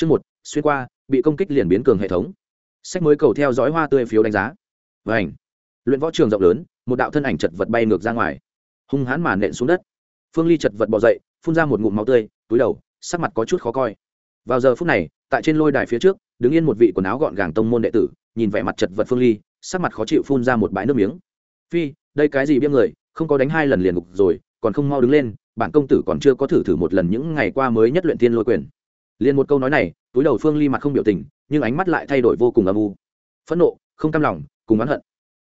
chương một, xuyên qua, bị công kích liền biến cường hệ thống. Sách mới cầu theo dõi hoa tươi phiếu đánh giá. Và ảnh luyện võ trường rộng lớn, một đạo thân ảnh chật vật bay ngược ra ngoài. Hung hãn mà nện xuống đất. Phương ly chật vật bỏ dậy, phun ra một ngụm máu tươi, túi đầu, sắc mặt có chút khó coi. Vào giờ phút này, tại trên lôi đài phía trước, đứng yên một vị quần áo gọn gàng tông môn đệ tử, nhìn vẻ mặt chật vật phương ly, sắc mặt khó chịu phun ra một bãi nước miếng. Phi, đây cái gì biếng người, không có đánh hai lần liền ngục rồi, còn không mau đứng lên, bản công tử còn chưa có thử thử một lần những ngày qua mới nhất luyện tiên lôi quyền liền một câu nói này, túi đầu phương ly mặt không biểu tình, nhưng ánh mắt lại thay đổi vô cùng âm u. Phẫn nộ, không cam lòng, cùng oán hận.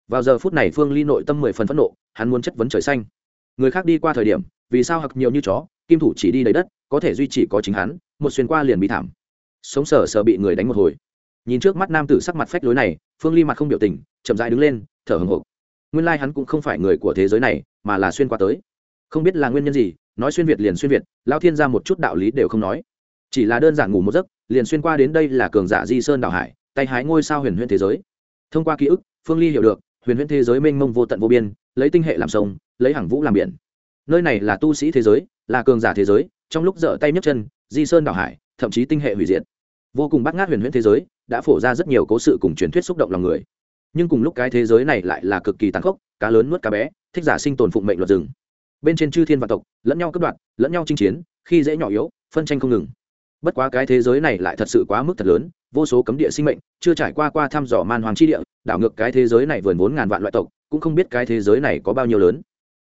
Vào giờ phút này phương ly nội tâm mười phần phẫn nộ, hắn muốn chất vấn trời xanh. Người khác đi qua thời điểm, vì sao hặc nhiều như chó, kim thủ chỉ đi đầy đất, có thể duy trì có chính hắn, một xuyên qua liền bị thảm. Sống sờ sờ bị người đánh một hồi. Nhìn trước mắt nam tử sắc mặt phách lối này, phương ly mặt không biểu tình, chậm dại đứng lên, thở hừng hộp nguyên lai hắn cũng không phải người của thế giới này, mà là xuyên qua tới. Không biết là nguyên nhân gì, nói xuyên việt liền xuyên việt lao thiên ra một chút đạo lý đều không nói chỉ là đơn giản ngủ một giấc, liền xuyên qua đến đây là cường giả di sơn đảo hải, tay hái ngôi sao huyền huyễn thế giới. Thông qua ký ức, phương ly hiểu được, huyền huyễn thế giới mênh mông vô tận vô biên, lấy tinh hệ làm sông, lấy hàng vũ làm biển. Nơi này là tu sĩ thế giới, là cường giả thế giới, trong lúc dở tay nhấc chân, di sơn đảo hải, thậm chí tinh hệ hủy diệt. Vô cùng bắt ngát huyền huyễn thế giới, đã phổ ra rất nhiều cố sự cùng truyền thuyết xúc động lòng người. Nhưng cùng lúc cái thế giới này lại là cực kỳ tàn khốc, cá lớn nuốt cá bé, thích giả sinh tồn phụng mệnh luật rừng. Bên trên chư thiên và tộc, lẫn nhau cướp đoạt, lẫn nhau chinh chiến, khi dễ nhỏ yếu, phân tranh không ngừng bất quá cái thế giới này lại thật sự quá mức thật lớn, vô số cấm địa sinh mệnh chưa trải qua qua thăm dò man hoàng chi địa, đảo ngược cái thế giới này vườn vốn ngàn vạn loại tộc, cũng không biết cái thế giới này có bao nhiêu lớn.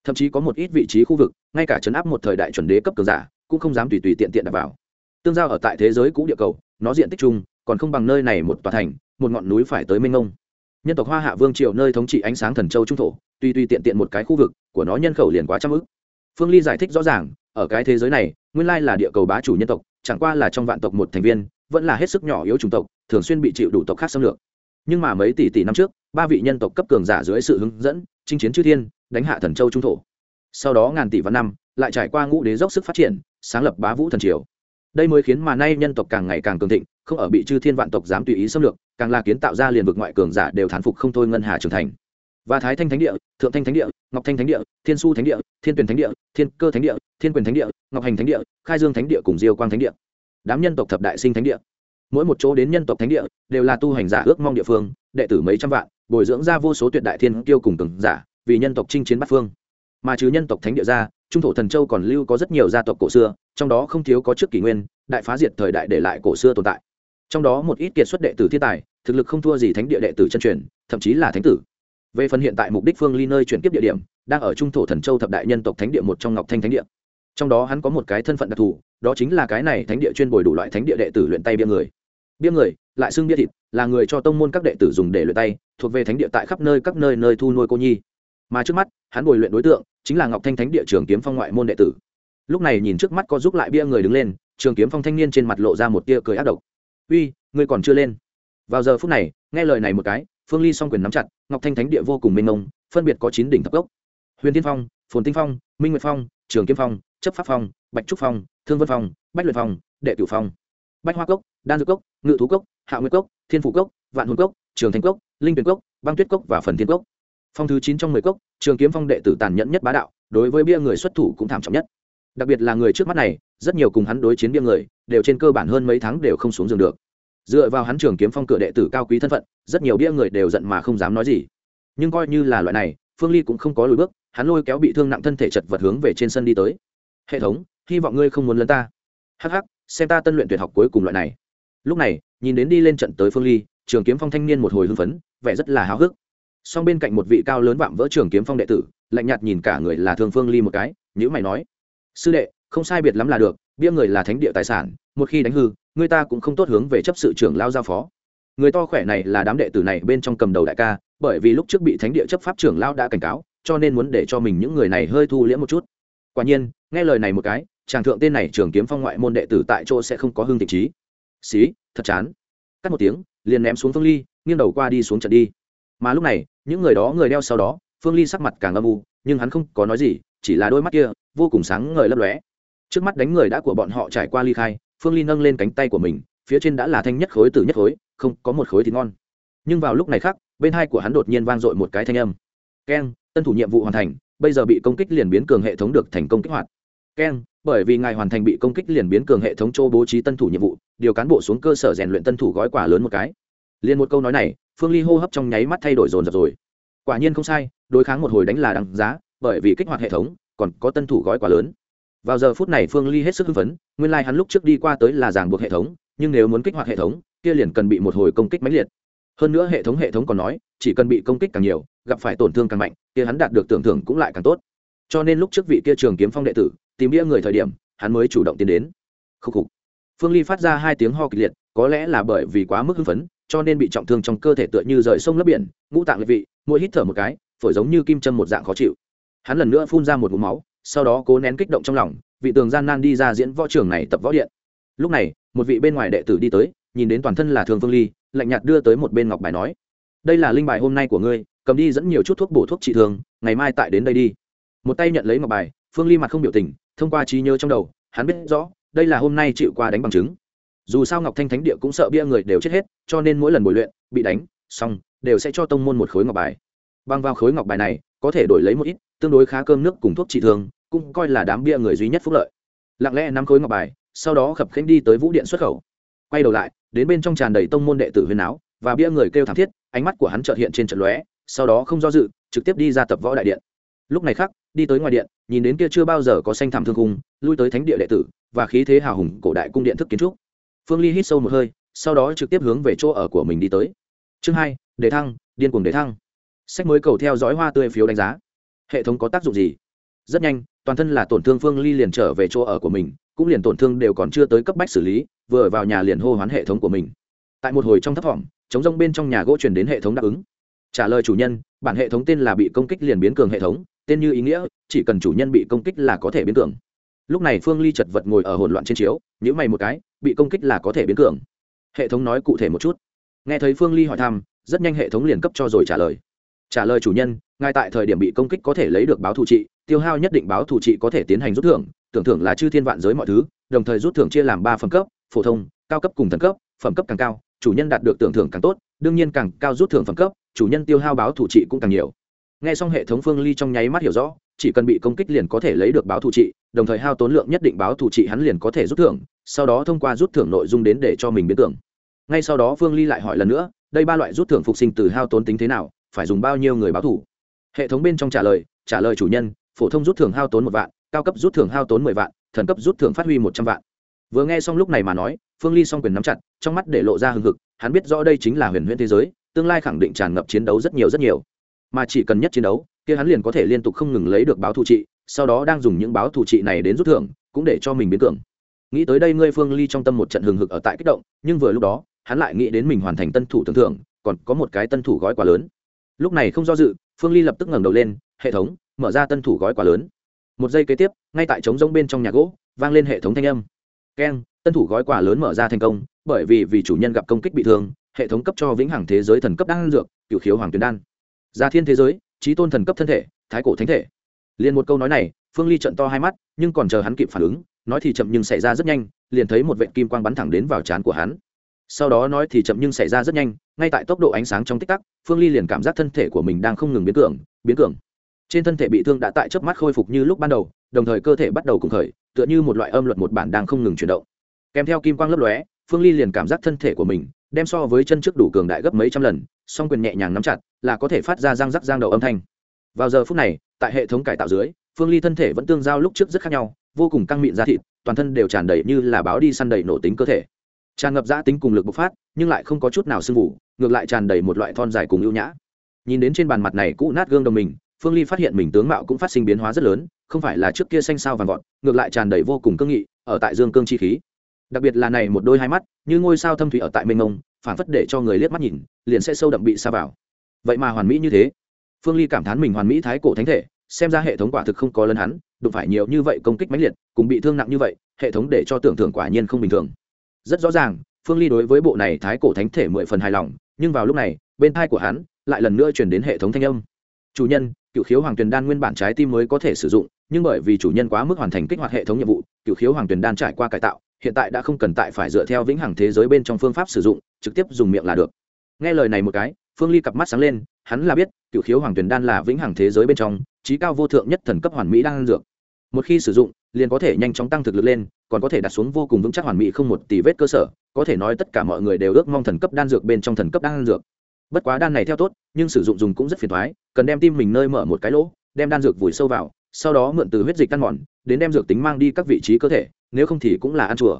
Thậm chí có một ít vị trí khu vực, ngay cả chấn áp một thời đại chuẩn đế cấp cường giả, cũng không dám tùy tùy tiện tiện đặt vào. Tương giao ở tại thế giới cũ địa cầu, nó diện tích chung, còn không bằng nơi này một tòa thành, một ngọn núi phải tới mênh ngông nhân tộc hoa hạ vương triều nơi thống trị ánh sáng thần châu trung thổ tuy tuy tiện tiện một cái khu vực của nó nhân khẩu liền quá trăm ức. Phương ly giải thích rõ ràng, ở cái thế giới này, nguyên lai là địa cầu bá chủ nhân tộc chẳng qua là trong vạn tộc một thành viên, vẫn là hết sức nhỏ yếu chủng tộc, thường xuyên bị chịu đủ tộc khác xâm lược. Nhưng mà mấy tỷ tỷ năm trước, ba vị nhân tộc cấp cường giả dưới sự hướng dẫn, chinh chiến chư thiên, đánh hạ thần châu trung thổ. Sau đó ngàn tỷ văn năm, lại trải qua ngũ đế dốc sức phát triển, sáng lập bá vũ thần triều. Đây mới khiến mà nay nhân tộc càng ngày càng cường thịnh, không ở bị chư thiên vạn tộc dám tùy ý xâm lược, càng là kiến tạo ra liền vực ngoại cường giả đều thán phục không thôi ngân hà trưởng thành và thái thanh thánh địa, thượng thanh thánh địa, ngọc thanh thánh địa, thiên su thánh địa, thiên tuyển thánh địa, thiên cơ thánh địa, thiên quyền thánh địa, ngọc hành thánh địa, khai dương thánh địa cùng diêu quang thánh địa. Đám nhân tộc thập đại sinh thánh địa. Mỗi một chỗ đến nhân tộc thánh địa đều là tu hành giả ước mong địa phương, đệ tử mấy trăm vạn, bồi dưỡng ra vô số tuyệt đại thiên tiêu cùng cường giả, vì nhân tộc chinh chiến bắc phương. Mà trừ nhân tộc thánh địa ra, trung thổ thần châu còn lưu có rất nhiều gia tộc cổ xưa, trong đó không thiếu có trước kỷ nguyên, đại phá diệt thời đại để lại cổ xưa tồn tại. Trong đó một ít kiệt xuất đệ tử thiên tài, thực lực không thua gì thánh địa đệ tử chân truyền, thậm chí là thánh tử về phần hiện tại mục đích phương ly nơi chuyển tiếp địa điểm, đang ở trung thổ thần châu thập đại nhân tộc thánh địa một trong ngọc thanh thánh địa. Trong đó hắn có một cái thân phận đặc thù, đó chính là cái này thánh địa chuyên bồi đủ loại thánh địa đệ tử luyện tay bia người. Bia người, lại xưng bia thịt, là người cho tông môn các đệ tử dùng để luyện tay, thuộc về thánh địa tại khắp nơi các nơi nơi thu nuôi cô nhi. Mà trước mắt, hắn bồi luyện đối tượng, chính là ngọc thanh thánh địa trường kiếm phong ngoại môn đệ tử. Lúc này nhìn trước mắt có giúp lại bia người đứng lên, trường kiếm phong thanh niên trên mặt lộ ra một tia cười ác độc. Uy, ngươi còn chưa lên. Vào giờ phút này, nghe lời này một cái phương ly song quyền nắm chặt, ngọc thanh thánh địa vô cùng mênh mông, phân biệt có chín đỉnh thập gốc huyền tiên phong, phồn tinh phong, minh nguyệt phong, trường kiếm phong, chấp pháp phong, bạch trúc phong, thương vân phong, bách luyện phong, đệ cửu phong. Bách hoa cốc, đan dược cốc, ngự thú cốc, hạ nguyệt cốc, thiên phủ cốc, vạn hồn cốc, trường thanh cốc, linh tuyển cốc, băng tuyết cốc và phần thiên cốc. Phong thứ chín trong mười cốc, trường kiếm phong đệ tử tàn nhẫn nhất bá đạo, đối với bia người xuất thủ cũng thảm trọng nhất. Đặc biệt là người trước mắt này, rất nhiều cùng hắn đối chiến bia người, đều trên cơ bản hơn mấy tháng đều không xuống giường được dựa vào hắn trường kiếm phong cửa đệ tử cao quý thân phận, rất nhiều bia người đều giận mà không dám nói gì. Nhưng coi như là loại này, phương ly cũng không có lùi bước, hắn lôi kéo bị thương nặng thân thể chật vật hướng về trên sân đi tới. Hệ thống, hy vọng ngươi không muốn lấn ta. Hắc hắc, xem ta tân luyện tuyệt học cuối cùng loại này. Lúc này, nhìn đến đi lên trận tới phương ly, trường kiếm phong thanh niên một hồi hưng phấn, vẻ rất là háo hức. Song bên cạnh một vị cao lớn vạm vỡ trường kiếm phong đệ tử, lạnh nhạt nhìn cả người là thương phương ly một cái nhữ mày nói, sư đệ, không sai biệt lắm là được, bia người là thánh địa tài sản một khi đánh hư, người ta cũng không tốt hướng về chấp sự trưởng lao giao phó. Người to khỏe này là đám đệ tử này bên trong cầm đầu đại ca, bởi vì lúc trước bị thánh địa chấp pháp trưởng lao đã cảnh cáo, cho nên muốn để cho mình những người này hơi thu liễm một chút. Quả nhiên, nghe lời này một cái, chàng thượng tên này trường kiếm phong ngoại môn đệ tử tại chỗ sẽ không có hương tịch trí. Xí, thật chán. Cắt một tiếng, liền ném xuống phương ly, nghiêng đầu qua đi xuống trận đi. Mà lúc này, những người đó người đeo sau đó, phương ly sắc mặt càng âm u, nhưng hắn không có nói gì, chỉ là đôi mắt kia, vô cùng sáng ngời lấp lóe. Trước mắt đánh người đã của bọn họ trải qua ly khai phương ly nâng lên cánh tay của mình, phía trên đã là thanh nhất khối từ nhất khối, không có một khối thì ngon. Nhưng vào lúc này khác, bên hai của hắn đột nhiên vang dội một cái thanh âm. Keng, tân thủ nhiệm vụ hoàn thành, bây giờ bị công kích liền biến cường hệ thống được thành công kích hoạt. Keng, bởi vì ngài hoàn thành bị công kích liền biến cường hệ thống châu bố trí tân thủ nhiệm vụ, điều cán bộ xuống cơ sở rèn luyện tân thủ gói quả lớn một cái. Liền một câu nói này, phương ly hô hấp trong nháy mắt thay đổi dồn dập rồi. Quả nhiên không sai, đối kháng một hồi đánh là đằng giá, bởi vì kích hoạt hệ thống, còn có tân thủ gói quả lớn vào giờ phút này phương ly hết sức hưng phấn, nguyên lai、like、hắn lúc trước đi qua tới là ràng buộc hệ thống, nhưng nếu muốn kích hoạt hệ thống, kia liền cần bị một hồi công kích mãnh liệt. Hơn nữa hệ thống hệ thống còn nói, chỉ cần bị công kích càng nhiều, gặp phải tổn thương càng mạnh, kia hắn đạt được tưởng thưởng cũng lại càng tốt. Cho nên lúc trước vị kia trường kiếm phong đệ tử, tìm đĩa người thời điểm, hắn mới chủ động tiến đến. Khúc khục. Phương ly phát ra hai tiếng ho kịch liệt, có lẽ là bởi vì quá mức hưng phấn, cho nên bị trọng thương trong cơ thể tựa như rời sông lấp biển, ngũ tạng lệ vị, mỗi hít thở một cái, phổi giống như kim châm một dạng khó chịu. Hắn lần nữa phun ra một vùng máu sau đó cố nén kích động trong lòng, vị tường gian nan đi ra diễn võ trường này tập võ điện. Lúc này, một vị bên ngoài đệ tử đi tới, nhìn đến toàn thân là thường phương ly, lạnh nhạt đưa tới một bên ngọc bài nói, đây là linh bài hôm nay của ngươi, cầm đi dẫn nhiều chút thuốc bổ thuốc trị thương, ngày mai tại đến đây đi. Một tay nhận lấy ngọc bài, phương ly mặt không biểu tình, thông qua trí nhớ trong đầu, hắn biết rõ, đây là hôm nay chịu qua đánh bằng chứng. Dù sao ngọc thanh thánh địa cũng sợ bia người đều chết hết, cho nên mỗi lần bồi luyện, bị đánh, xong, đều sẽ cho tông môn một khối ngọc bài. Băng vào khối ngọc bài này, có thể đổi lấy một ít, tương đối khá cơm nước cùng thuốc trị thương cũng coi là đám bia người duy nhất phúc lợi. Lặng lẽ nắm khối ngọc bài, sau đó khập khênh đi tới vũ điện xuất khẩu. Quay đầu lại, đến bên trong tràn đầy tông môn đệ tử huyền áo, và bia người kêu thảm thiết, ánh mắt của hắn trợt hiện trên trận lóe, sau đó không do dự, trực tiếp đi ra tập võ đại điện. Lúc này khác đi tới ngoài điện, nhìn đến kia chưa bao giờ có xanh thảm thương cung lui tới thánh địa đệ tử, và khí thế hào hùng cổ đại cung điện thức kiến trúc. Phương ly hít sâu một hơi, sau đó trực tiếp hướng về chỗ ở của mình đi tới. Chương hai, đề thăng, điên cuồng đề thăng. Sách mới cầu theo dõi hoa tươi phiếu đánh giá. Hệ thống có tác dụng gì? Rất nhanh toàn thân là tổn thương phương ly liền trở về chỗ ở của mình, cũng liền tổn thương đều còn chưa tới cấp bách xử lý, vừa vào nhà liền hô hoán hệ thống của mình. Tại một hồi trong thấp thỏm, chống rông bên trong nhà gỗ chuyển đến hệ thống đáp ứng. Trả lời chủ nhân, bản hệ thống tên là bị công kích liền biến cường hệ thống, tên như ý nghĩa, chỉ cần chủ nhân bị công kích là có thể biến cường. Lúc này phương ly chật vật ngồi ở hỗn loạn trên chiếu nhữ mày một cái, bị công kích là có thể biến cường. Hệ thống nói cụ thể một chút. Nghe thấy phương ly hỏi thăm, rất nhanh hệ thống liền cấp cho rồi trả lời trả lời chủ nhân, ngay tại thời điểm bị công kích có thể lấy được báo thủ trị, tiêu hao nhất định báo thủ trị có thể tiến hành rút thưởng, tưởng thưởng là chư thiên vạn giới mọi thứ, đồng thời rút thưởng chia làm ba phẩm cấp, phổ thông, cao cấp cùng thần cấp, phẩm cấp càng cao, chủ nhân đạt được tưởng thưởng càng tốt, đương nhiên càng cao rút thưởng phẩm cấp, chủ nhân tiêu hao báo thủ trị cũng càng nhiều. Nghe xong hệ thống phương ly trong nháy mắt hiểu rõ, chỉ cần bị công kích liền có thể lấy được báo thủ trị, đồng thời hao tốn lượng nhất định báo thủ trị hắn liền có thể rút thưởng, sau đó thông qua rút thưởng nội dung đến để cho mình biến tưởng. Ngay sau đó phương ly lại hỏi lần nữa, đây ba loại rút thưởng phục sinh từ hao tốn tính thế nào? Phải dùng bao nhiêu người báo thủ? Hệ thống bên trong trả lời trả lời chủ nhân, phổ thông rút thưởng hao tốn một vạn, cao cấp rút thưởng hao tốn mười vạn, thần cấp rút thưởng phát huy một trăm vạn. Vừa nghe xong lúc này mà nói, phương ly s o n g quyền nắm chặt, trong mắt để lộ ra hừng hực, hắn biết rõ đây chính là huyền huyễn thế giới, tương lai khẳng định tràn ngập chiến đấu rất nhiều rất nhiều. Mà chỉ cần nhất chiến đấu, kia hắn liền có thể liên tục không ngừng lấy được báo thù trị, sau đó đang dùng những báo thù trị này đến rút thưởng, cũng để cho mình biến cường. Nghĩ tới đây ngươi phương ly trong tâm một trận hừng hực ở tại kích động, nhưng vừa lúc đó, hắn lại nghĩ đến mình hoàn thành tân thủ tưởng thưởng, còn có một cái tân thủ gói quá lớn lúc này không do dự, phương ly lập tức ngẩng đầu lên, hệ thống, mở ra tân thủ gói quà lớn. Một giây kế tiếp, ngay tại trống rông bên trong nhà gỗ, vang lên hệ thống thanh âm. Keng, tân thủ gói quà lớn mở ra thành công, bởi vì vì chủ nhân gặp công kích bị thương, hệ thống cấp cho vĩnh hằng thế giới thần cấp đan dược cựu khiếu hoàng tuyền đan. Gia thiên thế giới trí tôn thần cấp thân thể, thái cổ thánh thể. Liền một câu nói này, phương ly trận to hai mắt, nhưng còn chờ hắn kịp phản ứng, nói thì chậm nhưng xảy ra rất nhanh, liền thấy một vệ kim quang bắn thẳng đến vào trán của hắn sau đó nói thì chậm nhưng xảy ra rất nhanh, ngay tại tốc độ ánh sáng trong tích tắc, phương ly liền cảm giác thân thể của mình đang không ngừng biến cường biến cường. Trên thân thể bị thương đã tại chớp mắt khôi phục như lúc ban đầu, đồng thời cơ thể bắt đầu cùng khởi, tựa như một loại âm luật một bản đang không ngừng chuyển động. Kèm theo kim quang lấp lóe, phương ly liền cảm giác thân thể của mình đem so với chân trước đủ cường đại gấp mấy trăm lần, song quyền nhẹ nhàng nắm chặt, là có thể phát ra răng rắc giang đầu âm thanh. Vào giờ phút này, tại hệ thống cải tạo dưới, phương ly thân thể vẫn tương giao lúc trước rất khác nhau, vô cùng căng mịn ra thịt, toàn thân đều tràn đầy như là báo đi săn đầy nổ tính cơ thể tràn ngập giã tính cùng lực bộc phát, nhưng lại không có chút nào sưng vụ ngược lại tràn đầy một loại thon dài cùng ưu nhã. Nhìn đến trên bàn mặt này cũ nát gương đồng mình, phương ly phát hiện mình tướng mạo cũng phát sinh biến hóa rất lớn, không phải là trước kia xanh sao vàng vọt, ngược lại tràn đầy vô cùng cương nghị, ở tại dương cương chi khí. Đặc biệt là này một đôi hai mắt, như ngôi sao thâm thủy ở tại mênh mông, phản phất để cho người liếc mắt nhìn, liền sẽ sâu đậm bị xa vào. Vậy mà hoàn mỹ như thế. Phương ly cảm thán mình hoàn mỹ thái cổ thánh thể, xem ra hệ thống quả thực không có lấn hắn, đụng phải nhiều như vậy công kích mãnh liệt, cùng bị thương nặng như vậy, hệ thống để cho tưởng thưởng quả nhiên không bình thường rất rõ ràng, phương ly đối với bộ này thái cổ thánh thể mười phần hài lòng, nhưng vào lúc này, bên thai của hắn lại lần nữa chuyển đến hệ thống thanh âm. Chủ nhân, cựu khiếu hoàng tuyền đan nguyên bản trái tim mới có thể sử dụng, nhưng bởi vì chủ nhân quá mức hoàn thành kích hoạt hệ thống nhiệm vụ, cựu khiếu hoàng tuyền đan trải qua cải tạo, hiện tại đã không cần tại phải dựa theo vĩnh hằng thế giới bên trong phương pháp sử dụng, trực tiếp dùng miệng là được. Nghe lời này một cái, phương ly cặp mắt sáng lên, hắn là biết, cựu khiếu hoàng tuyền đan là vĩnh hằng thế giới bên trong trí cao vô thượng nhất thần cấp hoàn mỹ đang dược. Một khi sử dụng, liền có thể nhanh chóng tăng thực lực lên còn có thể đặt xuống vô cùng vững chắc hoàn mỹ không một tỷ vết cơ sở, có thể nói tất cả mọi người đều ước mong thần cấp đan dược bên trong thần cấp đan dược. Bất quá đan này theo tốt, nhưng sử dụng dùng cũng rất phiền thoái cần đem tim mình nơi mở một cái lỗ, đem đan dược vùi sâu vào, sau đó mượn từ huyết dịch tan mòn, đến đem dược tính mang đi các vị trí cơ thể, nếu không thì cũng là ăn chùa.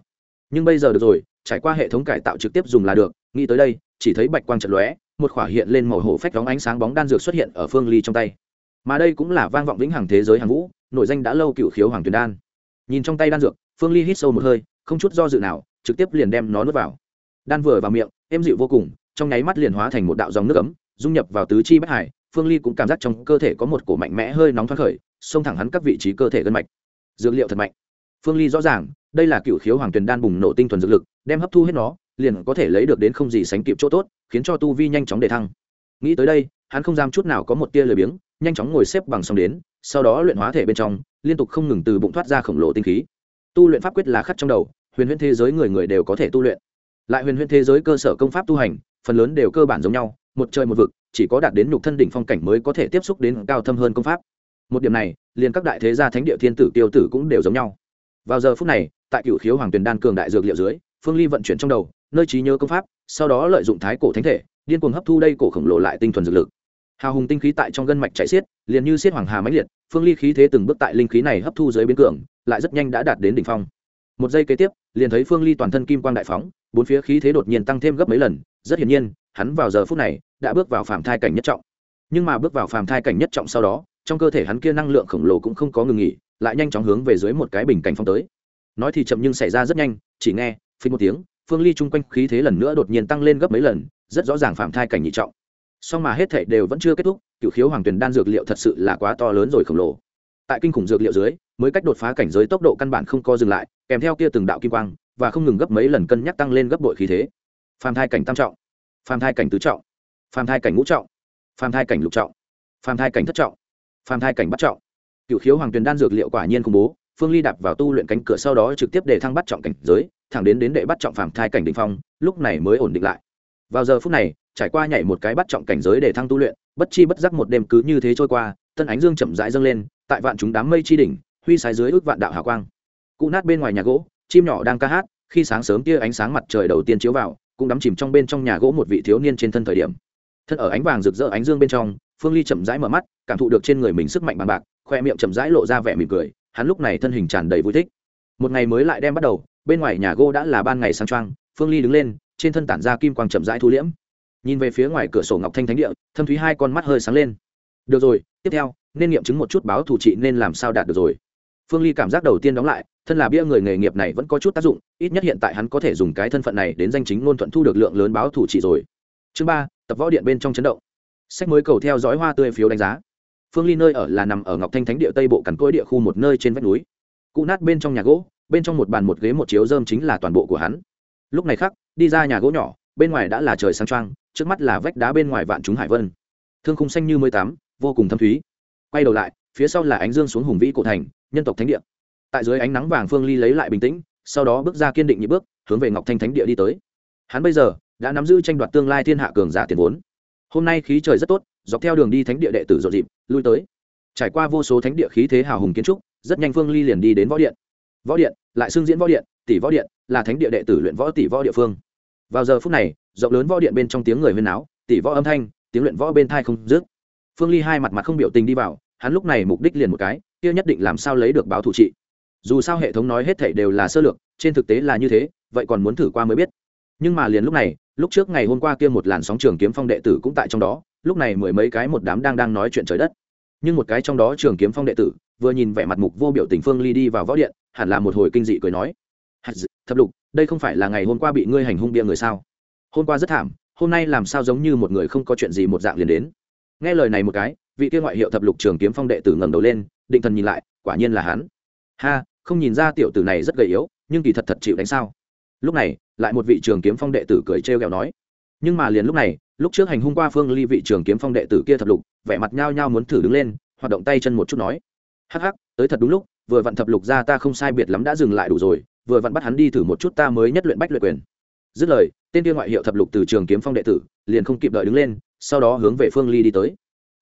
Nhưng bây giờ được rồi, trải qua hệ thống cải tạo trực tiếp dùng là được, nghĩ tới đây, chỉ thấy bạch quang trận lóe, một khỏa hiện lên màu hổ phách đóng ánh sáng bóng đan dược xuất hiện ở phương ly trong tay. Mà đây cũng là vang vọng vĩnh hằng thế giới hàng vũ nội danh đã lâu cựu khiếu hoàng tuyền đan nhìn trong tay đan dược, phương ly hít sâu một hơi, không chút do dự nào, trực tiếp liền đem nó nuốt vào. Đan vừa vào miệng, êm dịu vô cùng, trong nháy mắt liền hóa thành một đạo dòng nước ấm, dung nhập vào tứ chi bất hải, phương ly cũng cảm giác trong cơ thể có một cổ mạnh mẽ hơi nóng thoát khởi, xông thẳng hắn các vị trí cơ thể gân mạch. Dược liệu thật mạnh. Phương ly rõ ràng, đây là cựu khiếu hoàng tuyền đan bùng nổ tinh thuần dược lực, đem hấp thu hết nó, liền có thể lấy được đến không gì sánh kịp chỗ tốt, khiến cho tu vi nhanh chóng đề thăng. Nghĩ tới đây, hắn không dám chút nào có một tia lười biếng, nhanh chóng ngồi xếp bằng xong đến sau đó luyện hóa thể bên trong, liên tục không ngừng từ bụng thoát ra khổng lồ tinh khí. Tu luyện pháp quyết là khắc trong đầu, huyền huyễn thế giới người người đều có thể tu luyện. Lại huyền huyễn thế giới cơ sở công pháp tu hành, phần lớn đều cơ bản giống nhau, một trời một vực, chỉ có đạt đến nhục thân đỉnh phong cảnh mới có thể tiếp xúc đến cao thâm hơn công pháp. Một điểm này, liền các đại thế gia thánh địa thiên tử tiêu tử cũng đều giống nhau. Vào giờ phút này, tại cựu khiếu hoàng tuyền đan cường đại dược liệu dưới, phương ly vận chuyển trong đầu, nơi trí nhớ công pháp, sau đó lợi dụng thái cổ thánh thể, điên cuồng hấp thu đây cổ khổng lồ lại tinh thuần dược lực hào hùng tinh khí tại trong gân mạch chạy xiết, liền như xiết hoàng hà máy liệt, phương ly khí thế từng bước tại linh khí này hấp thu dưới biến cường, lại rất nhanh đã đạt đến đỉnh phong. Một giây kế tiếp, liền thấy phương ly toàn thân kim quang đại phóng, bốn phía khí thế đột nhiên tăng thêm gấp mấy lần, rất hiển nhiên, hắn vào giờ phút này, đã bước vào phàm thai cảnh nhất trọng. Nhưng mà bước vào phàm thai cảnh nhất trọng sau đó, trong cơ thể hắn kia năng lượng khổng lồ cũng không có ngừng nghỉ, lại nhanh chóng hướng về dưới một cái bình cảnh phong tới. Nói thì chậm nhưng xảy ra rất nhanh, chỉ nghe phình một tiếng, phương ly chung quanh khí thế lần nữa đột nhiên tăng lên gấp mấy lần, rất rõ ràng phạm thai cảnh nhị trọng song mà hết thảy đều vẫn chưa kết thúc, cựu khiếu hoàng tuyền đan dược liệu thật sự là quá to lớn rồi khổng lồ. Tại kinh khủng dược liệu dưới, mới cách đột phá cảnh giới tốc độ căn bản không co dừng lại, kèm theo kia từng đạo kim quang, và không ngừng gấp mấy lần cân nhắc tăng lên gấp bội khí thế. Phàm thai cảnh tam trọng, phàm thai cảnh tứ trọng, phàm thai cảnh ngũ trọng, phàm thai cảnh lục trọng, phàm thai cảnh thất trọng, phàm thai cảnh bắt trọng. Cựu khiếu hoàng tuyền đan dược liệu quả nhiên khủng bố, phương ly đạp vào tu luyện cánh cửa sau đó trực tiếp để thăng bắt trọng cảnh giới, thẳng đến đến đệ bắt trọng phàm thai cảnh đ ỉ n h phong, lúc này mới ổn định lại. Vào giờ phút này trải qua nhảy một cái bắt trọng cảnh giới để thăng tu luyện, bất chi bất giác một đêm cứ như thế trôi qua tân ánh dương chậm rãi dâng lên, tại vạn chúng đám mây chi đỉnh, huy sái dưới ước vạn đạo hào quang. Cụ nát bên ngoài nhà gỗ, chim nhỏ đang ca hát, khi sáng sớm tia ánh sáng mặt trời đầu tiên chiếu vào, cũng đắm chìm trong bên trong nhà gỗ một vị thiếu niên trên thân thời điểm. Thân ở ánh vàng rực rỡ ánh dương bên trong, phương ly chậm rãi mở mắt, cảm thụ được trên người mình sức mạnh bằng bạc, khoe miệng chậm rãi lộ ra vẻ mỉm cười, hắn lúc này thân hình tràn đầy vui thích. Một ngày mới lại đem bắt đầu, bên ngoài nhà gỗ đã là ban ngày sáng trang phương ly đứng lên, trên thân tản ra kim quang chậm rãi thu liễm nhìn về phía ngoài cửa sổ ngọc thanh thánh địa, thâm thúy hai con mắt hơi sáng lên. Được rồi, tiếp theo, nên nghiệm chứng một chút báo thủ trị nên làm sao đạt được rồi. Phương ly cảm giác đầu tiên đóng lại, thân là bia người nghề nghiệp này vẫn có chút tác dụng, ít nhất hiện tại hắn có thể dùng cái thân phận này đến danh chính ngôn thuận thu được lượng lớn báo thủ trị rồi. Chương ba, tập võ điện bên trong chấn động. Sách mới cầu theo dõi hoa tươi phiếu đánh giá. Phương ly nơi ở là nằm ở ngọc thanh thánh địa tây bộ cằn cỗi địa khu một nơi trên vách núi. Cụ nát bên trong nhà gỗ, bên trong một bàn một ghế một chiếu dơm chính là toàn bộ của hắn. Lúc này khắc, đi ra nhà gỗ nhỏ, bên ngoài đã là trời sáng trăng trước mắt là vách đá bên ngoài vạn chúng hải vân. Thương khung xanh như mười tám, vô cùng thâm thúy. Quay đầu lại, phía sau là ánh dương xuống hùng vĩ cổ thành, nhân tộc thánh địa. Tại dưới ánh nắng vàng phương ly lấy lại bình tĩnh, sau đó bước ra kiên định những bước, hướng về ngọc thanh thánh địa đi tới. Hắn bây giờ đã nắm giữ tranh đoạt tương lai thiên hạ cường giả tiền vốn. Hôm nay khí trời rất tốt, dọc theo đường đi thánh địa đệ tử rộn dịp lui tới. Trải qua vô số thánh địa khí thế hào hùng kiến trúc, rất nhanh phương ly liền đi đến võ điện. Võ điện, lại xưng diễn võ điện, tỷ võ điện, là thánh địa đệ tử luyện võ tỷ võ địa phương. Vào giờ phút này rộng lớn võ điện bên trong tiếng người huyên áo tỷ võ âm thanh, tiếng luyện võ bên thai không dứt. Phương ly hai mặt mặt không biểu tình đi vào, hắn lúc này mục đích liền một cái, kia nhất định làm sao lấy được báo thủ trị. Dù sao hệ thống nói hết thảy đều là sơ lược, trên thực tế là như thế, vậy còn muốn thử qua mới biết. Nhưng mà liền lúc này, lúc trước ngày hôm qua kia một làn sóng trường kiếm phong đệ tử cũng tại trong đó, lúc này mười mấy cái một đám đang đang nói chuyện trời đất. Nhưng một cái trong đó trường kiếm phong đệ tử, vừa nhìn vẻ mặt mục vô biểu tình phương ly đi vào võ điện, hẳn là một hồi kinh dị cười nói thập lục, đây không phải là ngày hôm qua bị ngươi hành hung bia người sao? Hôm qua rất thảm, hôm nay làm sao giống như một người không có chuyện gì một dạng liền đến. Nghe lời này một cái, vị kia ngoại hiệu thập lục trường kiếm phong đệ tử ngẩng đầu lên, định thần nhìn lại, quả nhiên là hắn. Ha, không nhìn ra tiểu tử này rất gầy yếu, nhưng kỳ thật thật chịu đánh sao. Lúc này, lại một vị trường kiếm phong đệ tử cười trêu ghẹo nói. Nhưng mà liền lúc này, lúc trước hành hung qua phương ly vị trường kiếm phong đệ tử kia thập lục, vẻ mặt nhao nhao muốn thử đứng lên, hoạt động tay chân một chút nói. Hắc hắc, tới thật đúng lúc, vừa vặn thập lục ra ta không sai biệt lắm đã dừng lại đủ rồi, vừa vặn bắt hắn đi thử một chút ta mới nhất luyện bách luyện quyền. Dứt lời tên kia ngoại hiệu thập lục từ trường kiếm phong đệ tử, liền không kịp đợi đứng lên, sau đó hướng về phương ly đi tới.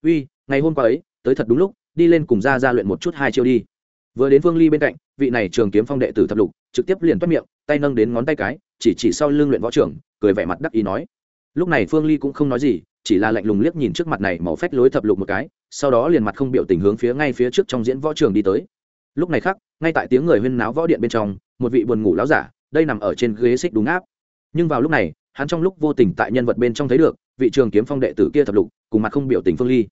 Uy, ngày hôm qua ấy, tới thật đúng lúc, đi lên cùng ra ra luyện một chút hai chiêu đi. Vừa đến phương ly bên cạnh, vị này trường kiếm phong đệ tử thập lục trực tiếp liền toát miệng, tay nâng đến ngón tay cái, chỉ chỉ sau lưng luyện võ trưởng, cười vẻ mặt đắc ý nói. Lúc này phương ly cũng không nói gì, chỉ là lạnh lùng liếc nhìn trước mặt này màu phách lối thập lục một cái, sau đó liền mặt không biểu tình hướng phía ngay phía trước trong diễn võ trường đi tới. Lúc này khác, ngay tại tiếng người huyên náo võ điện bên trong, một vị buồn ngủ láo giả, đây nằm ở trên ghế xích đúng áp nhưng vào lúc này, hắn trong lúc vô tình tại nhân vật bên trong thấy được vị trường kiếm phong đệ tử kia thập lục, cùng mặt không biểu tình phương ly.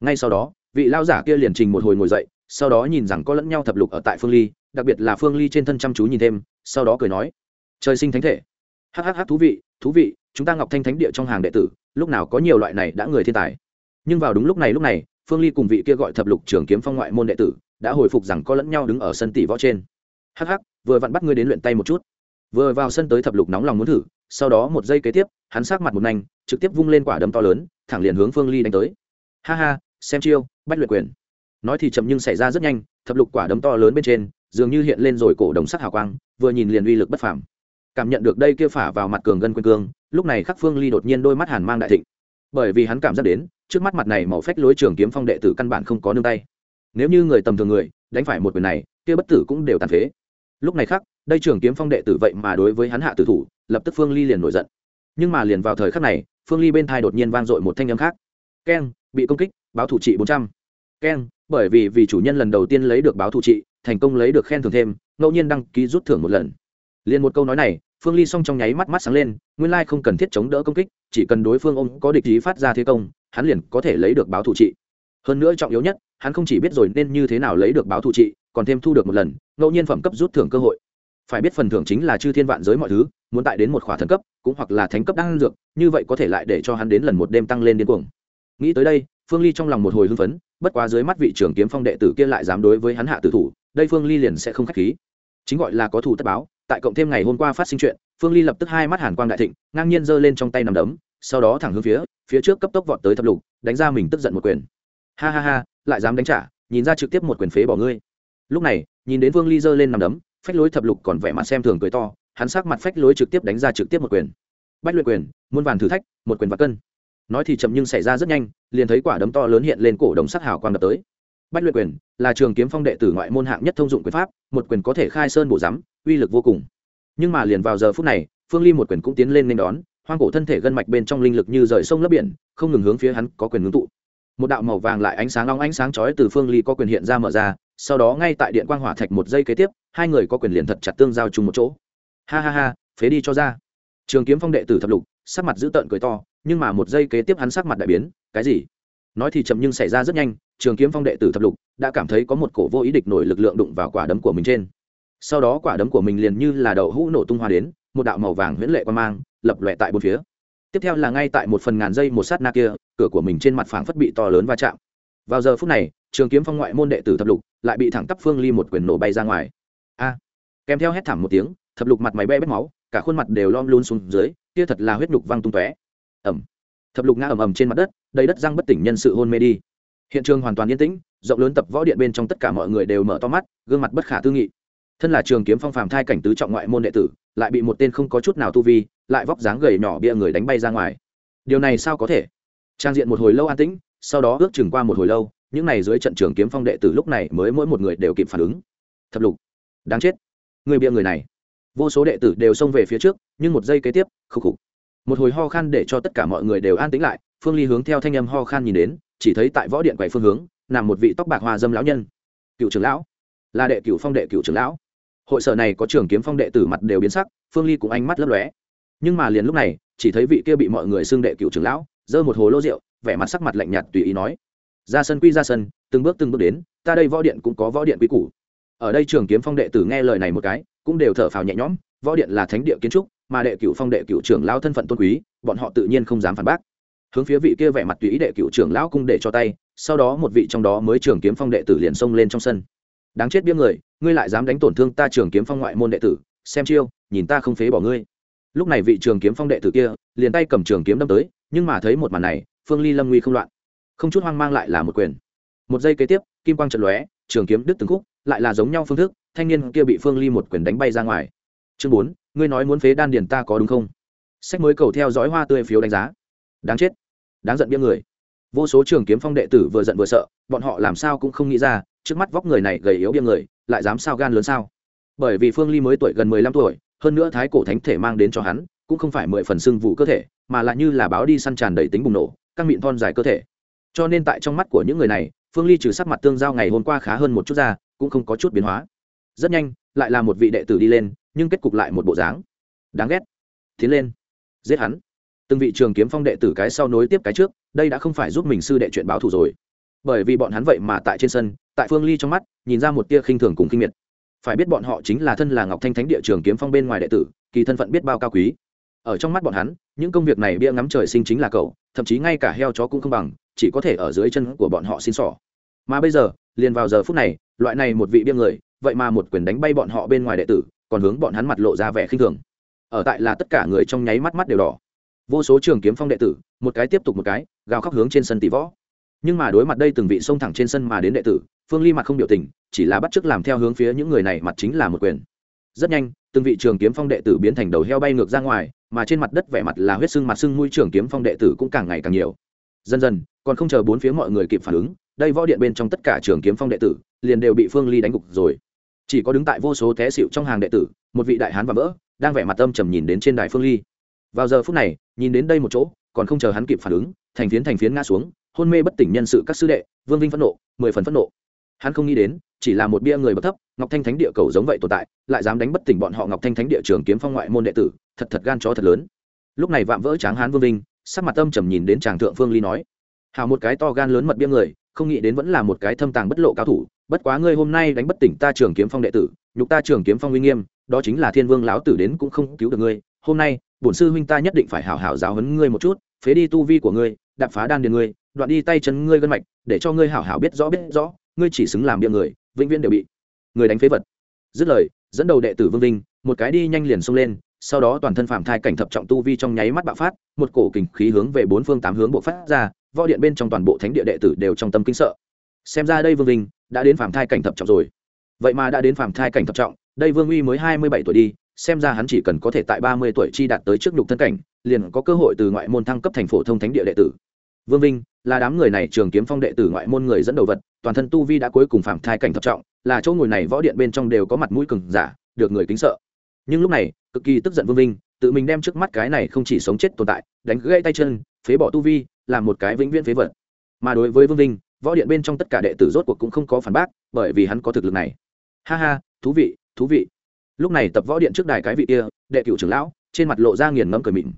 Ngay sau đó, vị lao giả kia liền trình một hồi ngồi dậy, sau đó nhìn rằng có lẫn nhau thập lục ở tại phương ly, đặc biệt là phương ly trên thân chăm chú nhìn thêm, sau đó cười nói, trời sinh thánh thể. Hhh thú vị thú vị, chúng ta ngọc thanh thánh địa trong hàng đệ tử, lúc nào có nhiều loại này đã người thiên tài. Nhưng vào đúng lúc này lúc này, phương ly cùng vị kia gọi thập lục trường kiếm phong ngoại môn đệ tử đã hồi phục rằng có lẫn nhau đứng ở sân tỷ võ trên. Hh vừa vặn bắt ngươi đến luyện tay một chút vừa vào sân tới thập lục nóng lòng muốn thử sau đó một giây kế tiếp hắn sát mặt một nhanh, trực tiếp vung lên quả đấm to lớn thẳng liền hướng phương ly đánh tới. Ha ha xem chiêu bách luyện quyền. Nói thì chậm nhưng xảy ra rất nhanh thập lục quả đấm to lớn bên trên dường như hiện lên rồi cổ đồng sắc hào quang vừa nhìn liền uy lực bất phàm. Cảm nhận được đây kia phả vào mặt cường gân quyền cương lúc này khắc phương ly đột nhiên đôi mắt hàn mang đại thịnh. Bởi vì hắn cảm giác đến trước mắt mặt này màu phách lối trường kiếm phong đệ tử căn bản không có nương tay. Nếu như người tầm thường người đánh phải một quyền này kia bất tử cũng đều tàn phế. Lúc này khắc đây trưởng kiếm phong đệ tử vậy mà đối với hắn hạ tử thủ, lập tức phương ly liền nổi giận. Nhưng mà liền vào thời khắc này, phương ly bên thai đột nhiên vang dội một thanh âm khác. Keng, bị công kích, báo thủ trị bốn trăm. Keng, bởi vì vì chủ nhân lần đầu tiên lấy được báo thủ trị, thành công lấy được khen thưởng thêm, ngẫu nhiên đăng ký rút thưởng một lần. Liền một câu nói này, phương ly xong trong nháy mắt mắt sáng lên, nguyên lai không cần thiết chống đỡ công kích, chỉ cần đối phương ông có địch ý phát ra thế công, hắn liền có thể lấy được báo thủ trị. Hơn nữa trọng yếu nhất, hắn không chỉ biết rồi nên như thế nào lấy được báo thủ trị, còn thêm thu được một lần, ngẫu nhiên phẩm cấp rút thưởng cơ hội phải biết phần thưởng chính là chư thiên vạn giới mọi thứ, muốn tại đến một khỏa thần cấp, cũng hoặc là thánh cấp đang dược, như vậy có thể lại để cho hắn đến lần một đêm tăng lên điên cuồng. Nghĩ tới đây, phương ly trong lòng một hồi hưng phấn, bất quá dưới mắt vị trưởng kiếm phong đệ tử kia lại dám đối với hắn hạ tử thủ, đây phương ly liền sẽ không k h á c h khí. Chính gọi là có thủ tất báo, tại cộng thêm ngày hôm qua phát sinh chuyện, phương ly lập tức hai mắt hàn quang đại thịnh, ngang nhiên giơ lên trong tay nằm đấm, sau đó thẳng hướng phía phía trước cấp tốc vọt tới thập lục, đánh ra mình tức giận một quyền. Ha ha ha, lại dám đánh trả, nhìn ra trực tiếp một quyền phế bỏ ngươi. Lúc này, nhìn đến vương ly giơ lên nằm đấm phách lối thập lục còn vẻ mặt xem thường cười to, hắn sắc mặt phách lối trực tiếp đánh ra trực tiếp một quyền. Bách luyện quyền, muôn vàn thử thách, một quyền và cân. Nói thì chậm nhưng xảy ra rất nhanh, liền thấy quả đấm to lớn hiện lên cổ đồng sắc hào quang đập tới. Bách luyện quyền, là trường kiếm phong đệ tử ngoại môn hạng nhất thông dụng quyền pháp, một quyền có thể khai sơn bổ giám, uy lực vô cùng. Nhưng mà liền vào giờ phút này, phương ly một quyền cũng tiến lên nên đón, hoang cổ thân thể gân mạch bên trong linh lực như rời sông lấp biển, không ngừng hướng phía hắn có quyền ngưng tụ. Một đạo màu vàng lại ánh sáng long ánh sáng chói từ phương ly có quyền hiện ra mở ra sau đó ngay tại điện quang hỏa thạch một giây kế tiếp, hai người có quyền liền thật chặt tương giao chung một chỗ. Ha ha ha, phế đi cho ra. Trường kiếm phong đệ tử thập lục, sắc mặt dữ tợn cười to, nhưng mà một giây kế tiếp hắn sắc mặt đại biến, cái gì? Nói thì chậm nhưng xảy ra rất nhanh, trường kiếm phong đệ tử thập lục đã cảm thấy có một cổ vô ý địch nổi lực lượng đụng vào quả đấm của mình trên. Sau đó quả đấm của mình liền như là đậu hũ nổ tung hoa đến, một đạo màu vàng huyễn lệ quan mang lập lòe tại bốn phía. Tiếp theo là ngay tại một phần ngàn giây một sát na kia, cửa của mình trên mặt phảng phất bị to lớn va chạm. Vào giờ phút này trường kiếm phong ngoại môn đệ tử thập lục lại bị thẳng tắp phương ly một quyền nổ bay ra ngoài a kèm theo hét thảm một tiếng thập lục mặt máy be bét máu cả khuôn mặt đều lom luôn xuống dưới kia thật là huyết nhục văng tung tóe ẩm thập lục ngã ầm ầm trên mặt đất đầy đất răng bất tỉnh nhân sự hôn mê đi hiện trường hoàn toàn yên tĩnh rộng lớn tập võ điện bên trong tất cả mọi người đều mở to mắt gương mặt bất khả tư nghị thân là trường kiếm phong phàm thai cảnh tứ trọng ngoại môn đệ tử lại bị một tên không có chút nào tu vi lại vóc dáng gầy nhỏ bia người đánh bay ra ngoài điều này sao có thể trang diện một hồi lâu an tĩnh sau đó ước chừng qua một hồi lâu những này dưới trận trường kiếm phong đệ tử lúc này mới mỗi một người đều kịp phản ứng. Thập lục, đáng chết, người bia người này. Vô số đệ tử đều xông về phía trước, nhưng một giây kế tiếp khúc khục. Một hồi ho khan để cho tất cả mọi người đều an tĩnh lại, phương ly hướng theo thanh âm ho khan nhìn đến, chỉ thấy tại võ điện quầy phương hướng, nằm một vị tóc bạc hoa dâm lão nhân. Cựu trưởng lão, là đệ cựu phong đệ cựu trưởng lão. Hội sở này có trưởng kiếm phong đệ tử mặt đều biến sắc, phương ly cũng ánh mắt lấp lóe. Nhưng mà liền lúc này, chỉ thấy vị kia bị mọi người xưng đệ cựu trưởng lão, giơ một hồ lô rượu, vẻ mặt sắc mặt lạnh nhạt tùy ý nói ra sân quy ra sân, từng bước từng bước đến, ta đây võ điện cũng có võ điện quy củ. Ở đây trường kiếm phong đệ tử nghe lời này một cái, cũng đều thở phào nhẹ nhõm, võ điện là thánh địa kiến trúc, mà đệ cựu phong đệ cựu trưởng lão thân phận tôn quý, bọn họ tự nhiên không dám phản bác. Hướng phía vị kia vẻ mặt tùy ý đệ cựu trưởng lão cung để cho tay, sau đó một vị trong đó mới trường kiếm phong đệ tử liền xông lên trong sân. Đáng chết biếng người, ngươi lại dám đánh tổn thương ta trường kiếm phong ngoại môn đệ tử, xem chiêu, nhìn ta không phế bỏ ngươi. Lúc này vị trường kiếm phong đệ tử kia, liền tay cầm trường kiếm đâm tới, nhưng mà thấy một màn này, phương ly lâm nguy không loạn không chút hoang mang lại là một quyền. Một giây kế tiếp, kim quang trận lóe, trường kiếm đứt từng khúc, lại là giống nhau phương thức, thanh niên kia bị phương ly một quyền đánh bay ra ngoài. Chương bốn, ngươi nói muốn phế đan điền ta có đúng không? Sách mới cầu theo dõi hoa tươi phiếu đánh giá. Đáng chết. Đáng giận bia người. Vô số trường kiếm phong đệ tử vừa giận vừa sợ, bọn họ làm sao cũng không nghĩ ra, trước mắt vóc người này gầy yếu biêng người, lại dám sao gan lớn sao? Bởi vì phương ly mới tuổi gần mười lăm tuổi, hơn nữa thái cổ thánh thể mang đến cho hắn, cũng không phải mười phần xương vụ cơ thể, mà là như là báo đi săn tràn đầy tính bùng nổ, căng mịn thon dài cơ thể cho nên tại trong mắt của những người này, phương ly trừ sắc mặt tương giao ngày hôm qua khá hơn một chút ra, cũng không có chút biến hóa. Rất nhanh, lại là một vị đệ tử đi lên, nhưng kết cục lại một bộ dáng. Đáng ghét. Tiến lên. Giết hắn. Từng vị trường kiếm phong đệ tử cái sau nối tiếp cái trước, đây đã không phải giúp mình sư đệ chuyện báo thù rồi. Bởi vì bọn hắn vậy mà tại trên sân, tại phương ly trong mắt, nhìn ra một tia khinh thường cùng khinh miệt. Phải biết bọn họ chính là thân là ngọc thanh thánh địa trường kiếm phong bên ngoài đệ tử, kỳ thân phận biết bao cao quý ở trong mắt bọn hắn, những công việc này bia ngắm trời sinh chính là cậu, thậm chí ngay cả heo chó cũng không bằng, chỉ có thể ở dưới chân của bọn họ xin sỏ. Mà bây giờ, liền vào giờ phút này, loại này một vị bia người, vậy mà một quyền đánh bay bọn họ bên ngoài đệ tử, còn hướng bọn hắn mặt lộ ra vẻ khinh thường. Ở tại là tất cả người trong nháy mắt mắt đều đỏ. Vô số trường kiếm phong đệ tử, một cái tiếp tục một cái, gào khóc hướng trên sân tỷ võ. Nhưng mà đối mặt đây từng vị xông thẳng trên sân mà đến đệ tử, phương ly mặt không biểu tình, chỉ là bắt chước làm theo hướng phía những người này, mặt chính là một quyền. Rất nhanh từng vị trường kiếm phong đệ tử biến thành đầu heo bay ngược ra ngoài, mà trên mặt đất vẻ mặt là huyết sưng mặt sưng mũi trường kiếm phong đệ tử cũng càng ngày càng nhiều. Dần dần, còn không chờ bốn phía mọi người kịp phản ứng, đây võ điện bên trong tất cả trường kiếm phong đệ tử liền đều bị phương ly đánh gục rồi. Chỉ có đứng tại vô số té xịu trong hàng đệ tử, một vị đại hán và vỡ, đang vẻ mặt âm trầm nhìn đến trên đài phương ly. Vào giờ phút này, nhìn đến đây một chỗ, còn không chờ hắn kịp phản ứng, thành phiến thành phiến ngã xuống, hôn mê bất tỉnh nhân sự các sư đệ, vương vinh phẫn nộ, mười phần phẫn nộ. Hắn không nghĩ đến chỉ là một bia người bậc thấp, ngọc thanh thánh địa cầu giống vậy tồn tại, lại dám đánh bất tỉnh bọn họ ngọc thanh thánh địa trường kiếm phong ngoại môn đệ tử, thật thật gan chó thật lớn. Lúc này vạm vỡ tráng hán vương vinh, sắc mặt âm trầm nhìn đến chàng thượng phương ly nói, hào một cái to gan lớn mật bia người, không nghĩ đến vẫn là một cái thâm tàng bất lộ cao thủ, bất quá ngươi hôm nay đánh bất tỉnh ta trường kiếm phong đệ tử, nhục ta trường kiếm phong uy nghiêm, đó chính là thiên vương lão tử đến cũng không cứu được ngươi, hôm nay, bổn sư huynh ta nhất định phải hảo hảo giáo huấn ngươi một chút, phế đi tu vi của ngươi, đạp phá đan điền ngươi, đoạn đi tay chân ngươi gân mạch, để cho ngươi hảo hảo biết rõ biết rõ, ngươi chỉ xứng làm bia người vĩnh viễn đều bị người đánh phế vật. Dứt lời, dẫn đầu đệ tử vương vinh, một cái đi nhanh liền xông lên, sau đó toàn thân phạm thai cảnh thập trọng tu vi trong nháy mắt bạo phát, một cổ kình khí hướng về bốn phương tám hướng bộ phát ra, võ điện bên trong toàn bộ thánh địa đệ tử đều trong tâm kinh sợ. Xem ra đây vương vinh đã đến phạm thai cảnh thập trọng rồi. Vậy mà đã đến phạm thai cảnh thập trọng, đây vương uy mới hai mươi bảy tuổi đi, xem ra hắn chỉ cần có thể tại ba mươi tuổi chi đạt tới trước nhục thân cảnh, liền có cơ hội từ ngoại môn thăng cấp thành phổ thông thánh địa đệ tử vương vinh, là đám người này trường kiếm phong đệ tử ngoại môn người dẫn đầu vật, toàn thân tu vi đã cuối cùng phạm thai cảnh thập trọng, là chỗ ngồi này võ điện bên trong đều có mặt mũi cừng giả, được người kính sợ. Nhưng lúc này, cực kỳ tức giận vương vinh, tự mình đem trước mắt cái này không chỉ sống chết tồn tại, đánh gãy tay chân, phế bỏ tu vi, làm một cái vĩnh viễn phế vật. Mà đối với vương vinh, võ điện bên trong tất cả đệ tử rốt cuộc cũng không có phản bác, bởi vì hắn có thực lực này. Ha ha, thú vị thú vị. Lúc này tập võ điện trước đài cái vị kia, đệ cựu trưởng lão, trên mặt lộ ra nghiền ngẫm cười mịn.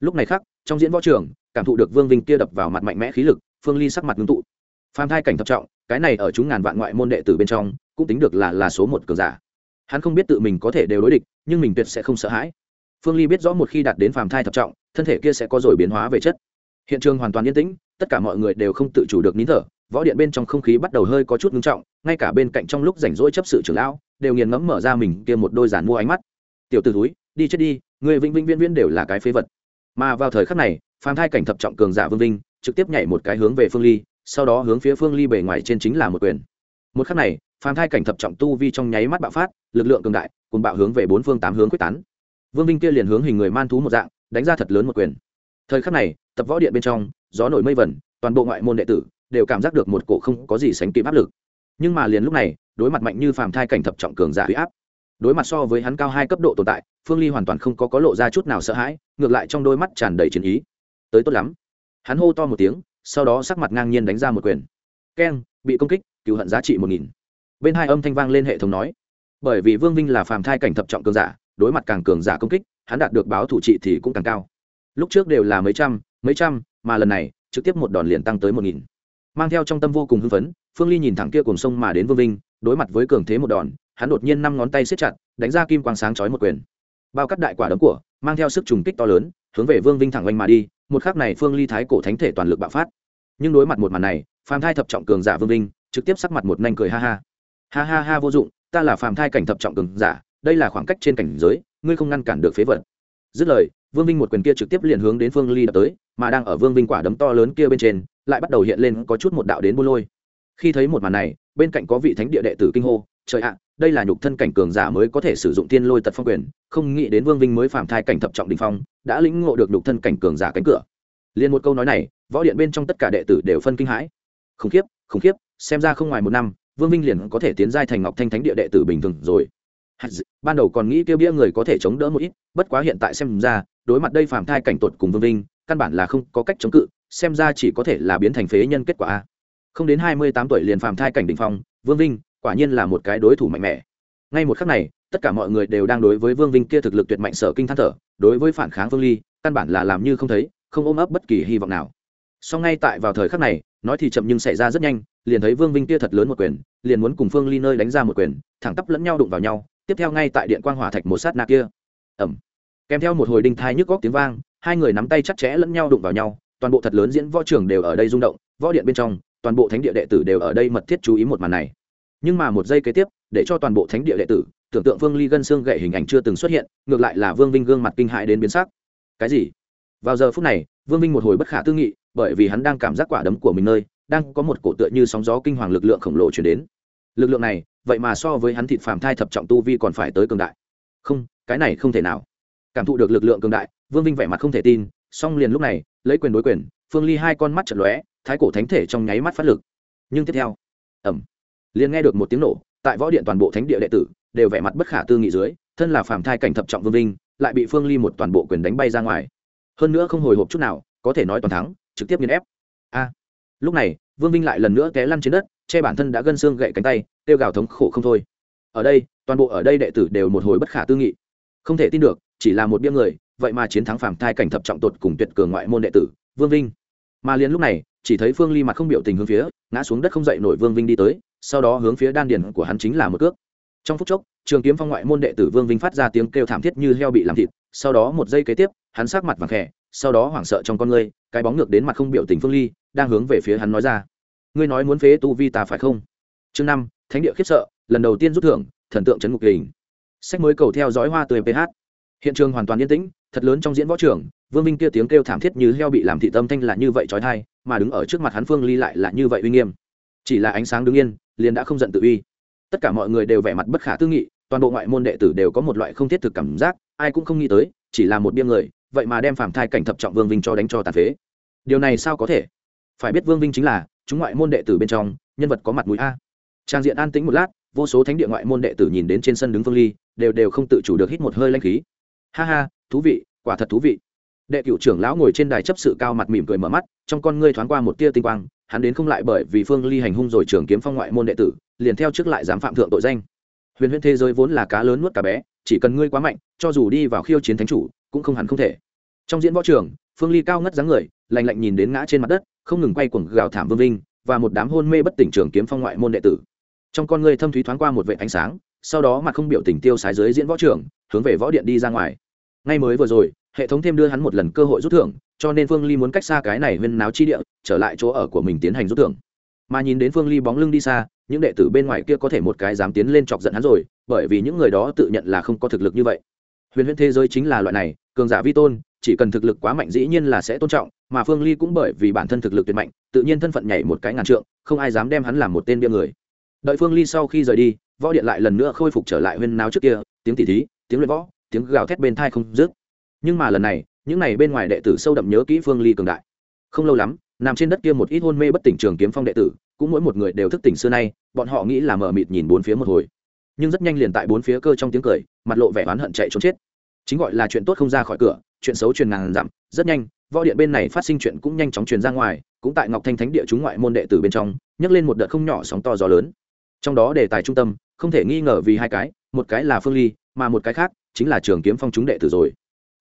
Lúc này khác trong diễn võ trường cảm thụ được vương vinh kia đập vào mặt mạnh mẽ khí lực, phương ly sắc mặt ngưng tụ. Phàm thai cảnh thập trọng, cái này ở chúng ngàn vạn ngoại môn đệ tử bên trong, cũng tính được là là số một cường giả. Hắn không biết tự mình có thể đều đối địch, nhưng mình tuyệt sẽ không sợ hãi. Phương ly biết rõ một khi đạt đến phàm thai thập trọng, thân thể kia sẽ có rồi biến hóa về chất. Hiện trường hoàn toàn yên tĩnh, tất cả mọi người đều không tự chủ được nín thở, võ điện bên trong không khí bắt đầu hơi có chút ngưng trọng, ngay cả bên cạnh trong lúc rảnh rỗi chấp sự trưởng lão, đều nghiền ngẫm mở ra mình kia một đôi giản mua ánh mắt. Tiểu t ử túi đi chết đi người vĩnh vĩnh viễn viễn đều là cái phế vật mà vào thời khắc này, phàm thai cảnh thập trọng cường giả vương vinh trực tiếp nhảy một cái hướng về phương ly, sau đó hướng phía phương ly bề ngoài trên chính là một quyền. Một khắc này, phàm thai cảnh thập trọng tu vi trong nháy mắt bạo phát, lực lượng cường đại cùng bạo hướng về bốn phương tám hướng quyết tán. Vương vinh kia liền hướng hình người man thú một dạng, đánh ra thật lớn một quyền. Thời khắc này, tập võ điện bên trong, gió nổi mây vẩn, toàn bộ ngoại môn đệ tử đều cảm giác được một cổ không có gì sánh kịp áp lực. Nhưng mà liền lúc này, đối mặt mạnh như phàm thai cảnh thập trọng cường giả huy áp đối mặt so với hắn cao hai cấp độ tồn tại, phương ly hoàn toàn không có có lộ ra chút nào sợ hãi, ngược lại trong đôi mắt tràn đầy chiến ý. Tới tốt lắm. Hắn hô to một tiếng, sau đó sắc mặt ngang nhiên đánh ra một quyền. Keng, bị công kích, cứu hận giá trị một nghìn. Bên hai âm thanh vang lên hệ thống nói. Bởi vì vương vinh là phàm thai cảnh thập trọng cường giả, đối mặt càng cường giả công kích, hắn đạt được báo thủ trị thì cũng càng cao. Lúc trước đều là mấy trăm mấy trăm, mà lần này, trực tiếp một đòn liền tăng tới một nghìn. Mang theo trong tâm vô cùng hưng phấn, phương ly nhìn thẳng kia cùng sông mà đến vương vinh, đối mặt với cường thế một đòn hắn đột nhiên năm ngón tay siết chặt, đánh ra kim quang sáng chói một quyền. Bao cắt đại quả đấm của, mang theo sức trùng kích to lớn, hướng về vương vinh thẳng oanh mà đi, một khắc này phương ly thái cổ thánh thể toàn lực bạo phát. Nhưng đối mặt một màn này, phàm thai thập trọng cường giả vương vinh, trực tiếp sắc mặt một nanh cười ha ha. Ha ha ha vô dụng, ta là phàm thai cảnh thập trọng cường giả, đây là khoảng cách trên cảnh giới, ngươi không ngăn cản được phế vật. Dứt lời, vương vinh một quyền kia trực tiếp liền hướng đến phương ly đập tới, mà đang ở vương vinh quả đấm to lớn kia bên trên, lại bắt đầu hiện lên có chút một đạo đến buôn lôi. Khi thấy một màn này, bên cạnh có vị thánh địa đệ tử kinh hô, trời ạ đây là nhục thân cảnh cường giả mới có thể sử dụng tiên lôi tật phong quyền, không nghĩ đến vương vinh mới phạm thai cảnh thập trọng đình phong, đã lĩnh ngộ được nhục thân cảnh cường giả cánh cửa. Liền một câu nói này, võ điện bên trong tất cả đệ tử đều phân kinh hãi. Khủng khiếp khủng khiếp, xem ra không ngoài một năm, vương vinh liền có thể tiến giai thành ngọc thanh thánh địa đệ tử bình thường rồi. Ban đầu còn nghĩ kêu bia người có thể chống đỡ một ít, bất quá hiện tại xem ra, đối mặt đây phạm thai cảnh tuột cùng vương vinh, căn bản là không có cách chống cự, xem ra chỉ có thể là biến thành phế nhân kết quả không đến hai mươi tám tuổi liền phạm thai cảnh đình phong, vương vinh quả nhiên là một cái đối thủ mạnh mẽ. Ngay một khắc này, tất cả mọi người đều đang đối với vương vinh kia thực lực tuyệt mạnh sở kinh than thở, đối với phản kháng vương ly, căn bản là làm như không thấy, không ôm ấp bất kỳ hy vọng nào. Song ngay tại vào thời khắc này, nói thì chậm nhưng xảy ra rất nhanh, liền thấy vương vinh kia thật lớn một quyền, liền muốn cùng phương ly nơi đánh ra một quyền, thẳng tắp lẫn nhau đụng vào nhau, tiếp theo ngay tại điện quang hỏa thạch một sát na kia. Ẩm kèm theo một hồi đinh thai nhức góc tiếng vang, hai người nắm tay chặt chẽ lẫn nhau đụng vào nhau, toàn bộ thật lớn diễn võ trường đều ở đây rung động, võ điện bên trong, toàn bộ thánh địa đệ tử đều ở đây mật thiết chú ý một màn này nhưng mà một giây kế tiếp, để cho toàn bộ thánh địa đệ tử, tưởng tượng vương ly gân xương gậy hình ảnh chưa từng xuất hiện, ngược lại là vương vinh gương mặt kinh hại đến biến sắc. Cái gì? Vào giờ phút này, vương vinh một hồi bất khả tư nghị, bởi vì hắn đang cảm giác quả đấm của mình nơi, đang có một cổ tựa như sóng gió kinh hoàng lực lượng khổng lồ chuyển đến. Lực lượng này, vậy mà so với hắn thịt phàm thai thập trọng tu vi còn phải tới cường đại. Không, cái này không thể nào. Cảm thụ được lực lượng cường đại, vương vinh vẻ mặt không thể tin, song liền lúc này, lấy quyền đối quyền, phương ly hai con mắt chật lóe, thái cổ thánh thể trong nháy mắt phát lực. Nhưng tiếp theo ẩm liền nghe được một tiếng nổ, tại võ điện toàn bộ thánh địa đệ tử đều vẻ mặt bất khả tư nghị dưới, thân là phàm thai cảnh thập trọng vương vinh, lại bị phương ly một toàn bộ quyền đánh bay ra ngoài. Hơn nữa không hồi hộp chút nào, có thể nói toàn thắng, trực tiếp nghiên ép. A! Lúc này, vương vinh lại lần nữa té lăn trên đất, che bản thân đã gân xương gậy cánh tay, kêu gào thống khổ không thôi. Ở đây, toàn bộ ở đây đệ tử đều một hồi bất khả tư nghị. Không thể tin được, chỉ là một biếng người, vậy mà chiến thắng phàm thai cảnh thập trọng tột cùng tuyệt cường ngoại môn đệ tử, vương vinh. Mà liền lúc này, chỉ thấy phương ly mặt không biểu tình hướng phía, ngã xuống đất không dậy nổi vương vinh đi tới sau đó hướng phía đan điền của hắn chính là một cước. Trong phút chốc, trường kiếm phong ngoại môn đệ tử vương vinh phát ra tiếng kêu thảm thiết như heo bị làm thịt, sau đó một giây kế tiếp, hắn sắc mặt vàng khẽ, sau đó hoảng sợ trong con ngươi, cái bóng ngược đến mặt không biểu tình phương ly, đang hướng về phía hắn nói ra. Ngươi nói muốn phế tu vi ta phải không? Chương năm, thánh địa khiếp sợ, lần đầu tiên rút thưởng, thần tượng trấn ngục hình sách mới cầu theo dõi hoa tươi ph hiện trường hoàn toàn yên tĩnh, thật lớn trong diễn võ trường, vương minh kia tiếng kêu thảm thiết như heo bị làm thị tâm thanh là như vậy trói thai, mà đứng ở trước mặt hắn phương ly lại là như vậy uy nghiêm. Chỉ là ánh sáng đứng yên liền đã không giận tự uy. Tất cả mọi người đều vẻ mặt bất khả tư nghị, toàn bộ ngoại môn đệ tử đều có một loại không thiết thực cảm giác, ai cũng không nghĩ tới, chỉ là một biên người, vậy mà đem phàm thai cảnh thập trọng vương vinh cho đánh cho tàn phế. Điều này sao có thể? Phải biết vương vinh chính là, chúng ngoại môn đệ tử bên trong, nhân vật có mặt mũi a. Trang diện an tĩnh một lát, vô số thánh địa ngoại môn đệ tử nhìn đến trên sân đứng phương ly, đều đều không tự chủ được hít một hơi lanh khí. Ha ha, thú vị, quả thật thú vị. Đệ cựu trưởng lão ngồi trên đài chấp sự cao mặt mỉm cười mở mắt, trong con ngươi thoáng qua một tia tinh quang hắn đến không lại bởi vì phương ly hành hung rồi trường kiếm phong ngoại môn đệ tử, liền theo trước lại dám phạm thượng tội danh. Huyền huyễn thế giới vốn là cá lớn nuốt cá bé, chỉ cần ngươi quá mạnh, cho dù đi vào khiêu chiến thánh chủ, cũng không hẳn không thể. Trong diễn võ trường, phương ly cao ngất dáng người, lạnh lạnh nhìn đến ngã trên mặt đất, không ngừng quay cuồng gào thảm vương vinh và một đám hôn mê bất tỉnh trường kiếm phong ngoại môn đệ tử. Trong con người thâm thúy thoáng qua một vệ ánh sáng, sau đó mặt không biểu tình tiêu sái dưới diễn võ trường, hướng về võ điện đi ra ngoài. Ngay mới vừa rồi hệ thống thêm đưa hắn một lần cơ hội rút thưởng, cho nên phương ly muốn cách xa cái này huyên náo chi địa, trở lại chỗ ở của mình tiến hành rút thưởng. Mà nhìn đến phương ly bóng lưng đi xa, những đệ tử bên ngoài kia có thể một cái dám tiến lên chọc giận hắn rồi, bởi vì những người đó tự nhận là không có thực lực như vậy. Huyền huyễn thế giới chính là loại này, cường giả vi tôn, chỉ cần thực lực quá mạnh dĩ nhiên là sẽ tôn trọng, mà phương ly cũng bởi vì bản thân thực lực tuyệt mạnh, tự nhiên thân phận nhảy một cái ngàn trượng, không ai dám đem hắn làm một tên bia người. Đợi phương ly sau khi rời đi, võ điện lại lần nữa khôi phục trở lại huyên náo trước kia, tiếng tỉ thí, tiếng luyện võ, tiếng gào thét bên thai không dứt nhưng mà lần này, những này bên ngoài đệ tử sâu đậm nhớ kỹ phương ly cường đại. Không lâu lắm, nằm trên đất kia một ít hôn mê bất tỉnh trường kiếm phong đệ tử, cũng mỗi một người đều thức tỉnh xưa nay, bọn họ nghĩ là mờ mịt nhìn bốn phía một hồi. Nhưng rất nhanh liền tại bốn phía cơ trong tiếng cười, mặt lộ vẻ oán hận chạy trốn chết. Chính gọi là chuyện tốt không ra khỏi cửa, chuyện xấu truyền ngàn dặm, rất nhanh, võ điện bên này phát sinh chuyện cũng nhanh chóng truyền ra ngoài, cũng tại ngọc thanh thánh địa chúng ngoại môn đệ tử bên trong, nhấc lên một đợt không nhỏ sóng to gió lớn. Trong đó đề tài trung tâm, không thể nghi ngờ vì hai cái, một cái là phương ly, mà một cái khác chính là trường kiếm phong chúng đệ tử rồi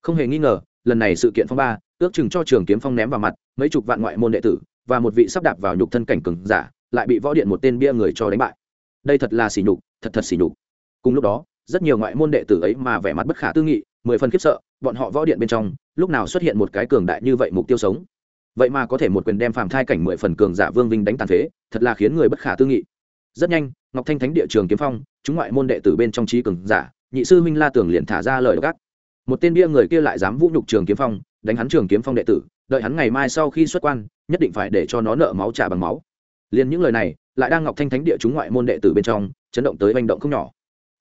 không hề nghi ngờ, lần này sự kiện phong ba, ước chừng cho trường kiếm phong ném vào mặt, mấy chục vạn ngoại môn đệ tử và một vị sắp đạp vào nhục thân cảnh cường giả lại bị võ điện một tên bia người cho đánh bại. Đây thật là xỉ nhục, thật thật xỉ nhục. Cùng lúc đó, rất nhiều ngoại môn đệ tử ấy mà vẻ mặt bất khả tư nghị, mười phần khiếp sợ, bọn họ võ điện bên trong, lúc nào xuất hiện một cái cường đại như vậy mục tiêu sống? Vậy mà có thể một quyền đem phàm thai cảnh mười phần cường giả vương vinh đánh tàn phế, thật là khiến người bất khả tư nghị. Rất nhanh, ngọc thanh thánh địa trường kiếm phong, chúng ngoại môn đệ tử bên trong trí cường giả, nhị sư minh la tường liền thả ra lời gác một tên bia người kia lại dám vũ nhục trường kiếm phong, đánh hắn trường kiếm phong đệ tử, đợi hắn ngày mai sau khi xuất quan, nhất định phải để cho nó nợ máu trả bằng máu. Liền những lời này, lại đang ngọc thanh thánh địa chúng ngoại môn đệ tử bên trong, chấn động tới manh động không nhỏ.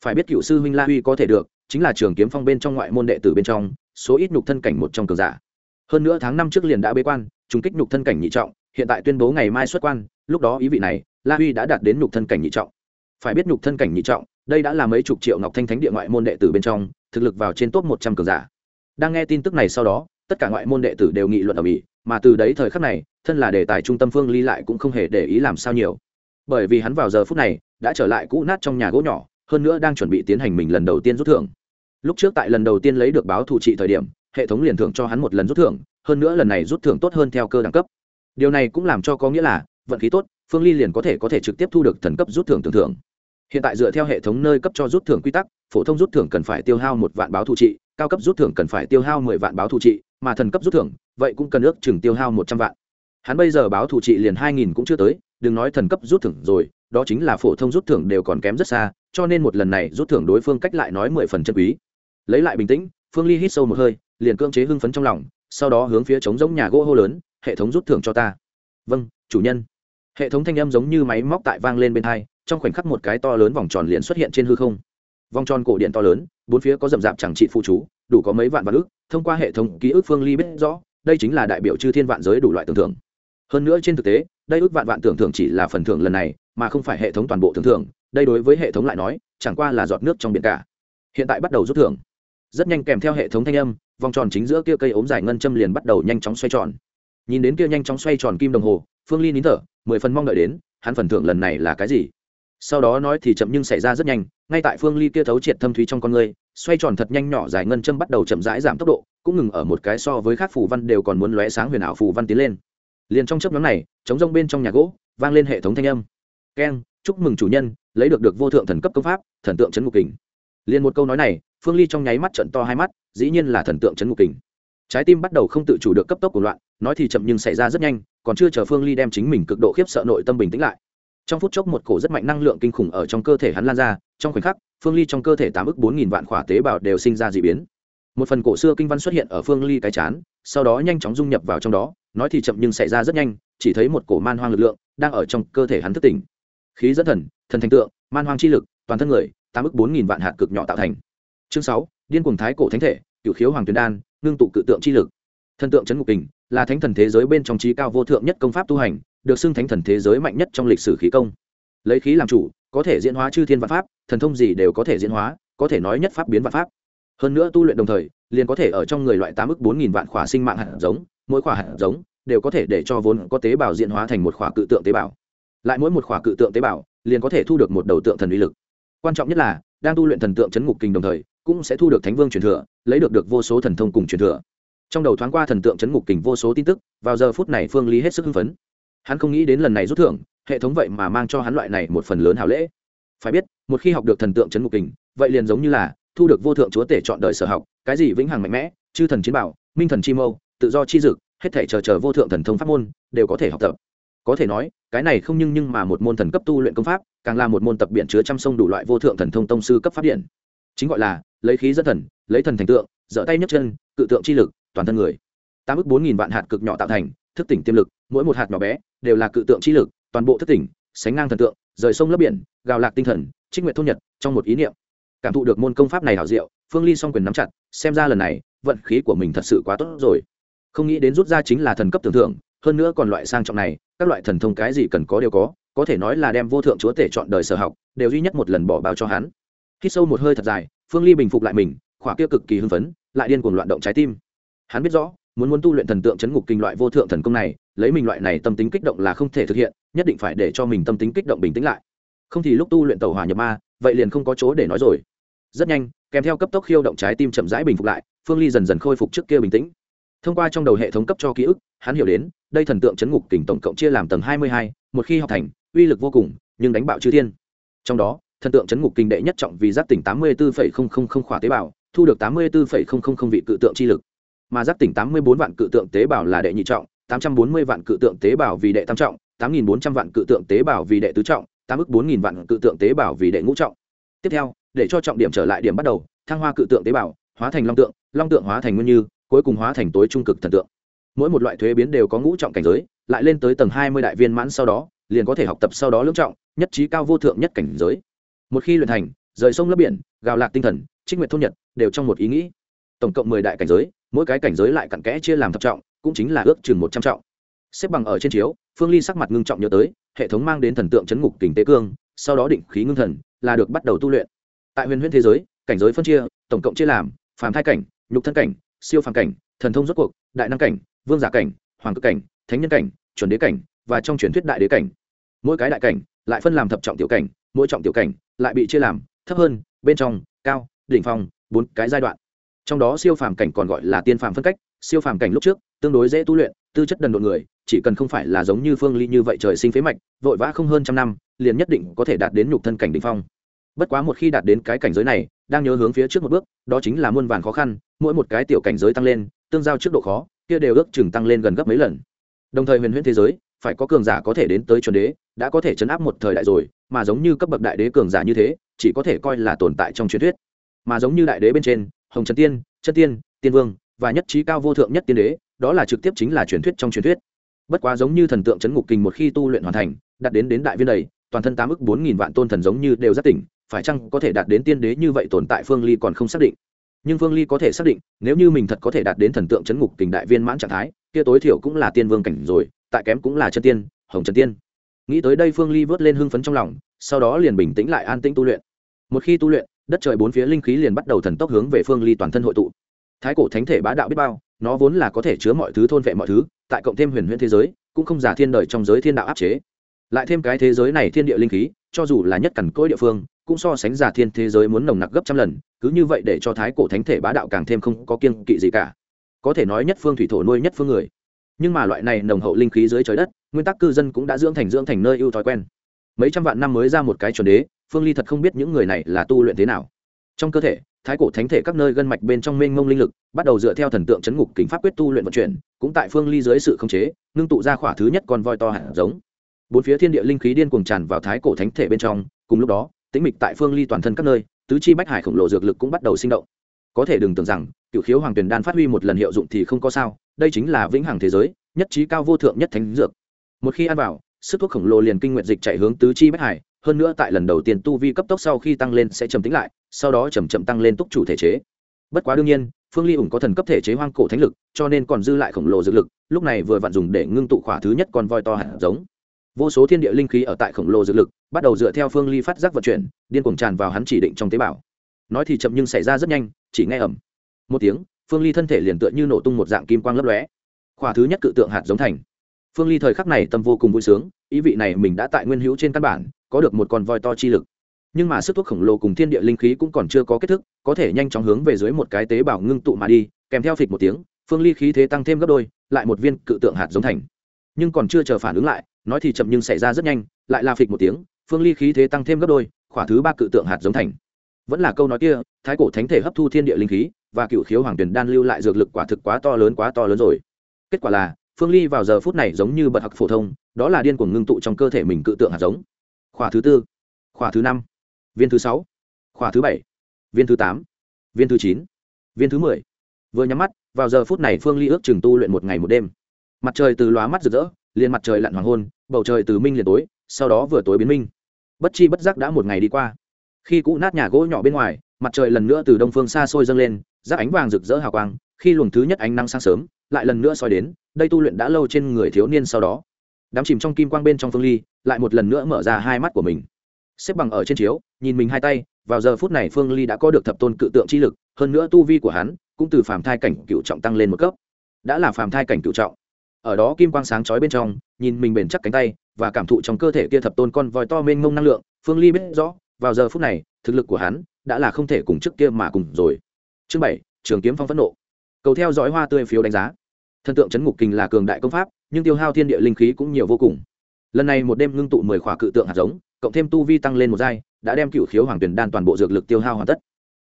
Phải biết cựu sư huynh la huy có thể được, chính là trường kiếm phong bên trong ngoại môn đệ tử bên trong, số ít nhục thân cảnh một trong cường giả. Hơn nữa tháng năm trước liền đã bế quan, trùng kích nhục thân cảnh nhị trọng, hiện tại tuyên bố ngày mai xuất quan, lúc đó ý vị này, la huy đã đạt đến nhục thân cảnh nhị trọng. Phải biết nhục thân cảnh nhị trọng đây đã là mấy chục triệu ngọc thanh thánh địa ngoại môn đệ tử bên trong, thực lực vào trên top một trăm cường giả. Đang nghe tin tức này sau đó, tất cả ngoại môn đệ tử đều nghị luận ở mỹ, mà từ đấy thời khắc này, thân là đề tài trung tâm phương ly lại cũng không hề để ý làm sao nhiều. Bởi vì hắn vào giờ phút này, đã trở lại cũ nát trong nhà gỗ nhỏ, hơn nữa đang chuẩn bị tiến hành mình lần đầu tiên rút thưởng. Lúc trước tại lần đầu tiên lấy được báo thủ trị thời điểm, hệ thống liền thưởng cho hắn một lần rút thưởng, hơn nữa lần này rút thưởng tốt hơn theo cơ đẳng cấp. Điều này cũng làm cho có nghĩa là, vận khí tốt, phương ly liền có thể có thể trực tiếp thu được thần cấp rút thưởng tưởng thưởng hiện tại dựa theo hệ thống nơi cấp cho rút thưởng quy tắc, phổ thông rút thưởng cần phải tiêu hao một vạn báo thủ trị, cao cấp rút thưởng cần phải tiêu hao mười vạn báo thủ trị, mà thần cấp rút thưởng, vậy cũng cần ước chừng tiêu hao một trăm vạn. Hắn bây giờ báo thủ trị liền hai nghìn cũng chưa tới, đừng nói thần cấp rút thưởng rồi, đó chính là phổ thông rút thưởng đều còn kém rất xa, cho nên một lần này rút thưởng đối phương cách lại nói mười phần chân quý. Lấy lại bình tĩnh, phương ly hít sâu một hơi, liền cưỡng chế hưng phấn trong lòng, sau đó hướng phía trống giống nhà gỗ hô lớn, hệ thống rút thưởng cho ta. Vâng chủ nhân. Hệ thống thanh âm giống như máy móc tại vang lên bên hai trong khoảnh khắc một cái to lớn vòng tròn liền xuất hiện trên hư không. Vòng tròn cổ điện to lớn, bốn phía có rậm rạp chẳng trị phụ chú, đủ có mấy vạn vạn ước, thông qua hệ thống ký ức phương ly biết rõ, đây chính là đại biểu chư thiên vạn giới đủ loại tưởng thưởng hơn nữa trên thực tế, đây ước vạn vạn tưởng thưởng chỉ là phần thưởng lần này, mà không phải hệ thống toàn bộ tưởng thưởng đây đối với hệ thống lại nói, chẳng qua là giọt nước trong biển cả. Hiện tại bắt đầu rút thưởng. Rất nhanh kèm theo hệ thống thanh âm, vòng tròn chính giữa kia cây ốm dài ngân châm liền bắt đầu nhanh chóng xoay tròn. Nhìn đến kia nhanh chóng xoay tròn kim đồng hồ, phương ly nín thở, mười phần mong đợi đến, hắn phần thưởng lần này là cái gì? Sau đó nói thì chậm nhưng xảy ra rất nhanh, ngay tại phương ly kia thấu triệt thâm thúy trong con người, xoay tròn thật nhanh nhỏ dài ngân châm bắt đầu chậm rãi giảm tốc độ, cũng ngừng ở một cái so với khác phù văn đều còn muốn lóe sáng huyền ảo phù văn tiến lên. Liền trong chấp nhóm này chống rông bên trong nhà gỗ, vang lên hệ thống thanh âm. Keng chúc mừng chủ nhân, lấy được được vô thượng thần cấp công pháp, thần tượng trấn ngục kình. Liền một câu nói này, phương ly trong nháy mắt trận to hai mắt, dĩ nhiên là thần tượng trấn ngục kình. Trái tim bắt đầu không tự chủ được cấp tốc của loạn, nói thì chậm nhưng xảy ra rất nhanh, còn chưa chờ phương ly đem chính mình cực độ khiếp sợ nội tâm bình tĩnh lại trong phút chốc một cổ rất mạnh năng lượng kinh khủng ở trong cơ thể hắn lan ra, trong khoảnh khắc, phương ly trong cơ thể tám ức bốn nghìn vạn khỏa tế bào đều sinh ra d ị biến. Một phần cổ xưa kinh văn xuất hiện ở phương ly cái chán, sau đó nhanh chóng dung nhập vào trong đó, nói thì chậm nhưng xảy ra rất nhanh, chỉ thấy một cổ man hoang lực lượng đang ở trong cơ thể hắn thức tỉnh. Khí dẫn thần thần thành tượng, man hoang chi lực, toàn thân người, tám ức bốn nghìn vạn hạt cực nhỏ tạo thành. Chương sáu, điên cuồng thái cổ thánh thể cựu khiếu hoàng tuyền đan, ngưng tụ cự tượng chi lực. Thần tượng trấn ngục kình, là thánh thần thế giới bên trong trí cao vô thượng nhất công pháp tu hành được xưng thánh thần thế giới mạnh nhất trong lịch sử khí công. Lấy khí làm chủ, có thể diễn hóa chư thiên văn pháp, thần thông gì đều có thể diễn hóa, có thể nói nhất pháp biến văn pháp. Hơn nữa tu luyện đồng thời, liền có thể ở trong người loại tám ức bốn nghìn vạn khỏa sinh mạng hạt giống, mỗi khỏa hạt giống đều có thể để cho vốn có tế bào diễn hóa thành một khỏa cự tượng tế bào. Lại mỗi một khỏa cự tượng tế bào liền có thể thu được một đầu tượng thần uy lực. Quan trọng nhất là, đang tu luyện thần tượng chấn ngục kinh đồng thời, cũng sẽ thu được thánh vương truyền thừa, lấy được được vô số thần thông cùng truyền thừa. Trong đầu thoáng qua thần tượng chấn ngục kình vô số tin tức, vào giờ phút này phương lý hết sức hưng phấn hắn không nghĩ đến lần này rút thưởng, hệ thống vậy mà mang cho hắn loại này một phần lớn hào lễ. Phải biết, một khi học được thần tượng chấn ngục kình, vậy liền giống như là thu được vô thượng chúa tể chọn đời sở học, cái gì vĩnh hằng mạnh mẽ, chư thần chiến bảo, minh thần chi mâu, tự do chi dực, hết thể chờ chờ vô thượng thần thông pháp môn, đều có thể học tập. Có thể nói, cái này không nhưng nhưng mà một môn thần cấp tu luyện công pháp, càng là một môn tập biện chứa trăm sông đủ loại vô thượng thần thông tông sư cấp pháp điện. Chính gọi là lấy khí dẫn thần, lấy thần thành tượng dỡ tay nhấc chân, cự tượng chi lực, toàn thân người. Tám ước bốn nghìn vạn hạt cực nhỏ tạo thành, thức tỉnh tiềm lực mỗi một hạt nhỏ bé đều là cự tượng chi lực, toàn bộ thức tỉnh, sánh ngang thần tượng, rời sông lấp biển, gào lạc tinh thần, trích nguyện thôn nhật, trong một ý niệm. Cảm thụ được môn công pháp này hảo diệu, phương ly song quyền nắm chặt, xem ra lần này, vận khí của mình thật sự quá tốt rồi. Không nghĩ đến rút ra chính là thần cấp tưởng thưởng hơn nữa còn loại sang trọng này, các loại thần thông cái gì cần có đều có có thể nói là đem vô thượng chúa tể chọn đời sở học, đều duy nhất một lần bỏ bao cho hắn. Khi sâu một hơi thật dài, phương ly bình phục lại mình, khỏa kia cực kỳ hưng phấn, lại điên cuồng loạn động trái tim. Hắn biết rõ muốn muốn tu luyện thần tượng chấn ngục kinh loại vô thượng thần công này, lấy mình loại này tâm tính kích động là không thể thực hiện, nhất định phải để cho mình tâm tính kích động bình tĩnh lại. Không thì lúc tu luyện tàu hỏa nhập ma, vậy liền không có chỗ để nói rồi. Rất nhanh, kèm theo cấp tốc khiêu động trái tim chậm rãi bình phục lại, phương ly dần dần khôi phục trước kia bình tĩnh. Thông qua trong đầu hệ thống cấp cho ký ức, hắn hiểu đến, đây thần tượng chấn ngục kình tổng cộng chia làm tầng hai mươi hai, một khi học thành, uy lực vô cùng, nhưng đánh bạo chư thiên. Trong đó, thần tượng chấn ngục kinh đệ nhất trọng vì giáp tỉnh tám mươi bốn khỏa tế bào, thu được tám mươi bốn vị cự tượng chi lực mà giác tỉnh tám mươi bốn vạn cự tượng tế bào là đệ nhị trọng, tám trăm bốn mươi vạn cự tượng tế bào vì đệ tam trọng, tám nghìn bốn trăm vạn cự tượng tế bào vì đệ tứ trọng, tám ức bốn nghìn vạn cự tượng tế bào vì đệ ngũ trọng. Tiếp theo, để cho trọng điểm trở lại điểm bắt đầu, thăng hoa cự tượng tế bào, hóa thành long tượng long tượng hóa thành nguyên như, cuối cùng hóa thành tối trung cực thần tượng. Mỗi một loại thuế biến đều có ngũ trọng cảnh giới, lại lên tới tầng hai mươi đại viên mãn sau đó, liền có thể học tập sau đó lưỡng trọng, nhất trí cao vô thượng nhất cảnh giới. Một khi luyện thành, rời sông lấp biển, gào lạc tinh thần, trích nguyện thôn nhật, đều trong một ý nghĩ. Tổng cộng mười đại cảnh giới mỗi cái cảnh giới lại cặn kẽ chia làm thập trọng, cũng chính là ước chừng một trăm trọng. Xếp bằng ở trên chiếu, phương ly sắc mặt ngưng trọng nhớ tới, hệ thống mang đến thần tượng chấn ngục tình tế cương, sau đó định khí ngưng thần, là được bắt đầu tu luyện. Tại huyền huyễn thế giới, cảnh giới phân chia, tổng cộng chia làm, phàm thai cảnh, nhục thân cảnh, siêu phàm cảnh, thần thông rốt cuộc, đại năng cảnh, vương giả cảnh, hoàng cực cảnh, thánh nhân cảnh, chuẩn đế cảnh, và trong truyền thuyết đại đế cảnh. Mỗi cái đại cảnh, lại phân làm thập trọng tiểu cảnh, mỗi trọng tiểu cảnh, lại bị chia làm, thấp hơn, bên trong, cao, đỉnh phong, bốn cái giai đoạn trong đó siêu phàm cảnh còn gọi là tiên phàm phân cách, siêu phàm cảnh lúc trước, tương đối dễ tu luyện, tư chất đần độn người, chỉ cần không phải là giống như phương ly như vậy trời sinh phế mạch, vội vã không hơn trăm năm, liền nhất định có thể đạt đến nhục thân cảnh đ ỉ n h phong. Bất quá một khi đạt đến cái cảnh giới này, đang nhớ hướng phía trước một bước, đó chính là muôn vàn khó khăn, mỗi một cái tiểu cảnh giới tăng lên, tương giao trước độ khó, kia đều ước chừng tăng lên gần gấp mấy lần. Đồng thời huyền huyễn thế giới, phải có cường giả có thể đến tới chuẩn đế, đã có thể chấn áp một thời đại rồi, mà giống như cấp bậc đại đế cường giả như thế, chỉ có thể coi là tồn tại trong truyền thuyết. Mà giống như đại đế bên trên hồng trần tiên, chân tiên tiên vương, và nhất trí cao vô thượng nhất tiên đế, đó là trực tiếp chính là truyền thuyết trong truyền thuyết. Bất quá giống như thần tượng chấn ngục kinh một khi tu luyện hoàn thành, đạt đến đến đại viên đầy, toàn thân tám ức bốn nghìn vạn tôn thần giống như đều rất tỉnh, phải chăng có thể đạt đến tiên đế như vậy tồn tại phương ly còn không xác định. Nhưng phương ly có thể xác định, nếu như mình thật có thể đạt đến thần tượng chấn ngục kình đại viên mãn trạng thái, kia tối thiểu cũng là tiên vương cảnh rồi, tại kém cũng là chân tiên, hồng trần tiên. Nghĩ tới đây phương ly vớt lên hưng phấn trong lòng, sau đó liền bình tĩnh lại an tĩnh tu luyện. Một khi tu luyện đất trời bốn phía linh khí liền bắt đầu thần tốc hướng về phương ly toàn thân hội tụ. Thái cổ thánh thể bá đạo biết bao, nó vốn là có thể chứa mọi thứ, thôn vệ mọi thứ, tại cộng thêm huyền huyễn thế giới, cũng không giả thiên đời trong giới thiên đạo áp chế. Lại thêm cái thế giới này thiên địa linh khí, cho dù là nhất cẩn cỗi địa phương, cũng so sánh giả thiên thế giới muốn nồng nặc gấp trăm lần, cứ như vậy để cho thái cổ thánh thể bá đạo càng thêm không có kiên kỵ gì cả. Có thể nói nhất phương thủy thổ nuôi nhất phương người. Nhưng mà loại này nồng hậu linh khí dưới trời đất, nguyên tắc cư dân cũng đã dưỡng thành dưỡng thành nơi ưu thói quen. Mấy trăm vạn năm mới ra một cái chuẩn đế phương ly thật không biết những người này là tu luyện thế nào. Trong cơ thể, thái cổ thánh thể các nơi gân mạch bên trong mênh mông linh lực, bắt đầu dựa theo thần tượng chấn ngục kính pháp quyết tu luyện vận chuyển, cũng tại phương ly dưới sự khống chế, ngưng tụ ra khỏa thứ nhất con voi to hạt giống. Bốn phía thiên địa linh khí điên cuồng tràn vào thái cổ thánh thể bên trong, cùng lúc đó, tĩnh mịch tại phương ly toàn thân các nơi, tứ chi bách hải khổng lồ dược lực cũng bắt đầu sinh động. Có thể đừng tưởng rằng, cựu khiếu hoàng tuyền đan phát huy một lần hiệu dụng thì không có sao, đây chính là vĩnh hằng thế giới, nhất trí cao vô thượng nhất thánh dược. Một khi ăn vào, sức thuốc khổng lồ liền kinh nguyện dịch chạy hướng tứ chi bách hải hơn nữa tại lần đầu tiên tu vi cấp tốc sau khi tăng lên sẽ trầm tính lại, sau đó chầm chậm tăng lên túc chủ thể chế. Bất quá đương nhiên, phương ly ủng có thần cấp thể chế hoang cổ thánh lực, cho nên còn dư lại khổng lồ dược lực, lúc này vừa vặn dùng để ngưng tụ khỏa thứ nhất con voi to hạt giống. Vô số thiên địa linh khí ở tại khổng lồ dược lực, bắt đầu dựa theo phương ly phát giác vận chuyển, điên cuồng tràn vào hắn chỉ định trong tế bào. Nói thì chậm nhưng xảy ra rất nhanh, chỉ nghe ẩm một tiếng, phương ly thân thể liền tựa như nổ tung một dạng kim quang lấp lóe. Khỏa thứ nhất cự tượng hạt giống thành. Phương ly thời khắc này tâm vô cùng vui sướng ý vị này mình đã tại nguyên hữu trên căn bản, có được một con voi to chi lực. Nhưng mà sức thuốc khổng lồ cùng thiên địa linh khí cũng còn chưa có kết thức có thể nhanh chóng hướng về dưới một cái tế bào ngưng tụ mà đi, kèm theo phịch một tiếng, phương ly khí thế tăng thêm gấp đôi, lại một viên cự tượng hạt giống thành. Nhưng còn chưa chờ phản ứng lại, nói thì chậm nhưng xảy ra rất nhanh, lại là phịch một tiếng, phương ly khí thế tăng thêm gấp đôi, khỏa thứ ba cự tượng hạt giống thành. Vẫn là câu nói kia, thái cổ thánh thể hấp thu thiên địa linh khí, và cựu khiếu hoàng tuyển đan lưu lại dược lực quả thực quá to lớn quá to lớn rồi. Kết quả là, phương ly vào giờ phút này giống như bật học phổ thông đó là điên cuồng ngưng tụ trong cơ thể mình cự tượng hạt giống. Khỏa thứ tư, khỏa thứ năm, viên thứ sáu, khỏa thứ bảy, viên thứ tám, viên thứ chín, viên thứ mười. Vừa nhắm mắt, vào giờ phút này phương ly ước chừng tu luyện một ngày một đêm. Mặt trời từ lóa mắt rực rỡ, liền mặt trời lặn hoàng hôn, bầu trời từ minh liền tối, sau đó vừa tối biến minh. Bất chi bất giác đã một ngày đi qua. Khi cũ nát nhà gỗ nhỏ bên ngoài, mặt trời lần nữa từ đông phương xa xôi dâng lên rác ánh vàng rực rỡ hào quang, khi luồng thứ nhất ánh nắng sáng sớm, lại lần nữa soi đến, đây tu luyện đã lâu trên người thiếu niên sau đó đám chìm trong kim quang bên trong phương ly lại một lần nữa mở ra hai mắt của mình. Xếp bằng ở trên chiếu, nhìn mình hai tay, vào giờ phút này phương ly đã có được thập tôn cự tượng chi lực, hơn nữa tu vi của hắn cũng từ phàm thai cảnh cựu trọng tăng lên một cấp. Đã là phàm thai cảnh cựu trọng. Ở đó kim quang sáng chói bên trong, nhìn mình bền chắc cánh tay và cảm thụ trong cơ thể kia thập tôn con voi to mênh mông năng lượng, phương ly biết rõ, vào giờ phút này, thực lực của hắn đã là không thể cùng trước kia mà cùng rồi. Chương bảy, trường kiếm phong phẫn nộ. Cầu theo dõi hoa tươi phiếu đánh giá thần tượng chấn ngục kình là cường đại công pháp, nhưng tiêu hao thiên địa linh khí cũng nhiều vô cùng. Lần này một đêm ngưng tụ mười khỏa cự tượng hạt giống, cộng thêm tu vi tăng lên một giai, đã đem cựu khiếu hoàng tuyển đan toàn bộ dược lực tiêu hao hoàn tất.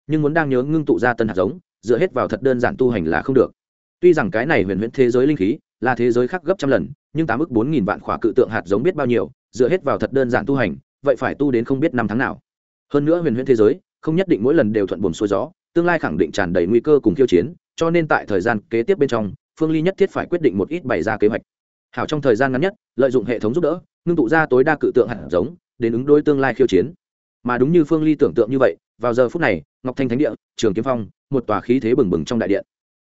Nhưng muốn đang nhớ ngưng tụ ra tân hạt giống, dựa hết vào thật đơn giản tu hành là không được. Tuy rằng cái này huyền huyễn thế giới linh khí là thế giới khác gấp trăm lần, nhưng tám ước bốn nghìn vạn khỏa cự tượng hạt giống biết bao nhiêu, dựa hết vào thật đơn giản tu hành, vậy phải tu đến không biết năm tháng nào. Hơn nữa huyền huyễn thế giới, không nhất định mỗi lần đều thuận buồm xuôi gió, tương lai khẳng định tràn đầy nguy cơ cùng khiêu chiến, cho nên tại thời gian kế tiếp bên trong phương ly nhất thiết phải quyết định một ít bày ra kế hoạch. Hảo trong thời gian ngắn nhất, lợi dụng hệ thống giúp đỡ, ngưng tụ ra tối đa cự tượng hạt giống, đến ứng đối tương lai khiêu chiến. Mà đúng như phương ly tưởng tượng như vậy, vào giờ phút này, ngọc thanh thánh địa, trường kiếm phong, một tòa khí thế bừng bừng trong đại điện.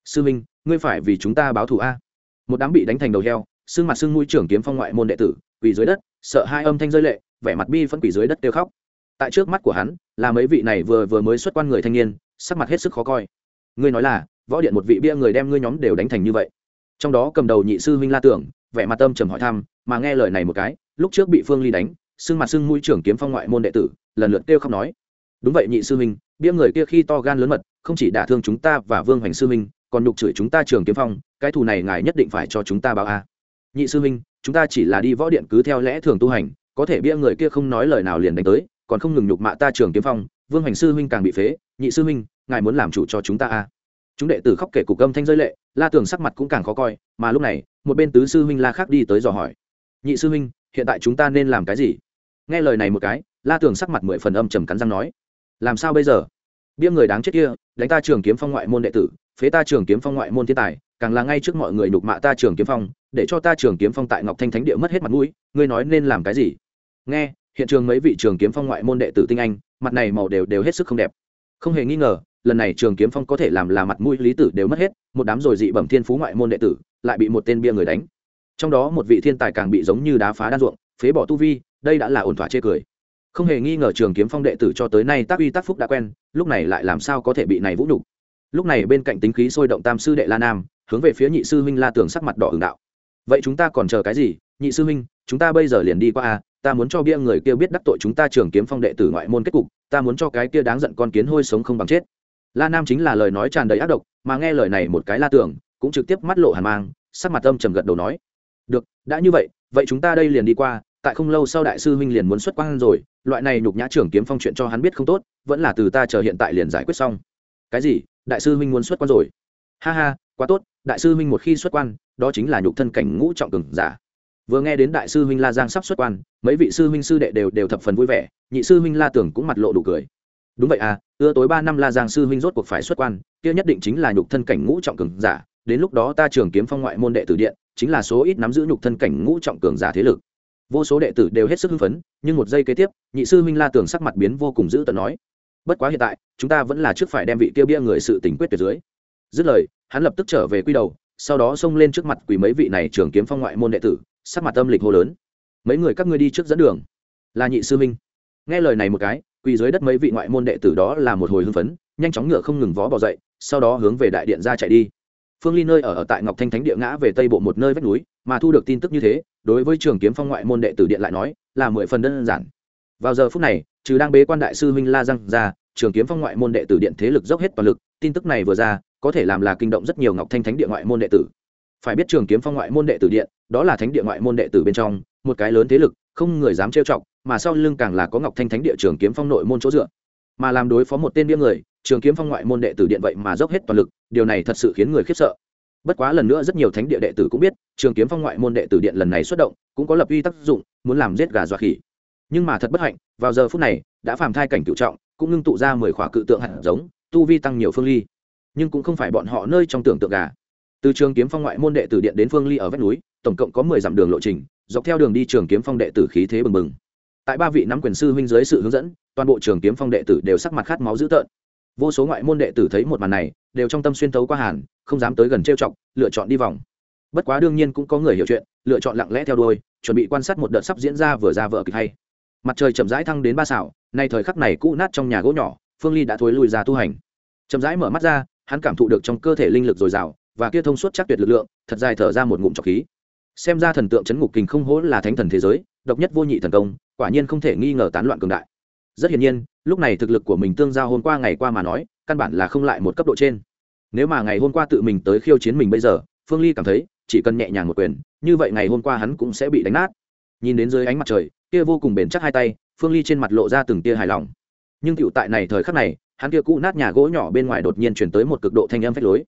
Sư minh, ngươi phải vì chúng ta báo thù a. Một đám bị đánh thành đầu heo, xương mặt xương mũi trưởng kiếm phong ngoại môn đệ tử, quỳ dưới đất, sợ hai âm thanh rơi lệ, vẻ mặt bi phân quỳ dưới đất kêu khóc. Tại trước mắt của hắn, là mấy vị này vừa vừa mới xuất quan người thanh niên, sắc mặt hết sức khó coi. Ngươi nói là võ điện một vị bia người đem ngươi nhóm đều đánh thành như vậy. Trong đó cầm đầu nhị sư huynh la tưởng, vẻ mặt tâm trầm hỏi thăm, mà nghe lời này một cái, lúc trước bị phương ly đánh, xưng mặt xưng mũi trưởng kiếm phong ngoại môn đệ tử, lần lượt kêu khóc nói. Đúng vậy nhị sư huynh, bia người kia khi to gan lớn mật, không chỉ đả thương chúng ta và vương hoành sư huynh, còn nhục chửi chúng ta trường kiếm phong, cái thù này ngài nhất định phải cho chúng ta báo a. Nhị sư huynh, chúng ta chỉ là đi võ điện cứ theo lẽ thường tu hành, có thể bia người kia không nói lời nào liền đánh tới, còn không ngừng nhục mạ ta trường kiếm phong, vương hoành sư huynh càng bị phế. Nhị sư huynh, ngài muốn làm chủ cho chúng ta a? Chúng đệ tử khóc kể cục âm thanh rơi lệ, la tường sắc mặt cũng càng khó coi, mà lúc này, một bên tứ sư huynh la khác đi tới dò hỏi. Nhị sư huynh, hiện tại chúng ta nên làm cái gì? Nghe lời này một cái, la tường sắc mặt mười phần âm trầm cắn răng nói. Làm sao bây giờ? Bia người đáng chết kia, đánh ta trường kiếm phong ngoại môn đệ tử, phế ta trường kiếm phong ngoại môn thiên tài, càng là ngay trước mọi người nhục mạ ta trường kiếm phong, để cho ta trường kiếm phong tại ngọc thanh thánh địa mất hết mặt mũi, ngươi nói nên làm cái gì? Nghe, hiện trường mấy vị trường kiếm phong ngoại môn đệ tử tinh anh, mặt này màu đều đều hết sức không đẹp. Không hề nghi ngờ lần này trường kiếm phong có thể làm là mặt mũi lý tử đều mất hết, một đám rồi dị bẩm thiên phú ngoại môn đệ tử lại bị một tên bia người đánh. Trong đó một vị thiên tài càng bị giống như đá phá đan ruộng, phế bỏ tu vi, đây đã là ổn thỏa chê cười. Không hề nghi ngờ trường kiếm phong đệ tử cho tới nay tác uy tác phúc đã quen, lúc này lại làm sao có thể bị này vũ nhục. Lúc này bên cạnh tính khí sôi động tam sư đệ la nam, hướng về phía nhị sư huynh la tường sắc mặt đỏ ửng đạo. Vậy chúng ta còn chờ cái gì? Nhị sư huynh, chúng ta bây giờ liền đi qua a ta muốn cho bia người kia biết đắc tội chúng ta trường kiếm phong đệ tử ngoại môn kết cục, ta muốn cho cái kia đáng giận con kiến hôi sống không bằng chết la nam chính là lời nói tràn đầy ác độc, mà nghe lời này một cái la tưởng cũng trực tiếp mắt lộ hàn mang, sắc mặt âm trầm gật đầu nói, được, đã như vậy vậy chúng ta đây liền đi qua, tại không lâu sau đại sư huynh liền muốn xuất quan rồi, loại này nhục nhã trưởng kiếm phong chuyện cho hắn biết không tốt, vẫn là từ ta chờ hiện tại liền giải quyết xong. Cái gì? Đại sư huynh muốn xuất quan rồi? Ha ha, quá tốt, đại sư huynh một khi xuất quan, đó chính là nhục thân cảnh ngũ trọng cường giả. Vừa nghe đến đại sư huynh la giang sắp xuất quan, mấy vị sư huynh sư đệ đều đều thập phần vui vẻ, nhị sư huynh la tưởng cũng mặt lộ đủ cười đúng vậy à ưa tối ba năm la giang sư huynh rốt cuộc phải xuất quan, kia nhất định chính là nhục thân cảnh ngũ trọng cường giả, đến lúc đó ta trường kiếm phong ngoại môn đệ tử điện, chính là số ít nắm giữ nhục thân cảnh ngũ trọng cường giả thế lực. Vô số đệ tử đều hết sức hưng phấn, nhưng một giây kế tiếp, nhị sư huynh la tưởng sắc mặt biến vô cùng dữ tợn nói, bất quá hiện tại, chúng ta vẫn là trước phải đem vị tiêu bia người sự tình quyết tuyệt dưới. Dứt lời, hắn lập tức trở về quy đầu, sau đó xông lên trước mặt quỳ mấy vị này trường kiếm phong ngoại môn đệ tử, sắc mặt âm lịch hô lớn, mấy người các ngươi đi trước dẫn đường. Là nhị sư huynh. Nghe lời này một cái quỳ dưới đất mấy vị ngoại môn đệ tử đó là một hồi hưng phấn nhanh chóng ngựa không ngừng vó bỏ dậy sau đó hướng về đại điện ra chạy đi. Phương ly nơi ở, ở tại ngọc thanh thánh địa ngã về tây bộ một nơi vách núi mà thu được tin tức như thế đối với trường kiếm phong ngoại môn đệ tử điện lại nói là mười phần đơn giản. Vào giờ phút này trừ đang bế quan đại sư huynh la răng ra trường kiếm phong ngoại môn đệ tử điện thế lực dốc hết toàn lực tin tức này vừa ra có thể làm là kinh động rất nhiều ngọc thanh thánh địa ngoại môn đệ tử. Phải biết trường kiếm phong ngoại môn đệ tử điện đó là thánh địa ngoại môn đệ tử bên trong một cái lớn thế lực không người dám trêu chọc mà sau lưng càng là có ngọc thanh thánh địa trường kiếm phong nội môn chỗ dựa. Mà làm đối phó một tên bia người, trường kiếm phong ngoại môn đệ tử điện vậy mà dốc hết toàn lực, điều này thật sự khiến người khiếp sợ. Bất quá lần nữa rất nhiều thánh địa đệ tử cũng biết, trường kiếm phong ngoại môn đệ tử điện lần này xuất động, cũng có lập uy tác dụng, muốn làm giết gà dọa khỉ. Nhưng mà thật bất hạnh, vào giờ phút này, đã phàm thai cảnh cựu trọng, cũng ngưng tụ ra mười khỏa cự tượng hạt giống, tu vi tăng nhiều phương ly. Nhưng cũng không phải bọn họ nơi trong tưởng tượng gà. Từ trường kiếm phong ngoại môn đệ tử điện đến phương ly ở vách núi, tổng cộng có mười dặm đường lộ trình, dọc theo đường đi trường kiếm phong đệ tử khí thế bừng bừng tại ba vị nắm quyền sư huynh dưới sự hướng dẫn, toàn bộ trường kiếm phong đệ tử đều sắc mặt khát máu dữ tợn. Vô số ngoại môn đệ tử thấy một màn này, đều trong tâm xuyên tấu qua hàn, không dám tới gần trêu chọc, lựa chọn đi vòng. Bất quá đương nhiên cũng có người hiểu chuyện, lựa chọn lặng lẽ theo đuôi, chuẩn bị quan sát một đợt sắp diễn ra vừa ra vợ kịch hay. Mặt trời chậm rãi thăng đến ba xảo, nay thời khắc này cũ nát trong nhà gỗ nhỏ, phương ly đã thối lui ra tu hành. Chậm rãi mở mắt ra, hắn cảm thụ được trong cơ thể linh lực dồi dào, và kia thông suốt chắc tuyệt lực lượng, thật dài thở ra một ngụm trọc khí. Xem ra thần tượng chấn ngục kình không hỗ là thánh thần thế giới độc nhất vô nhị thần công, quả nhiên không thể nghi ngờ tán loạn cường đại. Rất hiển nhiên, lúc này thực lực của mình tương giao hôm qua ngày qua mà nói, căn bản là không lại một cấp độ trên. Nếu mà ngày hôm qua tự mình tới khiêu chiến mình bây giờ, phương ly cảm thấy, chỉ cần nhẹ nhàng một quyền, như vậy ngày hôm qua hắn cũng sẽ bị đánh nát. Nhìn đến dưới ánh mặt trời, kia vô cùng bền chắc hai tay, phương ly trên mặt lộ ra từng tia hài lòng. Nhưng cựu tại này thời khắc này, hắn kia cũ nát nhà gỗ nhỏ bên ngoài đột nhiên chuyển tới một cực độ thanh âm phách lối.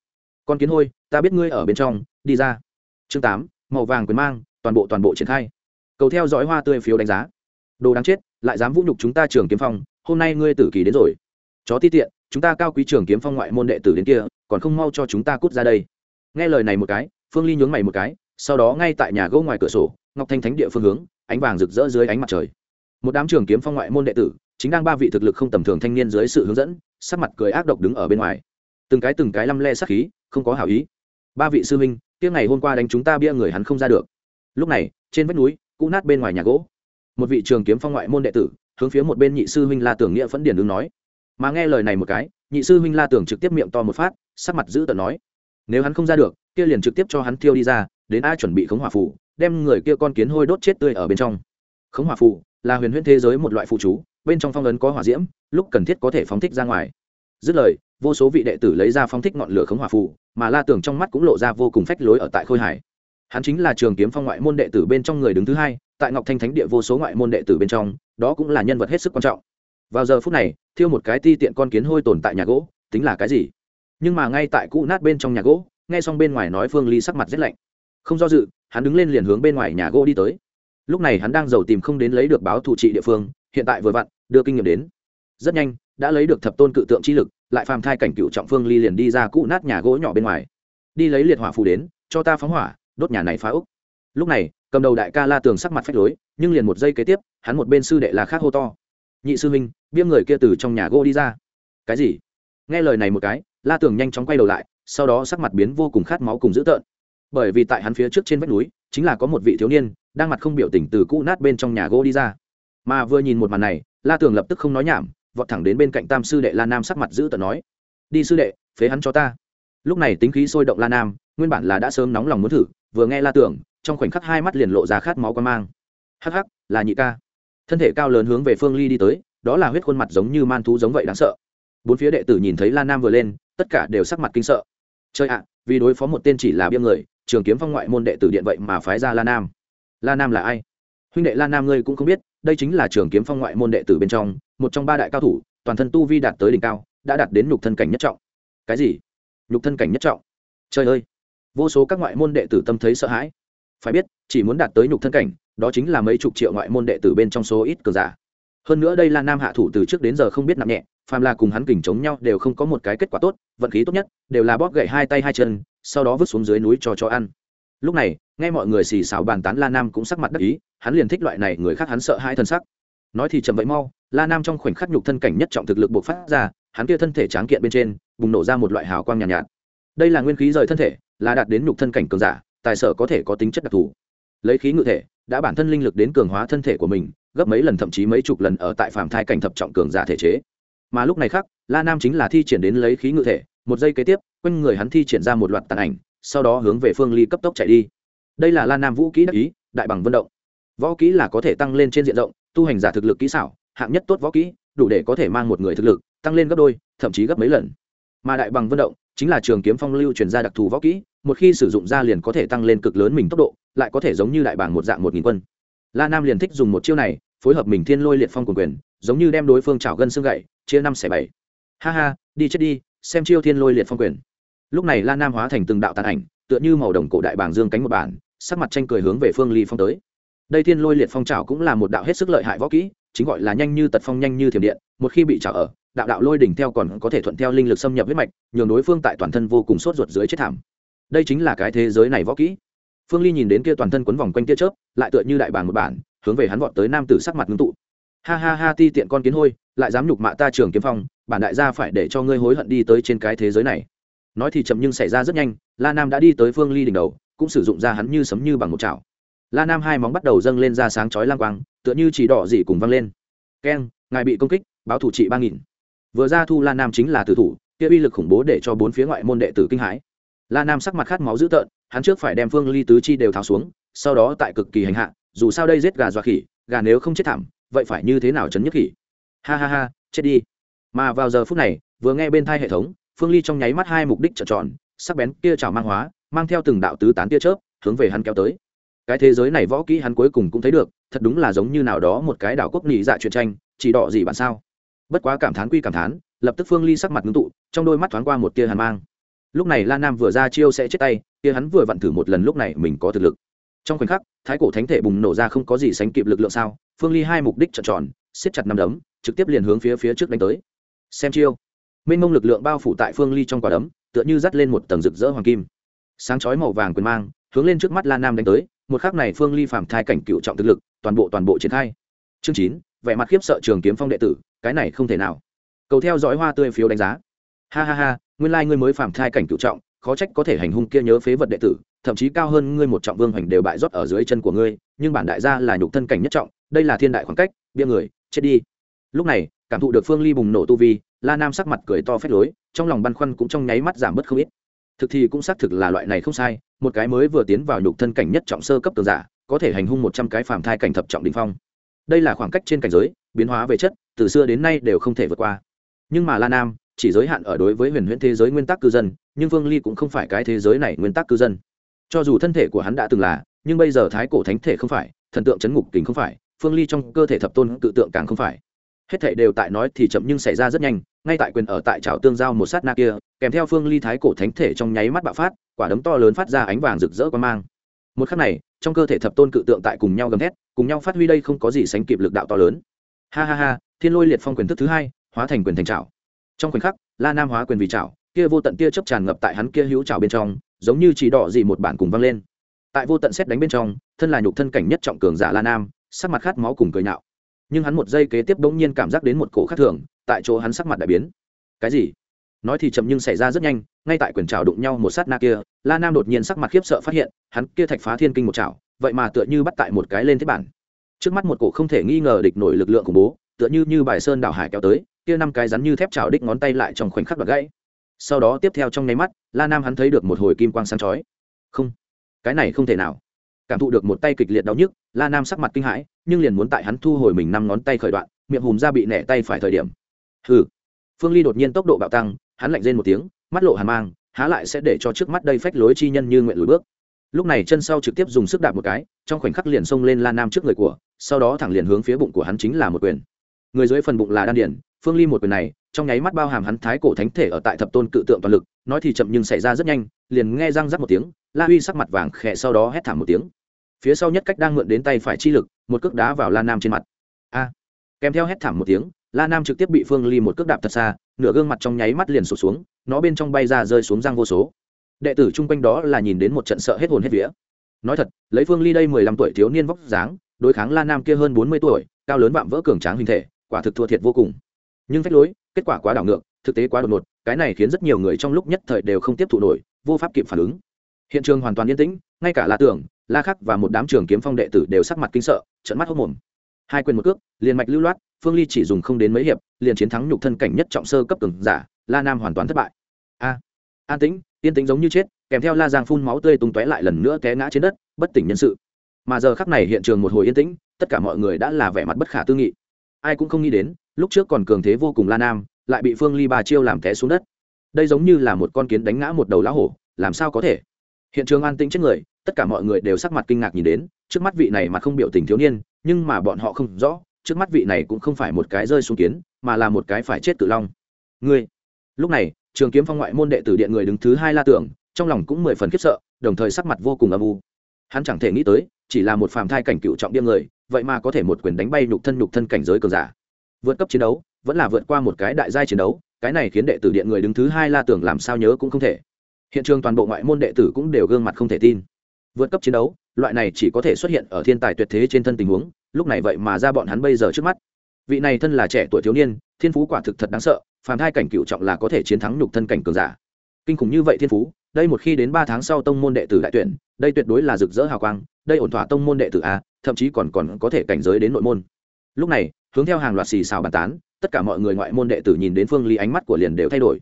Con kiến hôi, ta biết ngươi ở bên trong, đi ra. Chương tám, màu vàng quyền mang, toàn bộ toàn bộ triển khai cầu theo dõi hoa tươi phiếu đánh giá. Đồ đáng chết, lại dám vũ nhục chúng ta trường kiếm phong, hôm nay ngươi tử kỳ đến rồi. Chó ti tiện, chúng ta cao quý trường kiếm phong ngoại môn đệ tử đến kia, còn không mau cho chúng ta cút ra đây. Nghe lời này một cái, phương ly nhướng mày một cái, sau đó ngay tại nhà gỗ ngoài cửa sổ, ngọc thanh thánh địa phương hướng, ánh vàng rực rỡ dưới ánh mặt trời. Một đám trường kiếm phong ngoại môn đệ tử, chính đang ba vị thực lực không tầm thường thanh niên dưới sự hướng dẫn, sắc mặt cười ác độc đứng ở bên ngoài. Từng cái từng cái lăm le sắc khí, không có hảo ý. Ba vị sư huynh tiếc ngày hôm qua đánh chúng ta bia người hắn không ra được. Lúc này, trên vách núi cũ nát bên ngoài nhà gỗ. Một vị trường kiếm phong ngoại môn đệ tử, hướng phía một bên nhị sư huynh la tưởng nghĩa phẫn điền ứng nói. Mà nghe lời này một cái, nhị sư huynh la tưởng trực tiếp miệng to một phát, sắc mặt giữ tợn nói. Nếu hắn không ra được, kia liền trực tiếp cho hắn thiêu đi ra, đến ai chuẩn bị khống hỏa phù, đem người kia con kiến hôi đốt chết tươi ở bên trong. Khống hỏa phù là huyền huyễn thế giới một loại phụ chú, bên trong phong ấn có hỏa diễm, lúc cần thiết có thể phóng thích ra ngoài. Dứt lời, vô số vị đệ tử lấy ra phóng thích ngọn lửa khống hỏa phù, mà la tưởng trong mắt cũng lộ ra vô cùng phách lối ở tại khôi hải hắn chính là trường kiếm phong ngoại môn đệ tử bên trong người đứng thứ hai, tại ngọc thanh thánh địa vô số ngoại môn đệ tử bên trong, đó cũng là nhân vật hết sức quan trọng. Vào giờ phút này, thiêu một cái ti tiện con kiến hôi tồn tại nhà gỗ, tính là cái gì? Nhưng mà ngay tại cũ nát bên trong nhà gỗ, nghe xong bên ngoài nói phương ly sắc mặt rét lạnh. Không do dự, hắn đứng lên liền hướng bên ngoài nhà gỗ đi tới. Lúc này hắn đang giàu tìm không đến lấy được báo thủ trị địa phương, hiện tại vừa vặn, đưa kinh nghiệm đến. Rất nhanh, đã lấy được thập tôn cự tượng chi lực, lại phàm thai cảnh cựu trọng phương ly liền đi ra cũ nát nhà gỗ nhỏ bên ngoài. Đi lấy liệt hỏa phù đến, cho ta phóng hỏa đốt nhà này phá úc. Lúc này, cầm đầu đại ca la tường sắc mặt phách lối, nhưng liền một giây kế tiếp, hắn một bên sư đệ là khác hô to. Nhị sư huynh biêm người kia từ trong nhà gỗ đi ra. Cái gì? Nghe lời này một cái, la tường nhanh chóng quay đầu lại, sau đó sắc mặt biến vô cùng khát máu cùng dữ tợn. Bởi vì tại hắn phía trước trên vách núi, chính là có một vị thiếu niên, đang mặt không biểu tình từ cũ nát bên trong nhà gỗ đi ra. Mà vừa nhìn một màn này, la tường lập tức không nói nhảm, vọt thẳng đến bên cạnh tam sư đệ la nam sắc mặt dữ tợn nói, đi sư đệ, phế hắn cho ta. Lúc này tính khí sôi động la nam, nguyên bản là đã sớm nóng lòng muốn thử vừa nghe la tưởng, trong khoảnh khắc hai mắt liền lộ ra khát máu quan mang. Hắc hắc, là nhị ca. Thân thể cao lớn hướng về phương ly đi tới, đó là huyết khuôn mặt giống như man thú giống vậy đáng sợ. Bốn phía đệ tử nhìn thấy la nam vừa lên, tất cả đều sắc mặt kinh sợ. Chơi ạ, vì đối phó một tên chỉ là biêm người, trường kiếm phong ngoại môn đệ tử điện vậy mà phái ra la nam. La nam là ai? Huynh đệ la nam ngươi cũng không biết, đây chính là trường kiếm phong ngoại môn đệ tử bên trong, một trong ba đại cao thủ, toàn thân tu vi đạt tới đỉnh cao, đã đạt đến nhục thân cảnh nhất trọng. Cái gì? Nhục thân cảnh nhất trọng? Trời ơi! Vô số các ngoại môn đệ tử tâm thấy sợ hãi. Phải biết chỉ muốn đạt tới nhục thân cảnh đó chính là mấy chục triệu ngoại môn đệ tử bên trong số ít cờ giả. Hơn nữa đây là nam hạ thủ từ trước đến giờ không biết nặng nhẹ phàm là cùng hắn kình chống nhau đều không có một cái kết quả tốt vận khí tốt nhất đều là bóp gậy hai tay hai chân sau đó vứt xuống dưới núi cho cho ăn. Lúc này nghe mọi người xì xào bàn tán la nam cũng sắc mặt đắc ý hắn liền thích loại này người khác hắn sợ hai thân sắc. Nói thì chậm vậy mau la nam trong khoảnh khắc nhục thân cảnh nhất trọng thực lực bộc phát ra hắn kia thân thể tráng kiện bên trên bùng nổ ra một loại hào quang nhàn nhạt, nhạt đây là nguyên khí rời thân thể, là đạt đến nhục thân cảnh cường giả, tài sở có thể có tính chất đặc thù. Lấy khí ngự thể, đã bản thân linh lực đến cường hóa thân thể của mình, gấp mấy lần thậm chí mấy chục lần ở tại phạm thai cảnh thập trọng cường giả thể chế. Mà lúc này khác, la nam chính là thi triển đến lấy khí ngự thể, một giây kế tiếp, quanh người hắn thi triển ra một loạt tàn ảnh, sau đó hướng về phương ly cấp tốc chạy đi. Đây là la nam vũ kỹ đắc ý, đại bằng vận động. Võ kỹ là có thể tăng lên trên diện rộng, tu hành giả thực lực kỹ xảo, hạng nhất tốt võ kỹ, đủ để có thể mang một người thực lực, tăng lên gấp đôi, thậm chí gấp mấy lần. Mà đại bằng vận động chính là trường kiếm phong lưu truyền ra đặc thù võ kỹ, một khi sử dụng ra liền có thể tăng lên cực lớn mình tốc độ, lại có thể giống như đại bảng một dạng một nghìn quân. La nam liền thích dùng một chiêu này, phối hợp mình thiên lôi liệt phong quần quyền, giống như đem đối phương chảo gân xương gậy, chia năm xẻ bảy. Ha ha, đi chết đi, xem chiêu thiên lôi liệt phong quyền. Lúc này la nam hóa thành từng đạo tàn ảnh, tựa như màu đồng cổ đại bảng dương cánh một bản, sắc mặt tranh cười hướng về phương ly phong tới. Đây thiên lôi liệt phong trào cũng là một đạo hết sức lợi hại võ kỹ chính gọi là nhanh như tật phong nhanh như thiểm điện, một khi bị trả ở, đạo đạo lôi đỉnh theo còn có thể thuận theo linh lực xâm nhập huyết mạch, nhường đối phương tại toàn thân vô cùng sốt ruột dưới chết thảm. Đây chính là cái thế giới này võ kỹ. Phương ly nhìn đến kia toàn thân quấn vòng quanh tia chớp, lại tựa như đại bàng một bản, hướng về hắn vọt tới nam tử sắc mặt ngưng tụ. Ha ha ha, ti tiện con kiến hôi, lại dám nhục mạ ta trường kiếm phong, bản đại gia phải để cho ngươi hối hận đi tới trên cái thế giới này. Nói thì chậm nhưng xảy ra rất nhanh, la nam đã đi tới phương ly đỉnh đầu, cũng sử dụng ra hắn như sấm như bằng một chảo. La nam hai móng bắt đầu dâng lên ra sáng chói lang quang tựa như chỉ đỏ dị cùng văng lên. Keng, ngài bị công kích, báo thủ trị ba nghìn. Vừa ra thu la nam chính là tử thủ, kia uy lực khủng bố để cho bốn phía ngoại môn đệ tử kinh hãi. La nam sắc mặt khát máu dữ tợn, hắn trước phải đem phương ly tứ chi đều tháo xuống, sau đó tại cực kỳ hành hạ, dù sao đây giết gà dọa khỉ, gà nếu không chết thảm, vậy phải như thế nào chấn nhất khỉ? Ha ha ha, chết đi. Mà vào giờ phút này, vừa nghe bên thai hệ thống, phương ly trong nháy mắt hai mục đích trợn tròn, sắc bén kia trào mang hóa, mang theo từng đạo tứ tán tia chớp, hướng về hắn kéo tới cái thế giới này võ kỹ hắn cuối cùng cũng thấy được, thật đúng là giống như nào đó một cái đảo quốc nhị dạ truyện tranh, chỉ đỏ gì bạn sao? Bất quá cảm thán quy cảm thán, lập tức phương ly sắc mặt ngưng tụ, trong đôi mắt thoáng qua một tia hàn mang. Lúc này la nam vừa ra chiêu sẽ chết tay tia hắn vừa vặn thử một lần lúc này mình có thực lực. Trong khoảnh khắc, thái cổ thánh thể bùng nổ ra không có gì sánh kịp lực lượng sao, phương ly hai mục đích trợn tròn, siết chặt năm đấm, trực tiếp liền hướng phía phía trước đánh tới. Xem chiêu. Minh mông lực lượng bao phủ tại phương ly trong quả đấm, tựa như dắt lên một tầng rực rỡ hoàng kim. Sáng chói màu vàng quyền mang, hướng lên trước mắt la nam đánh tới một khắc này phương ly phạm thai cảnh cựu trọng thực lực, toàn bộ toàn bộ triển khai. Chương chín, vẻ mặt khiếp sợ trường kiếm phong đệ tử, cái này không thể nào. Cầu theo dõi hoa tươi phiếu đánh giá. Ha ha ha, nguyên lai、like、ngươi mới phạm thai cảnh cựu trọng, khó trách có thể hành hung kia nhớ phế vật đệ tử, thậm chí cao hơn ngươi một trọng vương hoành đều bại rót ở dưới chân của ngươi, nhưng bản đại gia là nhục thân cảnh nhất trọng, đây là thiên đại khoảng cách, bia người, chết đi. Lúc này, cảm thụ được phương ly bùng nổ tu vi, la nam sắc mặt cười to phép lối, trong lòng băn khoăn cũng trong nháy mắt giảm bớt không ít. Thực thì cũng xác thực là loại này không sai một cái mới vừa tiến vào nhục thân cảnh nhất trọng sơ cấp tường giả, có thể hành hung một trăm cái phàm thai cảnh thập trọng đ ỉ n h phong. Đây là khoảng cách trên cảnh giới, biến hóa về chất, từ xưa đến nay đều không thể vượt qua. Nhưng mà la nam, chỉ giới hạn ở đối với huyền huyễn thế giới nguyên tắc cư dân, nhưng vương ly cũng không phải cái thế giới này nguyên tắc cư dân. Cho dù thân thể của hắn đã từng là, nhưng bây giờ thái cổ thánh thể không phải, thần tượng chấn ngục kính không phải, phương ly trong cơ thể thập tôn cự tượng càng không phải hết thảy đều tại nói thì chậm nhưng xảy ra rất nhanh, ngay tại quyền ở tại trào tương giao một sát na kia, kèm theo phương ly thái cổ thánh thể trong nháy mắt bạo phát, quả đấm to lớn phát ra ánh vàng rực rỡ quan mang. Một khắc này, trong cơ thể thập tôn cự tượng tại cùng nhau gầm thét, cùng nhau phát huy đây không có gì sánh kịp lực đạo to lớn. Ha ha ha, thiên lôi liệt phong quyền thức thứ hai, hóa thành quyền thành trào trong khoảnh khắc, la nam hóa quyền vì trào kia vô tận kia chấp tràn ngập tại hắn kia hữu trào bên trong, giống như chỉ đỏ gì một bản cùng vang lên. Tại vô tận xét đánh bên trong, thân là nhục thân cảnh nhất trọng cường giả la nam, sắc mặt khát máu cùng cười nhạo nhưng hắn một giây kế tiếp bỗng nhiên cảm giác đến một cổ khác thường tại chỗ hắn sắc mặt đại biến. Cái gì? Nói thì chậm nhưng xảy ra rất nhanh ngay tại quyền trào đụng nhau một sát na kia la nam đột nhiên sắc mặt khiếp sợ phát hiện hắn kia thạch phá thiên kinh một trào, vậy mà tựa như bắt tại một cái lên thế bản. Trước mắt một cổ không thể nghi ngờ địch nổi lực lượng khủng bố tựa như như bài sơn đảo hải kéo tới kia năm cái rắn như thép trào đích ngón tay lại trong khoảnh khắc đoạt gãy. Sau đó tiếp theo trong nháy mắt la nam hắn thấy được một hồi kim quang sáng chói. Không cái này không thể nào cảm thụ được một tay kịch liệt đau nhức, la nam sắc mặt kinh hãi, nhưng liền muốn tại hắn thu hồi mình năm ngón tay khởi đoạn, miệng hùm ra bị nẻ tay phải thời điểm. Hừ. Phương ly đột nhiên tốc độ bạo tăng, hắn lạnh rên một tiếng, mắt lộ hàn mang, há lại sẽ để cho trước mắt đây phách lối chi nhân như nguyện lùi bước. Lúc này chân sau trực tiếp dùng sức đạp một cái, trong khoảnh khắc liền xông lên la nam trước người của, sau đó thẳng liền hướng phía bụng của hắn chính là một quyền. Người dưới phần bụng là đan điển, phương ly một quyền này, trong nháy mắt bao hàm hắn thái cổ thánh thể ở tại thập tôn cự tượng toàn lực, nói thì chậm nhưng xảy ra rất nhanh, liền nghe răng rắc một tiếng, la uy sắc mặt vàng khẽ sau đó hét thảm một tiếng phía sau nhất cách đang mượn đến tay phải chi lực, một cước đá vào la nam trên mặt. A! Kèm theo hét thảm một tiếng, la nam trực tiếp bị phương ly một cước đạp thật xa, nửa gương mặt trong nháy mắt liền sụt xuống, nó bên trong bay ra rơi xuống răng vô số. Đệ tử chung quanh đó là nhìn đến một trận sợ hết hồn hết vía. Nói thật, lấy phương ly đây mười lăm tuổi thiếu niên vóc dáng, đối kháng la nam kia hơn bốn mươi tuổi, cao lớn vạm vỡ cường tráng hình thể, quả thực thua thiệt vô cùng. Nhưng phách lối, kết quả quá đảo ngược, thực tế quá đột ngột, cái này khiến rất nhiều người trong lúc nhất thời đều không tiếp thụ nổi, vô pháp kịp phản ứng. Hiện trường hoàn toàn yên tĩnh, ngay cả la tưởng la khắc và một đám trường kiếm phong đệ tử đều sắc mặt kinh sợ trận mắt hốc mồm. Hai quyền một cước, liền mạch lưu loát, phương ly chỉ dùng không đến mấy hiệp, liền chiến thắng nhục thân cảnh nhất trọng sơ cấp cường giả, la nam hoàn toàn thất bại. A, an tĩnh, yên tĩnh giống như chết, kèm theo la giang phun máu tươi tung tóe lại lần nữa té ngã trên đất, bất tỉnh nhân sự. Mà giờ khắc này hiện trường một hồi yên tĩnh, tất cả mọi người đã là vẻ mặt bất khả tư nghị. Ai cũng không nghĩ đến, lúc trước còn cường thế vô cùng la nam, lại bị phương ly ba chiêu làm té xuống đất. Đây giống như là một con kiến đánh ngã một đầu lá hổ, làm sao có thể? Hiện trường an tĩnh chết người tất cả mọi người đều sắc mặt kinh ngạc nhìn đến, trước mắt vị này mà không biểu tình thiếu niên, nhưng mà bọn họ không rõ, trước mắt vị này cũng không phải một cái rơi xuống kiến, mà là một cái phải chết tự long. Ngươi. Lúc này, trường kiếm phong ngoại môn đệ tử điện người đứng thứ hai la tưởng, trong lòng cũng mười phần khiếp sợ, đồng thời sắc mặt vô cùng âm u. Hắn chẳng thể nghĩ tới, chỉ là một phàm thai cảnh cựu trọng điên người, vậy mà có thể một quyền đánh bay nhục thân nhục thân cảnh giới cường giả. Vượt cấp chiến đấu, vẫn là vượt qua một cái đại giai chiến đấu, cái này khiến đệ tử điện người đứng thứ hai la tưởng làm sao nhớ cũng không thể. Hiện trường toàn bộ ngoại môn đệ tử cũng đều gương mặt không thể tin vượt cấp chiến đấu, loại này chỉ có thể xuất hiện ở thiên tài tuyệt thế trên thân tình huống, lúc này vậy mà ra bọn hắn bây giờ trước mắt. Vị này thân là trẻ tuổi thiếu niên, thiên phú quả thực thật đáng sợ, phàm thai cảnh cựu trọng là có thể chiến thắng nhục thân cảnh cường giả. Kinh khủng như vậy thiên phú, đây một khi đến ba tháng sau tông môn đệ tử đại tuyển, đây tuyệt đối là rực rỡ hào quang, đây ổn thỏa tông môn đệ tử a, thậm chí còn còn có thể cảnh giới đến nội môn. Lúc này, hướng theo hàng loạt xì xào bàn tán, tất cả mọi người ngoại môn đệ tử nhìn đến phương ly ánh mắt của liền đều thay đổi.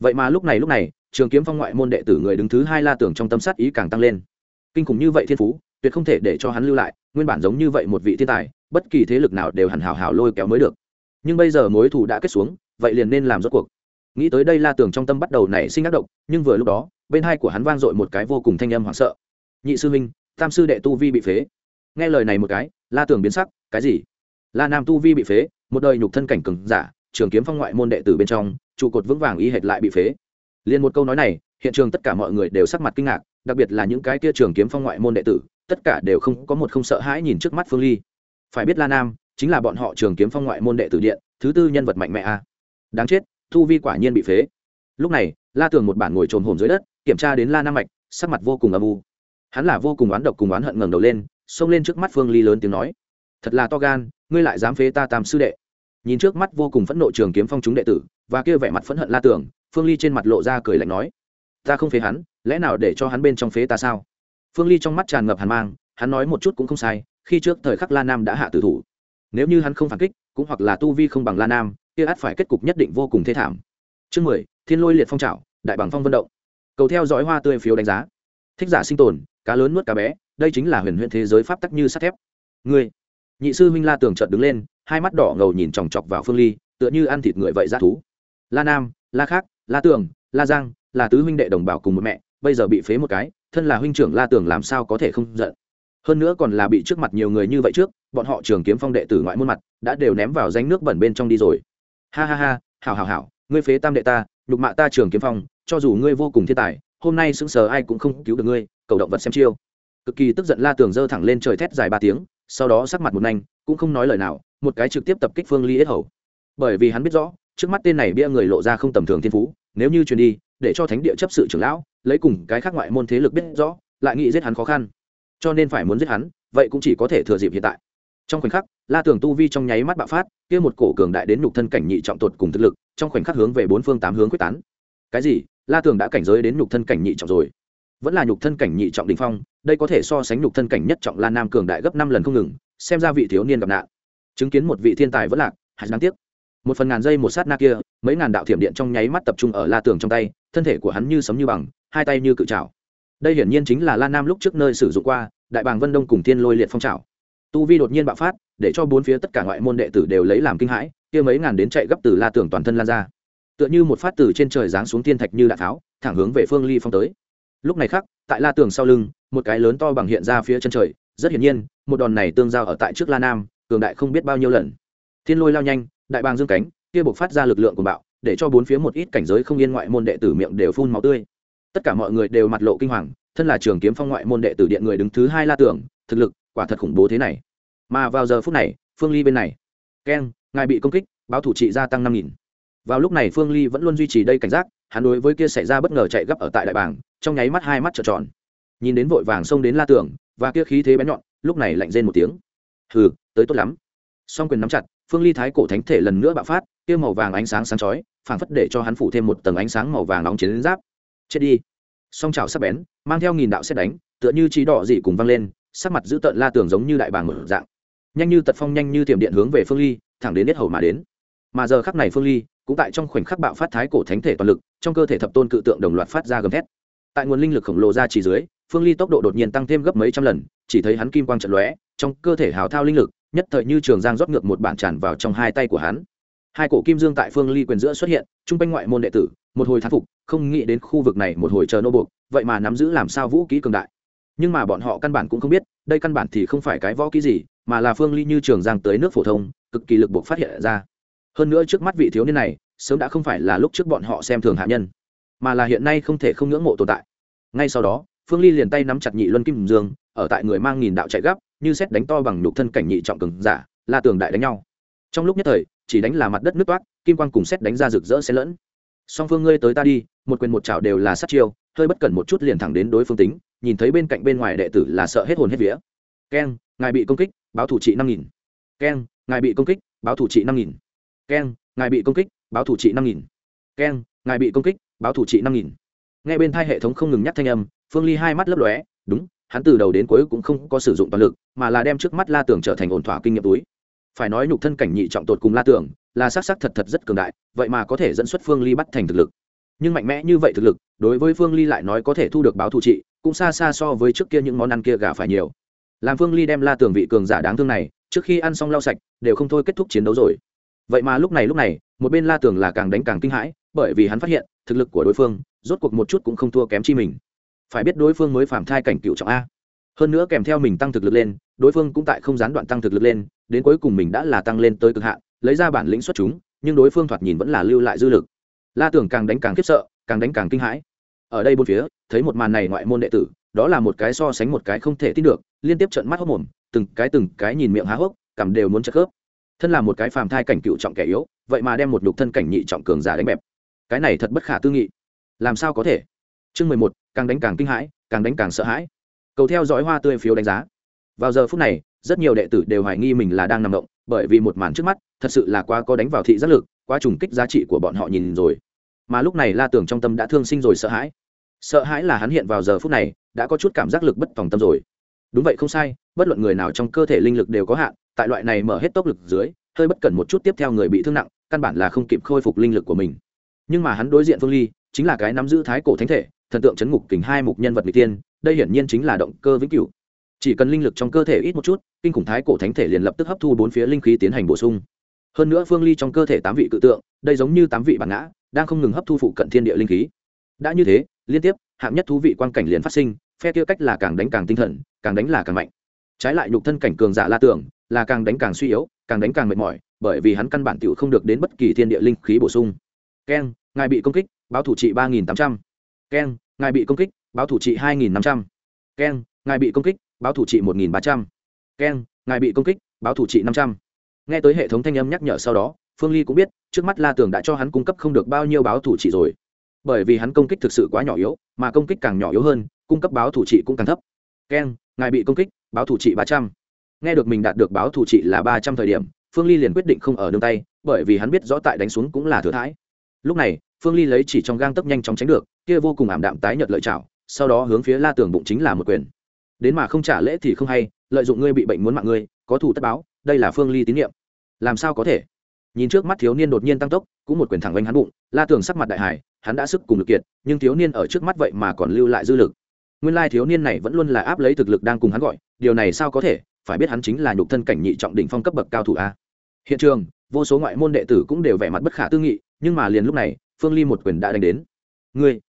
Vậy mà lúc này lúc này, trường kiếm phong ngoại môn đệ tử người đứng thứ hai la tưởng trong tâm sát ý càng tăng lên kinh khủng như vậy thiên phú, tuyệt không thể để cho hắn lưu lại, nguyên bản giống như vậy một vị thiên tài, bất kỳ thế lực nào đều hẳn hào hào lôi kéo mới được. Nhưng bây giờ mối thù đã kết xuống, vậy liền nên làm rốt cuộc. Nghĩ tới đây la tưởng trong tâm bắt đầu nảy sinh ác động nhưng vừa lúc đó, bên hai của hắn vang dội một cái vô cùng thanh âm hoảng sợ. Nhị sư minh tam sư đệ tu vi bị phế. Nghe lời này một cái, la tưởng biến sắc, cái gì? La nam tu vi bị phế, một đời nhục thân cảnh cừng giả, trường kiếm phong ngoại môn đệ tử bên trong, trụ cột vững vàng y hệt lại bị phế. Liền một câu nói này, hiện trường tất cả mọi người đều sắc mặt kinh ngạc đặc biệt là những cái kia trường kiếm phong ngoại môn đệ tử, tất cả đều không có một không sợ hãi nhìn trước mắt phương ly. Phải biết la nam, chính là bọn họ trường kiếm phong ngoại môn đệ tử điện, thứ tư nhân vật mạnh mẽ a. Đáng chết, thu vi quả nhiên bị phế. Lúc này, la tường một bản ngồi trồn hồn dưới đất, kiểm tra đến la nam mạch, sắc mặt vô cùng âm u. Hắn là vô cùng oán độc cùng oán hận ngẩng đầu lên, xông lên trước mắt phương ly lớn tiếng nói, thật là to gan, ngươi lại dám phế ta tam sư đệ. Nhìn trước mắt vô cùng phẫn nộ trường kiếm phong chúng đệ tử, và kia vẻ mặt phẫn hận la tường, phương ly trên mặt lộ ra cười lạnh nói ta không phế hắn, lẽ nào để cho hắn bên trong phế ta sao? Phương ly trong mắt tràn ngập hàn mang, hắn nói một chút cũng không sai, khi trước thời khắc la nam đã hạ tử thủ. Nếu như hắn không phản kích, cũng hoặc là tu vi không bằng la nam, kia ắt phải kết cục nhất định vô cùng thê thảm. Chương mười, thiên lôi liệt phong trào đại bằng phong vận động. Cầu theo dõi hoa tươi phiếu đánh giá. Thích giả sinh tồn, cá lớn nuốt cá bé, đây chính là huyền huyền thế giới pháp tắc như sắt thép. Ngươi, nhị sư huynh la tường trợt đứng lên, hai mắt đỏ ngầu nhìn chòng chọc vào phương ly, tựa như ăn thịt người vậy ra thú. La nam, la khác, la tường, la giang là tứ huynh đệ đồng bào cùng một mẹ, bây giờ bị phế một cái, thân là huynh trưởng la tường làm sao có thể không giận? Hơn nữa còn là bị trước mặt nhiều người như vậy trước, bọn họ trường kiếm phong đệ tử ngoại môn mặt, đã đều ném vào danh nước bẩn bên trong đi rồi. Ha ha ha, hảo hảo hảo, ngươi phế tam đệ ta, nhục mạ ta trường kiếm phong, cho dù ngươi vô cùng thiên tài, hôm nay sững sờ ai cũng không cứu được ngươi, cầu động vật xem chiêu. Cực kỳ tức giận la tường giơ thẳng lên trời thét dài ba tiếng, sau đó sắc mặt một nhanh cũng không nói lời nào, một cái trực tiếp tập kích phương ly ít hầu. Bởi vì hắn biết rõ, trước mắt tên này bia người lộ ra không tầm thường thiên phú, nếu như truyền đi để cho thánh địa chấp sự trưởng lão, lấy cùng cái khác ngoại môn thế lực biết rõ, lại nghĩ giết hắn khó khăn. Cho nên phải muốn giết hắn, vậy cũng chỉ có thể thừa dịp hiện tại. Trong khoảnh khắc, la tường tu vi trong nháy mắt bạo phát, kia một cổ cường đại đến nhục thân cảnh nhị trọng tột cùng thực lực, trong khoảnh khắc hướng về bốn phương tám hướng quyết tán. Cái gì? La tường đã cảnh giới đến nhục thân cảnh nhị trọng rồi. Vẫn là nhục thân cảnh nhị trọng đình phong, đây có thể so sánh nhục thân cảnh nhất trọng la nam cường đại gấp năm lần không ngừng, xem ra vị thiếu niên gặp nạn. Chứng kiến một vị thiên tài vẫn lạc hạt đáng tiếc. Một phần ngàn giây một sát na kia, mấy ngàn đạo thiểm điện trong nháy mắt tập trung ở la tường trong tay thân thể của hắn như sấm như bằng, hai tay như cự trào đây hiển nhiên chính là la nam lúc trước nơi sử dụng qua, đại bàng vân đông cùng thiên lôi liệt phong trào tu vi đột nhiên bạo phát, để cho bốn phía tất cả ngoại môn đệ tử đều lấy làm kinh hãi, kia mấy ngàn đến chạy gấp từ la Tưởng toàn thân lan ra. Tựa như một phát từ trên trời giáng xuống thiên thạch như đạn tháo, thẳng hướng về phương ly phong tới. Lúc này khác tại la tường sau lưng, một cái lớn to bằng hiện ra phía chân trời, rất hiển nhiên, một đòn này tương giao ở tại trước la nam, cường đại không biết bao nhiêu lần. Thiên lôi lao nhanh, đại bàng dương cánh, kia buộc phát ra lực lượng của bạo để cho bốn phía một ít cảnh giới không yên ngoại môn đệ tử miệng đều phun máu tươi. Tất cả mọi người đều mặt lộ kinh hoàng, thân là trường kiếm phong ngoại môn đệ tử điện người đứng thứ hai la tưởng, thực lực quả thật khủng bố thế này. Mà vào giờ phút này, phương ly bên này. Keng ngài bị công kích, báo thủ trị gia tăng năm nghìn. Vào lúc này phương ly vẫn luôn duy trì đây cảnh giác, hắn đối với kia xảy ra bất ngờ chạy gấp ở tại đại bảng trong nháy mắt hai mắt trợn tròn. Nhìn đến vội vàng xông đến la tưởng, và kia khí thế bén nhọn, lúc này lạnh rên một tiếng. Hừ, tới tốt lắm. Song quyền nắm chặt, phương ly thái cổ thánh thể lần nữa bạo phát kia màu vàng ánh sáng sáng chói, phảng phất để cho hắn phủ thêm một tầng ánh sáng màu vàng nóng chiến giáp. Chết đi. Song trào sắc bén, mang theo nghìn đạo xét đánh, tựa như trí đỏ dị cùng văng lên, sắc mặt giữ tợn la tường giống như đại bàng mở dạng. Nhanh như tật phong, nhanh như tiềm điện hướng về phương ly, thẳng đến nhất hầu mà đến. Mà giờ khắc này phương ly, cũng tại trong khoảnh khắc bạo phát thái cổ thánh thể toàn lực, trong cơ thể thập tôn cự tượng đồng loạt phát ra gầm thét. Tại nguồn linh lực khổng lồ ra chỉ dưới, phương ly tốc độ đột nhiên tăng thêm gấp mấy trăm lần, chỉ thấy hắn kim quang trận lóe, trong cơ thể hào thao linh lực, nhất thời như trường giang rót ngược một bản tràn vào trong hai tay của hắn hai cổ kim dương tại phương ly quyền giữa xuất hiện chung quanh ngoại môn đệ tử, một hồi thán phục, không nghĩ đến khu vực này một hồi chờ nô buộc, vậy mà nắm giữ làm sao vũ kỹ cường đại. Nhưng mà bọn họ căn bản cũng không biết, đây căn bản thì không phải cái võ kỹ gì, mà là phương ly như trường giang tới nước phổ thông, cực kỳ lực buộc phát hiện ra. Hơn nữa trước mắt vị thiếu niên này, sớm đã không phải là lúc trước bọn họ xem thường hạ nhân, mà là hiện nay không thể không ngưỡng mộ tồn tại. Ngay sau đó, phương ly liền tay nắm chặt nhị luân kim dương, ở tại người mang nghìn đạo chạy gấp, như xét đánh to bằng nhục thân cảnh nhị trọng cường giả la tường đại đánh nhau. Trong lúc nhất thời chỉ đánh là mặt đất nước toát kim quang cùng xét đánh ra rực rỡ xen lẫn. Song phương ngươi tới ta đi, một quyền một chảo đều là sát chiêu, hơi bất cẩn một chút liền thẳng đến đối phương tính, nhìn thấy bên cạnh bên ngoài đệ tử là sợ hết hồn hết vía. Keng, ngài bị công kích, báo thủ trị năm nghìn. Keng, ngài bị công kích, báo thủ trị năm nghìn. Keng, ngài bị công kích, báo thủ trị năm nghìn. Keng, ngài bị công kích, báo thủ trị năm nghìn. Nghe bên thai hệ thống không ngừng nhắc thanh âm, phương ly hai mắt lấp lóe, đúng, hắn từ đầu đến cuối cũng không có sử dụng toàn lực, mà là đem trước mắt la tưởng trở thành ổn thỏa kinh nghiệm túi phải nói nhục thân cảnh nhị trọng tột cùng la tưởng, là s á c s c thật thật rất cường đại, vậy mà có thể dẫn xuất phương ly bắt thành thực lực. Nhưng mạnh mẽ như vậy thực lực, đối với phương ly lại nói có thể thu được báo thù trị, cũng xa xa so với trước kia những món ăn kia gà phải nhiều. Làm phương ly đem la tưởng vị cường giả đáng thương này, trước khi ăn xong lau sạch, đều không thôi kết thúc chiến đấu rồi. Vậy mà lúc này lúc này, một bên la tưởng là càng đánh càng kinh hãi, bởi vì hắn phát hiện, thực lực của đối phương, rốt cuộc một chút cũng không thua kém chi mình. Phải biết đối phương mới phạm thai cảnh cựu trọng a. Hơn nữa kèm theo mình tăng thực lực lên, đối phương cũng tại không gián đoạn tăng thực lực lên đến cuối cùng mình đã là tăng lên tới cực hạn, lấy ra bản lĩnh xuất chúng, nhưng đối phương thoạt nhìn vẫn là lưu lại dư lực. La tưởng càng đánh càng khiếp sợ, càng đánh càng kinh hãi. Ở đây bốn phía, thấy một màn này ngoại môn đệ tử, đó là một cái so sánh một cái không thể tin được, liên tiếp trận mắt hốc mồm, từng cái từng cái nhìn miệng há hốc cảm đều muốn chất khớp. Thân là một cái phàm thai cảnh cựu trọng kẻ yếu, vậy mà đem một nhục thân cảnh nhị trọng cường giả đánh bẹp. Cái này thật bất khả tư nghị. Làm sao có thể? Chương mười một, càng đánh càng kinh hãi, càng đánh càng sợ hãi. Cầu theo dõi hoa tươi phiếu đánh giá. Vào giờ phút này rất nhiều đệ tử đều hoài nghi mình là đang nằm động, bởi vì một màn trước mắt, thật sự là quá có đánh vào thị giác lực, quá trùng kích giá trị của bọn họ nhìn rồi. Mà lúc này la tưởng trong tâm đã thương sinh rồi sợ hãi. Sợ hãi là hắn hiện vào giờ phút này, đã có chút cảm giác lực bất phòng tâm rồi. Đúng vậy không sai, bất luận người nào trong cơ thể linh lực đều có hạn, tại loại này mở hết tốc lực dưới, hơi bất cẩn một chút tiếp theo người bị thương nặng, căn bản là không kịp khôi phục linh lực của mình. Nhưng mà hắn đối diện phương ly, chính là cái nắm giữ thái cổ thánh thể, thần tượng chấn ngục kình hai mục nhân vật n tiên, đây hiển nhiên chính là động cơ vĩnh cửu chỉ cần linh lực trong cơ thể ít một chút, kinh khủng thái cổ thánh thể liền lập tức hấp thu bốn phía linh khí tiến hành bổ sung. Hơn nữa phương ly trong cơ thể tám vị cự tượng, đây giống như tám vị bản ngã, đang không ngừng hấp thu phụ cận thiên địa linh khí. Đã như thế, liên tiếp, hạng nhất thú vị quan cảnh liền phát sinh, phe kia cách là càng đánh càng tinh thần, càng đánh là càng mạnh. Trái lại nhục thân cảnh cường giả la tưởng, là càng đánh càng suy yếu, càng đánh càng mệt mỏi, bởi vì hắn căn bản tựu không được đến bất kỳ thiên địa linh khí bổ sung. Keng, ngài bị công kích, báo thủ trị ba nghìn tám trăm. Keng, ngài bị công kích, báo thủ trị hai nghìn năm trăm. Keng, ngài bị công kích báo thủ trị một nghìn ba trăm. Keng ngài bị công kích, báo thủ trị năm trăm. Nghe tới hệ thống thanh âm nhắc nhở sau đó, phương ly cũng biết, trước mắt la tường đã cho hắn cung cấp không được bao nhiêu báo thủ trị rồi. Bởi vì hắn công kích thực sự quá nhỏ yếu, mà công kích càng nhỏ yếu hơn, cung cấp báo thủ trị cũng càng thấp. Keng ngài bị công kích, báo thủ trị ba trăm. Nghe được mình đạt được báo thủ trị là ba trăm thời điểm, phương ly liền quyết định không ở nương tay, bởi vì hắn biết rõ tại đánh xuống cũng là thừa thãi. Lúc này, phương ly lấy chỉ trong gang tấp nhanh chóng tránh được, kia vô cùng ảm đạm tái nhợt lợi chảo, sau đó hướng phía la tường bụng chính là một quyền đến mà không trả lễ thì không hay, lợi dụng ngươi bị bệnh muốn mạng ngươi, có thủ tất báo, đây là phương ly tín nhiệm. Làm sao có thể? Nhìn trước mắt thiếu niên đột nhiên tăng tốc, cũng một quyền thẳng vanh hắn bụng, la tường sắc mặt đại hải hắn đã sức cùng lực kiệt, nhưng thiếu niên ở trước mắt vậy mà còn lưu lại dư lực. Nguyên lai thiếu niên này vẫn luôn là áp lấy thực lực đang cùng hắn gọi, điều này sao có thể? Phải biết hắn chính là nhục thân cảnh nhị trọng đỉnh phong cấp bậc cao thủ a. Hiện trường, vô số ngoại môn đệ tử cũng đều vẻ mặt bất khả tư nghị, nhưng mà liền lúc này, phương ly một quyền đã đánh đến. Ngươi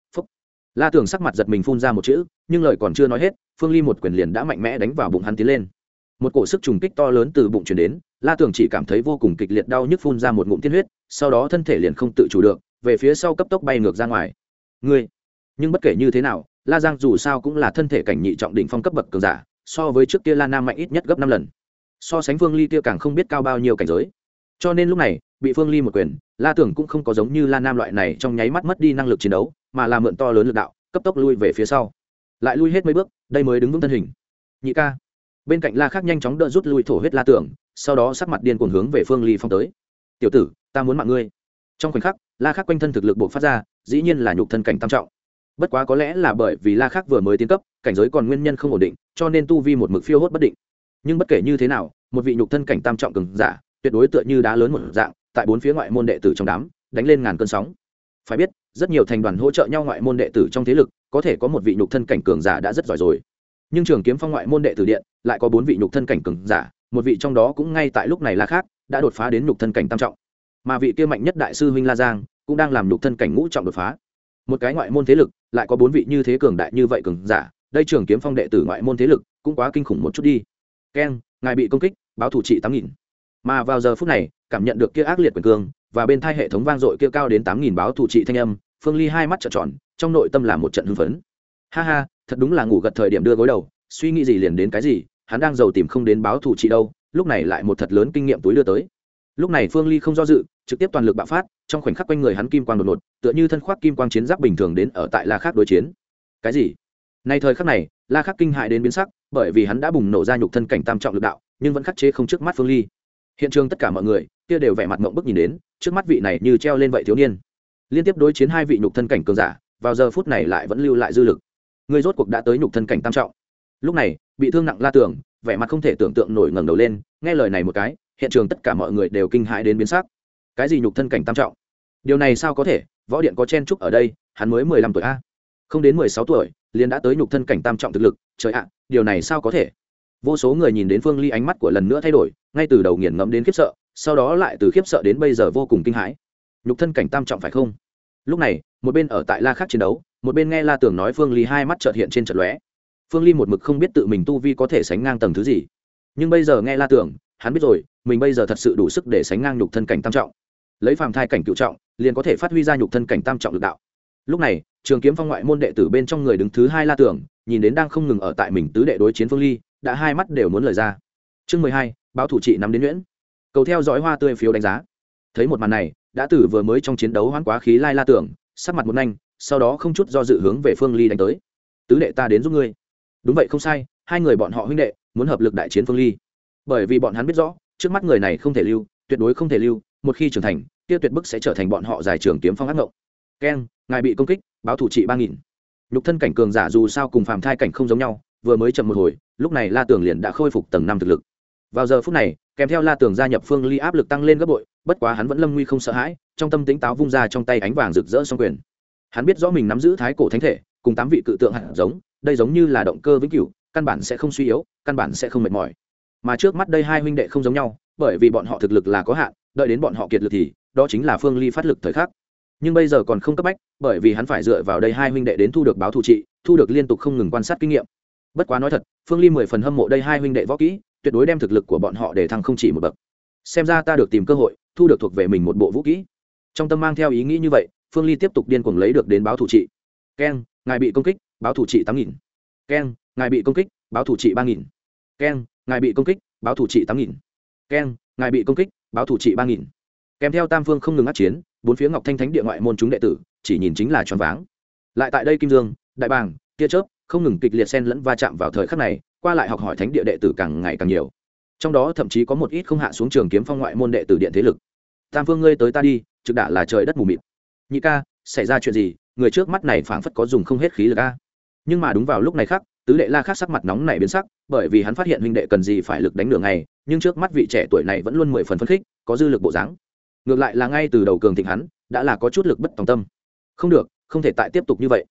la tưởng sắc mặt giật mình phun ra một chữ, nhưng lời còn chưa nói hết, phương ly một quyền liền đã mạnh mẽ đánh vào bụng hắn tiến lên. Một cổ sức trùng kích to lớn từ bụng chuyển đến, la tưởng chỉ cảm thấy vô cùng kịch liệt đau nhức phun ra một ngụm tiên huyết, sau đó thân thể liền không tự chủ được, về phía sau cấp tốc bay ngược ra ngoài. Ngươi, nhưng bất kể như thế nào, la giang dù sao cũng là thân thể cảnh nhị trọng đỉnh phong cấp bậc cường giả, so với trước kia la nam mạnh ít nhất gấp năm lần. So sánh phương ly kia càng không biết cao bao nhiêu cảnh giới. Cho nên lúc này, bị phương ly một quyền, la tưởng cũng không có giống như la nam loại này trong nháy mắt mất đi năng lực chiến đấu mà là mượn to lớn lực đạo, cấp tốc lui về phía sau. Lại lui hết mấy bước, đây mới đứng vững thân hình. Nhị ca. Bên cạnh la khác nhanh chóng đỡ rút lui thổ huyết la tưởng, sau đó sắc mặt điên cuồng hướng về phương ly phong tới. Tiểu tử, ta muốn mạng ngươi. Trong khoảnh khắc, la Khắc quanh thân thực lực buộc phát ra, dĩ nhiên là nhục thân cảnh tam trọng. Bất quá có lẽ là bởi vì la Khắc vừa mới tiến cấp, cảnh giới còn nguyên nhân không ổn định, cho nên tu vi một mực phiêu hốt bất định. Nhưng bất kể như thế nào, một vị nhục thân cảnh tam trọng cường giả, tuyệt đối tựa như đá lớn một dạng, tại bốn phía ngoại môn đệ tử trong đám, đánh lên ngàn cơn sóng. Phải biết rất nhiều thành đoàn hỗ trợ nhau ngoại môn đệ tử trong thế lực, có thể có một vị nhục thân cảnh cường giả đã rất giỏi rồi. Nhưng trường kiếm phong ngoại môn đệ tử điện lại có bốn vị nhục thân cảnh cường giả, một vị trong đó cũng ngay tại lúc này là khác, đã đột phá đến nhục thân cảnh tam trọng. Mà vị kia mạnh nhất đại sư huynh la giang cũng đang làm nhục thân cảnh ngũ trọng đột phá. Một cái ngoại môn thế lực lại có bốn vị như thế cường đại như vậy cường giả, đây trường kiếm phong đệ tử ngoại môn thế lực cũng quá kinh khủng một chút đi. Keng ngài bị công kích, báo thủ trị tám nghìn. Mà vào giờ phút này, cảm nhận được kia ác liệt quyền cương và bên thai hệ thống vang dội kia cao đến tám nghìn báo thủ trị thanh âm phương ly hai mắt trợn tròn, trong nội tâm là một trận hưng phấn. Ha ha, thật đúng là ngủ gật thời điểm đưa gối đầu, suy nghĩ gì liền đến cái gì, hắn đang giàu tìm không đến báo thủ chị đâu, lúc này lại một thật lớn kinh nghiệm túi đưa tới. Lúc này phương ly không do dự, trực tiếp toàn lực bạo phát, trong khoảnh khắc quanh người hắn kim quang đột ngột, tựa như thân khoác kim quang chiến giáp bình thường đến ở tại la khác đối chiến. Cái gì? Nay thời khắc này, la khắc kinh hại đến biến sắc, bởi vì hắn đã bùng nổ ra nhục thân cảnh tam trọng lực đạo, nhưng vẫn khắc chế không trước mắt phương ly. Hiện trường tất cả mọi người, kia đều vẻ mặt mộng bức nhìn đến, trước mắt vị này như treo lên vậy thiếu niên liên tiếp đối chiến hai vị nhục thân cảnh cường giả, vào giờ phút này lại vẫn lưu lại dư lực. Người rốt cuộc đã tới nhục thân cảnh tam trọng. Lúc này, bị thương nặng la tưởng vẻ mặt không thể tưởng tượng nổi ngẩng đầu lên, nghe lời này một cái, hiện trường tất cả mọi người đều kinh hãi đến biến sắc. Cái gì nhục thân cảnh tam trọng? Điều này sao có thể? Võ điện có chen trúc ở đây, hắn mới mười lăm tuổi a. Không đến mười sáu tuổi, liền đã tới nhục thân cảnh tam trọng thực lực, trời ạ, điều này sao có thể? Vô số người nhìn đến phương ly ánh mắt của lần nữa thay đổi, ngay từ đầu nghiền ngẫm đến khiếp sợ, sau đó lại từ khiếp sợ đến bây giờ vô cùng kinh hãi nhục thân cảnh tam trọng phải không? Lúc này, một bên ở tại la khác chiến đấu, một bên nghe la tưởng nói phương ly hai mắt trợt hiện trên trận lóe. Phương ly một mực không biết tự mình tu vi có thể sánh ngang tầng thứ gì. Nhưng bây giờ nghe la tưởng hắn biết rồi, mình bây giờ thật sự đủ sức để sánh ngang nhục thân cảnh tam trọng. Lấy phàm thai cảnh cựu trọng, liền có thể phát huy ra nhục thân cảnh tam trọng lực đạo. Lúc này, trường kiếm phong ngoại môn đệ tử bên trong người đứng thứ hai la tưởng nhìn đến đang không ngừng ở tại mình tứ đệ đối chiến phương ly, đã hai mắt đều muốn lời ra. Chương mười hai, báo thủ trị nắm đến nhuyễn. Cầu theo dõi hoa tươi phiếu đánh giá. Thấy một màn này đã tử vừa mới trong chiến đấu hoán quá khí lai la tưởng, sắc mặt một nhanh sau đó không chút do dự hướng về phương ly đánh tới. Tứ đệ ta đến giúp ngươi. Đúng vậy, không sai, hai người bọn họ huynh đệ muốn hợp lực đại chiến phương ly. Bởi vì bọn hắn biết rõ, trước mắt người này không thể lưu, tuyệt đối không thể lưu, một khi trưởng thành tiêu tuyệt bức sẽ trở thành bọn họ giải trường kiếm phong ác ngộng. Keng, ngài bị công kích, báo thủ trị ba nghìn. Nhục thân cảnh cường giả dù sao cùng phàm thai cảnh không giống nhau, vừa mới chậm một hồi, lúc này la tường liền đã khôi phục tầng năm thực lực vào giờ phút này, kèm theo la tường gia nhập phương ly áp lực tăng lên gấp bội, bất quá hắn vẫn lâm nguy không sợ hãi, trong tâm tính táo vung ra trong tay ánh vàng rực rỡ song quyền. Hắn biết rõ mình nắm giữ thái cổ thánh thể, cùng tám vị cự tượng hạt giống, đây giống như là động cơ vĩnh cửu, căn bản sẽ không suy yếu, căn bản sẽ không mệt mỏi. Mà trước mắt đây hai huynh đệ không giống nhau, bởi vì bọn họ thực lực là có hạn, đợi đến bọn họ kiệt lực thì, đó chính là phương ly phát lực thời khắc. Nhưng bây giờ còn không cấp bách, bởi vì hắn phải dựa vào đây hai huynh đệ đến thu được báo thù trị, thu được liên tục không ngừng quan sát kinh nghiệm. Bất quá nói thật, phương ly mười phần hâm mộ đây hai huynh đệ võ kỹ tuyệt đối đem thực lực của bọn họ để thăng không chỉ một bậc. Xem ra ta được tìm cơ hội, thu được thuộc về mình một bộ vũ kỹ. Trong tâm mang theo ý nghĩ như vậy, phương ly tiếp tục điên cuồng lấy được đến báo thủ trị. Keng, ngài bị công kích, báo thủ trị tám nghìn. Keng, ngài bị công kích, báo thủ trị ba nghìn. Keng, ngài bị công kích, báo thủ trị tám nghìn. Keng, ngài bị công kích, báo thủ trị ba nghìn. Kèm theo tam phương không ngừng át chiến, bốn phía ngọc thanh thánh địa ngoại môn chúng đệ tử, chỉ nhìn chính là choáng váng. Lại tại đây kim dương, đại bàng, tia chớp, không ngừng kịch liệt xen lẫn va chạm vào thời khắc này qua lại học hỏi thánh địa đệ tử càng ngày càng nhiều. Trong đó thậm chí có một ít không hạ xuống trường kiếm phong ngoại môn đệ tử điện thế lực. Tam phương ngươi tới ta đi, trực đả là trời đất mù mịt. Nhị ca, xảy ra chuyện gì? Người trước mắt này phảng phất có dùng không hết khí lực a. Nhưng mà đúng vào lúc này khác, tứ đệ la khác sắc mặt nóng này biến sắc, bởi vì hắn phát hiện huynh đệ cần gì phải lực đánh đường này nhưng trước mắt vị trẻ tuổi này vẫn luôn mười phần phấn khích, có dư lực bộ dáng. Ngược lại là ngay từ đầu cường thịnh hắn, đã là có chút lực bất tòng tâm. Không được, không thể tại tiếp tục như vậy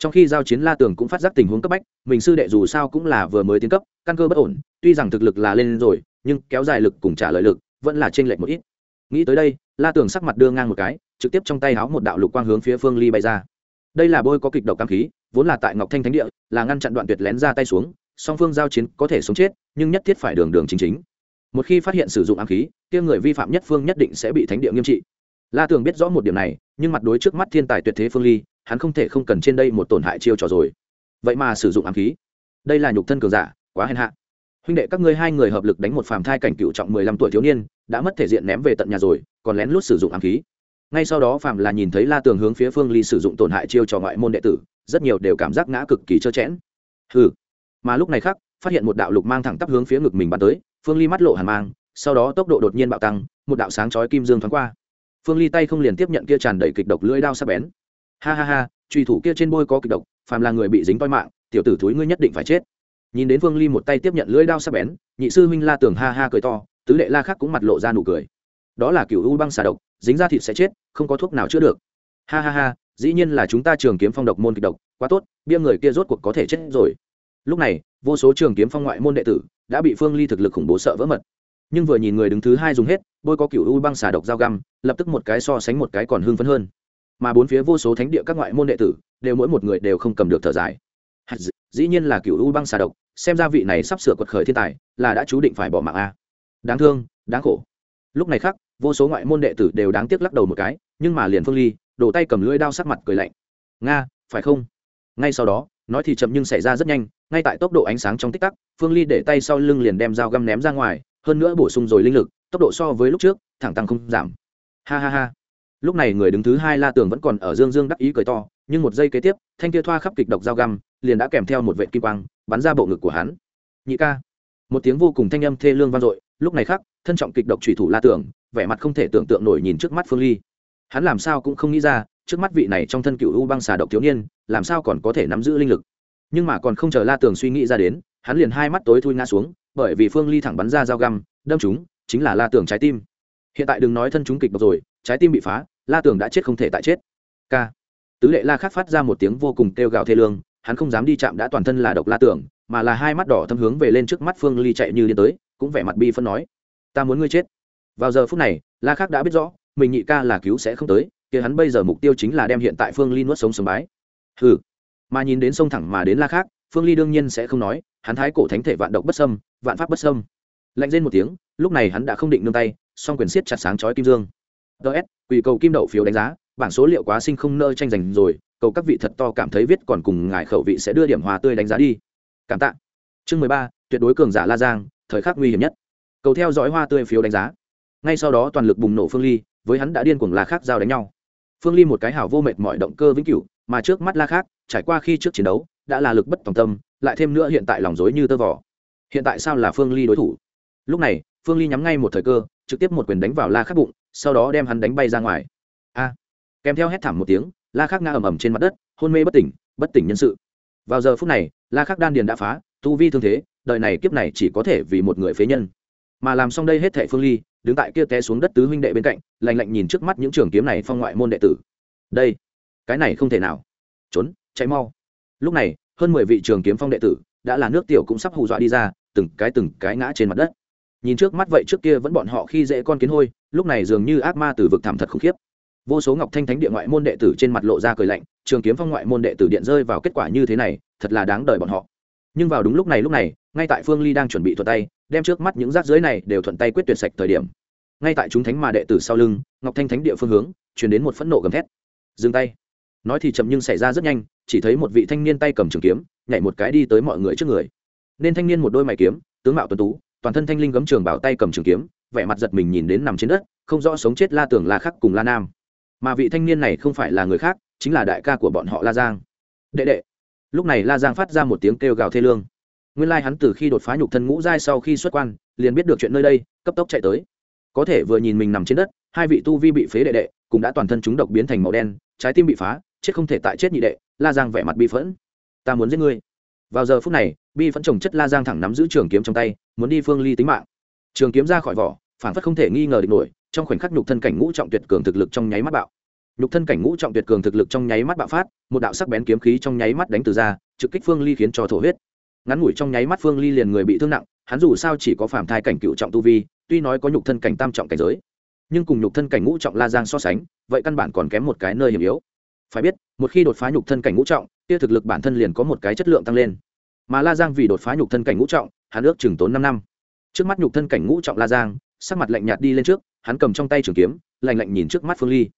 trong khi giao chiến la tường cũng phát giác tình huống cấp bách, mình sư đệ dù sao cũng là vừa mới tiến cấp, căn cơ bất ổn, tuy rằng thực lực là lên rồi, nhưng kéo dài lực cùng trả lời lực vẫn là t r ê n lệch một ít. Nghĩ tới đây, la tường sắc mặt đưa ngang một cái, trực tiếp trong tay háo một đạo lục quang hướng phía phương ly bay ra. Đây là bôi có kịch độc cam khí, vốn là tại ngọc thanh thánh địa, là ngăn chặn đoạn tuyệt lén ra tay xuống, song phương giao chiến có thể sống chết, nhưng nhất thiết phải đường đường chính chính. Một khi phát hiện sử dụng ám khí, kia người vi phạm nhất phương nhất định sẽ bị thánh địa nghiêm trị. La tường biết rõ một điểm này, nhưng mặt đối trước mắt thiên tài tuyệt thế phương ly hắn không thể không cần trên đây một tổn hại chiêu trò rồi. Vậy mà sử dụng ám khí. Đây là nhục thân cường giả, quá hèn hạ. Huynh đệ các ngươi hai người hợp lực đánh một phàm thai cảnh cựu trọng mười lăm tuổi thiếu niên, đã mất thể diện ném về tận nhà rồi, còn lén lút sử dụng ám khí. Ngay sau đó phạm là nhìn thấy la tường hướng phía phương ly sử dụng tổn hại chiêu trò ngoại môn đệ tử, rất nhiều đều cảm giác ngã cực kỳ trơ chẽn hừ. Mà lúc này khác, phát hiện một đạo lục mang thẳng tắp hướng phía ngực mình bắn tới, phương ly mắt lộ hàn mang, sau đó tốc độ đột nhiên bạo tăng, một đạo sáng chói kim dương thoáng qua. Phương ly tay không liền tiếp nhận kia tràn đầy kịch độc lưỡi đao sắc bén ha ha ha truy thủ kia trên bôi có kịch độc, phàm là người bị dính toi mạng, tiểu tử thúi ngươi nhất định phải chết. Nhìn đến vương ly một tay tiếp nhận lưỡi đao sắc bén, nhị sư huynh la tường ha ha cười to, tứ đệ la khác cũng mặt lộ ra nụ cười. Đó là cựu u băng xà độc, dính ra thịt sẽ chết, không có thuốc nào chữa được. Ha ha ha, dĩ nhiên là chúng ta trường kiếm phong độc môn kịch độc, quá tốt, bia người kia rốt cuộc có thể chết rồi. Lúc này, vô số trường kiếm phong ngoại môn đệ tử đã bị phương ly thực lực khủng bố sợ vỡ mật. Nhưng vừa nhìn người đứng thứ hai dùng hết, bôi có cựu u băng xà độc dao găm, lập tức một cái so sánh một cái còn hưng phấn hơn mà bốn phía vô số thánh địa các ngoại môn đệ tử, đều mỗi một người đều không cầm được thở dài. Dĩ nhiên là cựu u băng xà độc, xem ra vị này sắp sửa quật khởi thiên tài, là đã chú định phải bỏ mạng a. Đáng thương, đáng khổ. Lúc này khác vô số ngoại môn đệ tử đều đáng tiếc lắc đầu một cái, nhưng mà liền phương ly, đổ tay cầm lưỡi đao sắc mặt cười lạnh. Nga, phải không? Ngay sau đó, nói thì chậm nhưng xảy ra rất nhanh, ngay tại tốc độ ánh sáng trong tích tắc, phương ly để tay sau lưng liền đem dao găm ném ra ngoài, hơn nữa bổ sung rồi linh lực, tốc độ so với lúc trước, thẳng tăng không giảm. Ha ha ha lúc này người đứng thứ hai la tường vẫn còn ở dương dương đắc ý cười to, nhưng một giây kế tiếp, thanh kia thoa khắp kịch độc dao găm, liền đã kèm theo một vệ kim quang, bắn ra bộ ngực của hắn. Nhị ca. Một tiếng vô cùng thanh âm thê lương vang dội, lúc này khác thân trọng kịch độc thủy thủ la tường, vẻ mặt không thể tưởng tượng nổi nhìn trước mắt phương ly. Hắn làm sao cũng không nghĩ ra, trước mắt vị này trong thân cựu u băng xà độc thiếu niên, làm sao còn có thể nắm giữ linh lực. Nhưng mà còn không chờ la tường suy nghĩ ra đến, hắn liền hai mắt tối thui ngã xuống, bởi vì phương ly thẳng bắn ra dao găm, đâm chúng, chính là la tường trái tim. Hiện tại đừng nói thân chúng kịch độc rồi, trái tim bị phá la tường đã chết không thể tại chết. K. Tứ lệ la khắc phát ra một tiếng vô cùng kêu gào thê lương, hắn không dám đi chạm đã toàn thân là độc la tường, mà là hai mắt đỏ thâm hướng về lên trước mắt phương ly chạy như điên tới, cũng vẻ mặt bi phân nói, ta muốn ngươi chết. Vào giờ phút này, la khắc đã biết rõ, mình nhị ca là cứu sẽ không tới, kia hắn bây giờ mục tiêu chính là đem hiện tại phương ly nuốt sống sầm bái. Hừ. Mà nhìn đến sông thẳng mà đến la khắc, phương ly đương nhiên sẽ không nói, hắn thái cổ thánh thể vạn độc bất sâm vạn pháp bất sâm lạnh lên một tiếng, lúc này hắn đã không định nương tay, song quyền siết chặt sáng chói kim dương ts quỳ cầu kim đậu phiếu đánh giá, bảng số liệu quá sinh không nơ tranh giành rồi, cầu các vị thật to cảm thấy viết còn cùng ngài khẩu vị sẽ đưa điểm hòa tươi đánh giá đi. Cảm tạ. Chương mười ba, tuyệt đối cường giả la giang, thời khắc nguy hiểm nhất. Cầu theo dõi hoa tươi phiếu đánh giá. Ngay sau đó toàn lực bùng nổ phương ly, với hắn đã điên cuồng la khác giao đánh nhau. Phương ly một cái hào vô mệt mọi động cơ vĩnh cửu, mà trước mắt la khác trải qua khi trước chiến đấu, đã là lực bất tòng tâm, lại thêm nữa hiện tại lòng dối như tơ vỏ hiện tại sao là phương ly đối thủ? Lúc này phương ly nhắm ngay một thời cơ, trực tiếp một quyền đánh vào la khắc bụng, sau đó đem hắn đánh bay ra ngoài. A! Kèm theo hét thảm một tiếng, la khắc ngã ầm ầm trên mặt đất, hôn mê bất tỉnh bất tỉnh nhân sự. Vào giờ phút này, la khắc đan điền đã phá, tu vi thương thế, đời này kiếp này chỉ có thể vì một người phế nhân. Mà làm xong đây hết thệ phương ly, đứng tại kia té xuống đất tứ huynh đệ bên cạnh, lạnh lạnh nhìn trước mắt những trường kiếm này phong ngoại môn đệ tử. Đây, cái này không thể nào. Trốn, chạy mau. Lúc này, hơn mười vị trường kiếm phong đệ tử, đã là nước tiểu cũng sắp hù dọa đi ra, từng cái từng cái ngã trên mặt đất nhìn trước mắt vậy trước kia vẫn bọn họ khi dễ con kiến hôi, lúc này dường như ác ma từ vực thảm thật khủng khiếp. Vô số ngọc thanh thánh địa ngoại môn đệ tử trên mặt lộ ra cười lạnh, trường kiếm phong ngoại môn đệ tử điện rơi vào kết quả như thế này, thật là đáng đời bọn họ. Nhưng vào đúng lúc này lúc này, ngay tại phương ly đang chuẩn bị thuận tay, đem trước mắt những rác dưới này đều thuận tay quyết tuyệt sạch thời điểm. Ngay tại chúng thánh mà đệ tử sau lưng, ngọc thanh thánh địa phương hướng chuyển đến một phẫn nộ gầm thét. Dừng tay. Nói thì chậm nhưng xảy ra rất nhanh, chỉ thấy một vị thanh niên tay cầm trường kiếm, nhảy một cái đi tới mọi người trước người. Nên thanh niên một đôi mày kiếm, tướng mạo tuấn tú toàn thân thanh linh gấm trường bảo tay cầm trường kiếm, vẻ mặt giật mình nhìn đến nằm trên đất, không rõ sống chết la tưởng la khắc cùng la nam. Mà vị thanh niên này không phải là người khác, chính là đại ca của bọn họ la giang. Đệ đệ. Lúc này la giang phát ra một tiếng kêu gào thê lương. Nguyên lai、like、hắn từ khi đột phá nhục thân ngũ giai sau khi xuất quan, liền biết được chuyện nơi đây, cấp tốc chạy tới. Có thể vừa nhìn mình nằm trên đất, hai vị tu vi bị phế đệ đệ, cũng đã toàn thân chúng độc biến thành màu đen, trái tim bị phá, chết không thể tại chết nhị đệ, la giang vẻ mặt bi phẫn. Ta muốn giết ngươi. Vào giờ phút này, bi phẫn trồng chất la giang thẳng nắm giữ trường kiếm trong tay muốn đi phương ly tính mạng. Trường kiếm ra khỏi vỏ, phản phất không thể nghi ngờ địch nổi, trong khoảnh khắc nhục thân cảnh ngũ trọng tuyệt cường thực lực trong nháy mắt bạo. Nhục thân cảnh ngũ trọng tuyệt cường thực lực trong nháy mắt bạo phát, một đạo sắc bén kiếm khí trong nháy mắt đánh từ ra, trực kích phương ly khiến cho thổ huyết. Ngắn ngủi trong nháy mắt phương ly liền người bị thương nặng, hắn dù sao chỉ có phàm thai cảnh cựu trọng tu vi, tuy nói có nhục thân cảnh tam trọng cảnh giới, nhưng cùng nhục thân cảnh ngũ trọng la giang so sánh, vậy căn bản còn kém một cái nơi hiểm yếu. Phải biết, một khi đột phá nhục thân cảnh ngũ trọng, kia thực lực bản thân liền có một cái chất lượng tăng lên. Mà la giang vì đột phá nhục thân cảnh ngũ trọng hắn ước chừng tốn năm năm. Trước mắt nhục thân cảnh ngũ trọng la giang, sắc mặt lạnh nhạt đi lên trước, hắn cầm trong tay trường kiếm, lạnh lạnh nhìn trước mắt phương ly.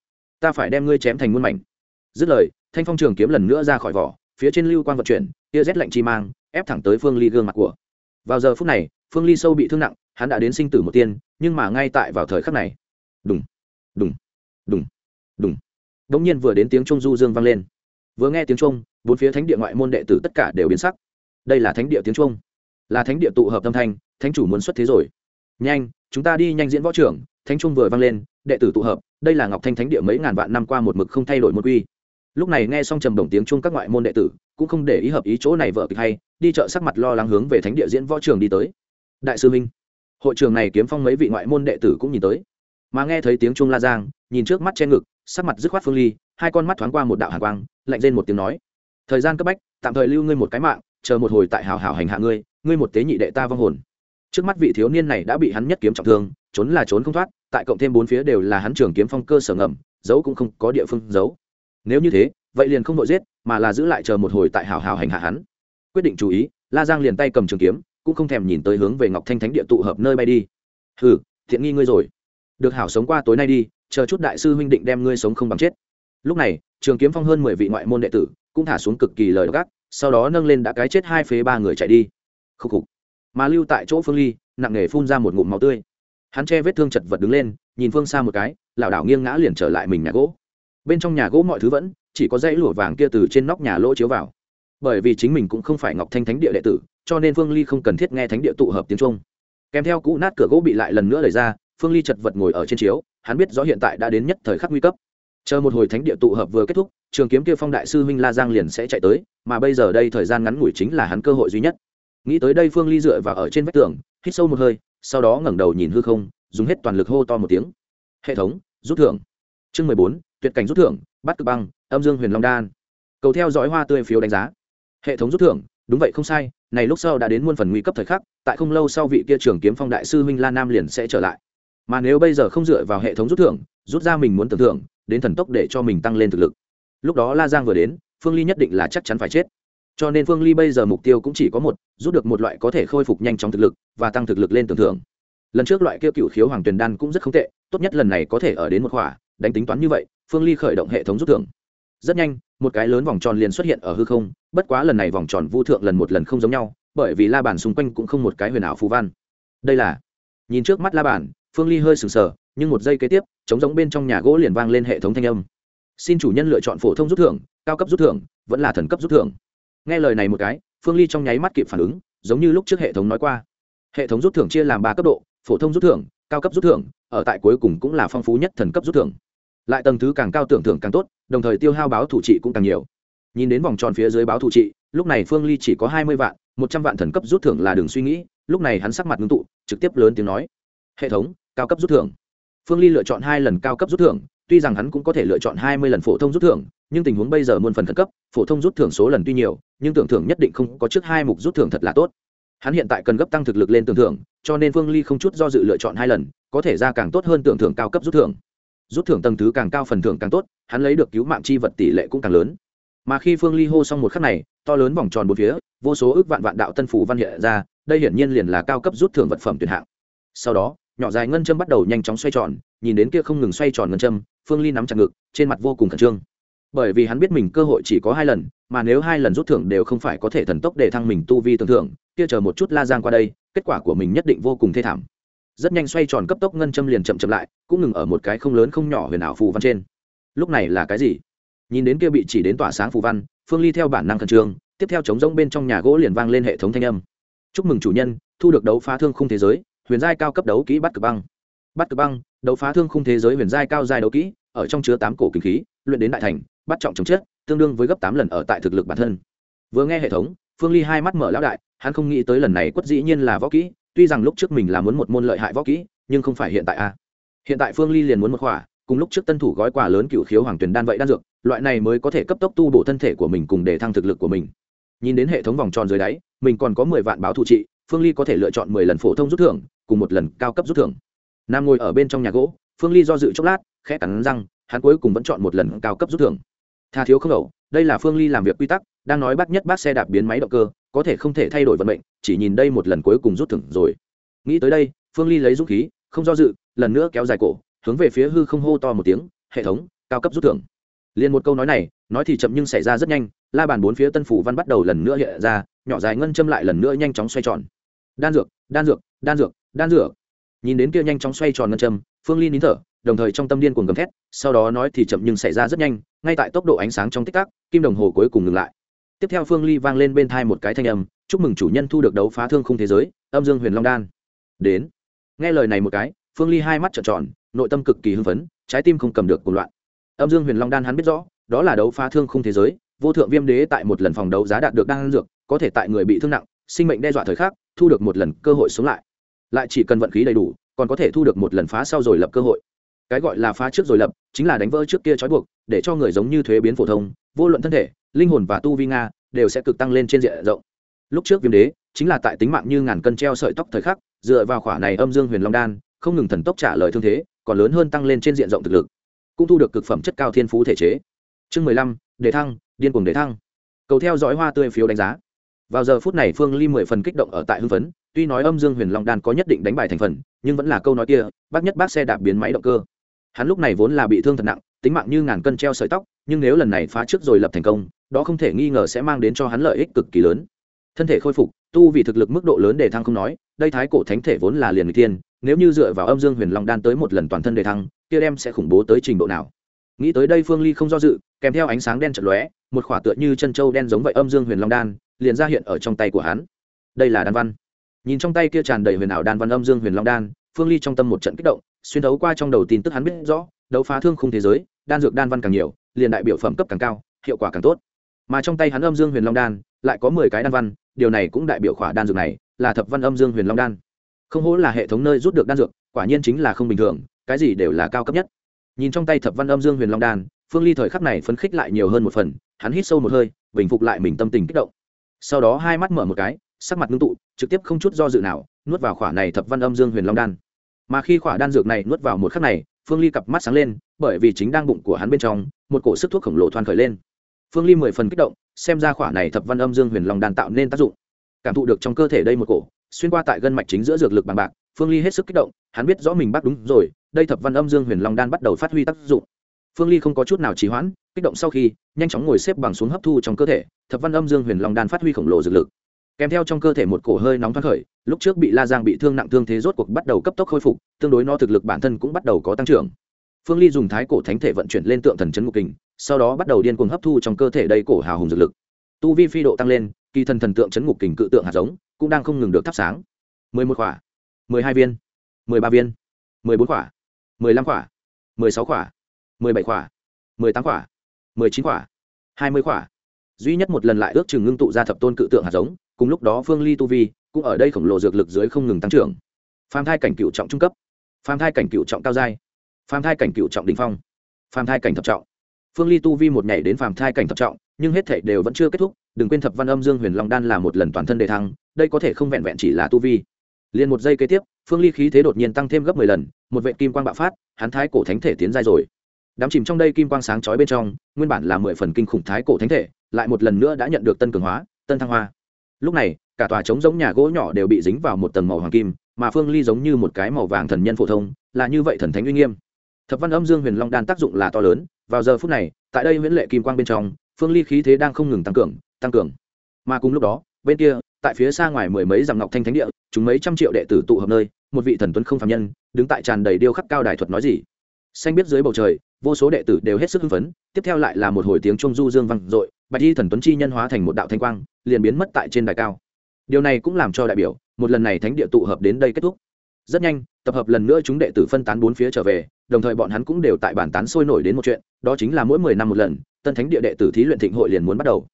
Ta phải đem ngươi chém thành muôn mảnh. Dứt lời, thanh phong trường kiếm lần nữa ra khỏi vỏ, phía trên lưu Quang vận chuyển, tia rét lạnh chi mang, ép thẳng tới phương ly gương mặt của. Vào giờ phút này, phương ly sâu bị thương nặng, hắn đã đến sinh tử một tiên, nhưng mà ngay tại vào thời khắc này. Đùng đùng đùng đùng. Đ ỗ n g nhiên vừa đến tiếng trung du dương vang lên. Vừa nghe tiếng trung bốn phía thánh địa ngoại môn đệ tử tất cả đều biến sắc. Đây là thánh địa tiếng trung là thánh địa tụ hợp tâm thanh, thánh chủ muốn xuất thế rồi. Nhanh, chúng ta đi nhanh diễn võ trưởng, thánh trung vừa vang lên, đệ tử tụ hợp, đây là ngọc thanh thánh địa mấy ngàn vạn năm qua một mực không thay đổi một quy. Lúc này nghe xong trầm đồng tiếng chung các ngoại môn đệ tử, cũng không để ý hợp ý chỗ này vợ kịch hay, đi chợ sắc mặt lo lắng hướng về thánh địa diễn võ trường đi tới. Đại sư minh, hội trường này kiếm phong mấy vị ngoại môn đệ tử cũng nhìn tới. Mà nghe thấy tiếng chuông la giang, nhìn trước mắt che ngực, sắc mặt dứt khoát phương ly, hai con mắt thoáng qua một đạo hạ quang, lạnh lên một tiếng nói, thời gian cấp bách, tạm thời lưu ngươi một cái mạng, chờ một hồi tại hào hào hành hạ ngươi ngươi một tế nhị đệ ta vong hồn. Trước mắt vị thiếu niên này đã bị hắn nhất kiếm trọng thương, trốn là trốn không thoát, tại cộng thêm bốn phía đều là hắn trường kiếm phong cơ sở ngầm, giấu cũng không có địa phương giấu. Nếu như thế, vậy liền không đội giết, mà là giữ lại chờ một hồi tại hào hào hành hạ hắn. Quyết định chú ý, la giang liền tay cầm trường kiếm, cũng không thèm nhìn tới hướng về ngọc thanh thánh địa tụ hợp nơi bay đi. Hừ, thiện nghi ngươi rồi. Được hảo sống qua tối nay đi, chờ chút đại sư huynh định đem ngươi sống không bằng chết. Lúc này, trường kiếm phong hơn mười vị ngoại môn đệ tử, cũng thả xuống cực kỳ lời gác, sau đó nâng lên đã cái chết hai phế ba người chạy đi khúc khục. Mà lưu tại chỗ phương ly, nặng nề phun ra một ngụm máu tươi. Hắn che vết thương chật vật đứng lên, nhìn phương xa một cái, lảo đảo nghiêng ngã liền trở lại mình nhà gỗ. Bên trong nhà gỗ mọi thứ vẫn chỉ có dãy lụa vàng kia từ trên nóc nhà lỗ chiếu vào. Bởi vì chính mình cũng không phải ngọc thanh thánh địa đệ tử, cho nên phương ly không cần thiết nghe thánh địa tụ hợp tiếng trung. Kèm theo cũ nát cửa gỗ bị lại lần nữa đẩy ra, phương ly chật vật ngồi ở trên chiếu, hắn biết rõ hiện tại đã đến nhất thời khắc nguy cấp. Chờ một hồi thánh địa tụ hợp vừa kết thúc, trường kiếm kia phong đại sư huynh la giang liền sẽ chạy tới, mà bây giờ đây thời gian ngắn ngủi chính là hắn cơ hội duy nhất nghĩ tới đây phương ly dựa vào ở trên vách tường, hít sâu một hơi, sau đó ngẩng đầu nhìn hư không, dùng hết toàn lực hô to một tiếng. Hệ thống, rút thưởng. Chương mười bốn, tuyệt cảnh rút thưởng, bắt cực băng, âm dương huyền long đan. Cầu theo dõi hoa tươi phiếu đánh giá. Hệ thống rút thưởng, đúng vậy không sai, này lúc sau đã đến muôn phần nguy cấp thời khắc, tại không lâu sau vị kia trưởng kiếm phong đại sư huynh la nam liền sẽ trở lại. Mà nếu bây giờ không dựa vào hệ thống rút thưởng, rút ra mình muốn tưởng thưởng đến thần tốc để cho mình tăng lên thực lực. Lúc đó la giang vừa đến, phương ly nhất định là chắc chắn phải chết cho nên phương ly bây giờ mục tiêu cũng chỉ có một, rút được một loại có thể khôi phục nhanh chóng thực lực và tăng thực lực lên tưởng thưởng lần trước loại kia cựu khiếu hoàng tuyền đan cũng rất không tệ, tốt nhất lần này có thể ở đến một khỏa, đánh tính toán như vậy, phương ly khởi động hệ thống rút thưởng. Rất nhanh, một cái lớn vòng tròn liền xuất hiện ở hư không, bất quá lần này vòng tròn vu thượng lần một lần không giống nhau, bởi vì la bàn xung quanh cũng không một cái huyền ảo phù văn. Đây là, nhìn trước mắt la bàn, phương ly hơi sừng sờ, nhưng một giây kế tiếp chống giống bên trong nhà gỗ liền vang lên hệ thống thanh âm. Xin chủ nhân lựa chọn phổ thông rút thưởng, cao cấp rút thưởng, vẫn là thần cấp rút thưởng nghe lời này một cái, phương ly trong nháy mắt kịp phản ứng, giống như lúc trước hệ thống nói qua. Hệ thống rút thưởng chia làm ba cấp độ, phổ thông rút thưởng, cao cấp rút thưởng, ở tại cuối cùng cũng là phong phú nhất thần cấp rút thưởng. Lại tầng thứ càng cao tưởng thưởng càng tốt, đồng thời tiêu hao báo thủ trị cũng càng nhiều. Nhìn đến vòng tròn phía dưới báo thủ trị, lúc này phương ly chỉ có hai mươi vạn, một trăm vạn thần cấp rút thưởng là đường suy nghĩ, lúc này hắn sắc mặt ngưng tụ, trực tiếp lớn tiếng nói. Hệ thống, cao cấp rút thưởng. Phương ly lựa chọn hai lần cao cấp rút thưởng tuy rằng hắn cũng có thể lựa chọn hai mươi lần phổ thông rút thưởng, nhưng tình huống bây giờ muôn phần khẩn cấp, phổ thông rút thưởng số lần tuy nhiều, nhưng tưởng thưởng nhất định không có trước hai mục rút thưởng thật là tốt. Hắn hiện tại cần gấp tăng thực lực lên tưởng thưởng, cho nên phương ly không chút do dự lựa chọn hai lần, có thể ra càng tốt hơn tưởng thưởng cao cấp rút thưởng. Rút thưởng tầng thứ càng cao phần thưởng càng tốt, hắn lấy được cứu mạng chi vật tỷ lệ cũng càng lớn. Mà khi phương ly hô xong một khắc này, to lớn vòng tròn bốn phía, vô số ước vạn vạn đạo tân phủ văn hiện ra, đây hiển nhiên liền là cao cấp rút thưởng vật phẩm tuyệt hạng. Sau đó nhỏ dài ngân châm bắt đầu nhanh chóng xoay tròn, nhìn đến kia không ngừng xoay tròn ngân châm, phương ly nắm chặt ngực, trên mặt vô cùng khẩn trương. Bởi vì hắn biết mình cơ hội chỉ có hai lần, mà nếu hai lần rút thưởng đều không phải có thể thần tốc để thăng mình tu vi tưởng thưởng, kia chờ một chút la giang qua đây, kết quả của mình nhất định vô cùng thê thảm. Rất nhanh xoay tròn cấp tốc ngân châm liền chậm chậm lại, cũng ngừng ở một cái không lớn không nhỏ huyền ảo phù văn trên. Lúc này là cái gì? Nhìn đến kia bị chỉ đến tỏa sáng phù văn, phương ly theo bản năng khẩn trương, tiếp theo chống rỗng bên trong nhà gỗ liền vang lên hệ thống thanh âm. Chúc mừng chủ nhân, thu được đấu phá thương khung thế giới huyền giai cao cấp đấu kỹ bắt cực băng. Bắt cực băng, đấu phá thương khung thế giới huyền giai cao giai đấu kỹ, ở trong chứa tám cổ kinh khí, luyện đến đại thành, bắt trọng chống chết, tương đương với gấp tám lần ở tại thực lực bản thân. Vừa nghe hệ thống, phương ly hai mắt mở lão đại, hắn không nghĩ tới lần này quất dĩ nhiên là võ kỹ, tuy rằng lúc trước mình là muốn một môn lợi hại võ kỹ, nhưng không phải hiện tại a hiện tại phương ly liền muốn một khỏa, cùng lúc trước tân thủ gói quà lớn cựu khiếu hoàng tuyền đan vậy đan dược, loại này mới có thể cấp tốc tu bổ thân thể của mình cùng để thăng thực lực của mình. Nhìn đến hệ thống vòng tròn dưới đáy, mình còn có mười vạn báo thủ trị, phương ly có thể lựa chọn mười lần phổ thông rút thưởng cùng một lần cao cấp rút thưởng. Nam ngồi ở bên trong nhà gỗ, phương ly do dự chốc lát, khẽ cắn răng, hắn cuối cùng vẫn chọn một lần cao cấp rút thưởng. Tha thiếu không đầu đây là phương ly làm việc quy tắc, đang nói bác nhất bác xe đạp biến máy động cơ, có thể không thể thay đổi vận mệnh, chỉ nhìn đây một lần cuối cùng rút thưởng rồi. Nghĩ tới đây, phương ly lấy dũng khí, không do dự, lần nữa kéo dài cổ, hướng về phía hư không hô to một tiếng, hệ thống, cao cấp rút thưởng. Liền một câu nói này, nói thì chậm nhưng xảy ra rất nhanh, la bàn bốn phía tân phủ văn bắt đầu lần nữa hiện ra, nhỏ dài ngân châm lại lần nữa nhanh chóng xoay tròn. Đan dược đan dược đan dược đan dược. Nhìn đến kia nhanh chóng xoay tròn ngân châm, phương ly nín thở, đồng thời trong tâm điên cuồng gầm thét, sau đó nói thì chậm nhưng xảy ra rất nhanh, ngay tại tốc độ ánh sáng trong tích tắc, kim đồng hồ cuối cùng ngừng lại. Tiếp theo phương ly vang lên bên thai một cái thanh âm, chúc mừng chủ nhân thu được đấu phá thương khung thế giới, âm dương huyền long đan. Đến. Nghe lời này một cái, phương ly hai mắt trợn tròn, nội tâm cực kỳ hưng phấn, trái tim không cầm được cuộc loạn. Âm dương huyền long đan hắn biết rõ, đó là đấu phá thương khung thế giới, vô thượng viêm đế tại một lần phòng đấu giá đạt được đan dược, có thể tại người bị thương nặng, sinh mệnh đe dọa thời khắc, thu được một lần cơ hội sống lại lại chỉ cần vận khí đầy đủ, còn có thể thu được một lần phá sau rồi lập cơ hội. Cái gọi là phá trước rồi lập, chính là đánh vỡ trước kia trói buộc, để cho người giống như thuế biến phổ thông, vô luận thân thể, linh hồn và tu vi nga, đều sẽ cực tăng lên trên diện rộng. Lúc trước viêm đế, chính là tại tính mạng như ngàn cân treo sợi tóc thời khắc, dựa vào khỏa này âm dương huyền long đan, không ngừng thần tốc trả lời thương thế, còn lớn hơn tăng lên trên diện rộng thực lực. Cũng thu được cực phẩm chất cao thiên phú thể chế. Chương mười lăm, đề thăng, điên cuồng đề thăng. Cầu theo dõi hoa tươi phiếu đánh giá vào giờ phút này phương ly mười phần kích động ở tại hưng phấn, tuy nói âm dương huyền long đan có nhất định đánh bài thành phần, nhưng vẫn là câu nói kia, bác nhất bác xe đạp biến máy động cơ. Hắn lúc này vốn là bị thương thật nặng, tính mạng như ngàn cân treo sợi tóc, nhưng nếu lần này phá trước rồi lập thành công, đó không thể nghi ngờ sẽ mang đến cho hắn lợi ích cực kỳ lớn. Thân thể khôi phục, tu vì thực lực mức độ lớn để thăng không nói, đây thái cổ thánh thể vốn là liền người tiên nếu như dựa vào âm dương huyền long đan tới một lần toàn thân đề thăng, kia đem sẽ khủng bố tới trình độ nào. Nghĩ tới đây phương ly không do dự, kèm theo ánh sáng đen chật lóe, một khỏa tựa như chân trâu đen giống vậy âm dương huyền long đan liền ra hiện ở trong tay của hắn. Đây là đan văn. Nhìn trong tay kia tràn đầy huyền ảo đan văn âm dương huyền long đan, phương ly trong tâm một trận kích động, xuyên thấu qua trong đầu tin tức hắn biết rõ, đấu phá thương khung thế giới, đan dược đan văn càng nhiều, liền đại biểu phẩm cấp càng cao, hiệu quả càng tốt. Mà trong tay hắn âm dương huyền long đan, lại có mười cái đan văn, điều này cũng đại biểu khỏa đan dược này là thập văn âm dương huyền long đan. Không hổ là hệ thống nơi rút được đan dược, quả nhiên chính là không bình thường, cái gì đều là cao cấp nhất. Nhìn trong tay thập văn âm dương huyền long đan, phương ly thời khắc này phấn khích lại nhiều hơn một phần, hắn hít sâu một hơi, bình phục lại mình tâm tình kích động sau đó hai mắt mở một cái, sắc mặt ngưng tụ, trực tiếp không chút do dự nào, nuốt vào khỏa này thập văn âm dương huyền long đan. Mà khi khỏa đan dược này nuốt vào một khắc này, phương ly cặp mắt sáng lên, bởi vì chính đang bụng của hắn bên trong, một cổ sức thuốc khổng lồ thoan khởi lên. Phương ly mười phần kích động, xem ra khỏa này thập văn âm dương huyền long đan tạo nên tác dụng. Cảm thụ được trong cơ thể đây một cổ, xuyên qua tại gân mạch chính giữa dược lực bằng bạc, phương ly hết sức kích động, hắn biết rõ mình bắt đúng rồi, đây thập văn âm dương huyền long đan bắt đầu phát huy tác dụng phương ly không có chút nào trì hoãn kích động sau khi nhanh chóng ngồi xếp bằng xuống hấp thu trong cơ thể thập văn âm dương huyền long đan phát huy khổng lồ dược lực. Kèm theo trong cơ thể một cổ hơi nóng thoát khởi lúc trước bị la giang bị thương nặng thương thế rốt cuộc bắt đầu cấp tốc khôi phục tương đối no thực lực bản thân cũng bắt đầu có tăng trưởng. Phương ly dùng thái cổ thánh thể vận chuyển lên tượng thần chấn ngục kình sau đó bắt đầu điên cuồng hấp thu trong cơ thể đầy cổ hào hùng dược lực. Tu vi phi độ tăng lên kỳ thần thần tượng chấn ngục kình cự tượng hạt giống cũng đang không ngừng được thắp sáng. Mười một quả, mười hai viên mười ba viên mười bốn quả, mười lăm quả, mười sáu quả mười bảy khỏa, mười tám khỏa, mười chín khỏa, hai mươi khỏa. Duy nhất một lần lại ước chừng ngưng tụ ra thập tôn cự tượng hạt giống, cùng lúc đó phương ly tu vi cũng ở đây khổng lồ dược lực dưới không ngừng tăng trưởng. Phàm thai cảnh cựu trọng trung cấp, phàm thai cảnh cựu trọng cao giai, phàm thai cảnh cựu trọng đình phong, phàm thai cảnh thập trọng. Phương ly tu vi một nhảy đến phàm thai cảnh thập trọng, nhưng hết thể đều vẫn chưa kết thúc, đừng quên thập văn âm dương huyền long đan là một lần toàn thân đề thăng, đây có thể không vẹn vẹn chỉ là tu vi. Liền một giây kế tiếp, phương ly khí thế đột nhiên tăng thêm gấp mười lần, một vệ kim quang bạo phát, hắn thái cổ thánh thể tiến giai rồi đám chìm trong đây kim quang sáng chói bên trong, nguyên bản là mười phần kinh khủng thái cổ thánh thể, lại một lần nữa đã nhận được tân cường hóa, tân thăng hoa. Lúc này, cả tòa trống giống nhà gỗ nhỏ đều bị dính vào một tầng màu hoàng kim, mà phương ly giống như một cái màu vàng thần nhân phổ thông, là như vậy thần thánh uy nghiêm. Thập văn âm dương huyền long đan tác dụng là to lớn, vào giờ phút này, tại đây nguyễn lệ kim quang bên trong, phương ly khí thế đang không ngừng tăng cường tăng cường. Mà cùng lúc đó, bên kia, tại phía xa ngoài mười mấy dặm ngọc thanh thánh địa, chúng mấy trăm triệu đệ tử tụ hợp nơi, một vị thần tuấn không phạm nhân, đứng tại tràn đầy điêu khắc cao đài thuật nói gì xanh biết dưới bầu trời, vô số đệ tử đều hết sức hưng phấn, tiếp theo lại là một hồi tiếng trung du dương vang dội, bạch y thần tuấn chi nhân hóa thành một đạo thanh quang, liền biến mất tại trên đài cao. Điều này cũng làm cho đại biểu, một lần này thánh địa tụ hợp đến đây kết thúc. Rất nhanh, tập hợp lần nữa chúng đệ tử phân tán bốn phía trở về, đồng thời bọn hắn cũng đều tại bản tán sôi nổi đến một chuyện, đó chính là mỗi mười năm một lần, tân thánh địa đệ tử thí luyện thịnh hội liền muốn bắt đầu.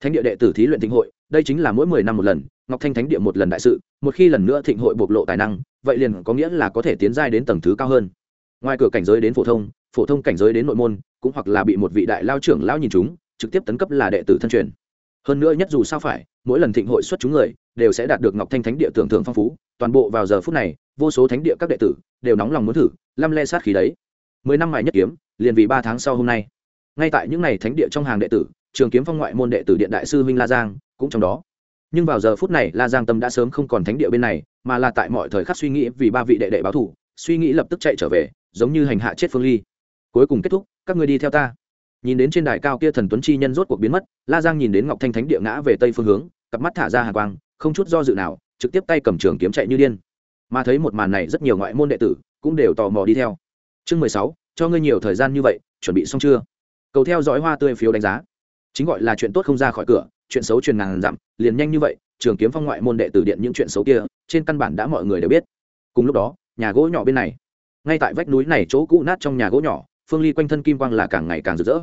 Thánh địa đệ tử thí luyện thịnh hội, đây chính là mỗi mười năm một lần, ngọc thanh thánh địa một lần đại sự, một khi lần nữa thịnh hội bộc lộ tài năng, vậy liền có nghĩa là có thể tiến giai đến tầng thứ cao hơn ngoài cửa cảnh giới đến phổ thông phổ thông cảnh giới đến nội môn, cũng hoặc là bị một vị đại lao trưởng lao nhìn chúng, trực tiếp tấn cấp là đệ tử thân truyền. Hơn nữa nhất dù sao phải, mỗi lần thịnh hội xuất chúng người, đều sẽ đạt được ngọc thanh thánh địa tưởng thưởng phong phú, toàn bộ vào giờ phút này, vô số thánh địa các đệ tử đều nóng lòng muốn thử, lăm le sát khí đấy. Mười năm mài nhất kiếm, liền vì ba tháng sau hôm nay. Ngay tại những ngày thánh địa trong hàng đệ tử, trường kiếm phong ngoại môn đệ tử điện đại sư minh la giang cũng trong đó. Nhưng vào giờ phút này la giang tâm đã sớm không còn thánh địa bên này, mà là tại mọi thời khắc suy nghĩ vì ba vị đệ đệ báo thủ suy nghĩ lập tức chạy trở về, giống như hành hạ chết phương ly. Cuối cùng kết thúc, các người đi theo ta. Nhìn đến trên đài cao kia thần tuấn chi nhân rốt cuộc biến mất, la giang nhìn đến ngọc thanh thánh địa ngã về tây phương hướng, cặp mắt thả ra hà quang, không chút do dự nào, trực tiếp tay cầm trường kiếm chạy như điên. Mà thấy một màn này rất nhiều ngoại môn đệ tử cũng đều tò mò đi theo. Chương mười sáu, cho ngươi nhiều thời gian như vậy, chuẩn bị xong chưa? Cầu theo dõi hoa tươi phiếu đánh giá. Chính gọi là chuyện tốt không ra khỏi cửa, chuyện xấu truyền ngàn dặm, liền nhanh như vậy, trường kiếm phong ngoại môn đệ tử điện những chuyện xấu kia, trên căn bản đã mọi người đều biết. Cùng lúc đó nhà gỗ nhỏ bên này. Ngay tại vách núi này chỗ cũ nát trong nhà gỗ nhỏ, phương ly quanh thân kim quang là càng ngày càng rực rỡ.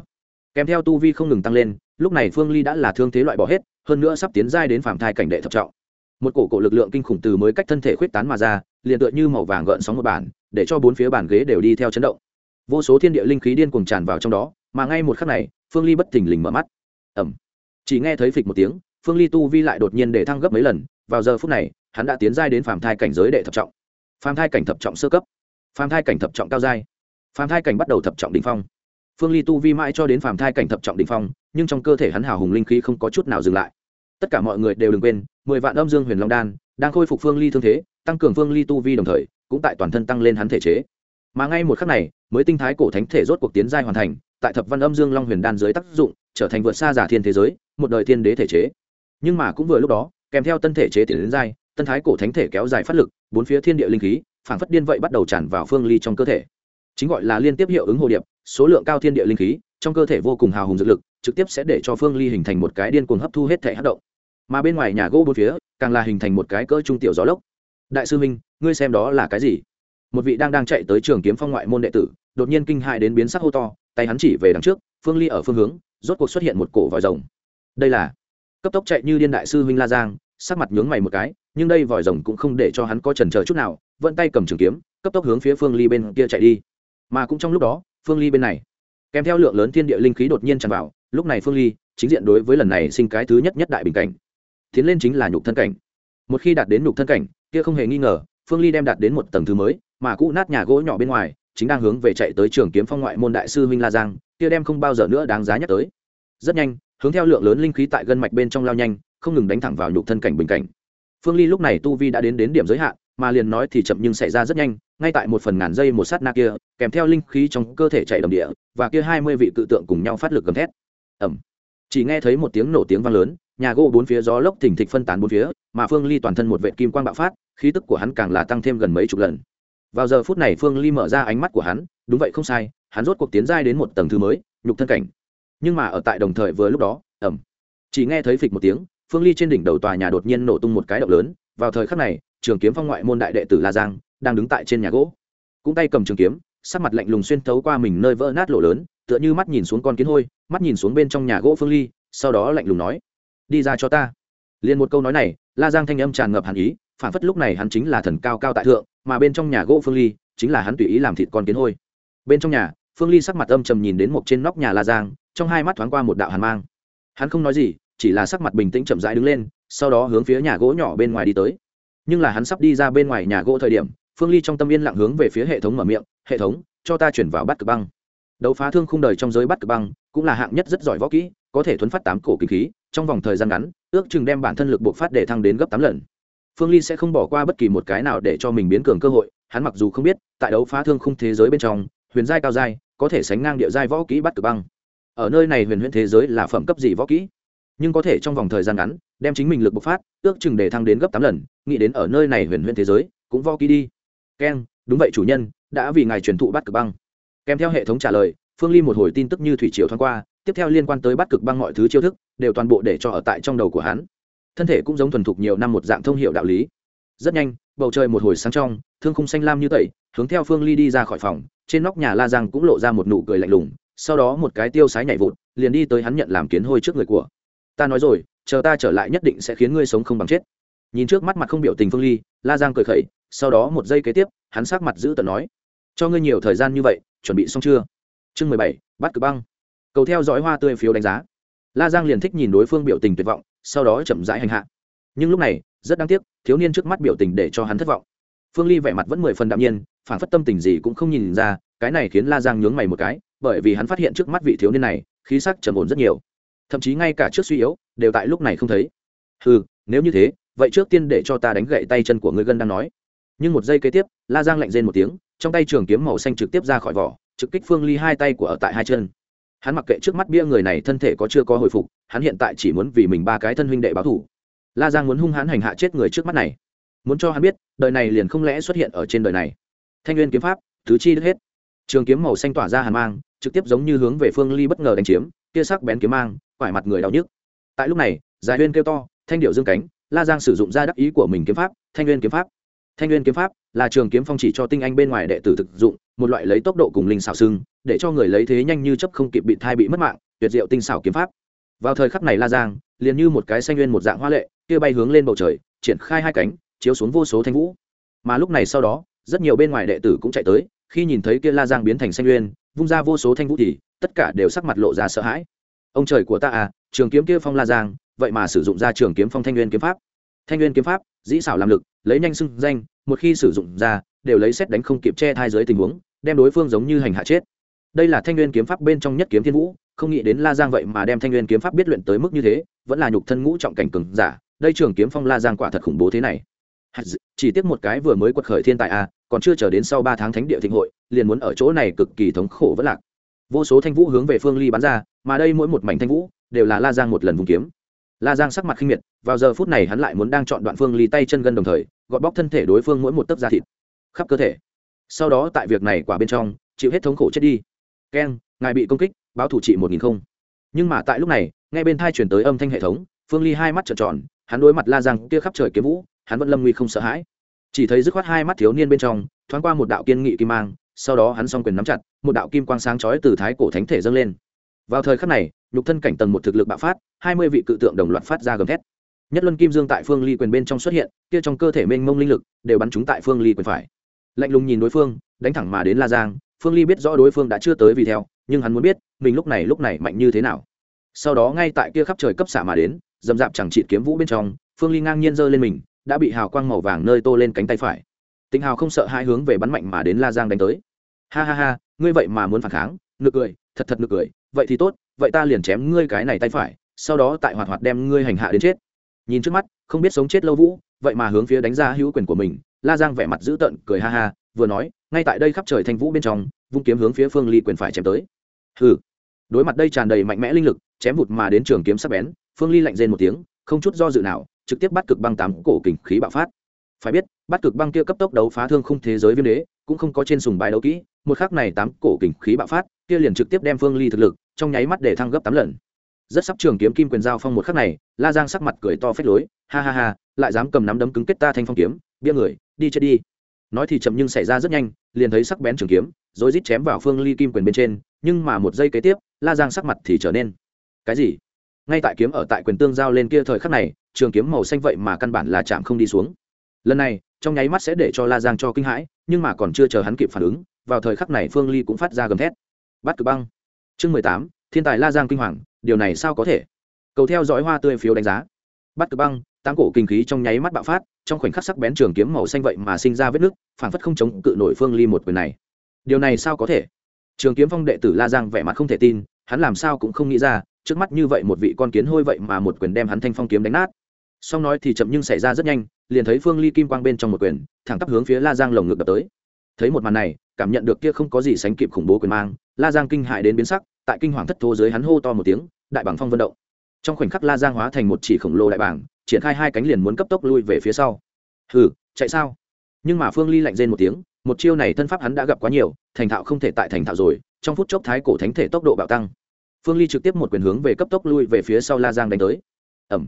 Kèm theo tu vi không ngừng tăng lên, lúc này phương ly đã là thương thế loại bỏ hết, hơn nữa sắp tiến giai đến phàm thai cảnh đệ thập trọng. Một cổ cổ lực lượng kinh khủng từ mới cách thân thể khuyết tán mà ra, liền tựa như màu vàng gợn sóng một bản, để cho bốn phía bàn ghế đều đi theo chấn động. Vô số thiên địa linh khí điên cuồng tràn vào trong đó, mà ngay một khắc này, phương ly bất thình lình mở mắt. Ẩm chỉ nghe thấy phịch một tiếng, phương ly tu vi lại đột nhiên để thăng gấp mấy lần, vào giờ phút này, hắn đã tiến giai đến phàm thai cảnh giới đệ thập trọng phàm thai cảnh thập trọng sơ cấp. Phàm thai cảnh thập trọng cao giai. Phàm thai cảnh bắt đầu thập trọng đ ỉ n h phong. Phương ly tu vi mãi cho đến phàm thai cảnh thập trọng đ ỉ n h phong, nhưng trong cơ thể hắn hào hùng linh khí không có chút nào dừng lại. Tất cả mọi người đều đừng quên, mười vạn âm dương huyền long đan đang khôi phục phương ly thương thế, tăng cường phương ly tu vi đồng thời, cũng tại toàn thân tăng lên hắn thể chế. Mà ngay một khắc này, mới tinh thái cổ thánh thể rốt cuộc tiến giai hoàn thành, tại thập văn âm dương long huyền đan dưới tác dụng, trở thành vượt xa giả thiên thế giới, một đời thiên đế thể chế. Nhưng mà cũng vừa lúc đó, kèm theo tân thể chế tiến đến giai tân thái cổ thánh thể kéo dài phát lực, bốn phía thiên địa linh khí, phảng phất điên vậy bắt đầu tràn vào phương ly trong cơ thể. Chính gọi là liên tiếp hiệu ứng hồ điệp, số lượng cao thiên địa linh khí, trong cơ thể vô cùng hào hùng dược lực, trực tiếp sẽ để cho phương ly hình thành một cái điên cuồng hấp thu hết thể hát động. Mà bên ngoài nhà gỗ bốn phía, càng là hình thành một cái cỡ trung tiểu gió lốc. Đại sư minh, ngươi xem đó là cái gì? Một vị đang đang chạy tới trường kiếm phong ngoại môn đệ tử, đột nhiên kinh hại đến biến sắc hô to, tay hắn chỉ về đằng trước, phương ly ở phương hướng, rốt cuộc xuất hiện một cổ vòi rồng. Đây là cấp tốc chạy như điên đại sư huynh la giang sắc mặt nhướng mày một cái, nhưng đây vòi rồng cũng không để cho hắn có chần chờ chút nào vận tay cầm trường kiếm, cấp tốc hướng phía phương ly bên kia chạy đi. Mà cũng trong lúc đó, phương ly bên này, kèm theo lượng lớn thiên địa linh khí đột nhiên tràn vào, lúc này phương ly chính diện đối với lần này sinh cái thứ nhất nhất đại bình cảnh, tiến lên chính là nhục thân cảnh. Một khi đạt đến nhục thân cảnh, kia không hề nghi ngờ, phương ly đem đạt đến một tầng thứ mới, mà cũ nát nhà gỗ nhỏ bên ngoài, chính đang hướng về chạy tới trường kiếm phong ngoại môn đại sư huynh la giang, kia đem không bao giờ nữa đáng giá nhắc tới. Rất nhanh, hướng theo lượng lớn linh khí tại gân mạch bên trong lao nhanh không ngừng đánh thẳng vào nhục thân cảnh bình cảnh. Phương ly lúc này tu vi đã đến đến điểm giới hạn, mà liền nói thì chậm nhưng xảy ra rất nhanh, ngay tại một phần ngàn giây một sát na kia, kèm theo linh khí trong cơ thể chạy đồng địa, và kia hai mươi vị cự tượng cùng nhau phát lực gầm thét. Ẩm chỉ nghe thấy một tiếng nổ tiếng vang lớn, nhà gỗ bốn phía gió lốc thình thịch phân tán bốn phía, mà phương ly toàn thân một vệ kim quang bạo phát, khí tức của hắn càng là tăng thêm gần mấy chục lần. Vào giờ phút này phương ly mở ra ánh mắt của hắn, đúng vậy không sai, hắn rốt cuộc tiến giai đến một tầng thứ mới, nhục thân cảnh. Nhưng mà ở tại đồng thời vừa lúc đó ẩm chỉ nghe thấy phịch một tiếng phương ly trên đỉnh đầu tòa nhà đột nhiên nổ tung một cái động lớn, vào thời khắc này, trường kiếm phong ngoại môn đại đệ tử la giang đang đứng tại trên nhà gỗ. Cũng tay cầm trường kiếm, sắc mặt lạnh lùng xuyên thấu qua mình nơi vỡ nát lỗ lớn, tựa như mắt nhìn xuống con kiến hôi, mắt nhìn xuống bên trong nhà gỗ phương ly, sau đó lạnh lùng nói, đi ra cho ta. Liền một câu nói này, la giang thanh âm tràn ngập hàn ý, phản phất lúc này hắn chính là thần cao cao tại thượng, mà bên trong nhà gỗ phương ly chính là hắn tùy ý làm thịt con kiến hôi. Bên trong nhà, phương ly sắc mặt âm trầm nhìn đến một trên nóc nhà la giang, trong hai mắt thoáng qua một đạo hàn mang. Hắn không nói gì chỉ là sắc mặt bình tĩnh chậm rãi đứng lên, sau đó hướng phía nhà gỗ nhỏ bên ngoài đi tới. Nhưng là hắn sắp đi ra bên ngoài nhà gỗ thời điểm, phương ly trong tâm yên lặng hướng về phía hệ thống mở miệng, hệ thống, cho ta chuyển vào bắt cực băng. Đấu phá thương khung đời trong giới bắt cực băng, cũng là hạng nhất rất giỏi võ kỹ, có thể thuấn phát tám cổ kinh khí, trong vòng thời gian ngắn, ước chừng đem bản thân lực buộc phát để thăng đến gấp tám lần. Phương ly sẽ không bỏ qua bất kỳ một cái nào để cho mình biến cường cơ hội, hắn mặc dù không biết, tại đấu phá thương khung thế giới bên trong, huyền giai cao giai, có thể sánh ngang địa giai võ kỹ bắt cực băng. Ở nơi này huyền huyền thế giới là phẩm cấp gì võ kỹ? Nhưng có thể trong vòng thời gian ngắn, đem chính mình lực bộc phát, ước chừng để thăng đến gấp tám lần, nghĩ đến ở nơi này huyền huyền thế giới, cũng vo ký đi. Keng đúng vậy chủ nhân, đã vì ngài truyền thụ bắt cực băng. Kèm theo hệ thống trả lời, phương ly một hồi tin tức như thủy triều thoáng qua, tiếp theo liên quan tới bắt cực băng mọi thứ chiêu thức, đều toàn bộ để cho ở tại trong đầu của hắn. Thân thể cũng giống thuần thục nhiều năm một dạng thông hiệu đạo lý. Rất nhanh, bầu trời một hồi sáng trong, thương khung xanh lam như tẩy, hướng theo phương ly đi ra khỏi phòng, trên nóc nhà la giang cũng lộ ra một nụ cười lạnh lùng, sau đó một cái tiêu sái nhảy vụt, liền đi tới hắn nhận làm kiến hôi trước người của ta nói rồi, chờ ta trở lại nhất định sẽ khiến ngươi sống không bằng chết. Nhìn trước mắt mặt không biểu tình phương ly, la giang cười khẩy, sau đó một giây kế tiếp, hắn sát mặt giữ tận nói, cho ngươi nhiều thời gian như vậy, chuẩn bị xong chưa? Chương mười bảy, bắt cực băng. Cầu theo dõi hoa tươi phiếu đánh giá. La giang liền thích nhìn đối phương biểu tình tuyệt vọng, sau đó chậm rãi hành hạ. Nhưng lúc này, rất đáng tiếc, thiếu niên trước mắt biểu tình để cho hắn thất vọng. Phương ly vẻ mặt vẫn mười phần đạm nhiên, phản phất tâm tình gì cũng không nhìn ra, cái này khiến la giang nhướng mày một cái, bởi vì hắn phát hiện trước mắt vị thiếu niên này, khí sắc trầm ổn rất nhiều thậm chí ngay cả trước suy yếu, đều tại lúc này không thấy. Ừ nếu như thế, vậy trước tiên để cho ta đánh gậy tay chân của ngươi gân đang nói. Nhưng một giây kế tiếp, la giang lạnh rên một tiếng, trong tay trường kiếm màu xanh trực tiếp ra khỏi vỏ, trực kích phương ly hai tay của ở tại hai chân. Hắn mặc kệ trước mắt bia người này thân thể có chưa có hồi phục, hắn hiện tại chỉ muốn vì mình ba cái thân huynh đệ báo thủ la giang muốn hung hãn hành hạ chết người trước mắt này. Muốn cho hắn biết, đời này liền không lẽ xuất hiện ở trên đời này. Thanh nguyên kiếm pháp thứ chi đứt hết. Trường kiếm màu xanh tỏa ra hàn mang, trực tiếp giống như hướng về phương ly bất ngờ đánh chiếm, kia sắc bén kiếm mang quải mặt người đau nhức. Tại lúc này, giải huyên kêu to, thanh điệu dương cánh, la giang sử dụng ra đắc ý của mình kiếm pháp, thanh nguyên kiếm pháp. Thanh nguyên kiếm pháp là trường kiếm phong chỉ cho tinh anh bên ngoài đệ tử thực dụng, một loại lấy tốc độ cùng linh xảo xưng, để cho người lấy thế nhanh như chấp không kịp bị thai bị mất mạng, tuyệt diệu tinh xảo kiếm pháp. Vào thời khắc này la giang liền như một cái xanh nguyên một dạng hoa lệ, kia bay hướng lên bầu trời, triển khai hai cánh, chiếu xuống vô số thanh vũ. Mà lúc này sau đó, rất nhiều bên ngoài đệ tử cũng chạy tới, khi nhìn thấy kia la giang biến thành xanh nguyên, vung ra vô số thanh vũ thì tất cả đều sắc mặt lộ ra sợ hãi ông trời của ta à trường kiếm kia phong la giang, vậy mà sử dụng ra trường kiếm phong thanh nguyên kiếm pháp. Thanh nguyên kiếm pháp, dĩ xảo làm lực, lấy nhanh xưng danh, một khi sử dụng ra, đều lấy xét đánh không kịp che thai dưới tình huống, đem đối phương giống như hành hạ chết. Đây là thanh nguyên kiếm pháp bên trong nhất kiếm thiên vũ, không nghĩ đến la giang vậy mà đem thanh nguyên kiếm pháp biết luyện tới mức như thế, vẫn là nhục thân ngũ trọng cảnh cường giả, đây trường kiếm phong la giang quả thật khủng bố thế này. Chỉ tiếc một cái vừa mới quật khởi thiên tài a còn chưa chờ đến sau ba tháng thánh địa thịnh hội, liền muốn ở chỗ này cực kỳ thống khổ vất lạc. Vô số thanh vũ hướng về phương ly bắn ra mà đây mỗi một mảnh thanh vũ đều là la giang một lần vùng kiếm la giang sắc mặt khinh miệt vào giờ phút này hắn lại muốn đang chọn đoạn phương ly tay chân gân đồng thời gọt bóc thân thể đối phương mỗi một tấc da thịt khắp cơ thể sau đó tại việc này quả bên trong chịu hết thống khổ chết đi keng ngài bị công kích báo thủ trị một nghìn không nhưng mà tại lúc này ngay bên thai chuyển tới âm thanh hệ thống phương ly hai mắt trợn tròn hắn đối mặt la giang kia khắp trời kiếm vũ hắn vẫn lâm nguy không sợ hãi chỉ thấy dứt khoát hai mắt thiếu niên bên trong thoáng qua một đạo kiên nghị kim mang sau đó hắn s o n g quyền nắm chặt một đạo kim quang sáng chói từ thái cổ thánh thể dâng lên vào thời khắc này, nhục thân cảnh tầng một thực lực bạo phát, hai mươi vị cự tượng đồng loạt phát ra gầm thét. Nhất luân kim dương tại phương ly quyền bên trong xuất hiện, kia trong cơ thể mênh mông linh lực đều bắn chúng tại phương ly quyền phải. Lạnh lùng nhìn đối phương, đánh thẳng mà đến la giang, phương ly biết rõ đối phương đã chưa tới vì theo, nhưng hắn muốn biết, mình lúc này lúc này mạnh như thế nào. Sau đó ngay tại kia khắp trời cấp xạ mà đến, dầm dạp chẳng trị kiếm vũ bên trong, phương ly ngang nhiên giơ lên mình, đã bị hào quang màu vàng nơi tô lên cánh tay phải. Tĩnh hào không sợ hai hướng về bắn mạnh mà đến la giang đánh tới. Ha ha ha, ngươi vậy mà muốn phản kháng nực cười, thật thật nực cười, vậy thì tốt, vậy ta liền chém ngươi cái này tay phải, sau đó tại hoạt hoạt đem ngươi hành hạ đến chết. Nhìn trước mắt, không biết sống chết lâu vũ, vậy mà hướng phía đánh ra hữu quyền của mình, la giang vẻ mặt dữ tợn, cười ha ha, vừa nói, ngay tại đây khắp trời thanh vũ bên trong, vung kiếm hướng phía phương ly quyền phải chém tới. Hừ. Đối mặt đây tràn đầy mạnh mẽ linh lực, chém vụt mà đến trường kiếm sắc bén, phương ly lạnh rên một tiếng, không chút do dự nào, trực tiếp bắt cực băng tám cổ kình khí bạo phát. Phải biết, bắt cực băng kia cấp tốc đấu phá thương khung thế giới viêm đế, cũng không có trên sùng bài đấu kỹ, một khắc này tám cổ kình khí bạo phát kia liền trực tiếp đem phương ly thực lực trong nháy mắt để thăng gấp tám lần. Rất sắp trường kiếm kim quyền giao phong một khắc này, la giang sắc mặt cười to phết lối, ha ha ha, lại dám cầm nắm đấm cứng kết ta thanh phong kiếm, bia người, đi chết đi. Nói thì chậm nhưng xảy ra rất nhanh, liền thấy sắc bén trường kiếm, rồi rít chém vào phương ly kim quyền bên trên, nhưng mà một giây kế tiếp, la giang sắc mặt thì trở nên cái gì? Ngay tại kiếm ở tại quyền tương giao lên kia thời khắc này, trường kiếm màu xanh vậy mà căn bản là chạm không đi xuống. Lần này, trong nháy mắt sẽ để cho la giang cho kinh hãi, nhưng mà còn chưa chờ hắn kịp phản ứng, vào thời khắc này phương ly cũng phát ra gầm thét bắt cực băng. Chương mười tám, thiên tài la giang kinh hoàng, điều này sao có thể? Cầu theo dõi hoa tươi phiếu đánh giá. Bắt cực băng, tám cổ kinh khí trong nháy mắt bạo phát, trong khoảnh khắc sắc bén trường kiếm màu xanh vậy mà sinh ra vết nứt phảng phất không chống cự nổi phương ly một quyền này. Điều này sao có thể? Trường kiếm phong đệ tử la giang vẻ mặt không thể tin, hắn làm sao cũng không nghĩ ra, trước mắt như vậy một vị con kiến hôi vậy mà một quyền đem hắn thanh phong kiếm đánh nát. Sau nói thì chậm nhưng xảy ra rất nhanh, liền thấy phương ly kim quang bên trong một quyền, thẳng tắp hướng phía la giang lồng ngực đập tới thấy một màn này, cảm nhận được kia không có gì sánh kịp khủng bố quyền mang, la giang kinh hại đến biến sắc, tại kinh hoàng thất thố dưới hắn hô to một tiếng, đại bảng phong vận động. Trong khoảnh khắc la giang hóa thành một chỉ khổng lồ đại bảng triển khai hai cánh liền muốn cấp tốc lui về phía sau. Hừ, chạy sao? Nhưng mà phương ly lạnh rên một tiếng, một chiêu này thân pháp hắn đã gặp quá nhiều, thành thạo không thể tại thành thạo rồi, trong phút chốc thái cổ thánh thể tốc độ bạo tăng. Phương ly trực tiếp một quyền hướng về cấp tốc lui về phía sau la giang đánh tới. Ẩm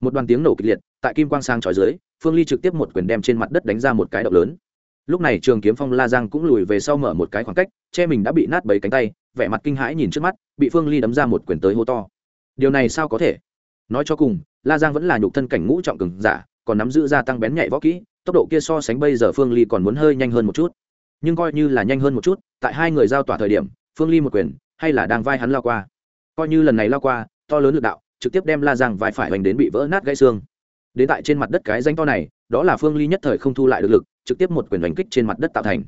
một đoàn tiếng nổ kịch liệt, tại kim quang sang trói dưới, phương ly trực tiếp một quyền đem trên mặt đất đánh ra một cái động lớn lúc này trường kiếm phong la giang cũng lùi về sau mở một cái khoảng cách, che mình đã bị nát bấy cánh tay, vẻ mặt kinh hãi nhìn trước mắt, bị phương ly đấm ra một quyền tới hô to. Điều này sao có thể? Nói cho cùng, la giang vẫn là nhục thân cảnh ngũ trọng cường giả, còn nắm giữ gia tăng bén nhạy võ kỹ, tốc độ kia so sánh bây giờ phương ly còn muốn hơi nhanh hơn một chút. Nhưng coi như là nhanh hơn một chút, tại hai người giao tỏa thời điểm, phương ly một quyền, hay là đang vai hắn lao qua. Coi như lần này lao qua, to lớn lực đạo, trực tiếp đem la giang vai phải hoành đến bị vỡ nát gãy xương đến tại trên mặt đất cái danh to này, đó là phương ly nhất thời không thu lại được lực, trực tiếp một quyền đánh kích trên mặt đất tạo thành.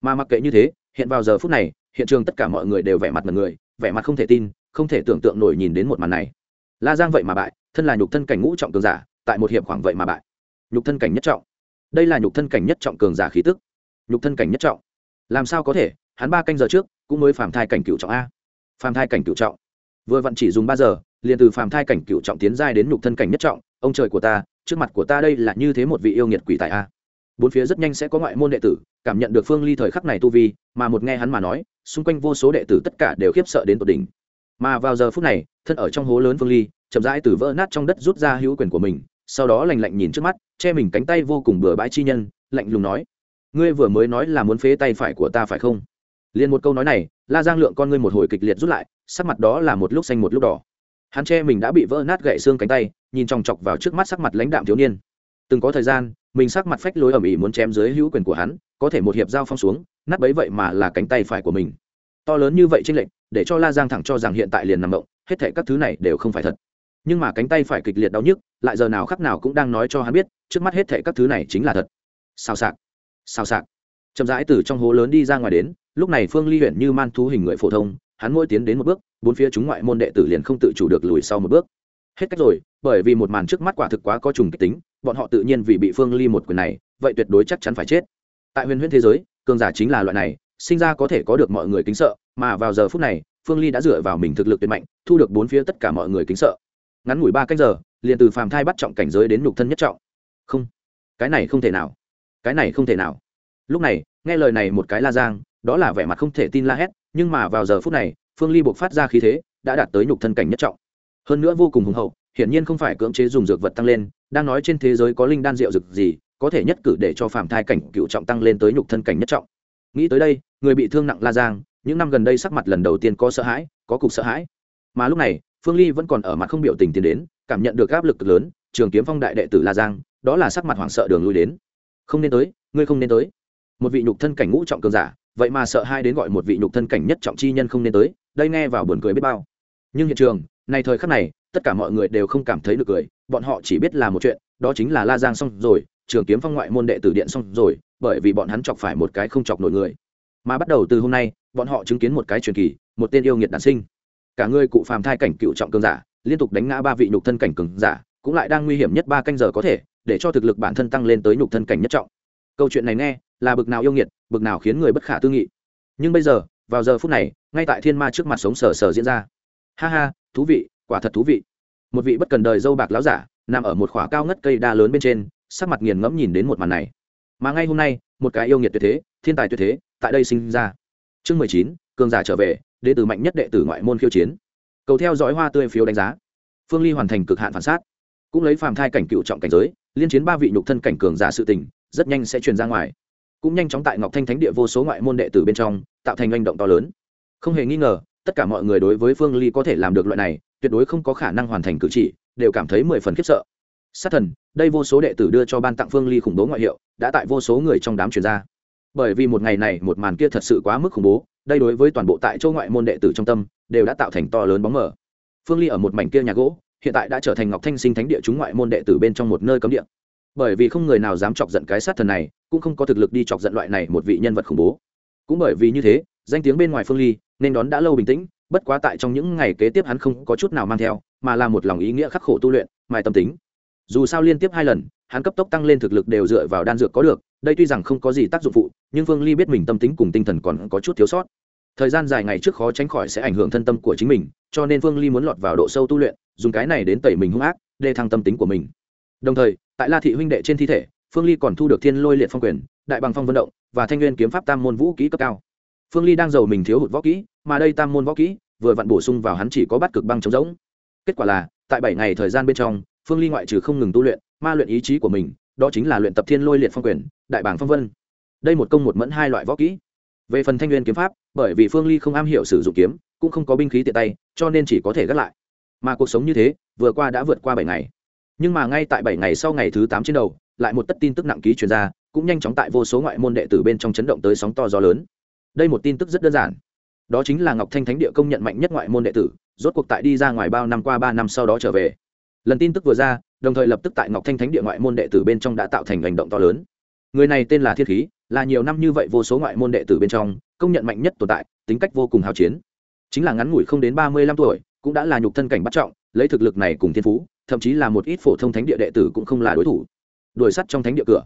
Mà mặc kệ như thế, hiện vào giờ phút này, hiện trường tất cả mọi người đều vẻ mặt mật người, vẻ mặt không thể tin, không thể tưởng tượng nổi nhìn đến một màn này. La giang vậy mà bại, thân là nhục thân cảnh ngũ trọng cường giả, tại một hiệp khoảng vậy mà bại. Nhục thân cảnh nhất trọng. Đây là nhục thân cảnh nhất trọng cường giả khí tức. Nhục thân cảnh nhất trọng. Làm sao có thể, hắn ba canh giờ trước cũng mới phàm thai cảnh cựu trọng a. Phàm thai cảnh cựu trọng. Vừa vặn chỉ dùng ba giờ liền từ phàm thai cảnh cựu trọng tiến giai đến nhục thân cảnh nhất trọng, ông trời của ta, trước mặt của ta đây là như thế một vị yêu nghiệt quỷ tại a. Bốn phía rất nhanh sẽ có ngoại môn đệ tử, cảm nhận được phương ly thời khắc này tu vi, mà một nghe hắn mà nói, xung quanh vô số đệ tử tất cả đều khiếp sợ đến tột đỉnh. Mà vào giờ phút này, thân ở trong hố lớn phương ly, chậm rãi từ vỡ nát trong đất rút ra hữu quyền của mình, sau đó lành lạnh nhìn trước mắt, che mình cánh tay vô cùng bừa bãi chi nhân, lạnh lùng nói, ngươi vừa mới nói là muốn phế tay phải của ta phải không? Liền một câu nói này, la giang lượng con ngươi một hồi kịch liệt rút lại, sắc mặt đó là một lúc xanh một lúc đỏ hắn che mình đã bị vỡ nát gậy xương cánh tay, nhìn chòng chọc vào trước mắt sắc mặt lãnh đạm thiếu niên. Từng có thời gian, mình sắc mặt phách lối ẩm ĩ muốn chém dưới hữu quyền của hắn, có thể một hiệp giao phong xuống, nát bấy vậy mà là cánh tay phải của mình. To lớn như vậy trên lệnh để cho la giang thẳng cho rằng hiện tại liền nằm động, hết thể các thứ này đều không phải thật. Nhưng mà cánh tay phải kịch liệt đau nhức, lại giờ nào khắc nào cũng đang nói cho hắn biết, trước mắt hết thể các thứ này chính là thật. Sao sạc sao sạc chậm rãi từ trong hố lớn đi ra ngoài đến, lúc này phương ly huyện như man thú hình người phổ thông hắn mỗi tiến đến một bước, bốn phía chúng ngoại môn đệ tử liền không tự chủ được lùi sau một bước. Hết cách rồi, bởi vì một màn trước mắt quả thực quá có trùng kích tính, bọn họ tự nhiên vì bị phương ly một quyền này, vậy tuyệt đối chắc chắn phải chết. Tại huyền huyễn thế giới, cường giả chính là loại này, sinh ra có thể có được mọi người kính sợ, mà vào giờ phút này, phương ly đã dựa vào mình thực lực tuyệt mạnh, thu được bốn phía tất cả mọi người kính sợ. Ngắn ngủi ba cách giờ, liền từ phàm thai bắt trọng cảnh giới đến nhục thân nhất trọng. Không, cái này không thể nào, cái này không thể nào. Lúc này, nghe lời này một cái la giang, đó là vẻ mặt không thể tin la hét nhưng mà vào giờ phút này, phương ly buộc phát ra khí thế, đã đạt tới nhục thân cảnh nhất trọng. Hơn nữa vô cùng hùng hậu, hiển nhiên không phải cưỡng chế dùng dược vật tăng lên, đang nói trên thế giới có linh đan rượu dược gì, có thể nhất cử để cho phạm thai cảnh cựu trọng tăng lên tới nhục thân cảnh nhất trọng. Nghĩ tới đây, người bị thương nặng la giang, những năm gần đây sắc mặt lần đầu tiên có sợ hãi, có cục sợ hãi. Mà lúc này, phương ly vẫn còn ở mặt không biểu tình tiến đến, cảm nhận được áp lực lớn, trường kiếm phong đại đệ tử la giang, đó là sắc mặt hoảng sợ đường lui đến. Không nên tới, ngươi không nên tới. Một vị nhục thân cảnh ngũ trọng cường giả vậy mà sợ hai đến gọi một vị nhục thân cảnh nhất trọng chi nhân không nên tới, đây nghe vào buồn cười biết bao. Nhưng hiện trường, này thời khắc này, tất cả mọi người đều không cảm thấy được cười, bọn họ chỉ biết là một chuyện, đó chính là la giang xong rồi, trường kiếm phong ngoại môn đệ tử điện xong rồi, bởi vì bọn hắn chọc phải một cái không chọc nổi người. Mà bắt đầu từ hôm nay, bọn họ chứng kiến một cái truyền kỳ, một tên yêu nghiệt đản sinh. Cả người cụ phàm thai cảnh cựu trọng cường giả, liên tục đánh ngã ba vị nhục thân cảnh cường giả, cũng lại đang nguy hiểm nhất ba canh giờ có thể, để cho thực lực bản thân tăng lên tới nhục thân cảnh nhất trọng. Câu chuyện này nghe là bực nào yêu nghiệt, bực nào khiến người bất khả tư nghị. Nhưng bây giờ, vào giờ phút này, ngay tại thiên ma trước mặt sống sờ sờ diễn ra. Ha ha, thú vị, quả thật thú vị. Một vị bất cần đời dâu bạc láo giả, nằm ở một khỏa cao ngất cây đa lớn bên trên, sắc mặt nghiền ngẫm nhìn đến một màn này. Mà ngay hôm nay, một cái yêu nghiệt tuyệt thế, thiên tài tuyệt thế, tại đây sinh ra. Chương mười chín, cường giả trở về, đệ tử mạnh nhất đệ tử ngoại môn khiêu chiến. Cầu theo dõi hoa tươi phiếu đánh giá. Phương ly hoàn thành cực hạn phản sát. Cũng lấy phàm thai cảnh cựu trọng cảnh giới, liên chiến ba vị nhục thân cảnh cường giả sự tình, rất nhanh sẽ truyền ra ngoài cũng nhanh chóng tại ngọc thanh thánh địa vô số ngoại môn đệ tử bên trong, tạo thành hành động to lớn. Không hề nghi ngờ, tất cả mọi người đối với phương ly có thể làm được loại này, tuyệt đối không có khả năng hoàn thành cử chỉ, đều cảm thấy mười phần khiếp sợ. Sát thần, đây vô số đệ tử đưa cho ban tặng phương ly khủng bố ngoại hiệu, đã tại vô số người trong đám truyền ra. Bởi vì một ngày này, một màn kia thật sự quá mức khủng bố, đây đối với toàn bộ tại châu ngoại môn đệ tử trong tâm, đều đã tạo thành to lớn bóng mở. phương ly ở một mảnh kia nhà gỗ, hiện tại đã trở thành ngọc thanh sinh thánh địa chúng ngoại môn đệ tử bên trong một nơi cấm địa bởi vì không người nào dám chọc giận cái sát thần này, cũng không có thực lực đi chọc giận loại này một vị nhân vật khủng bố. Cũng bởi vì như thế, danh tiếng bên ngoài phương ly nên đón đã lâu bình tĩnh, bất quá tại trong những ngày kế tiếp hắn không có chút nào mang theo, mà là một lòng ý nghĩa khắc khổ tu luyện, mài tâm tính. Dù sao liên tiếp hai lần, hắn cấp tốc tăng lên thực lực đều dựa vào đan dược có được, đây tuy rằng không có gì tác dụng phụ, nhưng phương ly biết mình tâm tính cùng tinh thần còn có chút thiếu sót. Thời gian dài ngày trước khó tránh khỏi sẽ ảnh hưởng thân tâm của chính mình, cho nên phương ly muốn lọt vào độ sâu tu luyện, dùng cái này đến tẩy mình hung ác để thăng tâm tính của mình. Đồng thời tại la thị huynh đệ trên thi thể, phương ly còn thu được thiên lôi liệt phong quyền, đại bằng phong vận động, và thanh nguyên kiếm pháp tam môn vũ kỹ cấp cao. Phương ly đang giàu mình thiếu hụt võ kỹ, mà đây tam môn võ kỹ, vừa vặn bổ sung vào hắn chỉ có bắt cực băng chống rỗng. Kết quả là, tại bảy ngày thời gian bên trong, phương ly ngoại trừ không ngừng tu luyện, ma luyện ý chí của mình, đó chính là luyện tập thiên lôi liệt phong quyền, đại bảng phong vân. Đây một công một mẫn hai loại võ kỹ. Về phần thanh nguyên kiếm pháp, bởi vì phương ly không am hiểu sử dụng kiếm, cũng không có binh khí tiện tay, cho nên chỉ có thể gác lại. Mà cuộc sống như thế, vừa qua đã vượt qua bảy ngày nhưng mà ngay tại bảy ngày sau ngày thứ tám trên đầu, lại một tất tin tức nặng ký truyền ra, cũng nhanh chóng tại vô số ngoại môn đệ tử bên trong chấn động tới sóng to gió lớn. Đây một tin tức rất đơn giản. Đó chính là ngọc thanh thánh địa công nhận mạnh nhất ngoại môn đệ tử, rốt cuộc tại đi ra ngoài bao năm qua ba năm sau đó trở về. Lần tin tức vừa ra, đồng thời lập tức tại ngọc thanh thánh địa ngoại môn đệ tử bên trong đã tạo thành hành động to lớn. Người này tên là thiết khí, là nhiều năm như vậy vô số ngoại môn đệ tử bên trong, công nhận mạnh nhất tồn tại, tính cách vô cùng hào chiến. Chính là ngắn ngủi không đến ba mươi lăm tuổi, cũng đã là nhục thân cảnh bắt trọng, lấy thực lực này cùng thiên phú thậm chí là một ít phổ thông thánh địa đệ tử cũng không là đối thủ. Đuổi sắt trong thánh địa cửa.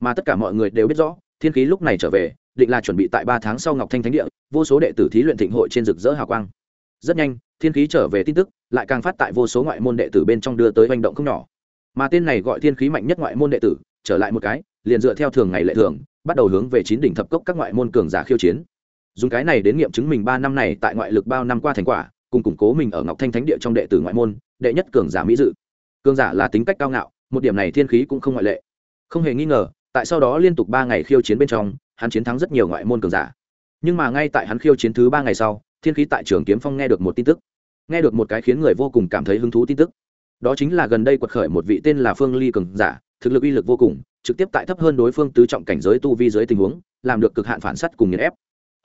Mà tất cả mọi người đều biết rõ, thiên khí lúc này trở về, định là chuẩn bị tại ba tháng sau ngọc thanh thánh địa, vô số đệ tử thí luyện thịnh hội trên rực rỡ hào quang. Rất nhanh, thiên khí trở về tin tức, lại càng phát tại vô số ngoại môn đệ tử bên trong đưa tới hành động không nhỏ. Mà tên này gọi thiên khí mạnh nhất ngoại môn đệ tử, trở lại một cái, liền dựa theo thường ngày lệ thường, bắt đầu hướng về chín đỉnh thập cốc các ngoại môn cường giả khiêu chiến. Dùng cái này đến nghiệm chứng mình ba năm này tại ngoại lực bao năm qua thành quả, cùng củng cố mình ở ngọc thanh thánh địa trong đệ tử ngoại môn, đệ nhất cường giả mỹ dự cường giả là tính cách cao ngạo, một điểm này thiên khí cũng không ngoại lệ. Không hề nghi ngờ, tại sau đó liên tục ba ngày khiêu chiến bên trong, hắn chiến thắng rất nhiều ngoại môn cường giả. Nhưng mà ngay tại hắn khiêu chiến thứ ba ngày sau, thiên khí tại trường kiếm phong nghe được một tin tức. Nghe được một cái khiến người vô cùng cảm thấy hứng thú tin tức. Đó chính là gần đây quật khởi một vị tên là phương ly cường giả, thực lực uy lực vô cùng, trực tiếp tại thấp hơn đối phương tứ trọng cảnh giới tu vi dưới tình huống, làm được cực hạn phản s cùng nghiền ép.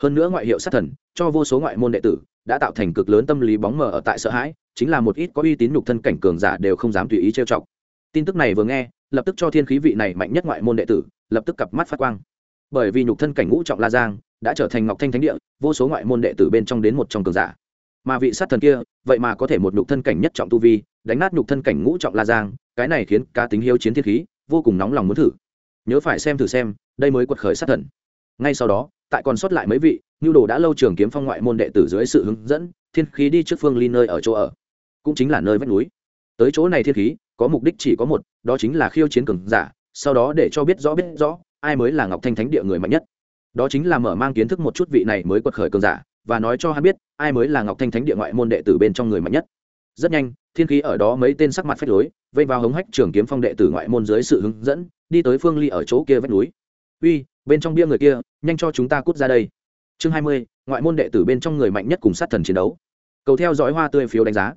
Hơn nữa ngoại hiệu sát thần, cho vô số ngoại môn đệ tử, đã tạo thành cực lớn tâm lý bóng mờ ở tại sợ hãi chính là một ít có uy tín nhục thân cảnh cường giả đều không dám tùy ý trêu chọc. Tin tức này vừa nghe, lập tức cho thiên khí vị này mạnh nhất ngoại môn đệ tử, lập tức cặp mắt phát quang. Bởi vì nhục thân cảnh ngũ trọng la giang đã trở thành ngọc thanh thánh địa, vô số ngoại môn đệ tử bên trong đến một trong cường giả. Mà vị sát thần kia, vậy mà có thể một nhục thân cảnh nhất trọng tu vi, đánh nát nhục thân cảnh ngũ trọng la giang, cái này khiến cá tính hiếu chiến thiên khí vô cùng nóng lòng muốn thử. Nhớ phải xem thử xem, đây mới quật khởi sát thần. Ngay sau đó, tại còn sót lại mấy vị, nhu đồ đã lâu trường kiếm phong ngoại môn đệ tử dưới sự hướng dẫn, thiên khí đi trước phương ly nơi ở chỗ ở cũng chính là nơi vách núi. Tới chỗ này thiên khí, có mục đích chỉ có một, đó chính là khiêu chiến cường giả, sau đó để cho biết rõ biết rõ, ai mới là ngọc thanh thánh địa người mạnh nhất. Đó chính là mở mang kiến thức một chút vị này mới quật khởi cường giả, và nói cho hắn biết, ai mới là ngọc thanh thánh địa ngoại môn đệ tử bên trong người mạnh nhất. Rất nhanh, thiên khí ở đó mấy tên sắc mặt phách lối, vây vào hống hách trường kiếm phong đệ tử ngoại môn dưới sự hướng dẫn, đi tới phương ly ở chỗ kia vách núi. Uy, bên trong bia người kia, nhanh cho chúng ta cút ra đây. Chương hai mươi, ngoại môn đệ tử bên trong người mạnh nhất cùng sát thần chiến đấu. Cầu theo dõi hoa tươi phiếu đánh giá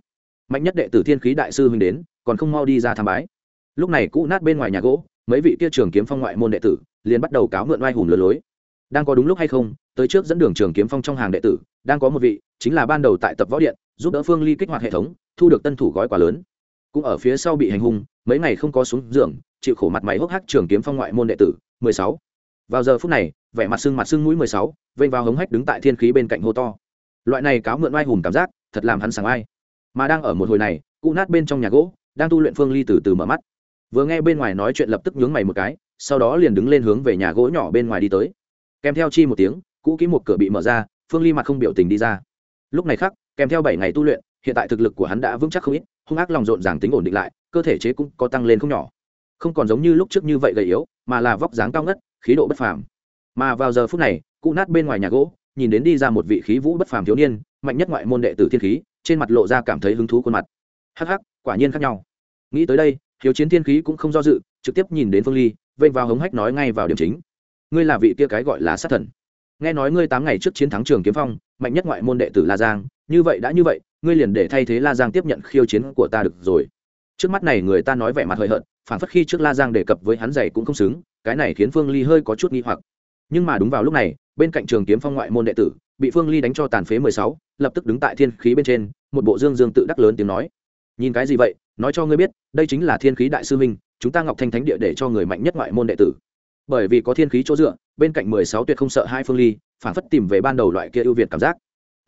mạnh nhất đệ tử thiên khí đại sư huynh đến, còn không mau đi ra tham bái. Lúc này cũ nát bên ngoài nhà gỗ, mấy vị kia trường kiếm phong ngoại môn đệ tử liền bắt đầu cáo mượn oai hùng lừa lối. Đang có đúng lúc hay không, tới trước dẫn đường trường kiếm phong trong hàng đệ tử, đang có một vị, chính là ban đầu tại tập võ điện, giúp đỡ phương ly kích hoạt hệ thống, thu được tân thủ gói quà lớn. Cũng ở phía sau bị hành hung, mấy ngày không có xuống giường, chịu khổ mặt máy hốc hác trường kiếm phong ngoại môn đệ tử, mười sáu. Vào giờ phút này, vẻ mặt sưng mặt sưng mũi mười sáu, vênh vào hống hách đứng tại thiên khí bên cạnh hô to. Loại này cáo mượn oai hùng cảm giác, thật làm hắn sảng ai mà đang ở một hồi này, cụ nát bên trong nhà gỗ, đang tu luyện phương ly từ từ mở mắt. Vừa nghe bên ngoài nói chuyện lập tức nhướng mày một cái, sau đó liền đứng lên hướng về nhà gỗ nhỏ bên ngoài đi tới. Kèm theo chi một tiếng, cũ kỹ một cửa bị mở ra, phương ly mặt không biểu tình đi ra. Lúc này khác kèm theo bảy ngày tu luyện, hiện tại thực lực của hắn đã vững chắc không ít, hung ác lòng rộn ràng tính ổn định lại, cơ thể chế cũng có tăng lên không nhỏ. Không còn giống như lúc trước như vậy gầy yếu, mà là vóc dáng cao ngất, khí độ bất phàm. Mà vào giờ phút này, cụ nát bên ngoài nhà gỗ, nhìn đến đi ra một vị khí vũ bất phàm thiếu niên, mạnh nhất ngoại môn đệ tử thiên khí trên mặt lộ ra cảm thấy hứng thú khuôn mặt. Hắc hắc, quả nhiên khác nhau. Nghĩ tới đây, hiếu chiến thiên khí cũng không do dự, trực tiếp nhìn đến phương ly, vênh vào hống hách nói ngay vào điểm chính. Ngươi là vị kia cái gọi là sát thần. Nghe nói ngươi tám ngày trước chiến thắng trường kiếm phong, mạnh nhất ngoại môn đệ tử la giang, như vậy đã như vậy, ngươi liền để thay thế la giang tiếp nhận khiêu chiến của ta được rồi. Trước mắt này người ta nói vẻ mặt hời hợt phản phất khi trước la giang đề cập với hắn giày cũng không xứng, cái này khiến phương ly hơi có chút nghi hoặc. Nhưng mà đúng vào lúc này, bên cạnh trường kiếm phong ngoại môn đệ tử bị phương ly đánh cho tàn phế mười sáu, lập tức đứng tại thiên khí bên trên, một bộ dương dương tự đắc lớn tiếng nói. Nhìn cái gì vậy? Nói cho ngươi biết, đây chính là thiên khí đại sư minh chúng ta ngọc thanh thánh địa để cho người mạnh nhất ngoại môn đệ tử. Bởi vì có thiên khí chỗ dựa, bên cạnh mười sáu tuyệt không sợ hai phương ly, phản phất tìm về ban đầu loại kia ưu việt cảm giác.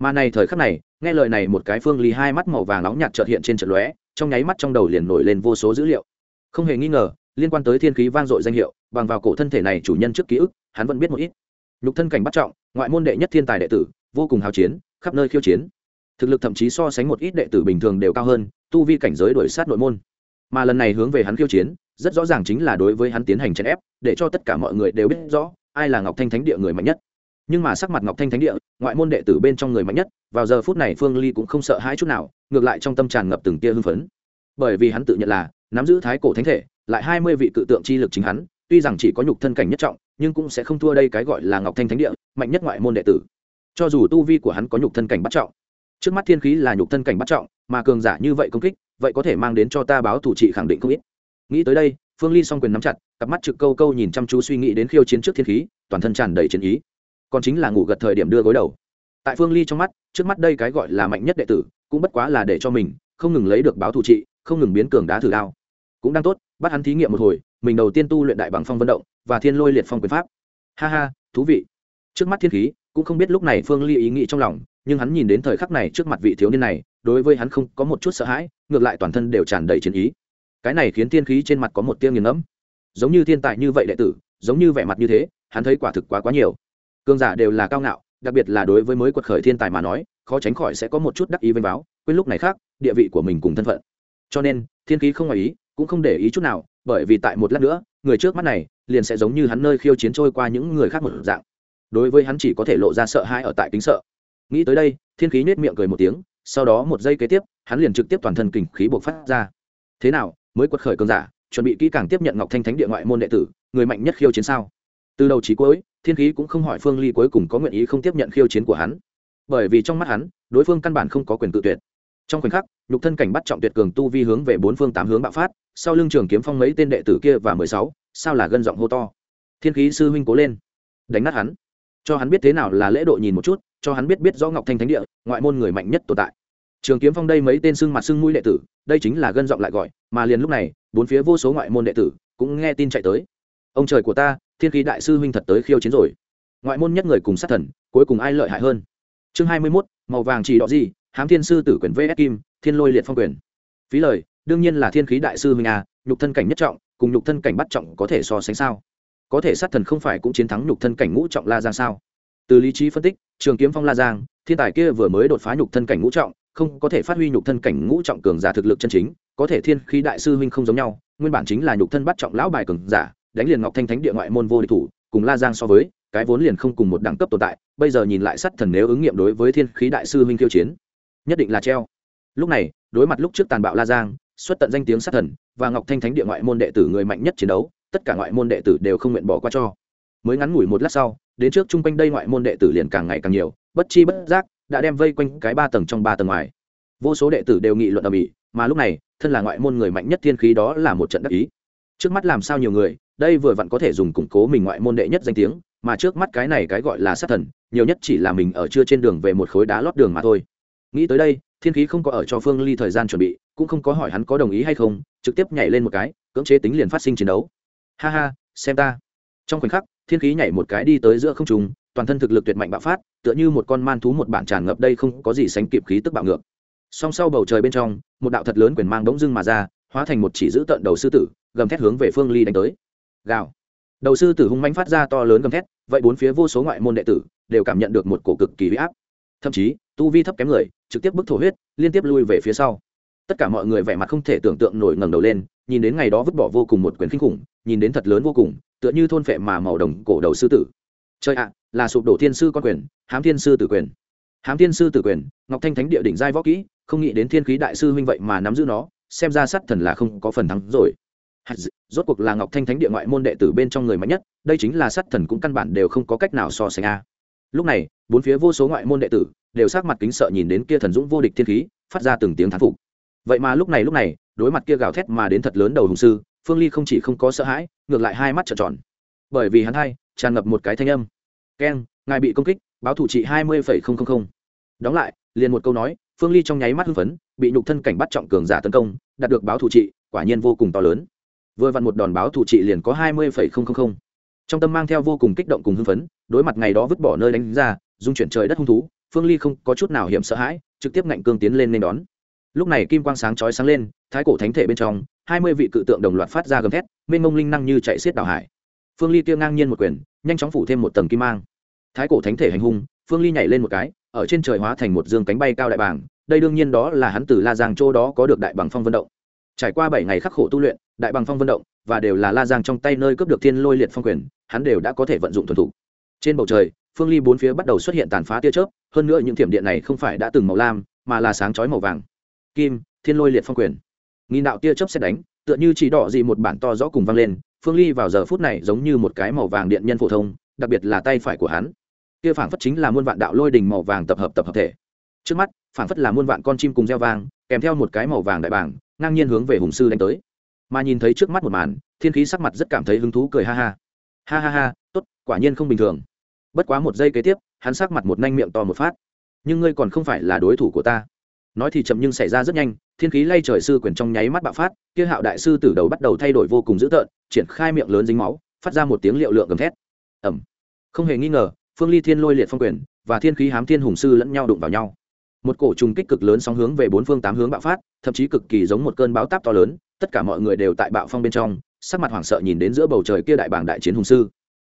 Mà này thời khắc này, nghe lời này một cái phương ly hai mắt màu vàng nóng nhạt trợt hiện trên trận lóe, trong nháy mắt trong đầu liền nổi lên vô số dữ liệu. Không hề nghi ngờ, liên quan tới thiên khí vang dội danh hiệu, bằng vào cổ thân thể này chủ nhân trước ký ức, hắn vẫn biết một ít nhục thân cảnh bắt trọng, ngoại môn đệ nhất thiên tài đệ tử, vô cùng hào chiến, khắp nơi khiêu chiến. Thực lực thậm chí so sánh một ít đệ tử bình thường đều cao hơn, tu vi cảnh giới đổi sát nội môn. Mà lần này hướng về hắn khiêu chiến, rất rõ ràng chính là đối với hắn tiến hành chèn ép, để cho tất cả mọi người đều biết rõ, ai là ngọc thanh thánh địa người mạnh nhất. Nhưng mà sắc mặt ngọc thanh thánh địa, ngoại môn đệ tử bên trong người mạnh nhất, vào giờ phút này phương ly cũng không sợ hãi chút nào, ngược lại trong tâm tràn ngập từng tia hưng phấn. Bởi vì hắn tự nhận là nắm giữ thái cổ thánh thể, lại hai mươi vị cự tượng chi lực chính hắn, tuy rằng chỉ có nhục thân cảnh nhất trọng nhưng cũng sẽ không thua đây cái gọi là ngọc thanh thánh địa, mạnh nhất ngoại môn đệ tử. Cho dù tu vi của hắn có nhục thân cảnh bắt trọng, trước mắt thiên khí là nhục thân cảnh bắt trọng, mà cường giả như vậy công kích, vậy có thể mang đến cho ta báo thủ trị khẳng định không ít. Nghĩ tới đây, phương ly s o n g quyền nắm chặt, cặp mắt trực câu câu nhìn chăm chú suy nghĩ đến khiêu chiến trước thiên khí, toàn thân tràn đầy chiến ý. Còn chính là ngủ gật thời điểm đưa gối đầu. Tại phương ly trong mắt, trước mắt đây cái gọi là mạnh nhất đệ tử, cũng bất quá là để cho mình không ngừng lấy được báo thủ trị, không ngừng biến cường đá thử đao. Cũng đang tốt, bắt hắn thí nghiệm một hồi mình đầu tiên tu luyện đại bằng phong vận động và thiên lôi liệt phong quyền pháp. Ha ha, thú vị. Trước mắt thiên khí, cũng không biết lúc này phương ly ý nghĩ trong lòng, nhưng hắn nhìn đến thời khắc này trước mặt vị thiếu niên này, đối với hắn không có một chút sợ hãi, ngược lại toàn thân đều tràn đầy chiến ý. Cái này khiến thiên khí trên mặt có một tiêu nghiền ngẫm. Giống như thiên tài như vậy đệ tử, giống như vẻ mặt như thế, hắn thấy quả thực quá quá nhiều. Cương giả đều là cao ngạo, đặc biệt là đối với mới quật khởi thiên tài mà nói, khó tránh khỏi sẽ có một chút đắc ý vênh báo, quên lúc này khác, địa vị của mình cùng thân phận. Cho nên, thiên khí không ngoài ý, cũng không để ý chút nào bởi vì tại một lát nữa, người trước mắt này liền sẽ giống như hắn nơi khiêu chiến trôi qua những người khác một dạng. Đối với hắn chỉ có thể lộ ra sợ hãi ở tại kính sợ. Nghĩ tới đây, thiên khí nết miệng cười một tiếng, sau đó một giây kế tiếp, hắn liền trực tiếp toàn thân kình khí buộc phát ra. Thế nào, mới quật khởi cơn giả, chuẩn bị kỹ càng tiếp nhận ngọc thanh thánh địa ngoại môn đệ tử, người mạnh nhất khiêu chiến sao? Từ đầu trí cuối, thiên khí cũng không hỏi phương ly cuối cùng có nguyện ý không tiếp nhận khiêu chiến của hắn. Bởi vì trong mắt hắn, đối phương căn bản không có quyền tự tuyệt. Trong khoảnh khắc, nhục thân cảnh bắt trọng tuyệt cường tu vi hướng về bốn phương tám hướng bạo phát sau lưng trường kiếm phong mấy tên đệ tử kia và mười sáu, sao là gân giọng hô to. Thiên khí sư huynh cố lên, đánh nát hắn. Cho hắn biết thế nào là lễ độ nhìn một chút, cho hắn biết biết rõ ngọc thanh thánh địa, ngoại môn người mạnh nhất tồn tại. Trường kiếm phong đây mấy tên xưng mặt xưng mũi đệ tử, đây chính là gân giọng lại gọi, mà liền lúc này, bốn phía vô số ngoại môn đệ tử cũng nghe tin chạy tới. Ông trời của ta, thiên khí đại sư huynh thật tới khiêu chiến rồi. Ngoại môn nhất người cùng sát thần, cuối cùng ai lợi hại hơn? Chương hai mươi mốt, màu vàng chỉ đỏ gì, hám thiên sư tử quyền vs kim, thiên lôi liệt phong quyền. Phí lời đương nhiên là thiên khí đại sư huynh a, nhục thân cảnh nhất trọng, cùng nhục thân cảnh bắt trọng có thể so sánh sao? Có thể sát thần không phải cũng chiến thắng nhục thân cảnh ngũ trọng la giang sao? Từ lý trí phân tích, trường kiếm phong la giang, thiên tài kia vừa mới đột phá nhục thân cảnh ngũ trọng, không có thể phát huy nhục thân cảnh ngũ trọng cường giả thực lực chân chính, có thể thiên khí đại sư huynh không giống nhau, nguyên bản chính là nhục thân bắt trọng lão bài cường giả, đánh liền ngọc thanh thánh địa ngoại môn vô địch thủ, cùng la giang so với, cái vốn liền không cùng một đẳng cấp tồn tại, bây giờ nhìn lại sát thần nếu ứng nghiệm đối với thiên khí đại sư huynh khiêu chiến, nhất định là treo. Lúc này, đối mặt lúc trước tàn bạo la giang xuất tận danh tiếng sát thần, và ngọc thanh thánh địa ngoại môn đệ tử người mạnh nhất chiến đấu, tất cả ngoại môn đệ tử đều không nguyện bỏ qua cho. Mới ngắn ngủi một lát sau, đến trước chung quanh đây ngoại môn đệ tử liền càng ngày càng nhiều, bất chi bất giác, đã đem vây quanh cái ba tầng trong ba tầng ngoài. Vô số đệ tử đều nghị luận ở mỹ mà lúc này, thân là ngoại môn người mạnh nhất thiên khí đó là một trận đắc ý. Trước mắt làm sao nhiều người, đây vừa vặn có thể dùng củng cố mình ngoại môn đệ nhất danh tiếng, mà trước mắt cái này cái gọi là sát thần, nhiều nhất chỉ là mình ở chưa trên đường về một khối đá lót đường mà thôi. Nghĩ tới đây, thiên khí không có ở cho phương ly thời gian chuẩn bị cũng không có hỏi hắn có đồng ý hay không, trực tiếp nhảy lên một cái, cưỡng chế tính liền phát sinh chiến đấu. Ha ha, xem ta. Trong khoảnh khắc, thiên khí nhảy một cái đi tới giữa không trùng toàn thân thực lực tuyệt mạnh bạo phát, tựa như một con man thú một bản tràn ngập đây không có gì sánh kịp khí tức bạo ngược. Song sau bầu trời bên trong, một đạo thật lớn quyền mang đống dưng mà ra, hóa thành một chỉ giữ tận đầu sư tử, gầm thét hướng về phương ly đánh tới. Gào. Đầu sư tử hung manh phát ra to lớn gầm thét, vậy bốn phía vô số ngoại môn đệ tử đều cảm nhận được một cổ cực kỳ huy áp. Thậm chí, tu vi thấp kém người, trực tiếp bức thổ huyết, liên tiếp lui về phía sau tất cả mọi người vẻ mặt không thể tưởng tượng nổi ngẩng đầu lên, nhìn đến ngày đó vứt bỏ vô cùng một quyền kinh khủng, nhìn đến thật lớn vô cùng, tựa như thôn phệ mà màu đồng cổ đầu sư tử. Chơi ạ, là sụp đổ thiên sư con quyền, hám thiên sư tử quyền. Hám thiên sư tử quyền, ngọc thanh thánh địa đỉnh giai võ kỹ, không nghĩ đến thiên khí đại sư huynh vậy mà nắm giữ nó, xem ra sát thần là không có phần thắng rồi. Rốt cuộc là ngọc thanh thánh địa ngoại môn đệ tử bên trong người mạnh nhất, đây chính là sát thần cũng căn bản đều không có cách nào so sánh a. Lúc này, bốn phía vô số ngoại môn đệ tử đều sát mặt kính sợ nhìn đến kia thần dũng vô địch thiên khí, phát ra từng tiếng thán phục vậy mà lúc này lúc này, đối mặt kia gào thét mà đến thật lớn đầu hùng sư, phương ly không chỉ không có sợ hãi, ngược lại hai mắt trợn tròn. Bởi vì hắn hai, tràn ngập một cái thanh âm. Keng ngài bị công kích, báo thủ trị hai mươi đóng lại, liền một câu nói, phương ly trong nháy mắt hưng phấn, bị nhục thân cảnh bắt trọng cường giả tấn công, đạt được báo thủ trị, quả nhiên vô cùng to lớn. Vừa vặn một đòn báo thủ trị liền có hai mươi trong tâm mang theo vô cùng kích động cùng hưng phấn, đối mặt ngày đó vứt bỏ nơi đánh ra, dung chuyển trời đất hung thú, phương ly không có chút nào hiểm sợ hãi, trực tiếp ngạnh cương tiến lên nên đón lúc này kim quang sáng chói sáng lên, thái cổ thánh thể bên trong, hai mươi vị cự tượng đồng loạt phát ra gầm thét, mênh mông linh năng như chạy xiết đảo hải. Phương ly tiêu ngang nhiên một quyền, nhanh chóng phủ thêm một tầng kim mang. Thái cổ thánh thể hành hung, phương ly nhảy lên một cái, ở trên trời hóa thành một dương cánh bay cao đại bảng đây đương nhiên đó là hắn từ la giang châu đó có được đại bằng phong vận động. Trải qua bảy ngày khắc khổ tu luyện, đại bằng phong vận động, và đều là la giang trong tay nơi cướp được thiên lôi liệt phong quyền, hắn đều đã có thể vận dụng thuần thủ. Trên bầu trời, phương ly bốn phía bắt đầu xuất hiện tàn phá tia chớp, hơn nữa những thiểm điện này không phải đã từng màu lam, mà là sáng chói màu vàng kim, thiên lôi liệt phong quyền. Nghìn đạo tia chớp xét đánh, tựa như chỉ đỏ gì một bản to rõ cùng vang lên, phương ly vào giờ phút này giống như một cái màu vàng điện nhân phổ thông, đặc biệt là tay phải của hắn. Kia phảng phất chính là muôn vạn đạo lôi đình màu vàng tập hợp tập hợp thể. Trước mắt, phảng phất là muôn vạn con chim cùng gieo vang, kèm theo một cái màu vàng đại bảng ngang nhiên hướng về hùng sư đánh tới. Mà nhìn thấy trước mắt một màn, thiên khí sắc mặt rất cảm thấy hứng thú cười ha ha. Ha ha ha, tốt, quả nhiên không bình thường. Bất quá một giây kế tiếp, hắn sắc mặt một nhanh miệng to một phát. Nhưng ngươi còn không phải là đối thủ của ta nói thì chậm nhưng xảy ra rất nhanh, thiên khí lay trời sư quyền trong nháy mắt bạo phát, kia hạo đại sư từ đầu bắt đầu thay đổi vô cùng dữ tợn, triển khai miệng lớn dính máu, phát ra một tiếng liệu lượng gầm thét. Ẩm không hề nghi ngờ, phương ly thiên lôi liệt phong quyền và thiên khí hám thiên hùng sư lẫn nhau đụng vào nhau. Một cổ trùng kích cực lớn sóng hướng về bốn phương tám hướng bạo phát, thậm chí cực kỳ giống một cơn bão táp to lớn, tất cả mọi người đều tại bạo phong bên trong, sắc mặt hoảng sợ nhìn đến giữa bầu trời kia đại bảng đại chiến hùng sư.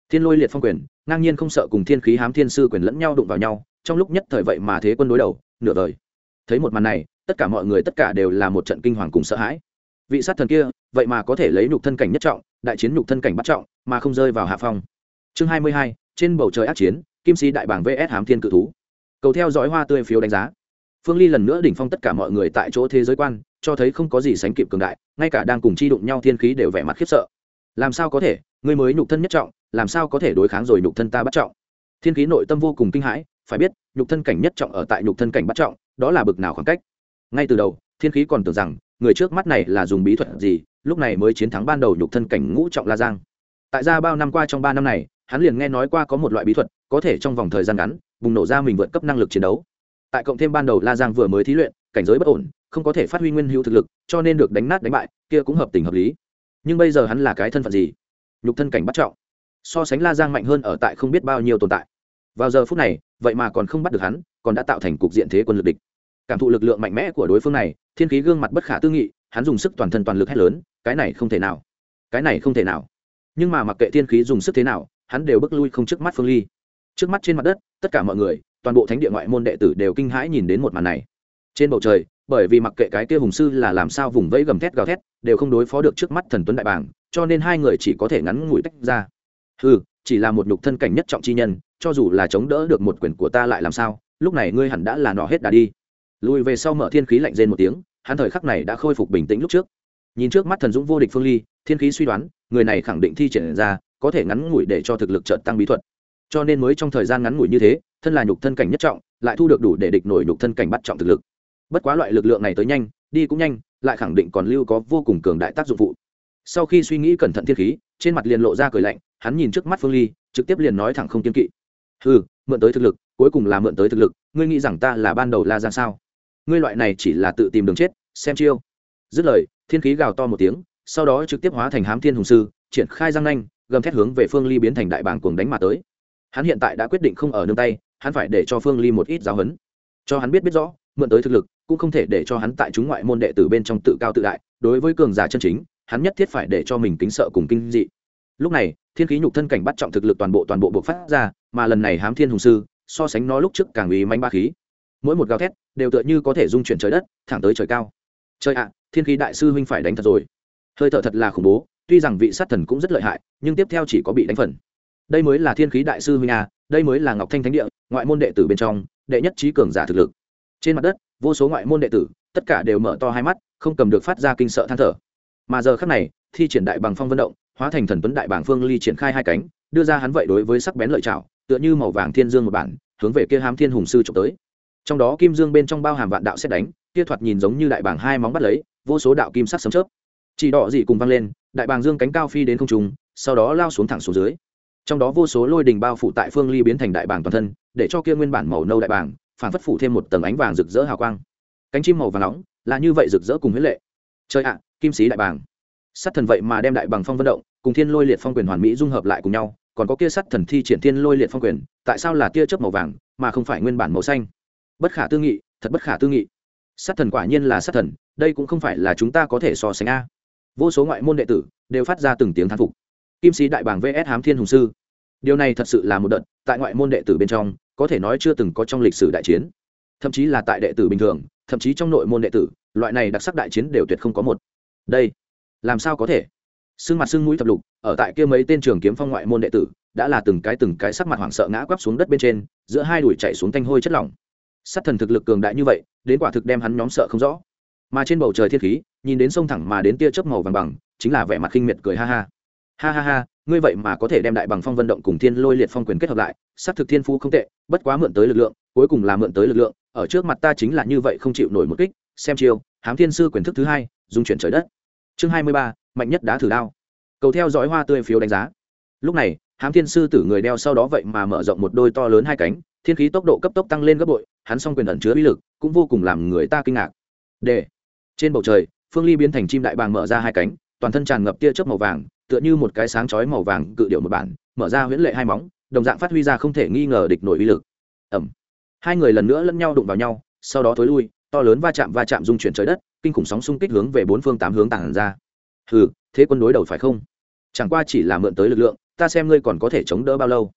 Thiên lôi liệt phong quyền, ngang nhiên không sợ cùng thiên khí hám thiên sư quyền lẫn nhau đụng vào nhau, trong lúc nhất thời vậy mà thế quân đối đầu, nửa đời thấy một màn này, tất cả mọi người tất cả đều là một trận kinh hoàng cùng sợ hãi. Vị sát thần kia, vậy mà có thể lấy nhục thân cảnh nhất trọng, đại chiến nhục thân cảnh bắt trọng, mà không rơi vào hạ phong. Chương hai mươi hai, trên bầu trời ác chiến, kim sĩ đại bảng vs hám thiên cự thú. Cầu theo dõi hoa tươi phiếu đánh giá. Phương ly lần nữa đỉnh phong tất cả mọi người tại chỗ thế giới quan, cho thấy không có gì sánh kịp cường đại, ngay cả đang cùng chi đụng nhau thiên khí đều vẻ mặt khiếp sợ. Làm sao có thể ngươi mới nhục thân nhất trọng, làm sao có thể đối kháng rồi nhục thân ta bắt trọng? Thiên khí nội tâm vô cùng kinh hãi, phải biết, nhục thân cảnh nhất trọng ở tại nhục thân cảnh bắt trọng đó là bực nào khoảng cách. Ngay từ đầu, thiên khí còn tưởng rằng người trước mắt này là dùng bí thuật gì, lúc này mới chiến thắng ban đầu nhục thân cảnh ngũ trọng la giang. Tại ra bao năm qua trong ba năm này, hắn liền nghe nói qua có một loại bí thuật, có thể trong vòng thời gian ngắn, bùng nổ ra mình vượt cấp năng lực chiến đấu. Tại cộng thêm ban đầu la giang vừa mới thí luyện, cảnh giới bất ổn, không có thể phát huy nguyên hữu thực lực, cho nên được đánh nát đánh bại, kia cũng hợp tình hợp lý. Nhưng bây giờ hắn là cái thân phận gì? Nhục thân cảnh bắt trọng. So sánh la giang mạnh hơn ở tại không biết bao nhiêu tồn tại. Vào giờ phút này, vậy mà còn không bắt được hắn còn đã tạo thành cục diện thế quân lực địch. Cảm thụ lực lượng mạnh mẽ của đối phương này, thiên khí gương mặt bất khả tư nghị, hắn dùng sức toàn thân toàn lực hết lớn, cái này không thể nào. Cái này không thể nào. Nhưng mà mặc kệ thiên khí dùng sức thế nào, hắn đều bước lui không trước mắt phương ly. Trước mắt trên mặt đất, tất cả mọi người, toàn bộ thánh địa ngoại môn đệ tử đều kinh hãi nhìn đến một màn này. Trên bầu trời, bởi vì mặc kệ cái kia hùng sư là làm sao vùng vẫy gầm thét gào thét, đều không đối phó được trước mắt thần tuấn đại bảng cho nên hai người chỉ có thể ngắn ngủi tách ra. Ừ chỉ là một nhục thân cảnh nhất trọng chi nhân, cho dù là chống đỡ được một quyền của ta lại làm sao? Lúc này ngươi hẳn đã là nọ hết đà đi. Lùi về sau mở thiên khí lạnh rên một tiếng, hắn thời khắc này đã khôi phục bình tĩnh lúc trước. Nhìn trước mắt thần dũng vô địch phương ly, thiên khí suy đoán, người này khẳng định thi triển ra, có thể ngắn ngủi để cho thực lực trợt tăng bí thuật. Cho nên mới trong thời gian ngắn ngủi như thế, thân là nhục thân cảnh nhất trọng, lại thu được đủ để địch nổi nhục thân cảnh bắt trọng thực lực. Bất quá loại lực lượng này tới nhanh, đi cũng nhanh, lại khẳng định còn lưu có vô cùng cường đại tác dụng phụ. Sau khi suy nghĩ cẩn thận thiên khí, trên mặt liền lộ ra cười lạnh, hắn nhìn trước mắt phương ly, trực tiếp liền nói thẳng không kiên kỵ. Ừ mượn tới thực lực, cuối cùng là mượn tới thực lực, ngươi nghĩ rằng ta là ban đầu la ra sao? Ngươi loại này chỉ là tự tìm đường chết, xem chiêu. Dứt lời, thiên khí gào to một tiếng, sau đó trực tiếp hóa thành hám thiên hùng sư, triển khai giang nanh, gầm thét hướng về phương ly biến thành đại bảng cuồng đánh mà tới. Hắn hiện tại đã quyết định không ở nương tay, hắn phải để cho phương ly một ít giáo huấn. Cho hắn biết biết rõ, mượn tới thực lực, cũng không thể để cho hắn tại chúng ngoại môn đệ tử bên trong tự cao tự đại. Đối với cường giả chân chính, hắn nhất thiết phải để cho mình kính sợ cùng kinh dị. Lúc này thiên khí nhục thân cảnh bắt trọng thực lực toàn bộ toàn bộ buộc phát ra mà lần này hám thiên hùng sư so sánh nó lúc trước càng uy manh ba khí. Mỗi một gào thét đều tựa như có thể dung chuyển trời đất thẳng tới trời cao. Trời ạ thiên khí đại sư huynh phải đánh thật rồi. Hơi thở thật là khủng bố tuy rằng vị sát thần cũng rất lợi hại nhưng tiếp theo chỉ có bị đánh phần. Đây mới là thiên khí đại sư huynh à, đây mới là ngọc thanh thánh địa ngoại môn đệ tử bên trong đệ nhất trí cường giả thực lực. Trên mặt đất vô số ngoại môn đệ tử tất cả đều mở to hai mắt không cầm được phát ra kinh sợ than thở. Mà giờ khắc này thi triển đại bằng phong vận động hóa thành thần tuấn đại bảng phương ly triển khai hai cánh, đưa ra hắn vậy đối với sắc bén lợi chảo tựa như màu vàng thiên dương một bản, hướng về kia hám thiên hùng sư trộm tới. Trong đó kim dương bên trong bao hàm vạn đạo xét đánh, kia thoạt nhìn giống như đại bảng hai móng bắt lấy, vô số đạo kim sắc sấm chớp. Chỉ đỏ dị cùng văng lên, đại bàng dương cánh cao phi đến không trung, sau đó lao xuống thẳng xuống dưới. Trong đó vô số lôi đình bao phủ tại phương ly biến thành đại bàng toàn thân, để cho kia nguyên bản màu nâu đại bàng phản phất phủ thêm một tầng ánh vàng rực rỡ hào quang. Cánh chim màu vàng nóng, là như vậy rực rỡ cùng huyết lệ. Chơi ạ, kim sĩ đại bàng sát thần vậy mà đem đại bằng phong vận động, cùng thiên lôi liệt phong quyền hoàn mỹ dung hợp lại cùng nhau, còn có kia sắt thần thi triển thiên lôi liệt phong quyền, tại sao là tia chớp màu vàng, mà không phải nguyên bản màu xanh? Bất khả tư nghị, thật bất khả tư nghị. Sát thần quả nhiên là sát thần, đây cũng không phải là chúng ta có thể so sánh a. Vô số ngoại môn đệ tử đều phát ra từng tiếng thán phục. Kim sĩ đại bảng vs hám thiên hùng sư. Điều này thật sự là một đợt, tại ngoại môn đệ tử bên trong, có thể nói chưa từng có trong lịch sử đại chiến. Thậm chí là tại đệ tử bình thường, thậm chí trong nội môn đệ tử, loại này đặc sắc đại chiến đều tuyệt không có một. Đây làm sao có thể? Sưng mặt sưng mũi thập lục, ở tại kia mấy tên trường kiếm phong ngoại môn đệ tử, đã là từng cái từng cái sắc mặt hoảng sợ ngã quắp xuống đất bên trên, giữa hai đùi chạy xuống thanh hôi chất lỏng. Sát thần thực lực cường đại như vậy, đến quả thực đem hắn nhóm sợ không rõ. Mà trên bầu trời thiên khí, nhìn đến sông thẳng mà đến tia chớp màu vàng bằng, chính là vẻ mặt khinh miệt cười ha ha. Ha ha ha, ngươi vậy mà có thể đem đại bằng phong vận động cùng thiên lôi liệt phong quyền kết hợp lại, sát thực thiên phú không tệ, bất quá mượn tới lực lượng, cuối cùng là mượn tới lực lượng, ở trước mặt ta chính là như vậy không chịu nổi một kích, xem chiêu, hám thiên sư quyền thức thứ hai, dung chuyển trời đất chương hai mươi ba, mạnh nhất đá thử đao. Cầu theo dõi hoa tươi phiếu đánh giá. Lúc này, hám thiên sư tử người đeo sau đó vậy mà mở rộng một đôi to lớn hai cánh, thiên khí tốc độ cấp tốc tăng lên gấp bội, hắn s o n g quyền ẩn chứa bí lực, cũng vô cùng làm người ta kinh ngạc. D trên bầu trời, phương ly biến thành chim đại bàng mở ra hai cánh, toàn thân tràn ngập tia chớp màu vàng, tựa như một cái sáng chói màu vàng cự điệu một bản, mở ra huyễn lệ hai móng, đồng dạng phát huy ra không thể nghi ngờ địch nổi uy lực. Ẩm. Hai người lần nữa lẫn nhau đụng vào nhau, sau đó thối lui to lớn va chạm va chạm dung chuyển trời đất, kinh khủng sóng xung kích hướng về bốn phương tám hướng tàn ra. Hừ, thế quân đối đầu phải không? Chẳng qua chỉ là mượn tới lực lượng, ta xem ngươi còn có thể chống đỡ bao lâu.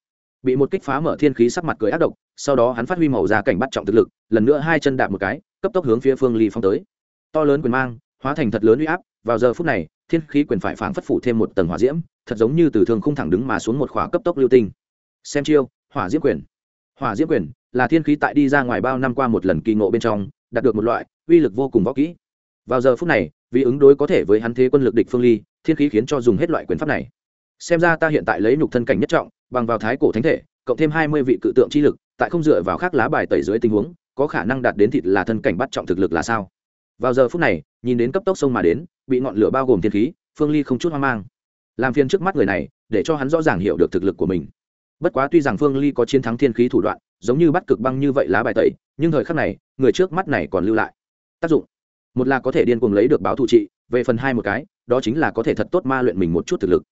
Bị một kích phá mở thiên khí sắc mặt cười ác độc, sau đó hắn phát huy màu ra cảnh bắt trọng thực lực, lần nữa hai chân đạp một cái, cấp tốc hướng phía phương ly phong tới. To lớn quyền mang, hóa thành thật lớn uy áp, vào giờ phút này, thiên khí quyền phải phảng phất phủ thêm một tầng hỏa diễm, thật giống như từ thường không thẳng đứng mà xuống một khỏa cấp tốc lưu tinh. Xem chiêu, hỏa diễm quyền. Hỏa diễm quyền là thiên khí tại đi ra ngoài bao năm qua một lần kỳ ngộ bên trong đạt được một loại uy lực vô cùng võ kỹ. Vào giờ phút này, vì ứng đối có thể với hắn thế quân lực địch phương ly, thiên khí khiến cho dùng hết loại quyền pháp này. Xem ra ta hiện tại lấy nhục thân cảnh nhất trọng, bằng vào thái cổ thánh thể, cộng thêm hai mươi vị cự tượng chi lực, tại không dựa vào khác lá bài tẩy dưới tình huống, có khả năng đạt đến thịt là thân cảnh bắt trọng thực lực là sao? Vào giờ phút này, nhìn đến cấp tốc sông mà đến, bị ngọn lửa bao gồm thiên khí, phương ly không chút hoang mang. Làm phiền trước mắt người này, để cho hắn rõ ràng hiểu được thực lực của mình. Bất quá tuy rằng phương ly có chiến thắng thiên khí thủ đoạn giống như bắt cực băng như vậy lá bài tẩy, nhưng thời khắc này, người trước mắt này còn lưu lại. Tác dụng. Một là có thể điên cuồng lấy được báo thụ trị, về phần hai một cái, đó chính là có thể thật tốt ma luyện mình một chút thực lực.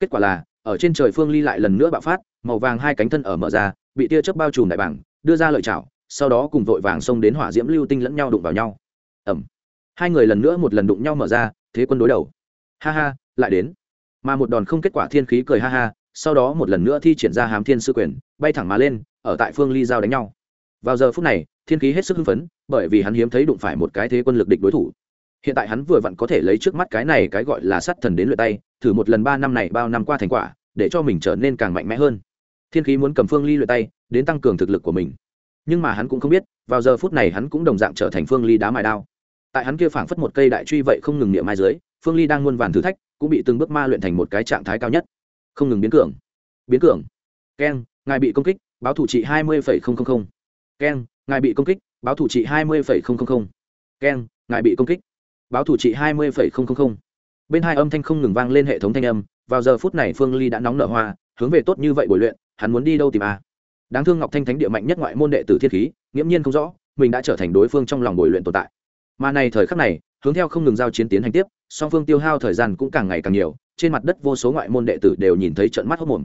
Kết quả là, ở trên trời phương ly lại lần nữa bạo phát, màu vàng hai cánh thân ở mở ra, bị tia chớp bao trùm đại bảng, đưa ra lợi chảo sau đó cùng vội vàng xông đến hỏa diễm lưu tinh lẫn nhau đụng vào nhau. Ẩm hai người lần nữa một lần đụng nhau mở ra, thế quân đối đầu. Ha ha, lại đến. Mà một đòn không kết quả thiên khí cười ha ha sau đó một lần nữa thi triển ra hàm thiên sư quyền, bay thẳng mà lên, ở tại phương ly giao đánh nhau. Vào giờ phút này, thiên khí hết sức hưng phấn, bởi vì hắn hiếm thấy đụng phải một cái thế quân lực địch đối thủ. Hiện tại hắn vừa vặn có thể lấy trước mắt cái này cái gọi là sắt thần đến lượt tay, thử một lần ba năm này bao năm qua thành quả, để cho mình trở nên càng mạnh mẽ hơn. Thiên khí muốn cầm phương ly lượt tay, đến tăng cường thực lực của mình. Nhưng mà hắn cũng không biết, vào giờ phút này hắn cũng đồng dạng trở thành phương ly đá mài đao. Tại hắn kia phảng phất một cây đại truy vậy không ngừng niệm mai dưới, phương ly đang muôn vàn thử thách, cũng bị từng bước ma luyện thành một cái trạng thái cao nhất không ngừng biến cường. Biến cường. Keng, ngài bị công kích, báo thủ trị hai mươi keng, ngài bị công kích, báo thủ trị hai mươi keng, ngài bị công kích, báo thủ trị hai mươi bên hai âm thanh không ngừng vang lên hệ thống thanh âm, vào giờ phút này phương ly đã nóng nở hoa, hướng về tốt như vậy buổi luyện, hắn muốn đi đâu tìm a? Đáng thương ngọc thanh thánh địa mạnh nhất ngoại môn đệ tử thiên khí, nghiễm nhiên không rõ, mình đã trở thành đối phương trong lòng buổi luyện tồn tại. Mà này thời khắc này, hướng theo không ngừng giao chiến tiến hành tiếp, song phương tiêu hao thời gian cũng càng ngày càng nhiều trên mặt đất vô số ngoại môn đệ tử đều nhìn thấy trận mắt hốc mồm.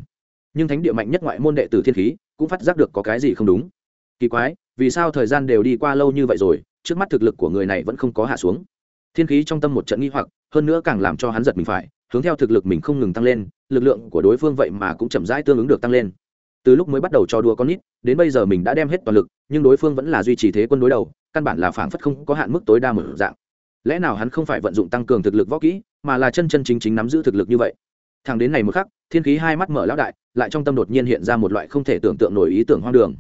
Nhưng thánh địa mạnh nhất ngoại môn đệ tử thiên khí cũng phát giác được có cái gì không đúng. Kỳ quái, vì sao thời gian đều đi qua lâu như vậy rồi, trước mắt thực lực của người này vẫn không có hạ xuống? Thiên khí trong tâm một trận nghi hoặc, hơn nữa càng làm cho hắn giật mình phải, hướng theo thực lực mình không ngừng tăng lên, lực lượng của đối phương vậy mà cũng chậm rãi tương ứng được tăng lên. Từ lúc mới bắt đầu cho đùa con nít, đến bây giờ mình đã đem hết toàn lực, nhưng đối phương vẫn là duy trì thế quân đối đầu, căn bản là phảng phất không có hạn mức tối đa mở dạng lẽ nào hắn không phải vận dụng tăng cường thực lực võ kỹ, mà là chân chân chính chính nắm giữ thực lực như vậy? Thằng đến này một khắc, thiên khí hai mắt mở lão đại, lại trong tâm đột nhiên hiện ra một loại không thể tưởng tượng nổi ý tưởng hoang đường.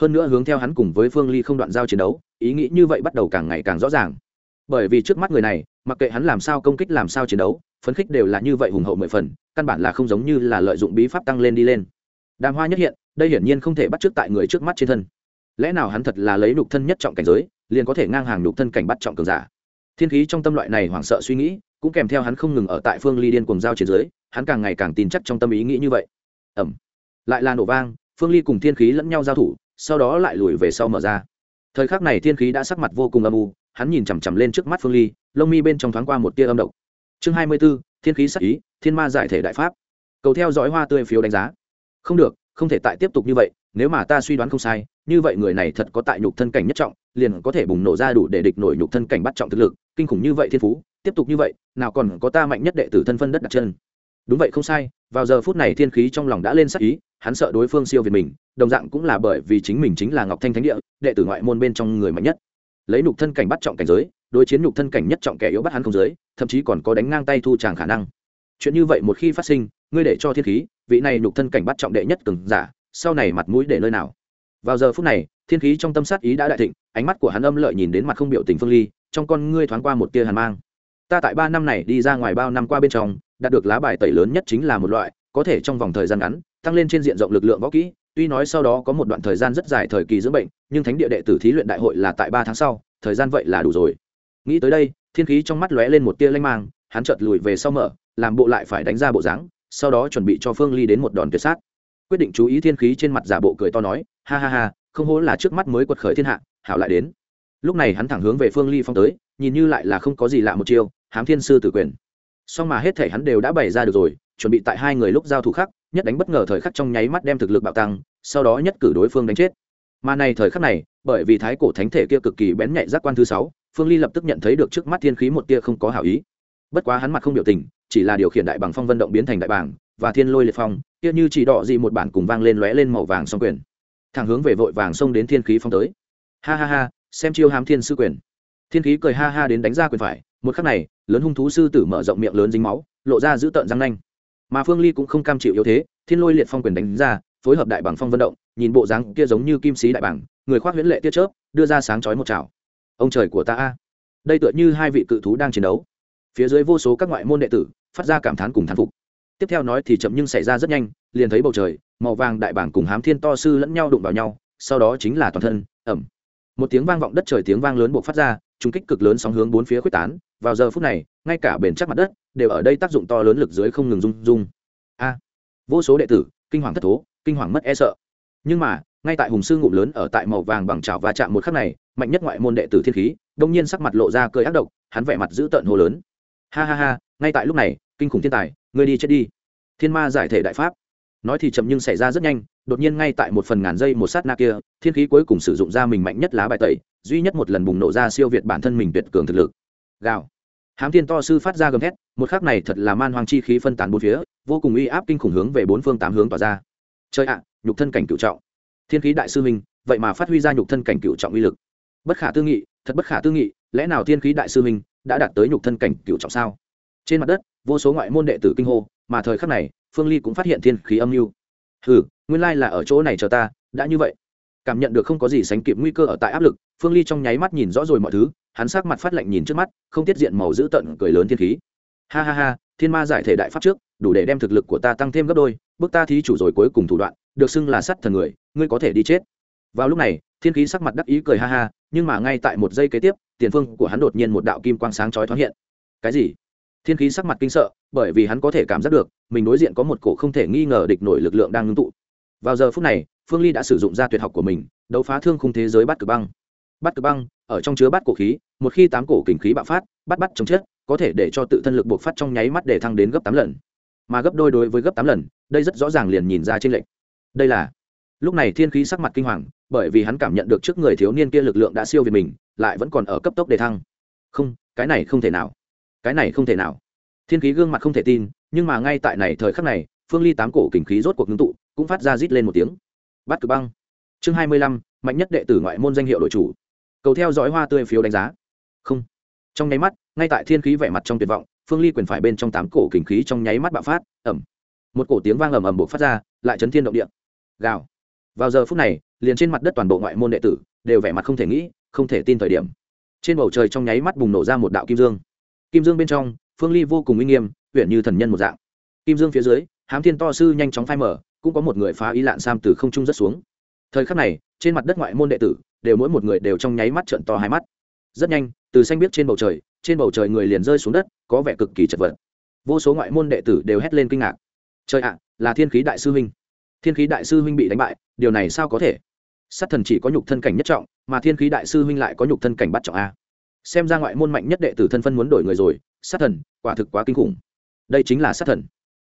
Hơn nữa hướng theo hắn cùng với phương ly không đoạn giao chiến đấu, ý nghĩ như vậy bắt đầu càng ngày càng rõ ràng. Bởi vì trước mắt người này, mặc kệ hắn làm sao công kích làm sao chiến đấu, phấn khích đều là như vậy hùng hậu mười phần, căn bản là không giống như là lợi dụng bí pháp tăng lên đi lên. Đàm hoa nhất hiện, đây hiển nhiên không thể bắt trước tại người trước mắt trên thân. Lẽ nào hắn thật là lấy nhục thân nhất trọng cảnh giới, liền có thể ngang hàng nhục thân cảnh bắt trọng cường giả? Thiên khí trong tâm loại này hoảng sợ suy nghĩ, cũng kèm theo hắn không ngừng ở tại phương ly điên cuồng giao chiến giới hắn càng ngày càng tin chắc trong tâm ý nghĩ như vậy. Ẩm lại là nổ vang, phương ly cùng thiên khí lẫn nhau giao thủ, sau đó lại lùi về sau mở ra. Thời khắc này thiên khí đã sắc mặt vô cùng âm u, hắn nhìn chằm chằm lên trước mắt phương ly, lông mi bên trong thoáng qua một tia âm độc. Chương hai mươi b ố thiên khí sắc ý, thiên ma giải thể đại pháp. Cầu theo dõi hoa tươi phiếu đánh giá. Không được, không thể tại tiếp tục như vậy nếu mà ta suy đoán không sai, như vậy người này thật có tại nhục thân cảnh nhất trọng, liền có thể bùng nổ ra đủ để địch nổi nhục thân cảnh bắt trọng thực lực, kinh khủng như vậy thiên phú, tiếp tục như vậy, nào còn có ta mạnh nhất đệ tử thân phân đất đặt chân. Đúng vậy không sai, vào giờ phút này thiên khí trong lòng đã lên sắc ý, hắn sợ đối phương siêu việt mình, đồng dạng cũng là bởi vì chính mình chính là ngọc thanh thánh địa, đệ tử ngoại môn bên trong người mạnh nhất. Lấy nhục thân cảnh bắt trọng cảnh giới, đối chiến nhục thân cảnh nhất trọng kẻ yếu bắt hắn không giới, thậm chí còn có đánh ngang tay thu tràng khả năng. Chuyện như vậy một khi phát sinh, ngươi để cho thiên khí, vị này nhục thân cảnh bắt trọng đệ nhất cường giả sau này mặt mũi để nơi nào? Vào giờ phút này, thiên khí trong tâm sát ý đã đại thịnh, ánh mắt của hắn âm lợi nhìn đến mặt không biểu tình phương ly, trong con ngươi thoáng qua một tia hàn mang. Ta tại ba năm này đi ra ngoài bao năm qua bên trong, đạt được lá bài tẩy lớn nhất chính là một loại, có thể trong vòng thời gian ngắn, tăng lên trên diện rộng lực lượng võ kỹ, tuy nói sau đó có một đoạn thời gian rất dài thời kỳ dưỡng bệnh, nhưng thánh địa đệ tử thí luyện đại hội là tại ba tháng sau, thời gian vậy là đủ rồi. Nghĩ tới đây, thiên khí trong mắt lóe lên một tia lanh mang, hắn chợt lùi về sau mở, làm bộ lại phải đánh ra bộ dáng, sau đó chuẩn bị cho phương ly đến một đòn tuyệt sát quyết định chú ý thiên khí trên mặt giả bộ cười to nói, ha ha ha, không hố là trước mắt mới quật khởi thiên hạ, hảo lại đến. Lúc này hắn thẳng hướng về phương ly phong tới, nhìn như lại là không có gì lạ một chiêu, hám thiên sư tử quyền. Song mà hết thể hắn đều đã bày ra được rồi, chuẩn bị tại hai người lúc giao thủ khắc nhất đánh bất ngờ thời khắc trong nháy mắt đem thực lực bạo tăng, sau đó nhất cử đối phương đánh chết. Mà này thời khắc này, bởi vì thái cổ thánh thể kia cực kỳ bén nhạy giác quan thứ sáu, phương ly lập tức nhận thấy được trước mắt thiên khí một tia không có hảo ý. Bất quá hắn mặt không biểu tình, chỉ là điều khiển đại bằng phong vận động biến thành đại bảng và thiên lôi liệt phong, kia như chỉ đỏ gì một bản cùng vang lên lóe lên màu vàng song quyền. Thẳng hướng về vội vàng xông đến thiên khí phong tới. Ha ha ha, xem chiêu hám thiên sư quyền. Thiên khí cười ha ha đến đánh ra quyền phải, một khắc này, lớn hung thú sư tử mở rộng miệng lớn dính máu, lộ ra giữ tợn răng nanh. Mà phương ly cũng không cam chịu yếu thế, thiên lôi liệt phong quyền đánh ra, phối hợp đại bằng phong vận động, nhìn bộ dáng kia giống như kim sĩ đại bảng người khoác huyễn lệ tiết chớp, đưa ra sáng chói một chảo ông trời của ta a. Đây tựa như hai vị cự thú đang chiến đấu. Phía dưới vô số các ngoại môn đệ tử, phát ra cảm thán cùng thán phục tiếp theo nói thì chậm nhưng xảy ra rất nhanh, liền thấy bầu trời, màu vàng đại bảng cùng hám thiên to sư lẫn nhau đụng vào nhau, sau đó chính là toàn thân, ẩm. Một tiếng vang vọng đất trời tiếng vang lớn buộc phát ra trung kích cực lớn sóng hướng bốn phía quyết tán, vào giờ phút này, ngay cả bền chắc mặt đất, đều ở đây tác dụng to lớn lực dưới không ngừng rung rung. A. Vô số đệ tử, kinh hoàng thất thố, kinh hoàng mất e sợ. Nhưng mà, ngay tại hùng sư ngụm lớn ở tại màu vàng bằng chảo và chạm một khắc này, mạnh nhất ngoại môn đệ tử thiên khí, đông nhiên sắc mặt lộ ra cười ác độc, hắn vẻ mặt giữ tợn hô lớn. Ha ha ha, ngay tại lúc này kinh khủng thiên tài, ngươi đi chết đi. Thiên ma giải thể đại pháp. Nói thì chậm nhưng xảy ra rất nhanh, đột nhiên ngay tại một phần ngàn giây một sát na kia, thiên khí cuối cùng sử dụng ra mình mạnh nhất lá bài tẩy, duy nhất một lần bùng nổ ra siêu việt bản thân mình tuyệt cường thực lực. Gào. Hám thiên to sư phát ra gầm thét, một khắc này thật là man hoang chi khí phân tán bốn phía, vô cùng uy áp kinh khủng hướng về bốn phương tám hướng tỏa ra. Chơi ạ, nhục thân cảnh cựu trọng. Thiên khí đại sư minh vậy mà phát huy ra nhục thân cảnh cựu trọng uy lực. Bất khả tư nghị, thật bất khả tư nghị, lẽ nào thiên khí đại sư minh đã đạt tới nhục thân cảnh cựu trọng sao? Trên mặt đất vô số ngoại môn đệ tử kinh hô, mà thời khắc này, phương ly cũng phát hiện thiên khí âm mưu. Hừ, nguyên lai là ở chỗ này chờ ta, đã như vậy. Cảm nhận được không có gì sánh kịp nguy cơ ở tại áp lực, phương ly trong nháy mắt nhìn rõ rồi mọi thứ, hắn sắc mặt phát lạnh nhìn trước mắt, không tiết diện màu giữ tận cười lớn thiên khí. Ha ha ha, thiên ma giải thể đại pháp trước, đủ để đem thực lực của ta tăng thêm gấp đôi, bước ta thí chủ rồi cuối cùng thủ đoạn, được xưng là sắt thần người, ngươi có thể đi chết. Vào lúc này, thiên khí sắc mặt đắc ý cười ha ha, nhưng mà ngay tại một giây kế tiếp, tiền phương của hắn đột nhiên một đạo kim quang sáng chói thoáng hiện. Cái gì? Thiên khí sắc mặt kinh sợ, bởi vì hắn có thể cảm giác được, mình đối diện có một cổ không thể nghi ngờ địch nổi lực lượng đang ngưng tụ. Vào giờ phút này, phương ly đã sử dụng ra tuyệt học của mình, đấu phá thương khung thế giới bắt cực băng. Bắt cực băng, ở trong chứa bắt cổ khí, một khi tám cổ kình khí bạo phát, bắt bắt chống chết, có thể để cho tự thân lực buộc phát trong nháy mắt để thăng đến gấp tám lần. Mà gấp đôi đối với gấp tám lần, đây rất rõ ràng liền nhìn ra trên lệnh đây là, lúc này thiên khí sắc mặt kinh hoàng, bởi vì hắn cảm nhận được trước người thiếu niên kia lực lượng đã siêu việt mình, lại vẫn còn ở cấp tốc để thăng. Không, cái này không thể nào cái này không thể nào. Thiên khí gương mặt không thể tin, nhưng mà ngay tại này thời khắc này, phương ly tám cổ kình khí rốt cuộc ngưng tụ, cũng phát ra rít lên một tiếng. Bắt cực băng. Chương hai mươi lăm, mạnh nhất đệ tử ngoại môn danh hiệu đội chủ. Cầu theo dõi hoa tươi phiếu đánh giá. Không. Trong nháy mắt, ngay tại thiên khí vẻ mặt trong tuyệt vọng, phương ly quyền phải bên trong tám cổ kình khí trong nháy mắt bạo phát ẩm một cổ tiếng vang ầm ầm buộc phát ra, lại chấn thiên động địa. Gào. Vào giờ phút này, liền trên mặt đất toàn bộ ngoại môn đệ tử đều vẻ mặt không thể nghĩ, không thể tin thời điểm. Trên bầu trời trong nháy mắt bùng nổ ra một đạo kim dương kim dương bên trong, phương ly vô cùng uy nghiêm, huyện như thần nhân một dạng. Kim dương phía dưới, hám thiên to sư nhanh chóng phai mở cũng có một người phá ý lạn sam từ không trung rất xuống. Thời khắc này, trên mặt đất ngoại môn đệ tử, đều mỗi một người đều trong nháy mắt trận to hai mắt. Rất nhanh, từ xanh biết trên bầu trời, trên bầu trời người liền rơi xuống đất, có vẻ cực kỳ chật vật. Vô số ngoại môn đệ tử đều hét lên kinh ngạc. Trời ạ, là thiên khí đại sư huynh. Thiên khí đại sư huynh bị đánh bại, điều này sao có thể? Sát thần chỉ có nhục thân cảnh nhất trọng, mà thiên khí đại sư huynh lại có nhục thân cảnh bắt trọng a xem ra ngoại môn mạnh nhất đệ tử thân phân muốn đổi người rồi, sát thần, quả thực quá kinh khủng. Đây chính là sát thần.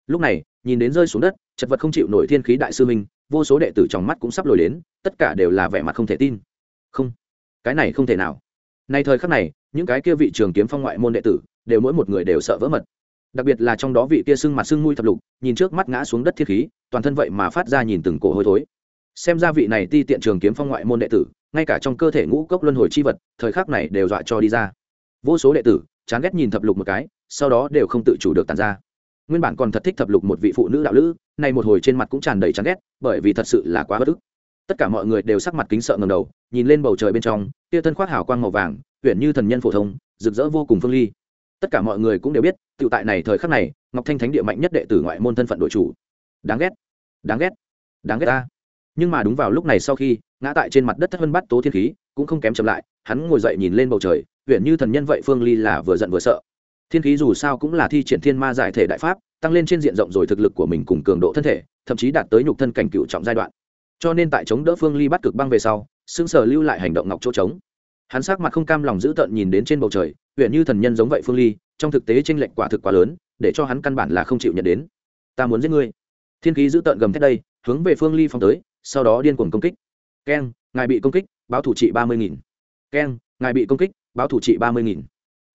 Lúc này, nhìn đến rơi xuống đất, chật vật không chịu nổi thiên khí đại sư minh vô số đệ tử trong mắt cũng sắp lồi đến, tất cả đều là vẻ mặt không thể tin. Không, cái này không thể nào. Nay thời khắc này, những cái kia vị trường kiếm phong ngoại môn đệ tử, đều mỗi một người đều sợ vỡ mật. Đặc biệt là trong đó vị kia sưng mặt sưng mui thập lục, nhìn trước mắt ngã xuống đất thiết khí, toàn thân vậy mà phát ra nhìn từng cổ hôi thối. Xem ra vị này ti tiện trường kiếm phong ngoại môn đệ tử ngay cả trong cơ thể ngũ cốc luân hồi chi vật, thời khắc này đều dọa cho đi ra. Vô số đệ tử, chán ghét nhìn thập lục một cái, sau đó đều không tự chủ được tàn ra. Nguyên bản còn thật thích thập lục một vị phụ nữ đạo lữ, nay một hồi trên mặt cũng tràn đầy chán ghét, bởi vì thật sự là quá bất ức. Tất cả mọi người đều sắc mặt kính sợ ngầm đầu, nhìn lên bầu trời bên trong, kia thân khoác hào quang màu vàng huyện như thần nhân phổ thông, rực rỡ vô cùng phương ly. Tất cả mọi người cũng đều biết tự tại này thời khắc này, ngọc thanh thánh địa mạnh nhất đệ tử ngoại môn thân phận đội chủ. Đáng ghét đáng ghét đáng ghét ta nhưng mà đúng vào lúc này sau khi, ngã tại trên mặt đất thất vân bắt tố thiên khí, cũng không kém chậm lại, hắn ngồi dậy nhìn lên bầu trời, huyện như thần nhân vậy phương ly là vừa giận vừa sợ. Thiên khí dù sao cũng là thi triển thiên ma giải thể đại pháp, tăng lên trên diện rộng rồi thực lực của mình cùng cường độ thân thể, thậm chí đạt tới nhục thân cảnh cựu trọng giai đoạn. Cho nên tại chống đỡ phương ly bắt cực băng về sau xương sở lưu lại hành động ngọc chỗ trống. Hắn sắc mặt không cam lòng giữ tợn nhìn đến trên bầu trời, huyện như thần nhân giống vậy phương ly, trong thực tế tranh lệch quả thực quá lớn, để cho hắn căn bản là không chịu nhận đến. Ta muốn giết ngươi. Thiên khí giữ tợn gầm thét đây, hướng về phương ly phong tới sau đó điên cuồng công kích. Keng, ngài bị công kích, báo thủ trị ba mươi nghìn. Keng, ngài bị công kích, báo thủ trị ba mươi nghìn.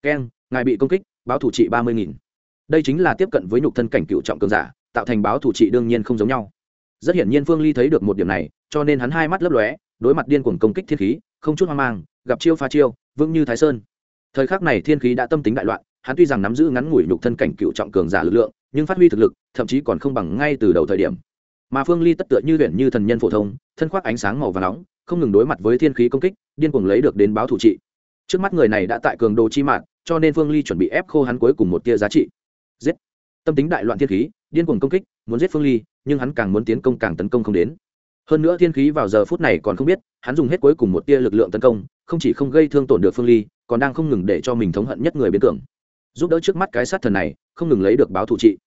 Keng, ngài bị công kích, báo thủ trị ba mươi nghìn. Đây chính là tiếp cận với nhục thân cảnh cựu trọng cường giả, tạo thành báo thủ trị đương nhiên không giống nhau. Rất hiển nhiên phương ly thấy được một điểm này, cho nên hắn hai mắt lấp lóe, đối mặt điên cuồng công kích thiên khí, không chút hoang mang, gặp chiêu pha chiêu, vững như thái sơn. Thời khắc này thiên khí đã tâm tính đại loạn, hắn tuy rằng nắm giữ ngắn ngủi nhục thân cảnh cựu trọng cường giả lực lượng, nhưng phát huy thực lực, thậm chí còn không bằng ngay từ đầu thời điểm mà phương ly tất tựa như huyện như thần nhân phổ thông, thân khoác ánh sáng màu và nóng, không ngừng đối mặt với thiên khí công kích, điên cuồng lấy được đến báo thủ trị. Trước mắt người này đã tại cường đồ chi mạng cho nên phương ly chuẩn bị ép khô hắn cuối cùng một tia giá trị. Giết! Tâm tính đại loạn thiên khí, điên cuồng công kích, muốn giết phương ly, nhưng hắn càng muốn tiến công càng tấn công không đến. Hơn nữa thiên khí vào giờ phút này còn không biết, hắn dùng hết cuối cùng một tia lực lượng tấn công, không chỉ không gây thương tổn được phương ly, còn đang không ngừng để cho mình thống hận nhất người biến tưởng giúp đỡ trước mắt cái sát thần này, không ngừng lấy được báo thủ trị.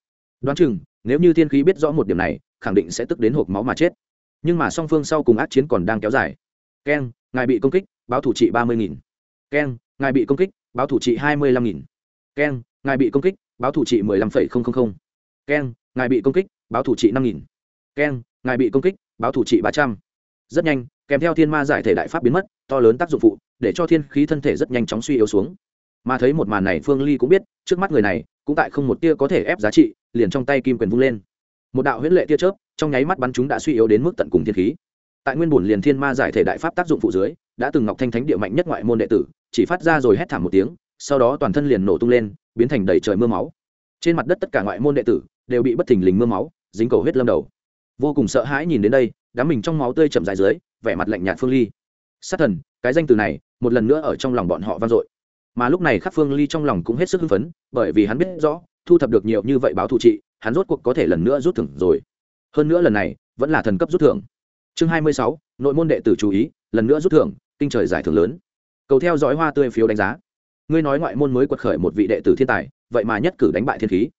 Đoán chừng, nếu như thiên khí biết rõ một điểm này khẳng định sẽ tức đến hộp máu mà chết. Nhưng mà song phương sau cùng ác chiến còn đang kéo dài. Keng, ngài bị công kích, báo thủ trị ba mươi nghìn. Keng, ngài bị công kích, báo thủ trị hai mươi lăm nghìn. Keng, ngài bị công kích, báo thủ trị mười lăm phẩy không không không. Keng, ngài bị công kích, báo thủ trị năm nghìn. Keng, ngài bị công kích, báo thủ trị ba trăm. Rất nhanh, kèm theo thiên ma giải thể đại pháp biến mất, to lớn tác dụng phụ, để cho thiên khí thân thể rất nhanh chóng suy yếu xuống. Mà thấy một màn này, phương ly cũng biết, trước mắt người này, cũng tại không một tia có thể ép giá trị, liền trong tay kim quyền vung lên một đạo huyễn lệ tia chớp, trong nháy mắt bắn chúng đã suy yếu đến mức tận cùng thiên khí. Tại nguyên bùn liền thiên ma giải thể đại pháp tác dụng phụ dưới, đã từng ngọc thanh thánh địa mạnh nhất ngoại môn đệ tử, chỉ phát ra rồi hét thảm một tiếng, sau đó toàn thân liền nổ tung lên, biến thành đầy trời mưa máu. Trên mặt đất tất cả ngoại môn đệ tử đều bị bất thình lình mưa máu dính cầu huyết lâm đầu. Vô cùng sợ hãi nhìn đến đây, đám mình trong máu tươi chậm dài dưới, vẻ mặt lạnh nhạt phương ly. Sát thần, cái danh từ này một lần nữa ở trong lòng bọn họ vang dội. Mà lúc này khắc phương ly trong lòng cũng hết sức hưng phấn, bởi vì hắn biết rõ, thu thập được nhiều như vậy báo thù trị hắn rốt cuộc có thể lần nữa rút thưởng rồi. Hơn nữa lần này, vẫn là thần cấp rút thưởng. Chương hai mươi sáu, nội môn đệ tử chú ý, lần nữa rút thưởng, kinh trời giải thưởng lớn. Cầu theo dõi hoa tươi phiếu đánh giá. Ngươi nói ngoại môn mới quật khởi một vị đệ tử thiên tài, vậy mà nhất cử đánh bại thiên khí.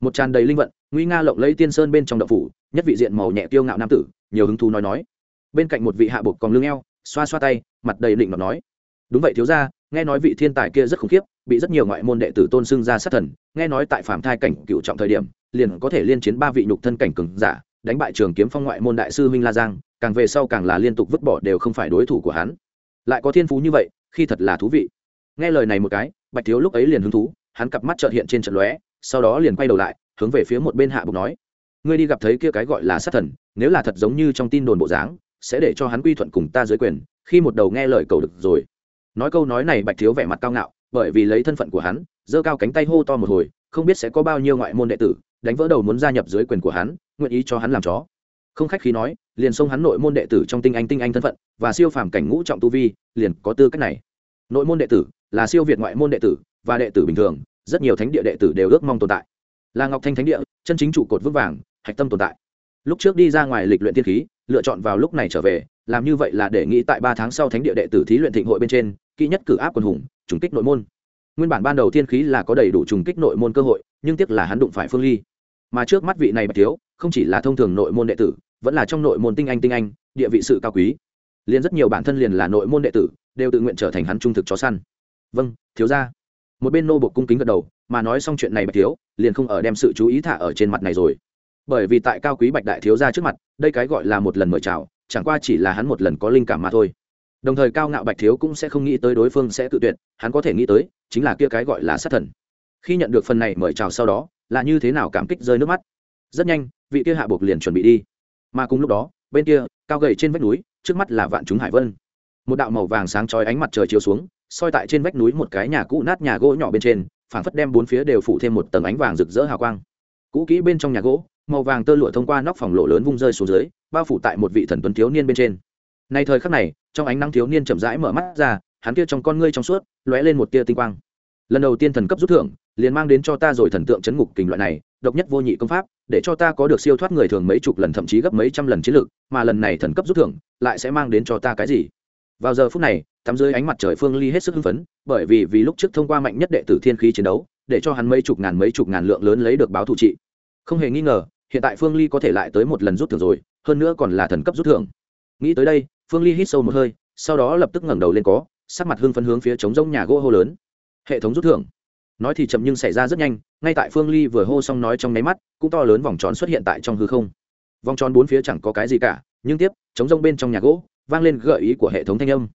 Một tràn đầy linh vận, nguy nga lộng lấy tiên sơn bên trong đậu phủ, nhất vị diện màu nhẹ tiêu ngạo nam tử, nhiều hứng thú nói nói. Bên cạnh một vị hạ bục còn lưng eo, xoa xoa tay, mặt đầy định nó nói. Đúng vậy thiếu ra nghe nói vị thiên tài kia rất khủng khiếp, bị rất nhiều ngoại môn đệ tử tôn xưng ra sát thần, nghe nói tại phạm thai cảnh cựu trọng thời điểm liền có thể liên chiến ba vị nhục thân cảnh cường giả, đánh bại trường kiếm phong ngoại môn đại sư minh la giang, càng về sau càng là liên tục vứt bỏ đều không phải đối thủ của hắn. Lại có thiên phú như vậy, khi thật là thú vị. Nghe lời này một cái, bạch thiếu lúc ấy liền hứng thú, hắn cặp mắt trợt hiện trên trận lóe, sau đó liền quay đầu lại, hướng về phía một bên hạ bục nói, ngươi đi gặp thấy kia cái gọi là sát thần, nếu là thật giống như trong tin đồn bộ dáng, sẽ để cho hắn quy thuận cùng ta dưới quyền, khi một đầu nghe lời cầu được rồi. Nói câu nói này bạch thiếu vẻ mặt cao ngạo, bởi vì lấy thân phận của hắn, giơ cao cánh tay hô to một hồi, không biết sẽ có bao nhiêu ngoại môn đệ tử đánh vỡ đầu muốn gia nhập dưới quyền của hắn, nguyện ý cho hắn làm chó. Không khách khí nói, liền xông hắn nội môn đệ tử trong tinh anh tinh anh thân phận, và siêu phàm cảnh ngũ trọng tu vi, liền có tư cách này. Nội môn đệ tử là siêu việt ngoại môn đệ tử và đệ tử bình thường, rất nhiều thánh địa đệ tử đều ước mong tồn tại. Là ngọc thanh thánh địa, chân chính trụ cột vững vàng, hạch tâm tồn tại. Lúc trước đi ra ngoài lịch luyện tiên khí, lựa chọn vào lúc này trở về, làm như vậy là để nghĩ tại ba tháng sau thánh địa đệ tử thí luyện thịnh hội bên trên, kỹ nhất cử áp quần hùng, trùng kích nội môn. Nguyên bản ban đầu thiên khí là có đầy đủ trùng kích nội môn cơ hội, nhưng tiếc là hắn đụng phải phương ly mà trước mắt vị này bạch thiếu, không chỉ là thông thường nội môn đệ tử, vẫn là trong nội môn tinh anh tinh anh, địa vị sự cao quý. Liền rất nhiều bản thân liền là nội môn đệ tử, đều tự nguyện trở thành hắn trung thực chó săn. Vâng thiếu ra một bên nô bộc cung kính gật đầu, mà nói xong chuyện này bạch thiếu, liền không ở đem sự chú ý thả ở trên mặt này rồi. Bởi vì tại cao quý bạch đại thiếu ra trước mặt, đây cái gọi là một lần mời chào, chẳng qua chỉ là hắn một lần có linh cảm mà thôi. Đồng thời cao ngạo bạch thiếu cũng sẽ không nghĩ tới đối phương sẽ tự tuyệt, hắn có thể nghĩ tới, chính là kia cái gọi là sát thần khi nhận được phần này mời chào sau đó, là như thế nào cảm kích rơi nước mắt? Rất nhanh, vị kia hạ buộc liền chuẩn bị đi. Mà cùng lúc đó, bên kia, cao gầy trên vách núi, trước mắt là vạn chúng hải vân. Một đạo màu vàng sáng chói ánh mặt trời chiếu xuống, soi tại trên vách núi một cái nhà cũ nát nhà gỗ nhỏ bên trên, phảng phất đem bốn phía đều phủ thêm một tầng ánh vàng rực rỡ hào quang. Cũ kỹ bên trong nhà gỗ, màu vàng tơ lụa thông qua nóc phòng lộ lớn vung rơi xuống dưới, bao phủ tại một vị thần tuấn thiếu niên bên trên. Nay thời khắc này, trong ánh nắng thiếu niên chậm rãi mở mắt ra, hắn kia trong con ngươi trong suốt, lóe lên một tia tinh quang. Lần đầu tiên thần cấp rút thưởng liền mang đến cho ta rồi thần tượng chấn ngục kình loại này, độc nhất vô nhị công pháp, để cho ta có được siêu thoát người thường mấy chục lần, thậm chí gấp mấy trăm lần chiến lược mà lần này thần cấp rút thưởng, lại sẽ mang đến cho ta cái gì? Vào giờ phút này, tắm dưới ánh mặt trời phương ly hết sức hưng phấn, bởi vì vì lúc trước thông qua mạnh nhất đệ tử thiên khí chiến đấu, để cho hắn mấy chục ngàn mấy chục ngàn lượng lớn lấy được báo thủ trị. Không hề nghi ngờ, hiện tại phương ly có thể lại tới một lần rút thưởng rồi, hơn nữa còn là thần cấp rút thưởng. Nghĩ tới đây, phương ly hít sâu một hơi, sau đó lập tức ngẩng đầu lên có, sắc mặt hưng phấn hướng phía trống rông nhà gỗ hô lớn. Hệ thống rút thưởng nói thì chậm nhưng xảy ra rất nhanh, ngay tại phương ly vừa hô xong nói trong nháy mắt, cũng to lớn vòng tròn xuất hiện tại trong hư không. Vòng tròn bốn phía chẳng có cái gì cả, nhưng tiếp chống rông bên trong nhà gỗ, vang lên gợi ý của hệ thống thanh âm.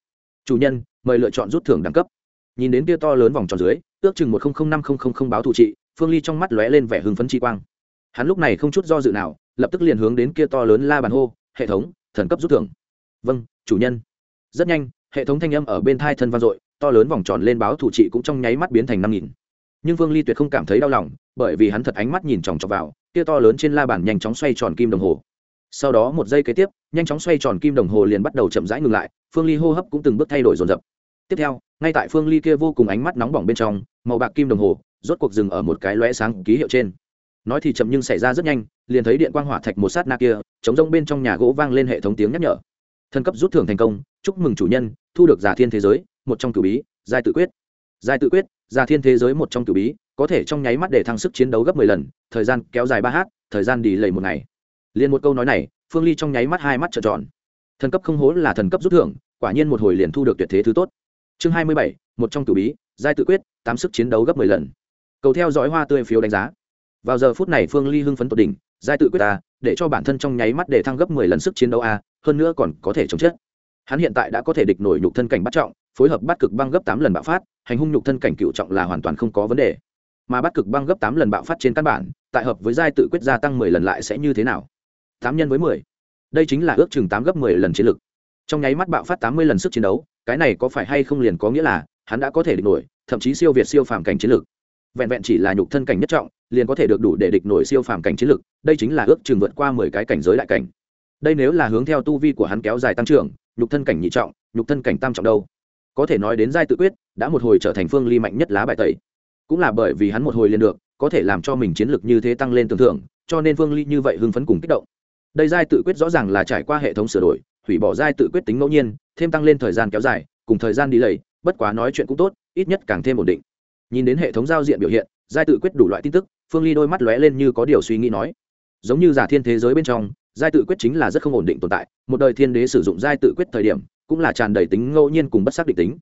Chủ nhân, mời lựa chọn rút thưởng đẳng cấp. Nhìn đến kia to lớn vòng tròn dưới, ước chừng một năm báo thủ trị, phương ly trong mắt lóe lên vẻ hưng phấn chi quang. Hắn lúc này không chút do dự nào, lập tức liền hướng đến kia to lớn la bàn hô, hệ thống, thần cấp rút thưởng. Vâng chủ nhân. Rất nhanh, hệ thống thanh âm ở bên thai thân vang dội, to lớn vòng tròn lên báo thủ trị cũng trong nháy mắt biến thành năm nghìn nhưng vương ly tuyệt không cảm thấy đau lòng, bởi vì hắn thật ánh mắt nhìn chòng chọc vào, kia to lớn trên la bàn nhanh chóng xoay tròn kim đồng hồ. Sau đó một giây kế tiếp, nhanh chóng xoay tròn kim đồng hồ liền bắt đầu chậm rãi ngừng lại, phương ly hô hấp cũng từng bước thay đổi dồn dập. Tiếp theo, ngay tại phương ly kia vô cùng ánh mắt nóng bỏng bên trong, màu bạc kim đồng hồ rốt cuộc dừng ở một cái lóe sáng ký hiệu trên. Nói thì chậm nhưng xảy ra rất nhanh, liền thấy điện quang hỏa thạch một sát na kia, chống rông bên trong nhà gỗ vang lên hệ thống tiếng nhắc nhở. Thân cấp rút thưởng thành công, chúc mừng chủ nhân, thu được giả thiên thế giới, một trong cử bí, giai tự quyết giai tự quyết ra thiên thế giới một trong cử bí, có thể trong nháy mắt để thăng sức chiến đấu gấp mười lần, thời gian kéo dài ba h thời gian đi lầy một ngày. Liền một câu nói này, phương ly trong nháy mắt hai mắt trợn tròn. Thần cấp không hố là thần cấp rút thưởng, quả nhiên một hồi liền thu được tuyệt thế thứ tốt. Chương hai mươi bảy, một trong cử bí, giai tự quyết, tám sức chiến đấu gấp mười lần. Cầu theo dõi hoa tươi phiếu đánh giá. Vào giờ phút này phương ly hưng phấn tột đỉnh, giai tự quyết a, để cho bản thân trong nháy mắt để thăng gấp mười lần sức chiến đấu a, hơn nữa còn có thể chống chết. Hắn hiện tại đã có thể địch nổi nhục thân cảnh bắt trọng phối hợp bắt cực băng gấp tám lần bạo phát, hành hung nhục thân cảnh cựu trọng là hoàn toàn không có vấn đề. Mà bắt cực băng gấp tám lần bạo phát trên căn bản, tại hợp với giai tự quyết gia tăng mười lần lại sẽ như thế nào? Tám nhân với mười. Đây chính là ước chừng tám gấp mười lần chiến lực. Trong nháy mắt bạo phát tám mươi lần sức chiến đấu, cái này có phải hay không liền có nghĩa là hắn đã có thể địch nổi, thậm chí siêu việt siêu phàm cảnh chiến lực. Vẹn vẹn chỉ là nhục thân cảnh nhất trọng, liền có thể được đủ để địch nổi siêu phàm cảnh chiến lực, đây chính là ước chừng vượt qua mười cái cảnh giới đại cảnh. Đây nếu là hướng theo tu vi của hắn kéo dài tăng trưởng, nhục thân cảnh nhị trọng, nhục thân cảnh tam trọng đâu? Có thể nói đến giai tự quyết, đã một hồi trở thành phương ly mạnh nhất lá bài tẩy. Cũng là bởi vì hắn một hồi liền được, có thể làm cho mình chiến lược như thế tăng lên tưởng thưởng, cho nên phương ly như vậy hưng phấn cùng kích động. Đây giai tự quyết rõ ràng là trải qua hệ thống sửa đổi, hủy bỏ giai tự quyết tính ngẫu nhiên, thêm tăng lên thời gian kéo dài, cùng thời gian đi lầy, bất quá nói chuyện cũng tốt, ít nhất càng thêm ổn định. Nhìn đến hệ thống giao diện biểu hiện, giai tự quyết đủ loại tin tức, phương ly đôi mắt lóe lên như có điều suy nghĩ nói. Giống như giả thiên thế giới bên trong, giai tự quyết chính là rất không ổn định tồn tại, một đời thiên đế sử dụng giai tự quyết thời điểm cũng là tràn đầy tính ngẫu nhiên cùng bất xác định tính.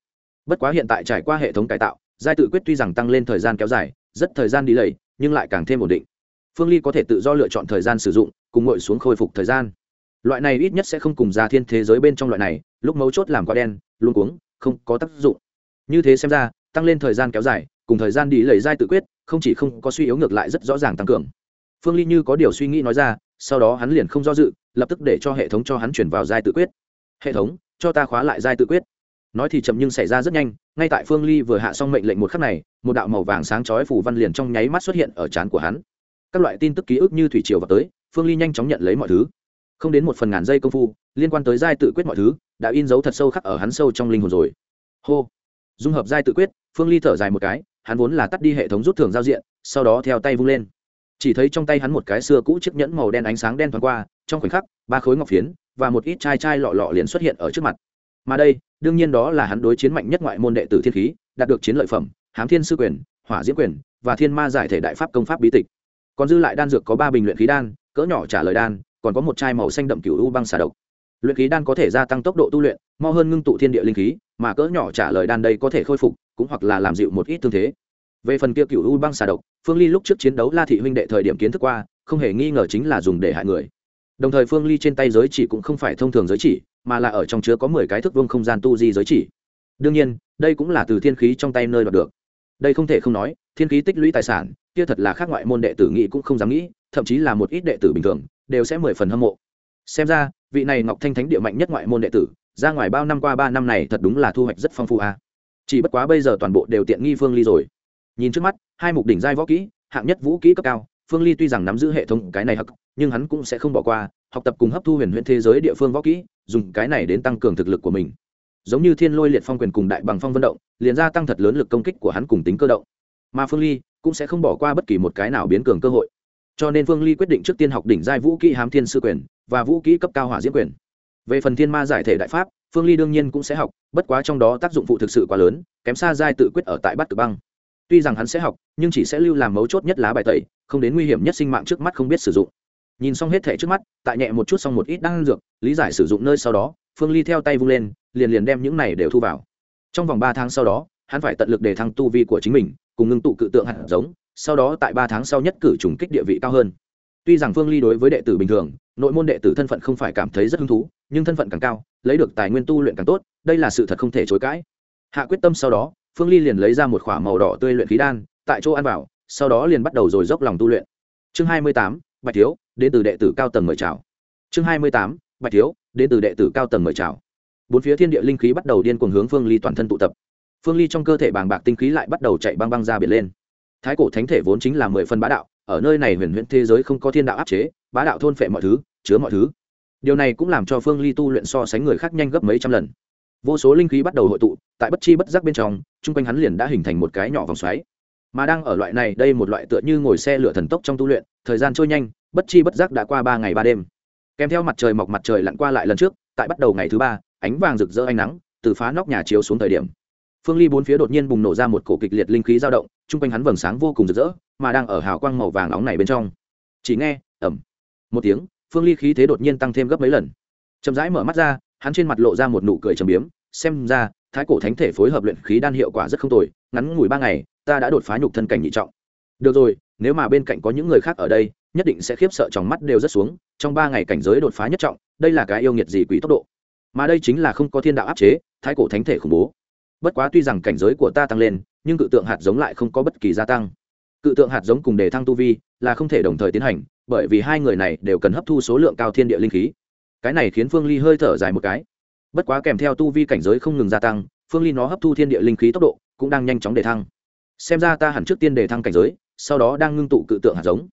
Bất quá hiện tại trải qua hệ thống cải tạo, giai tự quyết tuy rằng tăng lên thời gian kéo dài, rất thời gian đi lầy nhưng lại càng thêm ổn định. Phương ly có thể tự do lựa chọn thời gian sử dụng, cùng ngồi xuống khôi phục thời gian. Loại này ít nhất sẽ không cùng ra thiên thế giới bên trong loại này, lúc mấu chốt làm quá đen luôn cuống, không có tác dụng. Như thế xem ra, tăng lên thời gian kéo dài, cùng thời gian đi lầy giai tự quyết, không chỉ không có suy yếu ngược lại rất rõ ràng tăng cường. Phương ly như có điều suy nghĩ nói ra, sau đó hắn liền không do dự, lập tức để cho hệ thống cho hắn chuyển vào giai tự quyết. Hệ thống cho ta khóa lại giai tự quyết. Nói thì chậm nhưng xảy ra rất nhanh, ngay tại phương ly vừa hạ xong mệnh lệnh một khắc này, một đạo màu vàng sáng chói phủ văn liền trong nháy mắt xuất hiện ở trán của hắn. Các loại tin tức ký ức như thủy triều vào tới, phương ly nhanh chóng nhận lấy mọi thứ. Không đến một phần ngàn giây công phu, liên quan tới giai tự quyết mọi thứ, đã in dấu thật sâu khắc ở hắn sâu trong linh hồn rồi. Hô! Dung hợp giai tự quyết, phương ly thở dài một cái, hắn vốn là tắt đi hệ thống rút thưởng giao diện, sau đó theo tay vung lên. Chỉ thấy trong tay hắn một cái xưa cũ chiếc nhẫn màu đen ánh sáng đen thoáng qua trong khoảnh khắc, ba khối ngọc phiến và một ít chai chai lọ lọ liền xuất hiện ở trước mặt. Mà đây, đương nhiên đó là hắn đối chiến mạnh nhất ngoại môn đệ tử thiên khí, đạt được chiến lợi phẩm, hám thiên sư quyền, hỏa diễn quyền và thiên ma giải thể đại pháp công pháp bí tịch. Còn dư lại đan dược có ba bình luyện khí đan, cỡ nhỏ trả lời đan, còn có một chai màu xanh đậm cựu u băng xà độc. Luyện khí đan có thể gia tăng tốc độ tu luyện, mau hơn ngưng tụ thiên địa linh khí, mà cỡ nhỏ trả lời đan đây có thể khôi phục, cũng hoặc là làm dịu một ít thương thế. Về phần kia cựu u băng xà độc, phương ly lúc trước chiến đấu la thị huynh đệ thời điểm kiến thức qua, không hề nghi ngờ chính là dùng để hại người đồng thời phương ly trên tay giới chỉ cũng không phải thông thường giới chỉ, mà là ở trong chứa có mười cái thước vương không gian tu di giới chỉ. Đương nhiên, đây cũng là từ thiên khí trong tay nơi đoạt được. Đây không thể không nói, thiên khí tích lũy tài sản, kia thật là khác ngoại môn đệ tử nghĩ cũng không dám nghĩ, thậm chí là một ít đệ tử bình thường, đều sẽ mười phần hâm mộ. Xem ra, vị này ngọc thanh thánh địa mạnh nhất ngoại môn đệ tử, ra ngoài bao năm qua ba năm này thật đúng là thu hoạch rất phong phú a. À. chỉ bất quá bây giờ toàn bộ đều tiện nghi phương ly rồi. Nhìn trước mắt, hai mục đỉnh giai võ kỹ, hạng nhất vũ kỹ cấp cao, phương ly tuy rằng nắm giữ hệ thống cái này hắc nhưng hắn cũng sẽ không bỏ qua, học tập cùng hấp thu huyền huyễn thế giới địa phương võ kỹ, dùng cái này đến tăng cường thực lực của mình. Giống như thiên lôi liệt phong quyền cùng đại bằng phong vận động, liền gia tăng thật lớn lực công kích của hắn cùng tính cơ động. Mà phương ly cũng sẽ không bỏ qua bất kỳ một cái nào biến cường cơ hội. Cho nên phương ly quyết định trước tiên học đỉnh giai vũ kỹ hám thiên sư quyền và vũ kỹ cấp cao hỏa diễn quyền. Về phần thiên ma giải thể đại pháp, phương ly đương nhiên cũng sẽ học, bất quá trong đó tác dụng phụ thực sự quá lớn, kém xa giai tự quyết ở tại bát cực băng. Tuy rằng hắn sẽ học, nhưng chỉ sẽ lưu làm mấu chốt nhất lá bài tẩy, không đến nguy hiểm nhất sinh mạng trước mắt không biết sử dụng nhìn xong hết thẻ trước mắt, tại nhẹ một chút xong một ít đang dược, lý giải sử dụng nơi sau đó, phương ly theo tay vung lên, liền liền đem những này đều thu vào. Trong vòng ba tháng sau đó, hắn phải tận lực để thăng tu vi của chính mình, cùng ngưng tụ cự tượng hạt giống, sau đó tại ba tháng sau nhất cử trùng kích địa vị cao hơn. Tuy rằng phương ly đối với đệ tử bình thường, nội môn đệ tử thân phận không phải cảm thấy rất hứng thú, nhưng thân phận càng cao, lấy được tài nguyên tu luyện càng tốt, đây là sự thật không thể chối cãi. Hạ quyết tâm sau đó, phương ly liền lấy ra một k h ỏ a màu đỏ tươi luyện khí đan, tại chỗ ăn vào, sau đó liền bắt đầu rồi dốc lòng tu luyện. Chương hai mươi tám, bạch thiếu đến từ đệ tử cao tầng mời chào. Chương hai mươi tám, bạch thiếu, đến từ đệ tử cao tầng mời chào. Bốn phía thiên địa linh khí bắt đầu điên cuồng hướng phương ly toàn thân tụ tập. Phương ly trong cơ thể bàng bạc tinh khí lại bắt đầu chạy băng băng ra biển lên. Thái cổ thánh thể vốn chính là mười phân bá đạo, ở nơi này huyền huyễn thế giới không có thiên đạo áp chế, bá đạo thôn phệ mọi thứ, chứa mọi thứ. Điều này cũng làm cho phương ly tu luyện so sánh người khác nhanh gấp mấy trăm lần. Vô số linh khí bắt đầu hội tụ, tại bất chi bất giác bên trong, chung quanh hắn liền đã hình thành một cái nhỏ vòng xoáy. Mà đang ở loại này, đây một loại tựa như ngồi xe lửa thần tốc trong tu luyện, thời gian trôi nhanh bất chi bất giác đã qua ba ngày ba đêm. Kèm theo mặt trời mọc mặt trời lặn qua lại lần trước, tại bắt đầu ngày thứ ba, ánh vàng rực rỡ ánh nắng từ phá nóc nhà chiếu xuống thời điểm. Phương ly bốn phía đột nhiên bùng nổ ra một cổ kịch liệt linh khí dao động, chung quanh hắn vầng sáng vô cùng rực rỡ, mà đang ở hào quang màu vàng nóng này bên trong. Chỉ nghe ẩm một tiếng, phương ly khí thế đột nhiên tăng thêm gấp mấy lần. Chậm rãi mở mắt ra, hắn trên mặt lộ ra một nụ cười trầm biếm, xem ra, thái cổ thánh thể phối hợp luyện khí đan hiệu quả rất không tồi, ngắn ngủi ba ngày, ta đã đột phá nhục thân cảnh nhị trọng. Được rồi, nếu mà bên cạnh có những người khác ở đây nhất định sẽ khiếp sợ trong mắt đều rất xuống, trong ba ngày cảnh giới đột phá nhất trọng, đây là cái yêu nghiệt gì quỷ tốc độ. Mà đây chính là không có thiên đạo áp chế, thái cổ thánh thể khủng bố. Bất quá tuy rằng cảnh giới của ta tăng lên, nhưng cự tượng hạt giống lại không có bất kỳ gia tăng. Cự tượng hạt giống cùng đề thăng tu vi là không thể đồng thời tiến hành, bởi vì hai người này đều cần hấp thu số lượng cao thiên địa linh khí. Cái này khiến phương ly hơi thở dài một cái. Bất quá kèm theo tu vi cảnh giới không ngừng gia tăng, phương ly nó hấp thu thiên địa linh khí tốc độ cũng đang nhanh chóng đề thăng. Xem ra ta hẳn trước tiên đề thăng cảnh giới, sau đó đang ngưng tụ cự tượng hạt giống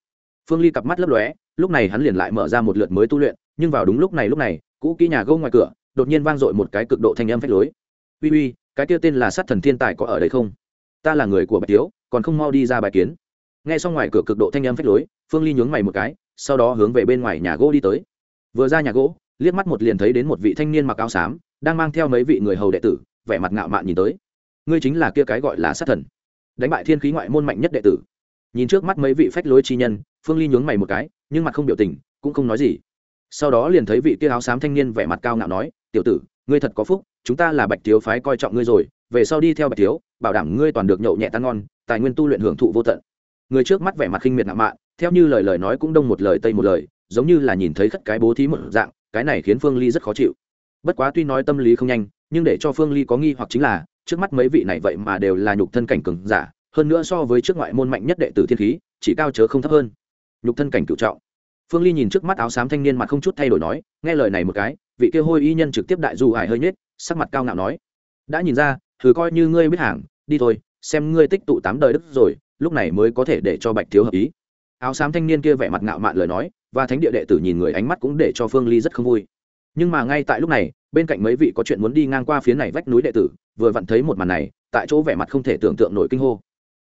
phương ly cặp mắt lấp lóe, lúc này hắn liền lại mở ra một lượt mới tu luyện, nhưng vào đúng lúc này lúc này, cũ kỹ nhà gỗ ngoài cửa, đột nhiên vang dội một cái cực độ thanh âm phách lối. Uy uy, cái kia tên là sát thần thiên tài có ở đây không? Ta là người của bạch tiếu, còn không mau đi ra bài kiến. Nghe xong ngoài cửa cực độ thanh âm phách lối, phương ly nhướng mày một cái, sau đó hướng về bên ngoài nhà gỗ đi tới. Vừa ra nhà gỗ, liếc mắt một liền thấy đến một vị thanh niên mặc áo xám, đang mang theo mấy vị người hầu đệ tử, vẻ mặt ngạo mạn nhìn tới. Ngươi chính là kia cái gọi là sát thần. Đánh bại thiên khí ngoại môn mạnh nhất đệ tử. Nhìn trước mắt mấy vị phách lối chi nhân phương ly nhướng mày một cái, nhưng mặt không biểu tình, cũng không nói gì. Sau đó liền thấy vị kia áo xám thanh niên vẻ mặt cao ngạo nói, tiểu tử, ngươi thật có phúc, chúng ta là bạch thiếu phái coi trọng ngươi rồi, về sau đi theo bạch thiếu, bảo đảm ngươi toàn được nhậu nhẹ tan ngon, tài nguyên tu luyện hưởng thụ vô tận. Người trước mắt vẻ mặt khinh miệt ngạo mạn, theo như lời lời nói cũng đông một lời tây một lời, giống như là nhìn thấy khất cái bố thí một dạng, cái này khiến phương ly rất khó chịu. Bất quá tuy nói tâm lý không nhanh, nhưng để cho phương ly có nghi hoặc chính là, trước mắt mấy vị này vậy mà đều là nhục thân cảnh cường giả, hơn nữa so với trước ngoại môn mạnh nhất đệ tử thiên khí, chỉ cao chớ không thấp hơn nhục thân cảnh cựu trọng. Phương ly nhìn trước mắt áo xám thanh niên mặt không chút thay đổi nói, nghe lời này một cái, vị kia hôi y nhân trực tiếp đại du ải hơi nhết sắc mặt cao ngạo nói. Đã nhìn ra, thử coi như ngươi biết hàng, đi thôi, xem ngươi tích tụ tám đời đức rồi, lúc này mới có thể để cho bạch thiếu hợp ý. Áo xám thanh niên kia vẻ mặt ngạo mạn lời nói, và thánh địa đệ tử nhìn người ánh mắt cũng để cho phương ly rất không vui. Nhưng mà ngay tại lúc này, bên cạnh mấy vị có chuyện muốn đi ngang qua phía này vách núi đệ tử, vừa vặn thấy một màn này, tại chỗ vẻ mặt không thể tưởng tượng nổi kinh hô.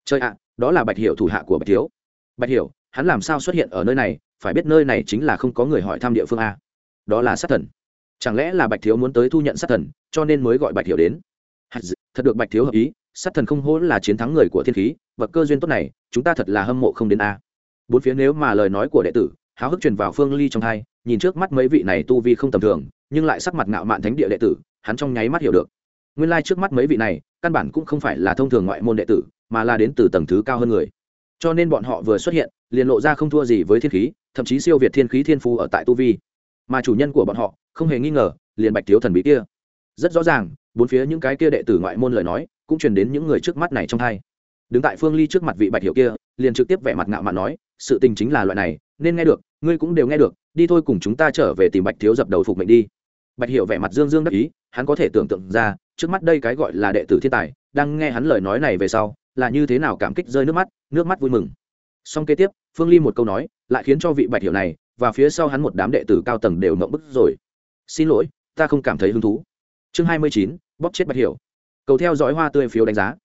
Chơi ạ, đó là bạch hiểu thủ hạ của bạch thiếu. Bạch hiểu hắn làm sao xuất hiện ở nơi này, phải biết nơi này chính là không có người hỏi thăm địa phương a. Đó là sát thần. Chẳng lẽ là bạch thiếu muốn tới thu nhận sát thần, cho nên mới gọi bạch hiểu đến? Thật được bạch thiếu hợp ý, sát thần không hỗ là chiến thắng người của thiên khí và cơ duyên tốt này, chúng ta thật là hâm mộ không đến a. Bốn phía nếu mà lời nói của đệ tử, háo hức truyền vào phương ly trong hai, nhìn trước mắt mấy vị này tu vi không tầm thường, nhưng lại sắc mặt ngạo mạn thánh địa đệ tử, hắn trong nháy mắt hiểu được. Nguyên lai trước mắt mấy vị này, căn bản cũng không phải là thông thường ngoại môn đệ tử, mà là đến từ tầng thứ cao hơn người cho nên bọn họ vừa xuất hiện, liền lộ ra không thua gì với thiên khí, thậm chí siêu việt thiên khí thiên phu ở tại tu vi. Mà chủ nhân của bọn họ, không hề nghi ngờ, liền bạch thiếu thần bí kia. Rất rõ ràng, bốn phía những cái kia đệ tử ngoại môn lời nói, cũng truyền đến những người trước mắt này trong hai đứng tại phương ly trước mặt vị bạch hiệu kia, liền trực tiếp vẻ mặt ngạo mạn nói, sự tình chính là loại này, nên nghe được, ngươi cũng đều nghe được, đi thôi cùng chúng ta trở về tìm bạch thiếu dập đầu phục mệnh đi. Bạch hiệu vẻ mặt dương dương đắc ý, hắn có thể tưởng tượng ra, trước mắt đây cái gọi là đệ tử thiên tài, đang nghe hắn lời nói này về sau là như thế nào cảm kích rơi nước mắt nước mắt vui mừng. Xong kế tiếp, phương ly một câu nói, lại khiến cho vị bạch hiểu này và phía sau hắn một đám đệ tử cao tầng đều mộng bức rồi. Xin lỗi, ta không cảm thấy hứng thú. Chương hai mươi chín, bóp chết bạch hiểu. Cầu theo dõi hoa tươi phiếu đánh giá.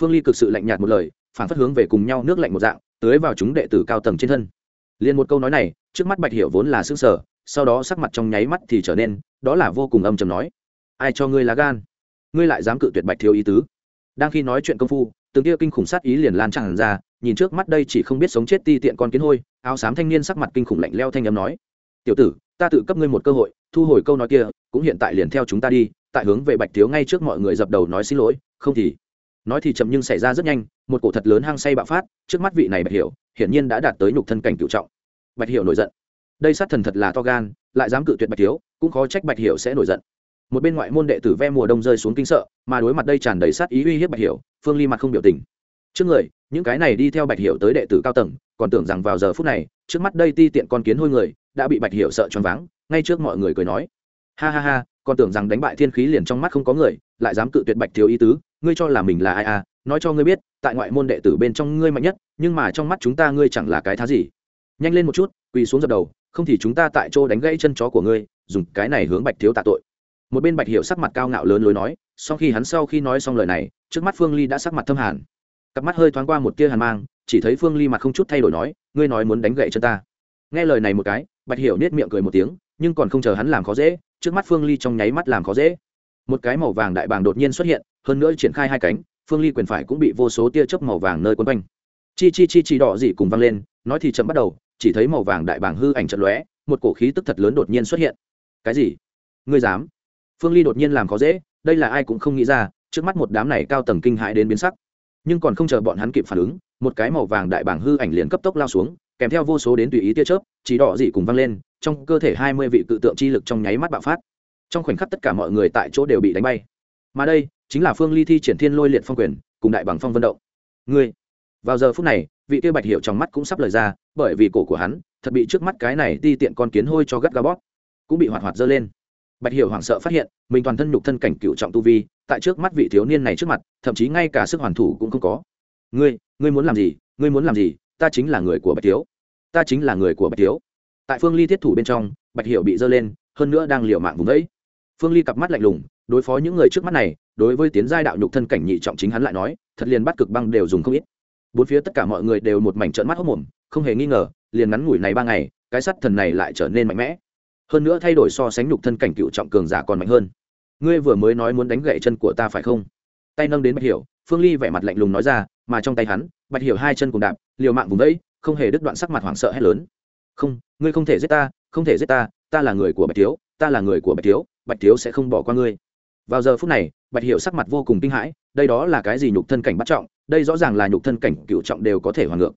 Phương ly cực sự lạnh nhạt một lời, phản phất hướng về cùng nhau nước lạnh một dạng, tưới vào chúng đệ tử cao tầng trên thân. Liền một câu nói này, trước mắt bạch hiểu vốn là xương sở sau đó sắc mặt trong nháy mắt thì trở nên, đó là vô cùng âm chầm nói. Ai cho ngươi lá gan? Ngươi lại dám cự tuyệt bạch thiếu ý tứ. Đang khi nói chuyện công phu từng kia kinh khủng sát ý liền lan tràn ra, nhìn trước mắt đây chỉ không biết sống chết ti tiện con kiến hôi, áo xám thanh niên sắc mặt kinh khủng lạnh leo thanh âm nói, tiểu tử, ta tự cấp ngươi một cơ hội, thu hồi câu nói kia, cũng hiện tại liền theo chúng ta đi, tại hướng về bạch thiếu ngay trước mọi người dập đầu nói xin lỗi, không thì. Nói thì chậm nhưng xảy ra rất nhanh, một cổ thật lớn hang say bạo phát, trước mắt vị này bạch hiểu, hiển nhiên đã đạt tới nhục thân cảnh cựu trọng. Bạch hiểu nổi giận. Đây sát thần thật là to gan, lại dám cự tuyệt bạch thiếu, cũng khó trách bạch hiểu sẽ nổi giận một bên ngoại môn đệ tử ve mùa đông rơi xuống kinh sợ, mà đối mặt đây tràn đầy sát ý uy hiếp bạch hiểu, phương ly mặt không biểu tình. Trước người, những cái này đi theo bạch hiểu tới đệ tử cao tầng, còn tưởng rằng vào giờ phút này, trước mắt đây ti tiện con kiến hôi người, đã bị bạch hiểu sợ choáng váng, ngay trước mọi người cười nói. Ha ha ha, còn tưởng rằng đánh bại thiên khí liền trong mắt không có người, lại dám cự tuyệt bạch thiếu ý tứ, ngươi cho là mình là ai à nói cho ngươi biết, tại ngoại môn đệ tử bên trong ngươi mạnh nhất, nhưng mà trong mắt chúng ta ngươi chẳng là cái thá gì. Nhanh lên một chút, quỳ xuống dập đầu, không thì chúng ta tại chỗ đánh gãy chân chó của ngươi, dùng cái này hướng bạch thiếu tạ tội một bên bạch hiệu sắc mặt cao ngạo lớn lối nói sau khi hắn sau khi nói xong lời này, trước mắt phương ly đã sắc mặt thâm hàn. Cặp mắt hơi thoáng qua một tia hàn mang, chỉ thấy phương ly mặt không chút thay đổi nói, ngươi nói muốn đánh gậy chân ta. Nghe lời này một cái, bạch hiểu nết miệng cười một tiếng, nhưng còn không chờ hắn làm khó dễ, trước mắt phương ly trong nháy mắt làm khó dễ. Một cái màu vàng đại bàng đột nhiên xuất hiện, hơn nữa triển khai hai cánh, phương ly quyền phải cũng bị vô số tia chớp màu vàng nơi quấn quanh. Chi chi chi chi đỏ dị cùng văng lên, nói thì chậm bắt đầu, chỉ thấy màu vàng đại bàng hư ảnh trận lóe, một cổ khí tức thật lớn đột nhiên xuất hiện. Cái gì? Ngươi dám? Phương ly đột nhiên làm khó dễ, đây là ai cũng không nghĩ ra, trước mắt một đám này cao tầng kinh hãi đến biến sắc. Nhưng còn không chờ bọn hắn kịp phản ứng, một cái màu vàng đại bảng hư ảnh liền cấp tốc lao xuống, kèm theo vô số đến tùy ý tia chớp, chỉ đỏ dị cùng văng lên, trong cơ thể hai mươi vị cự tượng chi lực trong nháy mắt bạo phát. Trong khoảnh khắc tất cả mọi người tại chỗ đều bị đánh bay. Mà đây, chính là phương ly thi triển thiên lôi liệt phong quyền, cùng đại bằng phong vận động. Ngươi, vào giờ phút này, vị kia bạch hiệu trong mắt cũng sắp lời ra, bởi vì cổ của hắn, thật bị trước mắt cái này ti tiện con kiến hôi cho gắt ga bóp, cũng bị hoạt hoạt dơ lên bạch hiểu hoảng sợ phát hiện, mình toàn thân nhục thân cảnh cựu trọng tu vi, tại trước mắt vị thiếu niên này trước mặt, thậm chí ngay cả sức hoàn thủ cũng không có. Ngươi ngươi muốn làm gì? Ngươi muốn làm gì? Ta chính là người của bạch thiếu. Ta chính là người của bạch thiếu. Tại phương ly thiết thủ bên trong, bạch hiểu bị dơ lên, hơn nữa đang liều mạng vùng đấy phương ly cặp mắt lạnh lùng, đối phó những người trước mắt này, đối với tiến giai đạo nhục thân cảnh nhị trọng chính hắn lại nói, thật liền bắt cực băng đều dùng không ít. Bốn phía tất cả mọi người đều một mảnh trợn mắt hốc mồm, không hề nghi ngờ, liền ngắn ngủi này ba ngày, cái sắt thần này lại trở nên mạnh mẽ hơn nữa thay đổi so sánh nhục thân cảnh cựu trọng cường giả còn mạnh hơn. Ngươi vừa mới nói muốn đánh gậy chân của ta phải không? Tay nâng đến bạch hiểu, phương ly vẻ mặt lạnh lùng nói ra, mà trong tay hắn, bạch hiểu hai chân cùng đạp, liều mạng vùng đấy không hề đứt đoạn sắc mặt hoảng sợ hét lớn. Không, ngươi không thể giết ta, không thể giết ta ta là người của bạch thiếu, ta là người của bạch thiếu bạch thiếu sẽ không bỏ qua ngươi. Vào giờ phút này, bạch hiểu sắc mặt vô cùng kinh hãi, đây đó là cái gì nhục thân cảnh bắt trọng, đây rõ ràng là nhục thân cảnh cựu trọng đều có thể hoàn ngược.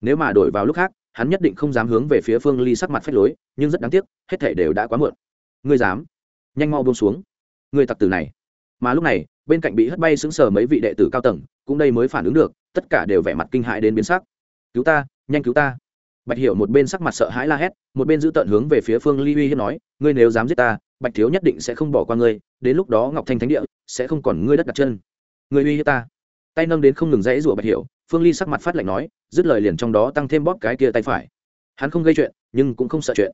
Nếu mà đổi vào lúc khác hắn nhất định không dám hướng về phía phương ly sắc mặt phách lối, nhưng rất đáng tiếc, hết thể đều đã quá muộn. Ngươi dám? Nhanh mau buông xuống. Ngươi tặc tử này. Mà lúc này, bên cạnh bị hất bay sững sờ mấy vị đệ tử cao tầng, cũng đây mới phản ứng được, tất cả đều vẻ mặt kinh hãi đến biến sắc. Cứu ta, nhanh cứu ta. Bạch hiểu một bên sắc mặt sợ hãi la hét, một bên giữ tận hướng về phía phương ly uy hiếp nói, ngươi nếu dám giết ta, bạch thiếu nhất định sẽ không bỏ qua ngươi, đến lúc đó ngọc thanh thánh địa sẽ không còn ngươi đất đặt chân. Ngươi uy hiếp ta tay nâng đến không ngừng dãy rủa bạch hiểu, phương ly sắc mặt phát lạnh nói, dứt lời liền trong đó tăng thêm bóp cái kia tay phải. Hắn không gây chuyện, nhưng cũng không sợ chuyện.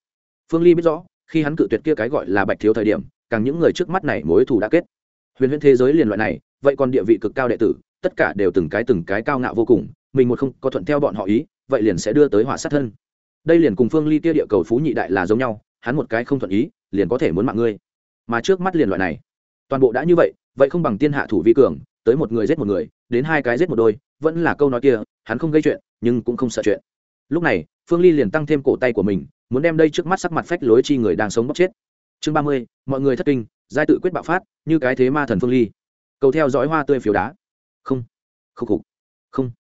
Phương ly biết rõ, khi hắn cự tuyệt kia cái gọi là bạch thiếu thời điểm, càng những người trước mắt này mối thù đã kết. Huyền huyền thế giới liền loại này, vậy còn địa vị cực cao đệ tử, tất cả đều từng cái từng cái cao ngạo vô cùng, mình một không có thuận theo bọn họ ý, vậy liền sẽ đưa tới hỏa sát thân. Đây liền cùng phương ly kia địa cầu phú nhị đại là giống nhau, hắn một cái không thuận ý, liền có thể muốn mạng ngươi. Mà trước mắt liền loại này. Toàn bộ đã như vậy vậy không bằng tiên hạ thủ vi cường tới một người giết một người, đến hai cái giết một đôi, vẫn là câu nói kia, hắn không gây chuyện, nhưng cũng không sợ chuyện. Lúc này, phương ly liền tăng thêm cổ tay của mình, muốn đem đây trước mắt sắc mặt phách lối chi người đang sống bóc chết. Chương ba mươi, mọi người thất kinh, giai tự quyết bạo phát, như cái thế ma thần phương ly. Cầu theo dõi hoa tươi phiếu đá. Không không khục, không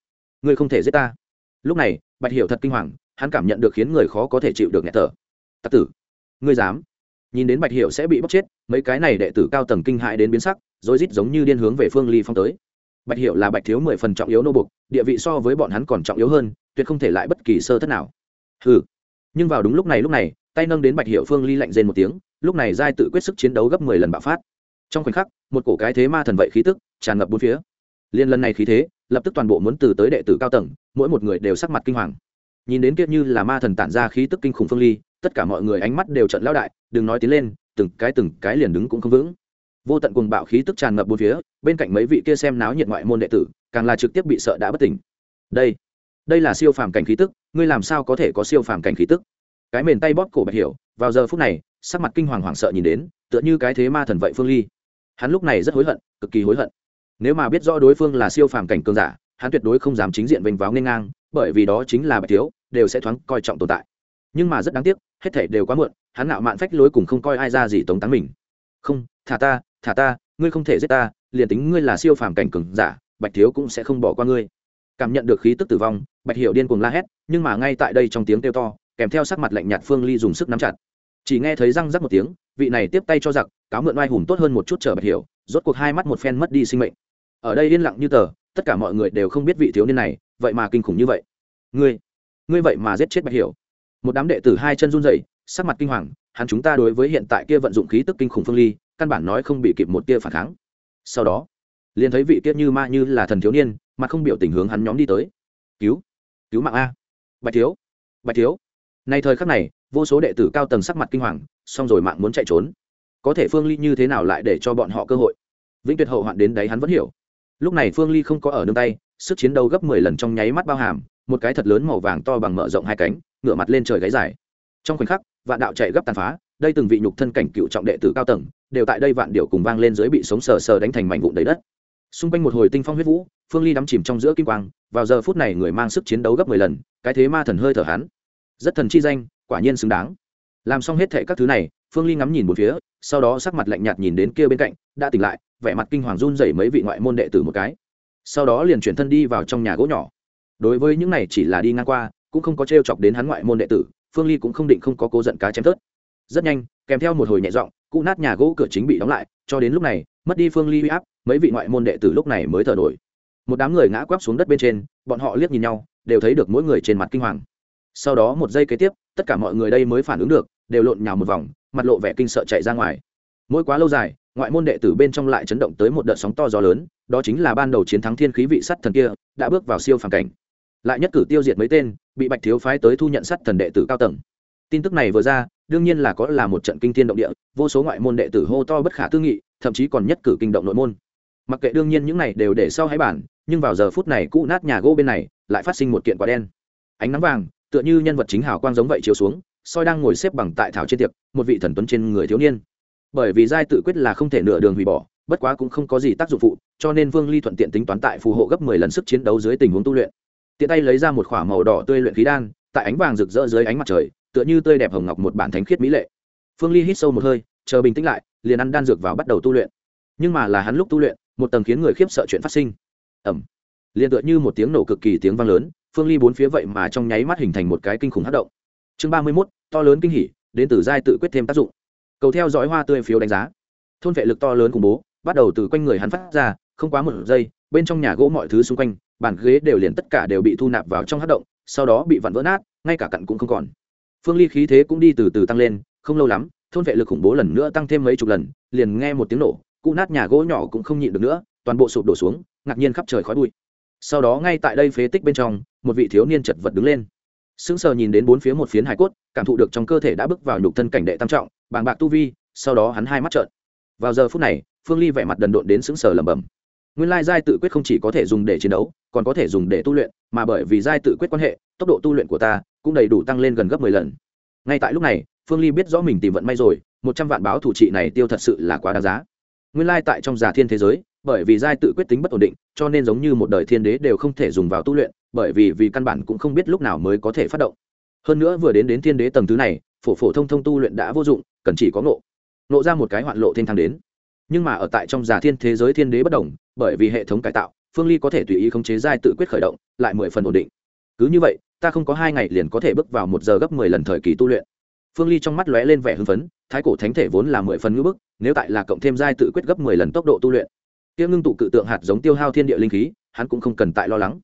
ngươi không thể giết ta. Lúc này, bạch hiểu thật kinh hoàng, hắn cảm nhận được khiến người khó có thể chịu được nghẹt thở. Tặc tử, ngươi dám nhìn đến bạch hiệu sẽ bị bóc chết, mấy cái này đệ tử cao tầng kinh hại đến biến sắc, rối rít giống như điên hướng về phương ly phong tới. Bạch hiệu là bạch thiếu mười phần trọng yếu nô bục, địa vị so với bọn hắn còn trọng yếu hơn, tuyệt không thể lại bất kỳ sơ thất nào. Hừ. Nhưng vào đúng lúc này lúc này, tay nâng đến bạch hiệu phương ly lạnh rên một tiếng, lúc này giai tự quyết sức chiến đấu gấp mười lần bạo phát. Trong khoảnh khắc, một cổ cái thế ma thần vậy khí tức tràn ngập bốn phía. Liên lần này khí thế, lập tức toàn bộ muốn từ tới đệ tử cao tầng, mỗi một người đều sắc mặt kinh hoàng. Nhìn đến kiếp như là ma thần tản ra khí tức kinh khủng phương ly tất cả mọi người ánh mắt đều trận lao đại, đừng nói tiến lên, từng cái từng cái liền đứng cũng không vững. Vô tận cùng bạo khí tức tràn ngập bốn phía, bên cạnh mấy vị kia xem náo nhiệt ngoại môn đệ tử, càng là trực tiếp bị sợ đã bất tỉnh. Đây đây là siêu phàm cảnh khí tức, ngươi làm sao có thể có siêu phàm cảnh khí tức? Cái mền tay bóp cổ bạch hiểu, vào giờ phút này, sắc mặt kinh hoàng hoảng sợ nhìn đến, tựa như cái thế ma thần vậy phương ly. Hắn lúc này rất hối hận, cực kỳ hối hận. Nếu mà biết rõ đối phương là siêu phàm cảnh cường giả, hắn tuyệt đối không dám chính diện vênh váo nên ngang, bởi vì đó chính là bạch thiếu, đều sẽ thoáng coi trọng tồn tại nhưng mà rất đáng tiếc, hết thể đều quá muộn, hắn nạo mạn phách lối cùng không coi ai ra gì tống táng mình. Không, thả ta thả ta, ngươi không thể giết ta, liền tính ngươi là siêu phàm cảnh cường giả, bạch thiếu cũng sẽ không bỏ qua ngươi. Cảm nhận được khí tức tử vong, bạch hiểu điên cuồng la hét, nhưng mà ngay tại đây trong tiếng kêu to, kèm theo sắc mặt lạnh nhạt phương ly dùng sức nắm chặt. Chỉ nghe thấy răng rắc một tiếng, vị này tiếp tay cho giặc, cáo mượn oai hùng tốt hơn một chút chờ bạch hiểu, rốt cuộc hai mắt một phen mất đi sinh mệnh. Ở đây yên lặng như tờ, tất cả mọi người đều không biết vị thiếu niên này, vậy mà kinh khủng như vậy. Ngươi ngươi vậy mà giết chết bạch hiểu một đám đệ tử hai chân run rẩy, sắc mặt kinh hoàng, hắn chúng ta đối với hiện tại kia vận dụng khí tức kinh khủng phương ly, căn bản nói không bị kịp một tia phản kháng. Sau đó, liền thấy vị kia như ma như là thần thiếu niên, mà không biểu tình hướng hắn nhóm đi tới. Cứu cứu mạng a. Bạch thiếu bạch thiếu. Nay thời khắc này, vô số đệ tử cao tầng sắc mặt kinh hoàng, xong rồi mạng muốn chạy trốn. Có thể phương ly như thế nào lại để cho bọn họ cơ hội? Vĩnh tuyệt hậu hoạn đến đấy hắn vẫn hiểu. Lúc này phương ly không có ở nương tay, sức chiến đấu gấp mười lần trong nháy mắt bao hàm, một cái thật lớn màu vàng to bằng mở rộng hai cánh ngựa mặt lên trời gáy dài. Trong khoảnh khắc, vạn đạo chạy gấp tàn phá, đây từng vị nhục thân cảnh cựu trọng đệ tử cao tầng, đều tại đây vạn điệu cùng vang lên dưới bị sống sờ sờ đánh thành mảnh vụn đầy đất. Xung quanh một hồi tinh phong huyết vũ, phương ly đắm chìm trong giữa kim quang, vào giờ phút này người mang sức chiến đấu gấp mười lần, cái thế ma thần hơi thở hắn. Rất thần chi danh, quả nhiên xứng đáng. Làm xong hết thệ các thứ này, phương ly ngắm nhìn một phía, sau đó sắc mặt lạnh nhạt nhìn đến kia bên cạnh, đã tỉnh lại, vẻ mặt kinh hoàng run rẩy mấy vị ngoại môn đệ tử một cái. Sau đó liền chuyển thân đi vào trong nhà gỗ nhỏ. Đối với những này chỉ là đi ngang qua cũng không có t chọc đến hắn ngoại môn đệ tử, phương ly cũng không định không có cố giận cá chém tớt rất nhanh, kèm theo một hồi nhẹ giọng cụ nát nhà gỗ cửa chính bị đóng lại, cho đến lúc này, mất đi phương ly huy áp, mấy vị ngoại môn đệ tử lúc này mới thở nổi. Một đám người ngã quắp xuống đất bên trên, bọn họ liếc nhìn nhau, đều thấy được mỗi người trên mặt kinh hoàng. Sau đó một giây kế tiếp, tất cả mọi người đây mới phản ứng được, đều lộn nhào một vòng, mặt lộ vẻ kinh sợ chạy ra ngoài. Mỗi quá lâu dài, ngoại môn đệ tử bên trong lại chấn động tới một đợt sóng to gió lớn, đó chính là ban đầu chiến thắng thiên khí vị sắt thần kia, đã bước vào siêu phản cảnh. Lại nhất cử tiêu diệt mấy tên bị bạch thiếu phái tới thu nhận sát thần đệ tử cao tầng. Tin tức này vừa ra, đương nhiên là có là một trận kinh thiên động địa, vô số ngoại môn đệ tử hô to bất khả tư nghị, thậm chí còn nhất cử kinh động nội môn. Mặc kệ đương nhiên những này đều để sau hãy bản, nhưng vào giờ phút này cũ nát nhà gỗ bên này, lại phát sinh một kiện quả đen. Ánh nắng vàng, tựa như nhân vật chính hào quang giống vậy chiếu xuống, soi đang ngồi xếp bằng tại thảo trên tiệc, một vị thần tuấn trên người thiếu niên. Bởi vì giai tự quyết là không thể nửa đường hủy bỏ, bất quá cũng không có gì tác dụng phụ, cho nên vương ly thuận tiện tính toán tại phù hộ gấp mười lần sức chiến đấu dưới tình huống tu luyện tiện tay lấy ra một k h ỏ a màu đỏ tươi luyện khí đan, tại ánh vàng rực rỡ dưới ánh mặt trời, tựa như tươi đẹp hồng ngọc một bản thánh khiết mỹ lệ. Phương ly hít sâu một hơi, chờ bình tĩnh lại, liền ăn đan dược vào bắt đầu tu luyện. Nhưng mà là hắn lúc tu luyện, một tầng khiến người khiếp sợ chuyện phát sinh. Ẩm liền tựa như một tiếng nổ cực kỳ tiếng vang lớn, phương ly bốn phía vậy mà trong nháy mắt hình thành một cái kinh khủng hát động. Chương ba mươi mốt, to lớn kinh hỉ, đến từ giai tự quyết thêm tác dụng. Cầu theo dõi hoa tươi phiếu đánh giá. Thôn vệ lực to lớn khủng bố, bắt đầu từ quanh người hắn phát ra, không quá một giây, bên trong nhà gỗ mọi thứ xung quanh bàn ghế đều liền tất cả đều bị thu nạp vào trong hát động, sau đó bị vặn vỡ nát, ngay cả cặn cũng không còn. Phương ly khí thế cũng đi từ từ tăng lên, không lâu lắm, thôn vệ lực khủng bố lần nữa tăng thêm mấy chục lần, liền nghe một tiếng nổ cụ nát nhà gỗ nhỏ cũng không nhịn được nữa, toàn bộ sụp đổ xuống, ngạc nhiên khắp trời khói bụi. Sau đó ngay tại đây phế tích bên trong, một vị thiếu niên chật vật đứng lên. Sững sờ nhìn đến bốn phía một phiến hải cốt, cảm thụ được trong cơ thể đã bước vào nhục thân cảnh đệ tam trọng, bàng bạc tu vi, sau đó hắn hai mắt trợn. Vào giờ phút này, phương ly vẻ mặt đần độn đến sững sờ lẩm bẩm nguyên lai giai tự quyết không chỉ có thể dùng để chiến đấu, còn có thể dùng để tu luyện, mà bởi vì giai tự quyết quan hệ, tốc độ tu luyện của ta cũng đầy đủ tăng lên gần gấp mười lần. Ngay tại lúc này, phương ly biết rõ mình tìm vận may rồi, một trăm vạn báo thủ trị này tiêu thật sự là quá đáng giá. Nguyên lai tại trong giả thiên thế giới, bởi vì giai tự quyết tính bất ổn định, cho nên giống như một đời thiên đế đều không thể dùng vào tu luyện, bởi vì vì căn bản cũng không biết lúc nào mới có thể phát động. Hơn nữa vừa đến đến thiên đế tầng thứ này, phổ phổ thông thông tu luyện đã vô dụng, cần chỉ có ngộ. Ngộ ra một cái hoạn lộ thiên thang đến nhưng mà ở tại trong giả thiên thế giới thiên đế bất đồng, bởi vì hệ thống cải tạo, phương ly có thể tùy ý khống chế giai tự quyết khởi động, lại mười phần ổn định. Cứ như vậy, ta không có hai ngày liền có thể bước vào một giờ gấp mười lần thời kỳ tu luyện. Phương ly trong mắt lóe lên vẻ hưng phấn, thái cổ thánh thể vốn là mười phần ngữ bức, nếu tại là cộng thêm giai tự quyết gấp mười lần tốc độ tu luyện. Tiêu ngưng tụ cự tượng hạt giống tiêu hao thiên địa linh khí, hắn cũng không cần tại lo lắng.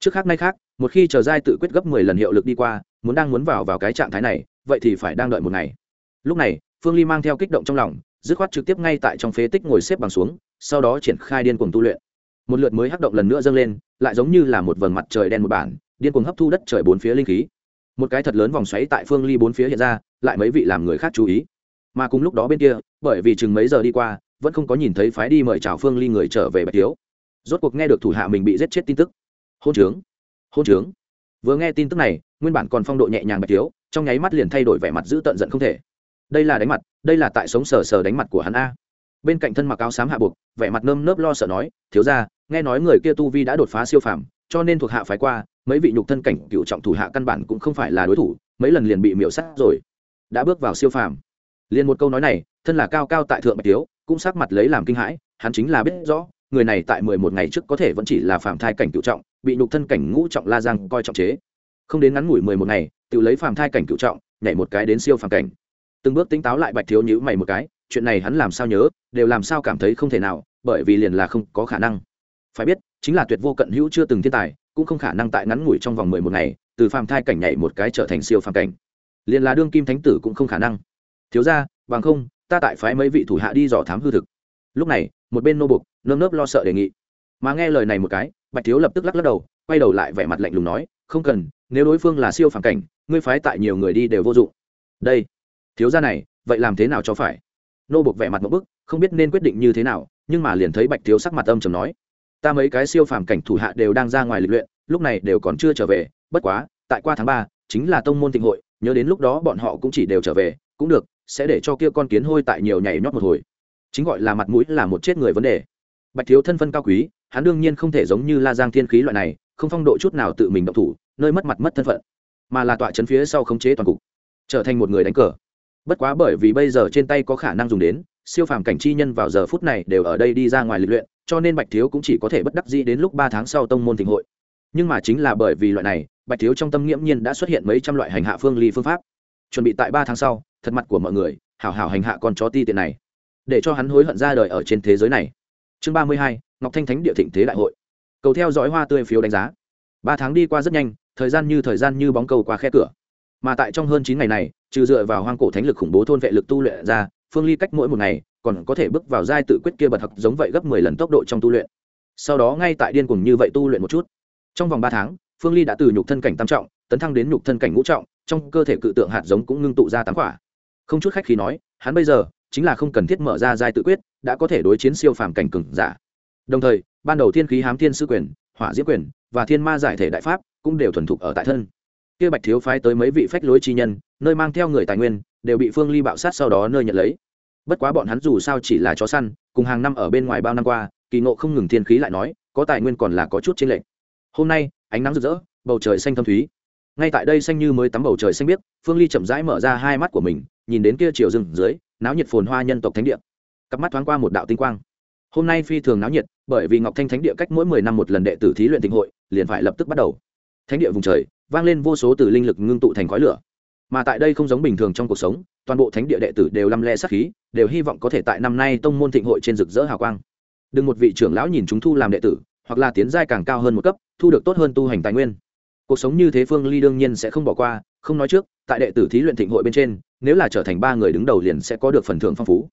Trước khác nay khác, một khi chờ giai tự quyết gấp mười lần hiệu lực đi qua, muốn đang muốn vào vào cái trạng thái này, vậy thì phải đang đợi một ngày. Lúc này, phương ly mang theo kích động trong lòng dứt khoát trực tiếp ngay tại trong phế tích ngồi xếp bằng xuống, sau đó triển khai điên cuồng tu luyện. Một lượt mới hắc động lần nữa dâng lên, lại giống như là một vầng mặt trời đen một bản, điên cuồng hấp thu đất trời bốn phía linh khí. Một cái thật lớn vòng xoáy tại phương ly bốn phía hiện ra, lại mấy vị làm người khác chú ý. Mà cùng lúc đó bên kia, bởi vì chừng mấy giờ đi qua, vẫn không có nhìn thấy phái đi mời chào phương ly người trở về bạch thiếu. Rốt cuộc nghe được thủ hạ mình bị giết chết tin tức. Hôn trướng hôn trướng. Vừa nghe tin tức này, nguyên bản còn phong độ nhẹ nhàng bạch thiếu, trong nháy mắt liền thay đổi vẻ mặt giữ tận giận không thể. Đây là đánh mặt đây là tại sống sờ sờ đánh mặt của hắn a. Bên cạnh thân mặc áo xám hạ buộc, vẻ mặt nơm nớp lo sợ nói, thiếu ra nghe nói người kia tu vi đã đột phá siêu phàm, cho nên thuộc hạ phái qua, mấy vị nhục thân cảnh cựu trọng thủ hạ căn bản cũng không phải là đối thủ, mấy lần liền bị miễu sát rồi. Đã bước vào siêu phàm. Liền một câu nói này, thân là cao cao tại thượng bạch tiếu, cũng sắc mặt lấy làm kinh hãi, hắn chính là biết rõ, người này tại mười một ngày trước có thể vẫn chỉ là phàm thai cảnh cựu trọng, bị nhục thân cảnh ngũ trọng la giang coi trọng chế. Không đến ngắn ngủi mười một ngày, tự lấy phàm thai cảnh cựu trọng, nhảy một cái đến siêu phàm cảnh từng bước tính táo lại bạch thiếu nhữ mày một cái, chuyện này hắn làm sao nhớ, đều làm sao cảm thấy không thể nào, bởi vì liền là không có khả năng. Phải biết, chính là tuyệt vô cận hữu chưa từng thiên tài, cũng không khả năng tại ngắn ngủi trong vòng mười một ngày, từ phàm thai cảnh nhảy một cái trở thành siêu phàm cảnh. Liền là đương kim thánh tử cũng không khả năng. Thiếu ra bằng không, ta tại phái mấy vị thủ hạ đi dò thám hư thực. Lúc này, một bên nô bục, nơm nớp lo sợ đề nghị. Mà nghe lời này một cái, bạch thiếu lập tức lắc lắc đầu, quay đầu lại vẻ mặt lạnh lùng nói, không cần, nếu đối phương là siêu phàm cảnh, ngươi phái tại nhiều người đi đều vô dụng. Đây thiếu ra này, vậy làm thế nào cho phải? Nô buộc vẻ mặt một bức, không biết nên quyết định như thế nào, nhưng mà liền thấy bạch thiếu sắc mặt âm chầm nói, ta mấy cái siêu phàm cảnh thủ hạ đều đang ra ngoài lịch luyện, lúc này đều còn chưa trở về, bất quá, tại qua tháng ba, chính là tông môn tịnh hội, nhớ đến lúc đó bọn họ cũng chỉ đều trở về, cũng được, sẽ để cho kia con kiến hôi tại nhiều nhảy nhót một hồi. Chính gọi là mặt mũi là một chết người vấn đề. Bạch thiếu thân phân cao quý, hắn đương nhiên không thể giống như la giang thiên khí loại này, không phong độ chút nào tự mình động thủ, nơi mất mặt mất thân phận, mà là tọa chấn phía sau khống chế toàn cục, trở thành một người đánh cờ bất quá bởi vì bây giờ trên tay có khả năng dùng đến, siêu phàm cảnh chi nhân vào giờ phút này đều ở đây đi ra ngoài lịch luyện, cho nên bạch thiếu cũng chỉ có thể bất đắc dĩ đến lúc ba tháng sau tông môn thịnh hội. Nhưng mà chính là bởi vì loại này, bạch thiếu trong tâm nghiễm nhiên đã xuất hiện mấy trăm loại hành hạ phương ly phương pháp. Chuẩn bị tại ba tháng sau, thật mặt của mọi người, hảo hảo hành hạ con chó ti tiện này, để cho hắn hối hận ra đời ở trên thế giới này. Chương ba mươi hai, ngọc thanh thánh địa thịnh thế đại hội. Cầu theo dõi hoa tươi phiếu đánh giá. Ba tháng đi qua rất nhanh, thời gian như thời gian như bóng cầu qua khe cửa. Mà tại trong hơn chín ngày này trừ dựa vào hoang cổ thánh lực khủng bố thôn vệ lực tu luyện ra, phương ly cách mỗi một ngày còn có thể bước vào giai tự quyết kia bật học giống vậy gấp mười lần tốc độ trong tu luyện. Sau đó ngay tại điên cùng như vậy tu luyện một chút. Trong vòng ba tháng, phương ly đã từ nhục thân cảnh tam trọng, tấn thăng đến nhục thân cảnh ngũ trọng, trong cơ thể cự tượng hạt giống cũng ngưng tụ ra tám quả. Không chút khách khi nói, hắn bây giờ chính là không cần thiết mở ra giai tự quyết, đã có thể đối chiến siêu phàm cảnh cừng giả. Đồng thời, ban đầu thiên khí hám thiên sư quyền, hỏa diễm quyền và thiên ma giải thể đại pháp cũng đều thuần thục ở tại thân kia bạch thiếu phái tới mấy vị phách lối chi nhân, nơi mang theo người tài nguyên, đều bị phương ly bạo sát sau đó nơi nhận lấy. Bất quá bọn hắn dù sao chỉ là chó săn, cùng hàng năm ở bên ngoài bao năm qua, kỳ ngộ không ngừng thiên khí lại nói, có tài nguyên còn là có chút trên lệnh hôm nay, ánh nắng rực rỡ, bầu trời xanh thâm thúy. Ngay tại đây xanh như mới tắm bầu trời xanh biếc, phương ly chậm rãi mở ra hai mắt của mình, nhìn đến kia chiều rừng dưới, náo nhiệt phồn hoa nhân tộc thánh địa. Cặp mắt thoáng qua một đạo tinh quang. Hôm nay phi thường náo nhiệt, bởi vì ngọc thanh thánh địa cách mỗi mười năm một lần đệ tử thí luyện tình hội, liền phải lập tức bắt đầu. Thánh địa vùng trời vang lên vô số từ linh lực ngưng tụ thành khói lửa. Mà tại đây không giống bình thường trong cuộc sống, toàn bộ thánh địa đệ tử đều lăm le sắc khí, đều hy vọng có thể tại năm nay tông môn thịnh hội trên rực rỡ hào quang. Đừng một vị trưởng lão nhìn chúng thu làm đệ tử, hoặc là tiến giai càng cao hơn một cấp, thu được tốt hơn tu hành tài nguyên. Cuộc sống như thế phương ly đương nhiên sẽ không bỏ qua, không nói trước, tại đệ tử thí luyện thịnh hội bên trên, nếu là trở thành ba người đứng đầu liền sẽ có được phần thưởng phong phú.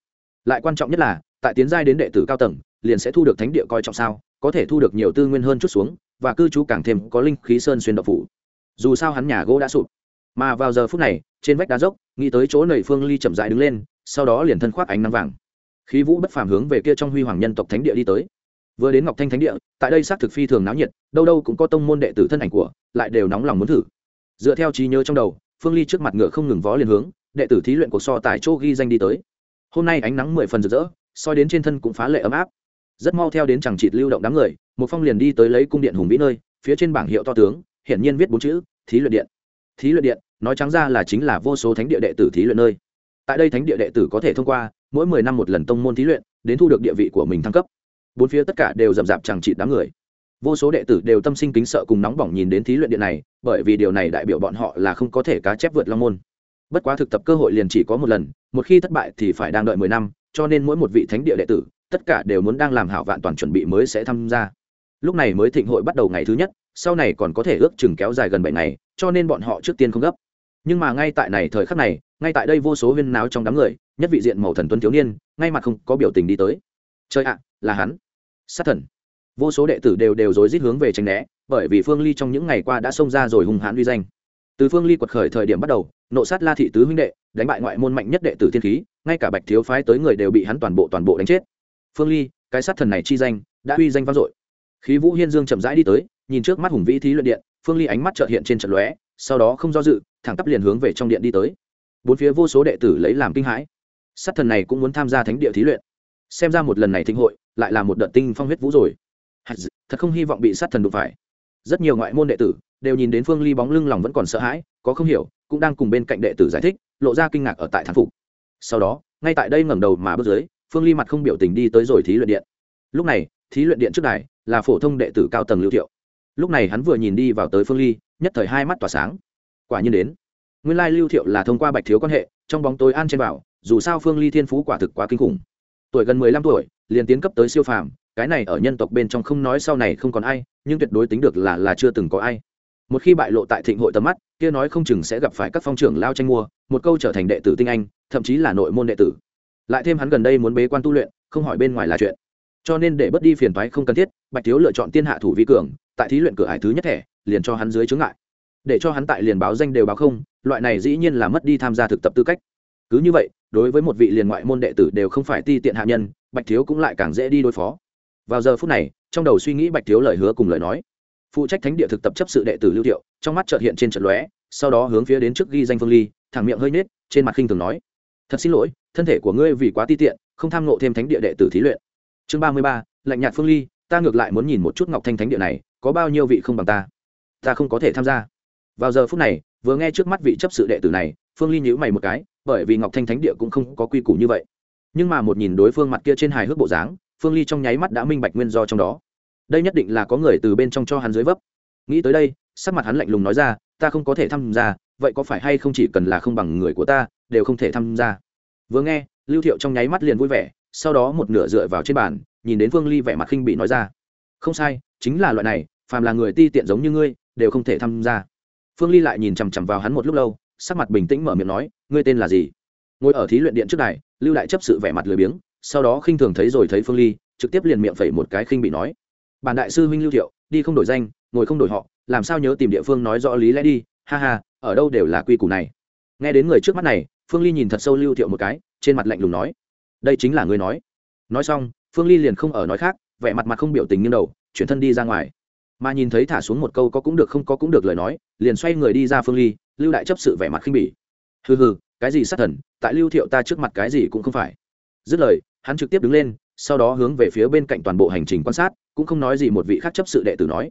Lại quan trọng nhất là, tại tiến giai đến đệ tử cao tầng, liền sẽ thu được thánh địa coi trọng sao, có thể thu được nhiều tư nguyên hơn chút xuống, và cư trú càng thêm có linh khí sơn xuyên độc phủ dù sao hắn nhà gỗ đã sụp. Mà vào giờ phút này, trên vách đá dốc, nghĩ tới chỗ nầy phương ly chậm dại đứng lên, sau đó liền thân khoác ánh nắng vàng. Khí vũ bất phàm hướng về kia trong huy hoàng nhân tộc thánh địa đi tới. Vừa đến ngọc thanh thánh địa, tại đây xác thực phi thường náo nhiệt, đâu đâu cũng có tông môn đệ tử thân ảnh của, lại đều nóng lòng muốn thử. Dựa theo trí nhớ trong đầu, phương ly trước mặt ngựa không ngừng vó liền hướng, đệ tử thí luyện cuộc so tại chỗ ghi danh đi tới. Hôm nay ánh nắng mười phần rực rỡ, soi đến trên thân cũng phá lệ ấm áp. Rất mau theo đến chẳng trịt lưu động đám người, một phong liền đi tới lấy cung điện hùng vĩ nơi, phía trên bảng hiệu to tướng hiển nhiên viết bốn chữ, thí luyện điện. Thí luyện điện, nói trắng ra là chính là vô số thánh địa đệ tử thí luyện nơi. Tại đây thánh địa đệ tử có thể thông qua, mỗi mười năm một lần tông môn thí luyện, đến thu được địa vị của mình thăng cấp. Bốn phía tất cả đều rậm rạp chẳng trị đám người. Vô số đệ tử đều tâm sinh kính sợ cùng nóng bỏng nhìn đến thí luyện điện này, bởi vì điều này đại biểu bọn họ là không có thể cá chép vượt long môn. Bất quá thực tập cơ hội liền chỉ có một lần, một khi thất bại thì phải đang đợi mười năm, cho nên mỗi một vị thánh địa đệ tử, tất cả đều muốn đang làm hảo vạn toàn chuẩn bị mới sẽ tham gia. Lúc này mới thịnh hội bắt đầu ngày thứ nhất sau này còn có thể ước chừng kéo dài gần bảy ngày, cho nên bọn họ trước tiên không gấp. Nhưng mà ngay tại này thời khắc này, ngay tại đây vô số huyên náo trong đám người, nhất vị diện màu thần tuấn thiếu niên, ngay mặt không có biểu tình đi tới. Chơi ạ, là hắn. Sát thần. Vô số đệ tử đều đều rối rít hướng về tránh né, bởi vì phương ly trong những ngày qua đã xông ra rồi hùng hãn uy danh. Từ phương ly quật khởi thời điểm bắt đầu, nộ sát la thị tứ huynh đệ, đánh bại ngoại môn mạnh nhất đệ tử thiên khí, ngay cả bạch thiếu phái tới người đều bị hắn toàn bộ toàn bộ đánh chết. Phương ly, cái sát thần này chi danh, đã uy danh vang dội khí vũ hiên dương chậm rãi đi tới, nhìn trước mắt hùng vĩ thí luyện điện, phương ly ánh mắt trợt hiện trên trận lóe, sau đó không do dự, thẳng tắp liền hướng về trong điện đi tới. Bốn phía vô số đệ tử lấy làm kinh hãi. Sát thần này cũng muốn tham gia thánh địa thí luyện. Xem ra một lần này thịnh hội, lại là một đợt tinh phong huyết vũ rồi. Thật không hy vọng bị sát thần đụng phải. Rất nhiều ngoại môn đệ tử đều nhìn đến phương ly bóng lưng lòng vẫn còn sợ hãi, có không hiểu, cũng đang cùng bên cạnh đệ tử giải thích, lộ ra kinh ngạc ở tại thán phục. Sau đó, ngay tại đây ngẩng đầu mà bước dưới, phương ly mặt không biểu tình đi tới rồi thí luyện điện. Lúc này, thí luyện điện trước đài là phổ thông đệ tử cao tầng lưu thiệu. Lúc này hắn vừa nhìn đi vào tới phương ly, nhất thời hai mắt tỏa sáng. Quả nhiên đến. Nguyên lai lưu thiệu là thông qua bạch thiếu quan hệ, trong bóng tối an trên bảo, dù sao phương ly thiên phú quả thực quá kinh khủng. Tuổi gần mười lăm tuổi, liền tiến cấp tới siêu phàm, cái này ở nhân tộc bên trong không nói sau này không còn ai, nhưng tuyệt đối tính được là là chưa từng có ai. Một khi bại lộ tại thịnh hội tầm mắt, kia nói không chừng sẽ gặp phải các phong trưởng lao tranh mua, một câu trở thành đệ tử tinh anh, thậm chí là nội môn đệ tử. Lại thêm hắn gần đây muốn bế quan tu luyện, không hỏi bên ngoài là chuyện cho nên để bớt đi phiền toái không cần thiết, bạch thiếu lựa chọn tiên hạ thủ vi cường, tại thí luyện cửa hải thứ nhất thẻ, liền cho hắn dưới chướng ngại. Để cho hắn tại liền báo danh đều báo không, loại này dĩ nhiên là mất đi tham gia thực tập tư cách. Cứ như vậy, đối với một vị liền ngoại môn đệ tử đều không phải ti tiện hạ nhân, bạch thiếu cũng lại càng dễ đi đối phó. Vào giờ phút này, trong đầu suy nghĩ bạch thiếu lời hứa cùng lời nói. Phụ trách thánh địa thực tập chấp sự đệ tử lưu thiệu, trong mắt trợt hiện trên trận lóe, sau đó hướng phía đến trước ghi danh phương ly, thẳng miệng hơi nết trên mặt khinh thường nói, thật xin lỗi, thân thể của ngươi vì quá ti tiện, không tham nộ thêm thánh địa đệ tử thí luyện chương ba mươi ba, lạnh nhạt phương ly, ta ngược lại muốn nhìn một chút ngọc thanh thánh địa này, có bao nhiêu vị không bằng ta? Ta không có thể tham gia. Vào giờ phút này, vừa nghe trước mắt vị chấp sự đệ tử này, phương ly nhíu mày một cái, bởi vì ngọc thanh thánh địa cũng không có quy củ như vậy. Nhưng mà một nhìn đối phương mặt kia trên hài hước bộ dáng, phương ly trong nháy mắt đã minh bạch nguyên do trong đó. Đây nhất định là có người từ bên trong cho hắn dưới vấp. Nghĩ tới đây, sắc mặt hắn lạnh lùng nói ra, ta không có thể tham gia, vậy có phải hay không chỉ cần là không bằng người của ta, đều không thể tham gia? Vừa nghe, lưu thiệu trong nháy mắt liền vui vẻ sau đó một nửa dựa vào trên bàn, nhìn đến phương ly vẻ mặt khinh bị nói ra. Không sai, chính là loại này, phàm là người ti tiện giống như ngươi, đều không thể tham gia. Phương ly lại nhìn chằm chằm vào hắn một lúc lâu, sắc mặt bình tĩnh mở miệng nói, ngươi tên là gì? Ngồi ở thí luyện điện trước này lưu lại chấp sự vẻ mặt lười biếng, sau đó khinh thường thấy rồi thấy phương ly, trực tiếp liền miệng phẩy một cái khinh bị nói. Bản đại sư huynh lưu thiệu, đi không đổi danh, ngồi không đổi họ, làm sao nhớ tìm địa phương nói rõ lý lẽ đi, ha ha, ở đâu đều là quy củ này. Nghe đến người trước mắt này, phương ly nhìn thật sâu lưu thiệu một cái, trên mặt lạnh lùng nói đây chính là ngươi nói. Nói xong, phương ly liền không ở nói khác, vẻ mặt mặt không biểu tình như đầu, chuyển thân đi ra ngoài. Mà nhìn thấy thả xuống một câu có cũng được không có cũng được lời nói, liền xoay người đi ra phương ly, lưu đại chấp sự vẻ mặt khinh bỉ. Hừ hừ, cái gì sát thần, tại lưu thiệu ta trước mặt cái gì cũng không phải. Dứt lời, hắn trực tiếp đứng lên, sau đó hướng về phía bên cạnh toàn bộ hành trình quan sát, cũng không nói gì một vị khác chấp sự đệ tử nói.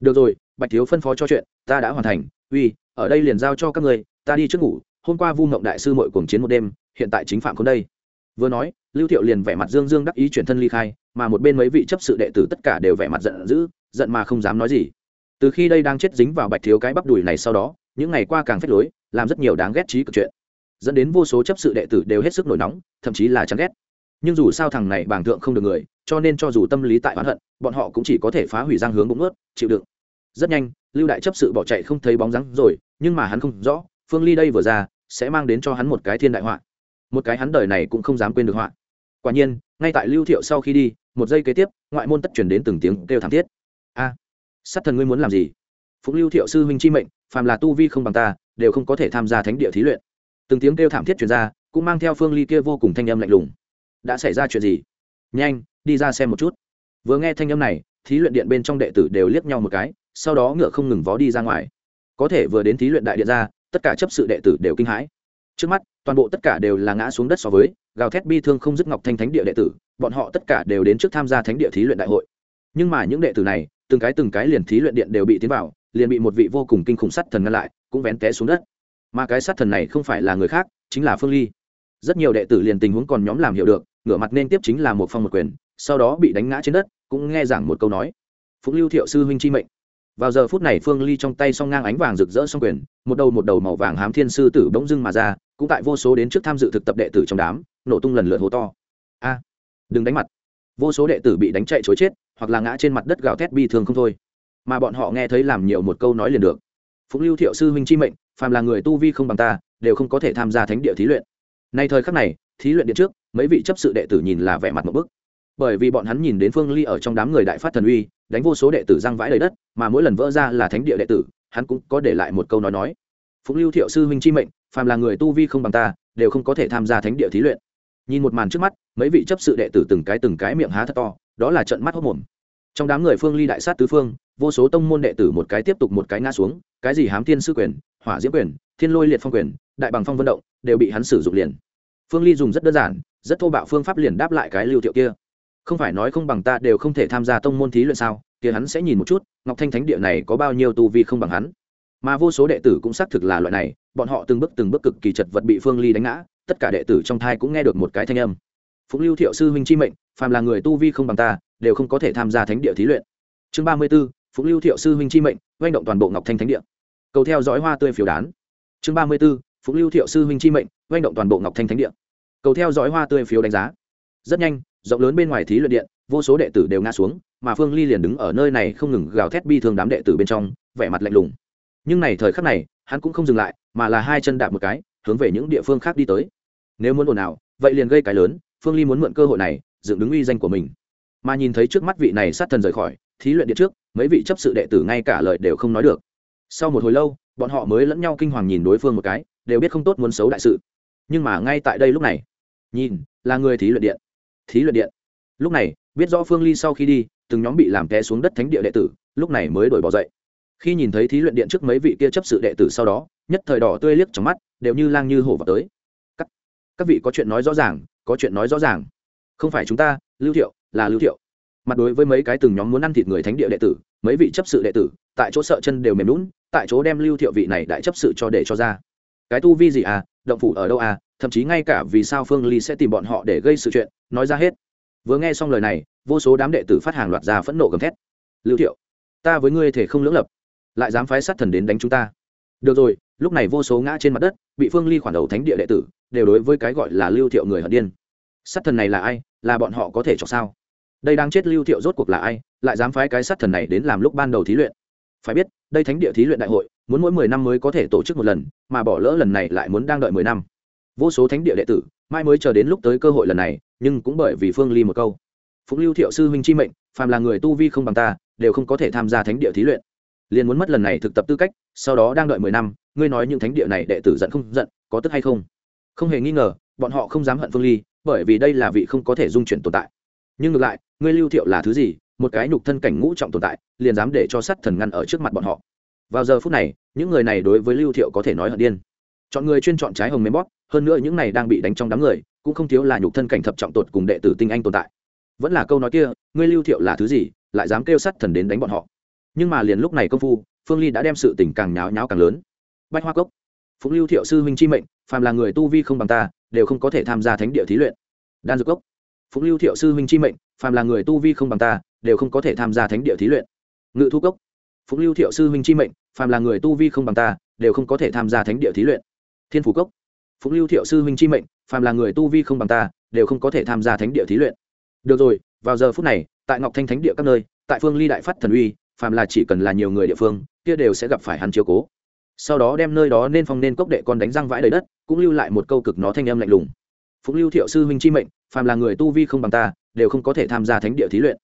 Được rồi, bạch thiếu phân phó cho chuyện, ta đã hoàn thành, uy, ở đây liền giao cho các người ta đi trước ngủ, hôm qua vu mộng đại sư mội cuồng chiến một đêm, hiện tại chính phạm không đây vừa nói, lưu thiệu liền vẻ mặt dương dương đắc ý chuyển thân ly khai, mà một bên mấy vị chấp sự đệ tử tất cả đều vẻ mặt giận dữ, giận mà không dám nói gì. Từ khi đây đang chết dính vào bạch thiếu cái bắp đùi này sau đó, những ngày qua càng phết lối, làm rất nhiều đáng ghét trí cực chuyện. Dẫn đến vô số chấp sự đệ tử đều hết sức nổi nóng, thậm chí là chán ghét. Nhưng dù sao thằng này bảng thượng không được người, cho nên cho dù tâm lý tại oán hận, bọn họ cũng chỉ có thể phá hủy giang hướng bụng ướt chịu đựng. Rất nhanh, lưu đại chấp sự bỏ chạy không thấy bóng dáng rồi, nhưng mà hắn không rõ, phương ly đây vừa ra, sẽ mang đến cho hắn một cái thiên đại họa một cái hắn đời này cũng không dám quên được họa. Quả nhiên ngay tại lưu thiệu sau khi đi một giây kế tiếp ngoại môn tất chuyển đến từng tiếng kêu thảm thiết. A à, sát thần ngươi muốn làm gì? Phụng lưu thiệu sư huynh chi mệnh phàm là tu vi không bằng ta đều không có thể tham gia thánh địa thí luyện. Từng tiếng kêu thảm thiết chuyển ra cũng mang theo phương ly kia vô cùng thanh âm lạnh lùng. Đã xảy ra chuyện gì? Nhanh đi ra xem một chút. Vừa nghe thanh âm này thí luyện điện bên trong đệ tử đều liếc nhau một cái sau đó ngựa không ngừng vó đi ra ngoài. Có thể vừa đến thí luyện đại điện ra tất cả chấp sự đệ tử đều kinh hãi trước mắt, toàn bộ tất cả đều là ngã xuống đất so với, gào thét bi thương không dứt ngọc thanh thánh địa đệ tử, bọn họ tất cả đều đến trước tham gia thánh địa thí luyện đại hội. Nhưng mà những đệ tử này, từng cái từng cái liền thí luyện điện đều bị tiến vào, liền bị một vị vô cùng kinh khủng sắt thần ngăn lại, cũng vén té xuống đất. Mà cái sát thần này không phải là người khác, chính là phương ly. Rất nhiều đệ tử liền tình huống còn nhóm làm hiểu được, ngửa mặt nên tiếp chính là một phong một quyền, sau đó bị đánh ngã trên đất, cũng nghe giảng một câu nói. Phụng lưu thiệu sư huynh chi mệnh vào giờ phút này phương ly trong tay song ngang ánh vàng rực rỡ song quyền, một đầu một đầu màu vàng hám thiên sư tử bỗng dưng mà ra, cũng tại vô số đến trước tham dự thực tập đệ tử trong đám, nổ tung lần lượt hố to. A à, đừng đánh mặt. Vô số đệ tử bị đánh chạy chối chết, hoặc là ngã trên mặt đất gào thét bi thương không thôi. Mà bọn họ nghe thấy làm nhiều một câu nói liền được. Phụng lưu thiệu sư huynh chi mệnh, phàm là người tu vi không bằng ta, đều không có thể tham gia thánh địa thí luyện. Nay thời khắc này, thí luyện điện trước, mấy vị chấp sự đệ tử nhìn là vẻ mặt một bức bởi vì bọn hắn nhìn đến phương ly ở trong đám người đại phát thần uy, đánh vô số đệ tử răng vãi đầy đất, mà mỗi lần vỡ ra là thánh địa đệ tử, hắn cũng có để lại một câu nói nói. Phụng lưu thiệu sư huynh chi mệnh, phàm là người tu vi không bằng ta, đều không có thể tham gia thánh địa thí luyện. Nhìn một màn trước mắt, mấy vị chấp sự đệ tử từng cái từng cái miệng há thật to, đó là trận mắt hốc mồm trong đám người phương ly đại sát tứ phương, vô số tông môn đệ tử một cái tiếp tục một cái ngã xuống, cái gì hám thiên sư quyền, hỏa diễm quyền, thiên lôi liệt phong quyền, đại bằng phong vận động, đều bị hắn sử dụng liền. Phương ly dùng rất đơn giản, rất thô bạo phương pháp liền đáp lại cái lưu thiệu kia không phải nói không bằng ta đều không thể tham gia tông môn thí luyện sao? Kia hắn sẽ nhìn một chút, ngọc thanh thánh địa này có bao nhiêu tu vi không bằng hắn. Mà vô số đệ tử cũng xác thực là loại này, bọn họ từng bước từng bước cực kỳ chật vật bị phương ly đánh ngã, tất cả đệ tử trong thai cũng nghe được một cái thanh âm. Phụng lưu thiệu sư huynh chi mệnh, phàm là người tu vi không bằng ta, đều không có thể tham gia thánh địa thí luyện. Chương ba mươi b ố phụng lưu thiệu sư huynh chi mệnh, oanh động toàn bộ ngọc thanh thánh địa. Cầu theo dõi hoa tươi phiếu đán. Chương ba mươi b ố phụng lưu thiệu sư huynh chi mệnh, oanh động toàn bộ ngọc thanh thánh địa. Cầu theo dõi hoa tươi phiếu đánh giá rất nhanh, rộng lớn bên ngoài thí luyện điện, vô số đệ tử đều ngã xuống, mà phương ly liền đứng ở nơi này không ngừng gào thét bi thương đám đệ tử bên trong, vẻ mặt lạnh lùng. Nhưng này thời khắc này, hắn cũng không dừng lại, mà là hai chân đạp một cái, hướng về những địa phương khác đi tới. Nếu muốn ồn ào, vậy liền gây cái lớn, phương ly muốn mượn cơ hội này, dựng đứng uy danh của mình. Mà nhìn thấy trước mắt vị này sát thần rời khỏi, thí luyện điện trước, mấy vị chấp sự đệ tử ngay cả lời đều không nói được. Sau một hồi lâu, bọn họ mới lẫn nhau kinh hoàng nhìn đối phương một cái, đều biết không tốt muốn xấu đại sự. Nhưng mà ngay tại đây lúc này, nhìn, là người thí luyện điện thí luyện điện. Lúc này biết rõ phương ly sau khi đi từng nhóm bị làm té xuống đất thánh địa đệ tử lúc này mới đổi bỏ dậy. Khi nhìn thấy thí luyện điện trước mấy vị kia chấp sự đệ tử sau đó nhất thời đỏ tươi liếc trong mắt đều như lang như hổ vào tới. Các, các vị có chuyện nói rõ ràng có chuyện nói rõ ràng. Không phải chúng ta lưu thiệu là lưu thiệu. Mặt đối với mấy cái từng nhóm muốn ăn thịt người thánh địa đệ tử mấy vị chấp sự đệ tử tại chỗ sợ chân đều mềm lún tại chỗ đem lưu thiệu vị này đại chấp sự cho để cho ra. Cái tu vi gì à động phủ ở đâu à thậm chí ngay cả vì sao phương ly sẽ tìm bọn họ để gây sự chuyện, nói ra hết. Vừa nghe xong lời này, vô số đám đệ tử phát hàng loạt ra phẫn nộ gầm thét. Lưu thiệu, ta với ngươi thể không lưỡng lập, lại dám phái sát thần đến đánh chúng ta. Được rồi. Lúc này vô số ngã trên mặt đất, bị phương ly khoản đầu thánh địa đệ tử, đều đối với cái gọi là lưu thiệu người hận điên. Sát thần này là ai? Là bọn họ có thể cho sao? Đây đang chết lưu thiệu rốt cuộc là ai? Lại dám phái cái sát thần này đến làm lúc ban đầu thí luyện? Phải biết, đây thánh địa thí luyện đại hội, muốn mỗi mười năm mới có thể tổ chức một lần, mà bỏ lỡ lần này lại muốn đang đợi mười năm vô số thánh địa đệ tử mai mới chờ đến lúc tới cơ hội lần này, nhưng cũng bởi vì phương ly một câu. Phụng lưu thiệu sư huynh chi mệnh, phàm là người tu vi không bằng ta, đều không có thể tham gia thánh địa thí luyện. Liền muốn mất lần này thực tập tư cách, sau đó đang đợi mười năm, ngươi nói những thánh địa này đệ tử giận không giận, có tức hay không? Không hề nghi ngờ, bọn họ không dám hận phương ly, bởi vì đây là vị không có thể dung chuyển tồn tại. Nhưng ngược lại, ngươi lưu thiệu là thứ gì? Một cái nhục thân cảnh ngũ trọng tồn tại, liền dám để cho sát thần ngăn ở trước mặt bọn họ. Vào giờ phút này, những người này đối với lưu thiệu có thể nói hận điên chọn người chuyên chọn trái hồng mềm bóp, hơn nữa những này đang bị đánh trong đám người, cũng không thiếu là nhục thân cảnh thập trọng tột cùng đệ tử tinh anh tồn tại. Vẫn là câu nói kia, ngươi lưu thiệu là thứ gì, lại dám kêu sát thần đến đánh bọn họ? Nhưng mà liền lúc này công phu, phương ly đã đem sự tình càng nháo nháo càng lớn. Bách hoa cốc. Phụng lưu thiệu sư huynh chi mệnh, phàm là người tu vi không bằng ta, đều không có thể tham gia thánh địa thí luyện. Đan dược cốc. Phụng lưu thiệu sư huynh chi mệnh, phàm là người tu vi không bằng ta, đều không có thể tham gia thánh địa thí luyện. Ngự thu cốc. Phụng lưu thiệu sư huynh chi mệnh, phàm là người tu vi không bằng ta, đều không có thể tham gia thánh địa thí luyện thiên phủ cốc. Phụng lưu thiệu sư huynh chi mệnh, phàm là người tu vi không bằng ta, đều không có thể tham gia thánh địa thí luyện. Được rồi, vào giờ phút này, tại ngọc thanh thánh địa các nơi, tại phương ly đại phát thần uy, phàm là chỉ cần là nhiều người địa phương, kia đều sẽ gặp phải hắn chiếu cố. Sau đó đem nơi đó nên phong nên cốc đệ con đánh răng vãi đầy đất, cũng lưu lại một câu cực nó thanh âm lạnh lùng. Phụng lưu thiệu sư huynh chi mệnh, phàm là người tu vi không bằng ta, đều không có thể tham gia thánh địa thí luyện.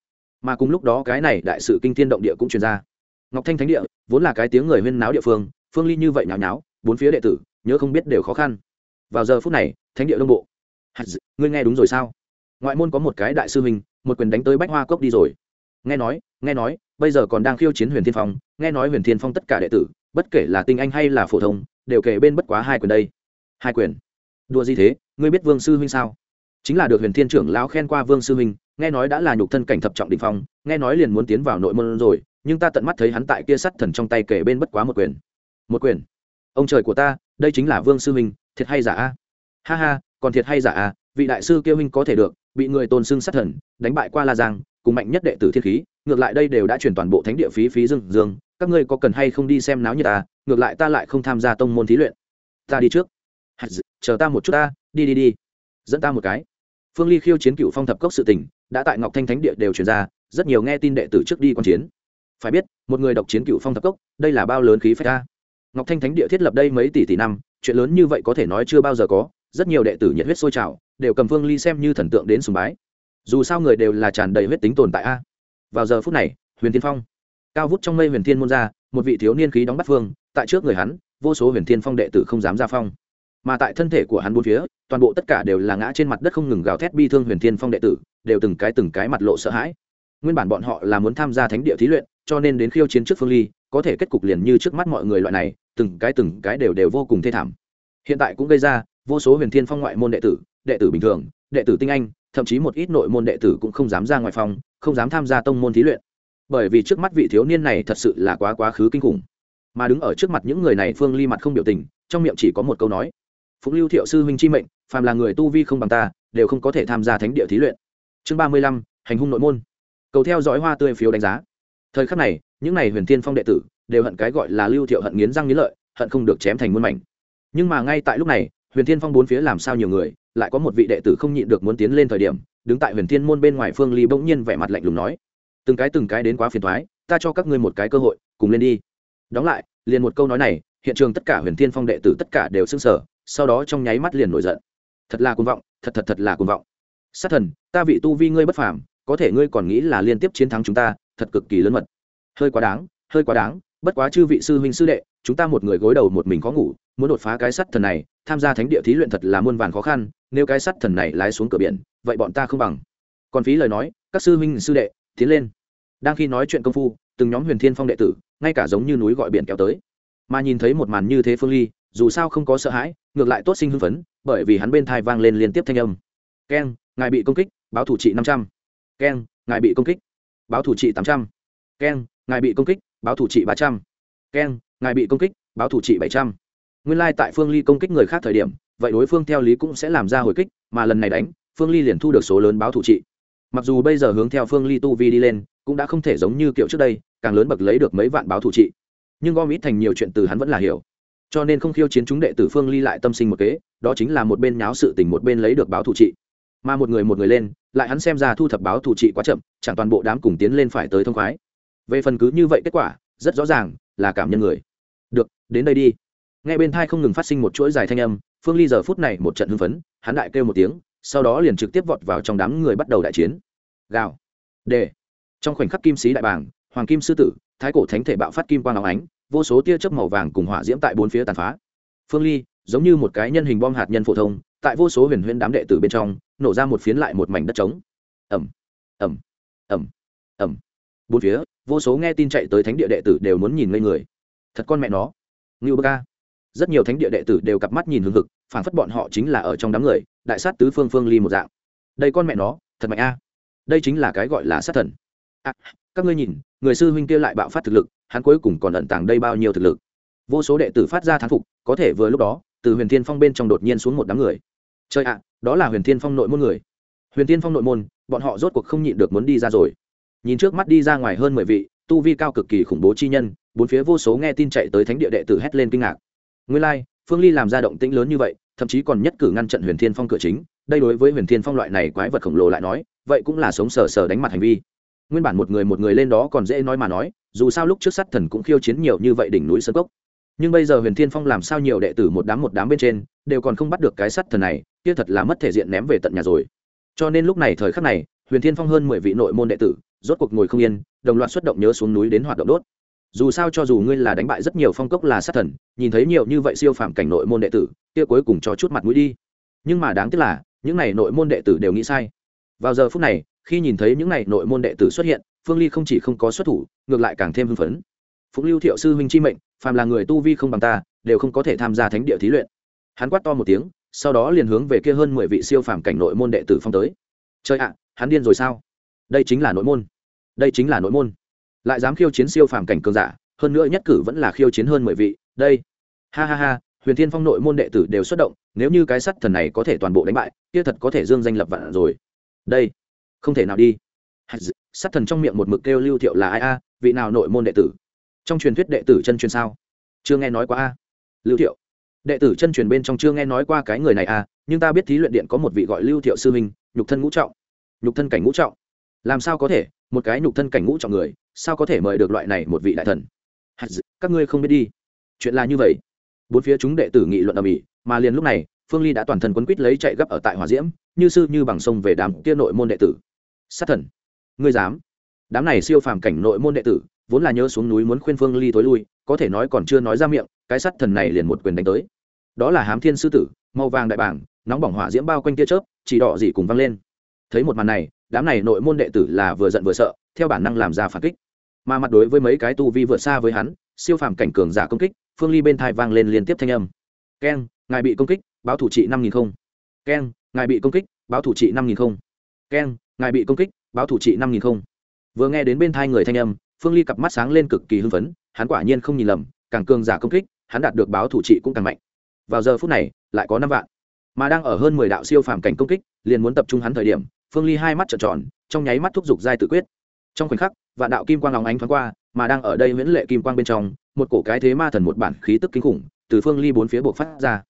Mà cùng lúc đó cái này đại sự kinh thiên động địa cũng truyền ra. Ngọc thanh thánh địa, vốn là cái tiếng người huyên náo địa phương phương ly như vậy nháo nháo, bốn phía đệ tử nhớ không biết đều khó khăn. Vào giờ phút này, thánh địa đông bộ. Ngươi nghe đúng rồi sao? Ngoại môn có một cái đại sư huynh, một quyền đánh tới bách hoa cốc đi rồi. Nghe nói nghe nói, bây giờ còn đang khiêu chiến huyền thiên phong. Nghe nói huyền thiên phong tất cả đệ tử, bất kể là tinh anh hay là phổ thông, đều kể bên bất quá hai quyền đây. Hai quyền? Đùa gì thế? Ngươi biết vương sư huynh sao? Chính là được huyền thiên trưởng lão khen qua vương sư huynh, nghe nói đã là nhục thân cảnh thập trọng đình phong, nghe nói liền muốn tiến vào nội môn rồi, nhưng ta tận mắt thấy hắn tại kia sắt thần trong tay kể bên bất quá một quyền. Một quyền? Ông trời của ta đây chính là vương sư huynh, thiệt hay giả a? Ha ha, còn thiệt hay giả a, vị đại sư kêu huynh có thể được, bị người tôn xưng sát thần, đánh bại qua la giang, cùng mạnh nhất đệ tử thiên khí, ngược lại đây đều đã chuyển toàn bộ thánh địa phí phí dương dương, các ngươi có cần hay không đi xem náo như ta, ngược lại ta lại không tham gia tông môn thí luyện. Ta đi trước. Chờ ta một chút ta, đi đi đi. Dẫn ta một cái. Phương ly khiêu chiến cựu phong thập cốc sự tình, đã tại ngọc thanh thánh địa đều chuyển ra, rất nhiều nghe tin đệ tử trước đi q chiến. Phải biết, một người độc chiến cựu phong thập cốc, đây là bao lớn khí phách ta ngọc thanh thánh địa thiết lập đây mấy tỷ tỷ năm, chuyện lớn như vậy có thể nói chưa bao giờ có, rất nhiều đệ tử nhiệt huyết sôi trào, đều cầm phương ly xem như thần tượng đến sùng bái. Dù sao người đều là tràn đầy huyết tính tồn tại a. Vào giờ phút này, huyền thiên phong, cao vút trong mây huyền thiên môn ra, một vị thiếu niên khí đóng bắt phương, tại trước người hắn, vô số huyền thiên phong đệ tử không dám ra phong. Mà tại thân thể của hắn bốn phía, toàn bộ tất cả đều là ngã trên mặt đất không ngừng gào thét bi thương huyền thiên phong đệ tử, đều từng cái từng cái mặt lộ sợ hãi. Nguyên bản bọn họ là muốn tham gia thánh địa thí luyện cho nên đến khiêu chiến trước phương ly, có thể kết cục liền như trước mắt mọi người loại này, từng cái từng cái đều đều vô cùng thê thảm. Hiện tại cũng gây ra vô số huyền thiên phong ngoại môn đệ tử đệ tử bình thường, đệ tử tinh anh, thậm chí một ít nội môn đệ tử cũng không dám ra ngoài phòng, không dám tham gia tông môn thí luyện. Bởi vì trước mắt vị thiếu niên này thật sự là quá quá khứ kinh khủng. Mà đứng ở trước mặt những người này phương ly mặt không biểu tình, trong miệng chỉ có một câu nói. Phụng lưu thiệu sư huynh chi mệnh, phàm là người tu vi không bằng ta, đều không có thể tham gia thánh địa thí luyện. Chương ba mươi lăm, hành hung nội môn. Cầu theo dõi hoa tươi phiếu đánh giá thời khắc này, những n à y huyền thiên phong đệ tử đều hận cái gọi là lưu thiệu hận nghiến răng nghiến lợi, hận không được chém thành muôn mảnh. Nhưng mà ngay tại lúc này, huyền thiên phong bốn phía làm sao nhiều người, lại có một vị đệ tử không nhịn được muốn tiến lên thời điểm, đứng tại huyền thiên môn bên ngoài phương ly bỗng nhiên vẻ mặt lạnh lùng nói, từng cái từng cái đến quá phiền thoái ta cho các ngươi một cái cơ hội, cùng lên đi. Đóng lại, liền một câu nói này, hiện trường tất cả huyền thiên phong đệ tử tất cả đều xưng sở sau đó trong nháy mắt liền nổi giận. Thật là cuồng vọng, thật thật thật là cuồng vọng. Sát thần, ta vị tu vi ngươi bất phàm, có thể ngươi còn nghĩ là liên tiếp chiến thắng chúng ta thật cực kỳ lớn mật. Hơi quá đáng, hơi quá đáng, bất quá chư vị sư huynh sư đệ, chúng ta một người gối đầu một mình khó ngủ, muốn đột phá cái sắt thần này, tham gia thánh địa thí luyện thật là muôn vàn khó khăn, nếu cái sắt thần này lái xuống cửa biển, vậy bọn ta không bằng. Còn phí lời nói, các sư huynh sư đệ, tiến lên. Đang khi nói chuyện công phu, từng nhóm huyền thiên phong đệ tử, ngay cả giống như núi gọi biển kéo tới. Mà nhìn thấy một màn như thế phương ly, dù sao không có sợ hãi, ngược lại tốt sinh hưng phấn, bởi vì hắn bên thai vang lên liên tiếp thanh âm. Keng, ngài bị công kích, báo thủ trị năm trăm. Keng, ngài bị công kích báo thủ trị tám trăm. Keng, ngài bị công kích, báo thủ trị ba trăm. Keng, ngài bị công kích, báo thủ trị bảy trăm. Nguyên lai、like、tại phương ly công kích người khác thời điểm, vậy đối phương theo lý cũng sẽ làm ra hồi kích, mà lần này đánh, phương ly liền thu được số lớn báo thủ trị. Mặc dù bây giờ hướng theo phương ly tu vi đi lên, cũng đã không thể giống như kiểu trước đây, càng lớn bậc lấy được mấy vạn báo thủ trị. Nhưng gom ít thành nhiều chuyện từ hắn vẫn là hiểu. Cho nên không khiêu chiến chúng đệ tử phương ly lại tâm sinh một kế, đó chính là một bên nháo sự tình một bên lấy được báo thủ trị mà một người một người lên, lại hắn xem ra thu thập báo thủ trị quá chậm, chẳng toàn bộ đám cùng tiến lên phải tới thông khoái. Về phần cứ như vậy kết quả, rất rõ ràng là cảm nhân người. Được, đến đây đi. Nghe bên thai không ngừng phát sinh một chuỗi dài thanh âm, phương ly giờ phút này một trận hưng phấn, hắn đại kêu một tiếng, sau đó liền trực tiếp vọt vào trong đám người bắt đầu đại chiến. Gào. Đề. Trong khoảnh khắc kim sĩ đại bàng, hoàng kim sư tử, thái cổ thánh thể bạo phát kim quang áo ánh, vô số tia chớp màu vàng cùng hỏa diễm tại bốn phía tàn phá. Phương ly, giống như một cái nhân hình bom hạt nhân phổ thông tại vô số huyền huyễn đám đệ tử bên trong nổ ra một phiến lại một mảnh đất trống. Ẩm ẩm ẩm ẩm bốn phía vô số nghe tin chạy tới thánh địa đệ tử đều muốn nhìn ngây người. Thật con mẹ nó. Ngưu bơ ca. Rất nhiều thánh địa đệ tử đều cặp mắt nhìn hương thực phản phất bọn họ chính là ở trong đám người đại sát tứ phương phương ly một dạng. Đây con mẹ nó thật mạnh a. Đây chính là cái gọi là sát thần. À, các ngươi nhìn người sư huynh kia lại bạo phát thực lực hắn cuối cùng còn ẩn tàng đây bao nhiêu thực lực. Vô số đệ tử phát ra thán phục có thể vừa lúc đó từ huyền thiên phong bên trong đột nhiên xuống một đám người trời ạ đó là huyền thiên phong nội môn người. Huyền thiên phong nội môn bọn họ rốt cuộc không nhịn được muốn đi ra rồi. Nhìn trước mắt đi ra ngoài hơn mười vị tu vi cao cực kỳ khủng bố chi nhân bốn phía vô số nghe tin chạy tới thánh địa đệ tử hét lên kinh ngạc. Nguyên lai、like, phương ly làm ra động tĩnh lớn như vậy thậm chí còn nhất cử ngăn trận huyền thiên phong cửa chính đây đối với huyền thiên phong loại này quái vật khổng lồ lại nói vậy cũng là sống sờ sờ đánh mặt hành vi. Nguyên bản một người một người lên đó còn dễ nói mà nói dù sao lúc trước sát thần cũng khiêu chiến nhiều như vậy đỉnh núi sơn cốc. Nhưng bây giờ huyền thiên phong làm sao nhiều đệ tử một đám một đám bên trên đều còn không bắt được cái sắt thần này kia thật là mất thể diện ném về tận nhà rồi. Cho nên lúc này thời khắc này, huyền thiên phong hơn mười vị nội môn đệ tử, rốt cuộc ngồi không yên, đồng loạt xuất động nhớ xuống núi đến hoạt động đốt. Dù sao cho dù ngươi là đánh bại rất nhiều phong cốc là sát thần, nhìn thấy nhiều như vậy siêu phàm cảnh nội môn đệ tử, kia cuối cùng cho chút mặt mũi đi. Nhưng mà đáng tiếc là, những n à y nội môn đệ tử đều nghĩ sai. Vào giờ phút này, khi nhìn thấy những n à y nội môn đệ tử xuất hiện, phương ly không chỉ không có xuất thủ, ngược lại càng thêm hưng phấn. Phụng lưu thiệu sư huynh chi mệnh, phàm là người tu vi không bằng ta, đều không có thể tham gia thánh địa thí luyện. Hắn quát to một tiếng sau đó liền hướng về kia hơn mười vị siêu phàm cảnh nội môn đệ tử phong tới. Chơi ạ, hắn điên rồi sao? Đây chính là nội môn. Đây chính là nội môn. Lại dám khiêu chiến siêu phàm cảnh cường giả, hơn nữa nhất cử vẫn là khiêu chiến hơn mười vị. Đây. Ha ha ha, huyền thiên phong nội môn đệ tử đều xuất động, nếu như cái sắt thần này có thể toàn bộ đánh bại, kia thật có thể dương danh lập vạn rồi. Đây. Không thể nào đi. Sắt thần trong miệng một mực kêu lưu thiệu là ai a? Vị nào nội môn đệ tử? Trong truyền thuyết đệ tử chân truyền sao? Chưa nghe nói quá a. Lưu thiệu đệ tử chân truyền bên trong chưa nghe nói qua cái người này à? nhưng ta biết thí luyện điện có một vị gọi lưu thiệu sư huynh, nhục thân ngũ trọng. Nhục thân cảnh ngũ trọng. Làm sao có thể? Một cái nhục thân cảnh ngũ trọng người, sao có thể mời được loại này một vị đại thần? Các ngươi không biết đi. Chuyện là như vậy. Bốn phía chúng đệ tử nghị luận ở mỹ mà liền lúc này, phương ly đã toàn thân quấn quýt lấy chạy gấp ở tại hòa diễm, như sư như bằng sông về đám kia nội môn đệ tử. Sát thần, ngươi dám? Đám này siêu phàm cảnh nội môn đệ tử, vốn là nhớ xuống núi muốn khuyên phương ly tối lui, có thể nói còn chưa nói ra miệng, cái sát thần này liền một quyền đánh tới đó là hám thiên sư tử, màu vàng đại bảng, nóng bỏng hỏa diễm bao quanh tia chớp, chỉ đỏ gì cùng văng lên. Thấy một màn này, đám này nội môn đệ tử là vừa giận vừa sợ, theo bản năng làm ra phản kích. Mà mặt đối với mấy cái tu vi vượt xa với hắn, siêu phàm cảnh cường giả công kích, phương ly bên thai vang lên liên tiếp thanh âm. Keng, ngài bị công kích, báo thủ trị năm nghìn không. Keng, ngài bị công kích, báo thủ trị năm nghìn không. Keng, ngài bị công kích, báo thủ trị năm nghìn không. Vừa nghe đến bên thai người thanh âm, phương ly cặp mắt sáng lên cực kỳ hưng phấn, hắn quả nhiên không nhìn lầm, càng cường giả công kích, hắn đạt được báo thủ trị cũng càng mạnh vào giờ phút này, lại có năm vạn. Mà đang ở hơn mười đạo siêu phàm cảnh công kích, liền muốn tập trung hắn thời điểm, phương ly hai mắt trợn tròn, trong nháy mắt thúc giục giai tự quyết. Trong khoảnh khắc, vạn đạo kim quang lòng ánh thoáng qua, mà đang ở đây nguyễn lệ kim quang bên trong, một cổ cái thế ma thần một bản khí tức kinh khủng, từ phương ly bốn phía buộc phát ra.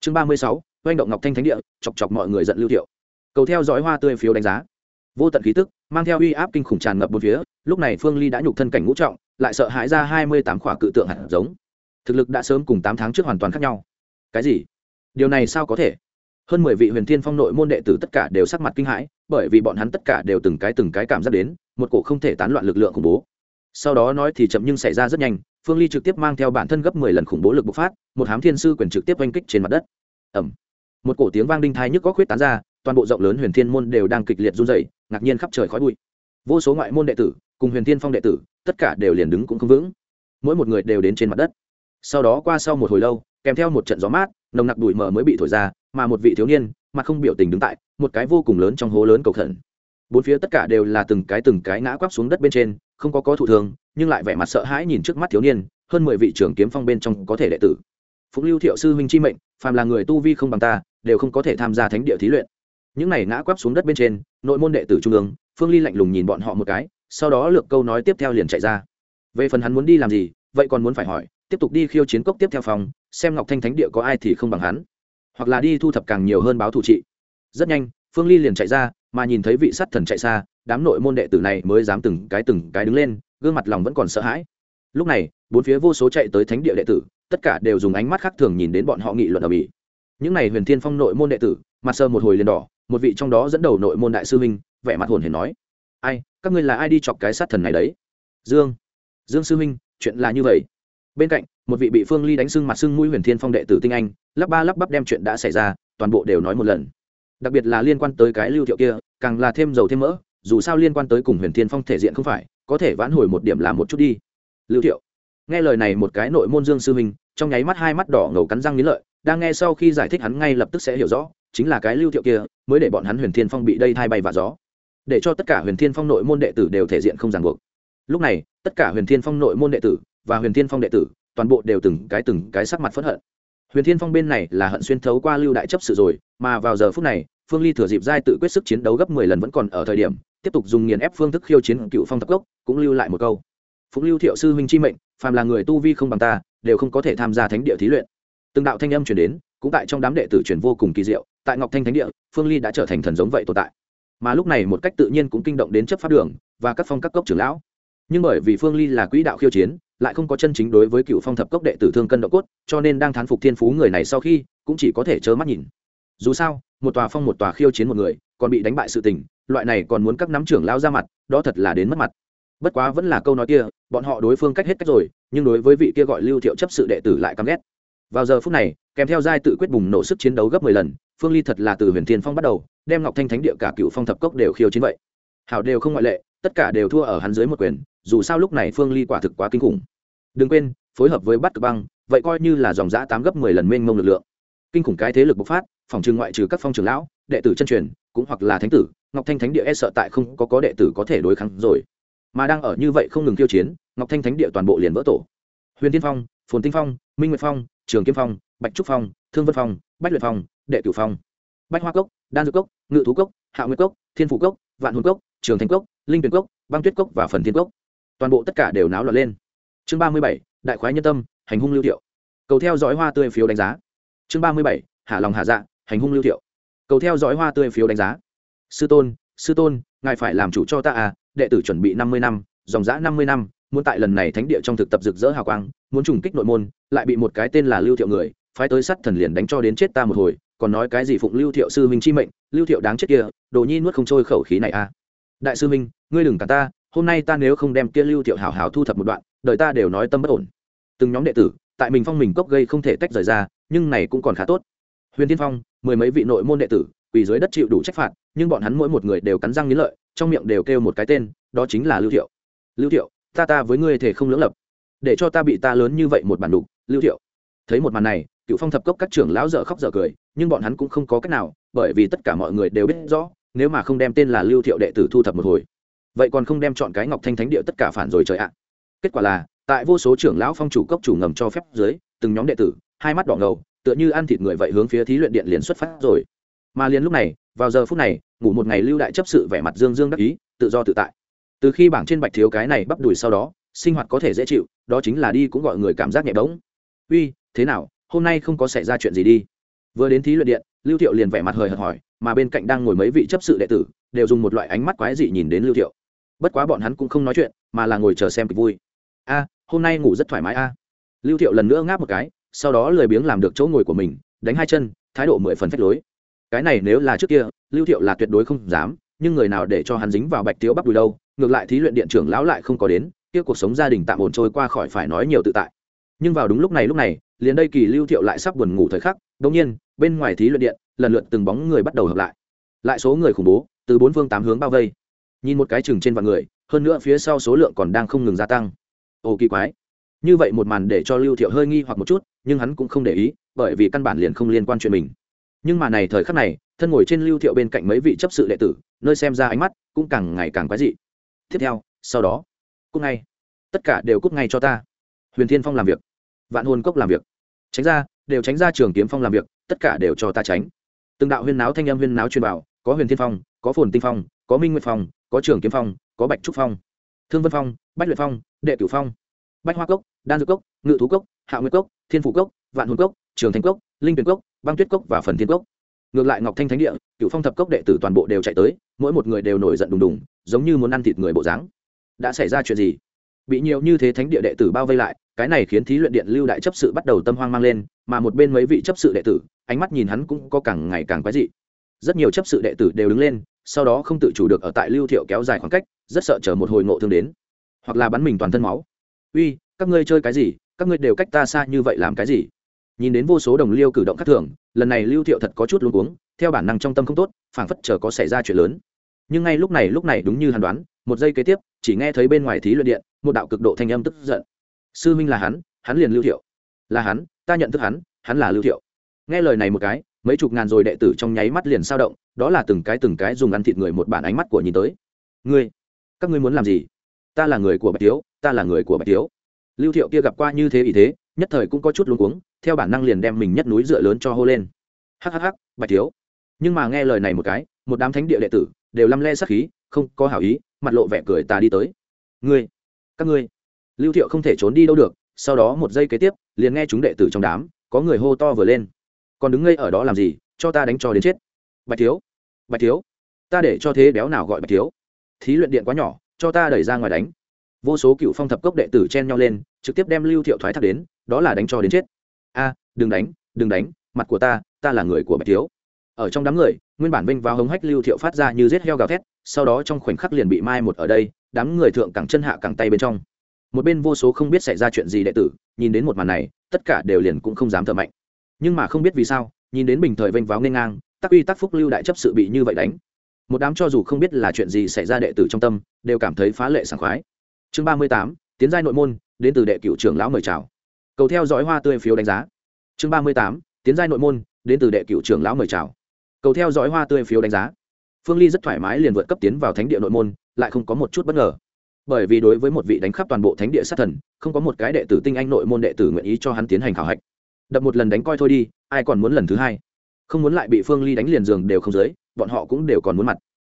Chương ba mươi sáu oanh động ngọc thanh thánh địa, chọc chọc mọi người giận lưu thiệu. Cầu theo dõi hoa tươi phiếu đánh giá. Vô tận khí tức, mang theo uy áp kinh khủng tràn ngập bốn phía, lúc này phương ly đã nhục thân cảnh ngũ trọng, lại sợ hãi ra hai mươi tám khỏa cự tượng hạt giống. Thực lực đã sớm cùng tám tháng trước hoàn toàn khác nhau cái gì? Điều này sao có thể? Hơn mười vị huyền thiên phong nội môn đệ tử tất cả đều sắc mặt kinh hãi, bởi vì bọn hắn tất cả đều từng cái từng cái cảm giác đến, một cổ không thể tán loạn lực lượng khủng bố. Sau đó nói thì chậm nhưng xảy ra rất nhanh, phương ly trực tiếp mang theo bản thân gấp mười lần khủng bố lực bộc phát, một hám thiên sư quyền trực tiếp oanh kích trên mặt đất. Ẩm một cổ tiếng vang đinh thai nhức có khuyết tán ra, toàn bộ rộng lớn huyền thiên môn đều đang kịch liệt run dày ngạc nhiên khắp trời khói bụi. Vô số ngoại môn đệ tử, cùng huyền thiên phong đệ tử, tất cả đều liền đứng cũng không vững. Mỗi một người đều đến trên mặt đất. Sau đó qua sau một hồi lâu kèm theo một trận gió mát, nồng nặc bụi mờ mới bị thổi ra, mà một vị thiếu niên, mặt không biểu tình đứng tại, một cái vô cùng lớn trong hố lớn cầu khẩn. Bốn phía tất cả đều là từng cái từng cái ngã quắp xuống đất bên trên, không có có thụ thường nhưng lại vẻ mặt sợ hãi nhìn trước mắt thiếu niên, hơn mười vị trưởng kiếm phong bên trong có thể đệ tử. Phụng lưu thiệu sư huynh chi mệnh, phàm là người tu vi không bằng ta, đều không có thể tham gia thánh địa thí luyện. Những này ngã quắp xuống đất bên trên, nội môn đệ tử trung ương, phương ly lạnh lùng nhìn bọn họ một cái, sau đó lược câu nói tiếp theo liền chạy ra. Về phần hắn muốn đi làm gì, vậy còn muốn phải hỏi tiếp tục đi khiêu chiến cốc tiếp theo phòng, xem ngọc thanh thánh địa có ai thì không bằng hắn. Hoặc là đi thu thập càng nhiều hơn báo thủ trị. Rất nhanh, phương ly liền chạy ra, mà nhìn thấy vị sát thần chạy xa, đám nội môn đệ tử này mới dám từng cái từng cái đứng lên, gương mặt lòng vẫn còn sợ hãi. Lúc này, bốn phía vô số chạy tới thánh địa đệ tử, tất cả đều dùng ánh mắt khác thường nhìn đến bọn họ nghị luận ở mỹ. Những này huyền thiên phong nội môn đệ tử, mặt sơ một hồi liền đỏ, một vị trong đó dẫn đầu nội môn đại sư huynh, vẻ mặt hồn hển nói, ai, các ngươi là ai đi chọc cái sát thần này đấy? Dương dương sư huynh, chuyện là như vậy bên cạnh, một vị bị phương ly đánh sưng mặt sưng mũi huyền thiên phong đệ tử tinh anh, lắp ba lắp bắp đem chuyện đã xảy ra, toàn bộ đều nói một lần. Đặc biệt là liên quan tới cái lưu thiệu kia, càng là thêm dầu thêm mỡ, dù sao liên quan tới cùng huyền thiên phong thể diện không phải, có thể vãn hồi một điểm làm một chút đi. Lưu thiệu. Nghe lời này một cái nội môn dương sư huynh trong nháy mắt hai mắt đỏ ngầu cắn răng nghĩ lợi, đang nghe sau khi giải thích hắn ngay lập tức sẽ hiểu rõ, chính là cái lưu thiệu kia, mới để bọn hắn huyền thiên phong bị đây thay bay và gió. Để cho tất cả huyền thiên phong nội môn đệ tử đều thể diện không ràng buộc. Lúc này, tất cả huyền thiên phong nội môn đệ tử và huyền thiên phong đệ tử, toàn bộ đều từng cái từng cái sắc mặt phẫn hận. Huyền thiên phong bên này là hận xuyên thấu qua lưu đại chấp sự rồi, mà vào giờ phút này, phương ly thừa dịp giai tự quyết sức chiến đấu gấp mười lần vẫn còn ở thời điểm, tiếp tục dùng nghiền ép phương thức khiêu chiến cựu phong thập cốc, cũng lưu lại một câu. Phụng lưu thiệu sư huynh chi mệnh, phàm là người tu vi không bằng ta, đều không có thể tham gia thánh địa thí luyện. Từng đạo thanh âm chuyển đến, cũng tại trong đám đệ tử truyền vô cùng kỳ diệu, tại ngọc thanh thánh địa, phương ly đã trở thành thần giống vậy tồn tại. Mà lúc này một cách tự nhiên cũng kinh động đến chấp pháp đường và các phong các cốc trưởng lão. Nhưng bởi vì phương ly là quỹ đạo khiêu chiến lại không có chân chính đối với cựu phong thập cốc đệ tử thương cân độ cốt, cho nên đang thán phục thiên phú người này sau khi, cũng chỉ có thể trơ mắt nhìn. Dù sao, một tòa phong một tòa khiêu chiến một người, còn bị đánh bại sự tình, loại này còn muốn các nắm trưởng lao ra mặt, đó thật là đến mất mặt. Bất quá vẫn là câu nói kia, bọn họ đối phương cách hết cách rồi, nhưng đối với vị kia gọi lưu thiệu chấp sự đệ tử lại căm ghét. Vào giờ phút này, kèm theo giai tự quyết bùng nổ sức chiến đấu gấp mười lần, phương ly thật là từ huyền thiên phong bắt đầu, đem ngọc thanh thánh địa cả cựu phong thập cốc đều khiêu chiến vậy. Hảo đều không ngoại lệ, tất cả đều thua ở hắn dưới một quyền dù sao lúc này phương ly quả thực quá kinh khủng. Đừng quên, phối hợp với bắt cực băng, vậy coi như là dòng giã tám gấp mười lần mênh mông lực lượng. Kinh khủng cái thế lực bộc phát, phòng trường ngoại trừ các phong trưởng lão, đệ tử chân truyền, cũng hoặc là thánh tử, ngọc thanh thánh địa e sợ tại không có có đệ tử có thể đối kháng rồi. Mà đang ở như vậy không ngừng tiêu chiến, ngọc thanh thánh địa toàn bộ liền vỡ tổ. Huyền tiên phong, phồn tinh phong, minh nguyệt phong, trường kim phong, bạch trúc phong, thương vân phong, bách luyện phong, đệ cửu phong. Bách hoa cốc, đan dược cốc, ngự thú cốc, hạ nguyệt cốc, thiên phủ cốc, vạn hồn cốc, trường thanh cốc, linh tuyển cốc, băng tuyết cốc và phần thiên cốc toàn bộ tất cả đều náo loạn lên. Chương ba mươi bảy, đại khoái nhân tâm, hành hung lưu thiệu. Cầu theo dõi hoa tươi phiếu đánh giá. Chương ba mươi bảy, hạ lòng hạ dạ hành hung lưu thiệu. Cầu theo dõi hoa tươi phiếu đánh giá. Sư tôn sư tôn, ngài phải làm chủ cho ta à đệ tử chuẩn bị năm mươi năm, dòng giã năm mươi năm, muốn tại lần này thánh địa trong thực tập rực rỡ hào quang, muốn trùng kích nội môn, lại bị một cái tên là lưu thiệu người, phái tới sắt thần liền đánh cho đến chết ta một hồi, còn nói cái gì phụng lưu thiệu sư minh chi mệnh, lưu thiệu đáng chết kia, đồ nhi nuốt không trôi khẩu khí này à. Đại sư minh ngươi đừng cả ta hôm nay ta nếu không đem kia lưu thiệu hảo hảo thu thập một đoạn, đời ta đều nói tâm bất ổn. Từng nhóm đệ tử, tại mình phong mình cốc gây không thể tách rời ra, nhưng này cũng còn khá tốt. Huyền tiên phong, mười mấy vị nội môn đệ tử, quỳ dưới đất chịu đủ trách phạt, nhưng bọn hắn mỗi một người đều cắn răng nghĩ lợi, trong miệng đều kêu một cái tên, đó chính là lưu thiệu. Lưu thiệu, ta ta với ngươi thể không lưỡng lập. Để cho ta bị ta lớn như vậy một bản đục lưu thiệu. Thấy một màn này, cựu phong thập cốc các trưởng lão dở khóc dở cười, nhưng bọn hắn cũng không có cách nào, bởi vì tất cả mọi người đều biết rõ, nếu mà không đem tên là lưu thiệu đệ tử thu thập một hồi vậy còn không đem chọn cái ngọc thanh thánh địa tất cả phản rồi trời ạ. Kết quả là, tại vô số trưởng lão phong chủ cốc chủ ngầm cho phép dưới, từng nhóm đệ tử, hai mắt đỏ ngầu, tựa như ăn thịt người vậy hướng phía thí luyện điện liền xuất phát rồi. Mà liền lúc này, vào giờ phút này, ngủ một ngày lưu đại chấp sự vẻ mặt dương dương đắc ý, tự do tự tại. Từ khi bảng trên bạch thiếu cái này bắp đùi sau đó, sinh hoạt có thể dễ chịu, đó chính là đi cũng gọi người cảm giác nhẹ bỗng. Uy, thế nào, hôm nay không có xảy ra chuyện gì đi? Vừa đến thí luyện điện, lưu thiệu liền vẻ mặt hời hợt hỏi, mà bên cạnh đang ngồi mấy vị chấp sự đệ tử, đều dùng một loại ánh mắt quái dị nhìn đến lưu thiệu bất quá bọn hắn cũng không nói chuyện, mà là ngồi chờ xem kịch vui. A, hôm nay ngủ rất thoải mái a. Lưu thiệu lần nữa ngáp một cái, sau đó lười biếng làm được chỗ ngồi của mình, đánh hai chân, thái độ mười phần phách lối. Cái này nếu là trước kia, lưu thiệu là tuyệt đối không dám, nhưng người nào để cho hắn dính vào bạch tiếu bắp đùi đâu, ngược lại thí luyện điện trưởng lão lại không có đến, kia cuộc sống gia đình tạm ổn trôi qua khỏi phải nói nhiều tự tại. Nhưng vào đúng lúc này lúc này, liền đây kỳ lưu thiệu lại sắp buồn ngủ thời khắc đ nhiên, bên ngoài thí luyện điện, lần lượt từng bóng người bắt đầu hợp lại. Lại số người khủng bố, từ bốn phương tám hướng bao vây nhìn một cái chừng trên vạn người, hơn nữa phía sau số lượng còn đang không ngừng gia tăng. Ồ kỳ quái. Như vậy một màn để cho lưu thiệu hơi nghi hoặc một chút, nhưng hắn cũng không để ý, bởi vì căn bản liền không liên quan chuyện mình. Nhưng mà này thời khắc này, thân ngồi trên lưu thiệu bên cạnh mấy vị chấp sự đệ tử, nơi xem ra ánh mắt cũng càng ngày càng quái dị. Tiếp theo, sau đó cúc ngay. Tất cả đều cúc ngay cho ta. Huyền thiên phong làm việc. Vạn hồn cốc làm việc. Tránh ra, đều tránh ra trường kiếm phong làm việc, tất cả đều cho ta tránh. Từng đạo huyên náo thanh âm huyên náo truyền bảo có huyền thiên phong có phồn tinh phong, có minh nguyệt phong, có trường kiếm phong, có bạch trúc phong, thương vân phong, bách luyện phong, đệ cửu phong, bách hoa cốc, đan dược cốc, ngự thú cốc, hạ nguyệt cốc, thiên phủ cốc, vạn hồn cốc, trường thành cốc, linh tuyển cốc, băng tuyết cốc và phần thiên cốc. Ngược lại ngọc thanh thánh địa cựu phong thập cốc đệ tử toàn bộ đều chạy tới, mỗi một người đều nổi giận đùng đùng, giống như muốn ăn thịt người bộ dáng. Đã xảy ra chuyện gì? Bị nhiều như thế thánh địa đệ tử bao vây lại, cái này khiến thí luyện điện lưu đại chấp sự bắt đầu tâm hoang mang lên, mà một bên mấy vị chấp sự đệ tử, ánh mắt nhìn hắn cũng có càng ngày càng quái dị. Rất nhiều chấp sự đệ tử đều đứng lên sau đó không tự chủ được ở tại lưu thiệu kéo dài khoảng cách, rất sợ chờ một hồi ngộ thương đến. Hoặc là bắn mình toàn thân máu. Uy, các ngươi chơi cái gì? Các ngươi đều cách ta xa như vậy làm cái gì? Nhìn đến vô số đồng liêu cử động khác thường, lần này lưu thiệu thật có chút luống cuống, theo bản năng trong tâm không tốt, phảng phất chờ có xảy ra chuyện lớn. Nhưng ngay lúc này lúc này đúng như hàn đoán, một giây kế tiếp, chỉ nghe thấy bên ngoài thí luyện điện, một đạo cực độ thanh âm tức giận. Sư minh là hắn hắn liền lưu thiệu. Là hắn, ta nhận thức hắn hắn là lưu thiệu. Nghe lời này một cái mấy chục ngàn rồi đệ tử trong nháy mắt liền sao động, đó là từng cái từng cái dùng ăn thịt người một bản ánh mắt của nhìn tới. Ngươi, các ngươi muốn làm gì? Ta là người của bạch tiếu, ta là người của bạch tiếu. Lưu thiệu kia gặp qua như thế ý thế, nhất thời cũng có chút luống cuống, theo bản năng liền đem mình nhất núi dựa lớn cho hô lên. Hhh bạch tiếu. nhưng mà nghe lời này một cái, một đám thánh địa đệ tử đều lăm le sắc khí, không có hảo ý, mặt lộ vẻ cười ta đi tới. Ngươi, các ngươi. Lưu thiệu không thể trốn đi đâu được, sau đó một giây kế tiếp, liền nghe chúng đệ tử trong đám, có người hô to vừa lên còn đứng ngây ở đó làm gì, cho ta đánh cho đến chết. Bạch thiếu bạch thiếu, ta để cho thế béo nào gọi bạch thiếu. Thí luyện điện quá nhỏ, cho ta đẩy ra ngoài đánh. Vô số cựu phong thập cốc đệ tử chen nhau lên, trực tiếp đem lưu thiệu thoái thác đến, đó là đánh cho đến chết. A, đừng đánh đừng đánh, mặt của ta ta là người của bạch thiếu. Ở trong đám người, nguyên bản vinh vào hống hách lưu thiệu phát ra như rết heo gào thét, sau đó trong khoảnh khắc liền bị mai một ở đây, đám người thượng cẳng chân hạ cẳng tay bên trong. Một bên vô số không biết xảy ra chuyện gì đệ tử, nhìn đến một màn này, tất cả đều liền cũng không dám thở mạnh nhưng mà không biết vì sao, nhìn đến bình thời vênh váo nên ngang, tắc uy tắc phúc lưu đại chấp sự bị như vậy đánh. Một đám cho dù không biết là chuyện gì xảy ra đệ tử trong tâm, đều cảm thấy phá lệ sảng khoái. Chương ba mươi tám, tiến giai nội môn, đến từ đệ cựu trưởng lão mời chào. Cầu theo dõi hoa tươi phiếu đánh giá. Chương ba mươi tám, tiến giai nội môn, đến từ đệ cựu trưởng lão mời chào. Cầu theo dõi hoa tươi phiếu đánh giá. Phương ly rất thoải mái liền vượt cấp tiến vào thánh địa nội môn, lại không có một chút bất ngờ. Bởi vì đối với một vị đánh khắp toàn bộ thánh địa sát thần, không có một cái đệ tử tinh anh nội môn đệ tử nguyện ý cho hắn tiến hành khảo hạch đập một lần đánh coi thôi đi, ai còn muốn lần thứ hai? Không muốn lại bị phương ly đánh liền giường đều không dưới, bọn họ cũng đều còn muốn mặt.